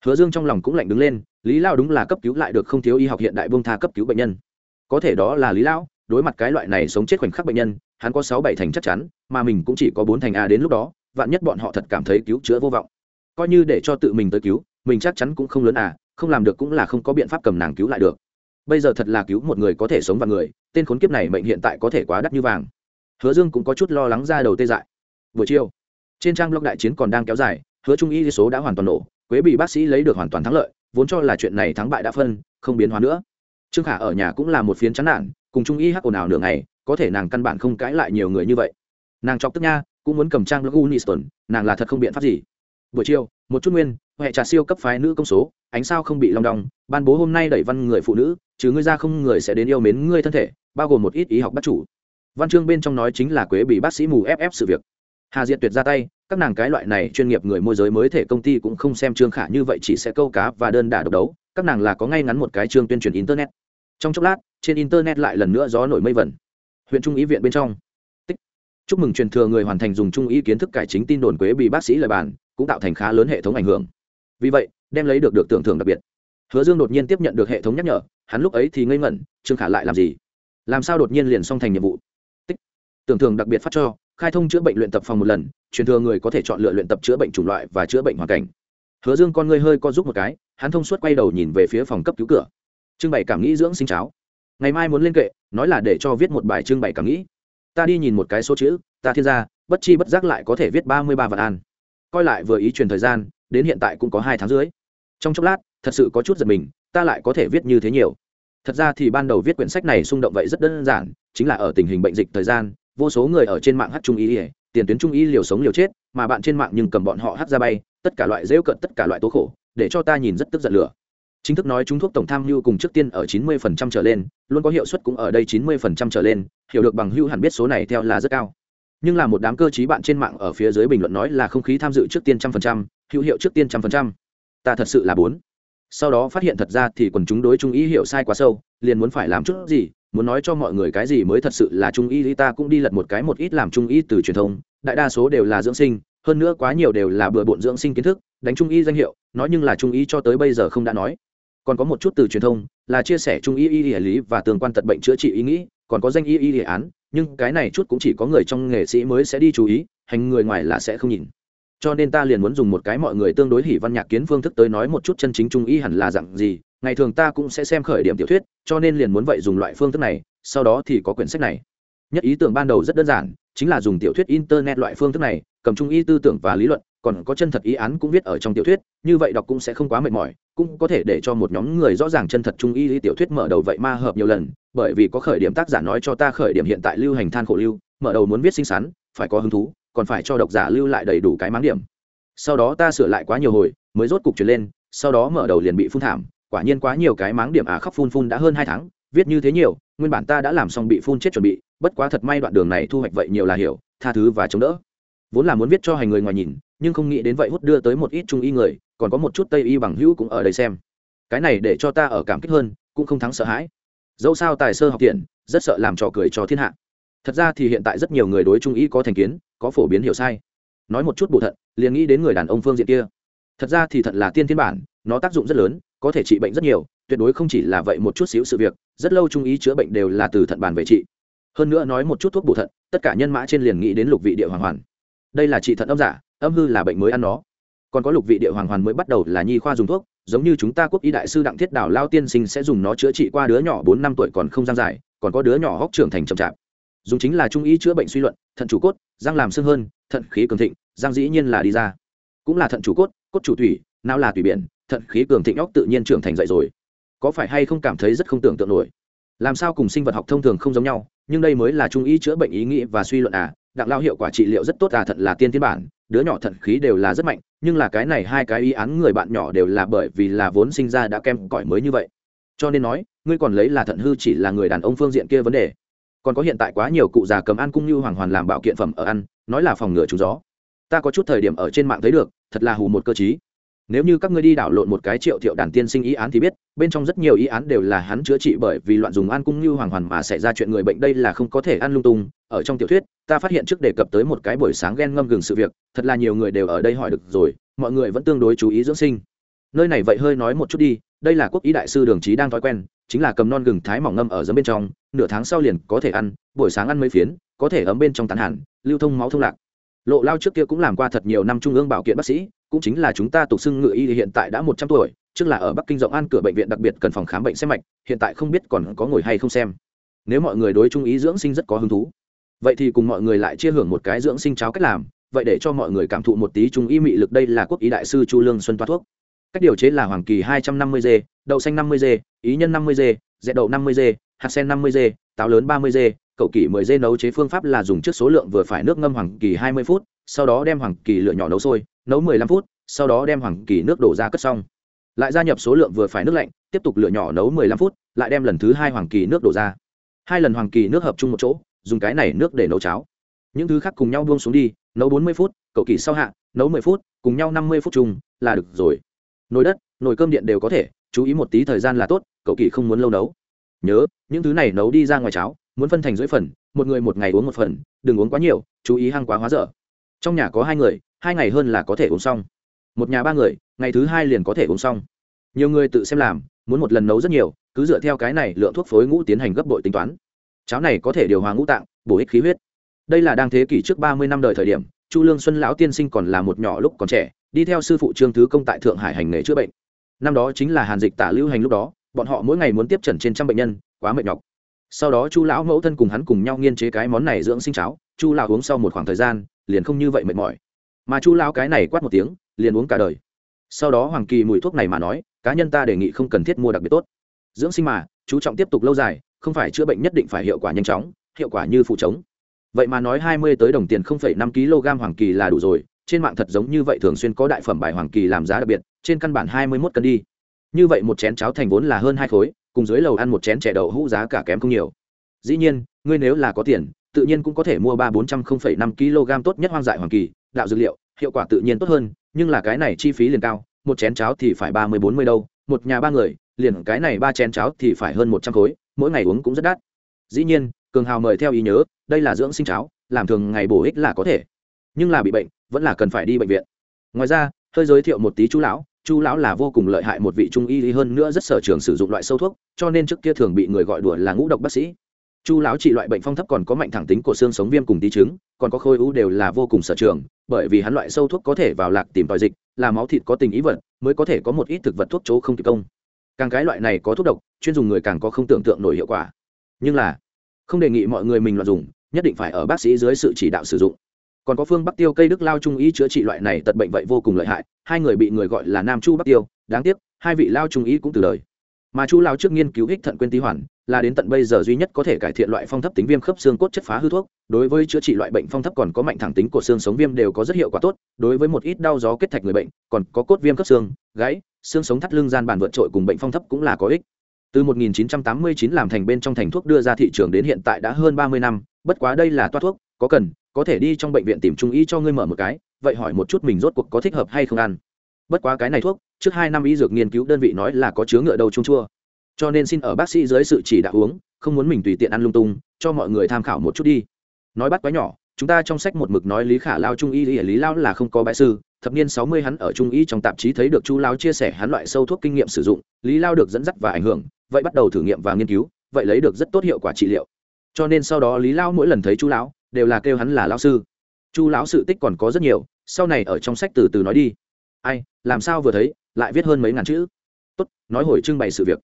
Hứa dương trong lòng cũng lạnh đứng lên, lý lao đúng là cấp cứu lại được không thiếu y học hiện đại bông tha cấp cứu bệnh nhân. Có thể đó là lý lão đối mặt cái loại này sống chết khoảnh khắc bệnh nhân, hắn có sáu bảy thành chắc chắn, mà mình cũng chỉ có bốn thành a đến lúc đó, vạn nhất bọn họ thật cảm thấy cứu chữa vô vọng. Coi như để cho tự mình tới cứu, mình chắc chắn cũng không lớn à không làm được cũng là không có biện pháp cầm nàng cứu lại được. Bây giờ thật là cứu một người có thể sống và người, tên khốn kiếp này mệnh hiện tại có thể quá đắt như vàng hứa dương cũng có chút lo lắng ra đầu tê dại. Buổi chiều, trên trang blog đại chiến còn đang kéo dài, hứa trung y số đã hoàn toàn nổ, quế bị bác sĩ lấy được hoàn toàn thắng lợi, vốn cho là chuyện này thắng bại đã phân, không biến hóa nữa. Trương khả ở nhà cũng là một phiến chán nản, cùng trung y hắc ồn ào nửa ngày, có thể nàng căn bản không cãi lại nhiều người như vậy. Nàng chọc tức nha, cũng muốn cầm trang blog uniston nàng là thật không biện pháp gì. Buổi chiều, một chút nguyên, huệ trà siêu cấp phái nữ công số, ánh sao không bị long đong, ban bố hôm nay đẩy văn người phụ nữ chứ ngươi ra không người sẽ đến yêu mến ngươi thân thể, bao gồm một ít ý học bắt chủ văn chương bên trong nói chính là quế bị bác sĩ mù ép ép sự việc. Hà diệt tuyệt ra tay, các nàng cái loại này chuyên nghiệp người môi giới mới thể công ty cũng không xem trương khả như vậy chỉ sẽ câu cá và đơn đả độc đấu, các nàng là có ngay ngắn một cái chương tuyên truyền internet. Trong chốc lát, trên internet lại lần nữa gió nổi mây vẩn. Huyện trung ý viện bên trong. Tích. Chúc mừng truyền thừa người hoàn thành dùng trung ý kiến thức cải chính tin đồn quế bị bác sĩ lời bàn, cũng tạo thành khá lớn hệ thống ảnh hưởng. Vì vậy, đem lấy được được tưởng thưởng đặc biệt. Hứa dương đột nhiên tiếp nhận được hệ thống nhắc nhở, hắn lúc ấy thì ngây ngẩn, trương khả lại làm gì? Làm sao đột nhiên liền xong thành nhiệm vụ? Tưởng thường đặc biệt phát cho, khai thông chữa bệnh luyện tập phòng một lần, truyền thừa người có thể chọn lựa luyện tập chữa bệnh chủng loại và chữa bệnh hoàn cảnh. Hứa dương con ngươi hơi co giúp một cái, hắn thông suốt quay đầu nhìn về phía phòng cấp cứu cửa. Trưng bày cảm nghĩ dưỡng sinh cháo. Ngày mai muốn lên kệ, nói là để cho viết một bài trưng bày cảm nghĩ. Ta đi nhìn một cái số chữ, ta thiên gia, bất chi bất giác lại có thể viết ba mươi ba vạn an. Coi lại vừa ý truyền thời gian, đến hiện tại cũng có hai tháng dưới trong chốc lát, thật sự có chút giật mình, ta lại có thể viết như thế nhiều. Thật ra thì ban đầu viết quyển sách này xung động vậy rất đơn giản, chính là ở tình hình bệnh dịch thời gian vô số người ở trên mạng hát trung ý tiền tuyến trung ý liều sống liều chết, mà bạn trên mạng nhưng cầm bọn họ hát ra bay, tất cả loại rêu cận tất cả loại tố khổ, để cho ta nhìn rất tức giận lửa. Chính thức nói chúng thuốc tổng tham hưu cùng trước tiên ở 90% trở lên, luôn có hiệu suất cũng ở đây 90% trở lên, hiểu được bằng hưu hẳn biết số này theo là rất cao. Nhưng là một đám cơ chí bạn trên mạng ở phía dưới bình luận nói là không khí tham dự trước tiên trăm phần trăm, hữu hiệu trước tiên trăm phần trăm. Ta thật sự là bốn. Sau đó phát hiện thật ra thì quần chúng đối trung ý hiểu sai quá sâu, liền muốn phải làm chút gì muốn nói cho mọi người cái gì mới thật sự là trung y ta cũng đi lật một cái một ít làm trung y từ truyền thông, đại đa số đều là dưỡng sinh, hơn nữa quá nhiều đều là bừa bộn dưỡng sinh kiến thức, đánh trung y danh hiệu, nói nhưng là trung y cho tới bây giờ không đã nói. Còn có một chút từ truyền thông, là chia sẻ trung y y lý lý và tương quan tật bệnh chữa trị ý nghĩ, còn có danh y y lý án, nhưng cái này chút cũng chỉ có người trong nghệ sĩ mới sẽ đi chú ý, hành người ngoài là sẽ không nhìn. Cho nên ta liền muốn dùng một cái mọi người tương đối hỉ văn nhạc kiến phương thức tới nói một chút chân chính trung y hẳn là dạng gì ngày thường ta cũng sẽ xem khởi điểm tiểu thuyết, cho nên liền muốn vậy dùng loại phương thức này, sau đó thì có quyển sách này. Nhất ý tưởng ban đầu rất đơn giản, chính là dùng tiểu thuyết internet loại phương thức này, cầm trung ý tư tưởng và lý luận, còn có chân thật ý án cũng viết ở trong tiểu thuyết, như vậy đọc cũng sẽ không quá mệt mỏi, cũng có thể để cho một nhóm người rõ ràng chân thật trung ý tiểu thuyết mở đầu vậy ma hợp nhiều lần, bởi vì có khởi điểm tác giả nói cho ta khởi điểm hiện tại lưu hành than khổ lưu, mở đầu muốn viết xinh xắn, phải có hứng thú, còn phải cho độc giả lưu lại đầy đủ cái máng điểm. Sau đó ta sửa lại quá nhiều hồi, mới rốt cục truyền lên, sau đó mở đầu liền bị phun thảm quả nhiên quá nhiều cái máng điểm à khóc phun phun đã hơn hai tháng, viết như thế nhiều, nguyên bản ta đã làm xong bị phun chết chuẩn bị, bất quá thật may đoạn đường này thu hoạch vậy nhiều là hiểu, tha thứ và chống đỡ. Vốn là muốn viết cho hành người ngoài nhìn, nhưng không nghĩ đến vậy hút đưa tới một ít trung y người, còn có một chút tây y bằng hữu cũng ở đây xem. Cái này để cho ta ở cảm kích hơn, cũng không thắng sợ hãi. Dẫu sao tài sơ học tiện, rất sợ làm trò cười cho thiên hạ. Thật ra thì hiện tại rất nhiều người đối trung y có thành kiến, có phổ biến hiểu sai. Nói một chút bổ thận, liền nghĩ đến người đàn ông phương diện kia. Thật ra thì thận là tiên thiên bản, nó tác dụng rất lớn có thể trị bệnh rất nhiều, tuyệt đối không chỉ là vậy một chút xíu sự việc, rất lâu trung ý chữa bệnh đều là từ thận bàn về trị. Hơn nữa nói một chút thuốc bổ thận, tất cả nhân mã trên liền nghĩ đến lục vị địa hoàng hoàn. Đây là trị thận âm giả, âm hư là bệnh mới ăn nó. Còn có lục vị địa hoàng hoàn mới bắt đầu là nhi khoa dùng thuốc, giống như chúng ta quốc y đại sư đặng thiết đảo lao tiên sinh sẽ dùng nó chữa trị qua đứa nhỏ bốn năm tuổi còn không giang dài, còn có đứa nhỏ hóc trưởng thành chậm chạp. Dùng chính là trung ý chữa bệnh suy luận, thận chủ cốt, răng làm xương hơn, thận khí cường thịnh, răng dĩ nhiên là đi ra. Cũng là thận chủ cốt cốt chủ thủy não là tùy biển thận khí cường thịnh óc tự nhiên trưởng thành dậy rồi. Có phải hay không cảm thấy rất không tưởng tượng nổi? Làm sao cùng sinh vật học thông thường không giống nhau, nhưng đây mới là trung ý chữa bệnh ý nghĩ và suy luận à? Đặng lao hiệu quả trị liệu rất tốt à thật là tiên tiến bản, đứa nhỏ thận khí đều là rất mạnh, nhưng là cái này hai cái ý án người bạn nhỏ đều là bởi vì là vốn sinh ra đã kem cỏi mới như vậy. Cho nên nói, ngươi còn lấy là thận hư chỉ là người đàn ông phương diện kia vấn đề. Còn có hiện tại quá nhiều cụ già cầm ăn cung như hoàng hoàn làm bảo kiện phẩm ở ăn, nói là phòng ngừa chú gió. Ta có chút thời điểm ở trên mạng thấy được, thật là hù một cơ chí nếu như các ngươi đi đảo lộn một cái triệu thiệu đàn tiên sinh ý án thì biết, bên trong rất nhiều ý án đều là hắn chữa trị bởi vì loạn dùng an cung như hoàng hoàn mà xảy ra chuyện người bệnh đây là không có thể ăn lung tung. Ở trong tiểu thuyết, ta phát hiện trước đề cập tới một cái buổi sáng ghen ngâm gừng sự việc, thật là nhiều người đều ở đây hỏi được rồi, mọi người vẫn tương đối chú ý dưỡng sinh. Nơi này vậy hơi nói một chút đi, đây là quốc ý đại sư đường trí đang thói quen, chính là cầm non gừng thái mỏng ngâm ở dưới bên trong, nửa tháng sau liền có thể ăn, buổi sáng ăn mấy phiến, có thể ấm bên trong tán hẳn, lưu thông máu thông lạc. Lộ lao trước kia cũng làm qua thật nhiều năm trung ương bảo kiện bác sĩ cũng chính là chúng ta tục xưng ngự y hiện tại đã một trăm tuổi, trước là ở bắc kinh rộng an cửa bệnh viện đặc biệt cần phòng khám bệnh xem mạch, hiện tại không biết còn có ngồi hay không xem. Nếu mọi người đối trung ý dưỡng sinh rất có hứng thú, vậy thì cùng mọi người lại chia hưởng một cái dưỡng sinh cháo cách làm, vậy để cho mọi người cảm thụ một tí trung y mị lực đây là quốc ý đại sư chu lương xuân toa thuốc. Cách điều chế là hoàng kỳ hai trăm năm mươi g, đậu xanh năm mươi g, ý nhân năm mươi g, dẹt đậu năm mươi g, hạt sen năm mươi g, táo lớn ba mươi g, cậu kỳ mười g nấu chế phương pháp là dùng trước số lượng vừa phải nước ngâm hoàng kỳ hai mươi phút, sau đó đem hoàng kỳ lựa nhỏ nấu sôi nấu mười lăm phút, sau đó đem hoàng kỳ nước đổ ra cất xong. Lại gia nhập số lượng vừa phải nước lạnh, tiếp tục lửa nhỏ nấu mười lăm phút, lại đem lần thứ hai hoàng kỳ nước đổ ra. Hai lần hoàng kỳ nước hợp chung một chỗ, dùng cái này nước để nấu cháo. Những thứ khác cùng nhau buông xuống đi, nấu bốn mươi phút, cậu kỳ sau hạ, nấu mười phút, cùng nhau năm mươi phút chung, là được rồi. Nồi đất, nồi cơm điện đều có thể, chú ý một tí thời gian là tốt, cậu kỳ không muốn lâu nấu. Nhớ, những thứ này nấu đi ra ngoài cháo, muốn phân thành dưới phần, một người một ngày uống một phần, đừng uống quá nhiều, chú ý hăng quá hóa dở trong nhà có hai người, hai ngày hơn là có thể uống xong. Một nhà ba người, ngày thứ hai liền có thể uống xong. Nhiều người tự xem làm, muốn một lần nấu rất nhiều, cứ dựa theo cái này lượng thuốc phối ngũ tiến hành gấp bội tính toán. Cháo này có thể điều hòa ngũ tạng, bổ ích khí huyết. Đây là đang thế kỷ trước ba mươi năm đời thời điểm, chu lương xuân lão tiên sinh còn là một nhỏ lúc còn trẻ, đi theo sư phụ trương thứ công tại thượng hải hành nghề chữa bệnh. Năm đó chính là hàn dịch tả lưu hành lúc đó, bọn họ mỗi ngày muốn tiếp trần trên trăm bệnh nhân, quá mệt nhọc. Sau đó chu lão mẫu thân cùng hắn cùng nhau nghiên chế cái món này dưỡng sinh cháo chu lão uống sau một khoảng thời gian, liền không như vậy mệt mỏi. Mà chu lão cái này quát một tiếng, liền uống cả đời. Sau đó hoàng kỳ mùi thuốc này mà nói, cá nhân ta đề nghị không cần thiết mua đặc biệt tốt. Dưỡng sinh mà, chú trọng tiếp tục lâu dài, không phải chữa bệnh nhất định phải hiệu quả nhanh chóng, hiệu quả như phụ chống vậy mà nói hai mươi tới đồng tiền không phẩy năm kg hoàng kỳ là đủ rồi, trên mạng thật giống như vậy thường xuyên có đại phẩm bài hoàng kỳ làm giá đặc biệt, trên căn bản hai mươi mốt cân đi. Như vậy một chén cháo thành vốn là hơn hai khối, cùng dưới lầu ăn một chén chè đậu hũ giá cả kém không nhiều. Dĩ nhiên, ngươi nếu là có tiền tự nhiên cũng có thể mua ba bốn trăm không phẩy năm kg tốt nhất hoang dại hoàng kỳ, đạo dược liệu, hiệu quả tự nhiên tốt hơn, nhưng là cái này chi phí liền cao, một chén cháo thì phải ba mươi bốn mươi đâu, một nhà ba người, liền cái này ba chén cháo thì phải hơn một trăm khối, mỗi ngày uống cũng rất đắt. Dĩ nhiên, cường hào mời theo ý nhớ, đây là dưỡng sinh cháo, làm thường ngày bổ ích là có thể, nhưng là bị bệnh, vẫn là cần phải đi bệnh viện. Ngoài ra, hơi giới thiệu một tí chú lão chú lão là vô cùng lợi hại một vị trung y hơn nữa rất sở trường sử dụng loại sâu thuốc, cho nên trước kia thường bị người gọi đùa là ngũ độc bác sĩ chu lão trị loại bệnh phong thấp còn có mạnh thẳng tính của xương sống viêm cùng tí chứng, còn có khôi u đều là vô cùng sở trường bởi vì hắn loại sâu thuốc có thể vào lạc tìm tòi dịch là máu thịt có tình ý vật mới có thể có một ít thực vật thuốc chỗ không kịp công. Càng cái loại này có thuốc độc chuyên dùng người càng có không tưởng tượng nổi hiệu quả. Nhưng là không đề nghị mọi người mình loạn dùng nhất định phải ở bác sĩ dưới sự chỉ đạo sử dụng. Còn có phương bắc tiêu cây đức lao trung ý chữa trị loại này tật bệnh vậy vô cùng lợi hại hai người bị người gọi là nam chu bắc tiêu đáng tiếc hai vị lao trung ý cũng từ lời. mà chu lao trước nghiên cứu ích thận quên tí hoàn là đến tận bây giờ duy nhất có thể cải thiện loại phong thấp tính viêm khớp xương cốt chất phá hư thuốc. Đối với chữa trị loại bệnh phong thấp còn có mạnh thẳng tính của xương sống viêm đều có rất hiệu quả tốt. Đối với một ít đau gió kết thạch người bệnh, còn có cốt viêm khớp xương, gãy, xương sống thắt lưng gian bàn vượt trội cùng bệnh phong thấp cũng là có ích. Từ 1989 làm thành bên trong thành thuốc đưa ra thị trường đến hiện tại đã hơn 30 năm, bất quá đây là toa thuốc, có cần, có thể đi trong bệnh viện tìm trung y cho ngươi mở một cái, vậy hỏi một chút mình rốt cuộc có thích hợp hay không ăn. Bất quá cái này thuốc, trước hai năm y dược nghiên cứu đơn vị nói là có chứa ngựa đầu trung chua cho nên xin ở bác sĩ dưới sự chỉ đạo uống không muốn mình tùy tiện ăn lung tung cho mọi người tham khảo một chút đi. Nói bắt quá nhỏ chúng ta trong sách một mực nói lý khả lao trung y lý, lý lao là không có bãi sư thập niên sáu mươi hắn ở trung y trong tạp chí thấy được chu lao chia sẻ hắn loại sâu thuốc kinh nghiệm sử dụng lý lao được dẫn dắt và ảnh hưởng vậy bắt đầu thử nghiệm và nghiên cứu vậy lấy được rất tốt hiệu quả trị liệu. Cho nên sau đó lý lao mỗi lần thấy chu lão đều là kêu hắn là lao sư. Chu lão sự tích còn có rất nhiều sau này ở trong sách từ từ nói đi. Ai làm sao vừa thấy lại viết hơn mấy ngàn chữ. Tốt nói hồi trưng bày sự việc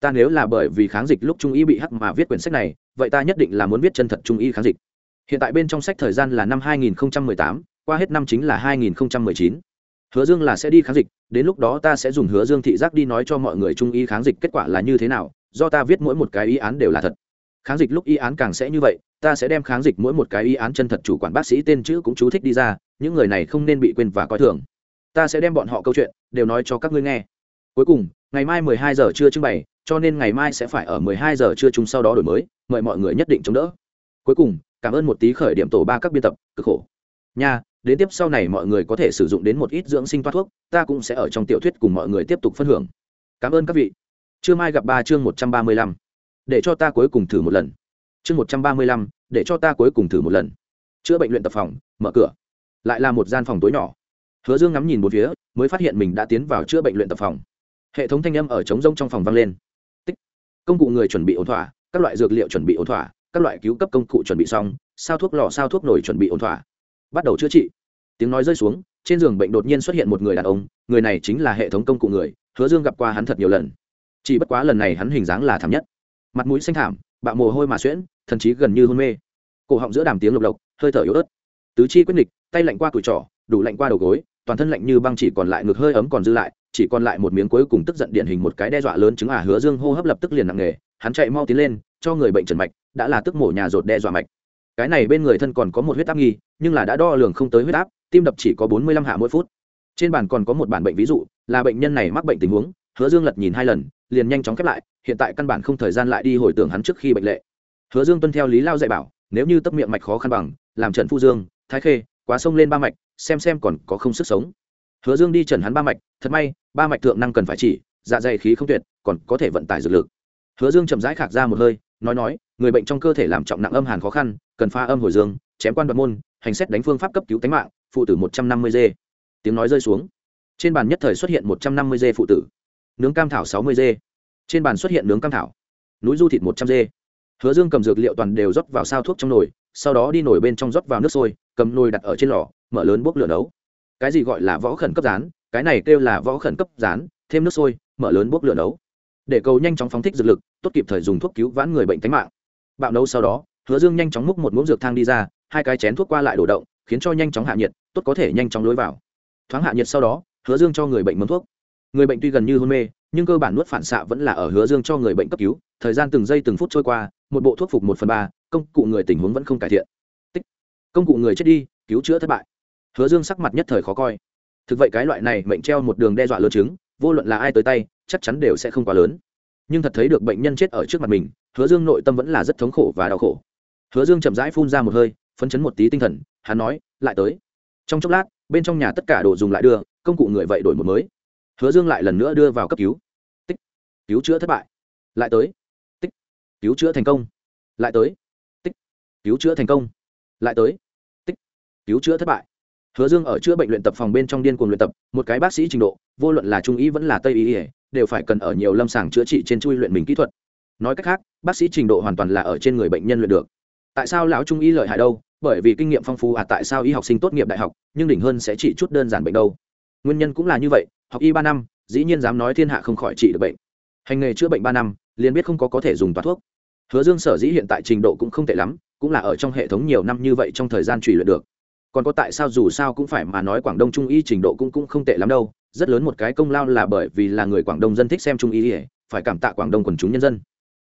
ta nếu là bởi vì kháng dịch lúc trung y bị hắc mà viết quyển sách này vậy ta nhất định là muốn viết chân thật trung y kháng dịch. Hiện tại bên trong sách thời gian là năm 2018, qua hết năm chính là 2019. hứa dương là sẽ đi kháng dịch đến lúc đó ta sẽ dùng hứa dương thị giác đi nói cho mọi người trung y kháng dịch kết quả là như thế nào do ta viết mỗi một cái y án đều là thật. Kháng dịch lúc y án càng sẽ như vậy ta sẽ đem kháng dịch mỗi một cái y án chân thật chủ quản bác sĩ tên chữ cũng chú thích đi ra những người này không nên bị quên và coi thường. Ta sẽ đem bọn họ câu chuyện đều nói cho các ngươi nghe. Cuối cùng ngày mai 12 giờ trưa trưng bày cho nên ngày mai sẽ phải ở 12 giờ trưa chung sau đó đổi mới, mời mọi người nhất định chống đỡ. Cuối cùng, cảm ơn một tí khởi điểm tổ ba các biên tập, cực khổ. Nha, đến tiếp sau này mọi người có thể sử dụng đến một ít dưỡng sinh toát thuốc, ta cũng sẽ ở trong tiểu thuyết cùng mọi người tiếp tục phân hưởng. Cảm ơn các vị. Trưa mai gặp ba chương một trăm ba mươi lăm. Để cho ta cuối cùng thử một lần. Chương một trăm ba mươi lăm, để cho ta cuối cùng thử một lần. Chữa bệnh luyện tập phòng, mở cửa. Lại là một gian phòng tối nhỏ. Hứa dương ngắm nhìn một phía, mới phát hiện mình đã tiến vào chữa bệnh luyện tập phòng. Hệ thống thanh âm ở trống rông trong phòng vang lên công cụ người chuẩn bị ổn thỏa, các loại dược liệu chuẩn bị ổn thỏa, các loại cứu cấp công cụ chuẩn bị xong, sao thuốc lò, sao thuốc nổi chuẩn bị ổn thỏa. Bắt đầu chữa trị. Tiếng nói rơi xuống, trên giường bệnh đột nhiên xuất hiện một người đàn ông, người này chính là hệ thống công cụ người, hứa dương gặp qua hắn thật nhiều lần. Chỉ bất quá lần này hắn hình dáng là thảm nhất. Mặt mũi xanh thảm, bạo mồ hôi mà xuyễn, thần chí gần như hôn mê. Cổ họng giữa đàm tiếng lộc lộc, hơi thở yếu ớt. Tứ chi quyết địch tay lạnh qua tuổi trỏ đủ lạnh qua đầu gối toàn thân lạnh như băng chỉ còn lại ngực hơi ấm còn dư lại, chỉ còn lại một miếng cuối cùng tức giận điển hình một cái đe dọa lớn chứng à hứa dương hô hấp lập tức liền nặng nề, hắn chạy mau tiến lên, cho người bệnh trần mạch, đã là tức mổ nhà rột đe dọa mạch. Cái này bên người thân còn có một huyết áp nghi, nhưng là đã đo lường không tới huyết áp, tim đập chỉ có bốn mươi lăm hạ mỗi phút. Trên bàn còn có một bản bệnh ví dụ, là bệnh nhân này mắc bệnh tình huống, hứa dương lật nhìn hai lần, liền nhanh chóng khép lại, hiện tại căn bản không thời gian lại đi hồi tưởng hắn trước khi bệnh lệ. Hứa dương tuân theo lý lao dạy bảo, nếu như tấp miệng mạch khó khăn bằng, làm trần phu dương, thái khê, quá sông lên ba mạch xem xem còn có không sức sống. Hứa dương đi trần hắn ba mạch, thật may, ba mạch thượng năng cần phải chỉ dạ dày khí không tuyệt, còn có thể vận tải dược lực. Hứa dương chậm rãi khạc ra một hơi, nói nói, người bệnh trong cơ thể làm trọng nặng âm hàn khó khăn, cần pha âm hồi dương, chém quan đoạn môn, hành xét đánh phương pháp cấp cứu tính mạng, phụ tử một trăm năm mươi g tiếng nói rơi xuống. Trên bàn nhất thời xuất hiện một trăm năm mươi g phụ tử. Nướng cam thảo sáu mươi g trên bàn xuất hiện nướng cam thảo. Núi du thịt một trăm g hứa dương cầm dược liệu toàn đều rót vào sao thuốc trong nồi, sau đó đi nồi bên trong rót vào nước sôi, cầm nồi đặt ở trên lò mở lớn bốc lửa nấu. Cái gì gọi là võ khẩn cấp rán cái này kêu là võ khẩn cấp rán thêm nước sôi, mở lớn bốc lửa nấu. Để cầu nhanh chóng phóng thích dược lực, tốt kịp thời dùng thuốc cứu vãn người bệnh tính mạng. Bạo nấu sau đó, hứa dương nhanh chóng múc một muỗng dược thang đi ra, hai cái chén thuốc qua lại đổ động, khiến cho nhanh chóng hạ nhiệt, tốt có thể nhanh chóng lối vào. Thoáng hạ nhiệt sau đó, hứa dương cho người bệnh mướn thuốc. Người bệnh tuy gần như hôn mê, nhưng cơ bản nuốt phản xạ vẫn là ở hứa dương cho người bệnh cấp cứu. Thời gian từng giây từng phút trôi qua, một bộ thuốc phục một phần ba, công cụ người tình huống vẫn không cải thiện. Tích. công cụ người chết đi, cứu chữa thất bại hứa dương sắc mặt nhất thời khó coi. Thực vậy cái loại này mệnh treo một đường đe dọa lớn chứng, vô luận là ai tới tay, chắc chắn đều sẽ không quá lớn. Nhưng thật thấy được bệnh nhân chết ở trước mặt mình, hứa dương nội tâm vẫn là rất thống khổ và đau khổ. Hứa dương chậm rãi phun ra một hơi, phấn chấn một tí tinh thần, hắn nói, lại tới. Trong chốc lát, bên trong nhà tất cả đồ dùng lại đưa, công cụ người vậy đổi một mới. Hứa dương lại lần nữa đưa vào cấp cứu. Tích. Cứu chữa thất bại. Lại tới. Tích. Cứu chữa thành công. Lại tới. Tích. Cứu chữa thành công. Lại tới. Tích. Cứu chữa thất bại hứa dương ở chữa bệnh luyện tập phòng bên trong điên cuồng luyện tập, một cái bác sĩ trình độ, vô luận là trung y vẫn là tây y, đều phải cần ở nhiều lâm sàng chữa trị trên chui luyện mình kỹ thuật. Nói cách khác, bác sĩ trình độ hoàn toàn là ở trên người bệnh nhân luyện được. Tại sao lão trung y lợi hại đâu? Bởi vì kinh nghiệm phong phú à tại sao y học sinh tốt nghiệp đại học, nhưng đỉnh hơn sẽ trị chút đơn giản bệnh đâu? Nguyên nhân cũng là như vậy, học y ba năm, dĩ nhiên dám nói thiên hạ không khỏi trị được bệnh. Hành nghề chữa bệnh ba năm, liền biết không có có thể dùng toa thuốc. Hứa dương sở dĩ hiện tại trình độ cũng không tệ lắm, cũng là ở trong hệ thống nhiều năm như vậy trong thời gian trùy luyện được còn có tại sao dù sao cũng phải mà nói quảng đông trung y trình độ cũng cũng không tệ lắm đâu, rất lớn một cái công lao là bởi vì là người quảng đông dân thích xem trung y phải cảm tạ quảng đông quần chúng nhân dân.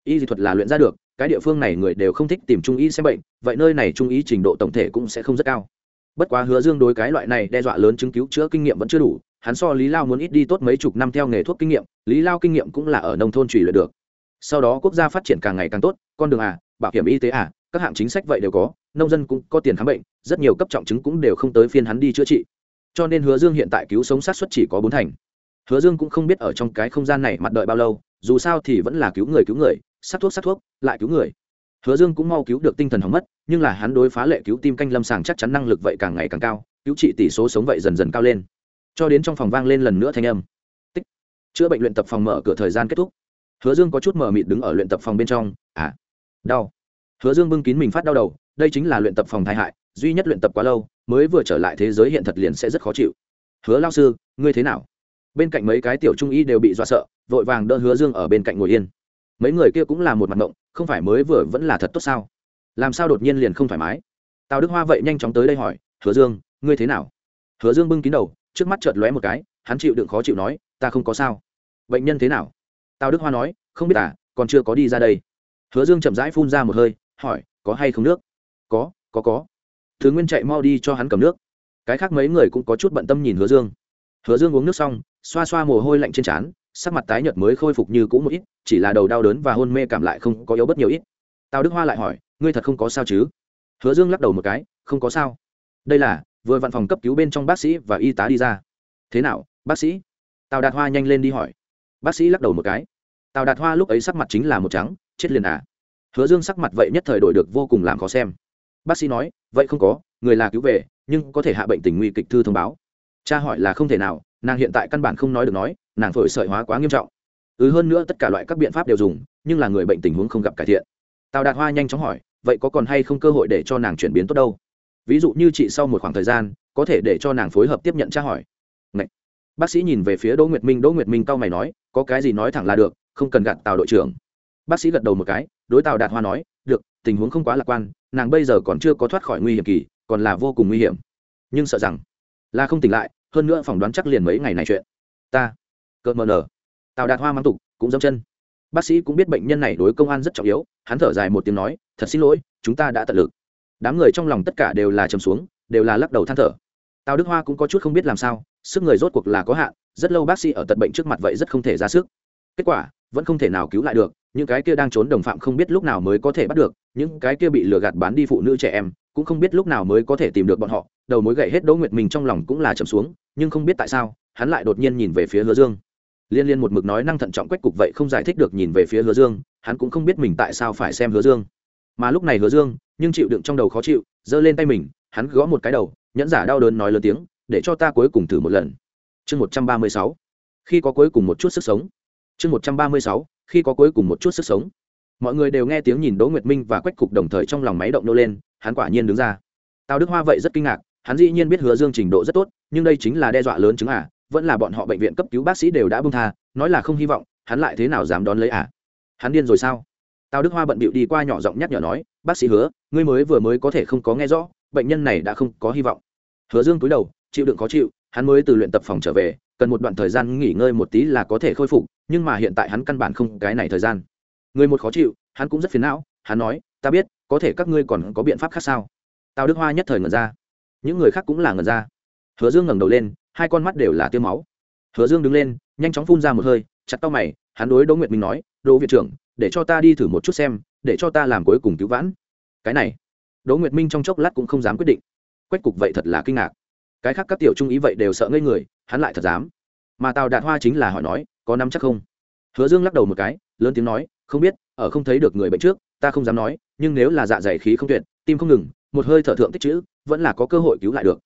Y dị thuật là luyện ra được, cái địa phương này người đều không thích tìm trung y xem bệnh, vậy nơi này trung y trình độ tổng thể cũng sẽ không rất cao. Bất quá hứa dương đối cái loại này đe dọa lớn chứng cứu chữa kinh nghiệm vẫn chưa đủ, hắn so lý lao muốn ít đi tốt mấy chục năm theo nghề thuốc kinh nghiệm, lý lao kinh nghiệm cũng là ở nông thôn trùy luyện được. Sau đó quốc gia phát triển càng ngày càng tốt, con đường à bảo hiểm y tế à các hạng chính sách vậy đều có nông dân cũng có tiền khám bệnh, rất nhiều cấp trọng chứng cũng đều không tới phiên hắn đi chữa trị. Cho nên hứa dương hiện tại cứu sống sát xuất chỉ có bốn thành. Hứa dương cũng không biết ở trong cái không gian này mặt đợi bao lâu, dù sao thì vẫn là cứu người cứu người, sát thuốc sát thuốc, lại cứu người. Hứa dương cũng mau cứu được tinh thần hỏng mất, nhưng là hắn đối phá lệ cứu tim canh lâm sàng chắc chắn năng lực vậy càng ngày càng cao, cứu trị tỷ số sống vậy dần dần cao lên. Cho đến trong phòng vang lên lần nữa thanh âm. Tích. Chữa bệnh luyện tập phòng mở cửa thời gian kết thúc. Hứa dương có chút mờ mịt đứng ở luyện tập phòng bên trong. À đau. Hứa dương bưng kín mình phát đau đầu đây chính là luyện tập phòng tai hại, duy nhất luyện tập quá lâu, mới vừa trở lại thế giới hiện thật liền sẽ rất khó chịu. Hứa lao sư, ngươi thế nào? Bên cạnh mấy cái tiểu trung y đều bị dọa sợ, vội vàng đỡ hứa dương ở bên cạnh ngồi yên. Mấy người kia cũng là một mặt ngộng, không phải mới vừa vẫn là thật tốt sao? Làm sao đột nhiên liền không thoải mái? Tào đức hoa vậy nhanh chóng tới đây hỏi, hứa dương, ngươi thế nào? Hứa dương bưng kín đầu, trước mắt chợt lóe một cái, hắn chịu đựng khó chịu nói, ta không có sao. Bệnh nhân thế nào? Tào đức hoa nói, không biết à còn chưa có đi ra đây. Hứa dương chậm rãi phun ra một hơi, hỏi, có hay không nước? Có có có. Thứ nguyên chạy mau đi cho hắn cầm nước. Cái khác mấy người cũng có chút bận tâm nhìn hứa dương. Hứa dương uống nước xong, xoa xoa mồ hôi lạnh trên trán, sắc mặt tái nhợt mới khôi phục như cũ một ít, chỉ là đầu đau đớn và hôn mê cảm lại không có yếu bất nhiều ít. Tào đức hoa lại hỏi, ngươi thật không có sao chứ? Hứa dương lắc đầu một cái, không có sao. Đây là, vừa văn phòng cấp cứu bên trong bác sĩ và y tá đi ra. Thế nào, bác sĩ? Tào đạt hoa nhanh lên đi hỏi. Bác sĩ lắc đầu một cái. Tào đạt hoa lúc ấy sắc mặt chính là một trắng, chết liền à. Hứa dương sắc mặt vậy nhất thời đổi được vô cùng làm khó xem bác sĩ nói, vậy không có, người là cứu về, nhưng có thể hạ bệnh tình nguy kịch thư thông báo. Cha hỏi là không thể nào, nàng hiện tại căn bản không nói được nói, nàng phổi sợi hóa quá nghiêm trọng. Ừ hơn nữa tất cả loại các biện pháp đều dùng, nhưng là người bệnh tình huống không gặp cải thiện. Tào đạt hoa nhanh chóng hỏi, vậy có còn hay không cơ hội để cho nàng chuyển biến tốt đâu? Ví dụ như chị sau một khoảng thời gian, có thể để cho nàng phối hợp tiếp nhận tra hỏi. Ngậy. bác sĩ nhìn về phía đỗ nguyệt minh, đỗ nguyệt minh cau mày nói, có cái gì nói thẳng là được, không cần gạt tào đội trưởng. Bác sĩ gật đầu một cái, đối tào đạt hoa nói, được, tình huống không quá lạc quan nàng bây giờ còn chưa có thoát khỏi nguy hiểm kỳ, còn là vô cùng nguy hiểm. Nhưng sợ rằng là không tỉnh lại, hơn nữa phỏng đoán chắc liền mấy ngày này chuyện. Ta, cợt mờ nở. Tào đạt hoa mang tục, cũng dâm chân. Bác sĩ cũng biết bệnh nhân này đối công an rất trọng yếu, hắn thở dài một tiếng nói, thật xin lỗi, chúng ta đã tận lực. Đám người trong lòng tất cả đều là trầm xuống, đều là lắc đầu than thở. Tào đức hoa cũng có chút không biết làm sao, sức người rốt cuộc là có hạn, rất lâu bác sĩ ở tận bệnh trước mặt vậy rất không thể ra sức. Kết quả, vẫn không thể nào cứu lại được, những cái kia đang trốn đồng phạm không biết lúc nào mới có thể bắt được những cái kia bị lừa gạt bán đi phụ nữ trẻ em, cũng không biết lúc nào mới có thể tìm được bọn họ, đầu mối gậy hết đỗ nguyệt mình trong lòng cũng là trầm xuống, nhưng không biết tại sao, hắn lại đột nhiên nhìn về phía hứa dương. Liên liên một mực nói năng thận trọng quách cục vậy không giải thích được nhìn về phía hứa dương, hắn cũng không biết mình tại sao phải xem hứa dương. Mà lúc này hứa dương, nhưng chịu đựng trong đầu khó chịu, giơ lên tay mình, hắn gõ một cái đầu, nhẫn giả đau đớn nói lớn tiếng, để cho ta cuối cùng thử một lần. Chương một trăm ba mươi sáu. Khi có cuối cùng một chút sức sống. Chương một trăm ba mươi sáu. Khi có cuối cùng một chút sức sống mọi người đều nghe tiếng nhìn đỗ nguyệt minh và quách cục đồng thời trong lòng máy động nô lên, hắn quả nhiên đứng ra. Tào đức hoa vậy rất kinh ngạc, hắn dĩ nhiên biết hứa dương trình độ rất tốt, nhưng đây chính là đe dọa lớn chứng à vẫn là bọn họ bệnh viện cấp cứu bác sĩ đều đã bưng tha, nói là không hy vọng, hắn lại thế nào dám đón lấy à? Hắn điên rồi sao? Tào đức hoa bận bịu đi qua nhỏ giọng nhắc nhở nói, bác sĩ hứa, ngươi mới vừa mới có thể không có nghe rõ, bệnh nhân này đã không có hy vọng. Hứa dương cúi đầu, chịu đựng khó chịu, hắn mới từ luyện tập phòng trở về, cần một đoạn thời gian nghỉ ngơi một tí là có thể khôi phục, nhưng mà hiện tại hắn căn bản không cái này thời gian người một khó chịu, hắn cũng rất phiền não, hắn nói, ta biết, có thể các ngươi còn có biện pháp khác sao? Tào đức hoa nhất thời ngẩn ra. Những người khác cũng là ngẩn ra. Hứa dương ngẩng đầu lên, hai con mắt đều là tiêu máu. Hứa dương đứng lên, nhanh chóng phun ra một hơi, chặt tao mày, hắn đối đỗ nguyệt minh nói, đỗ viện trưởng, để cho ta đi thử một chút xem, để cho ta làm cuối cùng cứu vãn. Cái này, đỗ nguyệt minh trong chốc lát cũng không dám quyết định. Quách cục vậy thật là kinh ngạc. Cái khác các tiểu trung ý vậy đều sợ ngây người, hắn lại thật dám. Mà tào đạt hoa chính là hỏi nói, có nắm chắc không? Hứa dương lắc đầu một cái, lớn tiếng nói không biết, ở không thấy được người bệnh trước, ta không dám nói, nhưng nếu là dạ dày khí không tuyệt, tim không ngừng, một hơi thở thượng tích chữ, vẫn là có cơ hội cứu lại được.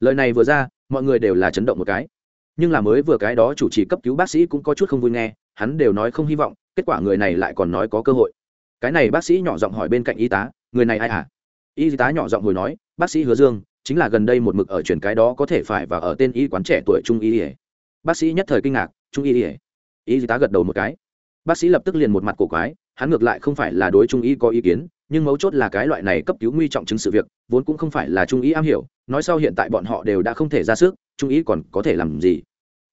Lời này vừa ra, mọi người đều là chấn động một cái. Nhưng là mới vừa cái đó chủ trì cấp cứu bác sĩ cũng có chút không vui nghe, hắn đều nói không hy vọng, kết quả người này lại còn nói có cơ hội. Cái này bác sĩ nhỏ giọng hỏi bên cạnh y tá, người này ai à y tá nhỏ giọng hồi nói, bác sĩ hứa dương, chính là gần đây một mực ở chuyển cái đó có thể phải và ở tên y quán trẻ tuổi trung y ỉa bác sĩ nhất thời kinh ngạc, trung y ỉa y tá gật đầu một cái bác sĩ lập tức liền một mặt cổ quái, hắn ngược lại không phải là đối trung y có ý kiến, nhưng mấu chốt là cái loại này cấp cứu nguy trọng chứng sự việc, vốn cũng không phải là trung y am hiểu, nói sau hiện tại bọn họ đều đã không thể ra sức, trung y còn có thể làm gì?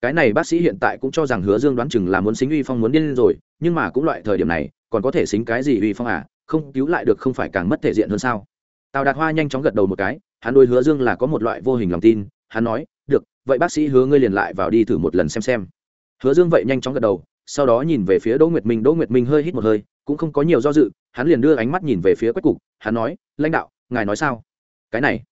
Cái này bác sĩ hiện tại cũng cho rằng hứa dương đoán chừng là muốn xính uy phong muốn điên lên rồi, nhưng mà cũng loại thời điểm này, còn có thể xính cái gì uy phong à? Không, cứu lại được không phải càng mất thể diện hơn sao? Tào đạt hoa nhanh chóng gật đầu một cái, hắn đôi hứa dương là có một loại vô hình lòng tin, hắn nói, được, vậy bác sĩ hứa ngươi liền lại vào đi thử một lần xem xem. Hứa dương vậy nhanh chóng gật đầu sau đó nhìn về phía đỗ nguyệt minh, đỗ nguyệt minh hơi hít một hơi, cũng không có nhiều do dự, hắn liền đưa ánh mắt nhìn về phía quách cục, hắn nói, lãnh đạo, ngài nói sao? Cái này.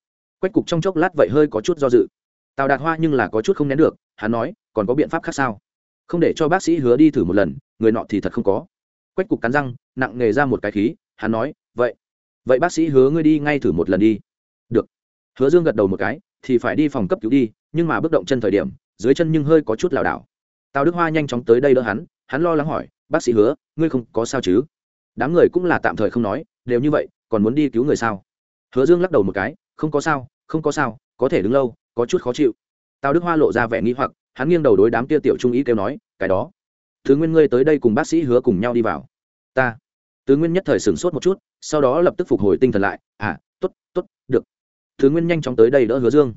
Quách cục trong chốc lát vậy hơi có chút do dự. Tào đạt hoa nhưng là có chút không nén được, hắn nói, còn có biện pháp khác sao? Không để cho bác sĩ hứa đi thử một lần, người nọ thì thật không có. Quách cục cắn răng, nặng nề ra một cái khí, hắn nói, vậy vậy bác sĩ hứa ngươi đi ngay thử một lần đi. Được. Hứa dương gật đầu một cái, thì phải đi phòng cấp cứu đi, nhưng mà bước động chân thời điểm, dưới chân nhưng hơi có chút lảo đảo tào đức hoa nhanh chóng tới đây đỡ hắn hắn lo lắng hỏi, bác sĩ hứa, ngươi không có sao chứ? Đám người cũng là tạm thời không nói, đều như vậy, còn muốn đi cứu người sao? Hứa dương lắc đầu một cái, không có sao, không có sao, có thể đứng lâu, có chút khó chịu. Tào đức hoa lộ ra vẻ nghi hoặc, hắn nghiêng đầu đối đám kia tiểu trung ý kêu nói, cái đó, thứ nguyên ngươi tới đây cùng bác sĩ hứa cùng nhau đi vào. Ta. Tứ nguyên nhất thời sửng sốt một chút, sau đó lập tức phục hồi tinh thần lại à t ố t t ố t được. Thứ nguyên nhanh chóng tới đây đỡ hứa dương.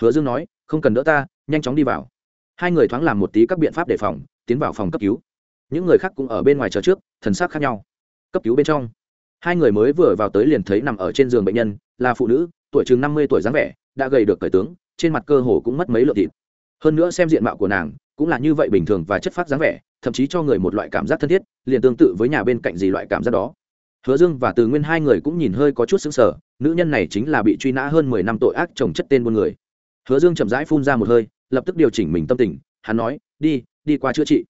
Hứa dương nói, không cần đỡ ta, nhanh chóng đi vào hai người thoáng làm một tí các biện pháp đề phòng, tiến vào phòng cấp cứu. Những người khác cũng ở bên ngoài chờ trước, thần sắc khác nhau. Cấp cứu bên trong. Hai người mới vừa vào tới liền thấy nằm ở trên giường bệnh nhân, là phụ nữ, tuổi chừng năm mươi tuổi dáng vẻ, đã gầy được cởi tướng, trên mặt cơ hồ cũng mất mấy lượng thịt. Hơn nữa xem diện mạo của nàng, cũng là như vậy bình thường và chất phát dáng vẻ, thậm chí cho người một loại cảm giác thân thiết, liền tương tự với nhà bên cạnh gì loại cảm giác đó. Hứa dương và từ nguyên hai người cũng nhìn hơi có chút xứng sở nữ nhân này chính là bị truy nã hơn mười năm tội ác trồng chất tên buôn người. Hứa dương chậm rãi phun ra một hơi lập tức điều chỉnh mình tâm tình, hắn nói, đi đi qua chữa trị.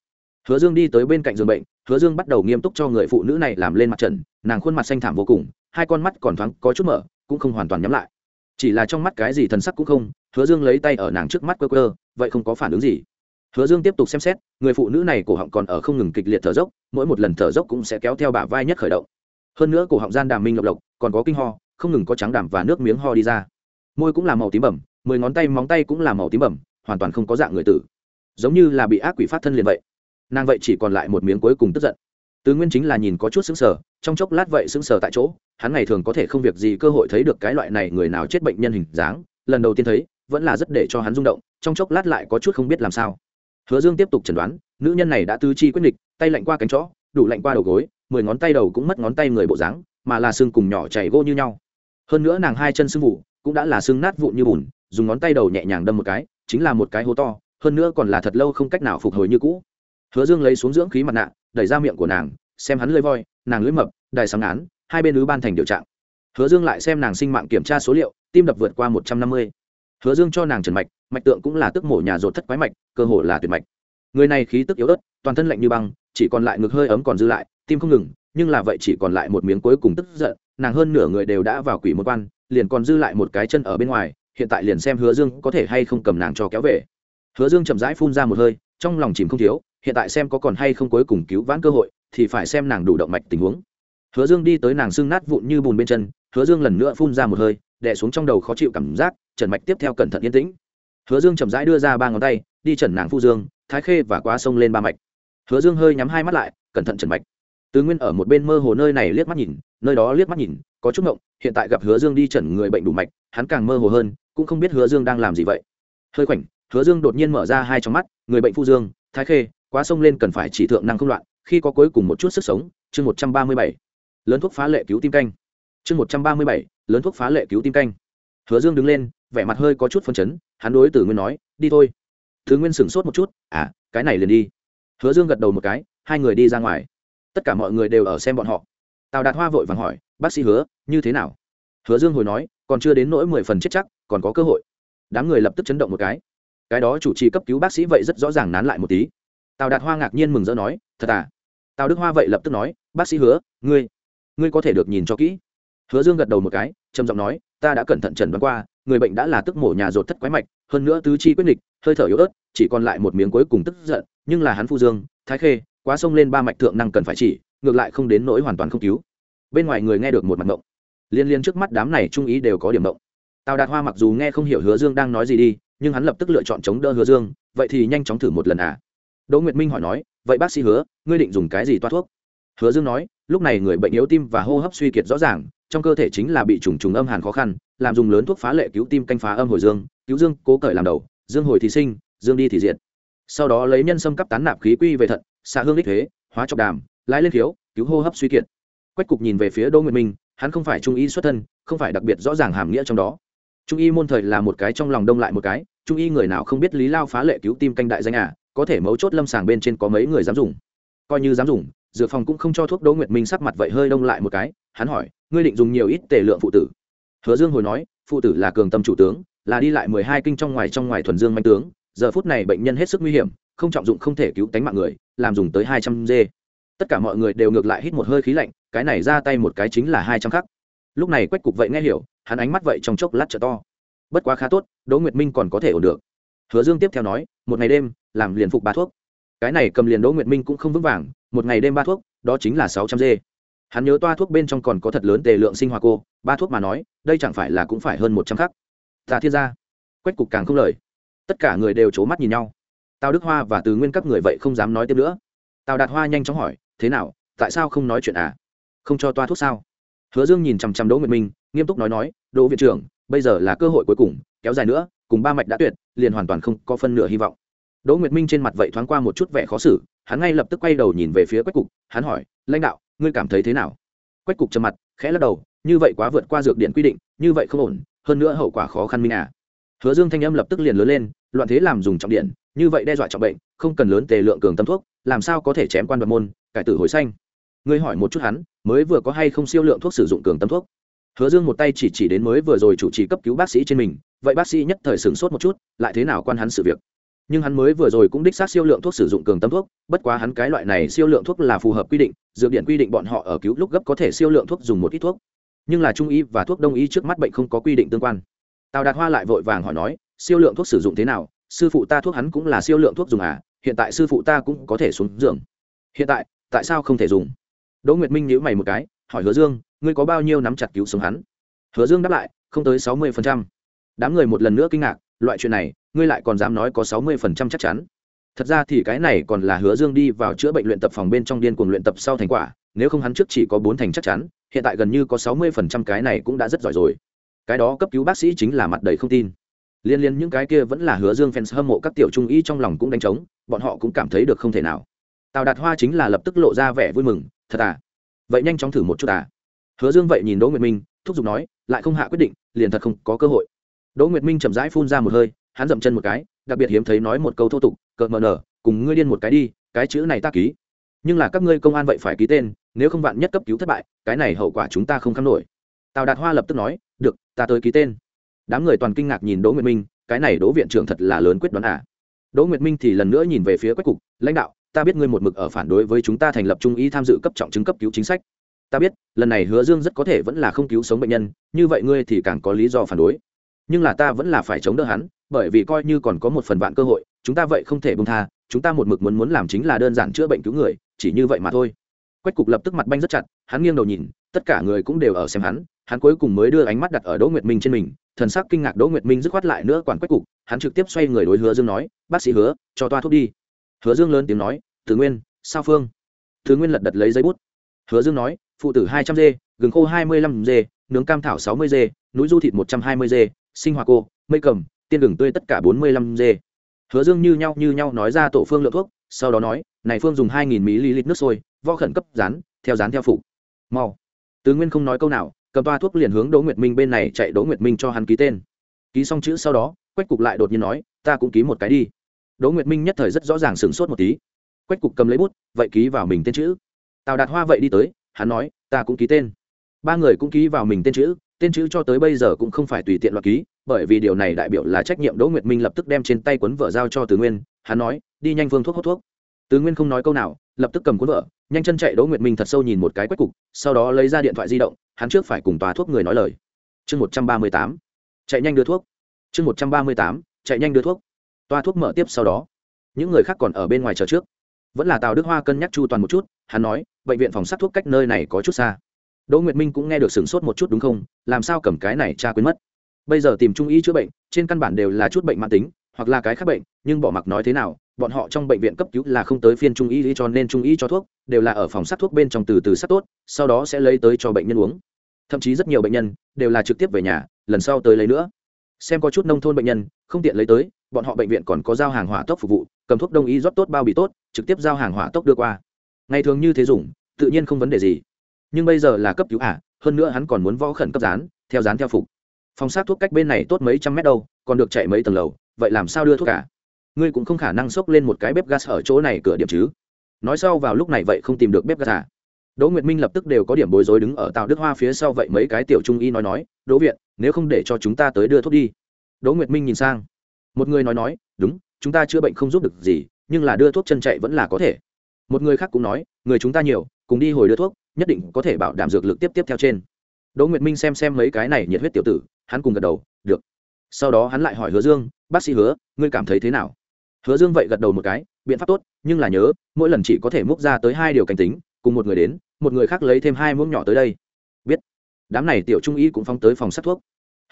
Hứa dương đi tới bên cạnh giường bệnh, hứa dương bắt đầu nghiêm túc cho người phụ nữ này làm lên mặt trần, nàng khuôn mặt xanh thảm vô cùng, hai con mắt còn thoáng có chút mở, cũng không hoàn toàn nhắm lại. Chỉ là trong mắt cái gì thần sắc cũng không, hứa dương lấy tay ở nàng trước mắt cơ cơ vậy không có phản ứng gì. Hứa dương tiếp tục xem xét, người phụ nữ này cổ họng còn ở không ngừng kịch liệt thở dốc, mỗi một lần thở dốc cũng sẽ kéo theo bả vai nhất khởi động. Hơn nữa cổ họng gian đàm minh lộc lộc, còn có kinh ho, không ngừng có trắng đàm và nước miếng ho đi ra. Môi cũng là màu tím bẩm mười ngón tay, móng tay cũng là màu tím bẩm hoàn toàn không có dạng người tử. Giống như là bị ác quỷ phát thân liền vậy. Nàng vậy chỉ còn lại một miếng cuối cùng tức giận. Tứ nguyên chính là nhìn có chút sững sờ, trong chốc lát vậy sững sờ tại chỗ, hắn ngày thường có thể không việc gì cơ hội thấy được cái loại này người nào chết bệnh nhân hình dáng, lần đầu tiên thấy, vẫn là rất để cho hắn rung động, trong chốc lát lại có chút không biết làm sao. Hứa dương tiếp tục chẩn đoán, nữ nhân này đã tư chi quyết định tay lạnh qua cánh chó, đủ lạnh qua đầu gối, mười ngón tay đầu cũng mất ngón tay người bộ dáng, mà là xương cùng nhỏ chảy gô như nhau. Hơn nữa nàng hai chân xương vụ, cũng đã là xương nát vụn như bùn, dùng ngón tay đầu nhẹ nhàng đâm một cái chính là một cái hố to, hơn nữa còn là thật lâu không cách nào phục hồi như cũ. Hứa dương lấy xuống dưỡng khí mặt nạ, đẩy ra miệng của nàng, xem hắn lưỡi voi, nàng lưỡi mập, đài sáng án, hai bên ứ ban thành điều trạng. Hứa dương lại xem nàng sinh mạng kiểm tra số liệu, tim đập vượt qua một trăm năm mươi. Hứa dương cho nàng trần mạch mạch tượng cũng là tức mổ nhà rột thất quái mạch, cơ hồ là tuyệt mạch. Người này khí tức yếu ớt, toàn thân lạnh như băng, chỉ còn lại ngực hơi ấm còn dư lại, tim không ngừng, nhưng là vậy chỉ còn lại một miếng cuối cùng tức giận, nàng hơn nửa người đều đã vào quỷ một quan, liền còn dư lại một cái chân ở bên ngoài hiện tại liền xem hứa dương có thể hay không cầm nàng cho kéo về. Hứa dương chậm rãi phun ra một hơi, trong lòng chìm không thiếu, hiện tại xem có còn hay không cuối cùng cứu vãn cơ hội, thì phải xem nàng đủ động mạch tình huống. Hứa dương đi tới nàng xương nát vụn như bùn bên chân, hứa dương lần nữa phun ra một hơi, đè xuống trong đầu khó chịu cảm giác, trần mạch tiếp theo cẩn thận yên tĩnh. Hứa dương chậm rãi đưa ra ba ngón tay, đi trần nàng phu dương, thái khê và quá sông lên ba mạch. Hứa dương hơi nhắm hai mắt lại, cẩn thận trần mạch. Tứ nguyên ở một bên mơ hồ nơi này liếc mắt nhìn, nơi đó liếc mắt nhìn, có chút ngộng, hiện tại gặp hứa dương đi trần người bệnh đủ mạch, hắn càng mơ hồ hơn cũng không biết hứa dương đang làm gì vậy. Hơi khoảnh, hứa dương đột nhiên mở ra hai trong mắt, người bệnh phu dương, thái khê, quá sông lên cần phải chỉ thượng năng không loạn, khi có cuối cùng một chút sức sống, chương một trăm ba mươi bảy, lớn thuốc phá lệ cứu tim canh. Chương một trăm ba mươi bảy, lớn thuốc phá lệ cứu tim canh. Hứa dương đứng lên, vẻ mặt hơi có chút phân chấn, hắn đối tử nguyên nói, đi thôi. Thứ nguyên sửng sốt một chút à cái này liền đi. Hứa dương gật đầu một cái, hai người đi ra ngoài. Tất cả mọi người đều ở xem bọn họ. Tào đạt hoa vội vàng hỏi, bác sĩ hứa, như thế nào? Hứa dương hồi nói, còn chưa đến nỗi mười phần chết chắc còn có cơ hội. Đám người lập tức chấn động một cái. Cái đó chủ trì cấp cứu bác sĩ vậy rất rõ ràng nán lại một tí. Tào đạt hoa ngạc nhiên mừng rỡ nói, thật à? Tào đức hoa vậy lập tức nói, bác sĩ hứa, ngươi ngươi có thể được nhìn cho kỹ. Hứa dương gật đầu một cái, trầm giọng nói, ta đã cẩn thận trần đoán qua, người bệnh đã là tức mổ nhà rột thất quái mạch, hơn nữa tứ chi quyết định hơi thở yếu ớt, chỉ còn lại một miếng cuối cùng tức giận, nhưng là hắn phu dương, thái khê, quá sông lên ba mạch thượng năng cần phải chỉ, ngược lại không đến nỗi hoàn toàn không cứu. Bên ngoài người nghe được một mặt ngộng. Liên liên trước mắt đám này trung ý đều có điểm động tào đạt hoa mặc dù nghe không hiểu hứa dương đang nói gì đi, nhưng hắn lập tức lựa chọn chống đỡ hứa dương, vậy thì nhanh chóng thử một lần à? Đỗ nguyệt minh hỏi nói, vậy bác sĩ hứa, ngươi định dùng cái gì toa thuốc? Hứa dương nói, lúc này người bệnh yếu tim và hô hấp suy kiệt rõ ràng, trong cơ thể chính là bị trùng trùng âm hàn khó khăn, làm dùng lớn thuốc phá lệ cứu tim canh phá âm hồi dương, cứu dương, cố cởi làm đầu, dương hồi thì sinh, dương đi thì diệt. Sau đó lấy nhân sâm cấp tán nạp khí quy về thận, xạ hương đích thế hóa trọc đàm, lái lên khiếu, cứu hô hấp suy kiệt. Quách cục nhìn về phía đỗ nguyệt minh, hắn không phải trung y xuất thân, không phải đặc biệt rõ ràng hàm nghĩa trong đó trung y môn thời là một cái trong lòng đông lại một cái, trung y người nào không biết lý lao phá lệ cứu tim canh đại danh à có thể mấu chốt lâm sàng bên trên có mấy người dám dùng. Coi như dám dùng, dược phòng cũng không cho thuốc đỗ nguyệt minh sắc mặt vậy hơi đông lại một cái, hắn hỏi, ngươi định dùng nhiều ít tề lượng phụ tử? Hứa dương hồi nói, phụ tử là cường tâm chủ tướng, là đi lại mười hai kinh trong ngoài trong ngoài thuần dương manh tướng, giờ phút này bệnh nhân hết sức nguy hiểm, không trọng dụng không thể cứu tánh mạng người, làm dùng tới hai trăm dê tất cả mọi người đều ngược lại hít một hơi khí lạnh, cái này ra tay một cái chính là hai trăm khắc. Lúc này quách cục vậy nghe hiểu hắn ánh mắt vậy trong chốc lát trở to. Bất quá khá tốt, đỗ nguyệt minh còn có thể ổn được. Hứa dương tiếp theo nói, một ngày đêm, làm liền phục ba thuốc. Cái này cầm liền đỗ nguyệt minh cũng không vững vàng, một ngày đêm ba thuốc, đó chính là sáu trăm dê. Hắn nhớ toa thuốc bên trong còn có thật lớn tề lượng sinh hoa cô, ba thuốc mà nói, đây chẳng phải là cũng phải hơn một trăm khắc. Tà thiên gia, quách cục càng không lời. Tất cả người đều c h ố mắt nhìn nhau. Tào đức hoa và từ nguyên các người vậy không dám nói tiếp nữa. Tào đạt hoa nhanh chóng hỏi, thế nào, tại sao không nói chuyện à? Không cho toa thuốc sao? Hứa dương nhìn chằm chằm đỗ nguyệt minh nghiêm túc nói nói, đỗ viện trưởng, bây giờ là cơ hội cuối cùng, kéo dài nữa, cùng ba mạch đã tuyệt, liền hoàn toàn không có phân nửa hy vọng. Đỗ nguyệt minh trên mặt vậy thoáng qua một chút vẻ khó xử, hắn ngay lập tức quay đầu nhìn về phía quách cục, hắn hỏi, lãnh đạo, ngươi cảm thấy thế nào? Quách cục trầm mặt, khẽ lắc đầu, như vậy quá vượt qua dược điện quy định, như vậy không ổn, hơn nữa hậu quả khó khăn minh à. Hứa dương thanh âm lập tức liền lớn lên, loạn thế làm dùng trọng điện, như vậy đe dọa trọng bệnh, không cần lớn tề lượng cường tâm thuốc, làm sao có thể chém quan đoạn môn, cải tử hồi xanh ngươi hỏi một chút hắn, mới vừa có hay không siêu lượng thuốc sử dụng cường tâm thuốc? Hứa dương một tay chỉ chỉ đến mới vừa rồi chủ trì cấp cứu bác sĩ trên mình, vậy bác sĩ nhất thời sửng sốt một chút, lại thế nào quan hắn sự việc? Nhưng hắn mới vừa rồi cũng đích xác siêu lượng thuốc sử dụng cường tâm thuốc, bất quá hắn cái loại này siêu lượng thuốc là phù hợp quy định, dược điện quy định bọn họ ở cứu lúc gấp có thể siêu lượng thuốc dùng một ít thuốc. Nhưng là trung y và thuốc đông y trước mắt bệnh không có quy định tương quan. Tào đạt hoa lại vội vàng hỏi nói, siêu lượng thuốc sử dụng thế nào? Sư phụ ta thuốc hắn cũng là siêu lượng thuốc dùng à? Hiện tại sư phụ ta cũng có thể xuống giường. Hiện tại tại sao không thể dùng? Đỗ nguyệt minh nhíu mày một cái, hỏi hứa dương ngươi có bao nhiêu nắm chặt cứu sống hắn? Hứa dương đáp lại, không tới sáu mươi phần trăm. Đám người một lần nữa kinh ngạc, loại chuyện này, ngươi lại còn dám nói có sáu mươi phần trăm chắc chắn. Thật ra thì cái này còn là hứa dương đi vào chữa bệnh luyện tập phòng bên trong điên cuồng luyện tập sau thành quả, nếu không hắn trước chỉ có bốn thành chắc chắn, hiện tại gần như có sáu mươi phần trăm cái này cũng đã rất giỏi rồi. Cái đó cấp cứu bác sĩ chính là mặt đầy không tin. Liên liên những cái kia vẫn là hứa dương fans hâm mộ các tiểu trung y trong lòng cũng đánh trống, bọn họ cũng cảm thấy được không thể nào. Tào đạt hoa chính là lập tức lộ ra vẻ vui mừng, thật à? Vậy nhanh chóng thử một chút à? Hứa dương vậy nhìn đỗ nguyệt minh, thúc giục nói, lại không hạ quyết định, liền thật không có cơ hội. Đỗ nguyệt minh chậm rãi phun ra một hơi, hắn dậm chân một cái, đặc biệt hiếm thấy nói một câu thô tục cợt mờ nở, cùng ngươi điên một cái đi, cái chữ này ta ký. Nhưng là các ngươi công an vậy phải ký tên, nếu không vạn nhất cấp cứu thất bại, cái này hậu quả chúng ta không kham nổi. Tào đạt hoa lập tức nói, được, ta tới ký tên. Đám người toàn kinh ngạc nhìn đỗ nguyệt minh, cái này đỗ viện trưởng thật là lớn quyết đoán à? Đỗ nguyệt minh thì lần nữa nhìn về phía quách cục, lãnh đạo, ta biết ngươi một mực ở phản đối với chúng ta thành lập trung ý tham dự cấp trọng chứng cấp cứu chính sách ta biết, lần này hứa dương rất có thể vẫn là không cứu sống bệnh nhân, như vậy ngươi thì càng có lý do phản đối. Nhưng là ta vẫn là phải chống đỡ hắn, bởi vì coi như còn có một phần vạn cơ hội, chúng ta vậy không thể bông tha, chúng ta một mực muốn muốn làm chính là đơn giản chữa bệnh cứu người, chỉ như vậy mà thôi. Quách cục lập tức mặt banh rất chặt, hắn nghiêng đầu nhìn, tất cả người cũng đều ở xem hắn hắn cuối cùng mới đưa ánh mắt đặt ở đỗ nguyệt minh trên mình, thần sắc kinh ngạc đỗ nguyệt minh dứt khoát lại nữa quản quách cục, hắn trực tiếp xoay người đối hứa dương nói, bác sĩ hứa, cho toa thuốc đi. Hứa dương lớn tiếng nói, từ nguyên, sao phương? Từ nguyên lật đật lấy giấy bút. Hứa dương nói phụ tử hai trăm d gừng khô hai mươi lăm d nướng cam thảo sáu mươi d núi du thịt một trăm hai mươi d sinh hoa cô, mây cầm, tiên gừng tươi tất cả bốn mươi lăm d hứa dương như nhau như nhau nói ra tổ phương lượng thuốc, sau đó nói, này phương dùng hai nghìn ml nước sôi, vo khẩn cấp rán, theo rán theo phụ. Mau. Tứ nguyên không nói câu nào, cầm toa thuốc liền hướng đỗ nguyệt minh bên này chạy, đỗ nguyệt minh cho hắn ký tên. Ký xong chữ sau đó, quách cục lại đột nhiên nói, ta cũng ký một cái đi. Đỗ nguyệt minh nhất thời rất rõ ràng sửng sốt một tí. Quách cục cầm lấy bút, vậy ký vào mình tên chữ. Tào đạt hoa vậy đi tới hắn nói, ta cũng ký tên. Ba người cũng ký vào mình tên chữ tên chữ cho tới bây giờ cũng không phải tùy tiện loạt ký, bởi vì điều này đại biểu là trách nhiệm đỗ nguyệt minh lập tức đem trên tay cuốn vợ giao cho tứ nguyên. Hắn nói, đi nhanh vương thuốc hút thuốc. Tứ nguyên không nói câu nào, lập tức cầm cuốn vợ, nhanh chân chạy đỗ nguyệt minh thật sâu nhìn một cái quách cục, sau đó lấy ra điện thoại di động, hắn trước phải cùng tòa thuốc người nói lời. Chương một trăm ba mươi tám, chạy nhanh đưa thuốc. Chương một trăm ba mươi tám, chạy nhanh đưa thuốc. Toa thuốc mở tiếp sau đó. Những người khác còn ở bên ngoài chờ trước. Vẫn là tào đức hoa cân nhắc chu toàn một chút hắn nói, bệnh viện phòng sát thuốc cách nơi này có chút xa. Đỗ nguyệt minh cũng nghe được sửng sốt một chút đúng không? Làm sao cầm cái này cha quên mất? Bây giờ tìm trung y chữa bệnh, trên căn bản đều là chút bệnh mãn tính, hoặc là cái khác bệnh, nhưng bỏ mặc nói thế nào, bọn họ trong bệnh viện cấp cứu là không tới phiên trung y, cho nên trung y cho thuốc đều là ở phòng sát thuốc bên trong từ từ sát tốt, sau đó sẽ lấy tới cho bệnh nhân uống. Thậm chí rất nhiều bệnh nhân đều là trực tiếp về nhà, lần sau tới lấy nữa. Xem có chút nông thôn bệnh nhân, không tiện lấy tới, bọn họ bệnh viện còn có giao hàng hỏa tốc phục vụ, cầm thuốc đông y rót tốt bao bì tốt, trực tiếp giao hàng hỏa tốc đưa qua ngày thường như thế dùng tự nhiên không vấn đề gì. Nhưng bây giờ là cấp cứu ả à, hơn nữa hắn còn muốn võ khẩn cấp dán theo dán theo phục. Phòng sát thuốc cách bên này tốt mấy trăm mét đâu còn được chạy mấy tầng lầu vậy làm sao đưa thuốc cả ngươi cũng không khả năng xốc lên một cái bếp gas ở chỗ này cửa điểm chứ. Nói sau vào lúc này vậy không tìm được bếp gas à. Đỗ nguyệt minh lập tức đều có điểm bối rối đứng ở tàu đức hoa phía sau vậy mấy cái tiểu trung y nói nói đỗ viện nếu không để cho chúng ta tới đưa thuốc đi. Đỗ nguyệt minh nhìn sang. Một người nói nói đúng chúng ta chữa bệnh không giúp được gì nhưng là đưa thuốc chân chạy vẫn là có thể một người khác cũng nói, người chúng ta nhiều, cùng đi hồi đưa thuốc, nhất định có thể bảo đảm dược lực tiếp tiếp theo trên. Đỗ nguyệt minh xem xem mấy cái này nhiệt huyết tiểu tử, hắn cùng gật đầu, được. Sau đó hắn lại hỏi hứa dương, bác sĩ hứa, ngươi cảm thấy thế nào? Hứa dương vậy gật đầu một cái, biện pháp tốt, nhưng là nhớ, mỗi lần chỉ có thể múc ra tới hai điều cảnh tính, cùng một người đến, một người khác lấy thêm hai muỗng nhỏ tới đây. Biết. Đám này tiểu trung y cũng phóng tới phòng sắt thuốc.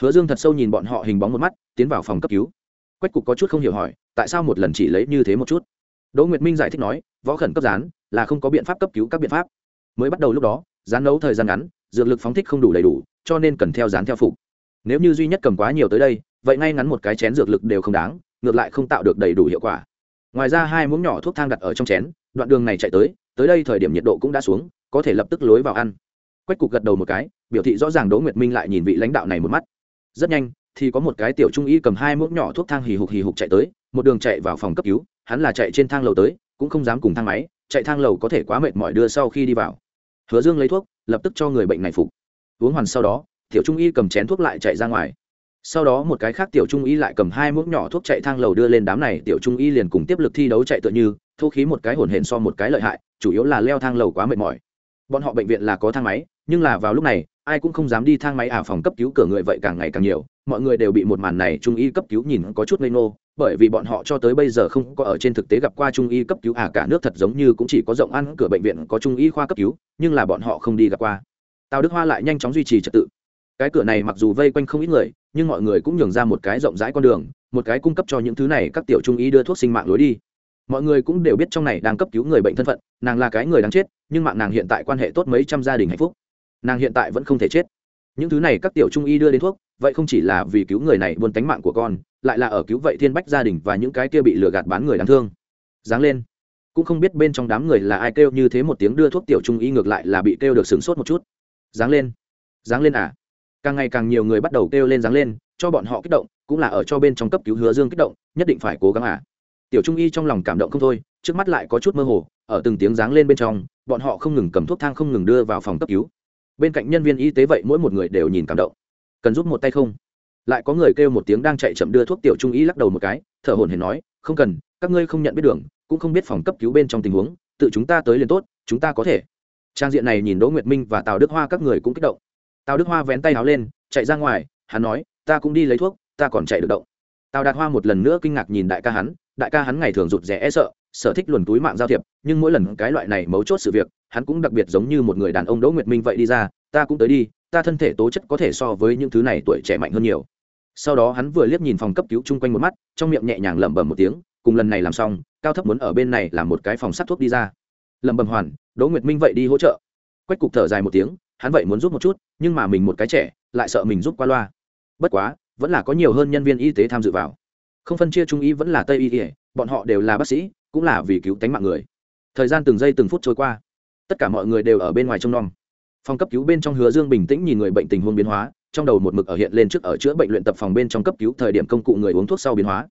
Hứa dương thật sâu nhìn bọn họ hình bóng một mắt, tiến vào phòng cấp cứu. Quách cục có chút không hiểu hỏi, tại sao một lần chỉ lấy như thế một chút? Đỗ nguyệt minh giải thích nói, võ khẩn cấp rán là không có biện pháp cấp cứu các biện pháp. Mới bắt đầu lúc đó rán nấu thời gian ngắn, dược lực phóng thích không đủ đầy đủ, cho nên cần theo rán theo phục. Nếu như duy nhất cầm quá nhiều tới đây, vậy ngay ngắn một cái chén dược lực đều không đáng, ngược lại không tạo được đầy đủ hiệu quả. Ngoài ra hai muỗng nhỏ thuốc thang đặt ở trong chén, đoạn đường này chạy tới tới đây thời điểm nhiệt độ cũng đã xuống, có thể lập tức lối vào ăn. Quách cục gật đầu một cái, biểu thị rõ ràng đỗ nguyệt minh lại nhìn vị lãnh đạo này một mắt. Rất nhanh, thì có một cái tiểu trung y cầm hai muỗng nhỏ thuốc thang hì hục hì hục chạy tới, một đường chạy vào phòng cấp cứu hắn là chạy trên thang lầu tới, cũng không dám cùng thang máy, chạy thang lầu có thể quá mệt mỏi đưa sau khi đi vào. Hứa dương lấy thuốc, lập tức cho người bệnh này phục. Uống hoàn sau đó, tiểu trung y cầm chén thuốc lại chạy ra ngoài. Sau đó một cái khác tiểu trung y lại cầm hai muỗng nhỏ thuốc chạy thang lầu đưa lên đám này, tiểu trung y liền cùng tiếp lực thi đấu chạy tựa như thu khí một cái hồn hển so một cái lợi hại, chủ yếu là leo thang lầu quá mệt mỏi. Bọn họ bệnh viện là có thang máy, nhưng là vào lúc này ai cũng không dám đi thang máy à phòng cấp cứu cửa người vậy càng ngày càng nhiều. Mọi người đều bị một màn này trung y cấp cứu nhìn có chút ngây ngô, bởi vì bọn họ cho tới bây giờ không có ở trên thực tế gặp qua trung y cấp cứu à cả nước thật giống như cũng chỉ có rộng ăn cửa bệnh viện có trung y khoa cấp cứu, nhưng là bọn họ không đi gặp qua. Tào đức hoa lại nhanh chóng duy trì trật tự. Cái cửa này mặc dù vây quanh không ít người, nhưng mọi người cũng nhường ra một cái rộng rãi con đường, một cái cung cấp cho những thứ này các tiểu trung y đưa thuốc sinh mạng lối đi. Mọi người cũng đều biết trong này đang cấp cứu người bệnh thân phận, nàng là cái người đáng chết, nhưng mạng nàng hiện tại quan hệ tốt mấy trăm gia đình hạnh phúc nàng hiện tại vẫn không thể chết. Những thứ này các tiểu trung y đưa đến thuốc, vậy không chỉ là vì cứu người này buôn tánh mạng của con, lại là ở cứu vậy thiên bách gia đình và những cái kia bị lừa gạt bán người đáng thương. Dáng lên. Cũng không biết bên trong đám người là ai kêu như thế một tiếng đưa thuốc tiểu trung y ngược lại là bị kêu được sửng sốt một chút. Dáng lên. Dáng lên à? Càng ngày càng nhiều người bắt đầu kêu lên dáng lên, cho bọn họ kích động, cũng là ở cho bên trong cấp cứu hứa dương kích động, nhất định phải cố gắng à? Tiểu trung y trong lòng cảm động không thôi, trước mắt lại có chút mơ hồ, ở từng tiếng dáng lên bên trong, bọn họ không ngừng cầm thuốc thang không ngừng đưa vào phòng cấp cứu bên cạnh nhân viên y tế vậy mỗi một người đều nhìn cảm động. Cần giúp một tay không? Lại có người kêu một tiếng đang chạy chậm đưa thuốc tiểu trung y lắc đầu một cái, thở hồn hển nói, không cần, các ngươi không nhận biết đường, cũng không biết phòng cấp cứu bên trong tình huống, tự chúng ta tới liền tốt, chúng ta có thể. Trang diện này nhìn đỗ nguyệt minh và tào đức hoa các người cũng kích động. Tào đức hoa vén tay áo lên, chạy ra ngoài, hắn nói, ta cũng đi lấy thuốc, ta còn chạy được động. Tào đạt hoa một lần nữa kinh ngạc nhìn đại ca hắn, đại ca hắn ngày thường rụt rè e sợ, sở thích luồn túi mạng giao thiệp, nhưng mỗi lần cái loại này mấu chốt sự việc hắn cũng đặc biệt giống như một người đàn ông đỗ nguyệt minh vậy đi ra, ta cũng tới đi, ta thân thể tố chất có thể so với những thứ này tuổi trẻ mạnh hơn nhiều. Sau đó hắn vừa liếc nhìn phòng cấp cứu chung quanh một mắt, trong miệng nhẹ nhàng lẩm bẩm một tiếng, cùng lần này làm xong, cao thấp muốn ở bên này làm một cái phòng sắt thuốc đi ra. Lẩm bẩm hoàn, đỗ nguyệt minh vậy đi hỗ trợ. Quách cục thở dài một tiếng, hắn vậy muốn giúp một chút, nhưng mà mình một cái trẻ, lại sợ mình giúp qua loa. Bất quá, vẫn là có nhiều hơn nhân viên y tế tham dự vào. Không phân chia trung y vẫn là tây y bọn họ đều là bác sĩ, cũng là vì cứu tánh mạng người. Thời gian từng giây từng phút trôi qua tất cả mọi người đều ở bên ngoài trông nom. Phòng cấp cứu bên trong hứa dương bình tĩnh nhìn người bệnh tình huống biến hóa, trong đầu một mực ở hiện lên trước ở chữa bệnh luyện tập phòng bên trong cấp cứu thời điểm công cụ người uống thuốc sau biến hóa.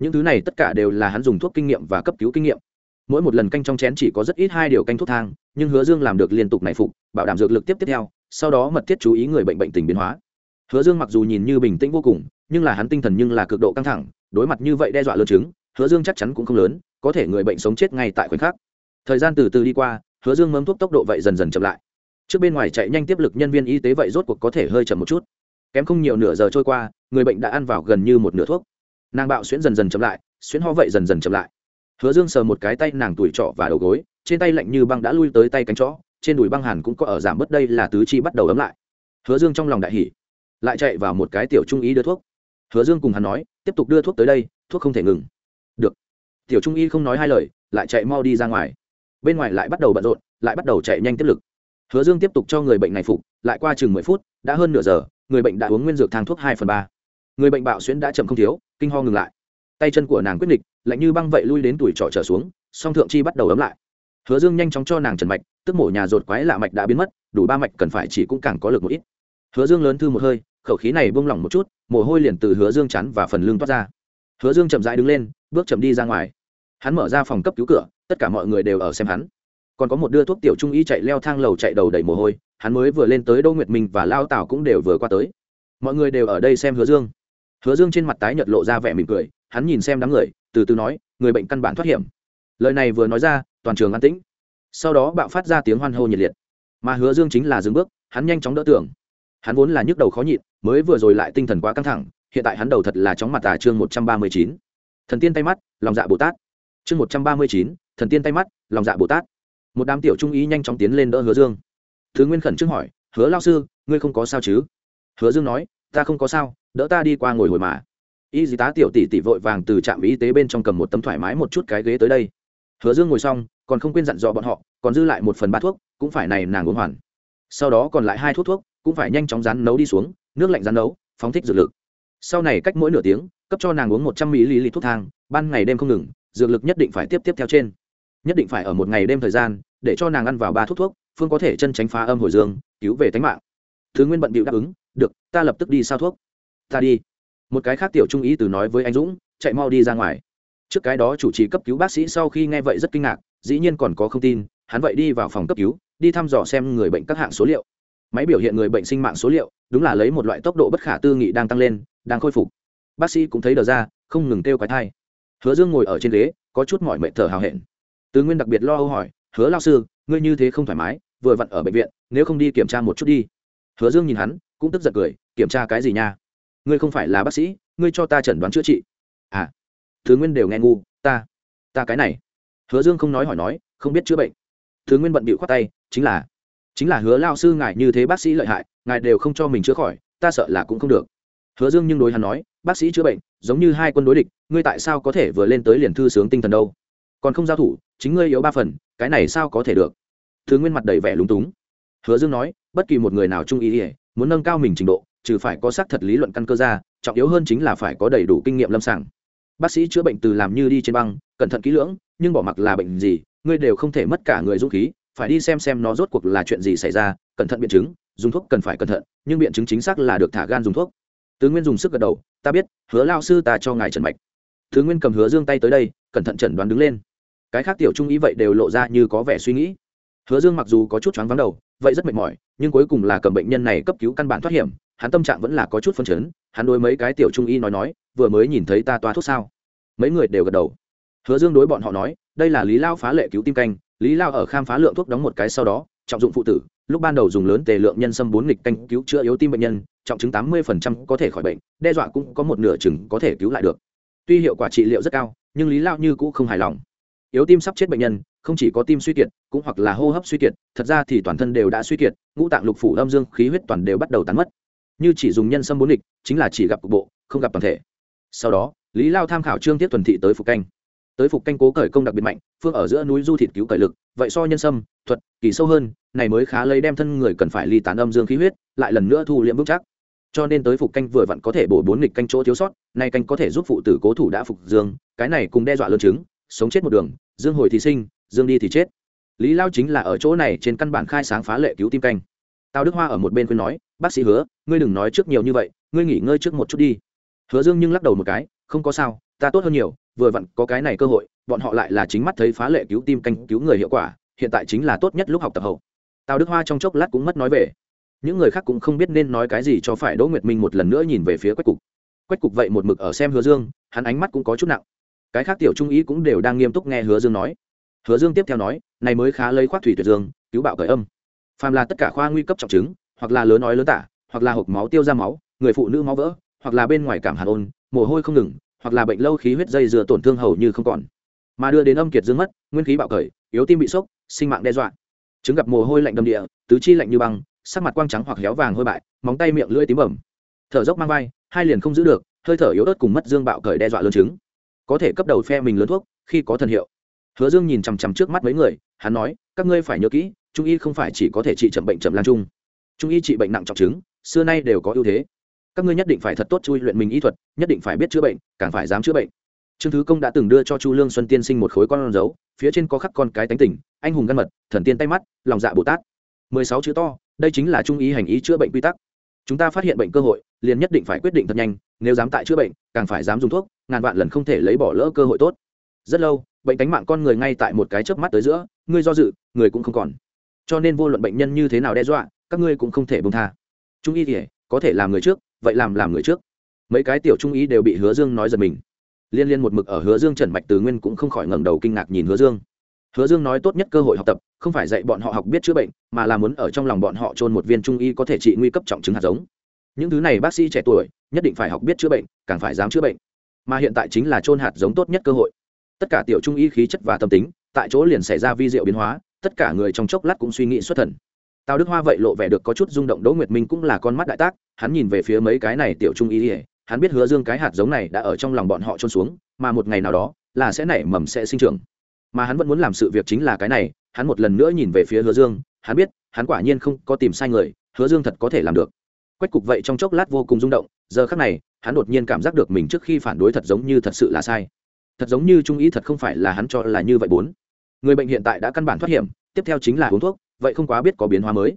Những thứ này tất cả đều là hắn dùng thuốc kinh nghiệm và cấp cứu kinh nghiệm. Mỗi một lần canh trong chén chỉ có rất ít hai điều canh thuốc thang, nhưng hứa dương làm được liên tục này phục, bảo đảm dược lực tiếp tiếp theo, sau đó mật thiết chú ý người bệnh bệnh tình biến hóa. Hứa dương mặc dù nhìn như bình tĩnh vô cùng, nhưng là hắn tinh thần nhưng là cực độ căng thẳng, đối mặt như vậy đe dọa lớn chứng, hứa dương chắc chắn cũng không lớn, có thể người bệnh sống chết ngay tại khoảnh khắc. Thời gian từ từ đi qua hứa dương mớm thuốc tốc độ vậy dần dần chậm lại. Trước bên ngoài chạy nhanh tiếp lực nhân viên y tế vậy rốt cuộc có thể hơi chậm một chút. Kém không nhiều nửa giờ trôi qua, người bệnh đã ăn vào gần như một nửa thuốc. Nàng bạo xuyễn dần dần chậm lại, xuyễn ho vậy dần dần chậm lại. Hứa dương sờ một cái tay nàng tuổi trọ và đầu gối, trên tay lạnh như băng đã lui tới tay cánh chó, trên đùi băng hàn cũng có ở giảm bớt đây là tứ chi bắt đầu ấm lại. Hứa dương trong lòng đại hỉ, lại chạy vào một cái tiểu trung ý đưa thuốc. Hứa dương cùng hắn nói, tiếp tục đưa thuốc tới đây, thuốc không thể ngừng. Được. Tiểu trung y không nói hai lời, lại chạy mau đi ra ngoài bên ngoài lại bắt đầu bận rộn, lại bắt đầu chạy nhanh tiếp lực. Hứa dương tiếp tục cho người bệnh này phục, lại qua chừng mười phút, đã hơn nửa giờ, người bệnh đã uống nguyên dược thang thuốc hai phần ba. Người bệnh bạo xuyễn đã chậm không thiếu, kinh ho ngừng lại. Tay chân của nàng quyết định lạnh như băng vậy lui đến tuổi trọ trở xuống, song thượng chi bắt đầu ấm lại. Hứa dương nhanh chóng cho nàng trần mạch, tức mổ nhà rột quái lạ mạch đã biến mất, đủ ba mạch cần phải chỉ cũng càng có lực một ít. Hứa dương lớn thư một hơi, khẩu khí này buông lỏng một chút, mồ hôi liền từ hứa dương chắn và phần lưng toát ra. Hứa dương chậm rãi đứng lên, bước chậm đi ra ngoài. Hắn mở ra phòng cấp cứu cửa tất cả mọi người đều ở xem hắn. Còn có một đưa thuốc tiểu trung y chạy leo thang lầu chạy đầu đầy mồ hôi, hắn mới vừa lên tới đỗ nguyệt minh và lao tảo cũng đều vừa qua tới. Mọi người đều ở đây xem hứa dương. Hứa dương trên mặt tái nhợt lộ ra vẻ mỉm cười, hắn nhìn xem đám người, từ từ nói, người bệnh căn bản thoát hiểm. Lời này vừa nói ra, toàn trường an tĩnh. Sau đó bạo phát ra tiếng hoan hô nhiệt liệt. Mà hứa dương chính là dừng bước, hắn nhanh chóng đỡ tưởng hắn vốn là nhức đầu khó nhịn, mới vừa rồi lại tinh thần quá căng thẳng, hiện tại hắn đầu thật là chóng mặt tà chương một trăm ba mươi chín. Thần tiên tay mắt, lòng dạ bồ tát. Chương một trăm ba mươi chín thần tiên tay mắt, lòng dạ bồ tát. Một đám tiểu trung ý nhanh chóng tiến lên đỡ hứa dương. Thứ nguyên khẩn trương hỏi, hứa lao sư, ngươi không có sao chứ? Hứa dương nói, ta không có sao, đỡ ta đi qua ngồi hồi mà. Y dì tá tiểu tỷ tỷ vội vàng từ trạm y tế bên trong cầm một tấm thoải mái một chút cái ghế tới đây. Hứa dương ngồi xong, còn không quên dặn dò bọn họ, còn dư lại một phần ba thuốc, cũng phải này nàng uống hoàn. Sau đó còn lại hai thuốc thuốc, cũng phải nhanh chóng rán nấu đi xuống, nước lạnh rán nấu, phóng thích dược lực. Sau này cách mỗi nửa tiếng, cấp cho nàng uống một trăm ml thuốc thang, ban ngày đêm không ngừng, dược lực nhất định phải tiếp tiếp theo trên nhất định phải ở một ngày đêm thời gian, để cho nàng ăn vào ba thuốc thuốc, phương có thể chân tránh phá âm hồi dương, cứu về tính mạng. Thứ nguyên bận bịu đáp ứng, được, ta lập tức đi sao thuốc? Ta đi. Một cái khác tiểu trung ý từ nói với anh dũng, chạy mau đi ra ngoài. Trước cái đó chủ trì cấp cứu bác sĩ sau khi nghe vậy rất kinh ngạc, dĩ nhiên còn có không tin, hắn vậy đi vào phòng cấp cứu, đi thăm dò xem người bệnh các hạng số liệu. Máy biểu hiện người bệnh sinh mạng số liệu, đúng là lấy một loại tốc độ bất khả tư nghị đang tăng lên, đang khôi phục. Bác sĩ cũng thấy đờ ra, không ngừng kêu quái thai. Hứa dương ngồi ở trên ghế, có chút mỏi mệt thở hào hẹn tứ nguyên đặc biệt lo âu hỏi, hứa lao sư, ngươi như thế không thoải mái, vừa vặn ở bệnh viện, nếu không đi kiểm tra một chút đi. Hứa dương nhìn hắn, cũng tức giận cười, kiểm tra cái gì nha? Ngươi không phải là bác sĩ, ngươi cho ta chẩn đoán chữa trị. À thứ nguyên đều nghe ngu, ta ta cái này. Hứa dương không nói hỏi nói, không biết chữa bệnh. Thứ nguyên bận bịu khoát tay, chính là chính là hứa lao sư ngài như thế bác sĩ lợi hại, ngài đều không cho mình chữa khỏi, ta sợ là cũng không được. Hứa dương nhưng đối hắn nói, bác sĩ chữa bệnh, giống như hai quân đối địch, ngươi tại sao có thể vừa lên tới liền thư sướng tinh thần đâu? Còn không giao thủ, chính ngươi yếu ba phần, cái này sao có thể được? Thứ nguyên mặt đầy vẻ lúng túng. Hứa dương nói, bất kỳ một người nào trung ý ỉa muốn nâng cao mình trình độ, trừ phải có xác thật lý luận căn cơ ra, trọng yếu hơn chính là phải có đầy đủ kinh nghiệm lâm sàng. Bác sĩ chữa bệnh từ làm như đi trên băng, cẩn thận kỹ lưỡng, nhưng bỏ mặc là bệnh gì, ngươi đều không thể mất cả người dũng khí, phải đi xem xem nó rốt cuộc là chuyện gì xảy ra, cẩn thận biện chứng, dùng thuốc cần phải cẩn thận, nhưng biện chứng chính xác là được thả gan dùng thuốc. Tứ nguyên dùng sức gật đầu, ta biết, hứa lao sư ta cho ngài trần mạch. Thứ nguyên cầm hứa dương tay tới đây, cẩn thận chẩn đoán đứng lên cái khác tiểu trung ý vậy đều lộ ra như có vẻ suy nghĩ. Hứa dương mặc dù có chút choáng vắng đầu, vậy rất mệt mỏi, nhưng cuối cùng là cầm bệnh nhân này cấp cứu căn bản thoát hiểm, hắn tâm trạng vẫn là có chút phân chấn, hắn đối mấy cái tiểu trung y nói nói, vừa mới nhìn thấy ta toa thuốc sao? Mấy người đều gật đầu. Hứa dương đối bọn họ nói, đây là lý lao phá lệ cứu tim canh, lý lao ở khám phá lượng thuốc đóng một cái sau đó, trọng dụng phụ tử, lúc ban đầu dùng lớn tề lượng nhân sâm bốn nghịch canh cứu chữa yếu tim bệnh nhân, trọng chứng tám mươi có thể khỏi bệnh, đe dọa cũng có một nửa chừng có thể cứu lại được. Tuy hiệu quả trị liệu rất cao, nhưng lý lao như cũ không hài lòng yếu tim sắp chết bệnh nhân, không chỉ có tim suy kiệt, cũng hoặc là hô hấp suy kiệt, thật ra thì toàn thân đều đã suy kiệt, ngũ tạng lục phủ âm dương khí huyết toàn đều bắt đầu tán mất. Như chỉ dùng nhân sâm bốn địch chính là chỉ gặp cục bộ, không gặp toàn thể. Sau đó, lý lao tham khảo trương tiết tuần thị tới phục canh. Tới phục canh cố cởi công đặc biệt mạnh, phương ở giữa núi du thịt cứu cởi lực, vậy so nhân sâm, thuật, kỳ sâu hơn, này mới khá lấy đem thân người cần phải ly tán âm dương khí huyết, lại lần nữa thu liễm vững chắc. Cho nên tới phục canh vừa vặn có thể bổ bốn nghịch canh chỗ thiếu sót, nay canh có thể giúp phụ tử cố thủ đã phục dương, cái này cùng đe dọa lớn chứng sống chết một đường, dương hồi thì sinh, dương đi thì chết. Lý lao chính là ở chỗ này trên căn bản khai sáng phá lệ cứu tim canh. Tào đức hoa ở một bên khuyên nói, bác sĩ hứa, ngươi đừng nói trước nhiều như vậy, ngươi nghỉ ngơi trước một chút đi. Hứa dương nhưng lắc đầu một cái, không có sao, ta tốt hơn nhiều, vừa vặn có cái này cơ hội, bọn họ lại là chính mắt thấy phá lệ cứu tim canh cứu người hiệu quả, hiện tại chính là tốt nhất lúc học tập hậu. Tào đức hoa trong chốc lát cũng mất nói về. Những người khác cũng không biết nên nói cái gì cho phải đỗ nguyệt minh một lần nữa nhìn về phía quách cục. Quách cục vậy một mực ở xem hứa dương, hắn ánh mắt cũng có chút nặng cái khác tiểu trung ý cũng đều đang nghiêm túc nghe hứa dương nói. Hứa dương tiếp theo nói, này mới khá lấy khoác thủy tuyệt dương, cứu bạo cởi âm. Phàm là tất cả khoa nguy cấp trọng chứng, hoặc là lớn nói lớn tả, hoặc là hộp máu tiêu ra máu, người phụ nữ máu vỡ, hoặc là bên ngoài cảm hạt ôn, mồ hôi không ngừng, hoặc là bệnh lâu khí huyết dây dừa tổn thương hầu như không còn. Mà đưa đến âm kiệt dương mất, nguyên khí bạo cởi, yếu tim bị sốc, sinh mạng đe dọa. Chứng gặp mồ hôi lạnh đầm địa, tứ chi lạnh như băng, sắc mặt quang trắng hoặc héo vàng hôi bại, móng tay miệng lưỡi tím bẩm thở dốc mang vai, hai liền không giữ được, hơi thở yếu ớt cùng mất dương bạo cởi đe dọa lớn chứng có thể cấp đầu phe mình lớn thuốc, khi có thần hiệu. Hứa dương nhìn chằm chằm trước mắt mấy người, hắn nói, các ngươi phải nhớ kỹ, trung y không phải chỉ có thể trị chậm bệnh chậm lan trung. Trung y trị bệnh nặng trọng chứng, xưa nay đều có ưu thế. Các ngươi nhất định phải thật tốt chui luyện mình y thuật, nhất định phải biết chữa bệnh, càng phải dám chữa bệnh. Trương thứ công đã từng đưa cho chu lương xuân tiên sinh một khối con dấu, phía trên có khắc con cái tánh tỉnh anh hùng gan mật, thần tiên tay mắt, lòng dạ bồ tát. Mười sáu chữ to, đây chính là trung ý hành ý chữa bệnh quy tắc chúng ta phát hiện bệnh cơ hội, liền nhất định phải quyết định thật nhanh, nếu dám tại chữa bệnh, càng phải dám dùng thuốc, ngàn vạn lần không thể lấy bỏ lỡ cơ hội tốt. Rất lâu, bệnh tánh mạng con người ngay tại một cái chớp mắt tới giữa, ngươi do dự, người cũng không còn. Cho nên vô luận bệnh nhân như thế nào đe dọa, các ngươi cũng không thể bông tha. Trung y thì có thể làm người trước, vậy làm làm người trước. Mấy cái tiểu trung y đều bị hứa dương nói giật mình. Liên liên một mực ở hứa dương trần mạch từ nguyên cũng không khỏi ngẩng đầu kinh ngạc nhìn hứa dương. Hứa dương nói tốt nhất cơ hội học tập không phải dạy bọn họ học biết chữa bệnh, mà là muốn ở trong lòng bọn họ trôn một viên trung y có thể trị nguy cấp trọng chứng hạt giống. Những thứ này bác sĩ trẻ tuổi, nhất định phải học biết chữa bệnh, càng phải dám chữa bệnh. Mà hiện tại chính là trôn hạt giống tốt nhất cơ hội. Tất cả tiểu trung y khí chất và tâm tính, tại chỗ liền xảy ra vi diệu biến hóa, tất cả người trong chốc lát cũng suy nghĩ xuất thần. Tào đức hoa vậy lộ vẻ được có chút rung động, đỗ nguyệt minh cũng là con mắt đại tác, hắn nhìn về phía mấy cái này tiểu trung y, hắn biết hứa dương cái hạt giống này đã ở trong lòng bọn họ trôn xuống, mà một ngày nào đó, là sẽ nảy mầm sẽ sinh trưởng. Mà hắn vẫn muốn làm sự việc chính là cái này hắn một lần nữa nhìn về phía hứa dương, hắn biết, hắn quả nhiên không có tìm sai người, hứa dương thật có thể làm được. Quách cục vậy trong chốc lát vô cùng rung động, giờ khắc này, hắn đột nhiên cảm giác được mình trước khi phản đối thật giống như thật sự là sai. Thật giống như trung ý thật không phải là hắn cho là như vậy bốn. Người bệnh hiện tại đã căn bản thoát hiểm, tiếp theo chính là uống thuốc, vậy không quá biết có biến hóa mới.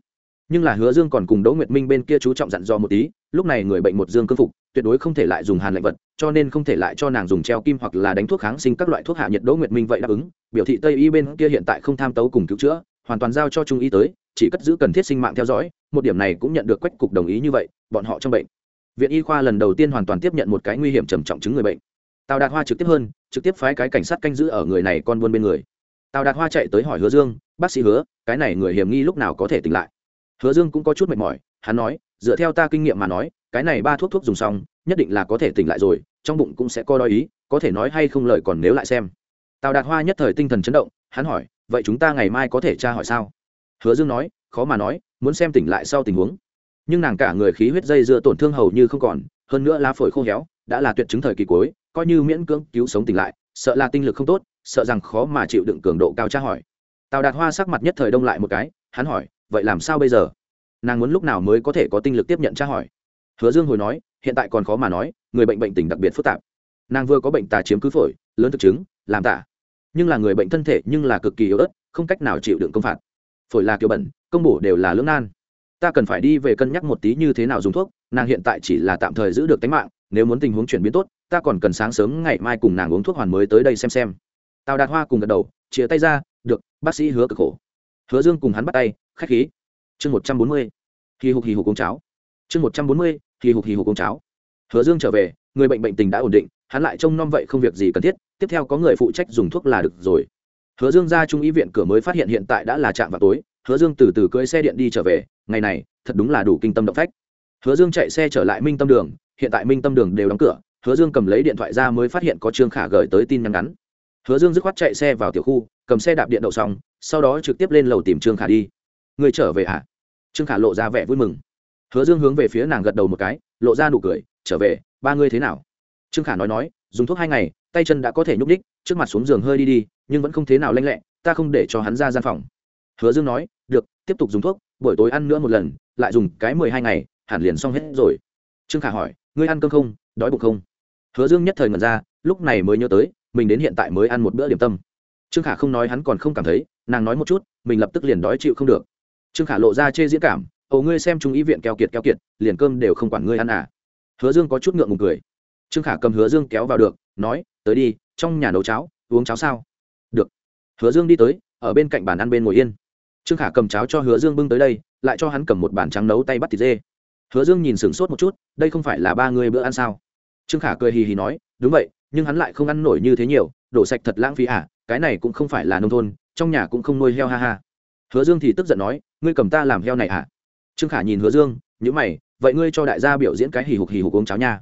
Nhưng là hứa dương còn cùng đỗ nguyệt minh bên kia chú trọng dặn dò một tí lúc này người bệnh một dương cương phục, tuyệt đối không thể lại dùng hàn lạnh vật, cho nên không thể lại cho nàng dùng treo kim hoặc là đánh thuốc kháng sinh các loại thuốc hạ nhiệt đỗ nguyệt minh vậy đáp ứng. Biểu thị tây y bên kia hiện tại không tham tấu cùng cứu chữa, hoàn toàn giao cho trung y tới, chỉ cất giữ cần thiết sinh mạng theo dõi, một điểm này cũng nhận được quách cục đồng ý như vậy, bọn họ trong bệnh. Viện y khoa lần đầu tiên hoàn toàn tiếp nhận một cái nguy hiểm trầm trọng chứng người bệnh. Tào đạt hoa trực tiếp hơn, trực tiếp phái cái cảnh sát canh giữ ở người này con buôn bên người. Tào đạt hoa chạy tới hỏi hứa dương, bác sĩ hứa, cái này người hiểm nghi lúc nào có thể tỉnh lại? Hứa dương cũng có chút mệt mỏi hắn nói, dựa theo ta kinh nghiệm mà nói, cái này ba thuốc thuốc dùng xong, nhất định là có thể tỉnh lại rồi, trong bụng cũng sẽ co đo ý, có thể nói hay không lời còn nếu lại xem. Tào đạt hoa nhất thời tinh thần chấn động, hắn hỏi, vậy chúng ta ngày mai có thể tra hỏi sao? Hứa dương nói, khó mà nói, muốn xem tỉnh lại sau tình huống. Nhưng nàng cả người khí huyết dây dưa tổn thương hầu như không còn, hơn nữa lá phổi khô héo, đã là tuyệt chứng thời kỳ cuối, coi như miễn cưỡng cứu sống tỉnh lại, sợ là tinh lực không tốt, sợ rằng khó mà chịu đựng cường độ cao tra hỏi. Tào đạt hoa sắc mặt nhất thời đông lại một cái, hắn hỏi, vậy làm sao bây giờ? Nàng muốn lúc nào mới có thể có tinh lực tiếp nhận tra hỏi. Hứa dương hồi nói, hiện tại còn khó mà nói, người bệnh bệnh tình đặc biệt phức tạp. Nàng vừa có bệnh tà chiếm cứ phổi, lớn thực chứng, làm tả. Nhưng là người bệnh thân thể nhưng là cực kỳ yếu ớt, không cách nào chịu đựng công phạt. Phổi là kiểu bẩn, công bổ đều là lưỡng nan. Ta cần phải đi về cân nhắc một tí như thế nào dùng thuốc, nàng hiện tại chỉ là tạm thời giữ được tính mạng, nếu muốn tình huống chuyển biến tốt, ta còn cần sáng sớm ngày mai cùng nàng uống thuốc hoàn mới tới đây xem xem. Tào đạt hoa cùng gật đầu, chia tay ra, được, bác sĩ hứa cực khổ. Hứa dương cùng hắn bắt tay, khách khí chương một trăm bốn mươi, hì hục hì hục công cháo. Chương một trăm bốn mươi, hì hục hì hục công cháo. Hứa dương trở về, người bệnh bệnh tình đã ổn định, hắn lại trông nom vậy không việc gì cần thiết, tiếp theo có người phụ trách dùng thuốc là được rồi. Hứa dương ra trung y viện cửa mới phát hiện hiện tại đã là trạm vào tối, hứa dương từ từ cưỡi xe điện đi trở về, ngày này, thật đúng là đủ kinh tâm động phách. Hứa dương chạy xe trở lại minh tâm đường, hiện tại minh tâm đường đều đóng cửa, hứa dương cầm lấy điện thoại ra mới phát hiện có trương khả gửi tới tin nhắn ngắn. Hứa dương dứt khoát chạy xe vào tiểu khu, cầm xe đạp điện đậu xong, sau đó trực tiếp lên lầu tìm trương khả đi người trở về à trương khả lộ ra vẻ vui mừng. Hứa dương hướng về phía nàng gật đầu một cái, lộ ra nụ cười, trở về, ba ngươi thế nào? Trương khả nói nói, dùng thuốc hai ngày, tay chân đã có thể nhúc ních trước mặt xuống giường hơi đi đi, nhưng vẫn không thế nào lanh lẹ, ta không để cho hắn ra gian phòng. Hứa dương nói, được, tiếp tục dùng thuốc, buổi tối ăn nữa một lần, lại dùng cái mười hai ngày, hẳn liền xong hết rồi. Trương khả hỏi, ngươi ăn cơm không? Đói bụng không? Hứa dương nhất thời ngẩn ra, lúc này mới nhớ tới, mình đến hiện tại mới ăn một bữa điểm tâm. Trương khả không nói hắn còn không cảm thấy, nàng nói một chút, mình lập tức liền đói chịu không được trương khả lộ ra chê diễn cảm, ồ, ngươi xem trung ý viện keo kiệt keo kiệt, liền cơm đều không quản ngươi ăn à. Hứa dương có chút ngượng ngùng cười. Trương khả cầm hứa dương kéo vào được, nói, tới đi, trong nhà nấu cháo, uống cháo sao? Được. Hứa dương đi tới, ở bên cạnh bàn ăn bên ngồi yên. Trương khả cầm cháo cho hứa dương bưng tới đây, lại cho hắn cầm một bàn trắng nấu tay bắt thịt dê. Hứa dương nhìn sửng sốt một chút, đây không phải là ba người bữa ăn sao? Trương khả cười hì hì nói, đúng vậy, nhưng hắn lại không ăn nổi như thế nhiều, đổ sạch thật lãng phí à cái này cũng không phải là nông thôn, trong nhà cũng không nuôi heo ha ha hứa dương thì tức giận nói, ngươi cầm ta làm heo này à? Trương khả nhìn hứa dương nhữ mày, vậy ngươi cho đại gia biểu diễn cái hì hục hì hục uống cháo nha.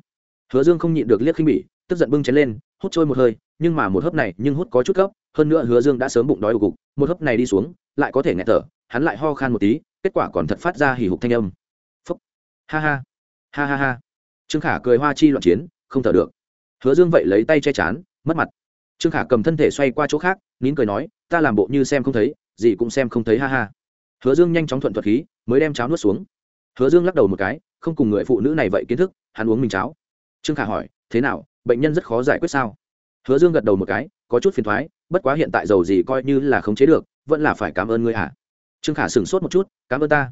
Hứa dương không nhịn được liếc khinh bỉ, tức giận bưng chén lên, hút trôi một hơi, nhưng mà một hớp này nhưng hút có chút gấp, hơn nữa hứa dương đã sớm bụng đói ủ cục một hớp này đi xuống, lại có thể nghẹt thở, hắn lại ho khan một tí, kết quả còn thật phát ra hì hục thanh âm. Phúc. Ha ha. Ha ha ha. Trương khả cười hoa chi loạn chiến, không thở được. Hứa dương vậy lấy tay che chán, mất mặt. Trương khả cầm thân thể xoay qua chỗ khác, nín cười nói, ta làm bộ như xem không thấy gì cũng xem không thấy, ha ha. Hứa dương nhanh chóng thuận thuật khí, mới đem cháo nuốt xuống. Hứa dương lắc đầu một cái, không cùng người phụ nữ này vậy kiến thức, hắn uống mình cháo. Trương khả hỏi, thế nào, bệnh nhân rất khó giải quyết sao? Hứa dương gật đầu một cái, có chút phiền thoái, bất quá hiện tại dầu gì coi như là khống chế được, vẫn là phải cảm ơn ngươi hả trương khả sửng sốt một chút, cảm ơn ta.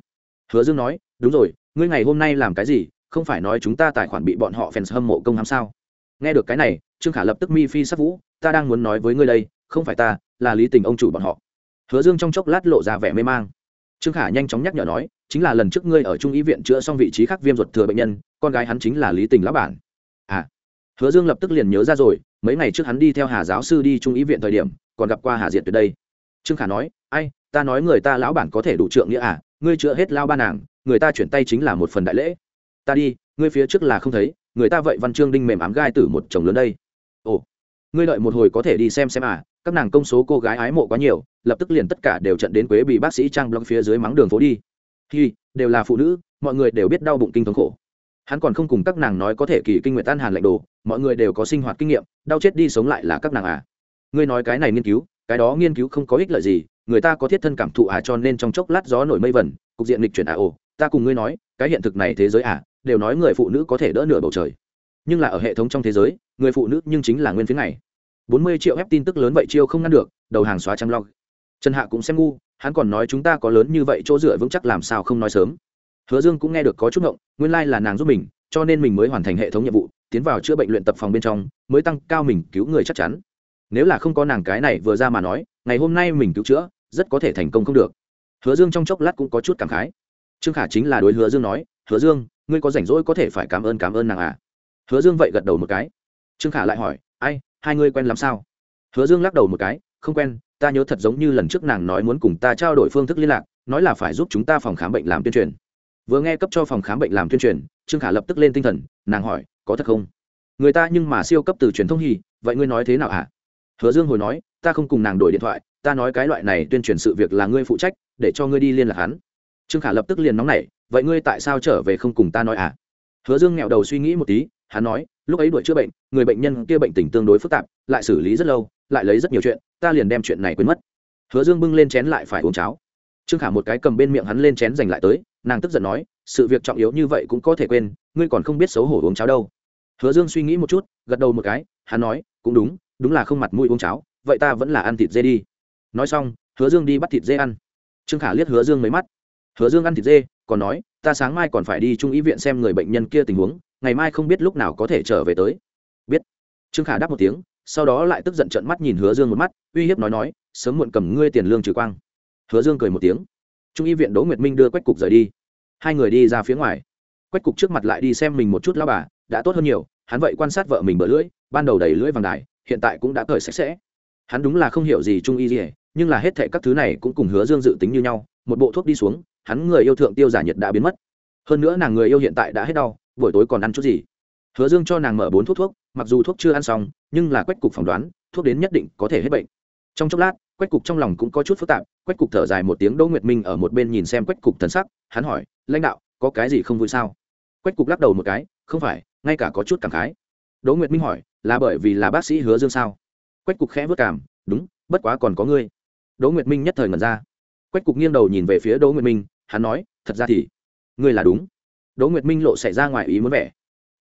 Hứa dương nói, đúng rồi, ngươi ngày hôm nay làm cái gì? Không phải nói chúng ta tài khoản bị bọn họ fans hâm mộ công hám sao? Nghe được cái này, trương khả lập tức mi phi sắc vũ, ta đang muốn nói với ngươi đây, không phải ta, là lý tình ông chủ bọn họ hứa dương trong chốc lát lộ ra vẻ mê mang. Trương khả nhanh chóng nhắc nhở nói, chính là lần trước ngươi ở trung y viện chữa xong vị trí khác viêm ruột thừa bệnh nhân, con gái hắn chính là lý tình lão bản. À. Hứa dương lập tức liền nhớ ra rồi, mấy ngày trước hắn đi theo hà giáo sư đi trung y viện thời điểm, còn gặp qua hà diệt từ đây. Trương khả nói, ai, ta nói người ta lão bản có thể đủ trượng nghĩa à ngươi chữa hết lao ba nàng, người ta chuyển tay chính là một phần đại lễ. Ta đi, ngươi phía trước là không thấy, người ta vậy văn chương đinh mềm ám gai tử một chồng lớn đây. Ồ ngươi đợi một hồi có thể đi xem xem à các nàng công số cô gái ái mộ quá nhiều, lập tức liền tất cả đều trận đến quế bị bác sĩ trang blog phía dưới mắng đường phố đi. Hi, đều là phụ nữ, mọi người đều biết đau bụng kinh thống khổ. Hắn còn không cùng các nàng nói có thể kỳ kinh nguyện tan hàn lạnh đồ, mọi người đều có sinh hoạt kinh nghiệm, đau chết đi sống lại là các nàng à. Ngươi nói cái này nghiên cứu, cái đó nghiên cứu không có ích lợi gì, người ta có thiết thân cảm thụ à cho nên trong chốc lát gió nổi mây vẩn cục diện lịch chuyển à ồ, ta cùng ngươi nói, cái hiện thực này thế giới à đều nói người phụ nữ có thể đỡ nửa bầu trời nhưng là ở hệ thống trong thế giới, người phụ nữ nhưng chính là nguyên phiến này. Bốn mươi triệu ép tin tức lớn vậy chiêu không ngăn được, đầu hàng xóa trăng log. Trần hạ cũng xem ngu, hắn còn nói chúng ta có lớn như vậy chỗ dựa vững chắc làm sao không nói sớm. Hứa dương cũng nghe được có chút ngộng, nguyên lai là nàng giúp mình, cho nên mình mới hoàn thành hệ thống nhiệm vụ, tiến vào chữa bệnh luyện tập phòng bên trong, mới tăng cao mình cứu người chắc chắn. Nếu là không có nàng cái này vừa ra mà nói, ngày hôm nay mình cứu chữa, rất có thể thành công không được. Hứa dương trong chốc lát cũng có chút cảm khái. Trương khả chính là đối hứa dương nói, hứa dương, ngươi có rảnh rỗi có thể phải cảm ơn cảm ơn nàng à? Hứa dương vậy gật đầu một cái. Trương khả lại hỏi, ai, hai ngươi quen làm sao? Hứa dương lắc đầu một cái, không quen, ta nhớ thật giống như lần trước nàng nói muốn cùng ta trao đổi phương thức liên lạc, nói là phải giúp chúng ta phòng khám bệnh làm tuyên truyền. Vừa nghe cấp cho phòng khám bệnh làm tuyên truyền, trương khả lập tức lên tinh thần, nàng hỏi, có thật không? Người ta nhưng mà siêu cấp từ truyền thông hì vậy ngươi nói thế nào hả? À? hứa dương hồi nói, ta không cùng nàng đổi điện thoại, ta nói cái loại này tuyên truyền sự việc là ngươi phụ trách, để cho ngươi đi liên lạc hắn. Trương khả lập tức liền nóng nảy, vậy ngươi tại sao trở về không cùng ta nói à hứa dương nghẹo đầu suy nghĩ một tí hắn nói, lúc ấy đuổi chữa bệnh, người bệnh nhân kia bệnh tình tương đối phức tạp, lại xử lý rất lâu, lại lấy rất nhiều chuyện, ta liền đem chuyện này quên mất. Hứa dương bưng lên chén lại phải uống cháo. Trương khả một cái cầm bên miệng hắn lên chén giành lại tới, nàng tức giận nói, sự việc trọng yếu như vậy cũng có thể quên, ngươi còn không biết xấu hổ uống cháo đâu. Hứa dương suy nghĩ một chút, gật đầu một cái, hắn nói, cũng đúng đúng là không mặt mũi uống cháo, vậy ta vẫn là ăn thịt dê đi. Nói xong, hứa dương đi bắt thịt dê ăn. Trương khả liếc hứa dương mấy mắt. Hứa dương ăn thịt dê, còn nói, ta sáng mai còn phải đi trung ý viện xem người bệnh nhân kia tình huống ngày mai không biết lúc nào có thể trở về tới. Biết. Trương khả đáp một tiếng, sau đó lại tức giận trận mắt nhìn hứa dương một mắt, uy hiếp nói nói, sớm muộn cầm ngươi tiền lương trừ quang. Hứa dương cười một tiếng. Trung y viện đỗ nguyệt minh đưa quách cục rời đi. Hai người đi ra phía ngoài. Quách cục trước mặt lại đi xem mình một chút lao bà, đã tốt hơn nhiều, hắn vậy quan sát vợ mình bỡ lưỡi, ban đầu đầy lưỡi vàng đài, hiện tại cũng đã cởi sạch sẽ. Hắn đúng là không hiểu gì trung y gì nhưng là hết thệ các thứ này cũng cùng hứa dương dự tính như nhau, một bộ thuốc đi xuống, hắn người yêu thượng tiêu giả nhiệt đã biến mất. Hơn nữa nàng người yêu hiện tại đã hết đau buổi tối còn ăn chút gì? Hứa dương cho nàng mở bốn thuốc thuốc, mặc dù thuốc chưa ăn xong, nhưng là quách cục phỏng đoán, thuốc đến nhất định có thể hết bệnh. Trong chốc lát, quách cục trong lòng cũng có chút phức tạp, quách cục thở dài một tiếng đỗ nguyệt minh ở một bên nhìn xem quách cục thần sắc, hắn hỏi, lãnh đạo, có cái gì không vui sao? Quách cục lắc đầu một cái, không phải, ngay cả có chút cảm khái. Đỗ nguyệt minh hỏi, là bởi vì là bác sĩ hứa dương sao? Quách cục khẽ vất cảm đúng, bất quá còn có ngươi. Đỗ nguyệt minh nhất thời ngẩn ra. Quách cục nghiêng đầu nhìn về phía đỗ nguyệt minh, hắn nói, thật ra thì, ngươi là đúng đỗ nguyệt minh lộ xảy ra ngoài ý muốn vẻ.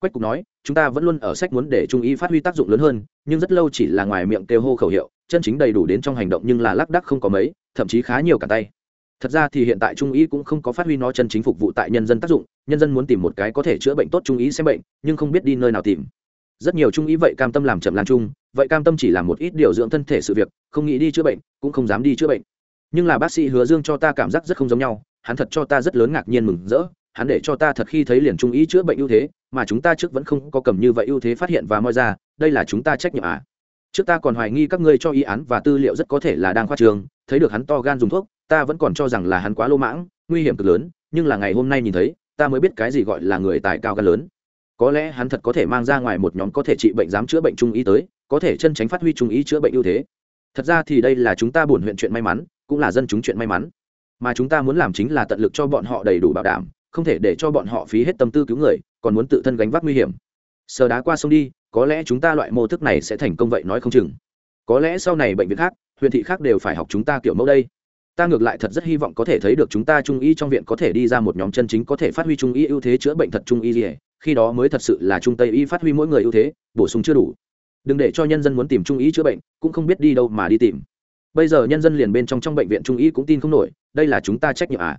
Quách cục nói, chúng ta vẫn luôn ở sách muốn để trung y phát huy tác dụng lớn hơn, nhưng rất lâu chỉ là ngoài miệng kêu hô khẩu hiệu, chân chính đầy đủ đến trong hành động nhưng là lác đắc không có mấy, thậm chí khá nhiều cả tay. Thật ra thì hiện tại trung y cũng không có phát huy nó chân chính phục vụ tại nhân dân tác dụng, nhân dân muốn tìm một cái có thể chữa bệnh tốt trung y xem bệnh, nhưng không biết đi nơi nào tìm. Rất nhiều trung y vậy cam tâm làm chậm lan chung, vậy cam tâm chỉ làm một ít điều dưỡng thân thể sự việc, không nghĩ đi chữa bệnh, cũng không dám đi chữa bệnh. Nhưng là bác sĩ hứa dương cho ta cảm giác rất không giống nhau, hắn thật cho ta rất lớn ngạc nhiên mừng rỡ hắn để cho ta thật khi thấy liền trung ý chữa bệnh ưu thế, mà chúng ta trước vẫn không có cầm như vậy ưu thế phát hiện và moi ra, đây là chúng ta trách nhiệm à. Trước ta còn hoài nghi các ngươi cho ý án và tư liệu rất có thể là đang khoa trường, thấy được hắn to gan dùng thuốc, ta vẫn còn cho rằng là hắn quá lô mãng, nguy hiểm cực lớn, nhưng là ngày hôm nay nhìn thấy, ta mới biết cái gì gọi là người tài cao gan lớn. Có lẽ hắn thật có thể mang ra ngoài một nhóm có thể trị bệnh dám chữa bệnh trung ý tới, có thể chân tránh phát huy trung ý chữa bệnh ưu thế. Thật ra thì đây là chúng ta buồn huyện chuyện may mắn, cũng là dân chúng chuyện may mắn. Mà chúng ta muốn làm chính là tận lực cho bọn họ đầy đủ bảo đảm không thể để cho bọn họ phí hết tâm tư cứu người, còn muốn tự thân gánh vác nguy hiểm. Sờ đá qua sông đi, có lẽ chúng ta loại mô thức này sẽ thành công vậy nói không chừng. Có lẽ sau này bệnh viện khác, huyện thị khác đều phải học chúng ta kiểu mẫu đây. Ta ngược lại thật rất hy vọng có thể thấy được chúng ta trung y trong viện có thể đi ra một nhóm chân chính có thể phát huy trung y ưu thế chữa bệnh thật trung y gì khi đó mới thật sự là trung tây y phát huy mỗi người ưu thế, bổ sung chưa đủ. Đừng để cho nhân dân muốn tìm trung y chữa bệnh, cũng không biết đi đâu mà đi tìm. Bây giờ nhân dân liền bên trong trong bệnh viện trung y cũng tin không nổi, đây là chúng ta trách nhiệm à?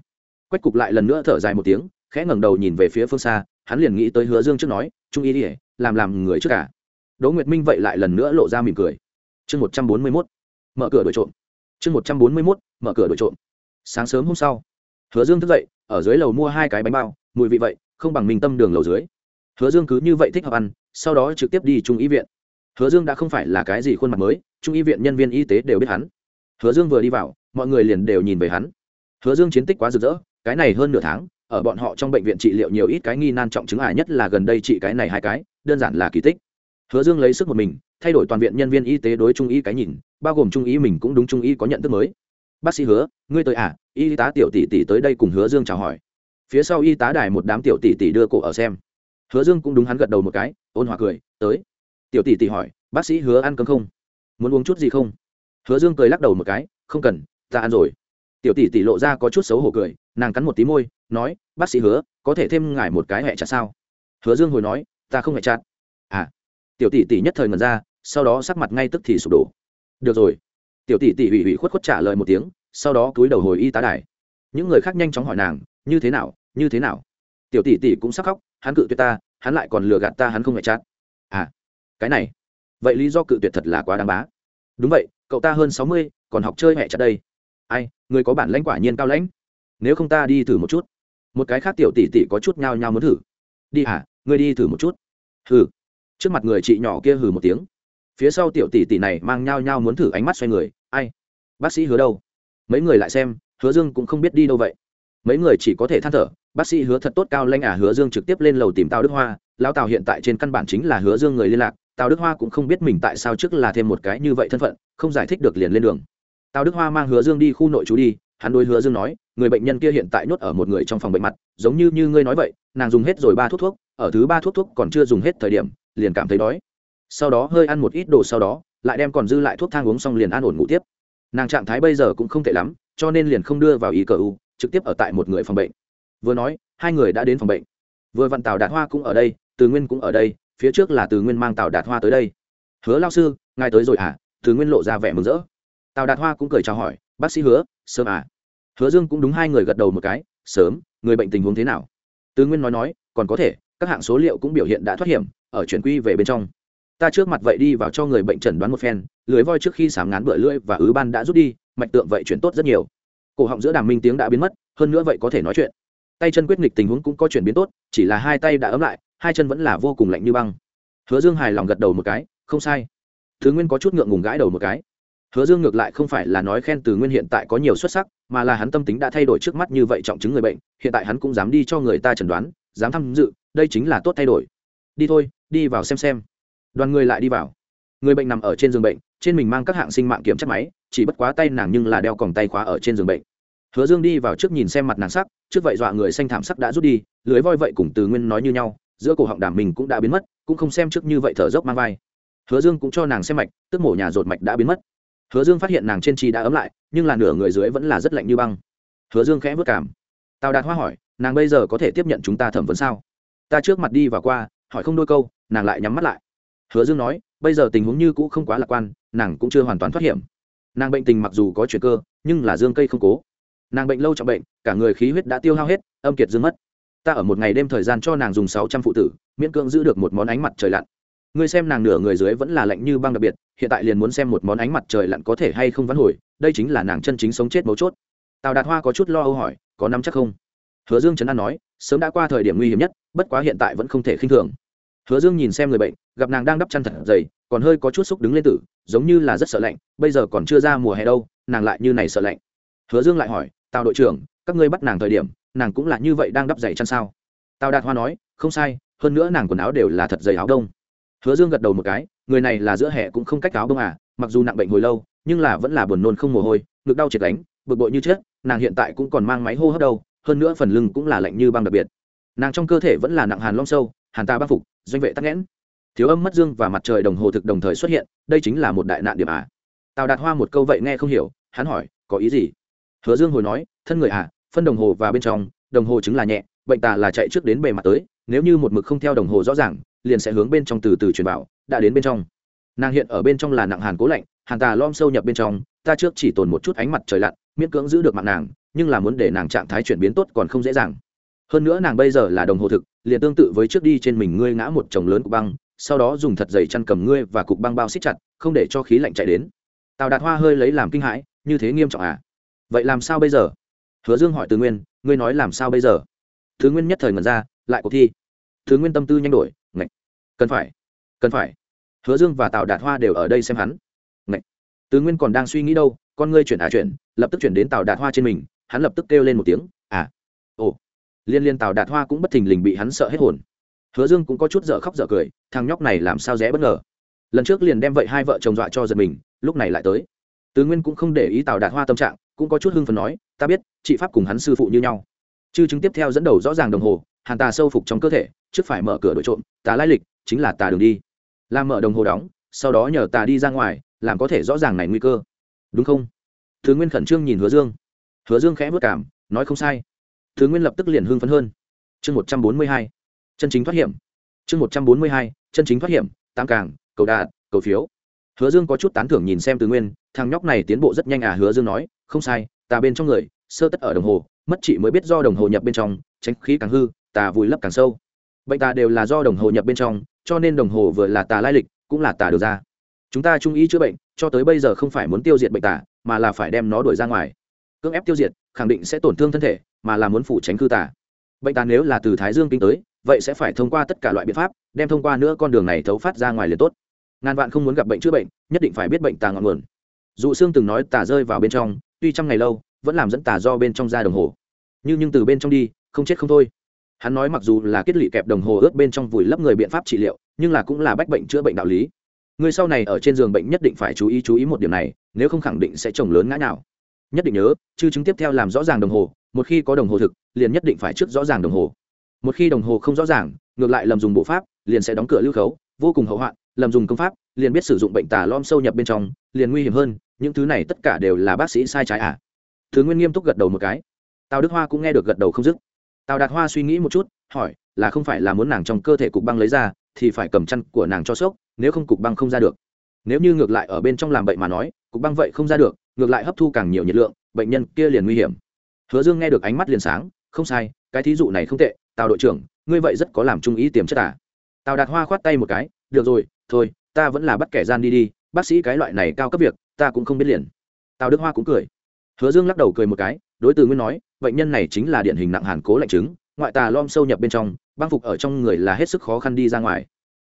Quách cục lại lần nữa thở dài một tiếng, khẽ ngẩng đầu nhìn về phía phương xa, hắn liền nghĩ tới hứa dương trước nói, trung y ỉa làm làm người trước cả. Đỗ nguyệt minh vậy lại lần nữa lộ ra mỉm cười. Chương một trăm bốn mươi mốt, mở cửa đổi trộm. Chương một trăm bốn mươi mốt, mở cửa đổi trộm. Sáng sớm hôm sau, hứa dương thức dậy, ở dưới lầu mua hai cái bánh bao, mùi vị vậy, không bằng mình tâm đường lầu dưới. Hứa dương cứ như vậy thích hợp ăn, sau đó trực tiếp đi trung y viện. Hứa dương đã không phải là cái gì khuôn mặt mới, trung y viện nhân viên y tế đều biết hắn. Hứa dương vừa đi vào, mọi người liền đều nhìn về hắn. Hứa dương chiến tích quá rực rỡ cái này hơn nửa tháng, ở bọn họ trong bệnh viện trị liệu nhiều ít cái nghi nan trọng chứng ải nhất là gần đây trị cái này hai cái, đơn giản là kỳ tích. Hứa dương lấy sức một mình, thay đổi toàn viện nhân viên y tế đối trung y cái nhìn, bao gồm trung y mình cũng đúng trung y có nhận thức mới. Bác sĩ hứa, ngươi tới à? Y tá tiểu tỷ tỷ tới đây cùng hứa dương chào hỏi. Phía sau y tá đài một đám tiểu tỷ tỷ đưa cổ ở xem. Hứa dương cũng đúng hắn gật đầu một cái, ôn hòa cười, tới. Tiểu tỷ tỷ hỏi, bác sĩ hứa ăn cơm không? Muốn uống chút gì không? Hứa dương cười lắc đầu một cái, không cần, ta ăn rồi. Tiểu tỷ tỷ lộ ra có chút xấu hổ cười nàng cắn một tí môi, nói, bác sĩ hứa, có thể thêm ngài một cái hẹ chặt sao? Hứa dương hồi nói, ta không hẹ chặt. À. Tiểu tỷ tỷ nhất thời ngần ra, sau đó sắc mặt ngay tức thì sụp đổ. Được rồi. Tiểu tỷ tỷ ủy ủy khuất khuất trả lời một tiếng, sau đó cúi đầu hồi y tá đài. Những người khác nhanh chóng hỏi nàng, như thế nào, như thế nào? Tiểu tỷ tỷ cũng sắc khóc, hắn cự tuyệt ta, hắn lại còn lừa gạt ta, hắn không hẹ chặt. À cái này, vậy lý do cự tuyệt thật là quá đáng bá. Đúng vậy, cậu ta hơn sáu mươi, còn học chơi hẹ chặt đây. Ai, người có bản lãnh quả nhiên cao lãnh nếu không ta đi thử một chút. Một cái khác tiểu tỷ tỷ có chút nhao nhao muốn thử. Đi hả? Ngươi đi thử một chút. Hừ. Trước mặt người chị nhỏ kia hừ một tiếng. Phía sau tiểu tỷ tỷ này mang nhao nhao muốn thử ánh mắt xoay người. Ai? Bác sĩ hứa đâu? Mấy người lại xem, hứa dương cũng không biết đi đâu vậy. Mấy người chỉ có thể than thở, bác sĩ hứa thật tốt cao lanh à hứa dương trực tiếp lên lầu tìm tào đức hoa. Lao tào hiện tại trên căn bản chính là hứa dương người liên lạc. Tào đức hoa cũng không biết mình tại sao trước là thêm một cái như vậy thân phận, không giải thích được liền lên đường. Tào đức hoa mang hứa dương đi khu nội trú đi hắn đôi hứa dương nói, người bệnh nhân kia hiện tại nhốt ở một người trong phòng bệnh mặt, giống như như ngươi nói vậy, nàng dùng hết rồi ba thuốc thuốc, ở thứ ba thuốc thuốc còn chưa dùng hết thời điểm, liền cảm thấy đói. Sau đó hơi ăn một ít đồ sau đó, lại đem còn dư lại thuốc thang uống xong liền an ổn ngủ tiếp. Nàng trạng thái bây giờ cũng không tệ lắm, cho nên liền không đưa vào ý cờ u, trực tiếp ở tại một người phòng bệnh. Vừa nói, hai người đã đến phòng bệnh. Vừa vặn tào đạt hoa cũng ở đây, từ nguyên cũng ở đây, phía trước là từ nguyên mang tào đạt hoa tới đây. Hứa lao sư, ngài tới rồi à từ nguyên lộ ra vẻ mừng rỡ. Tào đạt hoa cũng cười chào hỏi bác sĩ hứa, sớm à? Hứa dương cũng đúng hai người gật đầu một cái, sớm, người bệnh tình huống thế nào? Tứ nguyên nói nói, còn có thể, các hạng số liệu cũng biểu hiện đã thoát hiểm, ở chuyển quy về bên trong. Ta trước mặt vậy đi vào cho người bệnh trần đoán một phen lưới voi trước khi sám ngán bựa lưỡi và ứ ban đã rút đi, mạch tượng vậy chuyển tốt rất nhiều. Cổ họng giữa đàm minh tiếng đã biến mất, hơn nữa vậy có thể nói chuyện. Tay chân quyết nghịch tình huống cũng có chuyển biến tốt, chỉ là hai tay đã ấm lại, hai chân vẫn là vô cùng lạnh như băng. Hứa dương hài lòng gật đầu một cái, không sai. Thứ nguyên có chút ngượng ngùng gãi đầu một cái hứa dương ngược lại không phải là nói khen từ nguyên hiện tại có nhiều xuất sắc, mà là hắn tâm tính đã thay đổi trước mắt như vậy trọng chứng người bệnh, hiện tại hắn cũng dám đi cho người ta chẩn đoán, dám tham dự, đây chính là tốt thay đổi. Đi thôi, đi vào xem xem. Đoàn người lại đi vào. Người bệnh nằm ở trên giường bệnh, trên mình mang các hạng sinh mạng kiểm chất máy, chỉ bất quá tay nàng nhưng là đeo còng tay khóa ở trên giường bệnh. Hứa dương đi vào trước nhìn xem mặt nàng sắc, trước vậy dọa người xanh thảm sắc đã rút đi, lưới voi vậy cùng từ nguyên nói như nhau, giữa cổ họng đàm mình cũng đã biến mất, cũng không xem trước như vậy thở dốc mang vai. Hứa dương cũng cho nàng xem mạch, tức mổ nhà rột mạch đã biến mất hứa dương phát hiện nàng trên chi đã ấm lại, nhưng là nửa người dưới vẫn là rất lạnh như băng. Hứa dương khẽ vất cảm. Tào đạt hoa hỏi, nàng bây giờ có thể tiếp nhận chúng ta thẩm vấn sao? Ta trước mặt đi và qua, hỏi không đôi câu, nàng lại nhắm mắt lại. Hứa dương nói, bây giờ tình huống như cũ không quá lạc quan, nàng cũng chưa hoàn toàn thoát hiểm. Nàng bệnh tình mặc dù có chuyện cơ, nhưng là dương cây không cố. Nàng bệnh lâu trọng bệnh, cả người khí huyết đã tiêu hao hết, âm kiệt dương mất. Ta ở một ngày đêm thời gian cho nàng dùng sáu trăm phụ tử, miễn cưỡng giữ được một món ánh mặt trời lặn ngươi xem nàng nửa người dưới vẫn là lạnh như băng đặc biệt, hiện tại liền muốn xem một món ánh mặt trời lặn có thể hay không vắn hồi, đây chính là nàng chân chính sống chết mấu chốt. Tào đạt hoa có chút lo âu hỏi, có nắm chắc không? Hứa dương trấn an nói, sớm đã qua thời điểm nguy hiểm nhất, bất quá hiện tại vẫn không thể khinh thường. Hứa dương nhìn xem người bệnh, gặp nàng đang đắp chăn thật dày, còn hơi có chút xúc đứng lên tử, giống như là rất sợ lạnh, bây giờ còn chưa ra mùa hè đâu, nàng lại như này sợ lạnh. Hứa dương lại hỏi, tào đội trưởng, các ngươi bắt nàng thời điểm, nàng cũng là như vậy đang đắp dày chăn sao? Tào đạt hoa nói, không sai, hơn nữa nàng quần áo đều là thật dày áo đông hứa dương gật đầu một cái, người này là giữa hè cũng không cách cáo đông à mặc dù nặng bệnh hồi lâu, nhưng là vẫn là buồn nôn không mồ hôi, ngực đau triệt đánh, bực bội như chết, nàng hiện tại cũng còn mang máy hô hấp đâu, hơn nữa phần lưng cũng là lạnh như băng đặc biệt. Nàng trong cơ thể vẫn là nặng hàn long sâu, hàn ta bác phục, doanh vệ tắc nghẽn. Thiếu âm mất dương và mặt trời đồng hồ thực đồng thời xuất hiện, đây chính là một đại nạn điểm à. Tào đạt hoa một câu vậy nghe không hiểu, hắn hỏi, có ý gì? Hứa dương hồi nói, thân người à phân đồng hồ và bên trong, đồng hồ chứng là nhẹ, bệnh tà là chạy trước đến bề mặt tới, nếu như một mực không theo đồng hồ rõ ràng liền sẽ hướng bên trong từ từ truyền vào đã đến bên trong. Nàng hiện ở bên trong là nặng hàn cố lạnh, hàn tà lom sâu nhập bên trong, ta trước chỉ tồn một chút ánh mặt trời lặn, miễn cưỡng giữ được mạng nàng, nhưng là muốn để nàng trạng thái chuyển biến tốt còn không dễ dàng. Hơn nữa nàng bây giờ là đồng hồ thực, liền tương tự với trước đi trên mình ngươi ngã một chồng lớn cục băng, sau đó dùng thật dày chăn cầm ngươi và cục băng bao xích chặt, không để cho khí lạnh chạy đến. Tào đạt hoa hơi lấy làm kinh hãi, như thế nghiêm trọng à? Vậy làm sao bây giờ? Hứa dương hỏi từ nguyên, ngươi nói làm sao bây giờ? Thứ nguyên nhất thời ngần ra, lại cuộc thi. Thứ nguyên tâm tư nhanh đổi cần phải cần phải. Hứa dương và tào đạt hoa đều ở đây xem hắn. Ngậy. tứ nguyên còn đang suy nghĩ đâu, con ngươi chuyển à chuyển, lập tức chuyển đến tào đạt hoa trên mình, hắn lập tức kêu lên một tiếng à ồ. Liên liên tào đạt hoa cũng bất thình lình bị hắn sợ hết hồn. Hứa dương cũng có chút dở khóc dở cười, thằng nhóc này làm sao rẽ bất ngờ. Lần trước liền đem vậy hai vợ chồng dọa cho giật mình, lúc này lại tới. Tứ nguyên cũng không để ý tào đạt hoa tâm trạng, cũng có chút hưng phần nói, ta biết, chị pháp cùng hắn sư phụ như nhau. Chư chứng tiếp theo dẫn đầu rõ ràng đồng hồ, hàn tà sâu phục trong cơ thể, trước phải mở cửa đổi trộm, tà lai lịch chính là tà đường đi. Làm mở đồng hồ đóng, sau đó nhờ tà đi ra ngoài, làm có thể rõ ràng này nguy cơ. Đúng không? Thứ nguyên khẩn trương nhìn hứa dương. Hứa dương khẽ vất cảm, nói không sai. Thứ nguyên lập tức liền hưng phấn hơn. Chương một trăm bốn mươi hai, chân chính thoát hiểm. Chương một trăm bốn mươi hai, chân chính thoát hiểm tam càng, cầu đạt, cầu phiếu. Hứa dương có chút tán thưởng nhìn xem từ nguyên, thằng nhóc này tiến bộ rất nhanh à hứa dương nói, không sai, tà bên trong người, sơ tất ở đồng hồ, mất chị mới biết do đồng hồ nhập bên trong, tránh khí càng hư, tà vùi lấp càng sâu. Bệnh tà đều là do đồng hồ nhập bên trong cho nên đồng hồ vừa là tà lai lịch, cũng là tà được ra. Chúng ta trung ý chữa bệnh, cho tới bây giờ không phải muốn tiêu diệt bệnh tà, mà là phải đem nó đuổi ra ngoài. Cưỡng ép tiêu diệt, khẳng định sẽ tổn thương thân thể, mà là muốn phủ tránh cư tà. Bệnh tà nếu là từ thái dương kinh tới, vậy sẽ phải thông qua tất cả loại biện pháp, đem thông qua nữa con đường này thấu phát ra ngoài liền tốt. Ngàn vạn không muốn gặp bệnh chữa bệnh, nhất định phải biết bệnh tà ngọn nguồn. Dụ xương từng nói tà rơi vào bên trong, tuy trăm ngày lâu, vẫn làm dẫn tà do bên trong ra đồng hồ. Nhưng nhưng từ bên trong đi, không chết không thôi hắn nói mặc dù là kết lị kẹp đồng hồ ướt bên trong vùi lấp người biện pháp trị liệu, nhưng là cũng là bách bệnh chữa bệnh đạo lý. Người sau này ở trên giường bệnh nhất định phải chú ý chú ý một điểm này, nếu không khẳng định sẽ trồng lớn ngã nào nhất định nhớ, chư chứng tiếp theo làm rõ ràng đồng hồ, một khi có đồng hồ thực, liền nhất định phải trước rõ ràng đồng hồ. Một khi đồng hồ không rõ ràng, ngược lại lầm dùng bộ pháp, liền sẽ đóng cửa lưu khấu, vô cùng hậu hoạn, lầm dùng công pháp, liền biết sử dụng bệnh tà lom sâu nhập bên trong, liền nguy hiểm hơn, những thứ này tất cả đều là bác sĩ sai trái à? Thứ nguyên nghiêm túc gật đầu một cái. Tào đức hoa cũng nghe được gật đầu không dứt tào đạt hoa suy nghĩ một chút, hỏi, là không phải là muốn nàng trong cơ thể cục băng lấy ra, thì phải cầm chăn của nàng cho sốc, nếu không cục băng không ra được. Nếu như ngược lại ở bên trong làm bệnh mà nói, cục băng vậy không ra được, ngược lại hấp thu càng nhiều nhiệt lượng, bệnh nhân kia liền nguy hiểm. Hứa dương nghe được ánh mắt liền sáng, không sai, cái thí dụ này không tệ, tào đội trưởng, ngươi vậy rất có làm trung ý tiềm chất à. tào đạt hoa khoát tay một cái, được rồi, thôi, ta vẫn là bắt kẻ gian đi đi, bác sĩ cái loại này cao cấp việc, ta cũng không biết liền. Tào đức hoa cũng cười. Hứa dương lắc đầu cười một cái, đối từ nguyên nói bệnh nhân này chính là điển hình nặng hàn cố lạnh chứng, ngoại tà lom sâu nhập bên trong, băng phục ở trong người là hết sức khó khăn đi ra ngoài.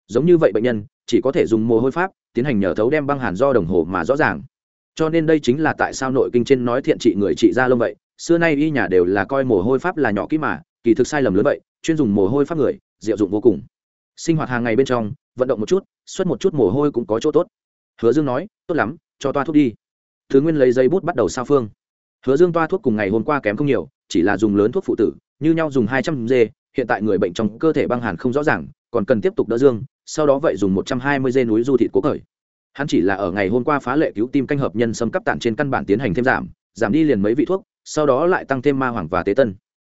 Giống như vậy bệnh nhân, chỉ có thể dùng mồ hôi pháp, tiến hành nhờ thấu đem băng hàn do đồng hồ mà rõ ràng. Cho nên đây chính là tại sao nội kinh trên nói thiện trị người trị ra lông vậy, xưa nay y nhà đều là coi mồ hôi pháp là nhỏ kỹ mà, kỳ thực sai lầm lớn vậy, chuyên dùng mồ hôi pháp người, diệu dụng vô cùng. Sinh hoạt hàng ngày bên trong, vận động một chút, xuất một chút mồ hôi cũng có chỗ tốt. Hứa dương nói, tốt lắm, cho toa thuốc đi. Thứ nguyên lấy dây bút bắt đầu sao phương hứa dương toa thuốc cùng ngày hôm qua kém không nhiều, chỉ là dùng lớn thuốc phụ tử, như nhau dùng hai trăm g, hiện tại người bệnh trong cơ thể băng hàn không rõ ràng, còn cần tiếp tục đỡ dương, sau đó vậy dùng một trăm hai mươi g núi du thịt cố cởi hắn chỉ là ở ngày hôm qua phá lệ cứu tim canh hợp nhân xâm cấp tản trên căn bản tiến hành thêm giảm giảm đi liền mấy vị thuốc, sau đó lại tăng thêm ma hoàng và tế tân.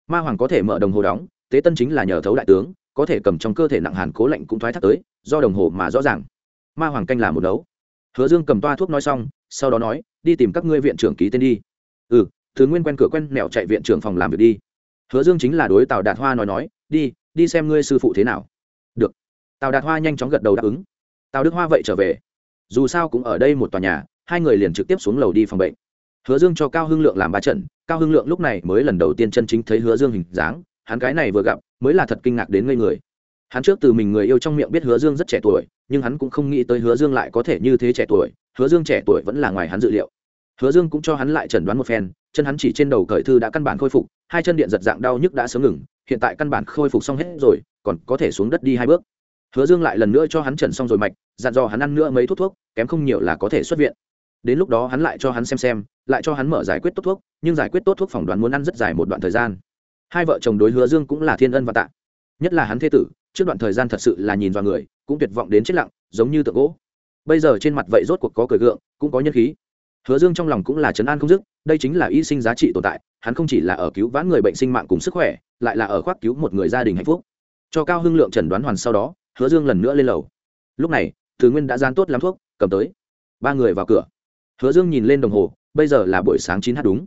Ma hoàng có thể mở đồng hồ đóng, tế tân chính là nhờ thấu đại tướng, có thể cầm trong cơ thể nặng hàn cố lạnh cũng thoái thác tới, do đồng hồ mà rõ ràng. Ma hoàng canh là một đấu. Hứa dương cầm toa thuốc nói xong, sau đó nói, đi tìm các ngươi viện trưởng ký tên đi ừ thứ nguyên quen cửa quen mẹo chạy viện trưởng phòng làm việc đi. Hứa dương chính là đối tào đạt hoa nói nói, đi đi xem ngươi sư phụ thế nào. Được. Tào đạt hoa nhanh chóng gật đầu đáp ứng. Tào đức hoa vậy trở về. Dù sao cũng ở đây một tòa nhà, hai người liền trực tiếp xuống lầu đi phòng bệnh. Hứa dương cho cao hưng lượng làm ba trận. Cao hưng lượng lúc này mới lần đầu tiên chân chính thấy hứa dương hình dáng, hắn cái này vừa gặp, mới là thật kinh ngạc đến ngây người. Hắn trước từ mình người yêu trong miệng biết hứa dương rất trẻ tuổi, nhưng hắn cũng không nghĩ tới hứa dương lại có thể như thế trẻ tuổi, hứa dương trẻ tuổi vẫn là ngoài hắn dự liệu hứa dương cũng cho hắn lại chẩn đoán một phen, chân hắn chỉ trên đầu cởi thư đã căn bản khôi phục, hai chân điện giật dạng đau nhức đã sớm ngừng, hiện tại căn bản khôi phục xong hết rồi, còn có thể xuống đất đi hai bước. Hứa dương lại lần nữa cho hắn trần xong rồi mạch, dặn dò hắn ăn nữa mấy thuốc thuốc, kém không nhiều là có thể xuất viện. Đến lúc đó hắn lại cho hắn xem xem, lại cho hắn mở giải quyết tốt thuốc, nhưng giải quyết tốt thuốc phỏng đoán muốn ăn rất dài một đoạn thời gian. Hai vợ chồng đối hứa dương cũng là thiên ân và tạ. Nhất là hắn thế tử, trước đoạn thời gian thật sự là nhìn vào người, cũng tuyệt vọng đến chết lặng, giống như tượng gỗ. Bây giờ trên mặt vậy rốt cuộc có cười gượng, cũng có nhân khí hứa dương trong lòng cũng là trấn an không dứt, đây chính là y sinh giá trị tồn tại, hắn không chỉ là ở cứu vãn người bệnh sinh mạng cùng sức khỏe, lại là ở khoác cứu một người gia đình hạnh phúc. Cho cao hưng lượng trần đoán hoàn sau đó, hứa dương lần nữa lên lầu. Lúc này thứ nguyên đã gian tốt lắm thuốc, cầm tới. Ba người vào cửa. Hứa dương nhìn lên đồng hồ, bây giờ là buổi sáng chín h đúng.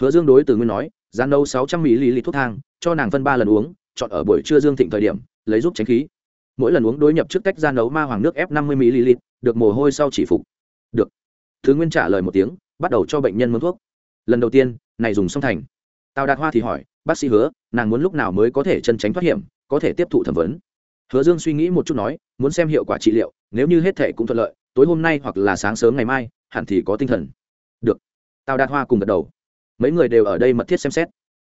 Hứa dương đối từ nguyên nói gian nấu sáu trăm mỹ lý thuốc thang, cho nàng phân ba lần uống, chọn ở buổi trưa dương thịnh thời điểm, lấy giúp tránh khí. Mỗi lần uống đối nhập trước cách gian nấu ma hoàng nước ép năm mươi ml, được mồ hôi sau chỉ phục. Được thứ nguyên trả lời một tiếng, bắt đầu cho bệnh nhân mướn thuốc. Lần đầu tiên, này dùng xong thành. Tào đạt hoa thì hỏi, bác sĩ hứa, nàng muốn lúc nào mới có thể chân tránh thoát hiểm, có thể tiếp thụ thẩm vấn? Hứa dương suy nghĩ một chút nói, muốn xem hiệu quả trị liệu, nếu như hết thể cũng thuận lợi, tối hôm nay hoặc là sáng sớm ngày mai, hẳn thì có tinh thần. Được. Tào đạt hoa cùng gật đầu. Mấy người đều ở đây mật thiết xem xét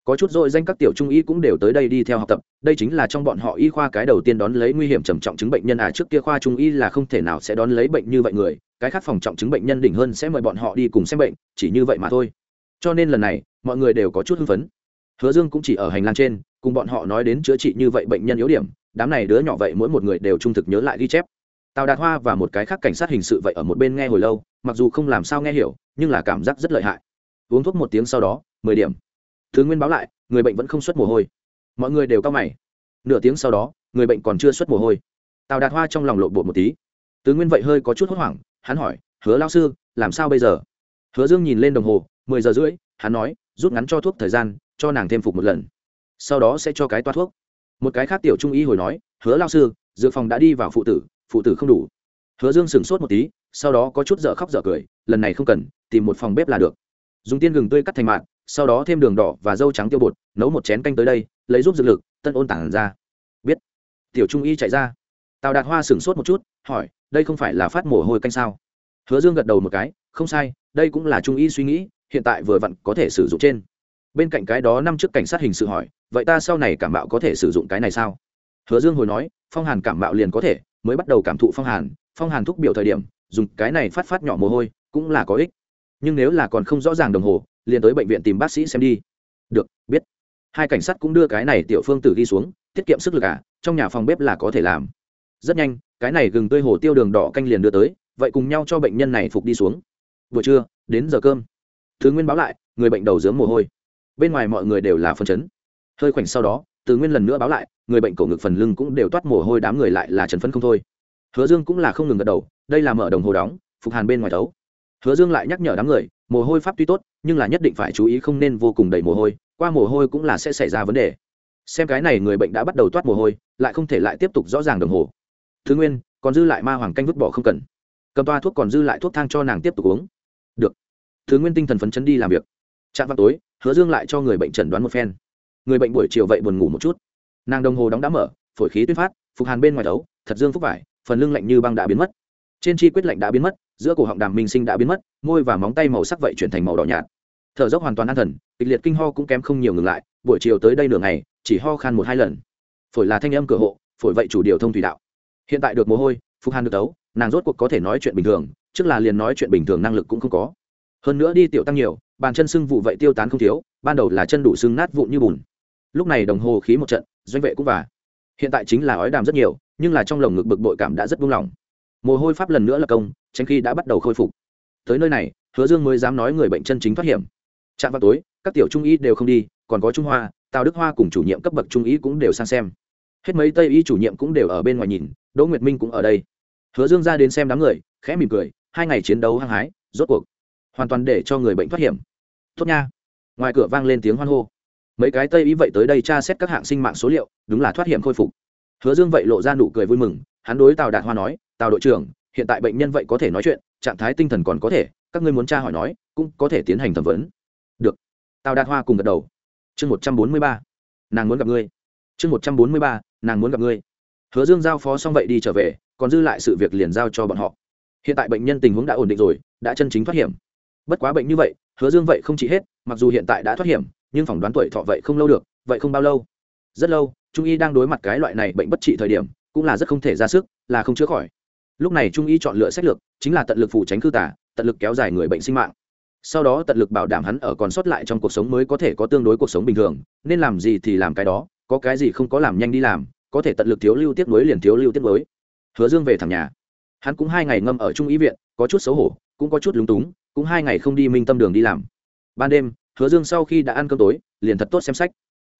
có chút dội danh các tiểu trung y cũng đều tới đây đi theo học tập, đây chính là trong bọn họ y khoa cái đầu tiên đón lấy nguy hiểm trầm trọng chứng bệnh nhân à trước kia khoa trung y là không thể nào sẽ đón lấy bệnh như vậy người, cái khác phòng trọng chứng bệnh nhân đỉnh hơn sẽ mời bọn họ đi cùng xem bệnh, chỉ như vậy mà thôi. Cho nên lần này, mọi người đều có chút hưng phấn. Hứa dương cũng chỉ ở hành lang trên, cùng bọn họ nói đến chữa trị như vậy bệnh nhân yếu điểm, đám này đứa nhỏ vậy mỗi một người đều trung thực nhớ lại ghi chép. Tào đạt hoa và một cái khác cảnh sát hình sự vậy ở một bên nghe hồi lâu, mặc dù không làm sao nghe hiểu, nhưng là cảm giác rất lợi hại. Uống thuốc một tiếng sau đó, mười điểm thứ nguyên báo lại, người bệnh vẫn không xuất mồ hôi. Mọi người đều cao mày. Nửa tiếng sau đó, người bệnh còn chưa xuất mồ hôi. Tào đạt hoa trong lòng lộn bột một tí. Tứ nguyên vậy hơi có chút hốt hoảng, hắn hỏi, hứa lao sư, làm sao bây giờ? Hứa dương nhìn lên đồng hồ, mười giờ rưỡi, hắn nói, rút ngắn cho thuốc thời gian, cho nàng thêm phục một lần. Sau đó sẽ cho cái toa thuốc. Một cái khác tiểu trung y hồi nói, hứa lao sư, dược phòng đã đi vào phụ tử phụ tử không đủ. Hứa dương sửng sốt một tí, sau đó có chút dở khóc dở cười, lần này không cần, tìm một phòng bếp là được. Dùng tiên gừng tươi cắt thành mạng sau đó thêm đường đỏ và dâu trắng tiêu bột, nấu một chén canh tới đây, lấy giúp dược lực, tân ôn tản ra. Biết. Tiểu trung y chạy ra. Tào đạt hoa sửng sốt một chút, hỏi, đây không phải là phát mồ hôi canh sao? Hứa dương gật đầu một cái, không sai, đây cũng là trung y suy nghĩ, hiện tại vừa vặn có thể sử dụng trên. Bên cạnh cái đó năm trước cảnh sát hình sự hỏi, vậy ta sau này cảm mạo có thể sử dụng cái này sao? Hứa dương hồi nói, phong hàn cảm mạo liền có thể, mới bắt đầu cảm thụ phong hàn phong hàn thúc biểu thời điểm, dùng cái này phát phát nhỏ mồ hôi, cũng là có ích nhưng nếu là còn không rõ ràng đồng hồ, liền tới bệnh viện tìm bác sĩ xem đi. Được, biết. Hai cảnh sát cũng đưa cái này tiểu phương tử ghi xuống, tiết kiệm sức lực à trong nhà phòng bếp là có thể làm. Rất nhanh, cái này gừng tươi hồ tiêu đường đỏ canh liền đưa tới, vậy cùng nhau cho bệnh nhân này phục đi xuống. Buổi trưa, đến giờ cơm. Thứ nguyên báo lại, người bệnh đầu dướng mồ hôi. Bên ngoài mọi người đều là phân chấn. Hơi khoảnh sau đó, từ nguyên lần nữa báo lại, người bệnh cổ ngực phần lưng cũng đều toát mồ hôi đám người lại là trần phân không thôi. Hứa dương cũng là không ngừng gật đầu, đây là mở đồng hồ đóng, phục hàn bên ngoài thấu hứa dương lại nhắc nhở đám người, mồ hôi pháp tuy tốt, nhưng là nhất định phải chú ý không nên vô cùng đầy mồ hôi, qua mồ hôi cũng là sẽ xảy ra vấn đề. Xem cái này người bệnh đã bắt đầu toát mồ hôi, lại không thể lại tiếp tục rõ ràng đồng hồ. Thứ nguyên, còn dư lại ma hoàng canh vứt bỏ không cần. Cầm toa thuốc còn dư lại thuốc thang cho nàng tiếp tục uống. Được. Thứ nguyên tinh thần phấn chấn đi làm việc. Trạng vào tối, hứa dương lại cho người bệnh chẩn đoán một phen. Người bệnh buổi chiều vậy buồn ngủ một chút. Nàng đồng hồ đóng đã mở, phổi khí tuyết phát, phục hàn bên ngoài đấu, thật dương phúc vải, phần lưng lạnh như băng đã biến mất trên chi quyết lạnh đã biến mất, giữa cổ họng đàm minh sinh đã biến mất, môi và móng tay màu sắc vậy chuyển thành màu đỏ nhạt. Thở dốc hoàn toàn an thần, kịch liệt kinh ho cũng kém không nhiều ngừng lại, buổi chiều tới đây nửa ngày, chỉ ho khan một hai lần. Phổi là thanh âm cửa hộ, phổi vậy chủ điều thông thủy đạo. Hiện tại được mồ hôi, phục hàn được tấu, nàng rốt cuộc có thể nói chuyện bình thường, trước là liền nói chuyện bình thường năng lực cũng không có. Hơn nữa đi tiểu tăng nhiều, bàn chân sưng vụ vậy tiêu tán không thiếu, ban đầu là chân đủ sưng nát vụn như bùn. Lúc này đồng hồ khí một trận, doanh vệ cũng và hiện tại chính là ói đàm rất nhiều, nhưng là trong lồng ngực bực bội cảm đã rất buông lỏng mồ hôi pháp lần nữa là công, tránh khi đã bắt đầu khôi phục. Tới nơi này, hứa dương mới dám nói người bệnh chân chính thoát hiểm. Chạm vào tối, các tiểu trung y đều không đi, còn có trung hoa, tào đức hoa cùng chủ nhiệm cấp bậc trung y cũng đều sang xem. Hết mấy tây y chủ nhiệm cũng đều ở bên ngoài nhìn, đỗ nguyệt minh cũng ở đây. Hứa dương ra đến xem đám người, khẽ mỉm cười, hai ngày chiến đấu hăng hái, rốt cuộc hoàn toàn để cho người bệnh thoát hiểm. Tốt nha. Ngoài cửa vang lên tiếng hoan hô. Mấy cái tây y vậy tới đây tra xét các hạng sinh mạng số liệu, đúng là thoát hiểm khôi phục. Hứa dương vậy lộ ra nụ cười vui mừng, hắn đối tào đạt hoa nói tào đội trưởng, hiện tại bệnh nhân vậy có thể nói chuyện, trạng thái tinh thần còn có thể, các ngươi muốn tra hỏi nói, cũng có thể tiến hành thẩm vấn. Được. Tào đạt hoa cùng gật đầu. Chương một trăm bốn mươi ba, nàng muốn gặp ngươi. Chương một trăm bốn mươi ba, nàng muốn gặp ngươi. Hứa dương giao phó xong vậy đi trở về, còn dư lại sự việc liền giao cho bọn họ. Hiện tại bệnh nhân tình huống đã ổn định rồi, đã chân chính thoát hiểm. Bất quá bệnh như vậy, hứa dương vậy không chỉ hết, mặc dù hiện tại đã thoát hiểm, nhưng phỏng đoán tuổi thọ vậy không lâu được, vậy không bao lâu. Rất lâu, trung y đang đối mặt cái loại này bệnh bất trị thời điểm, cũng là rất không thể ra sức, là không chữa khỏi lúc này trung y chọn lựa sách lược, chính là tận lực phủ tránh cư tả tận lực kéo dài người bệnh sinh mạng. Sau đó tận lực bảo đảm hắn ở còn sót lại trong cuộc sống mới có thể có tương đối cuộc sống bình thường, nên làm gì thì làm cái đó, có cái gì không có làm nhanh đi làm, có thể tận lực thiếu lưu tiết nối liền thiếu lưu tiết nối hứa dương về thẳng nhà. Hắn cũng hai ngày ngâm ở trung y viện, có chút xấu hổ, cũng có chút lúng túng, cũng hai ngày không đi minh tâm đường đi làm. Ban đêm, hứa dương sau khi đã ăn cơm tối, liền thật tốt xem sách.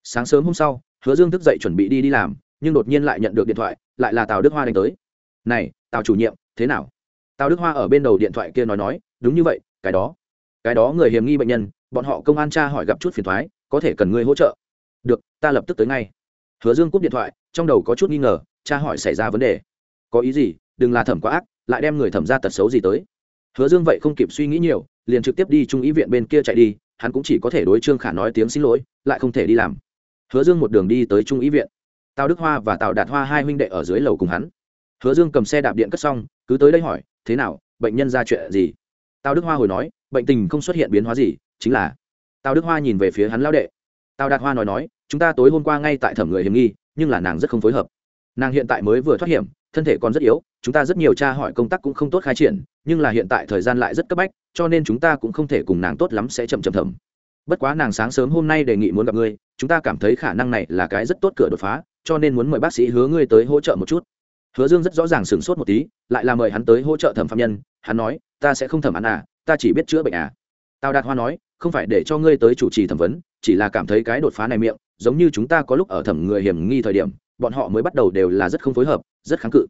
Sáng sớm hôm sau, hứa dương thức dậy chuẩn bị đi đi làm, nhưng đột nhiên lại nhận được điện thoại, lại là tào đức hoa đánh tới này, tào chủ nhiệm, thế nào? Tào đức hoa ở bên đầu điện thoại kia nói nói, đúng như vậy, cái đó cái đó người hiểm nghi bệnh nhân, bọn họ công an cha hỏi gặp chút phiền thoái, có thể cần ngươi hỗ trợ. Được, ta lập tức tới ngay. Hứa dương cúp điện thoại, trong đầu có chút nghi ngờ cha hỏi xảy ra vấn đề. Có ý gì? Đừng là thẩm quá ác, lại đem người thẩm ra tật xấu gì tới. Hứa dương vậy không kịp suy nghĩ nhiều, liền trực tiếp đi trung ý viện bên kia chạy đi, hắn cũng chỉ có thể đối trương khả nói tiếng xin lỗi, lại không thể đi làm. Hứa dương một đường đi tới trung ý viện. Tào đức hoa và tào đạt hoa hai huynh đệ ở dưới lầu cùng hắn hứa dương cầm xe đạp điện cất xong, cứ tới đây hỏi, thế nào, bệnh nhân ra chuyện gì? Tào đức hoa hồi nói, bệnh tình không xuất hiện biến hóa gì, chính là tào đức hoa nhìn về phía hắn lao đệ. Tào đạt hoa nói nói, chúng ta tối hôm qua ngay tại thẩm người hiểm nghi, nhưng là nàng rất không phối hợp. Nàng hiện tại mới vừa thoát hiểm, thân thể còn rất yếu, chúng ta rất nhiều tra hỏi công tác cũng không tốt khai triển, nhưng là hiện tại thời gian lại rất cấp bách, cho nên chúng ta cũng không thể cùng nàng tốt lắm sẽ chậm chậm thẩm. bất quá nàng sáng sớm hôm nay đề nghị muốn gặp ngươi, chúng ta cảm thấy khả năng này là cái rất tốt cửa đột phá, cho nên muốn mời bác sĩ hứa ngươi tới hỗ trợ một chút hứa dương rất rõ ràng sửng sốt một tí, lại là mời hắn tới hỗ trợ thẩm phạm nhân, hắn nói, ta sẽ không thẩm án à ta chỉ biết chữa bệnh à. Tào đạt hoa nói, không phải để cho ngươi tới chủ trì thẩm vấn, chỉ là cảm thấy cái đột phá này miệng, giống như chúng ta có lúc ở thẩm người hiểm nghi thời điểm, bọn họ mới bắt đầu đều là rất không phối hợp, rất kháng cự.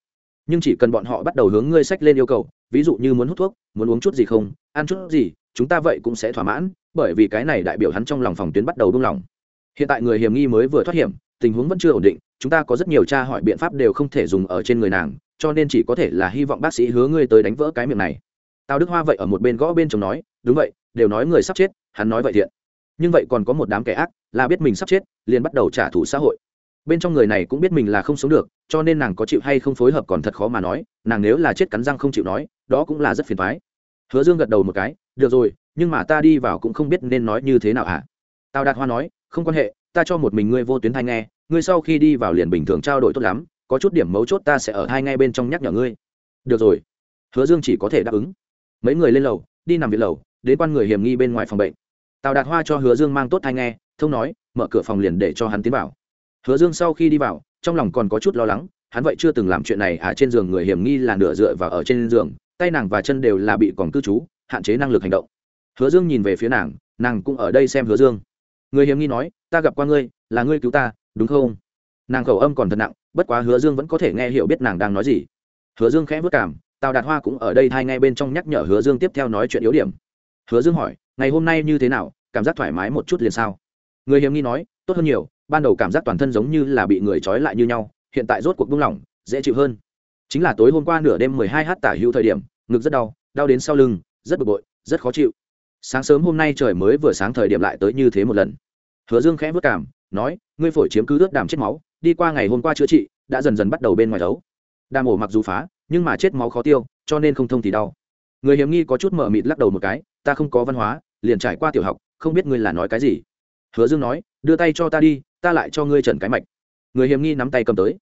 Nhưng chỉ cần bọn họ bắt đầu hướng ngươi sách lên yêu cầu, ví dụ như muốn hút thuốc, muốn uống chút gì không, ăn chút gì, chúng ta vậy cũng sẽ thỏa mãn, bởi vì cái này đại biểu hắn trong lòng phòng tuyến bắt đầu buông lỏng hiện tại người hiểm nghi mới vừa thoát hiểm tình huống vẫn chưa ổn định, chúng ta có rất nhiều tra hỏi biện pháp đều không thể dùng ở trên người nàng, cho nên chỉ có thể là hy vọng bác sĩ hứa ngươi tới đánh vỡ cái miệng này. Tào đức hoa vậy ở một bên gõ bên chồng nói, đúng vậy, đều nói người sắp chết, hắn nói vậy thiện. Nhưng vậy còn có một đám kẻ ác, là biết mình sắp chết, liền bắt đầu trả thù xã hội. Bên trong người này cũng biết mình là không sống được, cho nên nàng có chịu hay không phối hợp còn thật khó mà nói, nàng nếu là chết cắn răng không chịu nói, đó cũng là rất phiền thoái hứa dương gật đầu một cái, được rồi, nhưng mà ta đi vào cũng không biết nên nói như thế nào hả? Tào đạt hoa nói, không quan hệ ta cho một mình ngươi vô tuyến thai nghe, ngươi sau khi đi vào liền bình thường trao đổi tốt lắm, có chút điểm mấu chốt ta sẽ ở hai ngay bên trong nhắc nhở ngươi. Được rồi. Hứa dương chỉ có thể đáp ứng. Mấy người lên lầu, đi nằm viện lầu, đến quan người hiểm nghi bên ngoài phòng bệnh. Tào đạt hoa cho hứa dương mang tốt thai nghe, thông nói, mở cửa phòng liền để cho hắn tiến vào. Hứa dương sau khi đi vào, trong lòng còn có chút lo lắng, hắn vậy chưa từng làm chuyện này à trên giường người hiểm nghi là nửa dựa và ở trên giường, tay nàng và chân đều là bị còn cư trú, hạn chế năng lực hành động. Hứa dương nhìn về phía nàng nàng cũng ở đây xem hứa dương người hiếm nghi nói, ta gặp qua ngươi, là ngươi cứu ta, đúng không? Nàng khẩu âm còn thật nặng, bất quá hứa dương vẫn có thể nghe hiểu biết nàng đang nói gì. Hứa dương khẽ vất cảm tào đạt hoa cũng ở đây thay ngay bên trong nhắc nhở hứa dương tiếp theo nói chuyện yếu điểm. Hứa dương hỏi, ngày hôm nay như thế nào, cảm giác thoải mái một chút liền sao? Người hiếm nghi nói, tốt hơn nhiều, ban đầu cảm giác toàn thân giống như là bị người trói lại như nhau, hiện tại rốt cuộc buông lỏng, dễ chịu hơn. Chính là tối hôm qua nửa đêm mười hai h tả hữu thời điểm, ngực rất đau đau đến sau lưng, rất bực bội, rất khó chịu sáng sớm hôm nay trời mới vừa sáng thời điểm lại tới như thế một lần. Hứa dương khẽ vất cảm nói, ngươi phổi chiếm cứ ướt đàm chết máu, đi qua ngày hôm qua chữa trị, đã dần dần bắt đầu bên ngoài đấu đàm ổ mặc dù phá, nhưng mà chết máu khó tiêu, cho nên không thông thì đau. Người hiểm nghi có chút mở mịt lắc đầu một cái, ta không có văn hóa, liền trải qua tiểu học, không biết ngươi là nói cái gì. Hứa dương nói, đưa tay cho ta đi, ta lại cho ngươi trần cái mạch. Người hiểm nghi nắm tay cầm tới.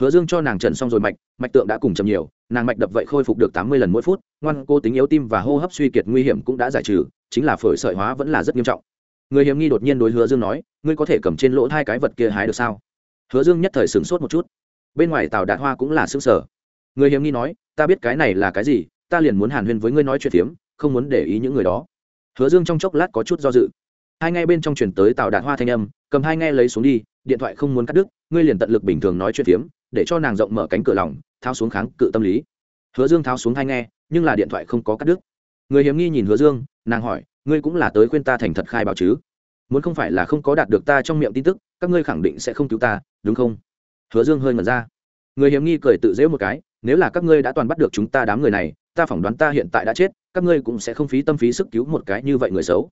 Hứa dương cho nàng trần xong rồi mạch mạch tượng đã cùng chầm nhiều, nàng mạch đập vậy khôi phục được tám mươi lần mỗi phút, ngoan cô tính yếu tim và hô hấp suy kiệt nguy hiểm cũng đã giải trừ chính là phổi sợi hóa vẫn là rất nghiêm trọng. Người hiểm nghi đột nhiên đối hứa dương nói ngươi có thể cầm trên lỗ hai cái vật kia hái được sao? Hứa dương nhất thời sửng sốt một chút. Bên ngoài tàu đạt hoa cũng là xương sở người hiểm nghi nói ta biết cái này là cái gì ta liền muốn hàn huyên với ngươi nói chuyện tiếm, không muốn để ý những người đó. Hứa dương trong chốc lát có chút do dự. Hai ngay bên trong chuyển tới tàu đạt hoa thanh âm cầm hai ngay lấy xuống đi điện thoại không muốn cắt đứt ngươi liền tận lực bình thường nói chuyện tiếm, để cho nàng rộng mở cánh cửa lòng tháo xuống kháng cự tâm lý. Hứa dương tháo xuống hai nghe nhưng là điện thoại không có cắt đứt người hiếm nghi nhìn hứa dương, nàng hỏi, ngươi cũng là tới khuyên ta thành thật khai báo chứ? Muốn không phải là không có đạt được ta trong miệng tin tức, các ngươi khẳng định sẽ không cứu ta, đúng không? Hứa dương hơi ngẩn ra. Người hiếm nghi cười tự dễu một cái, nếu là các ngươi đã toàn bắt được chúng ta đám người này, ta phỏng đoán ta hiện tại đã chết, các ngươi cũng sẽ không phí tâm phí sức cứu một cái như vậy người xấu.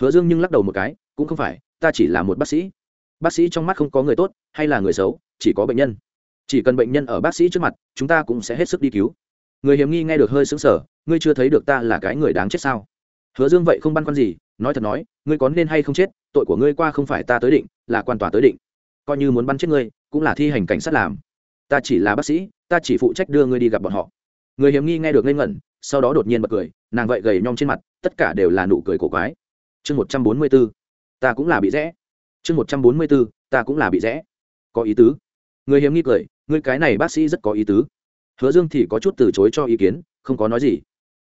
Hứa dương nhưng lắc đầu một cái, cũng không phải, ta chỉ là một bác sĩ. Bác sĩ trong mắt không có người tốt, hay là người xấu, chỉ có bệnh nhân. Chỉ cần bệnh nhân ở bác sĩ trước mặt, chúng ta cũng sẽ hết sức đi cứu người hiếm nghi nghe được hơi sững sờ, ngươi chưa thấy được ta là cái người đáng chết sao? Hứa dương vậy không băn khoăn gì nói thật nói ngươi có nên hay không chết tội của ngươi qua không phải ta tới định là quan tòa tới định. Coi như muốn bắn chết ngươi cũng là thi hành cảnh sát làm. Ta chỉ là bác sĩ ta chỉ phụ trách đưa ngươi đi gặp bọn họ. Người hiếm nghi nghe được ngây ngẩn sau đó đột nhiên bật cười nàng vậy gầy nhom trên mặt tất cả đều là nụ cười cổ quái. Chương một trăm bốn mươi b ố ta cũng là bị rẽ. Chương một trăm bốn mươi b ố ta cũng là bị rẽ. Có ý tứ. Người hiếm nghi cười ngươi cái này bác sĩ rất có ý tứ hứa dương thì có chút từ chối cho ý kiến, không có nói gì.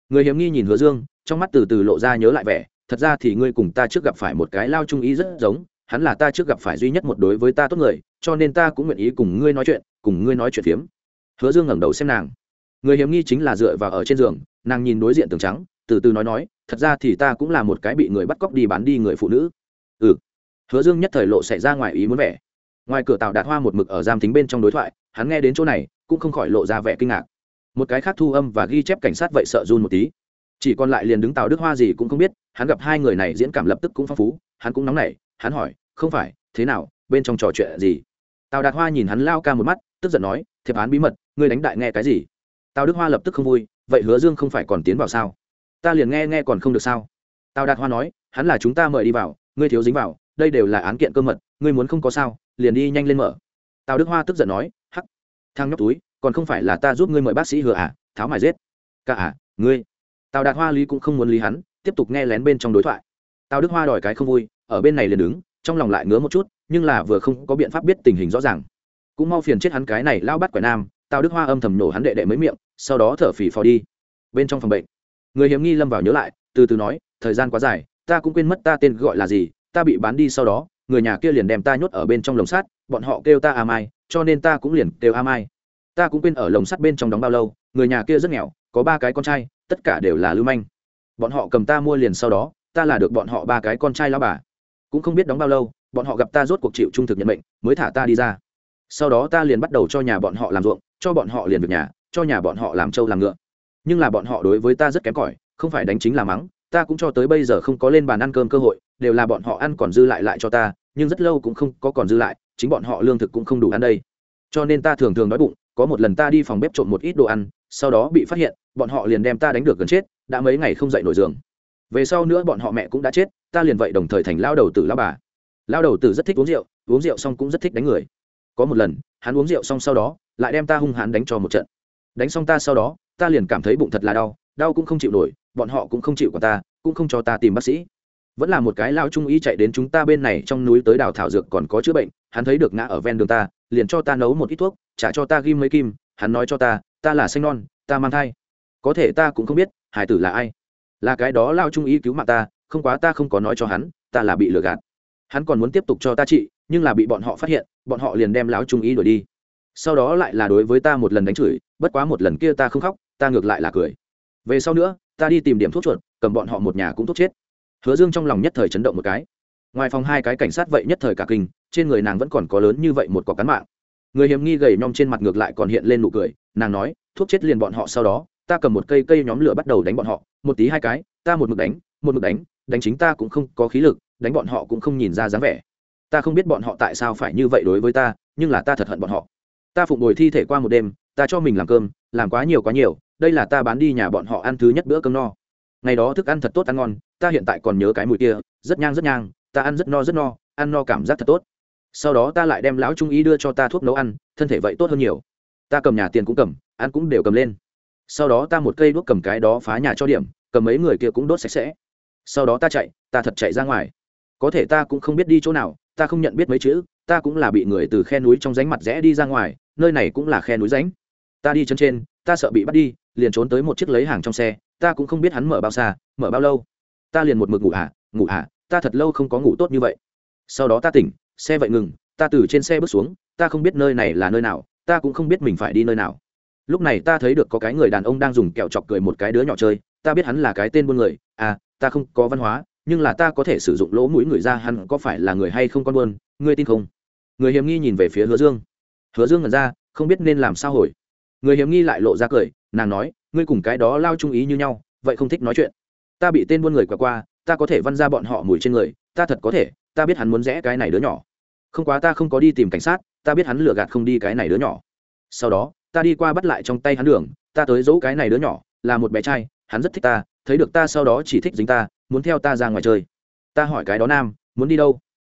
Người hiếm nghi nhìn hứa dương, trong mắt từ từ lộ ra nhớ lại vẻ, thật ra thì ngươi cùng ta trước gặp phải một cái lao trung ý rất giống, hắn là ta trước gặp phải duy nhất một đối với ta tốt người, cho nên ta cũng nguyện ý cùng ngươi nói chuyện, cùng ngươi nói chuyện phiếm. Hứa dương ngẩng đầu xem nàng. Người hiếm nghi chính là dựa vào ở trên giường, nàng nhìn đối diện tường trắng, từ từ nói nói, thật ra thì ta cũng là một cái bị người bắt cóc đi bán đi người phụ nữ. Ừ. Hứa dương nhất thời lộ xảy ra ngoài ý muốn vẻ. Ngoài cửa tàu đạt hoa một mực ở giam tính bên trong đối thoại hắn nghe đến chỗ này cũng không khỏi lộ ra vẻ kinh ngạc. Một cái khác thu âm và ghi chép cảnh sát vậy sợ run một tí. Chỉ còn lại liền đứng tàu đức hoa gì cũng không biết, hắn gặp hai người này diễn cảm lập tức cũng phong phú, hắn cũng nóng nảy, hắn hỏi, không phải, thế nào, bên trong trò chuyện gì? Tào đạt hoa nhìn hắn lao ca một mắt, tức giận nói, thiệp án bí mật, ngươi đánh đại nghe cái gì? Tào đức hoa lập tức không vui, vậy hứa dương không phải còn tiến vào sao? Ta liền nghe nghe còn không được sao? Tào đạt hoa nói, hắn là chúng ta mời đi vào, ngươi thiếu dính vào, đây đều là án kiện cơ mật, ngươi muốn không có sao, liền đi nhanh lên mở. Tào đức hoa tức giận nói thang nhóc túi còn không phải là ta giúp ngươi mời bác sĩ hừa à? Tháo mài rết, cả à ngươi. Tào đạt hoa lý cũng không muốn lý hắn tiếp tục nghe lén bên trong đối thoại. Tào đức hoa đòi cái không vui ở bên này liền đứng trong lòng lại ngứa một chút nhưng là vừa không có biện pháp biết tình hình rõ ràng. Cũng mau phiền chết hắn cái này lao bắt quẻ nam tào đức hoa âm thầm nổ hắn đệ đệ mấy miệng sau đó thở phì phò đi. Bên trong phòng bệnh người hiếm nghi lâm vào nhớ lại từ từ nói thời gian quá dài ta cũng quên mất ta tên gọi là gì ta bị bán đi sau đó người nhà kia liền đem ta nhốt ở bên trong lồng sắt bọn họ kêu ta à mai cho nên ta cũng liền kêu a mai. Ta cũng quên ở lồng sắt bên trong đóng bao lâu, người nhà kia rất nghèo, có ba cái con trai, tất cả đều là lưu manh. Bọn họ cầm ta mua liền sau đó, ta là được bọn họ ba cái con trai lao bà. Cũng không biết đóng bao lâu, bọn họ gặp ta rốt cuộc chịu trung thực nhận mệnh, mới thả ta đi ra. Sau đó ta liền bắt đầu cho nhà bọn họ làm ruộng, cho bọn họ liền việc nhà, cho nhà bọn họ làm trâu làm ngựa. Nhưng là bọn họ đối với ta rất kém cỏi, không phải đánh chính là mắng, ta cũng cho tới bây giờ không có lên bàn ăn cơm cơ hội, đều là bọn họ ăn còn dư lại lại cho ta, nhưng rất lâu cũng không có còn dư lại chính bọn họ lương thực cũng không đủ ăn đây. Cho nên ta thường thường đói bụng, có một lần ta đi phòng bếp trộm một ít đồ ăn, sau đó bị phát hiện, bọn họ liền đem ta đánh được gần chết, đã mấy ngày không dậy nổi giường. Về sau nữa bọn họ mẹ cũng đã chết, ta liền vậy đồng thời thành lao đầu tử lao bà. Lao đầu tử rất thích uống rượu uống rượu xong cũng rất thích đánh người. Có một lần, hắn uống rượu xong sau đó, lại đem ta hung hãn đánh cho một trận. Đánh xong ta sau đó, ta liền cảm thấy bụng thật là đau đau cũng không chịu nổi, bọn họ cũng không chịu của ta, cũng không cho ta tìm bác sĩ vẫn là một cái lao trung y chạy đến chúng ta bên này, trong núi tới đào thảo dược còn có chữa bệnh, hắn thấy được ngã ở ven đường ta, liền cho ta nấu một ít thuốc, trả cho ta ghim mấy kim, hắn nói cho ta ta là xanh non, ta mang thai. Có thể ta cũng không biết, hải tử là ai. Là cái đó lao trung y cứu mạng ta, không quá ta không có nói cho hắn, ta là bị lừa gạt. Hắn còn muốn tiếp tục cho ta trị, nhưng là bị bọn họ phát hiện, bọn họ liền đem lão trung y đuổi đi. Sau đó lại là đối với ta một lần đánh chửi, bất quá một lần kia ta không khóc, ta ngược lại là cười. Về sau nữa, ta đi tìm điểm thuốc chuột, cầm bọn họ một nhà cũng thuốc chết hứa dương trong lòng nhất thời chấn động một cái. Ngoài phòng hai cái cảnh sát vậy nhất thời cả kinh, trên người nàng vẫn còn có lớn như vậy một cọc cán mạng. Người hiểm nghi gầy nhom trên mặt ngược lại còn hiện lên nụ cười, nàng nói, thuốc chết liền bọn họ sau đó, ta cầm một cây cây nhóm lửa bắt đầu đánh bọn họ, một tí hai cái, ta một mực đánh, một mực đánh đánh chính ta cũng không có khí lực, đánh bọn họ cũng không nhìn ra dáng vẻ. Ta không biết bọn họ tại sao phải như vậy đối với ta, nhưng là ta thật hận bọn họ. Ta phụng bồi thi thể qua một đêm, ta cho mình làm cơm, làm quá nhiều quá nhiều, đây là ta bán đi nhà bọn họ ăn thứ nhất bữa cơm no ngày đó thức ăn thật tốt ăn ngon, ta hiện tại còn nhớ cái mùi kia, rất nhang rất nhang, ta ăn rất no rất no, ăn no cảm giác thật tốt. Sau đó ta lại đem lão trung ý đưa cho ta thuốc nấu ăn, thân thể vậy tốt hơn nhiều. Ta cầm nhà tiền cũng cầm, ăn cũng đều cầm lên. Sau đó ta một cây đuốc cầm cái đó phá nhà cho điểm, cầm mấy người kia cũng đốt sạch sẽ. Sau đó ta chạy, ta thật chạy ra ngoài. Có thể ta cũng không biết đi chỗ nào, ta không nhận biết mấy chữ, ta cũng là bị người từ khe núi trong ránh mặt rẽ đi ra ngoài, nơi này cũng là khe núi ránh ta đi chân trên, ta sợ bị bắt đi, liền trốn tới một chiếc lấy hàng trong xe ta cũng không biết hắn mở bao xa mở bao lâu. Ta liền một mực ngủ hả à, ngủ hả à, ta thật lâu không có ngủ tốt như vậy. Sau đó ta tỉnh xe vậy ngừng ta từ trên xe bước xuống ta không biết nơi này là nơi nào ta cũng không biết mình phải đi nơi nào. Lúc này ta thấy được có cái người đàn ông đang dùng kẹo chọc cười một cái đứa nhỏ chơi ta biết hắn là cái tên buôn người à ta không có văn hóa nhưng là ta có thể sử dụng lỗ mũi người ra hắn có phải là người hay không con buôn ngươi tin không? Người hiểm nghi nhìn về phía hứa dương. Hứa dương ngẩn ra không biết nên làm sao hồi. Người hiểm nghi lại lộ ra cười nàng nói ngươi cùng cái đó lao trung ý như nhau, vậy không thích nói chuyện. Ta bị tên buôn người qua qua, ta có thể văn ra bọn họ mùi trên người, ta thật có thể, ta biết hắn muốn rẽ cái này đứa nhỏ. Không quá ta không có đi tìm cảnh sát, ta biết hắn lừa gạt không đi cái này đứa nhỏ. Sau đó, ta đi qua bắt lại trong tay hắn đường, ta tới dỗ cái này đứa nhỏ, là một bé trai, hắn rất thích ta, thấy được ta sau đó chỉ thích dính ta, muốn theo ta ra ngoài chơi. Ta hỏi cái đó nam, muốn đi đâu?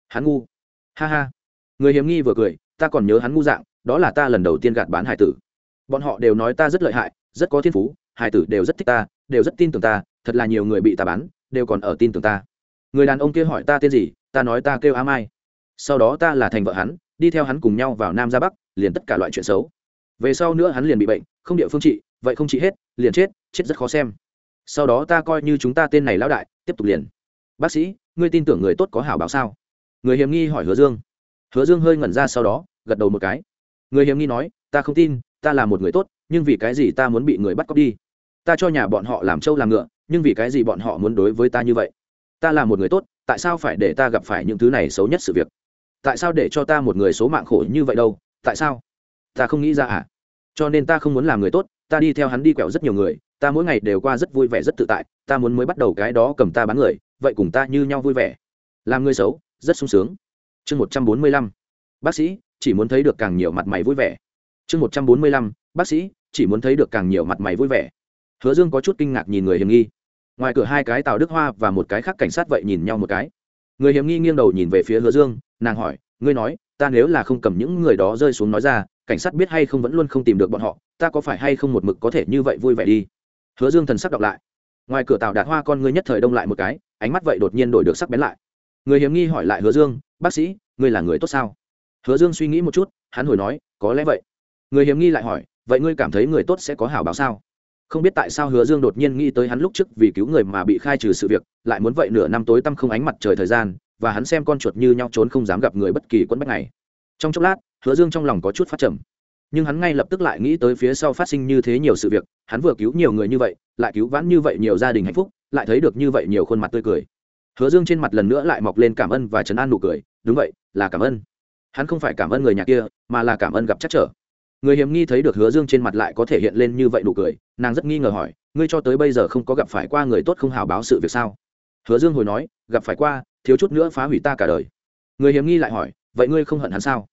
Hắn ngu. Ha ha. Người hiếm nghi vừa cười, ta còn nhớ hắn ngu dạng, đó là ta lần đầu tiên gạt bán hải tử bọn họ đều nói ta rất lợi hại, rất có thiên phú hải tử đều rất thích ta, đều rất tin tưởng ta, thật là nhiều người bị ta bán, đều còn ở tin tưởng ta. Người đàn ông kia hỏi ta tên gì, ta nói ta kêu a mai. Sau đó ta là thành vợ hắn, đi theo hắn cùng nhau vào nam ra bắc, liền tất cả loại chuyện xấu. Về sau nữa hắn liền bị bệnh, không địa phương trị, vậy không trị hết, liền chết chết rất khó xem. Sau đó ta coi như chúng ta tên này lão đại, tiếp tục liền. Bác sĩ, ngươi tin tưởng người tốt có hảo báo sao? Người hiểm nghi hỏi hứa dương. Hứa dương hơi ngẩn ra sau đó, gật đầu một cái. Người hiểm nghi nói, ta không tin ta là một người tốt, nhưng vì cái gì ta muốn bị người bắt cóc đi? Ta cho nhà bọn họ làm trâu làm ngựa, nhưng vì cái gì bọn họ muốn đối với ta như vậy? Ta là một người tốt, tại sao phải để ta gặp phải những thứ này xấu nhất sự việc? Tại sao để cho ta một người số mạng khổ như vậy đâu? Tại sao? Ta không nghĩ ra à? Cho nên ta không muốn làm người tốt, ta đi theo hắn đi quẹo rất nhiều người, ta mỗi ngày đều qua rất vui vẻ, rất tự tại, ta muốn mới bắt đầu cái đó cầm ta bán người, vậy cùng ta như nhau vui vẻ. Làm người xấu, rất sung sướng. Chương một trăm bốn mươi lăm. Bác sĩ, chỉ muốn thấy được càng nhiều mặt mày vui vẻ chương một trăm bốn mươi lăm, bác sĩ, chỉ muốn thấy được càng nhiều mặt mày vui vẻ. Hứa dương có chút kinh ngạc nhìn người hiểm nghi. Ngoài cửa hai cái tàu đức hoa và một cái khác cảnh sát vậy nhìn nhau một cái. Người hiểm nghi nghiêng đầu nhìn về phía hứa dương, nàng hỏi, ngươi nói, ta nếu là không cầm những người đó rơi xuống nói ra, cảnh sát biết hay không vẫn luôn không tìm được bọn họ, ta có phải hay không một mực có thể như vậy vui vẻ đi? Hứa dương thần sắc đọc lại. Ngoài cửa tàu đạt hoa con ngươi nhất thời đông lại một cái, ánh mắt vậy đột nhiên đổi được sắc bén lại. Người hiểm nghi hỏi lại hứa dương, bác sĩ, ngươi là người tốt sao? Hứa dương suy nghĩ một chút, hắn hồi nói, có lẽ vậy người hiểm nghi lại hỏi, vậy ngươi cảm thấy người tốt sẽ có hảo báo sao? Không biết tại sao hứa dương đột nhiên nghĩ tới hắn lúc trước vì cứu người mà bị khai trừ sự việc, lại muốn vậy nửa năm tối tăm không ánh mặt trời thời gian, và hắn xem con chuột như nhau trốn không dám gặp người bất kỳ quân bách này. Trong chốc lát, hứa dương trong lòng có chút phát trầm. Nhưng hắn ngay lập tức lại nghĩ tới phía sau phát sinh như thế nhiều sự việc, hắn vừa cứu nhiều người như vậy, lại cứu vãn như vậy nhiều gia đình hạnh phúc, lại thấy được như vậy nhiều khuôn mặt tươi cười. Hứa dương trên mặt lần nữa lại mọc lên cảm ơn và chấn an nụ cười, đúng vậy, là cảm ơn. Hắn không phải cảm ơn người nhà kia, mà là cảm ơn gặp chắc trở người hiểm nghi thấy được hứa dương trên mặt lại có thể hiện lên như vậy đủ cười, nàng rất nghi ngờ hỏi, ngươi cho tới bây giờ không có gặp phải qua người tốt không hào báo sự việc sao? Hứa dương hồi nói, gặp phải qua, thiếu chút nữa phá hủy ta cả đời. Người hiểm nghi lại hỏi, vậy ngươi không hận hắn sao?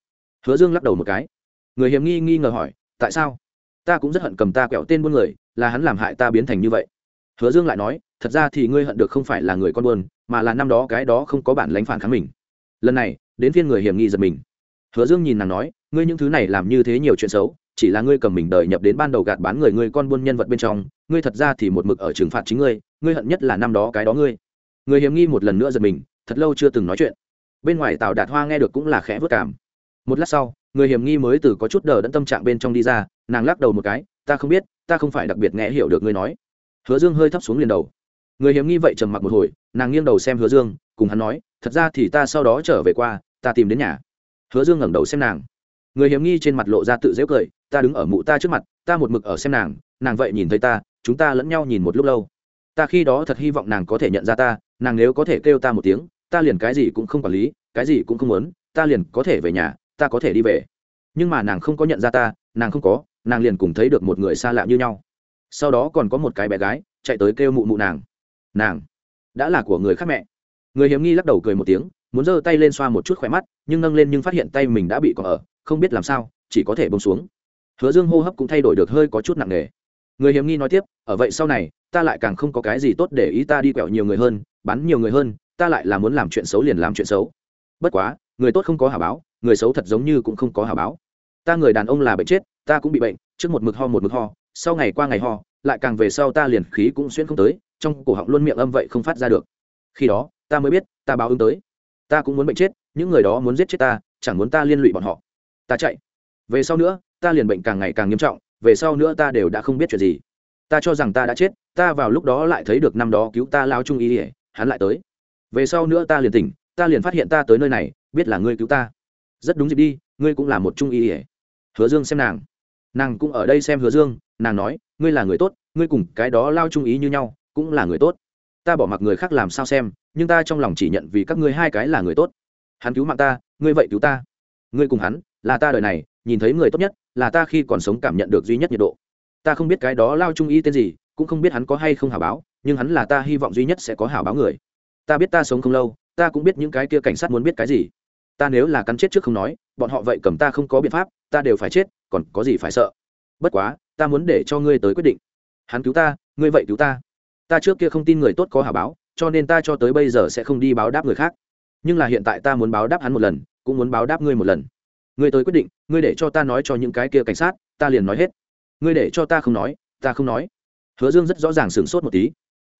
Hứa dương lắc đầu một cái. Người hiểm nghi nghi ngờ hỏi, tại sao? Ta cũng rất hận cầm ta quẹo tên buôn người, là hắn làm hại ta biến thành như vậy. Hứa dương lại nói, thật ra thì ngươi hận được không phải là người con buôn, mà là năm đó cái đó không có bản lãnh phản kháng mình. Lần này, đến phiên người hiểm nghi giật mình. Hứa dương nhìn nàng nói ngươi những thứ này làm như thế nhiều chuyện xấu, chỉ là ngươi cầm mình đời nhập đến ban đầu gạt bán người ngươi con buôn nhân vật bên trong, ngươi thật ra thì một mực ở trừng phạt chính ngươi ngươi hận nhất là năm đó cái đó ngươi. Người hiểm nghi một lần nữa giật mình, thật lâu chưa từng nói chuyện. Bên ngoài tào đạt hoa nghe được cũng là khẽ vất cảm. Một lát sau, người hiểm nghi mới từ có chút đờ đẫn tâm trạng bên trong đi ra, nàng lắc đầu một cái, ta không biết, ta không phải đặc biệt nghe hiểu được ngươi nói. Hứa dương hơi thấp xuống liền đầu. Người hiểm nghi vậy trầm mặc một hồi, nàng nghiêng đầu xem hứa dương, cùng hắn nói, thật ra thì ta sau đó trở về qua, ta tìm đến nhà. Hứa dương ngẩng đầu xem nàng người hiểm nghi trên mặt lộ ra tự dễ cười, ta đứng ở mụ ta trước mặt, ta một mực ở xem nàng nàng vậy nhìn thấy ta, chúng ta lẫn nhau nhìn một lúc lâu. Ta khi đó thật hy vọng nàng có thể nhận ra ta, nàng nếu có thể kêu ta một tiếng, ta liền cái gì cũng không quản lý, cái gì cũng không muốn, ta liền có thể về nhà, ta có thể đi về. Nhưng mà nàng không có nhận ra ta, nàng không có, nàng liền cùng thấy được một người xa lạ như nhau. Sau đó còn có một cái bé gái chạy tới kêu mụ mụ nàng. Nàng, đã là của người khác mẹ. Người hiếm nghi lắc đầu cười một tiếng, muốn giơ tay lên xoa một chút khỏe mắt, nhưng nâng lên nhưng phát hiện tay mình đã bị cỏ ở không biết làm sao, chỉ có thể bông xuống. Hứa dương hô hấp cũng thay đổi được hơi có chút nặng nề. Người hiếm nghi nói tiếp, ở vậy sau này, ta lại càng không có cái gì tốt để ý ta đi quẹo nhiều người hơn, bắn nhiều người hơn, ta lại là muốn làm chuyện xấu liền làm chuyện xấu. Bất quá, người tốt không có hà báo, người xấu thật giống như cũng không có hà báo. Ta người đàn ông là bệnh chết, ta cũng bị bệnh, trước một mực ho một mực ho, sau ngày qua ngày ho, lại càng về sau ta liền khí cũng xuyên không tới, trong cổ họng luôn miệng âm vậy không phát ra được. Khi đó, ta mới biết, ta báo ứng tới. Ta cũng muốn bệnh chết, những người đó muốn giết chết ta, chẳng muốn ta liên lụy bọn họ ta chạy. Về sau nữa, ta liền bệnh càng ngày càng nghiêm trọng, về sau nữa ta đều đã không biết chuyện gì. Ta cho rằng ta đã chết, ta vào lúc đó lại thấy được năm đó cứu ta lao trung ý ỉa hắn lại tới. Về sau nữa ta liền tỉnh, ta liền phát hiện ta tới nơi này, biết là ngươi cứu ta. Rất đúng dịp đi, ngươi cũng là một trung ý ỉa hứa dương xem nàng. Nàng cũng ở đây xem hứa dương, nàng nói, ngươi là người tốt, ngươi cùng cái đó lao trung ý như nhau, cũng là người tốt. Ta bỏ mặc người khác làm sao xem, nhưng ta trong lòng chỉ nhận vì các ngươi hai cái là người tốt. Hắn cứu mạng ta, ngươi vậy cứu ta ngươi cùng hắn, là ta đời này, nhìn thấy người tốt nhất, là ta khi còn sống cảm nhận được duy nhất nhiệt độ. Ta không biết cái đó lao trung y tên gì, cũng không biết hắn có hay không hảo báo, nhưng hắn là ta hy vọng duy nhất sẽ có hảo báo người. Ta biết ta sống không lâu, ta cũng biết những cái kia cảnh sát muốn biết cái gì. Ta nếu là cắn chết trước không nói, bọn họ vậy cầm ta không có biện pháp, ta đều phải chết, còn có gì phải sợ? Bất quá, ta muốn để cho ngươi tới quyết định. Hắn cứu ta, ngươi vậy cứu ta. Ta trước kia không tin người tốt có hảo báo, cho nên ta cho tới bây giờ sẽ không đi báo đáp người khác. Nhưng là hiện tại ta muốn báo đáp hắn một lần cũng muốn báo đáp ngươi một lần. Ngươi tới quyết định, ngươi để cho ta nói cho những cái kia cảnh sát, ta liền nói hết. Ngươi để cho ta không nói, ta không nói. Hứa dương rất rõ ràng sửng sốt một tí.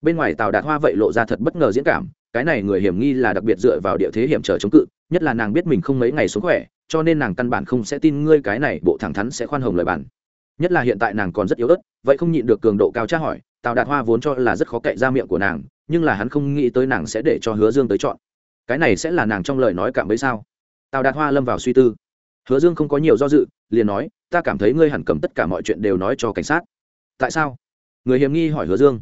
Bên ngoài tào đạt hoa vậy lộ ra thật bất ngờ diễn cảm, cái này người hiểm nghi là đặc biệt dựa vào địa thế hiểm trở chống cự, nhất là nàng biết mình không mấy ngày xuống khỏe, cho nên nàng căn bản không sẽ tin ngươi cái này bộ thẳng thắn sẽ khoan hồng lời bản nhất là hiện tại nàng còn rất yếu ớt, vậy không nhịn được cường độ cao tra hỏi, tào đạt hoa vốn cho là rất khó cậy ra miệng của nàng, nhưng là hắn không nghĩ tới nàng sẽ để cho hứa dương tới chọn. Cái này sẽ là nàng trong lời nói cảm ấy sao? Tào đạt hoa lâm vào suy tư. Hứa dương không có nhiều do dự, liền nói, ta cảm thấy ngươi hẳn cầm tất cả mọi chuyện đều nói cho cảnh sát. Tại sao? Người hiểm nghi hỏi hứa dương.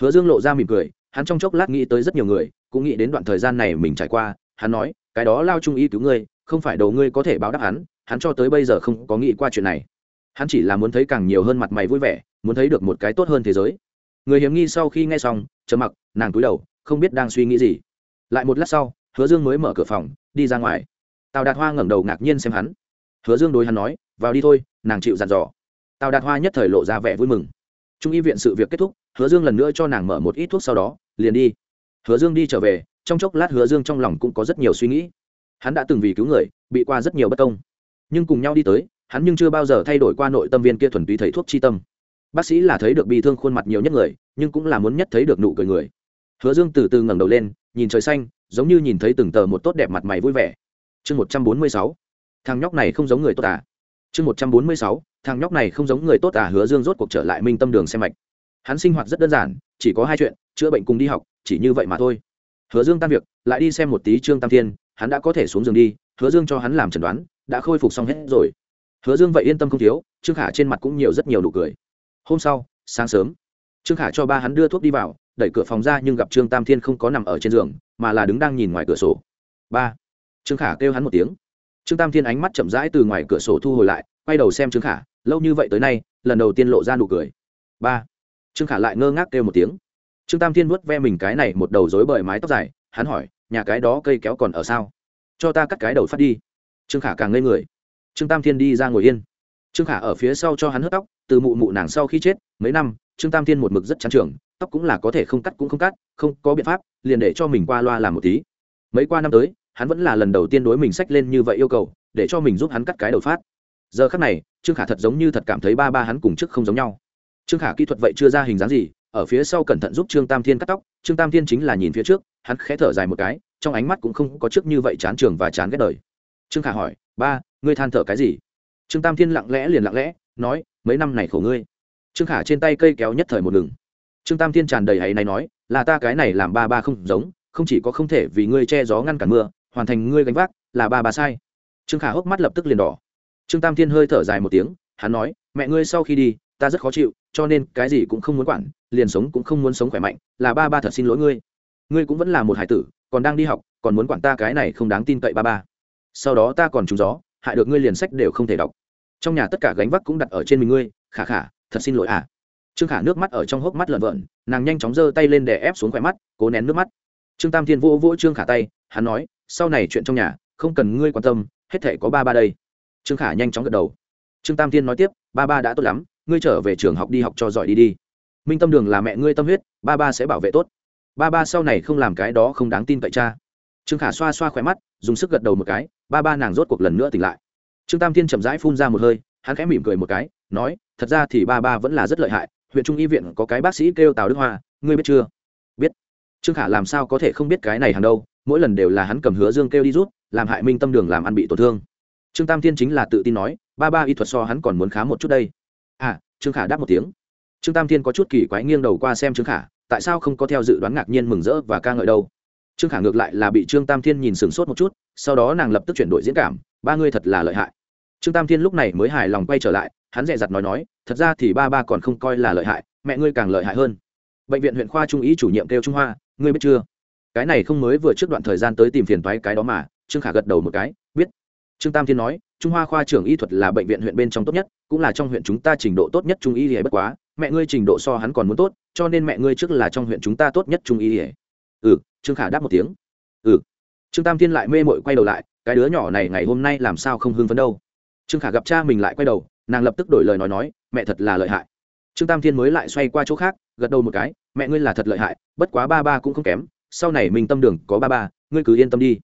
Hứa dương lộ ra mỉm cười, hắn trong chốc lát nghĩ tới rất nhiều người, cũng nghĩ đến đoạn thời gian này mình trải qua, hắn nói, cái đó lao trung y cứu ngươi, không phải đầu ngươi có thể báo đáp hắn hắn cho tới bây giờ không có nghĩ qua chuyện này. Hắn chỉ là muốn thấy càng nhiều hơn mặt mày vui vẻ, muốn thấy được một cái tốt hơn thế giới. Người hiểm nghi sau khi nghe xong, trầm mặc, nàng cúi đầu, không biết đang suy nghĩ gì. Lại một lát sau, hứa dương mới mở cửa phòng, đi ra ngoài tào đạt hoa ngẩng đầu ngạc nhiên xem hắn. Hứa dương đối hắn nói, vào đi thôi, nàng chịu dặn dò. Tào đạt hoa nhất thời lộ ra vẻ vui mừng. Trung y viện sự việc kết thúc, hứa dương lần nữa cho nàng mở một ít thuốc sau đó, liền đi. Hứa dương đi trở về, trong chốc lát hứa dương trong lòng cũng có rất nhiều suy nghĩ. Hắn đã từng vì cứu người, bị qua rất nhiều bất công. Nhưng cùng nhau đi tới, hắn nhưng chưa bao giờ thay đổi qua nội tâm viên kia thuần túy thầy thuốc chi tâm. Bác sĩ là thấy được bị thương khuôn mặt nhiều nhất người, nhưng cũng là muốn nhất thấy được nụ cười người. Hứa dương từ từ ngẩng đầu lên, nhìn trời xanh, giống như nhìn thấy từng tờ một tốt đẹp mặt mày vui vẻ chương một trăm bốn mươi sáu. Thằng nhóc này không giống người tốt à? Chương một trăm bốn mươi sáu. Thằng nhóc này không giống người tốt à? Hứa dương rốt cuộc trở lại minh tâm đường xem mạch. Hắn sinh hoạt rất đơn giản, chỉ có hai chuyện, chữa bệnh cùng đi học, chỉ như vậy mà thôi. Hứa dương tan việc, lại đi xem một tí trương tam thiên, hắn đã có thể xuống giường đi, hứa dương cho hắn làm chẩn đoán, đã khôi phục xong hết rồi. Hứa dương vậy yên tâm không thiếu, trương khả trên mặt cũng nhiều rất nhiều nụ cười. Hôm sau, sáng sớm, trương khả cho ba hắn đưa thuốc đi vào, đẩy cửa phòng ra nhưng gặp trương tam thiên không có nằm ở trên giường, mà là đứng đang nhìn ngoài cửa sổ. Ba trương khả kêu hắn một tiếng. Trương tam thiên ánh mắt chậm rãi từ ngoài cửa sổ thu hồi lại, quay đầu xem trương khả, lâu như vậy tới nay, lần đầu tiên lộ ra nụ cười. Ba. Trương khả lại ngơ ngác kêu một tiếng. Trương tam thiên vuốt ve mình cái này một đầu rối bời mái tóc dài, hắn hỏi, nhà cái đó cây kéo còn ở sao? Cho ta cắt cái đầu phát đi. Trương khả càng ngây người. Trương tam thiên đi ra ngồi yên. Trương khả ở phía sau cho hắn hớt tóc, từ mụ mụ nàng sau khi chết, mấy năm, trương tam thiên một mực rất chán trường, tóc cũng là có thể không cắt cũng không cắt, không có biện pháp, liền để cho mình qua loa làm một tí. Mấy qua năm tới hắn vẫn là lần đầu tiên đối mình sách lên như vậy yêu cầu, để cho mình giúp hắn cắt cái đầu phát. Giờ khắc này, trương khả thật giống như thật cảm thấy ba ba hắn cùng chức không giống nhau. Trương khả kỹ thuật vậy chưa ra hình dáng gì, ở phía sau cẩn thận giúp trương tam thiên cắt tóc, trương tam thiên chính là nhìn phía trước, hắn khẽ thở dài một cái, trong ánh mắt cũng không có trước như vậy chán trường và chán ghét đời. Trương khả hỏi, ba, ngươi than thở cái gì? Trương tam thiên lặng lẽ liền lặng lẽ, nói, mấy năm này khổ ngươi. Trương khả trên tay cây kéo nhất thời một ngừng. Trương tam thiên tràn đầy hay này nói, là ta cái này làm ba ba không giống, không chỉ có không thể vì ngươi che gió ngăn cản mưa hoàn thành ngươi gánh vác, là ba bà sai. Trương khả hốc mắt lập tức liền đỏ. Trương tam thiên hơi thở dài một tiếng, hắn nói, mẹ ngươi sau khi đi, ta rất khó chịu, cho nên cái gì cũng không muốn quản, liền sống cũng không muốn sống khỏe mạnh, là ba ba thật xin lỗi ngươi. Ngươi cũng vẫn là một hải tử, còn đang đi học, còn muốn quản ta cái này không đáng tin cậy ba ba. Sau đó ta còn trúng gió, hại được ngươi liền sách đều không thể đọc. Trong nhà tất cả gánh vác cũng đặt ở trên mình ngươi, khả khả, thật xin lỗi à. Trương khả nước mắt ở trong hốc mắt lợn vợn, nàng nhanh chóng giơ tay lên để ép xuống khỏe mắt, cố nén nước mắt trương tam thiên vỗ vỗ trương khả tay, hắn nói, sau này chuyện trong nhà, không cần ngươi quan tâm, hết thể có ba ba đây. Trương khả nhanh chóng gật đầu. Trương tam thiên nói tiếp, ba ba đã tốt lắm, ngươi trở về trường học đi học cho giỏi đi đi. Minh tâm đường là mẹ ngươi tâm huyết, ba ba sẽ bảo vệ tốt. Ba ba sau này không làm cái đó không đáng tin cậy cha. Trương khả xoa xoa khỏe mắt, dùng sức gật đầu một cái, ba ba nàng rốt cuộc lần nữa tỉnh lại. Trương tam thiên chậm rãi phun ra một hơi, hắn khẽ mỉm cười một cái, nói, thật ra thì ba ba vẫn là rất lợi hại, huyện trung y viện có cái bác sĩ kêu tào đức hoa, ngươi biết chưa? Trương khả làm sao có thể không biết cái này hàng đâu, mỗi lần đều là hắn cầm hứa dương kêu đi rút, làm hại minh tâm đường làm ăn bị tổn thương. Trương tam thiên chính là tự tin nói, ba ba y thuật so hắn còn muốn khá một chút đây. À trương khả đáp một tiếng. Trương tam thiên có chút kỳ quái nghiêng đầu qua xem trương khả, tại sao không có theo dự đoán ngạc nhiên mừng rỡ và ca ngợi đâu? Trương khả ngược lại là bị trương tam thiên nhìn sửng sốt một chút, sau đó nàng lập tức chuyển đổi diễn cảm, ba ngươi thật là lợi hại. Trương tam thiên lúc này mới hài lòng quay trở lại, hắn dè dặt nói nói, thật ra thì ba ba còn không coi là lợi hại, mẹ ngươi càng lợi hại hơn bệnh viện huyện khoa trung ý chủ nhiệm kêu trung hoa, ngươi biết chưa? Cái này không mới vừa trước đoạn thời gian tới tìm phiền toái cái đó mà. Trương khả gật đầu một cái, biết. Trương tam thiên nói, trung hoa khoa trưởng y thuật là bệnh viện huyện bên trong tốt nhất, cũng là trong huyện chúng ta trình độ tốt nhất trung y thì bất quá, mẹ ngươi trình độ so hắn còn muốn tốt, cho nên mẹ ngươi trước là trong huyện chúng ta tốt nhất trung y ừ trương khả đáp một tiếng. Ừ. Trương tam thiên lại mê mội quay đầu lại, cái đứa nhỏ này ngày hôm nay làm sao không hưng phấn đâu? Trương khả gặp cha mình lại quay đầu, nàng lập tức đổi lời nói nói, mẹ thật là lợi hại trương tam thiên mới lại xoay qua chỗ khác, gật đầu một cái, mẹ ngươi là thật lợi hại, bất quá ba ba cũng không kém, sau này mình tâm đường có ba ba, ngươi cứ yên tâm đi.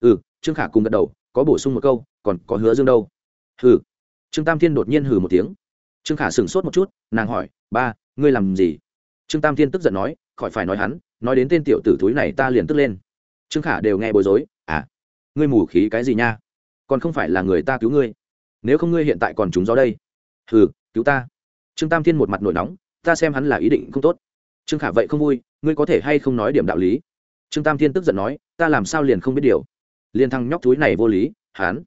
Ừ trương khả cùng gật đầu, có bổ sung một câu, còn có hứa dương đâu? Hừ, trương tam thiên đột nhiên hừ một tiếng. Trương khả sửng sốt một chút, nàng hỏi, ba, ngươi làm gì? Trương tam thiên tức giận nói, khỏi phải nói hắn, nói đến tên tiểu tử thúi này ta liền tức lên. Trương khả đều nghe bối rối à ngươi mù khí cái gì nha? Còn không phải là người ta cứu ngươi, nếu không ngươi hiện tại còn trúng gió đây. Hừ, cứu ta trương tam thiên một mặt nổi nóng, ta xem hắn là ý định không tốt. Trương khả, vậy không vui, ngươi có thể hay không nói điểm đạo lý? Trương tam thiên tức giận nói, ta làm sao liền không biết điều? Liền thằng nhóc túi này vô lý, hắn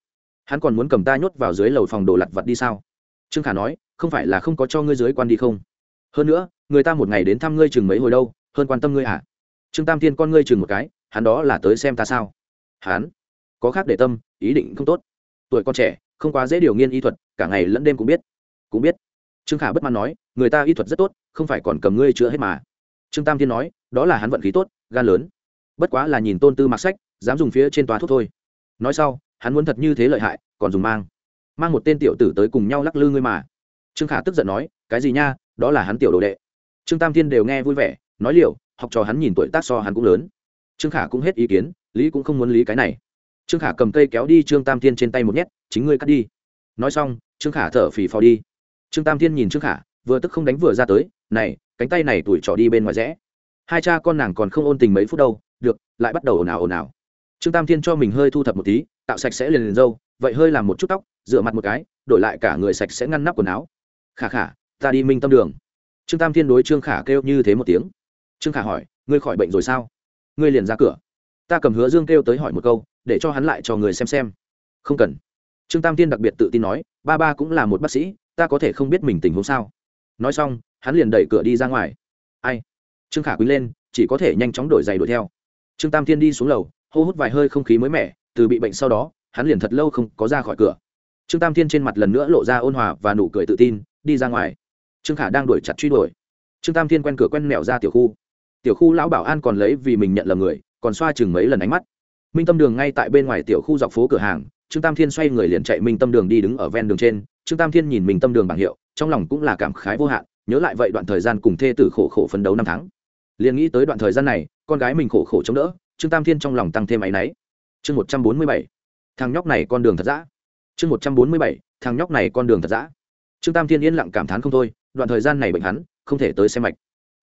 hắn còn muốn cầm ta nhốt vào dưới lầu phòng đồ lặt vặt đi sao? Trương khả nói, không phải là không có cho ngươi dưới quan đi không? Hơn nữa, người ta một ngày đến thăm ngươi chừng mấy hồi đâu, hơn quan tâm ngươi à trương tam thiên con ngươi chừng một cái, hắn đó là tới xem ta sao? Hắn, có khác để tâm, ý định không tốt. Tuổi con trẻ, không quá dễ điều nghiên y thuật, cả ngày lẫn đêm cũng biết cũng biết trương khả bất mãn nói, người ta y thuật rất tốt, không phải còn cầm ngươi chữa hết mà. Trương tam thiên nói, đó là hắn vận khí tốt, gan lớn. Bất quá là nhìn tôn tư mặc sách, dám dùng phía trên tòa thuốc thôi. Nói sau, hắn muốn thật như thế lợi hại, còn dùng mang. Mang một tên tiểu tử tới cùng nhau lắc lư ngươi mà. Trương khả tức giận nói, cái gì nha, đó là hắn tiểu đồ đệ. Trương tam thiên đều nghe vui vẻ, nói liệu học trò hắn nhìn tuổi tác so hắn cũng lớn. Trương khả cũng hết ý kiến, lý cũng không muốn lý cái này. Trương khả cầm cây kéo đi trương tam thiên trên tay một nhét, chính ngươi cắt đi. Nói xong, trương khả thở phì phò đi trương tam thiên nhìn trương khả, vừa tức không đánh vừa ra tới, này, cánh tay này tuổi trỏ đi bên ngoài rẽ. Hai cha con nàng còn không ôn tình mấy phút đâu, được, lại bắt đầu ồn ào ồn ào. Trương tam thiên cho mình hơi thu thập một tí, tạo sạch sẽ liền liền dâu, vậy hơi làm một chút tóc, rửa mặt một cái, đổi lại cả người sạch sẽ ngăn nắp quần áo. Khả khả, ta đi minh tâm đường. Trương tam thiên đối trương khả kêu như thế một tiếng. Trương khả hỏi, ngươi khỏi bệnh rồi sao? Ngươi liền ra cửa. Ta cầm hứa dương kêu tới hỏi một câu, để cho hắn lại cho người xem xem. Không cần. Trương tam thiên đặc biệt tự tin nói, ba ba cũng là một bác sĩ ta có thể không biết mình tình huống sao? Nói xong, hắn liền đẩy cửa đi ra ngoài. Ai? Trương khả quý lên, chỉ có thể nhanh chóng đổi giày đuổi theo. Trương tam thiên đi xuống lầu, hô hút vài hơi không khí mới mẻ, từ bị bệnh sau đó, hắn liền thật lâu không có ra khỏi cửa. Trương tam thiên trên mặt lần nữa lộ ra ôn hòa và nụ cười tự tin, đi ra ngoài. Trương khả đang đuổi chặt truy đuổi. Trương tam thiên quen cửa quen mẹo ra tiểu khu. Tiểu khu lão bảo an còn lấy vì mình nhận lầm người, còn xoa chừng mấy lần ánh mắt. Minh tâm đường ngay tại bên ngoài tiểu khu dọc phố cửa hàng, trương tam thiên xoay người liền chạy minh tâm đường đi đứng ở ven đường trên trương tam thiên nhìn minh tâm đường bảng hiệu, trong lòng cũng là cảm khái vô hạn, nhớ lại vậy đoạn thời gian cùng thê tử khổ khổ phấn đấu năm tháng. Liền nghĩ tới đoạn thời gian này, con gái mình khổ khổ chống đỡ, trương tam thiên trong lòng tăng thêm áy náy. Chương một trăm bốn mươi bảy, thằng nhóc này con đường thật dã. Chương một trăm bốn mươi bảy, thằng nhóc này con đường thật dã. Trương tam thiên yên lặng cảm thán không thôi, đoạn thời gian này bệnh hắn, không thể tới xem mạch.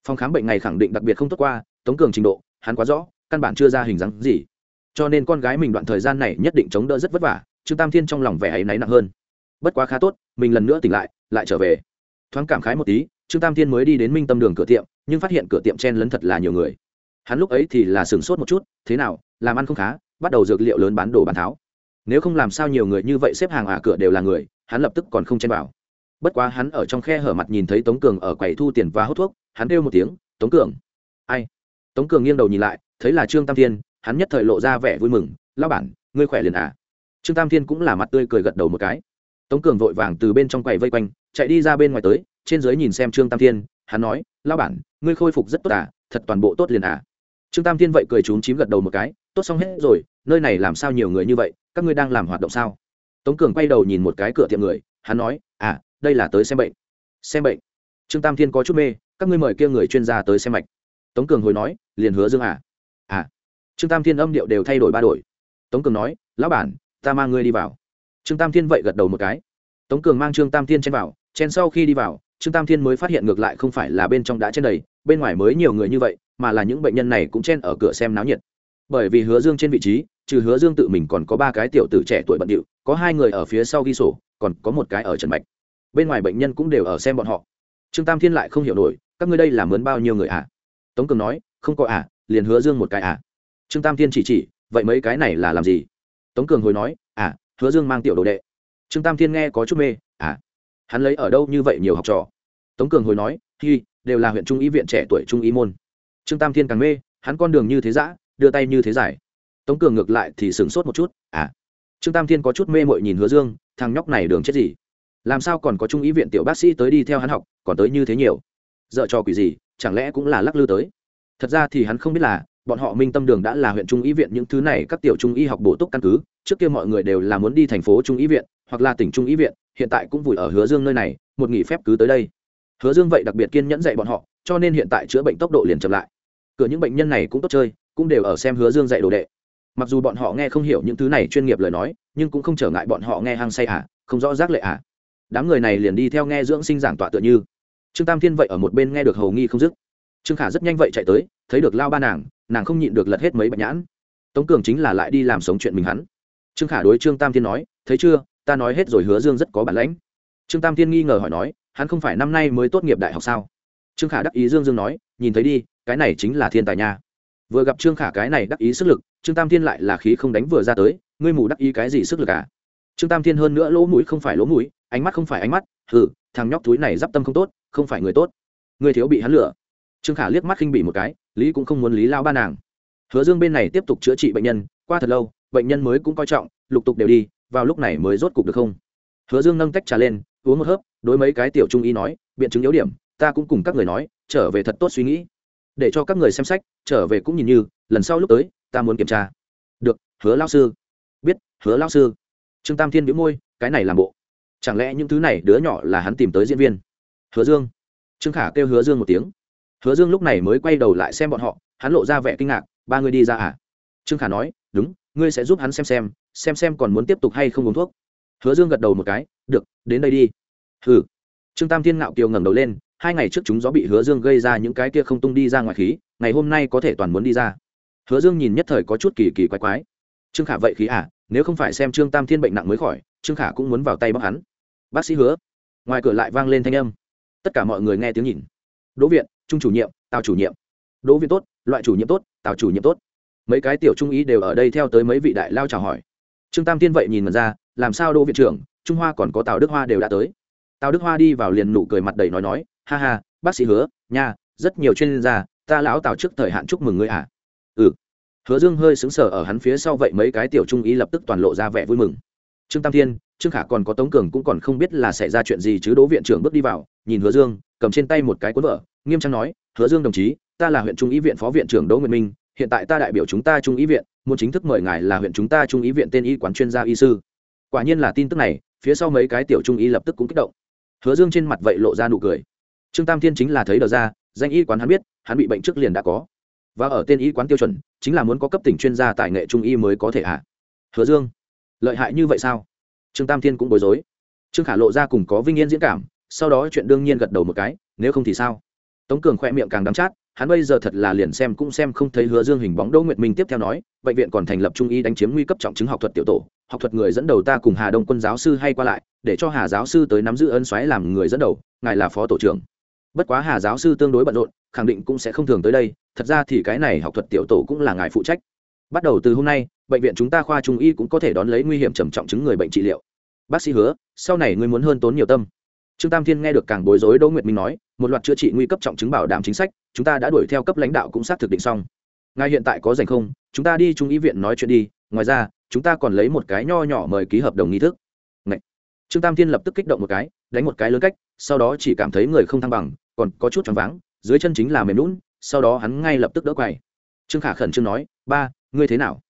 Phòng khám bệnh này khẳng định đặc biệt không tốt qua, tống cường trình độ, hắn quá rõ, căn bản chưa ra hình dáng gì. Cho nên con gái mình đoạn thời gian này nhất định chống đỡ rất vất vả, trương tam thiên trong lòng vẻ ấy náy nặng hơn bất quá khá tốt, mình lần nữa tỉnh lại lại trở về. Thoáng cảm khái một tí, trương tam thiên mới đi đến minh tâm đường cửa tiệm, nhưng phát hiện cửa tiệm chen lấn thật là nhiều người. Hắn lúc ấy thì là sửng sốt một chút, thế nào, làm ăn không khá, bắt đầu dược liệu lớn bán đồ bán tháo. Nếu không làm sao nhiều người như vậy xếp hàng ả cửa đều là người, hắn lập tức còn không chen vào. Bất quá hắn ở trong khe hở mặt nhìn thấy tống cường ở quầy thu tiền và hút thuốc, hắn kêu một tiếng, tống cường. Ai? Tống cường nghiêng đầu nhìn lại, thấy là trương tam thiên, hắn nhất thời lộ ra vẻ vui mừng lao bản, ngươi khỏe liền à? Trương tam thiên cũng là mặt tươi cười gật đầu một cái tống cường vội vàng từ bên trong quầy vây quanh, chạy đi ra bên ngoài tới, trên dưới nhìn xem trương tam thiên, hắn nói lao bản, ngươi khôi phục rất tốt à thật toàn bộ tốt liền à. Trương tam thiên vậy cười trúng chím gật đầu một cái, tốt xong hết rồi, nơi này làm sao nhiều người như vậy, các ngươi đang làm hoạt động sao? Tống cường quay đầu nhìn một cái cửa tiệm người, hắn nói à đây là tới xem bệnh. Xem bệnh? Trương tam thiên có chút mê, các ngươi mời kia người chuyên gia tới xem mạch. Tống cường hồi nói, liền hứa dương à. À. Trương tam thiên âm điệu đều thay đổi ba đổi. Tống cường nói, lão bản, ta mang ngươi đi vào trương tam thiên vậy gật đầu một cái. Tống cường mang trương tam thiên chen vào chen sau khi đi vào trương tam thiên mới phát hiện ngược lại không phải là bên trong đã chen đầy bên ngoài mới nhiều người như vậy mà là những bệnh nhân này cũng chen ở cửa xem náo nhiệt. Bởi vì hứa dương trên vị trí trừ hứa dương tự mình còn có ba cái tiểu tử trẻ tuổi bận điệu có hai người ở phía sau ghi sổ còn có một cái ở trần mạch bên ngoài bệnh nhân cũng đều ở xem bọn họ. Trương tam thiên lại không hiểu nổi các ngươi đây là mướn bao nhiêu người ạ à? tống cường nói không có ạ à, liền hứa dương một cái ạ à. trương tam thiên chỉ chỉ vậy mấy cái này là làm gì? Tống cường hồi nói à hứa dương mang tiểu đồ đệ. Trương tam thiên nghe có chút mê à hắn lấy ở đâu như vậy nhiều học trò? Tống cường hồi nói, hi, đều là huyện trung ý viện trẻ tuổi trung ý môn. Trương tam thiên càng mê, hắn con đường như thế giã đưa tay như thế giải tống cường ngược lại thì sửng sốt một chút à. Trương tam thiên có chút mê mội nhìn hứa dương, thằng nhóc này đường chết gì? Làm sao còn có trung ý viện tiểu bác sĩ tới đi theo hắn học, còn tới như thế nhiều? Dợ trò quỷ gì, chẳng lẽ cũng là lắc lư tới? Thật ra thì hắn không biết là bọn họ minh tâm đường đã là huyện trung Y viện, những thứ này các tiểu trung y học bổ túc căn cứ, trước kia mọi người đều là muốn đi thành phố trung Y viện hoặc là tỉnh trung Y viện, hiện tại cũng vùi ở hứa dương nơi này, một nghỉ phép cứ tới đây. Hứa dương vậy đặc biệt kiên nhẫn dạy bọn họ, cho nên hiện tại chữa bệnh tốc độ liền chậm lại. Cửa những bệnh nhân này cũng tốt chơi, cũng đều ở xem hứa dương dạy đồ đệ. Mặc dù bọn họ nghe không hiểu những thứ này chuyên nghiệp lời nói, nhưng cũng không trở ngại bọn họ nghe hăng say à không rõ rác lệ à. Đám người này liền đi theo nghe dưỡng sinh giảng tọa tựa như. Trương tam thiên vậy ở một bên nghe được hầu nghi không dứt. Trương khả rất nhanh vậy chạy tới thấy được lao ba nàng nàng không nhịn được lật hết mấy bạch nhãn. Tống cường chính là lại đi làm sống chuyện mình hắn. Trương khả đối trương tam thiên nói, thấy chưa, ta nói hết rồi hứa dương rất có bản lãnh. Trương tam thiên nghi ngờ hỏi nói, hắn không phải năm nay mới tốt nghiệp đại học sao? Trương khả đắc ý dương dương nói, nhìn thấy đi, cái này chính là thiên tài nha. Vừa gặp trương khả cái này đắc ý sức lực, trương tam thiên lại là khí không đánh vừa ra tới, ngươi mù đắc ý cái gì sức lực à? Trương tam thiên hơn nữa lỗ mũi không phải lỗ mũi, ánh mắt không phải ánh mắt, hừ, thằng nhóc túi này d i p tâm không tốt, không phải người tốt. Người thiếu bị hắn lửa trương khả liếc mắt khinh bị một cái, lý cũng không muốn lý lao ba nàng. Hứa dương bên này tiếp tục chữa trị bệnh nhân, qua thật lâu, bệnh nhân mới cũng coi trọng, lục tục đều đi, vào lúc này mới rốt cục được không? Hứa dương nâng tách trà lên, uống một hớp, đối mấy cái tiểu trung y nói, biện chứng yếu điểm, ta cũng cùng các người nói, trở về thật tốt suy nghĩ. Để cho các người xem sách, trở về cũng nhìn như, lần sau lúc tới, ta muốn kiểm tra. Được, hứa lao sư. Biết, hứa lao sư. Trương tam thiên biếu môi, cái này làm bộ. Chẳng lẽ những thứ này đứa nhỏ là hắn tìm tới diễn viên? Hứa dương. Trương khả kêu hứa dương một tiếng hứa dương lúc này mới quay đầu lại xem bọn họ, hắn lộ ra vẻ kinh ngạc, ba người đi ra à? Trương khả nói, đúng, ngươi sẽ giúp hắn xem xem xem xem còn muốn tiếp tục hay không uống thuốc. Hứa dương gật đầu một cái, được, đến đây đi. Hừ. Trương tam thiên ngạo kiều ngẩng đầu lên, hai ngày trước chúng gió bị hứa dương gây ra những cái kia không tung đi ra ngoài khí, ngày hôm nay có thể toàn muốn đi ra. Hứa dương nhìn nhất thời có chút kỳ kỳ quái quái. Trương khả vậy khí à? Nếu không phải xem trương tam thiên bệnh nặng mới khỏi, trương khả cũng muốn vào tay bóc hắn. Bác sĩ hứa. Ngoài cửa lại vang lên thanh âm. Tất cả mọi người nghe tiếng nhìn. Đỗ viện trung chủ nhiệm, tào chủ nhiệm. Đỗ viện tốt, loại chủ nhiệm tốt, tào chủ nhiệm tốt. Mấy cái tiểu trung ý đều ở đây theo tới mấy vị đại lao chào hỏi. Trương tam tiên vậy nhìn mật ra, làm sao đỗ viện trưởng, trung hoa còn có tào đức hoa đều đã tới. Tào đức hoa đi vào liền nụ cười mặt đầy nói nói, ha ha, bác sĩ hứa, nha, rất nhiều chuyên gia, ta lão tào trước thời hạn chúc mừng ngươi à. Ừ. Hứa dương hơi xứng sở ở hắn phía sau vậy mấy cái tiểu trung ý lập tức toàn lộ ra vẻ vui mừng. Trương tam thiên trương khả còn có tống cường cũng còn không biết là xảy ra chuyện gì chứ đỗ viện trưởng bước đi vào, nhìn hứa dương cầm trên tay một cái cuốn vở, nghiêm trang nói, hứa dương đồng chí, ta là huyện trung ý viện phó viện trưởng đỗ nguyệt minh, hiện tại ta đại biểu chúng ta trung ý viện, muốn chính thức mời ngài là huyện chúng ta trung ý viện tên y quán chuyên gia y sư. Quả nhiên là tin tức này, phía sau mấy cái tiểu trung y lập tức cũng kích động. Hứa dương trên mặt vậy lộ ra nụ cười. Trương tam thiên chính là thấy đờ ra, danh y quán hắn biết, hắn bị bệnh trước liền đã có. Và ở tên y quán tiêu chuẩn, chính là muốn có cấp tỉnh chuyên gia tại nghệ trung y mới có thể hạ hứa dương, lợi hại như vậy sao? Trương tam thiên cũng bối rối. Trương khả lộ ra cùng có vinh yên diễn cảm sau đó chuyện đương nhiên gật đầu một cái, nếu không thì sao? Tống cường khoe miệng càng đắm chát, hắn bây giờ thật là liền xem cũng xem không thấy hứa dương hình bóng đỗ nguyệt minh tiếp theo nói, bệnh viện còn thành lập trung y đánh chiếm nguy cấp trọng chứng học thuật tiểu tổ, học thuật người dẫn đầu ta cùng hà đông quân giáo sư hay qua lại, để cho hà giáo sư tới nắm giữ ân xoáy làm người dẫn đầu, ngài là phó tổ trưởng. Bất quá hà giáo sư tương đối bận rộn, khẳng định cũng sẽ không thường tới đây, thật ra thì cái này học thuật tiểu tổ cũng là ngài phụ trách. Bắt đầu từ hôm nay, bệnh viện chúng ta khoa trung y cũng có thể đón lấy nguy hiểm trầm trọng chứng người bệnh trị liệu. Bác sĩ hứa, sau này ngươi muốn hơn tốn nhiều tâm trương tam thiên nghe được càng bối rối đỗ nguyệt minh nói, một loạt chữa trị nguy cấp trọng chứng bảo đảm chính sách, chúng ta đã đuổi theo cấp lãnh đạo cũng xác thực định xong. Ngài hiện tại có dành không? Chúng ta đi trung y viện nói chuyện đi, ngoài ra, chúng ta còn lấy một cái nho nhỏ mời ký hợp đồng nghi thức. Ngậy. trương tam thiên lập tức kích động một cái, đánh một cái lớn cách, sau đó chỉ cảm thấy người không thăng bằng, còn có chút choáng váng, dưới chân chính là mềm lún sau đó hắn ngay lập tức đỡ quầy. Trương khả khẩn trương nói, ba, ngươi thế nào?